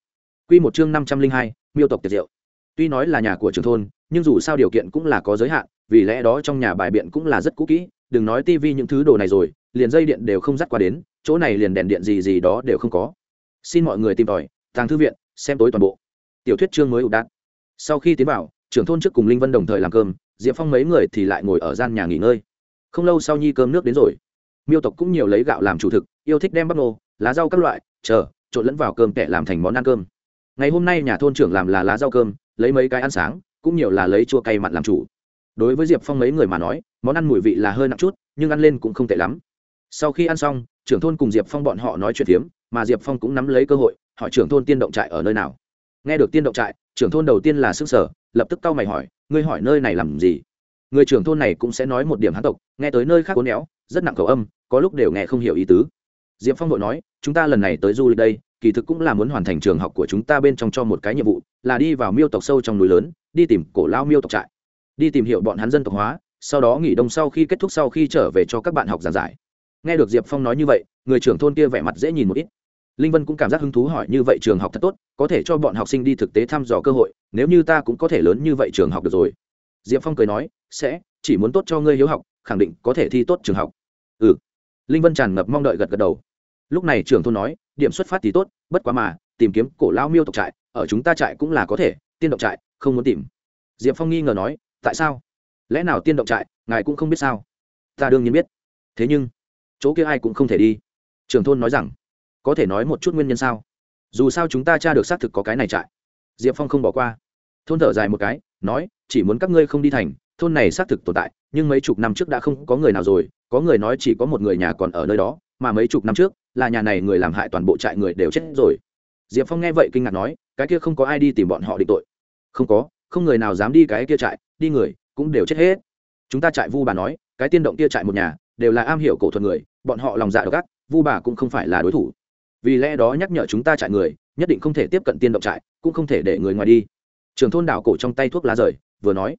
Q một chương năm trăm linh hai, miêu tộc tiệt diệu. Tuy nói là nhà của trưởng thôn, nhưng dù sao điều kiện cũng là có giới hạn, vì lẽ đó trong nhà bài biện cũng là rất cũ kỹ, đừng nói tivi những thứ đồ này rồi, liền dây điện đều không dắt qua đến, chỗ này liền đèn điện gì gì đó đều không có. Xin mọi người tìm tòi, tàng thư viện, xem tối toàn bộ. Tiểu thuyết chương mới ụ đạn sau khi tiến vào, trưởng thôn trước cùng linh vân đồng thời làm cơm, diệp phong mấy người thì lại ngồi ở gian nhà nghỉ ngơi. Không lâu sau nhi cơm nước đến rồi miêu tộc cũng nhiều lấy gạo làm chủ thực, yêu thích đem bắp nô, lá rau các loại, chờ, trộn lẫn vào cơm kẹ làm thành món ăn cơm. Ngày hôm nay nhà thôn trưởng làm là lá rau cơm, lấy mấy cái ăn sáng, cũng nhiều là lấy chua cay mặn làm chủ. Đối với diệp phong mấy người mà nói, món ăn mùi vị là hơi nặng chút, nhưng ăn lên cũng không tệ lắm. Sau khi ăn xong, trưởng thôn cùng diệp phong bọn họ nói chuyện phiếm, mà diệp phong cũng nắm lấy cơ hội, hỏi trưởng thôn tiên động trại ở nơi nào. Nghe được tiên động trại, trưởng thôn đầu tiên là s ư ơ n g sở lập tức cau mày hỏi, ngươi hỏi nơi này làm gì? Người trưởng thôn này cũng sẽ nói một điểm hán tộc, nghe tới nơi khác cố néo rất nặng cầu âm, có lúc đều nghe không hiểu ý tứ. Diệp phong đội nói, chúng ta lần này tới du lịch đây, kỳ thực cũng là muốn hoàn thành trường học của chúng ta bên trong cho một cái nhiệm vụ, là đi vào miêu tộc sâu trong núi lớn, đi tìm cổ lao miêu tộc trại. Đi tìm hiểu bọn hắn dân tộc hóa, sau đó nghỉ đông sau khi kết thúc sau khi trở về cho các bạn học giảng giải. Nghe được diệp phong nói như vậy, người trưởng thôn kia vẻ mặt dễ nhìn một ít. Linh vân cũng cảm giác hứng thú hỏi, như vậy trường học thật tốt, có thể cho bọn học sinh đi thực tế thăm dò cơ hội, nếu như ta cũng có thể lớn như vậy trường học được rồi diệp phong cười nói, sẽ, chỉ muốn tốt cho ngươi hiếu học, khẳng định có thể thi tốt trường học. Ừ. Linh vân tràn ngập mong đợi gật gật đầu. Lúc này trưởng thôn nói, điểm xuất phát thì tốt, bất quá mà, tìm kiếm cổ lao miêu tộc trại, ở chúng ta trại cũng là có thể, tiên động trại, không muốn tìm. Diệp phong nghi ngờ nói, tại sao? Lẽ nào tiên động trại, ngài cũng không biết sao? Ta đương nhiên biết. Thế nhưng, chỗ kia ai cũng không thể đi. Trưởng thôn nói rằng, có thể nói một chút nguyên nhân sao? Dù sao chúng ta tra được xác thực có cái này trại. Diệp phong không bỏ qua. Thôn thở dài một cái, nói chỉ muốn các ngươi không đi thành, thôn này xác thực tồn tại, nhưng mấy chục năm trước đã không có người nào rồi, có người nói chỉ có một người nhà còn ở nơi đó, mà mấy chục năm trước, là nhà này người làm hại toàn bộ trại người đều chết rồi. Diệp phong nghe vậy kinh ngạc nói, cái kia không có ai đi tìm bọn họ định tội. Không có, không người nào dám đi cái kia trại, đi người, cũng đều chết hết. Chúng ta trại vu bà nói, cái tiên động kia trại một nhà, đều là am hiểu cổ thuật người, bọn họ lòng dạ độc ác, vu bà cũng không phải là đối thủ. Vì lẽ đó nhắc nhở chúng ta trại người, nhất định không thể tiếp cận tiên động trại, cũng không thể để người ngoài đi. Trưởng thôn đảo cổ trong tay thuốc lá rời vừa nói.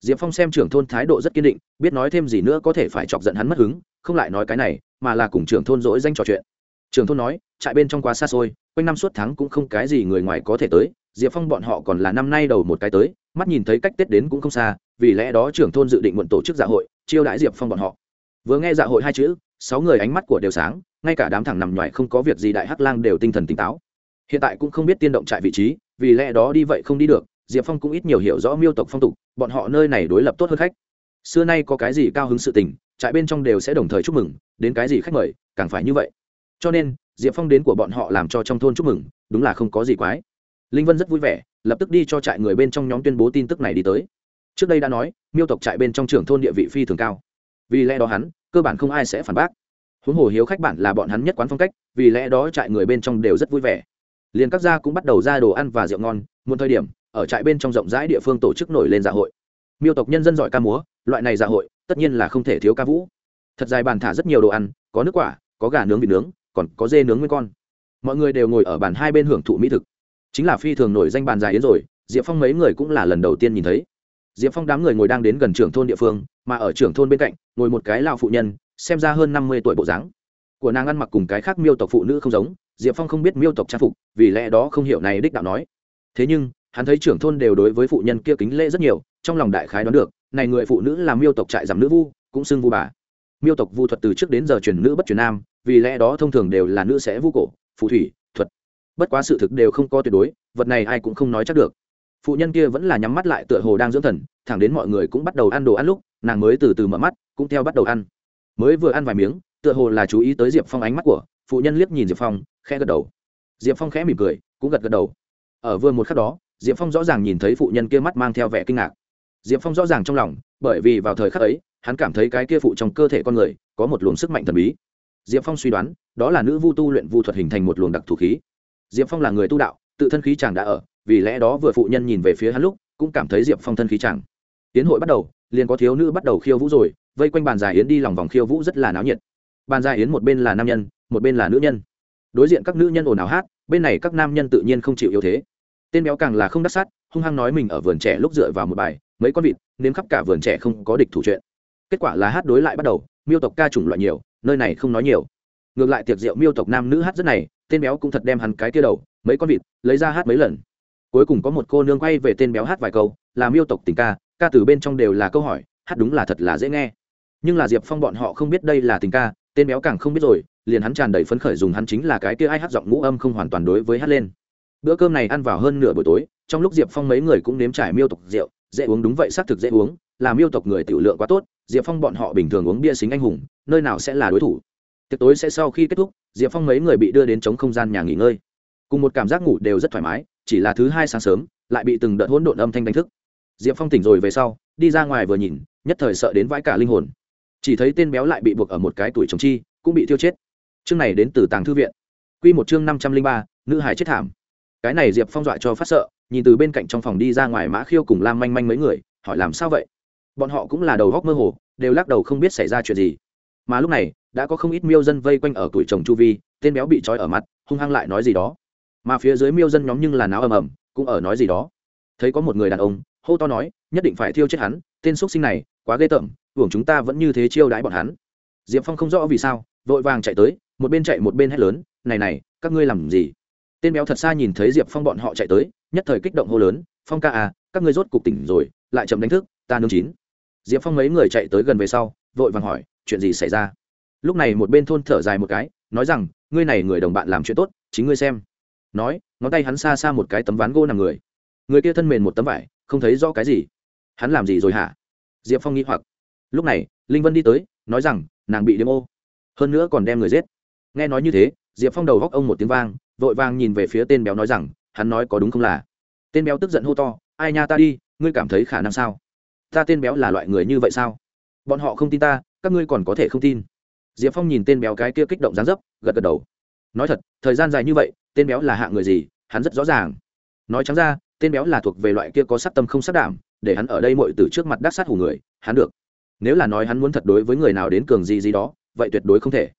Diệp phong xem trưởng thôn thái độ rất kiên định, biết nói thêm gì nữa có thể phải chọc giận hắn mất hứng, không lại nói cái này, mà là cùng trưởng thôn dỗi danh trò chuyện. Trưởng thôn nói, trại bên trong quá xa xôi, quanh năm suốt tháng cũng không cái gì người ngoài có thể tới, diệp phong bọn họ còn là năm nay đầu một cái tới, mắt nhìn thấy cách tết đến cũng không xa, vì lẽ đó trưởng thôn dự định muộn tổ chức dạ hội, chiêu đãi diệp phong bọn họ. Vừa nghe dạ hội hai chữ, sáu người ánh mắt của đều sáng, ngay cả đám thẳng nằm ngoài không có việc gì đại hắc lang đều tinh thần tỉnh táo. Hiện tại cũng không biết tiên động trại vị trí, vì lẽ đó đi vậy không đi được diệp phong cũng ít nhiều hiểu rõ miêu tộc phong tục, bọn họ nơi này đối lập tốt hơn khách. Xưa nay có cái gì cao hứng sự tình, trại bên trong đều sẽ đồng thời chúc mừng, đến cái gì khách mời, càng phải như vậy. Cho nên, diệp phong đến của bọn họ làm cho trong thôn chúc mừng, đúng là không có gì quái. Linh vân rất vui vẻ, lập tức đi cho trại người bên trong nhóm tuyên bố tin tức này đi tới. Trước đây đã nói, miêu tộc trại bên trong trưởng thôn địa vị phi thường cao. Vì lẽ đó hắn, cơ bản không ai sẽ phản bác. Huống hồ hiếu khách bản là bọn hắn nhất quán phong cách, vì lẽ đó trại người bên trong đều rất vui vẻ. Liền các gia cũng bắt đầu ra đồ ăn và rượu ngon một thời điểm ở trại bên trong rộng rãi địa phương tổ chức nổi lên dạ hội. Miêu tộc nhân dân giỏi ca múa, loại này dạ hội, tất nhiên là không thể thiếu ca vũ. Thật dài bàn thả rất nhiều đồ ăn, có nước quả, có gà nướng vịt nướng, còn có dê nướng nguyên con. Mọi người đều ngồi ở bàn hai bên hưởng thụ mỹ thực. Chính là phi thường nổi danh bàn dài yến rồi, diệp phong mấy người cũng là lần đầu tiên nhìn thấy. Diệp phong đám người ngồi đang đến gần trưởng thôn địa phương, mà ở trưởng thôn bên cạnh, ngồi một cái lao phụ nhân, xem ra hơn năm mươi tuổi bộ dáng. Của nàng ăn mặc cùng cái khác miêu tộc phụ nữ không giống, diệp phong không biết miêu tộc trang phục, vì lẽ đó không hiểu này đích đạo nói. Thế nhưng hắn thấy trưởng thôn đều đối với phụ nhân kia kính lễ rất nhiều, trong lòng đại khái đoán được, này người phụ nữ là miêu tộc trại giảm nữ vu, cũng xưng vu bà. Miêu tộc vu thuật từ trước đến giờ truyền nữ bất truyền nam, vì lẽ đó thông thường đều là nữ sẽ vu cổ, phù thủy, thuật. Bất quá sự thực đều không có tuyệt đối, vật này ai cũng không nói chắc được. Phụ nhân kia vẫn là nhắm mắt lại tựa hồ đang dưỡng thần, thẳng đến mọi người cũng bắt đầu ăn đồ ăn lúc, nàng mới từ từ mở mắt, cũng theo bắt đầu ăn. Mới vừa ăn vài miếng, tựa hồ là chú ý tới diệp phong ánh mắt của, phụ nhân liếc nhìn diệp phong, khẽ gật đầu. Diệp phong khẽ mỉm cười, cũng gật gật đầu. Ở vừa một khắc đó diệp phong rõ ràng nhìn thấy phụ nhân kia mắt mang theo vẻ kinh ngạc. Diệp phong rõ ràng trong lòng, bởi vì vào thời khắc ấy, hắn cảm thấy cái kia phụ trong cơ thể con người có một luồng sức mạnh thần bí. Diệp phong suy đoán, đó là nữ vu tu luyện vu thuật hình thành một luồng đặc thù khí. Diệp phong là người tu đạo, tự thân khí chàng đã ở, vì lẽ đó vừa phụ nhân nhìn về phía hắn lúc, cũng cảm thấy diệp phong thân khí chàng. Tiến hội bắt đầu, liền có thiếu nữ bắt đầu khiêu vũ rồi, vây quanh bàn dài yến đi lòng vòng khiêu vũ rất là náo nhiệt. Bàn dài yến một bên là nam nhân, một bên là nữ nhân. Đối diện các nữ nhân ồn ào hát, bên này các nam nhân tự nhiên không chịu yếu thế tên béo càng là không đắc sát, hung hăng nói mình ở vườn trẻ lúc dựa vào một bài, mấy con vịt, nếm khắp cả vườn trẻ không có địch thủ chuyện. Kết quả là hát đối lại bắt đầu, miêu tộc ca chủng loại nhiều, nơi này không nói nhiều. Ngược lại tiệc rượu miêu tộc nam nữ hát rất này, tên béo cũng thật đem hắn cái tia đầu, mấy con vịt, lấy ra hát mấy lần. Cuối cùng có một cô nương quay về tên béo hát vài câu, là miêu tộc tình ca ca từ bên trong đều là câu hỏi, hát đúng là thật là dễ nghe. Nhưng là diệp phong bọn họ không biết đây là tình ca, tên béo càng không biết rồi, liền hắn tràn đầy phấn khởi dùng hắn chính là cái kia ai hát giọng ngũ âm không hoàn toàn đối với hát lên bữa cơm này ăn vào hơn nửa buổi tối, trong lúc diệp phong mấy người cũng nếm trải miêu tộc rượu, dễ uống đúng vậy, xác thực dễ uống, là miêu tộc người tiểu lượng quá tốt, diệp phong bọn họ bình thường uống bia xính anh hùng, nơi nào sẽ là đối thủ. Tiệc tối sẽ sau khi kết thúc, diệp phong mấy người bị đưa đến chống không gian nhà nghỉ ngơi. Cùng một cảm giác ngủ đều rất thoải mái, chỉ là thứ hai sáng sớm, lại bị từng đợt hỗn độn âm thanh đánh thức. Diệp phong tỉnh rồi về sau, đi ra ngoài vừa nhìn, nhất thời sợ đến vãi cả linh hồn. Chỉ thấy tên béo lại bị buộc ở một cái tuổi chồng chi, cũng bị tiêu chết. Chương này đến từ tàng thư viện. Q một chương năm trăm linh ba, nữ hải chết thảm cái này diệp phong dọa cho phát sợ nhìn từ bên cạnh trong phòng đi ra ngoài mã khiêu cùng lam manh manh mấy người hỏi làm sao vậy bọn họ cũng là đầu góc mơ hồ đều lắc đầu không biết xảy ra chuyện gì mà lúc này đã có không ít miêu dân vây quanh ở tuổi chồng chu vi tên béo bị trói ở mặt hung hăng lại nói gì đó mà phía dưới miêu dân nhóm nhưng là náo ầm ầm cũng ở nói gì đó thấy có một người đàn ông hô to nói nhất định phải thiêu chết hắn tên x sinh này quá ghê tởm hưởng chúng ta vẫn như thế chiêu đãi bọn hắn diệp phong không rõ vì sao vội vàng chạy tới một bên chạy một bên hét lớn này này các ngươi làm gì tên béo thật xa nhìn thấy diệp phong bọn họ chạy tới, nhất thời kích động hô lớn, phong ca à các ngươi rốt cục tỉnh rồi, lại chậm đánh thức, ta nương chín. Diệp phong mấy người chạy tới gần về sau, vội vàng hỏi, chuyện gì xảy ra? Lúc này một bên thôn thở dài một cái, nói rằng, ngươi này người đồng bạn làm chuyện tốt, chính ngươi xem. Nói, ngón tay hắn xa xa một cái tấm ván gỗ nằm người. Người kia thân mền một tấm vải, không thấy rõ cái gì. Hắn làm gì rồi hả? Diệp phong nghĩ hoặc. Lúc này, linh vân đi tới, nói rằng, nàng bị đêm ô. Hơn nữa còn đem người giết. Nghe nói như thế, diệp phong đầu góc ông một tiếng vang vội vàng nhìn về phía tên béo nói rằng, hắn nói có đúng không là? Tên béo tức giận hô to, ai nha ta đi, ngươi cảm thấy khả năng sao? Ta tên béo là loại người như vậy sao? Bọn họ không tin ta, các ngươi còn có thể không tin. Diệp phong nhìn tên béo cái kia kích động dán dấp, gật gật đầu. Nói thật, thời gian dài như vậy, tên béo là hạng người gì, hắn rất rõ ràng. Nói trắng ra, tên béo là thuộc về loại kia có sắc tâm không sắc đảm, để hắn ở đây mọi từ trước mặt đắc sát hủ người, hắn được. Nếu là nói hắn muốn thật đối với người nào đến cường gì gì đó, vậy tuyệt đối không thể.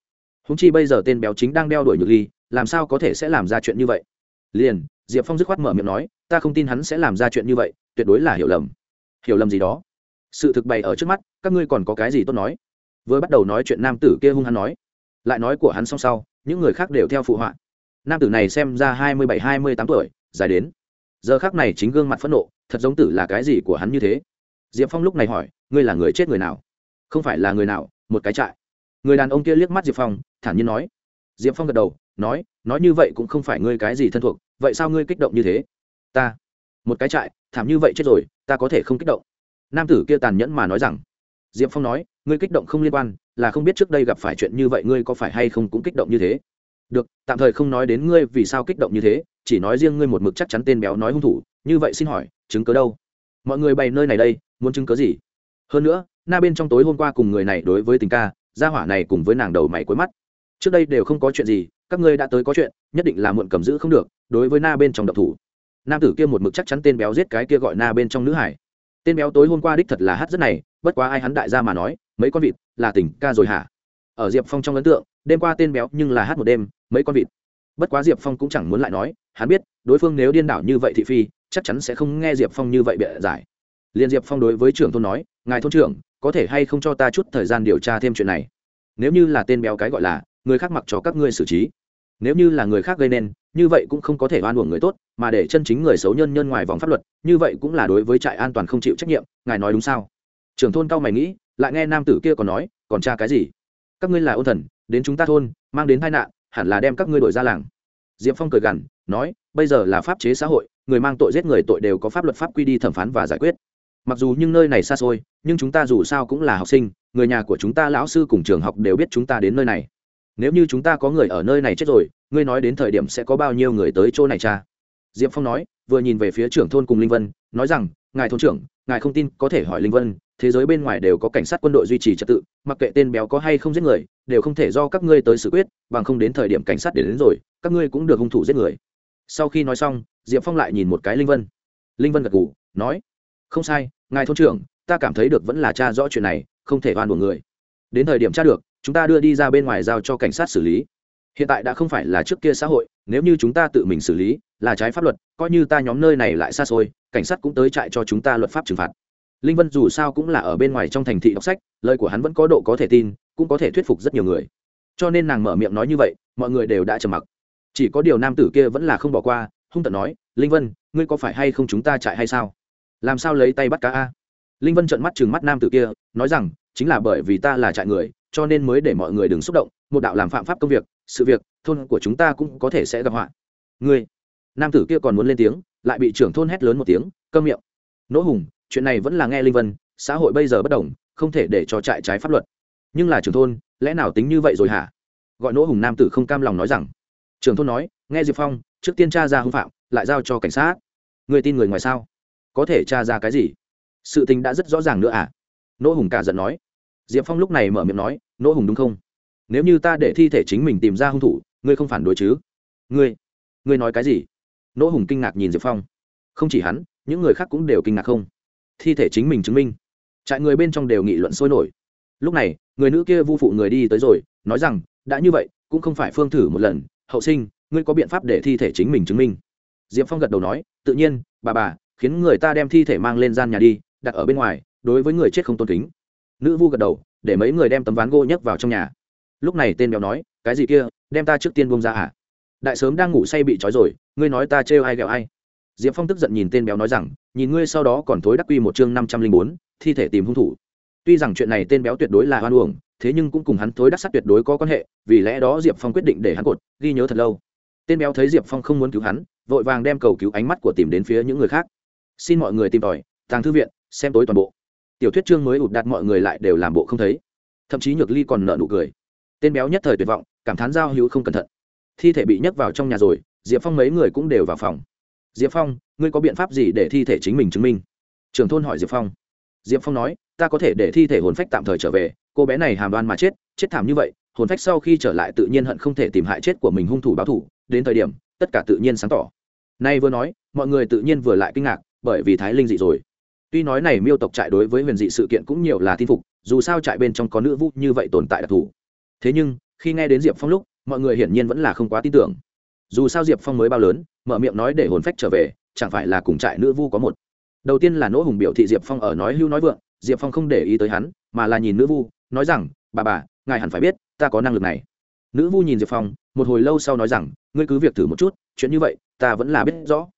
Húng chi bây giờ tên béo chính đang đeo đuổi nhược ly làm sao có thể sẽ làm ra chuyện như vậy? Liền, diệp phong dứt khoát mở miệng nói, ta không tin hắn sẽ làm ra chuyện như vậy, tuyệt đối là hiểu lầm. Hiểu lầm gì đó? Sự thực bày ở trước mắt, các ngươi còn có cái gì tốt nói? Vừa bắt đầu nói chuyện nam tử kia hung hắn nói. Lại nói của hắn xong sau, những người khác đều theo phụ họa. Nam tử này xem ra hai mươi bảy, hai mươi tám tuổi, dài đến. Giờ khác này chính gương mặt phẫn nộ, thật giống tử là cái gì của hắn như thế? Diệp phong lúc này hỏi, ngươi là người chết người nào? Không phải là người nào, một cái trại. Người đàn ông kia liếc mắt diệp phong, thản nhiên nói. Diệp phong gật đầu nói nói như vậy cũng không phải ngươi cái gì thân thuộc, vậy sao ngươi kích động như thế? Ta, một cái trại, thảm như vậy chết rồi, ta có thể không kích động. Nam tử kia tàn nhẫn mà nói rằng. Diệp phong nói, ngươi kích động không liên quan, là không biết trước đây gặp phải chuyện như vậy ngươi có phải hay không cũng kích động như thế. Được, tạm thời không nói đến ngươi vì sao kích động như thế, chỉ nói riêng ngươi một mực chắc chắn tên béo nói hung thủ, như vậy xin hỏi, chứng cớ đâu? Mọi người bày nơi này đây, muốn chứng cớ gì? Hơn nữa, na bên trong tối hôm qua cùng người này đối với tình ca, gia hỏa này cùng với nàng đầu mày cuối mắt. Trước đây đều không có chuyện gì các ngươi đã tới có chuyện, nhất định là muộn cầm giữ không được, đối với na bên trong độc thủ. Nam tử kia một mực chắc chắn tên béo giết cái kia gọi na bên trong nữ hải. Tên béo tối hôm qua đích thật là hát rất này, bất quá ai hắn đại gia mà nói, mấy con vịt là tình ca rồi hả? Ở diệp phong trong ấn tượng, đêm qua tên béo nhưng là hát một đêm, mấy con vịt. Bất quá diệp phong cũng chẳng muốn lại nói, hắn biết, đối phương nếu điên đảo như vậy thị phi, chắc chắn sẽ không nghe diệp phong như vậy bịa giải. Liền diệp phong đối với trưởng thôn nói, ngài thôn trưởng, có thể hay không cho ta chút thời gian điều tra thêm chuyện này? Nếu như là tên béo cái gọi là, người khác mặc cho các ngươi xử trí nếu như là người khác gây nên, như vậy cũng không có thể oan uổng người tốt, mà để chân chính người xấu nhân nhân ngoài vòng pháp luật, như vậy cũng là đối với trại an toàn không chịu trách nhiệm, ngài nói đúng sao? Trưởng thôn cao mày nghĩ, lại nghe nam tử kia còn nói, còn tra cái gì? Các ngươi là ôn thần, đến chúng ta thôn, mang đến tai nạn, hẳn là đem các ngươi đổi ra làng. Diệp phong cười gằn, nói, bây giờ là pháp chế xã hội, người mang tội giết người tội đều có pháp luật pháp quy đi thẩm phán và giải quyết. Mặc dù nhưng nơi này xa xôi, nhưng chúng ta dù sao cũng là học sinh, người nhà của chúng ta lão sư cùng trường học đều biết chúng ta đến nơi này nếu như chúng ta có người ở nơi này chết rồi ngươi nói đến thời điểm sẽ có bao nhiêu người tới chỗ này cha? Diệp phong nói vừa nhìn về phía trưởng thôn cùng linh vân nói rằng ngài thôn trưởng ngài không tin có thể hỏi linh vân thế giới bên ngoài đều có cảnh sát quân đội duy trì trật tự mặc kệ tên béo có hay không giết người đều không thể do các ngươi tới xử quyết bằng không đến thời điểm cảnh sát đến, đến rồi các ngươi cũng được hung thủ giết người. Sau khi nói xong diệp phong lại nhìn một cái linh vân. Linh vân gật g ủ nói không sai ngài thôn trưởng ta cảm thấy được vẫn là cha rõ chuyện này không thể oan của người. Đến thời điểm tra được chúng ta đưa đi ra bên ngoài giao cho cảnh sát xử lý. Hiện tại đã không phải là trước kia xã hội, nếu như chúng ta tự mình xử lý, là trái pháp luật, coi như ta nhóm nơi này lại xa xôi, cảnh sát cũng tới trại cho chúng ta luật pháp trừng phạt. Linh vân dù sao cũng là ở bên ngoài trong thành thị đọc sách, lời của hắn vẫn có độ có thể tin, cũng có thể thuyết phục rất nhiều người. Cho nên nàng mở miệng nói như vậy, mọi người đều đã trầm mặc. Chỉ có điều nam tử kia vẫn là không bỏ qua, hung tận nói, linh vân, ngươi có phải hay không chúng ta chạy hay sao? Làm sao lấy tay bắt cá a? Linh vân trợn mắt chừng mắt nam tử kia, nói rằng, chính là bởi vì ta là trại người cho nên mới để mọi người đừng xúc động, một đạo làm phạm pháp công việc, sự việc, thôn của chúng ta cũng có thể sẽ gặp họa. Ngươi, nam tử kia còn muốn lên tiếng, lại bị trưởng thôn hét lớn một tiếng, câm miệng. Nỗ hùng, chuyện này vẫn là nghe linh vân, xã hội bây giờ bất đồng, không thể để cho trại trái pháp luật. Nhưng là trưởng thôn, lẽ nào tính như vậy rồi hả? Gọi nỗ hùng nam tử không cam lòng nói rằng. Trưởng thôn nói, nghe diệp phong, trước tiên tra ra hưng phạm, lại giao cho cảnh sát. Người tin người ngoài sao? Có thể tra ra cái gì? Sự tình đã rất rõ ràng nữa à? Nỗ hùng cả giận nói diệp phong lúc này mở miệng nói, nỗ hùng đúng không? Nếu như ta để thi thể chính mình tìm ra hung thủ, ngươi không phản đối chứ? Ngươi ngươi nói cái gì? Nỗ hùng kinh ngạc nhìn diệp phong. Không chỉ hắn, những người khác cũng đều kinh ngạc không? Thi thể chính mình chứng minh. Trại người bên trong đều nghị luận sôi nổi. Lúc này, người nữ kia vu phụ người đi tới rồi, nói rằng, đã như vậy, cũng không phải phương thử một lần, hậu sinh, ngươi có biện pháp để thi thể chính mình chứng minh? Diệp phong gật đầu nói, tự nhiên, bà bà, khiến người ta đem thi thể mang lên gian nhà đi, đặt ở bên ngoài, đối với người chết không tôn kính nữ vu gật đầu, để mấy người đem tấm ván gỗ nhấc vào trong nhà. Lúc này tên béo nói, cái gì kia, đem ta trước tiên bông ra à? Đại sớm đang ngủ say bị trói rồi, ngươi nói ta trêu ai ghẹo ai? Diệp phong tức giận nhìn tên béo nói rằng, nhìn ngươi sau đó còn thối đắc quy một chương năm trăm linh bốn, thi thể tìm hung thủ. Tuy rằng chuyện này tên béo tuyệt đối là hoan uổng, thế nhưng cũng cùng hắn thối đắc sắc tuyệt đối có quan hệ, vì lẽ đó diệp phong quyết định để hắn cột, ghi nhớ thật lâu. Tên béo thấy diệp phong không muốn cứu hắn, vội vàng đem cầu cứu ánh mắt của tìm đến phía những người khác. Xin mọi người tìm tòi, tàng thư viện, xem tối toàn bộ tiểu thuyết chương mới ụt đặt mọi người lại đều làm bộ không thấy. Thậm chí nhược ly còn nợ nụ cười. Tên béo nhất thời tuyệt vọng, cảm thán giao hữu không cẩn thận. Thi thể bị nhấc vào trong nhà rồi, diệp phong mấy người cũng đều vào phòng. Diệp phong, ngươi có biện pháp gì để thi thể chính mình chứng minh? Trưởng thôn hỏi diệp phong. Diệp phong nói, ta có thể để thi thể hồn phách tạm thời trở về, cô bé này hàm đoan mà chết chết thảm như vậy, hồn phách sau khi trở lại tự nhiên hận không thể tìm hại chết của mình hung thủ báo thủ đến thời điểm, tất cả tự nhiên sáng tỏ. Nay vừa nói, mọi người tự nhiên vừa lại kinh ngạc, bởi vì thái linh dị rồi tuy nói này miêu tộc trại đối với huyền dị sự kiện cũng nhiều là tin phục, dù sao trại bên trong có nữ vũ như vậy tồn tại đặc thù. Thế nhưng, khi nghe đến diệp phong lúc, mọi người hiển nhiên vẫn là không quá tin tưởng. Dù sao diệp phong mới bao lớn, mở miệng nói để hồn phách trở về, chẳng phải là cùng trại nữ vu có một. Đầu tiên là nỗ hùng biểu thị diệp phong ở nói hưu nói vượng, diệp phong không để ý tới hắn, mà là nhìn nữ vu nói rằng, bà bà, ngài hẳn phải biết, ta có năng lực này. Nữ vu nhìn diệp phong, một hồi lâu sau nói rằng, ngươi cứ việc thử một chút, chuyện như vậy, ta vẫn là biết rõ.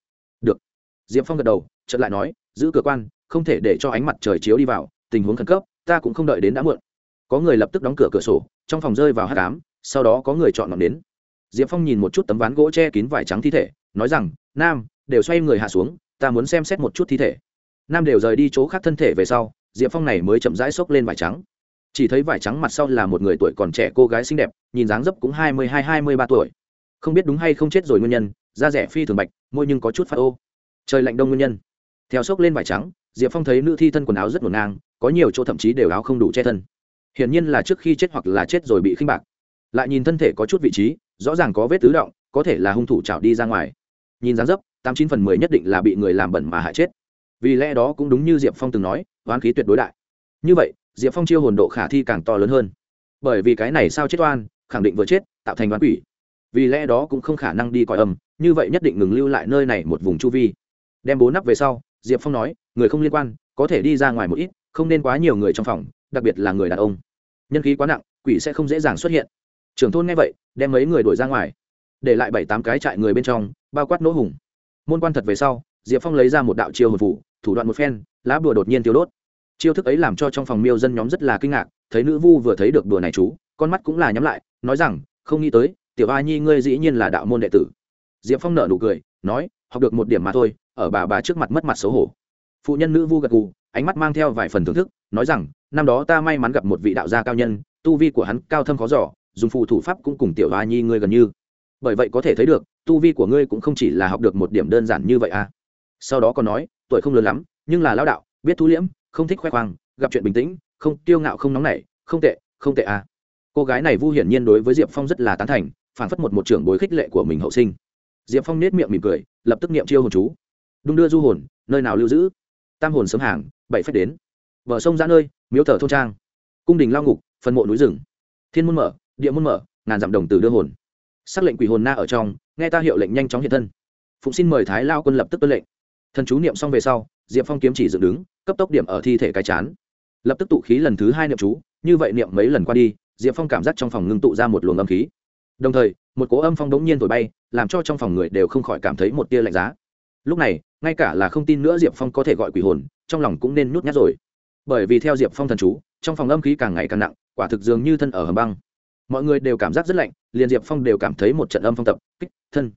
Được. Diệp phong gật đầu, chợt lại nói, giữ cửa quan không thể để cho ánh mặt trời chiếu đi vào, tình huống khẩn cấp, ta cũng không đợi đến đã muộn. Có người lập tức đóng cửa cửa sổ, trong phòng rơi vào hát cám sau đó có người chọn ngọn đến diệp phong nhìn một chút tấm ván gỗ che kín vải trắng thi thể, nói rằng, nam, đều xoay người hạ xuống, ta muốn xem xét một chút thi thể. Nam đều rời đi chỗ khác thân thể về sau, diệp phong này mới chậm rãi xốc lên vải trắng. Chỉ thấy vải trắng mặt sau là một người tuổi còn trẻ cô gái xinh đẹp, nhìn dáng dấp cũng hai mươi hai hai mươi ba tuổi. Không biết đúng hay không chết rồi nguyên nhân, da rẻ phi thường bạch, môi nhưng có chút phát ô. Trời lạnh đông nguyên nhân theo xốc lên vải trắng, diệp phong thấy nữ thi thân quần áo rất ngổn ngang, có nhiều chỗ thậm chí đều áo không đủ che thân. Hiển nhiên là trước khi chết hoặc là chết rồi bị khinh bạc. Lại nhìn thân thể có chút vị trí, rõ ràng có vết tứ động, có thể là hung thủ trào đi ra ngoài. Nhìn dáng dấp, tám chín phần mười nhất định là bị người làm bẩn mà hại chết. Vì lẽ đó cũng đúng như diệp phong từng nói, oán khí tuyệt đối đại. Như vậy, diệp phong chiêu hồn độ khả thi càng to lớn hơn. Bởi vì cái này sao chết oan, khẳng định vừa chết, tạo thành oán quỷ. Vì lẽ đó cũng không khả năng đi còi âm, như vậy nhất định ngừng lưu lại nơi này một vùng chu vi. Đem bố nắp về sau diệp phong nói, người không liên quan, có thể đi ra ngoài một ít, không nên quá nhiều người trong phòng, đặc biệt là người đàn ông. Nhân khí quá nặng, quỷ sẽ không dễ dàng xuất hiện. Trưởng thôn nghe vậy, đem mấy người đuổi ra ngoài. Để lại bảy tám cái trại người bên trong, bao quát nỗ hùng. Môn quan thật về sau, diệp phong lấy ra một đạo chiêu hồn phủ, thủ đoạn một phen, lá bùa đột nhiên tiêu đốt. Chiêu thức ấy làm cho trong phòng miêu dân nhóm rất là kinh ngạc, thấy nữ vu vừa thấy được đùa này chú, con mắt cũng là nhắm lại, nói rằng, không nghĩ tới, tiểu a nhi ngươi dĩ nhiên là đạo môn đệ tử. Diệp phong nở nụ cười, nói, học được một điểm mà thôi ở bà bà trước mặt mất mặt xấu hổ. Phụ nhân nữ vu gật gù, ánh mắt mang theo vài phần thưởng thức, nói rằng, năm đó ta may mắn gặp một vị đạo gia cao nhân, tu vi của hắn cao thâm khó giỏ dùng phụ thủ pháp cũng cùng tiểu a nhi ngươi gần như. Bởi vậy có thể thấy được, tu vi của ngươi cũng không chỉ là học được một điểm đơn giản như vậy à. Sau đó còn nói, tuổi không lớn lắm, nhưng là lao đạo, biết thu liễm, không thích khoe khoang, gặp chuyện bình tĩnh, không tiêu ngạo không nóng nảy, không tệ không tệ à. Cô gái này vu hiển nhiên đối với diệp phong rất là tán thành phản phất một một trưởng bối khích lệ của mình hậu sinh. Diệp phong nết miệng mỉm cười, lập tức niệm chiêu hồn chú đung đưa du hồn, nơi nào lưu giữ? Tam hồn sớm hàng, bảy phép đến. Bờ sông ra nơi, miếu thờ thôn trang. Cung đình lao ngục phân mộ núi rừng. Thiên môn mở, địa môn mở, ngàn dặm đồng từ đưa hồn. Xác lệnh quỷ hồn na ở trong, nghe ta hiệu lệnh nhanh chóng hiện thân. Phụng xin mời thái lao quân lập tức tuân lệnh. Thần chú niệm xong về sau, diệp phong kiếm chỉ dựng đứng, cấp tốc điểm ở thi thể cái chán. Lập tức tụ khí lần thứ hai niệm chú, như vậy niệm mấy lần qua đi, diệp phong cảm giác trong phòng ngưng tụ ra một luồng âm khí. Đồng thời, một cố âm phong đống nhiên thổi bay, làm cho trong phòng người đều không khỏi cảm thấy một tia lạnh giá lúc này, ngay cả là không tin nữa diệp phong có thể gọi quỷ hồn, trong lòng cũng nên nhút nhát rồi. Bởi vì theo diệp phong thần chú, trong phòng âm khí càng ngày càng nặng, quả thực dường như thân ở hầm băng. Mọi người đều cảm giác rất lạnh, liền diệp phong đều cảm thấy một trận âm phong tập, kích, thân.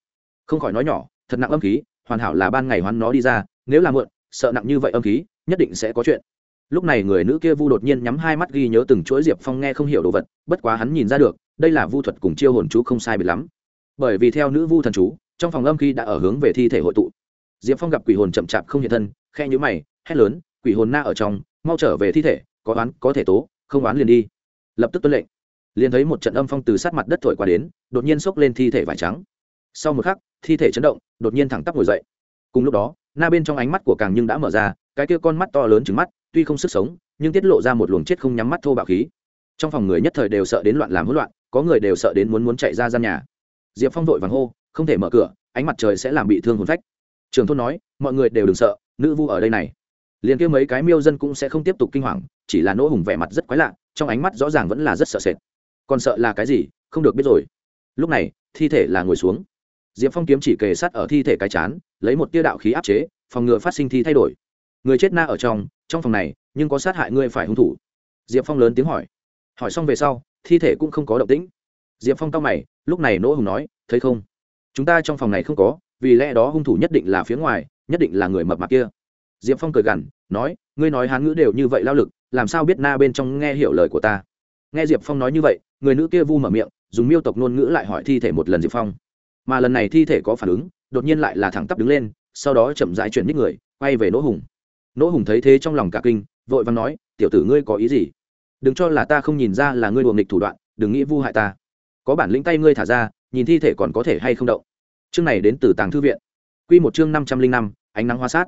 Không khỏi nói nhỏ, thật nặng âm khí, hoàn hảo là ban ngày hoán nó đi ra, nếu là mượn sợ nặng như vậy âm khí, nhất định sẽ có chuyện. Lúc này người nữ kia vu đột nhiên nhắm hai mắt ghi nhớ từng chuỗi diệp phong nghe không hiểu đồ vật, bất quá hắn nhìn ra được, đây là vu thuật cùng chiêu hồn chú không sai biệt lắm. Bởi vì theo nữ vu thần chú, trong phòng âm khí đã ở hướng về thi thể hội tụ diệp phong gặp quỷ hồn chậm chạp không hiện thân khe nhữ mày, hét lớn, quỷ hồn na ở trong, mau trở về thi thể, có oán, có thể tố, không oán liền đi. Lập tức tuân lệnh. Liền thấy một trận âm phong từ sát mặt đất thổi qua đến, đột nhiên xốc lên thi thể vải trắng. Sau một khắc, thi thể chấn động, đột nhiên thẳng tắp ngồi dậy. Cùng lúc đó, na bên trong ánh mắt của càng nhưng đã mở ra, cái kia con mắt to lớn trứng mắt, tuy không sức sống, nhưng tiết lộ ra một luồng chết không nhắm mắt thô bạo khí. Trong phòng người nhất thời đều sợ đến loạn làm hỗn loạn, có người đều sợ đến muốn muốn chạy ra gian nhà. Diệp phong vội vàng hô, không thể mở cửa, ánh mặt trời sẽ làm bị thương hồn phách trường thôn nói, mọi người đều đừng sợ, nữ vu ở đây này. Liền kia mấy cái miêu dân cũng sẽ không tiếp tục kinh hoàng, chỉ là nỗ hùng vẻ mặt rất quái lạ, trong ánh mắt rõ ràng vẫn là rất sợ sệt. Còn sợ là cái gì, không được biết rồi. Lúc này, thi thể là ngồi xuống. Diệp phong kiếm chỉ kề sát ở thi thể cái chán, lấy một tia đạo khí áp chế, phòng ngừa phát sinh thi thay đổi. Người chết na ở trong trong phòng này, nhưng có sát hại ngươi phải hung thủ. Diệp phong lớn tiếng hỏi. Hỏi xong về sau, thi thể cũng không có động tĩnh. Diệp phong cao mày, lúc này nỗ hùng nói, thấy không? Chúng ta trong phòng này không có vì lẽ đó hung thủ nhất định là phía ngoài, nhất định là người mập mạp kia. Diệp phong cười gằn, nói, ngươi nói hán ngữ đều như vậy lao lực, làm sao biết na bên trong nghe hiểu lời của ta? Nghe diệp phong nói như vậy, người nữ kia vu mở miệng, dùng miêu tộc ngôn ngữ lại hỏi thi thể một lần diệp phong. Mà lần này thi thể có phản ứng, đột nhiên lại là thẳng tắp đứng lên, sau đó chậm rãi chuyển ních người, quay về nỗ hùng. Nỗ hùng thấy thế trong lòng cả kinh, vội vàng nói, tiểu tử ngươi có ý gì? Đừng cho là ta không nhìn ra là ngươi đùa nghịch thủ đoạn, đừng nghĩ vu hại ta. Có bản lĩnh tay ngươi thả ra, nhìn thi thể còn có thể hay không động chương này đến từ tàng thư viện. Q một chương năm trăm linh năm, ánh nắng hoa sát.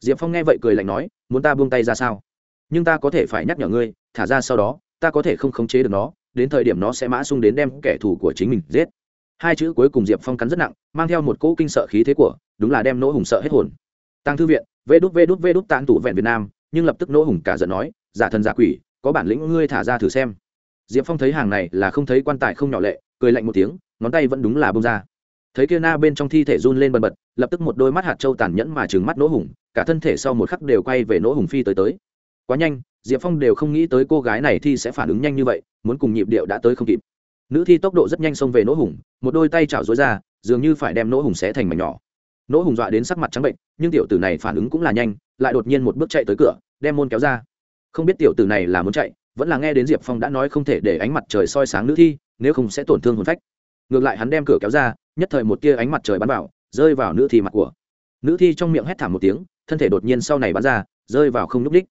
Diệp phong nghe vậy cười lạnh nói, muốn ta buông tay ra sao? Nhưng ta có thể phải nhắc nhở ngươi, thả ra sau đó, ta có thể không khống chế được nó, đến thời điểm nó sẽ mã sung đến đem kẻ thù của chính mình giết. Hai chữ cuối cùng diệp phong cắn rất nặng, mang theo một cỗ kinh sợ khí thế của, đúng là đem nỗ hùng sợ hết hồn. Tăng thư viện, vê đút vê đút vê đút tàn tủ vẹn việt nam, nhưng lập tức nỗ hùng cả giận nói, giả thần giả quỷ, có bản lĩnh ngươi thả ra thử xem. Diệp phong thấy hàng này là không thấy quan tài không nhỏ lệ, cười lạnh một tiếng, ngón tay vẫn đúng là bông ra thấy kia na bên trong thi thể run lên bần bật, lập tức một đôi mắt hạt trâu tàn nhẫn mà trừng mắt nỗ hùng, cả thân thể sau một khắc đều quay về nỗ hùng phi tới tới. Quá nhanh, diệp phong đều không nghĩ tới cô gái này thi sẽ phản ứng nhanh như vậy, muốn cùng nhịp điệu đã tới không kịp. Nữ thi tốc độ rất nhanh xông về nỗ hùng, một đôi tay chảo dối ra, dường như phải đem nỗ hùng xé thành mảnh nhỏ. Nỗ hùng dọa đến sắc mặt trắng bệnh, nhưng tiểu tử này phản ứng cũng là nhanh, lại đột nhiên một bước chạy tới cửa, đem môn kéo ra. Không biết tiểu tử này là muốn chạy, vẫn là nghe đến diệp phong đã nói không thể để ánh mặt trời soi sáng nữ thi, nếu không sẽ tổn thương hồn phách. Ngược lại hắn đem cửa kéo ra nhất thời một tia ánh mặt trời bắn vào, rơi vào nữ thi mặt của. Nữ thi trong miệng hét thảm một tiếng, thân thể đột nhiên sau này bắn ra, rơi vào không n ú c đích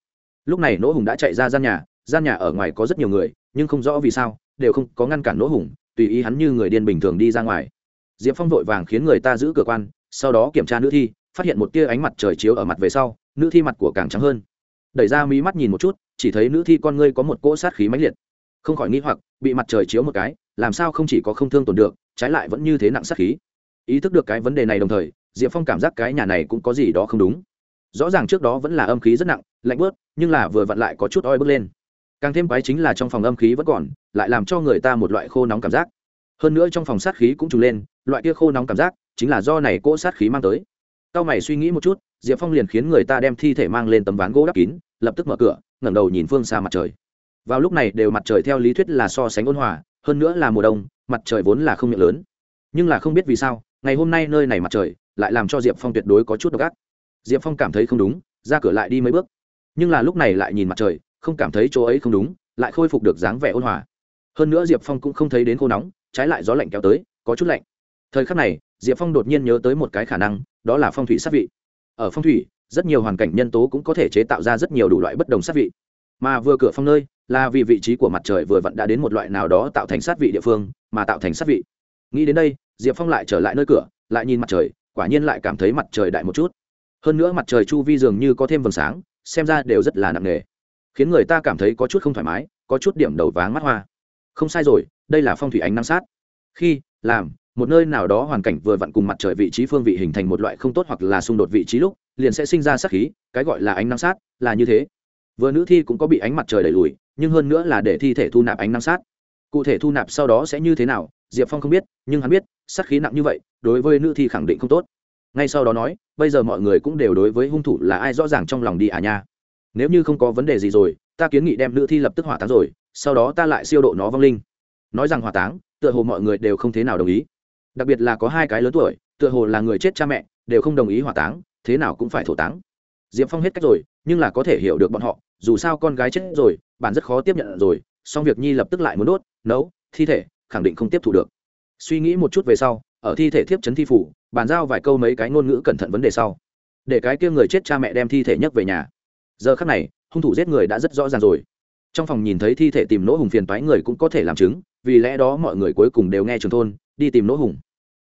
lúc này nỗ hùng đã chạy ra gian nhà gian nhà ở ngoài có rất nhiều người, nhưng không rõ vì sao, đều không có ngăn cản nỗ hùng, tùy ý hắn như người điên bình thường đi ra ngoài. Diệp phong vội vàng khiến người ta giữ cửa quan, sau đó kiểm tra nữ thi, phát hiện một tia ánh mặt trời chiếu ở mặt về sau, nữ thi mặt của càng trắng hơn. Đẩy ra mí mắt nhìn một chút, chỉ thấy nữ thi con ngươi có một cỗ sát khí mãnh liệt. Không khỏi nghĩ hoặc, bị mặt trời chiếu một cái, làm sao không chỉ có không thương tổn được trái lại vẫn như thế nặng sát khí. Ý thức được cái vấn đề này đồng thời, diệp phong cảm giác cái nhà này cũng có gì đó không đúng. Rõ ràng trước đó vẫn là âm khí rất nặng, lạnh bớt, nhưng là vừa vặn lại có chút oi bước lên. Càng thêm quái chính là trong phòng âm khí vẫn còn, lại làm cho người ta một loại khô nóng cảm giác. Hơn nữa trong phòng sát khí cũng trùng lên, loại kia khô nóng cảm giác chính là do này cỗ sát khí mang tới. Cao mày suy nghĩ một chút, diệp phong liền khiến người ta đem thi thể mang lên tấm ván gỗ đắp kín, lập tức mở cửa, ngẩng đầu nhìn phương xa mặt trời. Vào lúc này đều mặt trời theo lý thuyết là so sánh ôn hòa, hơn nữa là mùa đông mặt trời vốn là không miệng lớn. Nhưng là không biết vì sao, ngày hôm nay nơi này mặt trời lại làm cho diệp phong tuyệt đối có chút độc ác. Diệp phong cảm thấy không đúng, ra cửa lại đi mấy bước. Nhưng là lúc này lại nhìn mặt trời, không cảm thấy chỗ ấy không đúng, lại khôi phục được dáng vẻ ôn hòa. Hơn nữa diệp phong cũng không thấy đến khô nóng, trái lại gió lạnh kéo tới, có chút lạnh. Thời khắc này, diệp phong đột nhiên nhớ tới một cái khả năng, đó là phong thủy sát vị. Ở phong thủy, rất nhiều hoàn cảnh nhân tố cũng có thể chế tạo ra rất nhiều đủ loại bất đồng sát vị mà vừa cửa phong nơi là vì vị trí của mặt trời vừa vặn đã đến một loại nào đó tạo thành sát vị địa phương, mà tạo thành sát vị. Nghĩ đến đây, diệp phong lại trở lại nơi cửa, lại nhìn mặt trời, quả nhiên lại cảm thấy mặt trời đại một chút. Hơn nữa mặt trời chu vi dường như có thêm vầng sáng, xem ra đều rất là nặng nề, khiến người ta cảm thấy có chút không thoải mái, có chút điểm đầu váng mắt hoa. Không sai rồi, đây là phong thủy ánh năng sát. Khi, làm, một nơi nào đó hoàn cảnh vừa vặn cùng mặt trời vị trí phương vị hình thành một loại không tốt hoặc là xung đột vị trí lúc, liền sẽ sinh ra sát khí, cái gọi là ánh năng sát, là như thế vừa nữ thi cũng có bị ánh mặt trời đẩy lùi, nhưng hơn nữa là để thi thể thu nạp ánh năng sát. Cụ thể thu nạp sau đó sẽ như thế nào, diệp phong không biết, nhưng hắn biết, sát khí nặng như vậy, đối với nữ thi khẳng định không tốt. Ngay sau đó nói, bây giờ mọi người cũng đều đối với hung thủ là ai rõ ràng trong lòng đi à nha. Nếu như không có vấn đề gì rồi, ta kiến nghị đem nữ thi lập tức hỏa táng rồi, sau đó ta lại siêu độ nó vong linh. Nói rằng hỏa táng, tựa hồ mọi người đều không thế nào đồng ý. Đặc biệt là có hai cái lớn tuổi, tựa hồ là người chết cha mẹ, đều không đồng ý hỏa táng, thế nào cũng phải thổ táng. Diệp phong hết cách rồi, nhưng là có thể hiểu được bọn họ dù sao con gái chết rồi, bạn rất khó tiếp nhận rồi, Xong việc nhi lập tức lại muốn đốt, nấu, thi thể, khẳng định không tiếp thu được. Suy nghĩ một chút về sau, ở thi thể thiếp chấn thi phủ, bàn giao vài câu mấy cái ngôn ngữ cẩn thận vấn đề sau. Để cái kia người chết cha mẹ đem thi thể nhấc về nhà. Giờ khắc này, hung thủ giết người đã rất rõ ràng rồi. Trong phòng nhìn thấy thi thể tìm nỗ hùng phiền toái người cũng có thể làm chứng, vì lẽ đó mọi người cuối cùng đều nghe trường thôn, đi tìm nỗ hùng.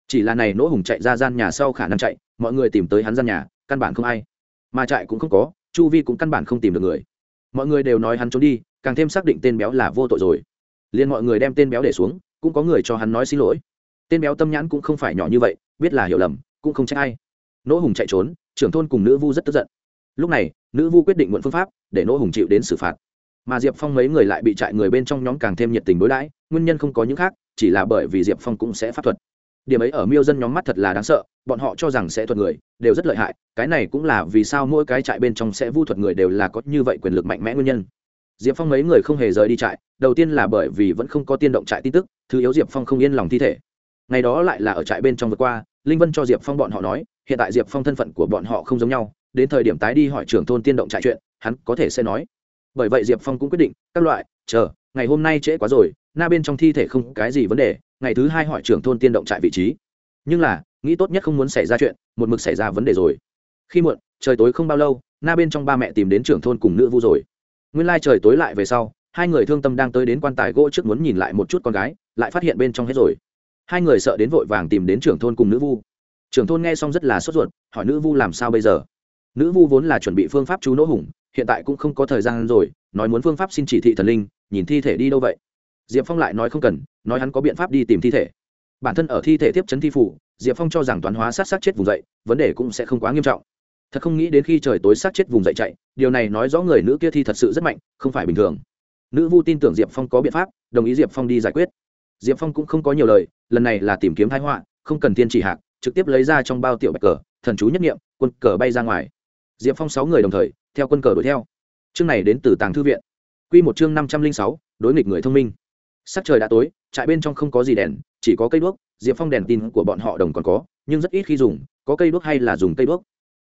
Chỉ là này nỗ hùng chạy ra gian nhà sau khả năng chạy, mọi người tìm tới hắn gian nhà, căn bản không ai. Mà chạy cũng không có, chu vi cũng căn bản không tìm được người mọi người đều nói hắn trốn đi, càng thêm xác định tên béo là vô tội rồi. Liền mọi người đem tên béo để xuống, cũng có người cho hắn nói xin lỗi. Tên béo tâm nhãn cũng không phải nhỏ như vậy, biết là hiểu lầm, cũng không trách ai. Nỗ hùng chạy trốn, trưởng thôn cùng nữ vu rất tức giận. Lúc này, nữ vu quyết định muộn phương pháp để nỗ hùng chịu đến xử phạt. Mà diệp phong mấy người lại bị trại người bên trong nhóm càng thêm nhiệt tình đối đãi, nguyên nhân không có những khác, chỉ là bởi vì diệp phong cũng sẽ pháp thuật điểm ấy ở miêu dân nhóm mắt thật là đáng sợ, bọn họ cho rằng sẽ thuật người, đều rất lợi hại, cái này cũng là vì sao mỗi cái trại bên trong sẽ vu thuật người đều là có như vậy quyền lực mạnh mẽ nguyên nhân. Diệp phong mấy người không hề rời đi trại, đầu tiên là bởi vì vẫn không có tiên động trại tin tức, thứ yếu diệp phong không yên lòng thi thể. Ngày đó lại là ở trại bên trong vừa qua, linh vân cho diệp phong bọn họ nói, hiện tại diệp phong thân phận của bọn họ không giống nhau, đến thời điểm tái đi hỏi trưởng thôn tiên động trại chuyện, hắn có thể sẽ nói. Bởi vậy diệp phong cũng quyết định, các loại, chờ, ngày hôm nay trễ quá rồi, na bên trong thi thể không cái gì vấn đề ngày thứ hai hỏi trưởng thôn tiên động trại vị trí. Nhưng là, nghĩ tốt nhất không muốn xảy ra chuyện, một mực xảy ra vấn đề rồi. Khi muộn, trời tối không bao lâu, na bên trong ba mẹ tìm đến trưởng thôn cùng nữ vu rồi. Nguyên lai trời tối lại về sau, hai người thương tâm đang tới đến quan tài gỗ trước muốn nhìn lại một chút con gái, lại phát hiện bên trong hết rồi. Hai người sợ đến vội vàng tìm đến trưởng thôn cùng nữ vu. Trưởng thôn nghe xong rất là sốt ruột, hỏi nữ vu làm sao bây giờ? Nữ vu vốn là chuẩn bị phương pháp chú nỗ hùng, hiện tại cũng không có thời gian rồi, nói muốn phương pháp xin chỉ thị thần linh, nhìn thi thể đi đâu vậy? Diệp phong lại nói không cần, nói hắn có biện pháp đi tìm thi thể. Bản thân ở thi thể tiếp chấn thi phủ, diệp phong cho rằng toán hóa sát sát chết vùng dậy, vấn đề cũng sẽ không quá nghiêm trọng. Thật không nghĩ đến khi trời tối sát chết vùng dậy chạy, điều này nói rõ người nữ kia thi thật sự rất mạnh, không phải bình thường. Nữ vu tin tưởng diệp phong có biện pháp, đồng ý diệp phong đi giải quyết. Diệp phong cũng không có nhiều lời, lần này là tìm kiếm thái họa, không cần tiên chỉ hạc, trực tiếp lấy ra trong bao tiểu bạch cờ, thần chú nhất nghiệm quân cờ bay ra ngoài. Diệp phong sáu người đồng thời, theo quân cờ đuổi theo. Chương này đến từ tàng thư viện. Q một chương năm trăm linh sáu, đối nghịch người thông minh sắc trời đã tối, trại bên trong không có gì đèn, chỉ có cây đuốc, diệp phong đèn tin của bọn họ đồng còn có, nhưng rất ít khi dùng, có cây đuốc hay là dùng cây đuốc.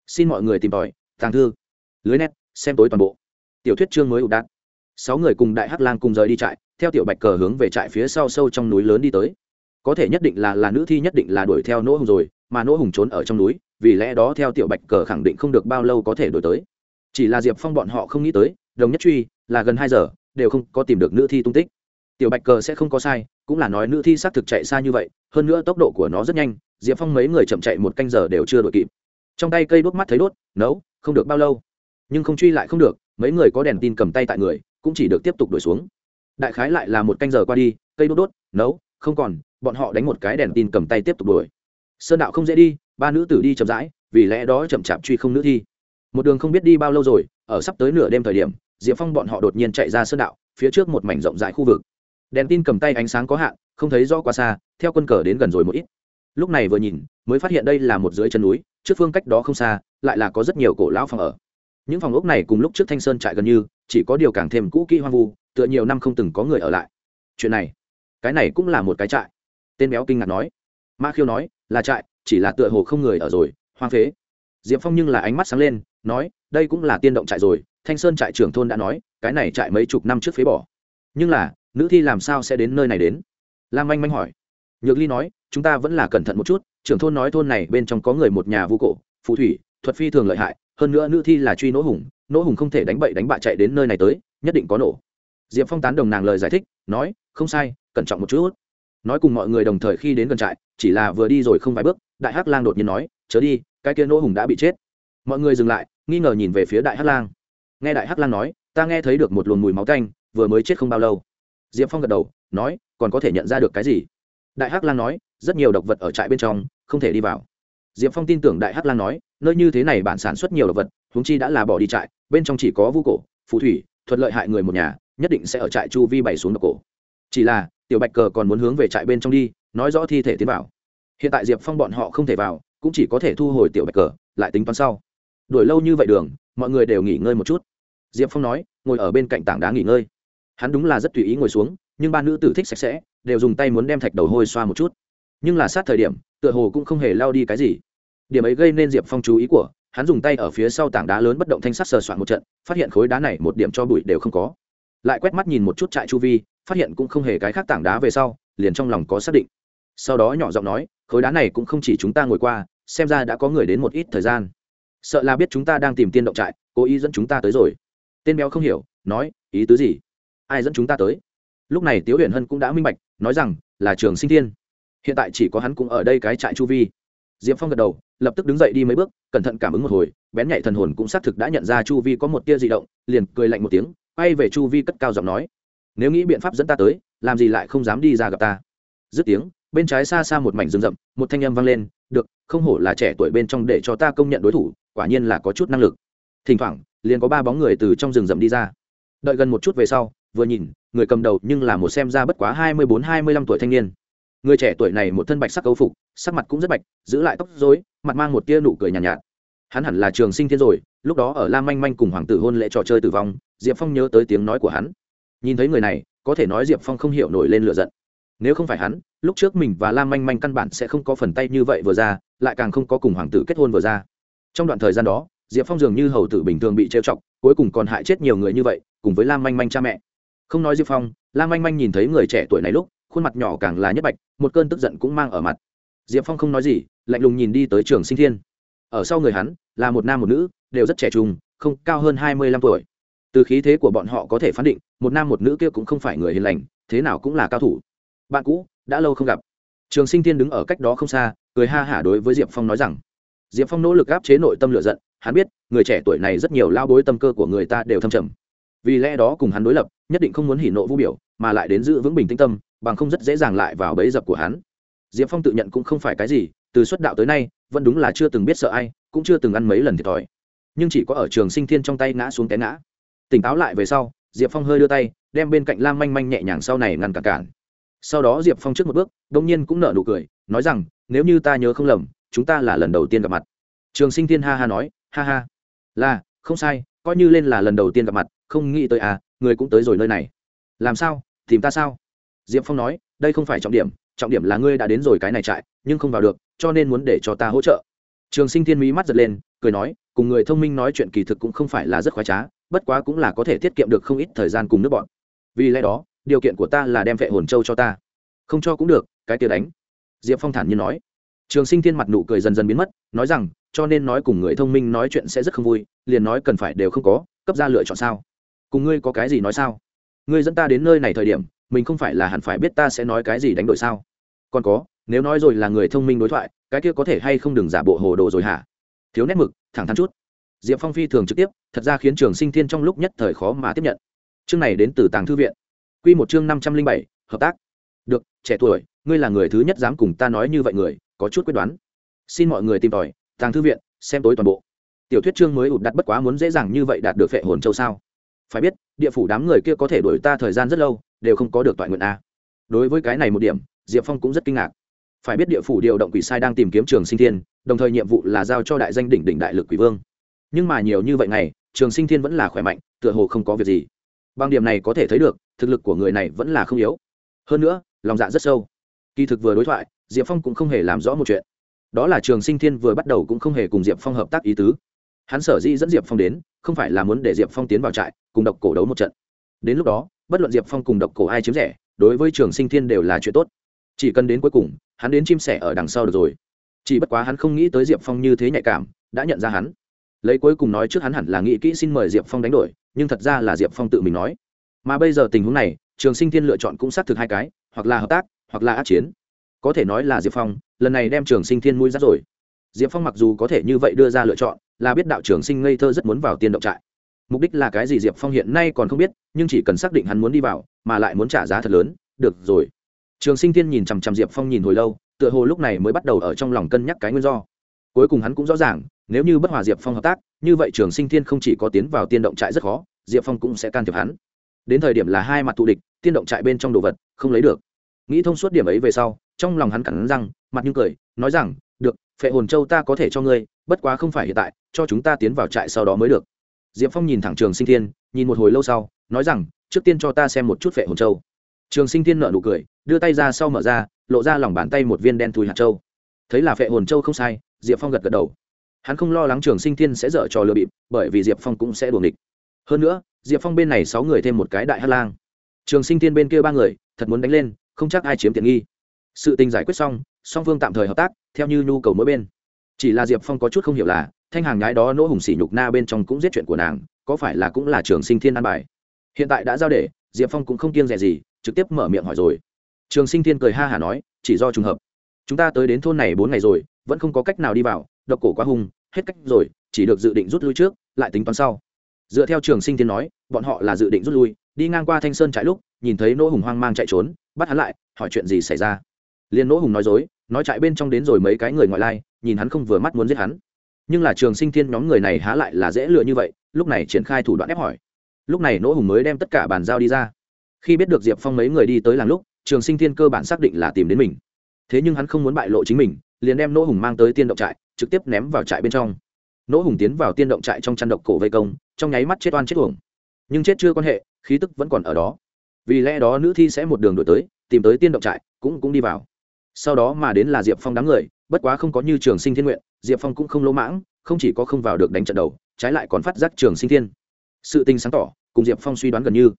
Xin mọi người tìm tòi, tàng thư, lưới nét, xem tối toàn bộ. Tiểu thuyết chương mới ụ đạn sáu người cùng đại hắc lang cùng rời đi trại, theo tiểu bạch cờ hướng về trại phía sau sâu trong núi lớn đi tới. Có thể nhất định là là nữ thi nhất định là đuổi theo nỗ hùng rồi, mà nỗ hùng trốn ở trong núi, vì lẽ đó theo tiểu bạch cờ khẳng định không được bao lâu có thể đuổi tới. Chỉ là diệp phong bọn họ không nghĩ tới, đồng nhất truy, là gần hai giờ, đều không có tìm được nữ thi tung tích tiểu bạch cờ sẽ không có sai, cũng là nói nữ thi xác thực chạy xa như vậy, hơn nữa tốc độ của nó rất nhanh, diệp phong mấy người chậm chạy một canh giờ đều chưa đuổi kịp. Trong tay cây đốt mắt thấy đốt, nấu, không được bao lâu. Nhưng không truy lại không được, mấy người có đèn tin cầm tay tại người, cũng chỉ được tiếp tục đuổi xuống. Đại khái lại là một canh giờ qua đi, cây đốt đốt, nấu, không còn, bọn họ đánh một cái đèn tin cầm tay tiếp tục đuổi. Sơn đạo không dễ đi, ba nữ tử đi chậm rãi, vì lẽ đó chậm chạp truy không nữ thi. Một đường không biết đi bao lâu rồi, ở sắp tới nửa đêm thời điểm, diệp phong bọn họ đột nhiên chạy ra sơn đạo, phía trước một mảnh rộng rãi khu vực đèn tin cầm tay ánh sáng có hạn, không thấy rõ quá xa, theo quân cờ đến gần rồi một ít. Lúc này vừa nhìn, mới phát hiện đây là một dưới chân núi, trước phương cách đó không xa, lại là có rất nhiều cổ lão phòng ở. Những phòng ốc này cùng lúc trước thanh sơn trại gần như, chỉ có điều càng thêm cũ kỹ hoang vu, tựa nhiều năm không từng có người ở lại. Chuyện này, cái này cũng là một cái trại. Tên béo kinh ngạc nói. Ma khiêu nói, là trại, chỉ là tựa hồ không người ở rồi, hoang phế. Diệp phong nhưng là ánh mắt sáng lên, nói, đây cũng là tiên động trại rồi, thanh sơn trại trưởng thôn đã nói, cái này trại mấy chục năm trước phế bỏ. Nhưng là nữ thi làm sao sẽ đến nơi này đến? Lam manh manh hỏi. Nhược ly nói, chúng ta vẫn là cẩn thận một chút, trưởng thôn nói thôn này bên trong có người một nhà vu cổ, phù thủy, thuật phi thường lợi hại, hơn nữa nữ thi là truy nỗ hùng nỗ hùng không thể đánh bậy đánh bạ chạy đến nơi này tới, nhất định có nổ. Diệp phong tán đồng nàng lời giải thích, nói, không sai, cẩn trọng một chút. Nói cùng mọi người đồng thời khi đến gần trại, chỉ là vừa đi rồi không vài bước, đại hắc lang đột nhiên nói, chớ đi, cái kia nỗ hùng đã bị chết. Mọi người dừng lại, nghi ngờ nhìn về phía đại hắc lang. Nghe đại hắc lang nói, ta nghe thấy được một luồng mùi máu canh vừa mới chết không bao lâu diệp phong gật đầu, nói, còn có thể nhận ra được cái gì? Đại hắc lang nói, rất nhiều độc vật ở trại bên trong, không thể đi vào. Diệp phong tin tưởng đại hắc lang nói, nơi như thế này bản sản xuất nhiều độc vật, huống chi đã là bỏ đi trại, bên trong chỉ có vu cổ, phù thủy, thuật lợi hại người một nhà, nhất định sẽ ở trại chu vi bày xuống độc cổ. Chỉ là, tiểu bạch cờ còn muốn hướng về trại bên trong đi, nói rõ thi thể tiến vào. Hiện tại diệp phong bọn họ không thể vào, cũng chỉ có thể thu hồi tiểu bạch cờ, lại tính toán sau. Đuổi lâu như vậy đường, mọi người đều nghỉ ngơi một chút. Diệp phong nói, ngồi ở bên cạnh tảng đá nghỉ ngơi hắn đúng là rất tùy ý ngồi xuống, nhưng ba nữ tử thích sạch sẽ, đều dùng tay muốn đem thạch đầu hôi xoa một chút. Nhưng là sát thời điểm, tựa hồ cũng không hề lao đi cái gì. Điểm ấy gây nên diệp phong chú ý của, hắn dùng tay ở phía sau tảng đá lớn bất động thanh sắt sờ soạn một trận, phát hiện khối đá này một điểm cho bụi đều không có. Lại quét mắt nhìn một chút trại chu vi, phát hiện cũng không hề cái khác tảng đá về sau, liền trong lòng có xác định. Sau đó nhỏ giọng nói, khối đá này cũng không chỉ chúng ta ngồi qua, xem ra đã có người đến một ít thời gian. Sợ là biết chúng ta đang tìm tiên động trại, cố ý dẫn chúng ta tới rồi. Tên béo không hiểu, nói, ý tứ gì? Ai dẫn chúng ta tới? Lúc này tiếu huyền hân cũng đã minh bạch, nói rằng, là trường sinh thiên. Hiện tại chỉ có hắn cũng ở đây cái trại chu vi. Diệp phong gật đầu, lập tức đứng dậy đi mấy bước, cẩn thận cảm ứng một hồi, bén nhạy thần hồn cũng xác thực đã nhận ra chu vi có một tia di động, liền cười lạnh một tiếng, quay về chu vi cất cao giọng nói. Nếu nghĩ biện pháp dẫn ta tới, làm gì lại không dám đi ra gặp ta? Dứt tiếng, bên trái xa xa một mảnh rừng rậm, một thanh âm vang lên, được, không hổ là trẻ tuổi bên trong để cho ta công nhận đối thủ, quả nhiên là có chút năng lực. Thỉnh thoảng, liền có ba bóng người từ trong rừng rậm đi ra. Đợi gần một chút về sau vừa nhìn người cầm đầu nhưng là một xem ra bất quá hai mươi bốn hai mươi lăm tuổi thanh niên. Người trẻ tuổi này một thân bạch sắc câu phục sắc mặt cũng rất bạch giữ lại tóc dối mặt mang một tia nụ cười nhàn nhạt, nhạt. Hắn hẳn là trường sinh thiên rồi lúc đó ở lam manh manh cùng hoàng tử hôn lễ trò chơi tử vong diệp phong nhớ tới tiếng nói của hắn. Nhìn thấy người này có thể nói diệp phong không hiểu nổi lên lửa giận. Nếu không phải hắn lúc trước mình và lam manh manh căn bản sẽ không có phần tay như vậy vừa ra lại càng không có cùng hoàng tử kết hôn vừa ra. Trong đoạn thời gian đó diệp phong dường như hầu tử bình thường bị trêu chọc cuối cùng còn hại chết nhiều người như vậy cùng với lam manh manh cha mẹ không nói diệp phong, lam manh manh nhìn thấy người trẻ tuổi này lúc, khuôn mặt nhỏ càng là nhất bạch, một cơn tức giận cũng mang ở mặt. Diệp phong không nói gì, lạnh lùng nhìn đi tới trường sinh thiên. Ở sau người hắn, là một nam một nữ, đều rất trẻ trung, không cao hơn hai mươi lăm tuổi. Từ khí thế của bọn họ có thể phán định, một nam một nữ kia cũng không phải người hiền lành, thế nào cũng là cao thủ. Bạn cũ, đã lâu không gặp. Trường sinh thiên đứng ở cách đó không xa, cười ha hả đối với diệp phong nói rằng, diệp phong nỗ lực áp chế nội tâm lựa giận, hắn biết, người trẻ tuổi này rất nhiều lao bối tâm cơ của người ta đều thâm trầm vì lẽ đó cùng hắn đối lập, nhất định không muốn hỉ nộ vũ biểu, mà lại đến giữ vững bình tĩnh tâm, bằng không rất dễ dàng lại vào bẫy dập của hắn. Diệp phong tự nhận cũng không phải cái gì, từ xuất đạo tới nay, vẫn đúng là chưa từng biết sợ ai, cũng chưa từng ăn mấy lần thiệt thòi. Nhưng chỉ có ở trường sinh thiên trong tay ngã xuống té ngã. Tỉnh táo lại về sau, diệp phong hơi đưa tay, đem bên cạnh lam manh manh nhẹ nhàng sau này ngăn cản cản. Sau đó diệp phong trước một bước đông nhiên cũng nở nụ cười, nói rằng, nếu như ta nhớ không lầm, chúng ta là lần đầu tiên gặp mặt. Trường sinh thiên ha ha nói, ha ha, là, không sai, coi như lên là lần đầu tiên gặp mặt không nghĩ tới à người cũng tới rồi nơi này. Làm sao? Tìm ta sao? Diệp phong nói, đây không phải trọng điểm trọng điểm là ngươi đã đến rồi cái này trại, nhưng không vào được, cho nên muốn để cho ta hỗ trợ. Trường sinh thiên mỹ mắt giật lên, cười nói, cùng người thông minh nói chuyện kỳ thực cũng không phải là rất khoái trá, bất quá cũng là có thể tiết kiệm được không ít thời gian cùng nước bọn. Vì lẽ đó, điều kiện của ta là đem vệ hồn châu cho ta. Không cho cũng được, cái tia đánh. Diệp phong thản nhiên nói. Trường sinh thiên mặt nụ cười dần dần biến mất, nói rằng, cho nên nói cùng người thông minh nói chuyện sẽ rất không vui, liền nói cần phải đều không có, cấp ra lựa chọn sao? Cùng ngươi có cái gì nói sao? Ngươi dẫn ta đến nơi này thời điểm, mình không phải là hẳn phải biết ta sẽ nói cái gì đánh đổi sao? Còn có, nếu nói rồi là người thông minh đối thoại, cái kia có thể hay không đừng giả bộ hồ đồ rồi hả? Thiếu nét mực, thẳng thắn chút. Diệp phong phi thường trực tiếp, thật ra khiến trường sinh thiên trong lúc nhất thời khó mà tiếp nhận. Chương này đến từ tàng thư viện. Q một chương năm trăm linh bảy, hợp tác. Được, trẻ tuổi, ngươi là người thứ nhất dám cùng ta nói như vậy người, có chút quyết đoán. Xin mọi người tìm tòi, tàng thư viện, xem tối toàn bộ. Tiểu thuyết chương mới ụt đặt bất quá muốn dễ dàng như vậy đạt được phệ hồn châu sao? Phải biết, địa phủ đám người kia có thể đuổi ta thời gian rất lâu, đều không có được toại nguyện a. Đối với cái này một điểm, diệp phong cũng rất kinh ngạc. Phải biết địa phủ điều động quỷ sai đang tìm kiếm trường sinh thiên, đồng thời nhiệm vụ là giao cho đại danh đỉnh đỉnh đại lực quỷ vương. Nhưng mà nhiều như vậy này trường sinh thiên vẫn là khỏe mạnh, tựa hồ không có việc gì. Bằng điểm này có thể thấy được, thực lực của người này vẫn là không yếu. Hơn nữa, lòng dạ rất sâu. Kỳ thực vừa đối thoại, diệp phong cũng không hề làm rõ một chuyện. Đó là trường sinh thiên vừa bắt đầu cũng không hề cùng diệp phong hợp tác ý tứ hắn sở dĩ dẫn diệp phong đến, không phải là muốn để diệp phong tiến vào trại, cùng độc cổ đấu một trận. Đến lúc đó, bất luận diệp phong cùng độc cổ ai chiếm rẻ, đối với trường sinh thiên đều là chuyện tốt. Chỉ cần đến cuối cùng, hắn đến chim sẻ ở đằng sau được rồi. Chỉ bất quá hắn không nghĩ tới diệp phong như thế nhạy cảm, đã nhận ra hắn. Lấy cuối cùng nói trước hắn hẳn là nghĩ kỹ xin mời diệp phong đánh đổi, nhưng thật ra là diệp phong tự mình nói. Mà bây giờ tình huống này, trường sinh thiên lựa chọn cũng xác thực hai cái, hoặc là hợp tác, hoặc là át chiến. Có thể nói là diệp phong, lần này đem trường sinh thiên mũi ra rồi diệp phong mặc dù có thể như vậy đưa ra lựa chọn, là biết đạo trưởng sinh ngây thơ rất muốn vào tiên động trại. Mục đích là cái gì diệp phong hiện nay còn không biết, nhưng chỉ cần xác định hắn muốn đi vào, mà lại muốn trả giá thật lớn, được rồi. Trường sinh tiên nhìn chằm chằm diệp phong nhìn hồi lâu, tựa hồ lúc này mới bắt đầu ở trong lòng cân nhắc cái nguyên do. Cuối cùng hắn cũng rõ ràng, nếu như bất hòa diệp phong hợp tác, như vậy trường sinh tiên không chỉ có tiến vào tiên động trại rất khó, diệp phong cũng sẽ can thiệp hắn. Đến thời điểm là hai mặt thù địch, tiên động trại bên trong đồ vật, không lấy được. Nghĩ thông suốt điểm ấy về sau, trong lòng hắn cắn răng, mặt nhưng cười, nói rằng, được phệ hồn châu ta có thể cho ngươi, bất quá không phải hiện tại, cho chúng ta tiến vào trại sau đó mới được. Diệp phong nhìn thẳng trường sinh thiên, nhìn một hồi lâu sau, nói rằng, trước tiên cho ta xem một chút phệ hồn châu. Trường sinh thiên nợ nụ cười, đưa tay ra sau mở ra, lộ ra lòng bàn tay một viên đen thùi hạt châu. Thấy là phệ hồn châu không sai, diệp phong gật gật đầu. Hắn không lo lắng trường sinh thiên sẽ dở trò lừa bịp, bởi vì diệp phong cũng sẽ đuồng địch hơn nữa, diệp phong bên này sáu người thêm một cái đại hát lang. Trường sinh thiên bên kia ba người, thật muốn đánh lên, không chắc ai chiếm tiện nghi. Sự tình giải quyết xong, song phương tạm thời hợp tác theo như nhu cầu mỗi bên. Chỉ là diệp phong có chút không hiểu là, thanh hàng nhái đó nỗ hùng sỉ nhục na bên trong cũng giết chuyện của nàng, có phải là cũng là trường sinh thiên an bài? Hiện tại đã giao để, diệp phong cũng không kiêng rẻ gì, trực tiếp mở miệng hỏi rồi. Trường sinh thiên cười ha hả nói, chỉ do trùng hợp. Chúng ta tới đến thôn này bốn ngày rồi, vẫn không có cách nào đi vào, độc cổ quá hung, hết cách rồi, chỉ được dự định rút lui trước, lại tính toán sau. Dựa theo trường sinh thiên nói, bọn họ là dự định rút lui, đi ngang qua thanh sơn trại lúc, nhìn thấy nỗ hùng hoang mang chạy trốn, bắt hắn lại, hỏi chuyện gì xảy ra? Liền nỗ hùng nói dối, nói trại bên trong đến rồi mấy cái người ngoại lai, nhìn hắn không vừa mắt muốn giết hắn. Nhưng là trường sinh thiên nhóm người này há lại là dễ lựa như vậy, lúc này triển khai thủ đoạn ép hỏi. Lúc này nỗ hùng mới đem tất cả bàn giao đi ra. Khi biết được diệp phong mấy người đi tới làng lúc, trường sinh thiên cơ bản xác định là tìm đến mình. Thế nhưng hắn không muốn bại lộ chính mình, liền đem nỗ hùng mang tới tiên động trại, trực tiếp ném vào trại bên trong. Nỗ hùng tiến vào tiên động trại trong chăn độc cổ vây công, trong nháy mắt chết oan chết uổng. Nhưng chết chưa quan hệ, khí tức vẫn còn ở đó. Vì lẽ đó nữ thi sẽ một đường đổi tới, tìm tới tiên động trại, cũng cũng đi vào sau đó mà đến là diệp phong đám người, bất quá không có như trường sinh thiên nguyện, diệp phong cũng không lỗ mãng, không chỉ có không vào được đánh trận đầu, trái lại còn phát giác trường sinh thiên. Sự tình sáng tỏ, cùng diệp phong suy đoán gần như.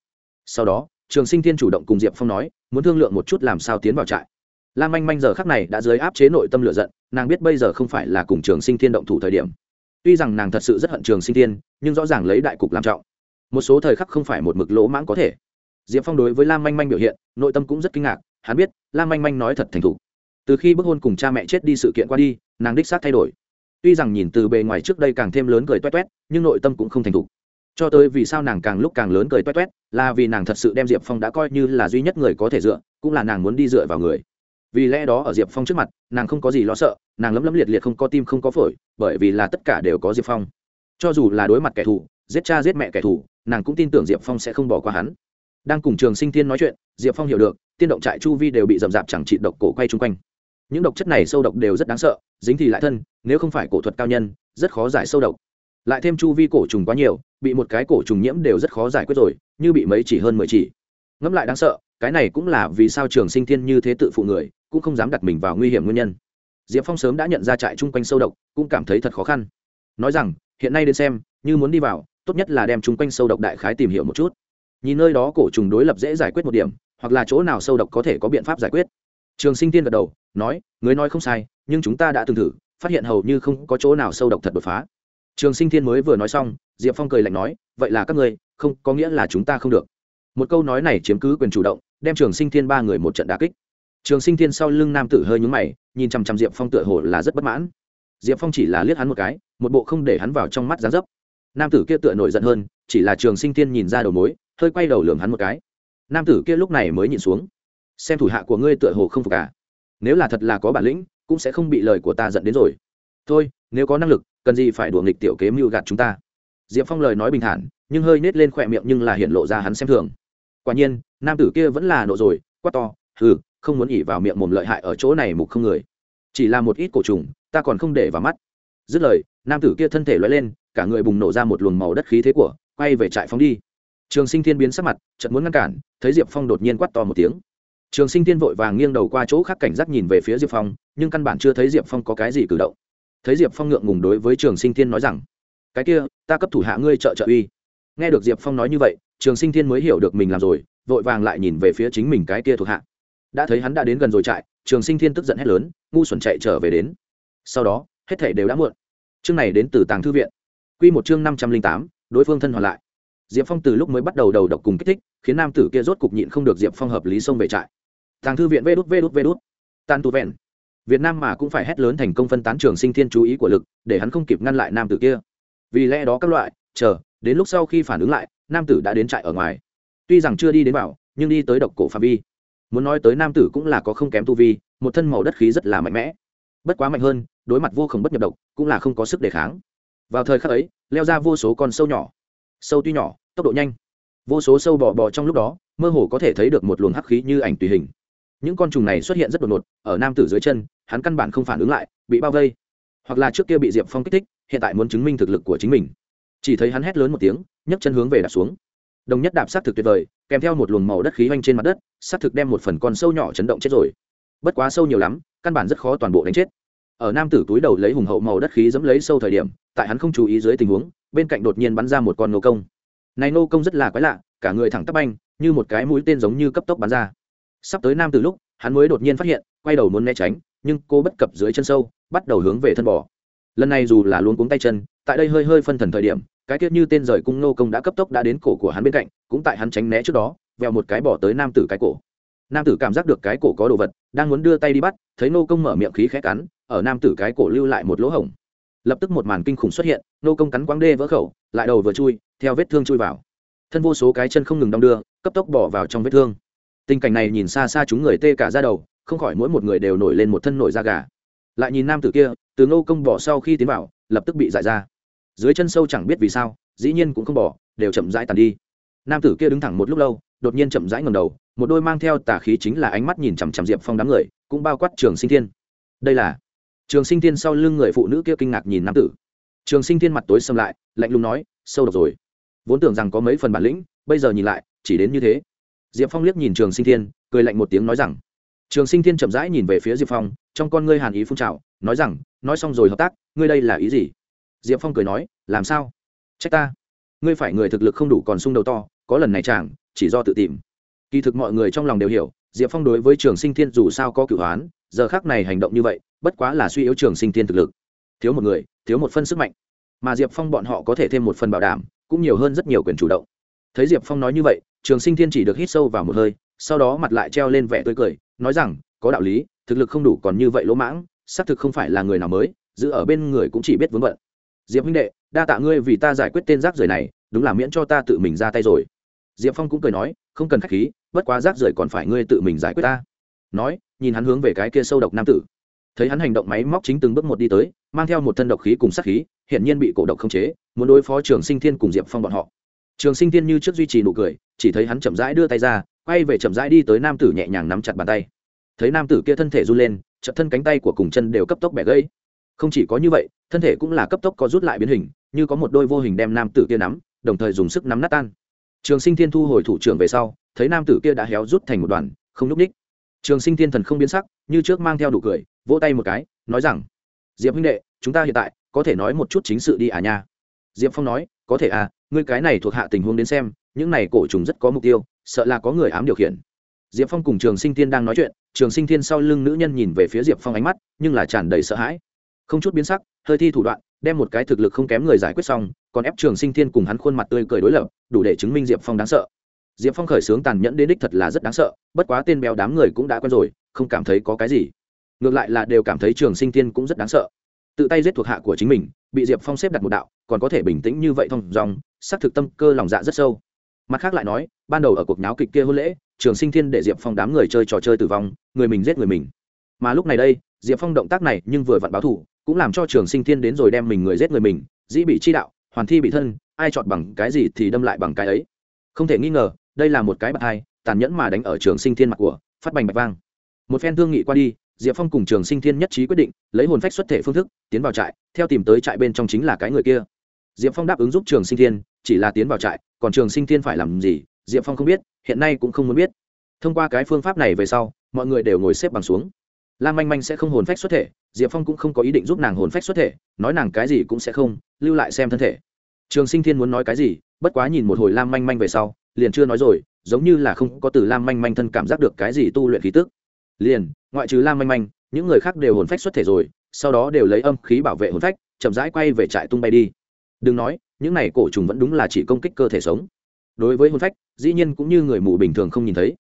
Sau đó, trường sinh thiên chủ động cùng diệp phong nói, muốn thương lượng một chút làm sao tiến vào trại. Lam manh manh giờ khắc này đã dưới áp chế nội tâm lựa giận, nàng biết bây giờ không phải là cùng trường sinh thiên động thủ thời điểm. Tuy rằng nàng thật sự rất hận trường sinh thiên, nhưng rõ ràng lấy đại cục làm trọng. Một số thời khắc không phải một mực lỗ mãng có thể. Diệp phong đối với lam manh manh biểu hiện, nội tâm cũng rất kinh ngạc, hắn biết lam manh manh nói thật thành thục từ khi bức hôn cùng cha mẹ chết đi sự kiện qua đi, nàng đích xác thay đổi. Tuy rằng nhìn từ bề ngoài trước đây càng thêm lớn cười toét toét, nhưng nội tâm cũng không thành thục. Cho tới vì sao nàng càng lúc càng lớn cười toét toét, là vì nàng thật sự đem diệp phong đã coi như là duy nhất người có thể dựa, cũng là nàng muốn đi dựa vào người. Vì lẽ đó ở diệp phong trước mặt, nàng không có gì lo sợ, nàng lấm lấm liệt liệt không có tim không có phổi, bởi vì là tất cả đều có diệp phong. Cho dù là đối mặt kẻ thù, giết cha giết mẹ kẻ thù, nàng cũng tin tưởng diệp phong sẽ không bỏ qua hắn. Đang cùng trường sinh thiên nói chuyện, diệp phong hiểu được, tiên động trại chu vi đều bị rậm rạp chẳng trị độc cổ quay chung quanh những độc chất này sâu độc đều rất đáng sợ, dính thì lại thân, nếu không phải cổ thuật cao nhân, rất khó giải sâu độc. Lại thêm chu vi cổ trùng quá nhiều, bị một cái cổ trùng nhiễm đều rất khó giải quyết rồi, như bị mấy chỉ hơn mười chỉ. Ngẫm lại đáng sợ, cái này cũng là vì sao trường sinh thiên như thế tự phụ người, cũng không dám đặt mình vào nguy hiểm nguyên nhân. Diệp phong sớm đã nhận ra trại chung quanh sâu độc, cũng cảm thấy thật khó khăn. Nói rằng, hiện nay đến xem, như muốn đi vào, tốt nhất là đem chung quanh sâu độc đại khái tìm hiểu một chút. Nhìn nơi đó cổ trùng đối lập dễ giải quyết một điểm, hoặc là chỗ nào sâu độc có thể có biện pháp giải quyết. Trường sinh tiên gật đầu nói người nói không sai, nhưng chúng ta đã từng thử, phát hiện hầu như không có chỗ nào sâu độc thật đột phá. Trường sinh thiên mới vừa nói xong, diệp phong cười lạnh nói, vậy là các ngươi, không, có nghĩa là chúng ta không được. Một câu nói này chiếm cứ quyền chủ động, đem trường sinh thiên ba người một trận đà kích. Trường sinh thiên sau lưng nam tử hơi nhúng mày, nhìn chằm chằm diệp phong tựa hồ là rất bất mãn. Diệp phong chỉ là liếc hắn một cái, một bộ không để hắn vào trong mắt dán dấp. Nam tử kia tựa nổi giận hơn, chỉ là trường sinh thiên nhìn ra đầu mối, hơi quay đầu lường hắn một cái. Nam tử kia lúc này mới nhìn xuống. Xem thủ hạ của ngươi tựa hồ không phục cả? Nếu là thật là có bản lĩnh, cũng sẽ không bị lời của ta dẫn đến rồi. Thôi, nếu có năng lực, cần gì phải đùa nghịch tiểu kế mưu gạt chúng ta? Diệp phong lời nói bình thản, nhưng hơi nết lên khỏe miệng nhưng là hiện lộ ra hắn xem thường. Quả nhiên, nam tử kia vẫn là nộ rồi, quát to, hừ, không muốn ỉ vào miệng mồm lợi hại ở chỗ này mục không người. Chỉ là một ít cổ trùng, ta còn không để vào mắt. Dứt lời, nam tử kia thân thể loay lên, cả người bùng nổ ra một luồng màu đất khí thế của, quay về trại phóng đi. Trường sinh thiên biến sắc mặt, chợt muốn ngăn cản, thấy diệp phong đột nhiên quát to một tiếng trường sinh thiên vội vàng nghiêng đầu qua chỗ khác cảnh giác nhìn về phía diệp phong, nhưng căn bản chưa thấy diệp phong có cái gì cử động. Thấy diệp phong ngượng ngùng đối với trường sinh thiên nói rằng, cái kia, ta cấp thủ hạ ngươi trợ trợ uy. Nghe được diệp phong nói như vậy, trường sinh thiên mới hiểu được mình làm rồi, vội vàng lại nhìn về phía chính mình cái kia thuộc hạ. Đã thấy hắn đã đến gần rồi trại, trường sinh thiên tức giận hét lớn, ngu xuẩn chạy trở về đến. Sau đó, hết thể đều đã muộn. Chương này đến từ tàng thư viện. Q một chương năm trăm linh tám, đối phương thân hoàn lại. Diệp phong từ lúc mới bắt đầu đầu độc cùng kích thích, khiến nam tử kia rốt cục nhịn không được diệp phong hợp lý xông về trại tàng thư viện vê đút vê đút vê đút. Tàn tu vẹn. Việt nam mà cũng phải hét lớn thành công phân tán trường sinh thiên chú ý của lực, để hắn không kịp ngăn lại nam tử kia. Vì lẽ đó các loại, chờ, đến lúc sau khi phản ứng lại, nam tử đã đến trại ở ngoài. Tuy rằng chưa đi đến bảo, nhưng đi tới độc cổ phạm vi. Muốn nói tới nam tử cũng là có không kém tu vi, một thân màu đất khí rất là mạnh mẽ. Bất quá mạnh hơn, đối mặt vô khổng bất nhập độc, cũng là không có sức đề kháng. Vào thời khắc ấy, leo ra vô số con sâu nhỏ. Sâu tuy nhỏ, tốc độ nhanh. Vô số sâu bò bò trong lúc đó, mơ hồ có thể thấy được một luồng hắc khí như ảnh tùy hình những con trùng này xuất hiện rất đột ngột, ở nam tử dưới chân, hắn căn bản không phản ứng lại, bị bao vây. Hoặc là trước kia bị diệp phong kích thích, hiện tại muốn chứng minh thực lực của chính mình. Chỉ thấy hắn hét lớn một tiếng, nhấc chân hướng về đạp xuống. Đồng nhất đạp s á t thực tuyệt vời, kèm theo một luồng màu đất khí oanh trên mặt đất s á t thực đem một phần con sâu nhỏ chấn động chết rồi. Bất quá sâu nhiều lắm, căn bản rất khó toàn bộ đánh chết. Ở nam tử túi đầu lấy hùng hậu màu đất khí dẫm lấy sâu thời điểm, tại hắn không chú ý dưới tình huống, bên cạnh đột nhiên bắn ra một con nô công. Này nô công rất là quái lạ, cả người thẳng tắp anh như một cái mũi tên giống như cấp tốc bắn ra sắp tới nam từ lúc, hắn mới đột nhiên phát hiện, quay đầu muốn né tránh, nhưng cô bất cập dưới chân sâu, bắt đầu hướng về thân bò. Lần này dù là luôn cuống tay chân, tại đây hơi hơi phân thần thời điểm, cái tiết như tên rời cung nô công đã cấp tốc đã đến cổ của hắn bên cạnh, cũng tại hắn tránh né trước đó, vèo một cái bỏ tới nam tử cái cổ. Nam tử cảm giác được cái cổ có đồ vật, đang muốn đưa tay đi bắt, thấy nô công mở miệng khí khẽ cắn, ở nam tử cái cổ lưu lại một lỗ hổng. Lập tức một màn kinh khủng xuất hiện, nô công cắn quáng đê vỡ khẩu, lại đầu vừa chui, theo vết thương chui vào. Thân vô số cái chân không ngừng đong đưa, cấp tốc bỏ vào trong vết thương tình cảnh này nhìn xa xa chúng người tê cả ra đầu, không khỏi mỗi một người đều nổi lên một thân nổi da gà. Lại nhìn nam tử kia, từ nô công bỏ sau khi tiến vào, lập tức bị giải ra. Dưới chân sâu chẳng biết vì sao, dĩ nhiên cũng không bỏ, đều chậm rãi tàn đi. Nam tử kia đứng thẳng một lúc lâu, đột nhiên chậm rãi ngầm đầu, một đôi mang theo tà khí chính là ánh mắt nhìn chằm chằm diệp phong đám người, cũng bao quát trường sinh thiên. Đây là trường sinh thiên sau lưng người phụ nữ kia kinh ngạc nhìn nam tử. Trường sinh thiên mặt tối xâm lại, lạnh lùng nói, sâu độc rồi. Vốn tưởng rằng có mấy phần bản lĩnh, bây giờ nhìn lại, chỉ đến như thế diệp phong liếc nhìn trường sinh thiên, cười lạnh một tiếng nói rằng, trường sinh thiên chậm rãi nhìn về phía diệp phong, trong con ngươi hàn ý phun trào, nói rằng, nói xong rồi hợp tác, ngươi đây là ý gì? Diệp phong cười nói, làm sao? Trách ta. Ngươi phải người thực lực không đủ còn sung đầu to, có lần này chàng, chỉ do tự tìm. Kỳ thực mọi người trong lòng đều hiểu, diệp phong đối với trường sinh thiên dù sao có cửu hoán giờ khác này hành động như vậy, bất quá là suy yếu trường sinh thiên thực lực. Thiếu một người, thiếu một phân sức mạnh. Mà diệp phong bọn họ có thể thêm một phần bảo đảm, cũng nhiều hơn rất nhiều quyền chủ động. Thấy diệp phong nói như vậy trường sinh thiên chỉ được hít sâu vào một hơi, sau đó mặt lại treo lên vẻ tươi cười, nói rằng, có đạo lý, thực lực không đủ còn như vậy lỗ mãng, xác thực không phải là người nào mới, giữ ở bên người cũng chỉ biết vướng bận. Diệp huynh đệ, đa tạ ngươi vì ta giải quyết tên rác rưởi này, đúng là miễn cho ta tự mình ra tay rồi. Diệp phong cũng cười nói, không cần k h á c h khí, bất quá rác rưởi còn phải ngươi tự mình giải quyết ta. Nói, nhìn hắn hướng về cái kia sâu độc nam tử. Thấy hắn hành động máy móc chính từng bước một đi tới, mang theo một thân độc khí cùng sát khí hiện nhiên bị cổ độc khống chế, muốn đối phó trường sinh thiên cùng diệp phong bọn họ trường sinh tiên như trước duy trì nụ cười, chỉ thấy hắn chậm rãi đưa tay ra, quay về chậm rãi đi tới nam tử nhẹ nhàng nắm chặt bàn tay. Thấy nam tử kia thân thể run lên, chợt thân cánh tay của cùng chân đều cấp tốc bẻ gãy. Không chỉ có như vậy, thân thể cũng là cấp tốc có rút lại biến hình, như có một đôi vô hình đem nam tử kia nắm, đồng thời dùng sức nắm nát tan. Trường sinh thiên thu hồi thủ trưởng về sau, thấy nam tử kia đã héo rút thành một đoàn, không n ú c ních trường sinh thiên thần không biến sắc, như trước mang theo đủ cười, vỗ tay một cái, nói rằng, diệp huynh đệ, chúng ta hiện tại có thể nói một chút chính sự đi à nha. Diệp phong nói, có thể à ngươi cái này thuộc hạ tình huống đến xem, những này cổ trùng rất có mục tiêu, sợ là có người ám điều khiển. Diệp phong cùng trường sinh thiên đang nói chuyện, trường sinh thiên sau lưng nữ nhân nhìn về phía diệp phong ánh mắt, nhưng là tràn đầy sợ hãi. Không chút biến sắc, hơi thi thủ đoạn, đem một cái thực lực không kém người giải quyết xong, còn ép trường sinh thiên cùng hắn khuôn mặt tươi cười đối lập, đủ để chứng minh diệp phong đáng sợ. Diệp phong khởi xướng tàn nhẫn đến đích thật là rất đáng sợ, bất quá tên béo đám người cũng đã quen rồi, không cảm thấy có cái gì. Ngược lại là đều cảm thấy trường sinh thiên cũng rất đáng sợ. Tự tay giết thuộc hạ của chính mình, bị diệp phong xếp đặt một đạo còn có thể bình tĩnh như vậy thông dòng xác thực tâm cơ lòng dạ rất sâu. Mặt khác lại nói, ban đầu ở cuộc náo kịch kia hôn lễ, trường sinh thiên để diệp phong đám người chơi trò chơi tử vong, người mình giết người mình. Mà lúc này đây, diệp phong động tác này nhưng vừa vặn báo thủ, cũng làm cho trường sinh thiên đến rồi đem mình người giết người mình, dĩ bị chi đạo, hoàn thi bị thân, ai chọn bằng cái gì thì đâm lại bằng cái ấy. Không thể nghi ngờ, đây là một cái bậc hai, tàn nhẫn mà đánh ở trường sinh thiên mặt của, phát bành bạch vang. Một phen thương nghị qua đi, diệp phong cùng trường sinh thiên nhất trí quyết định, lấy hồn phách xuất thể phương thức, tiến vào trại, theo tìm tới trại bên trong chính là cái người kia diệp phong đáp ứng giúp trường sinh thiên, chỉ là tiến vào trại, còn trường sinh thiên phải làm gì, diệp phong không biết, hiện nay cũng không muốn biết. Thông qua cái phương pháp này về sau, mọi người đều ngồi xếp bằng xuống. Lam manh manh sẽ không hồn phách xuất thể, diệp phong cũng không có ý định giúp nàng hồn phách xuất thể, nói nàng cái gì cũng sẽ không, lưu lại xem thân thể. Trường sinh thiên muốn nói cái gì, bất quá nhìn một hồi lam manh manh về sau, liền chưa nói rồi, giống như là không có từ lam manh manh thân cảm giác được cái gì tu luyện khí tức. Liền, ngoại trừ lam manh manh, những người khác đều hồn phách xuất thể rồi, sau đó đều lấy âm khí bảo vệ hồn phách, chậm rãi quay về trại tung bay đi đừng nói, những này cổ trùng vẫn đúng là chỉ công kích cơ thể sống. Đối với hồn phách, dĩ nhiên cũng như người mù bình thường không nhìn thấy.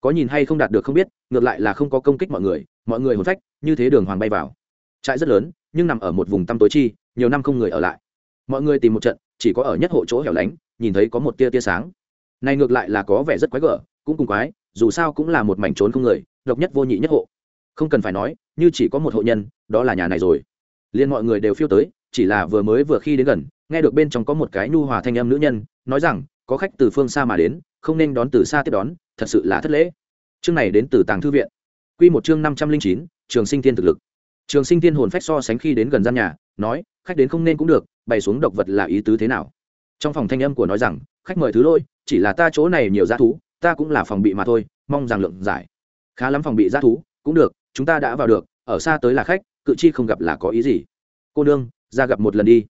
Có nhìn hay không đạt được không biết, ngược lại là không có công kích mọi người mọi người hồn phách, như thế đường hoàng bay vào. Trại rất lớn, nhưng nằm ở một vùng tăm tối chi, nhiều năm không người ở lại. Mọi người tìm một trận, chỉ có ở nhất hộ chỗ hẻo lánh, nhìn thấy có một tia tia sáng. Này ngược lại là có vẻ rất quái gở, cũng cùng quái, dù sao cũng là một mảnh trốn không người, độc nhất vô nhị nhất hộ. Không cần phải nói, như chỉ có một hộ nhân, đó là nhà này rồi. Liên mọi người đều phiêu tới, chỉ là vừa mới vừa khi đến gần nghe được bên trong có một cái nhu hòa thanh âm nữ nhân, nói rằng, có khách từ phương xa mà đến, không nên đón từ xa tiếp đón, thật sự là thất lễ. Chương này đến từ tàng thư viện. Q một chương năm trăm linh chín, trường sinh thiên thực lực. Trường sinh thiên hồn phách so sánh khi đến gần gian nhà, nói, khách đến không nên cũng được, bày xuống độc vật là ý tứ thế nào? Trong phòng thanh âm của nói rằng, khách mời thứ lỗi, chỉ là ta chỗ này nhiều g thú, ta cũng là phòng bị mà thôi, mong rằng lượng giải. Khá lắm phòng bị g thú, cũng được, chúng ta đã vào được, ở xa tới là khách, cự chi không gặp là có ý gì? Cô nương, ra gặp một lần đi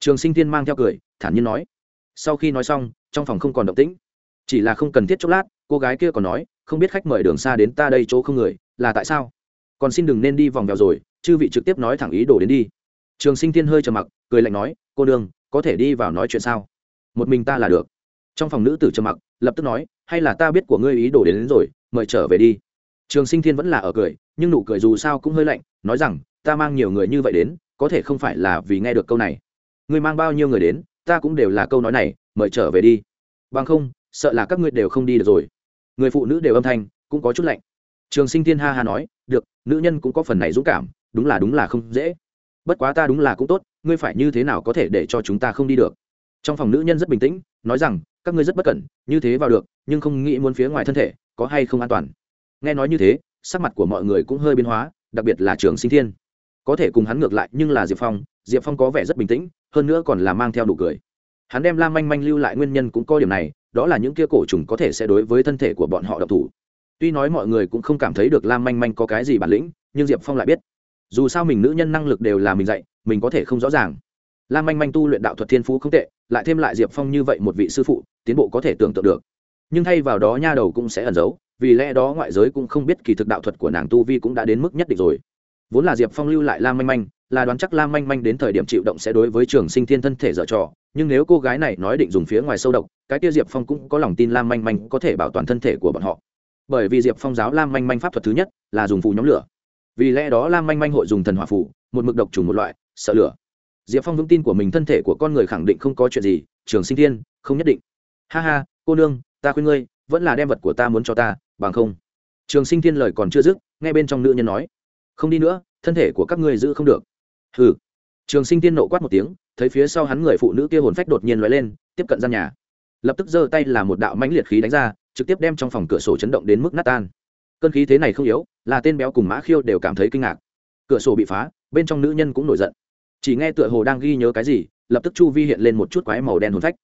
trường sinh thiên mang theo cười thản nhiên nói. Sau khi nói xong trong phòng không còn động tĩnh. Chỉ là không cần thiết chốc lát cô gái kia còn nói không biết khách mời đường xa đến ta đây chỗ không người là tại sao? Còn xin đừng nên đi vòng vèo rồi chư vị trực tiếp nói thẳng ý đồ đến đi. Trường sinh thiên hơi trầm mặc cười lạnh nói cô Đường, có thể đi vào nói chuyện sao? Một mình ta là được. Trong phòng nữ tử trầm mặc lập tức nói hay là ta biết của ngươi ý đồ đến, đến rồi mời trở về đi. Trường sinh thiên vẫn là ở cười nhưng nụ cười dù sao cũng hơi lạnh nói rằng ta mang nhiều người như vậy đến có thể không phải là vì nghe được câu này ngươi mang bao nhiêu người đến, ta cũng đều là câu nói này, mời trở về đi. Bằng không, sợ là các ngươi đều không đi được rồi. Người phụ nữ đều âm thanh, cũng có chút lạnh. Trường sinh thiên ha ha nói, được, nữ nhân cũng có phần này dũng cảm, đúng là đúng là không dễ. Bất quá ta đúng là cũng tốt, ngươi phải như thế nào có thể để cho chúng ta không đi được? Trong phòng nữ nhân rất bình tĩnh, nói rằng, các ngươi rất bất cẩn, như thế vào được, nhưng không nghĩ muốn phía ngoài thân thể, có hay không an toàn? Nghe nói như thế, sắc mặt của mọi người cũng hơi biến hóa, đặc biệt là trường sinh thiên. Có thể cùng hắn ngược lại nhưng là diệp phong diệp phong có vẻ rất bình tĩnh, hơn nữa còn là mang theo đủ cười. Hắn đem lam manh manh lưu lại nguyên nhân cũng có điểm này, đó là những kia cổ trùng có thể sẽ đối với thân thể của bọn họ độc thủ. Tuy nói mọi người cũng không cảm thấy được lam manh manh có cái gì bản lĩnh, nhưng diệp phong lại biết. Dù sao mình nữ nhân năng lực đều là mình dạy, mình có thể không rõ ràng. Lam manh manh tu luyện đạo thuật thiên phú không tệ, lại thêm lại diệp phong như vậy một vị sư phụ, tiến bộ có thể tưởng tượng được. Nhưng thay vào đó nha đầu cũng sẽ ẩn giấu, vì lẽ đó ngoại giới cũng không biết kỳ thực đạo thuật của nàng tu vi cũng đã đến mức nhất định rồi. Vốn là diệp phong lưu lại lam manh manh là đoán chắc lam manh manh đến thời điểm chịu động sẽ đối với trường sinh thiên thân thể dở trò, nhưng nếu cô gái này nói định dùng phía ngoài sâu độc, cái kia diệp phong cũng có lòng tin lam manh manh có thể bảo toàn thân thể của bọn họ. Bởi vì diệp phong giáo lam manh manh pháp thuật thứ nhất là dùng phù nhóm lửa. Vì lẽ đó lam manh manh hội dùng thần hỏa phù, một mực độc trùng một loại, sợ lửa. Diệp phong vững tin của mình thân thể của con người khẳng định không có chuyện gì, trường sinh thiên, không nhất định. Ha ha, cô nương, ta khuyên ngươi, vẫn là đem vật của ta muốn cho ta, bằng không. Trường sinh thiên lời còn chưa dứt, nghe bên trong nữ nhân nói. Không đi nữa, thân thể của các ngươi giữ không được hừ. Trường sinh tiên nộ quát một tiếng, thấy phía sau hắn người phụ nữ kia hồn phách đột nhiên l lên, tiếp cận gian nhà. Lập tức giơ tay là một đạo mãnh liệt khí đánh ra, trực tiếp đem trong phòng cửa sổ chấn động đến mức nát tan. Cơn khí thế này không yếu, là tên béo cùng mã khiêu đều cảm thấy kinh ngạc. Cửa sổ bị phá, bên trong nữ nhân cũng nổi giận. Chỉ nghe tựa hồ đang ghi nhớ cái gì, lập tức chu vi hiện lên một chút quái màu đen hồn phách.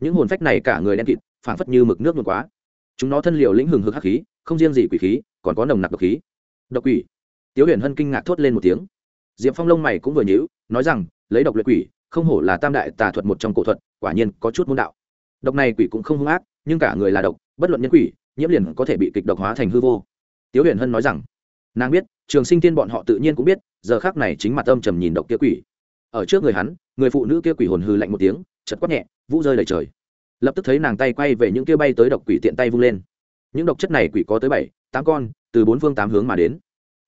Những hồn phách này cả người đen kịt, phảng phất như mực nước luôn quá. Chúng nó thân liều lĩnh hừng hực hắc khí, không riêng gì quỷ khí, còn có nồng nặc độc khí. Độc quỷ. Tiếu huyền hân kinh ngạc thốt lên một tiếng diệp phong lông mày cũng vừa nhíu, nói rằng, lấy độc luyện quỷ, không hổ là tam đại tà thuật một trong cổ thuật, quả nhiên có chút môn đạo. Độc này quỷ cũng không hung ác, nhưng cả người là độc, bất luận nhân quỷ, nhiễm liền có thể bị kịch độc hóa thành hư vô. Tiếu huyền hân nói rằng, nàng biết, trường sinh tiên bọn họ tự nhiên cũng biết, giờ khác này chính mặt âm trầm nhìn độc kia quỷ. Ở trước người hắn, người phụ nữ kia quỷ hồn hư lạnh một tiếng chật quát nhẹ, vũ rơi đầy trời. Lập tức thấy nàng tay quay về những kia bay tới độc quỷ tiện tay vung lên. Những độc chất này quỷ có tới bảy, tám con, từ bốn phương tám hướng mà đến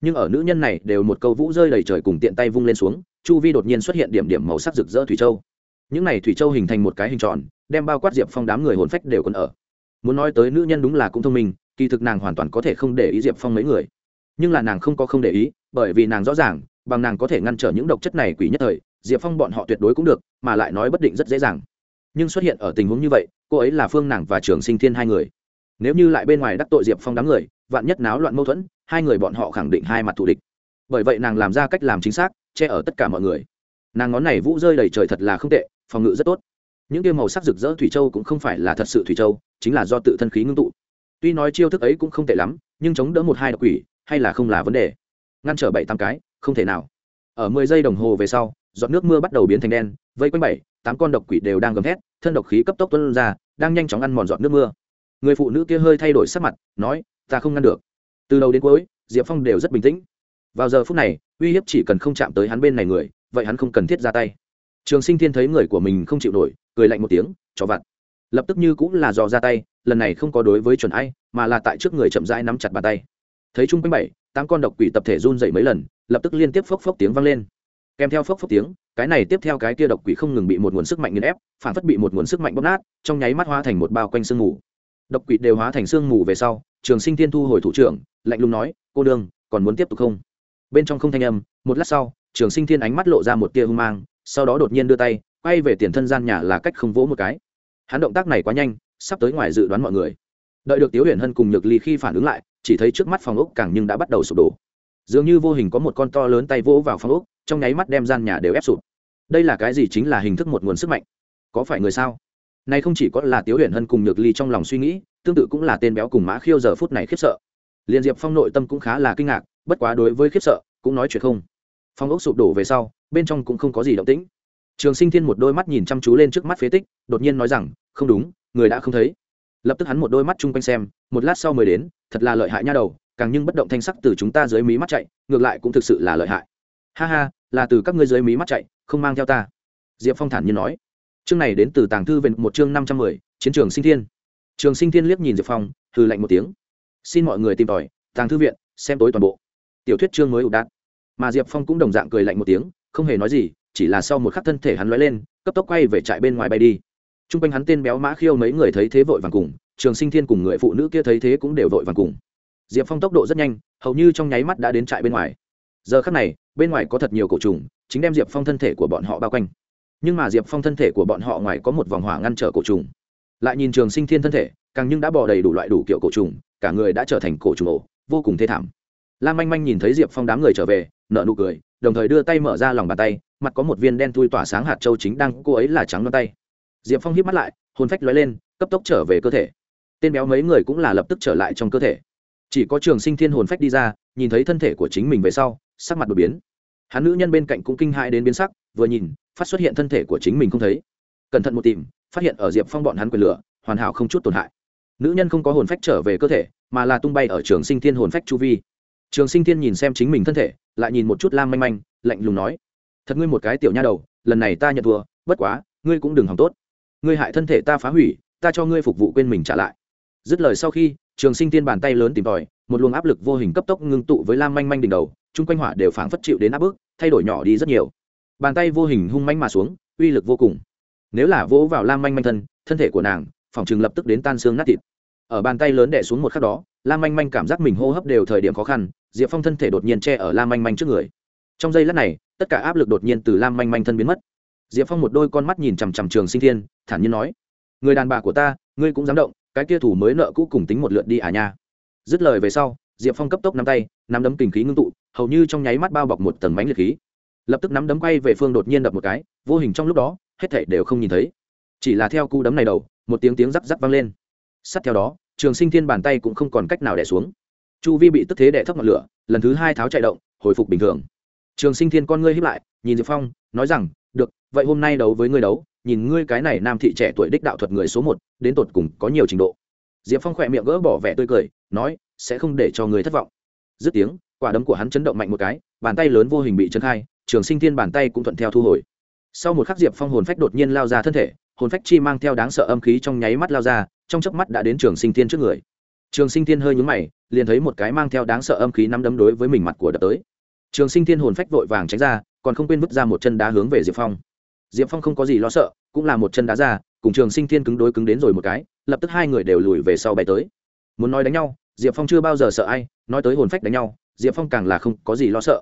nhưng ở nữ nhân này đều một câu vũ rơi đầy trời cùng tiện tay vung lên xuống, chu vi đột nhiên xuất hiện điểm điểm màu sắc rực rỡ thủy châu. Những này thủy châu hình thành một cái hình tròn, đem bao quát diệp phong đám người hồn phách đều còn ở. Muốn nói tới nữ nhân đúng là cũng thông minh, kỳ thực nàng hoàn toàn có thể không để ý diệp phong mấy người. Nhưng là nàng không có không để ý, bởi vì nàng rõ ràng, bằng nàng có thể ngăn trở những độc chất này quỷ nhất thời, diệp phong bọn họ tuyệt đối cũng được, mà lại nói bất định rất dễ dàng. Nhưng xuất hiện ở tình huống như vậy, cô ấy là phương nàng và trường sinh thiên hai người. Nếu như lại bên ngoài đắc tội diệp phong đám người, vạn nhất náo loạn mâu thuẫn hai người bọn họ khẳng định hai mặt thù địch. Bởi vậy nàng làm ra cách làm chính xác, che ở tất cả mọi người. Nàng ngón này vũ rơi đầy trời thật là không tệ, phòng ngự rất tốt. Những kia màu sắc rực rỡ thủy châu cũng không phải là thật sự thủy châu, chính là do tự thân khí ngưng tụ. Tuy nói chiêu thức ấy cũng không tệ lắm, nhưng chống đỡ một hai độc quỷ, hay là không là vấn đề. Ngăn trở bảy tám cái, không thể nào. Ở mười giây đồng hồ về sau, giọt nước mưa bắt đầu biến thành đen, vây quanh bảy, tám con độc quỷ đều đang gầm thét, thân độc khí cấp tốc tuân ra, đang nhanh chóng ăn mòn giọt nước mưa. Người phụ nữ kia hơi thay đổi sắc mặt, nói, ta không ngăn được từ đầu đến cuối, diệp phong đều rất bình tĩnh. Vào giờ phút này, uy hiếp chỉ cần không chạm tới hắn bên này người, vậy hắn không cần thiết ra tay. Trường sinh thiên thấy người của mình không chịu nổi, cười lạnh một tiếng cho vặt. Lập tức như cũng là dò ra tay, lần này không có đối với chuẩn ai, mà là tại trước người chậm rãi nắm chặt bàn tay. Thấy chung quanh bảy, tám con độc quỷ tập thể run dậy mấy lần, lập tức liên tiếp phốc phốc tiếng vang lên. Kèm theo phốc phốc tiếng, cái này tiếp theo cái kia độc quỷ không ngừng bị một nguồn sức mạnh nghiền ép, phản phất bị một nguồn sức mạnh bóp nát, trong nháy mắt hóa thành một bao quanh sương mù. Độc quỷ đều hóa thành sương mù về sau, trường sinh thiên thu hồi thủ trưởng lạnh lùng nói, cô đương còn muốn tiếp tục không? Bên trong không thanh âm, một lát sau, trường sinh thiên ánh mắt lộ ra một tia hung mang, sau đó đột nhiên đưa tay, quay về tiền thân gian nhà là cách không vỗ một cái. Hắn động tác này quá nhanh, sắp tới ngoài dự đoán mọi người. Đợi được tiếu huyền hân cùng nhược ly khi phản ứng lại, chỉ thấy trước mắt phòng ốc càng nhưng đã bắt đầu sụp đổ. Dường như vô hình có một con to lớn tay vỗ vào phòng ốc, trong nháy mắt đem gian nhà đều ép sụp. Đây là cái gì chính là hình thức một nguồn sức mạnh? Có phải người sao? Này không chỉ có là tiếu huyền hân cùng nhược ly trong lòng suy nghĩ, tương tự cũng là tên béo cùng mã khiêu giờ phút này khiếp sợ liên diệp phong nội tâm cũng khá là kinh ngạc, bất quá đối với khiếp sợ, cũng nói chuyện không. Phong ốc sụp đổ về sau, bên trong cũng không có gì động tĩnh. Trường sinh thiên một đôi mắt nhìn chăm chú lên trước mắt phế tích, đột nhiên nói rằng, không đúng, người đã không thấy. Lập tức hắn một đôi mắt chung quanh xem, một lát sau mới đến, thật là lợi hại nha đầu, càng nhưng bất động thanh sắc từ chúng ta dưới mí mắt chạy, ngược lại cũng thực sự là lợi hại. Ha ha, là từ các ngươi dưới mí mắt chạy, không mang theo ta. Diệp phong thản nhiên nói. Chương này đến từ tàng thư về một chương năm trăm mười, chiến trường sinh thiên. Trường sinh thiên liếc nhìn diệp phong hư lạnh một tiếng xin mọi người tìm tòi, tàng thư viện, xem tối toàn bộ. Tiểu thuyết chương mới ủ đạn mà diệp phong cũng đồng dạng cười lạnh một tiếng, không hề nói gì, chỉ là sau một khắc thân thể hắn lóe lên, cấp tốc quay về trại bên ngoài bay đi. T r u n g quanh hắn tên béo mã khiêu mấy người thấy thế vội vàng cùng, trường sinh thiên cùng người phụ nữ kia thấy thế cũng đều vội vàng cùng. Diệp phong tốc độ rất nhanh, hầu như trong nháy mắt đã đến trại bên ngoài. Giờ khắc này, bên ngoài có thật nhiều cổ trùng, chính đem diệp phong thân thể của bọn họ bao quanh. Nhưng mà diệp phong thân thể của bọn họ ngoài có một vòng hỏa ngăn trở cổ trùng. Lại nhìn trường sinh thiên thân thể, càng nhưng đã bỏ đầy đủ loại đủ kiểu cổ trùng cả người đã trở thành cổ trùng ổ, vô cùng thê thảm. Lam manh manh nhìn thấy diệp phong đám người trở về nợ nụ cười, đồng thời đưa tay mở ra lòng bàn tay, mặt có một viên đen thui tỏa sáng hạt châu chính đang cô ấy là trắng đoan tay. Diệp phong hít mắt lại, hồn phách lóe lên, cấp tốc trở về cơ thể. Tên béo mấy người cũng là lập tức trở lại trong cơ thể. Chỉ có trường sinh thiên hồn phách đi ra, nhìn thấy thân thể của chính mình về sau, sắc mặt đột biến. Hắn nữ nhân bên cạnh cũng kinh hãi đến biến sắc, vừa nhìn, phát xuất hiện thân thể của chính mình không thấy. Cẩn thận một tìm, phát hiện ở diệp phong bọn hắn quyền lửa, hoàn hảo không chút tổn hại nữ nhân không có hồn phách trở về cơ thể, mà là tung bay ở trường sinh thiên hồn phách chu vi. Trường sinh thiên nhìn xem chính mình thân thể, lại nhìn một chút lam manh manh, lạnh lùng nói, thật ngươi một cái tiểu nha đầu, lần này ta nhận thua, bất quá, ngươi cũng đừng hỏng tốt. Ngươi hại thân thể ta phá hủy, ta cho ngươi phục vụ quên mình trả lại. Dứt lời sau khi, trường sinh tiên bàn tay lớn tìm tòi, một luồng áp lực vô hình cấp tốc ngưng tụ với lam manh manh đỉnh đầu, chung quanh hỏa đều phảng phất chịu đến áp bức, thay đổi nhỏ đi rất nhiều. Bàn tay vô hình hung manh mà xuống, uy lực vô cùng. Nếu là vỗ vào lam manh manh thân thân thể của nàng phòng trường lập tức đến tan xương nát thịt. Ở bàn tay lớn đè xuống một khắc đó lam manh manh cảm giác mình hô hấp đều thời điểm khó khăn, diệp phong thân thể đột nhiên che ở lam manh manh trước người. Trong giây lát này, tất cả áp lực đột nhiên từ lam manh manh thân biến mất. Diệp phong một đôi con mắt nhìn chằm chằm trường sinh thiên, thản nhiên nói, người đàn bà của ta, ngươi cũng dám động, cái kia thủ mới nợ cũ cùng tính một lượt đi à nha. Dứt lời về sau, diệp phong cấp tốc nắm tay, nắm đấm kình khí ngưng tụ, hầu như trong nháy mắt bao bọc một tầng mánh liệt khí. Lập tức nắm đấm quay về phương đột nhiên đập một cái, vô hình trong lúc đó, hết thảy đều không nhìn thấy. Chỉ là theo cú đấm này đầu một tiếng tiếng rắc rắc vang lên. Sát theo đó, trường sinh thiên bàn tay cũng không còn cách nào đẻ xuống. Chu vi bị tức thế đẻ thấp ngọn lửa, lần thứ hai tháo chạy động, hồi phục bình thường. Trường sinh thiên con ngươi hiếp lại, nhìn diệp phong, nói rằng, được, vậy hôm nay đấu với ngươi đấu, nhìn ngươi cái này nam thị trẻ tuổi đích đạo thuật người số một, đến tột cùng có nhiều trình độ. Diệp phong khỏe miệng gỡ bỏ vẻ tươi cười, nói, sẽ không để cho người thất vọng. Dứt tiếng, quả đấm của hắn chấn động mạnh một cái, bàn tay lớn vô hình bị chấn khai, trường sinh thiên bàn tay cũng thuận theo thu hồi. Sau một khắc diệp phong hồn phách đột nhiên lao ra thân thể hồn phách chi mang theo đáng sợ âm khí trong nháy mắt lao ra, trong chớp mắt đã đến trường sinh thiên trước người. Trường sinh thiên hơi nhúng mày, liền thấy một cái mang theo đáng sợ âm khí nắm đấm đối với mình mặt của đập tới. Trường sinh thiên hồn phách vội vàng tránh ra, còn không quên vứt ra một chân đá hướng về diệp phong. Diệp phong không có gì lo sợ, cũng là một chân đá ra, cùng trường sinh thiên cứng đối cứng đến rồi một cái, lập tức hai người đều lùi về sau bay tới. Muốn nói đánh nhau, diệp phong chưa bao giờ sợ ai, nói tới hồn phách đánh nhau, diệp phong càng là không có gì lo sợ.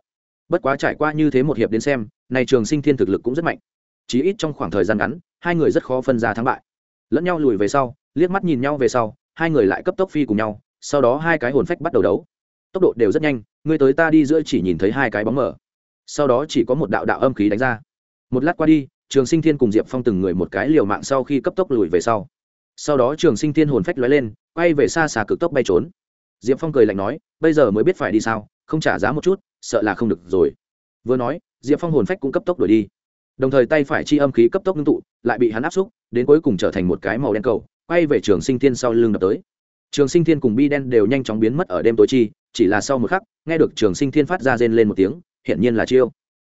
Bất quá trải qua như thế một hiệp đến xem này trường sinh thiên thực lực cũng rất mạnh chí ít trong khoảng thời gian ngắn, hai người rất khó phân ra thắng bại. Lẫn nhau lùi về sau, liếc mắt nhìn nhau về sau, hai người lại cấp tốc phi cùng nhau, sau đó hai cái hồn phách bắt đầu đấu. Tốc độ đều rất nhanh, người tới ta đi giữa chỉ nhìn thấy hai cái bóng mở. Sau đó chỉ có một đạo đạo âm khí đánh ra. Một lát qua đi, trường sinh thiên cùng diệp phong từng người một cái liều mạng sau khi cấp tốc lùi về sau. Sau đó trường sinh thiên hồn phách lóe lên, quay về xa xà cực tốc bay trốn. Diệp phong cười lạnh nói, bây giờ mới biết phải đi sao, không trả giá một chút, sợ là không được rồi. Vừa nói, diệp phong hồn phách cũng cấp tốc đuổi đi đồng thời tay phải chi âm khí cấp tốc ngưng tụ, lại bị hắn áp xúc, đến cuối cùng trở thành một cái màu đen cầu, quay về trường sinh thiên sau lưng đập tới. Trường sinh thiên cùng bi đen đều nhanh chóng biến mất ở đêm tối chi, chỉ là sau một khắc, nghe được trường sinh thiên phát ra rên lên một tiếng, hiển nhiên là chiêu.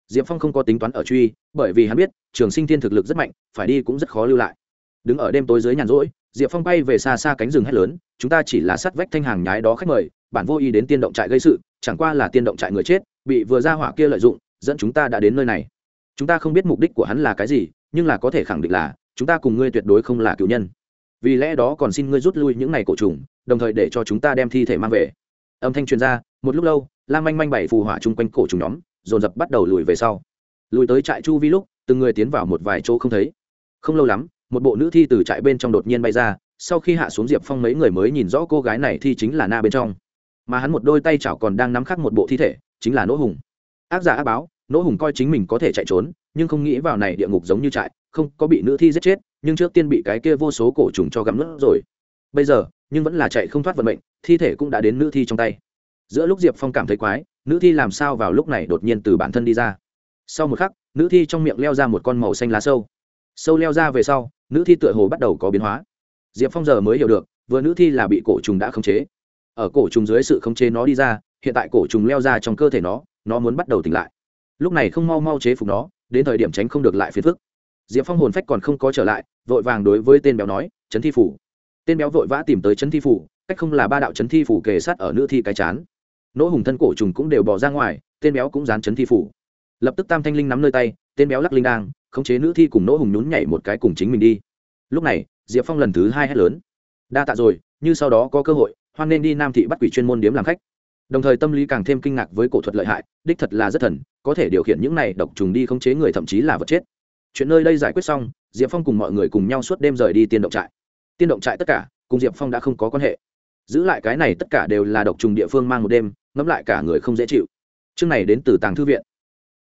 Diệp phong không có tính toán ở truy, bởi vì hắn biết, trường sinh thiên thực lực rất mạnh, phải đi cũng rất khó lưu lại. Đứng ở đêm tối dưới nhàn rỗi, diệp phong bay về xa xa cánh rừng hét lớn, chúng ta chỉ là sát vách thanh hàng nhái đó khách mời, bản vô ý đến tiên động trại gây sự, chẳng qua là tiên động trại người chết, bị vừa ra hỏa kia lợi dụng, dẫn chúng ta đã đến nơi này chúng ta không biết mục đích của hắn là cái gì, nhưng là có thể khẳng định là, chúng ta cùng ngươi tuyệt đối không là cựu nhân. Vì lẽ đó còn xin ngươi rút lui những ngày cổ trùng, đồng thời để cho chúng ta đem thi thể mang về. Âm thanh truyền ra, một lúc lâu, lam manh manh bảy phù hỏa chung quanh cổ trùng nhóm, dồn dập bắt đầu lùi về sau. Lùi tới trại chu vi lúc, từng người tiến vào một vài chỗ không thấy. Không lâu lắm, một bộ nữ thi từ trại bên trong đột nhiên bay ra, sau khi hạ xuống diệp phong mấy người mới nhìn rõ cô gái này thi chính là na bên trong. Mà hắn một đôi tay chảo còn đang nắm khắc một bộ thi thể, chính là nỗ hùng. Ác giả ác báo nỗ hùng coi chính mình có thể chạy trốn, nhưng không nghĩ vào này địa ngục giống như trại, không có bị nữ thi giết chết, nhưng trước tiên bị cái kia vô số cổ trùng cho gặm nuốt rồi. Bây giờ, nhưng vẫn là chạy không thoát vận mệnh, thi thể cũng đã đến nữ thi trong tay. Giữa lúc diệp phong cảm thấy quái, nữ thi làm sao vào lúc này đột nhiên từ bản thân đi ra. Sau một khắc, nữ thi trong miệng leo ra một con màu xanh lá sâu. Sâu leo ra về sau, nữ thi tựa hồ bắt đầu có biến hóa. Diệp phong giờ mới hiểu được, vừa nữ thi là bị cổ trùng đã khống chế. Ở cổ trùng dưới sự khống chế nó đi ra, hiện tại cổ trùng leo ra trong cơ thể nó nó muốn bắt đầu tỉnh lại lúc này không mau mau chế phục nó, đến thời điểm tránh không được lại phiền phức. Diệp phong hồn phách còn không có trở lại, vội vàng đối với tên béo nói, trấn thi phủ. Tên béo vội vã tìm tới trấn thi phủ, cách không là ba đạo trấn thi phủ kề sát ở nữ thi cái chán. Nỗ hùng thân cổ trùng cũng đều bỏ ra ngoài, tên béo cũng dán trấn thi phủ. Lập tức tam thanh linh nắm nơi tay, tên béo lắc linh đang khống chế nữ thi cùng nỗ hùng nhún nhảy một cái cùng chính mình đi. Lúc này, diệp phong lần thứ hai hét lớn, đa tạ rồi, như sau đó có cơ hội, hoan nên đi nam thị bắt quỷ chuyên môn điếm làm khách đồng thời tâm lý càng thêm kinh ngạc với cổ thuật lợi hại, đích thật là rất thần, có thể điều khiển những này độc trùng đi khống chế người thậm chí là vật chết. Chuyện nơi đây giải quyết xong, diệp phong cùng mọi người cùng nhau suốt đêm rời đi tiên động trại. Tiên động trại tất cả cùng diệp phong đã không có quan hệ. Giữ lại cái này tất cả đều là độc trùng địa phương mang một đêm, ngẫm lại cả người không dễ chịu. Chương này đến từ tàng thư viện.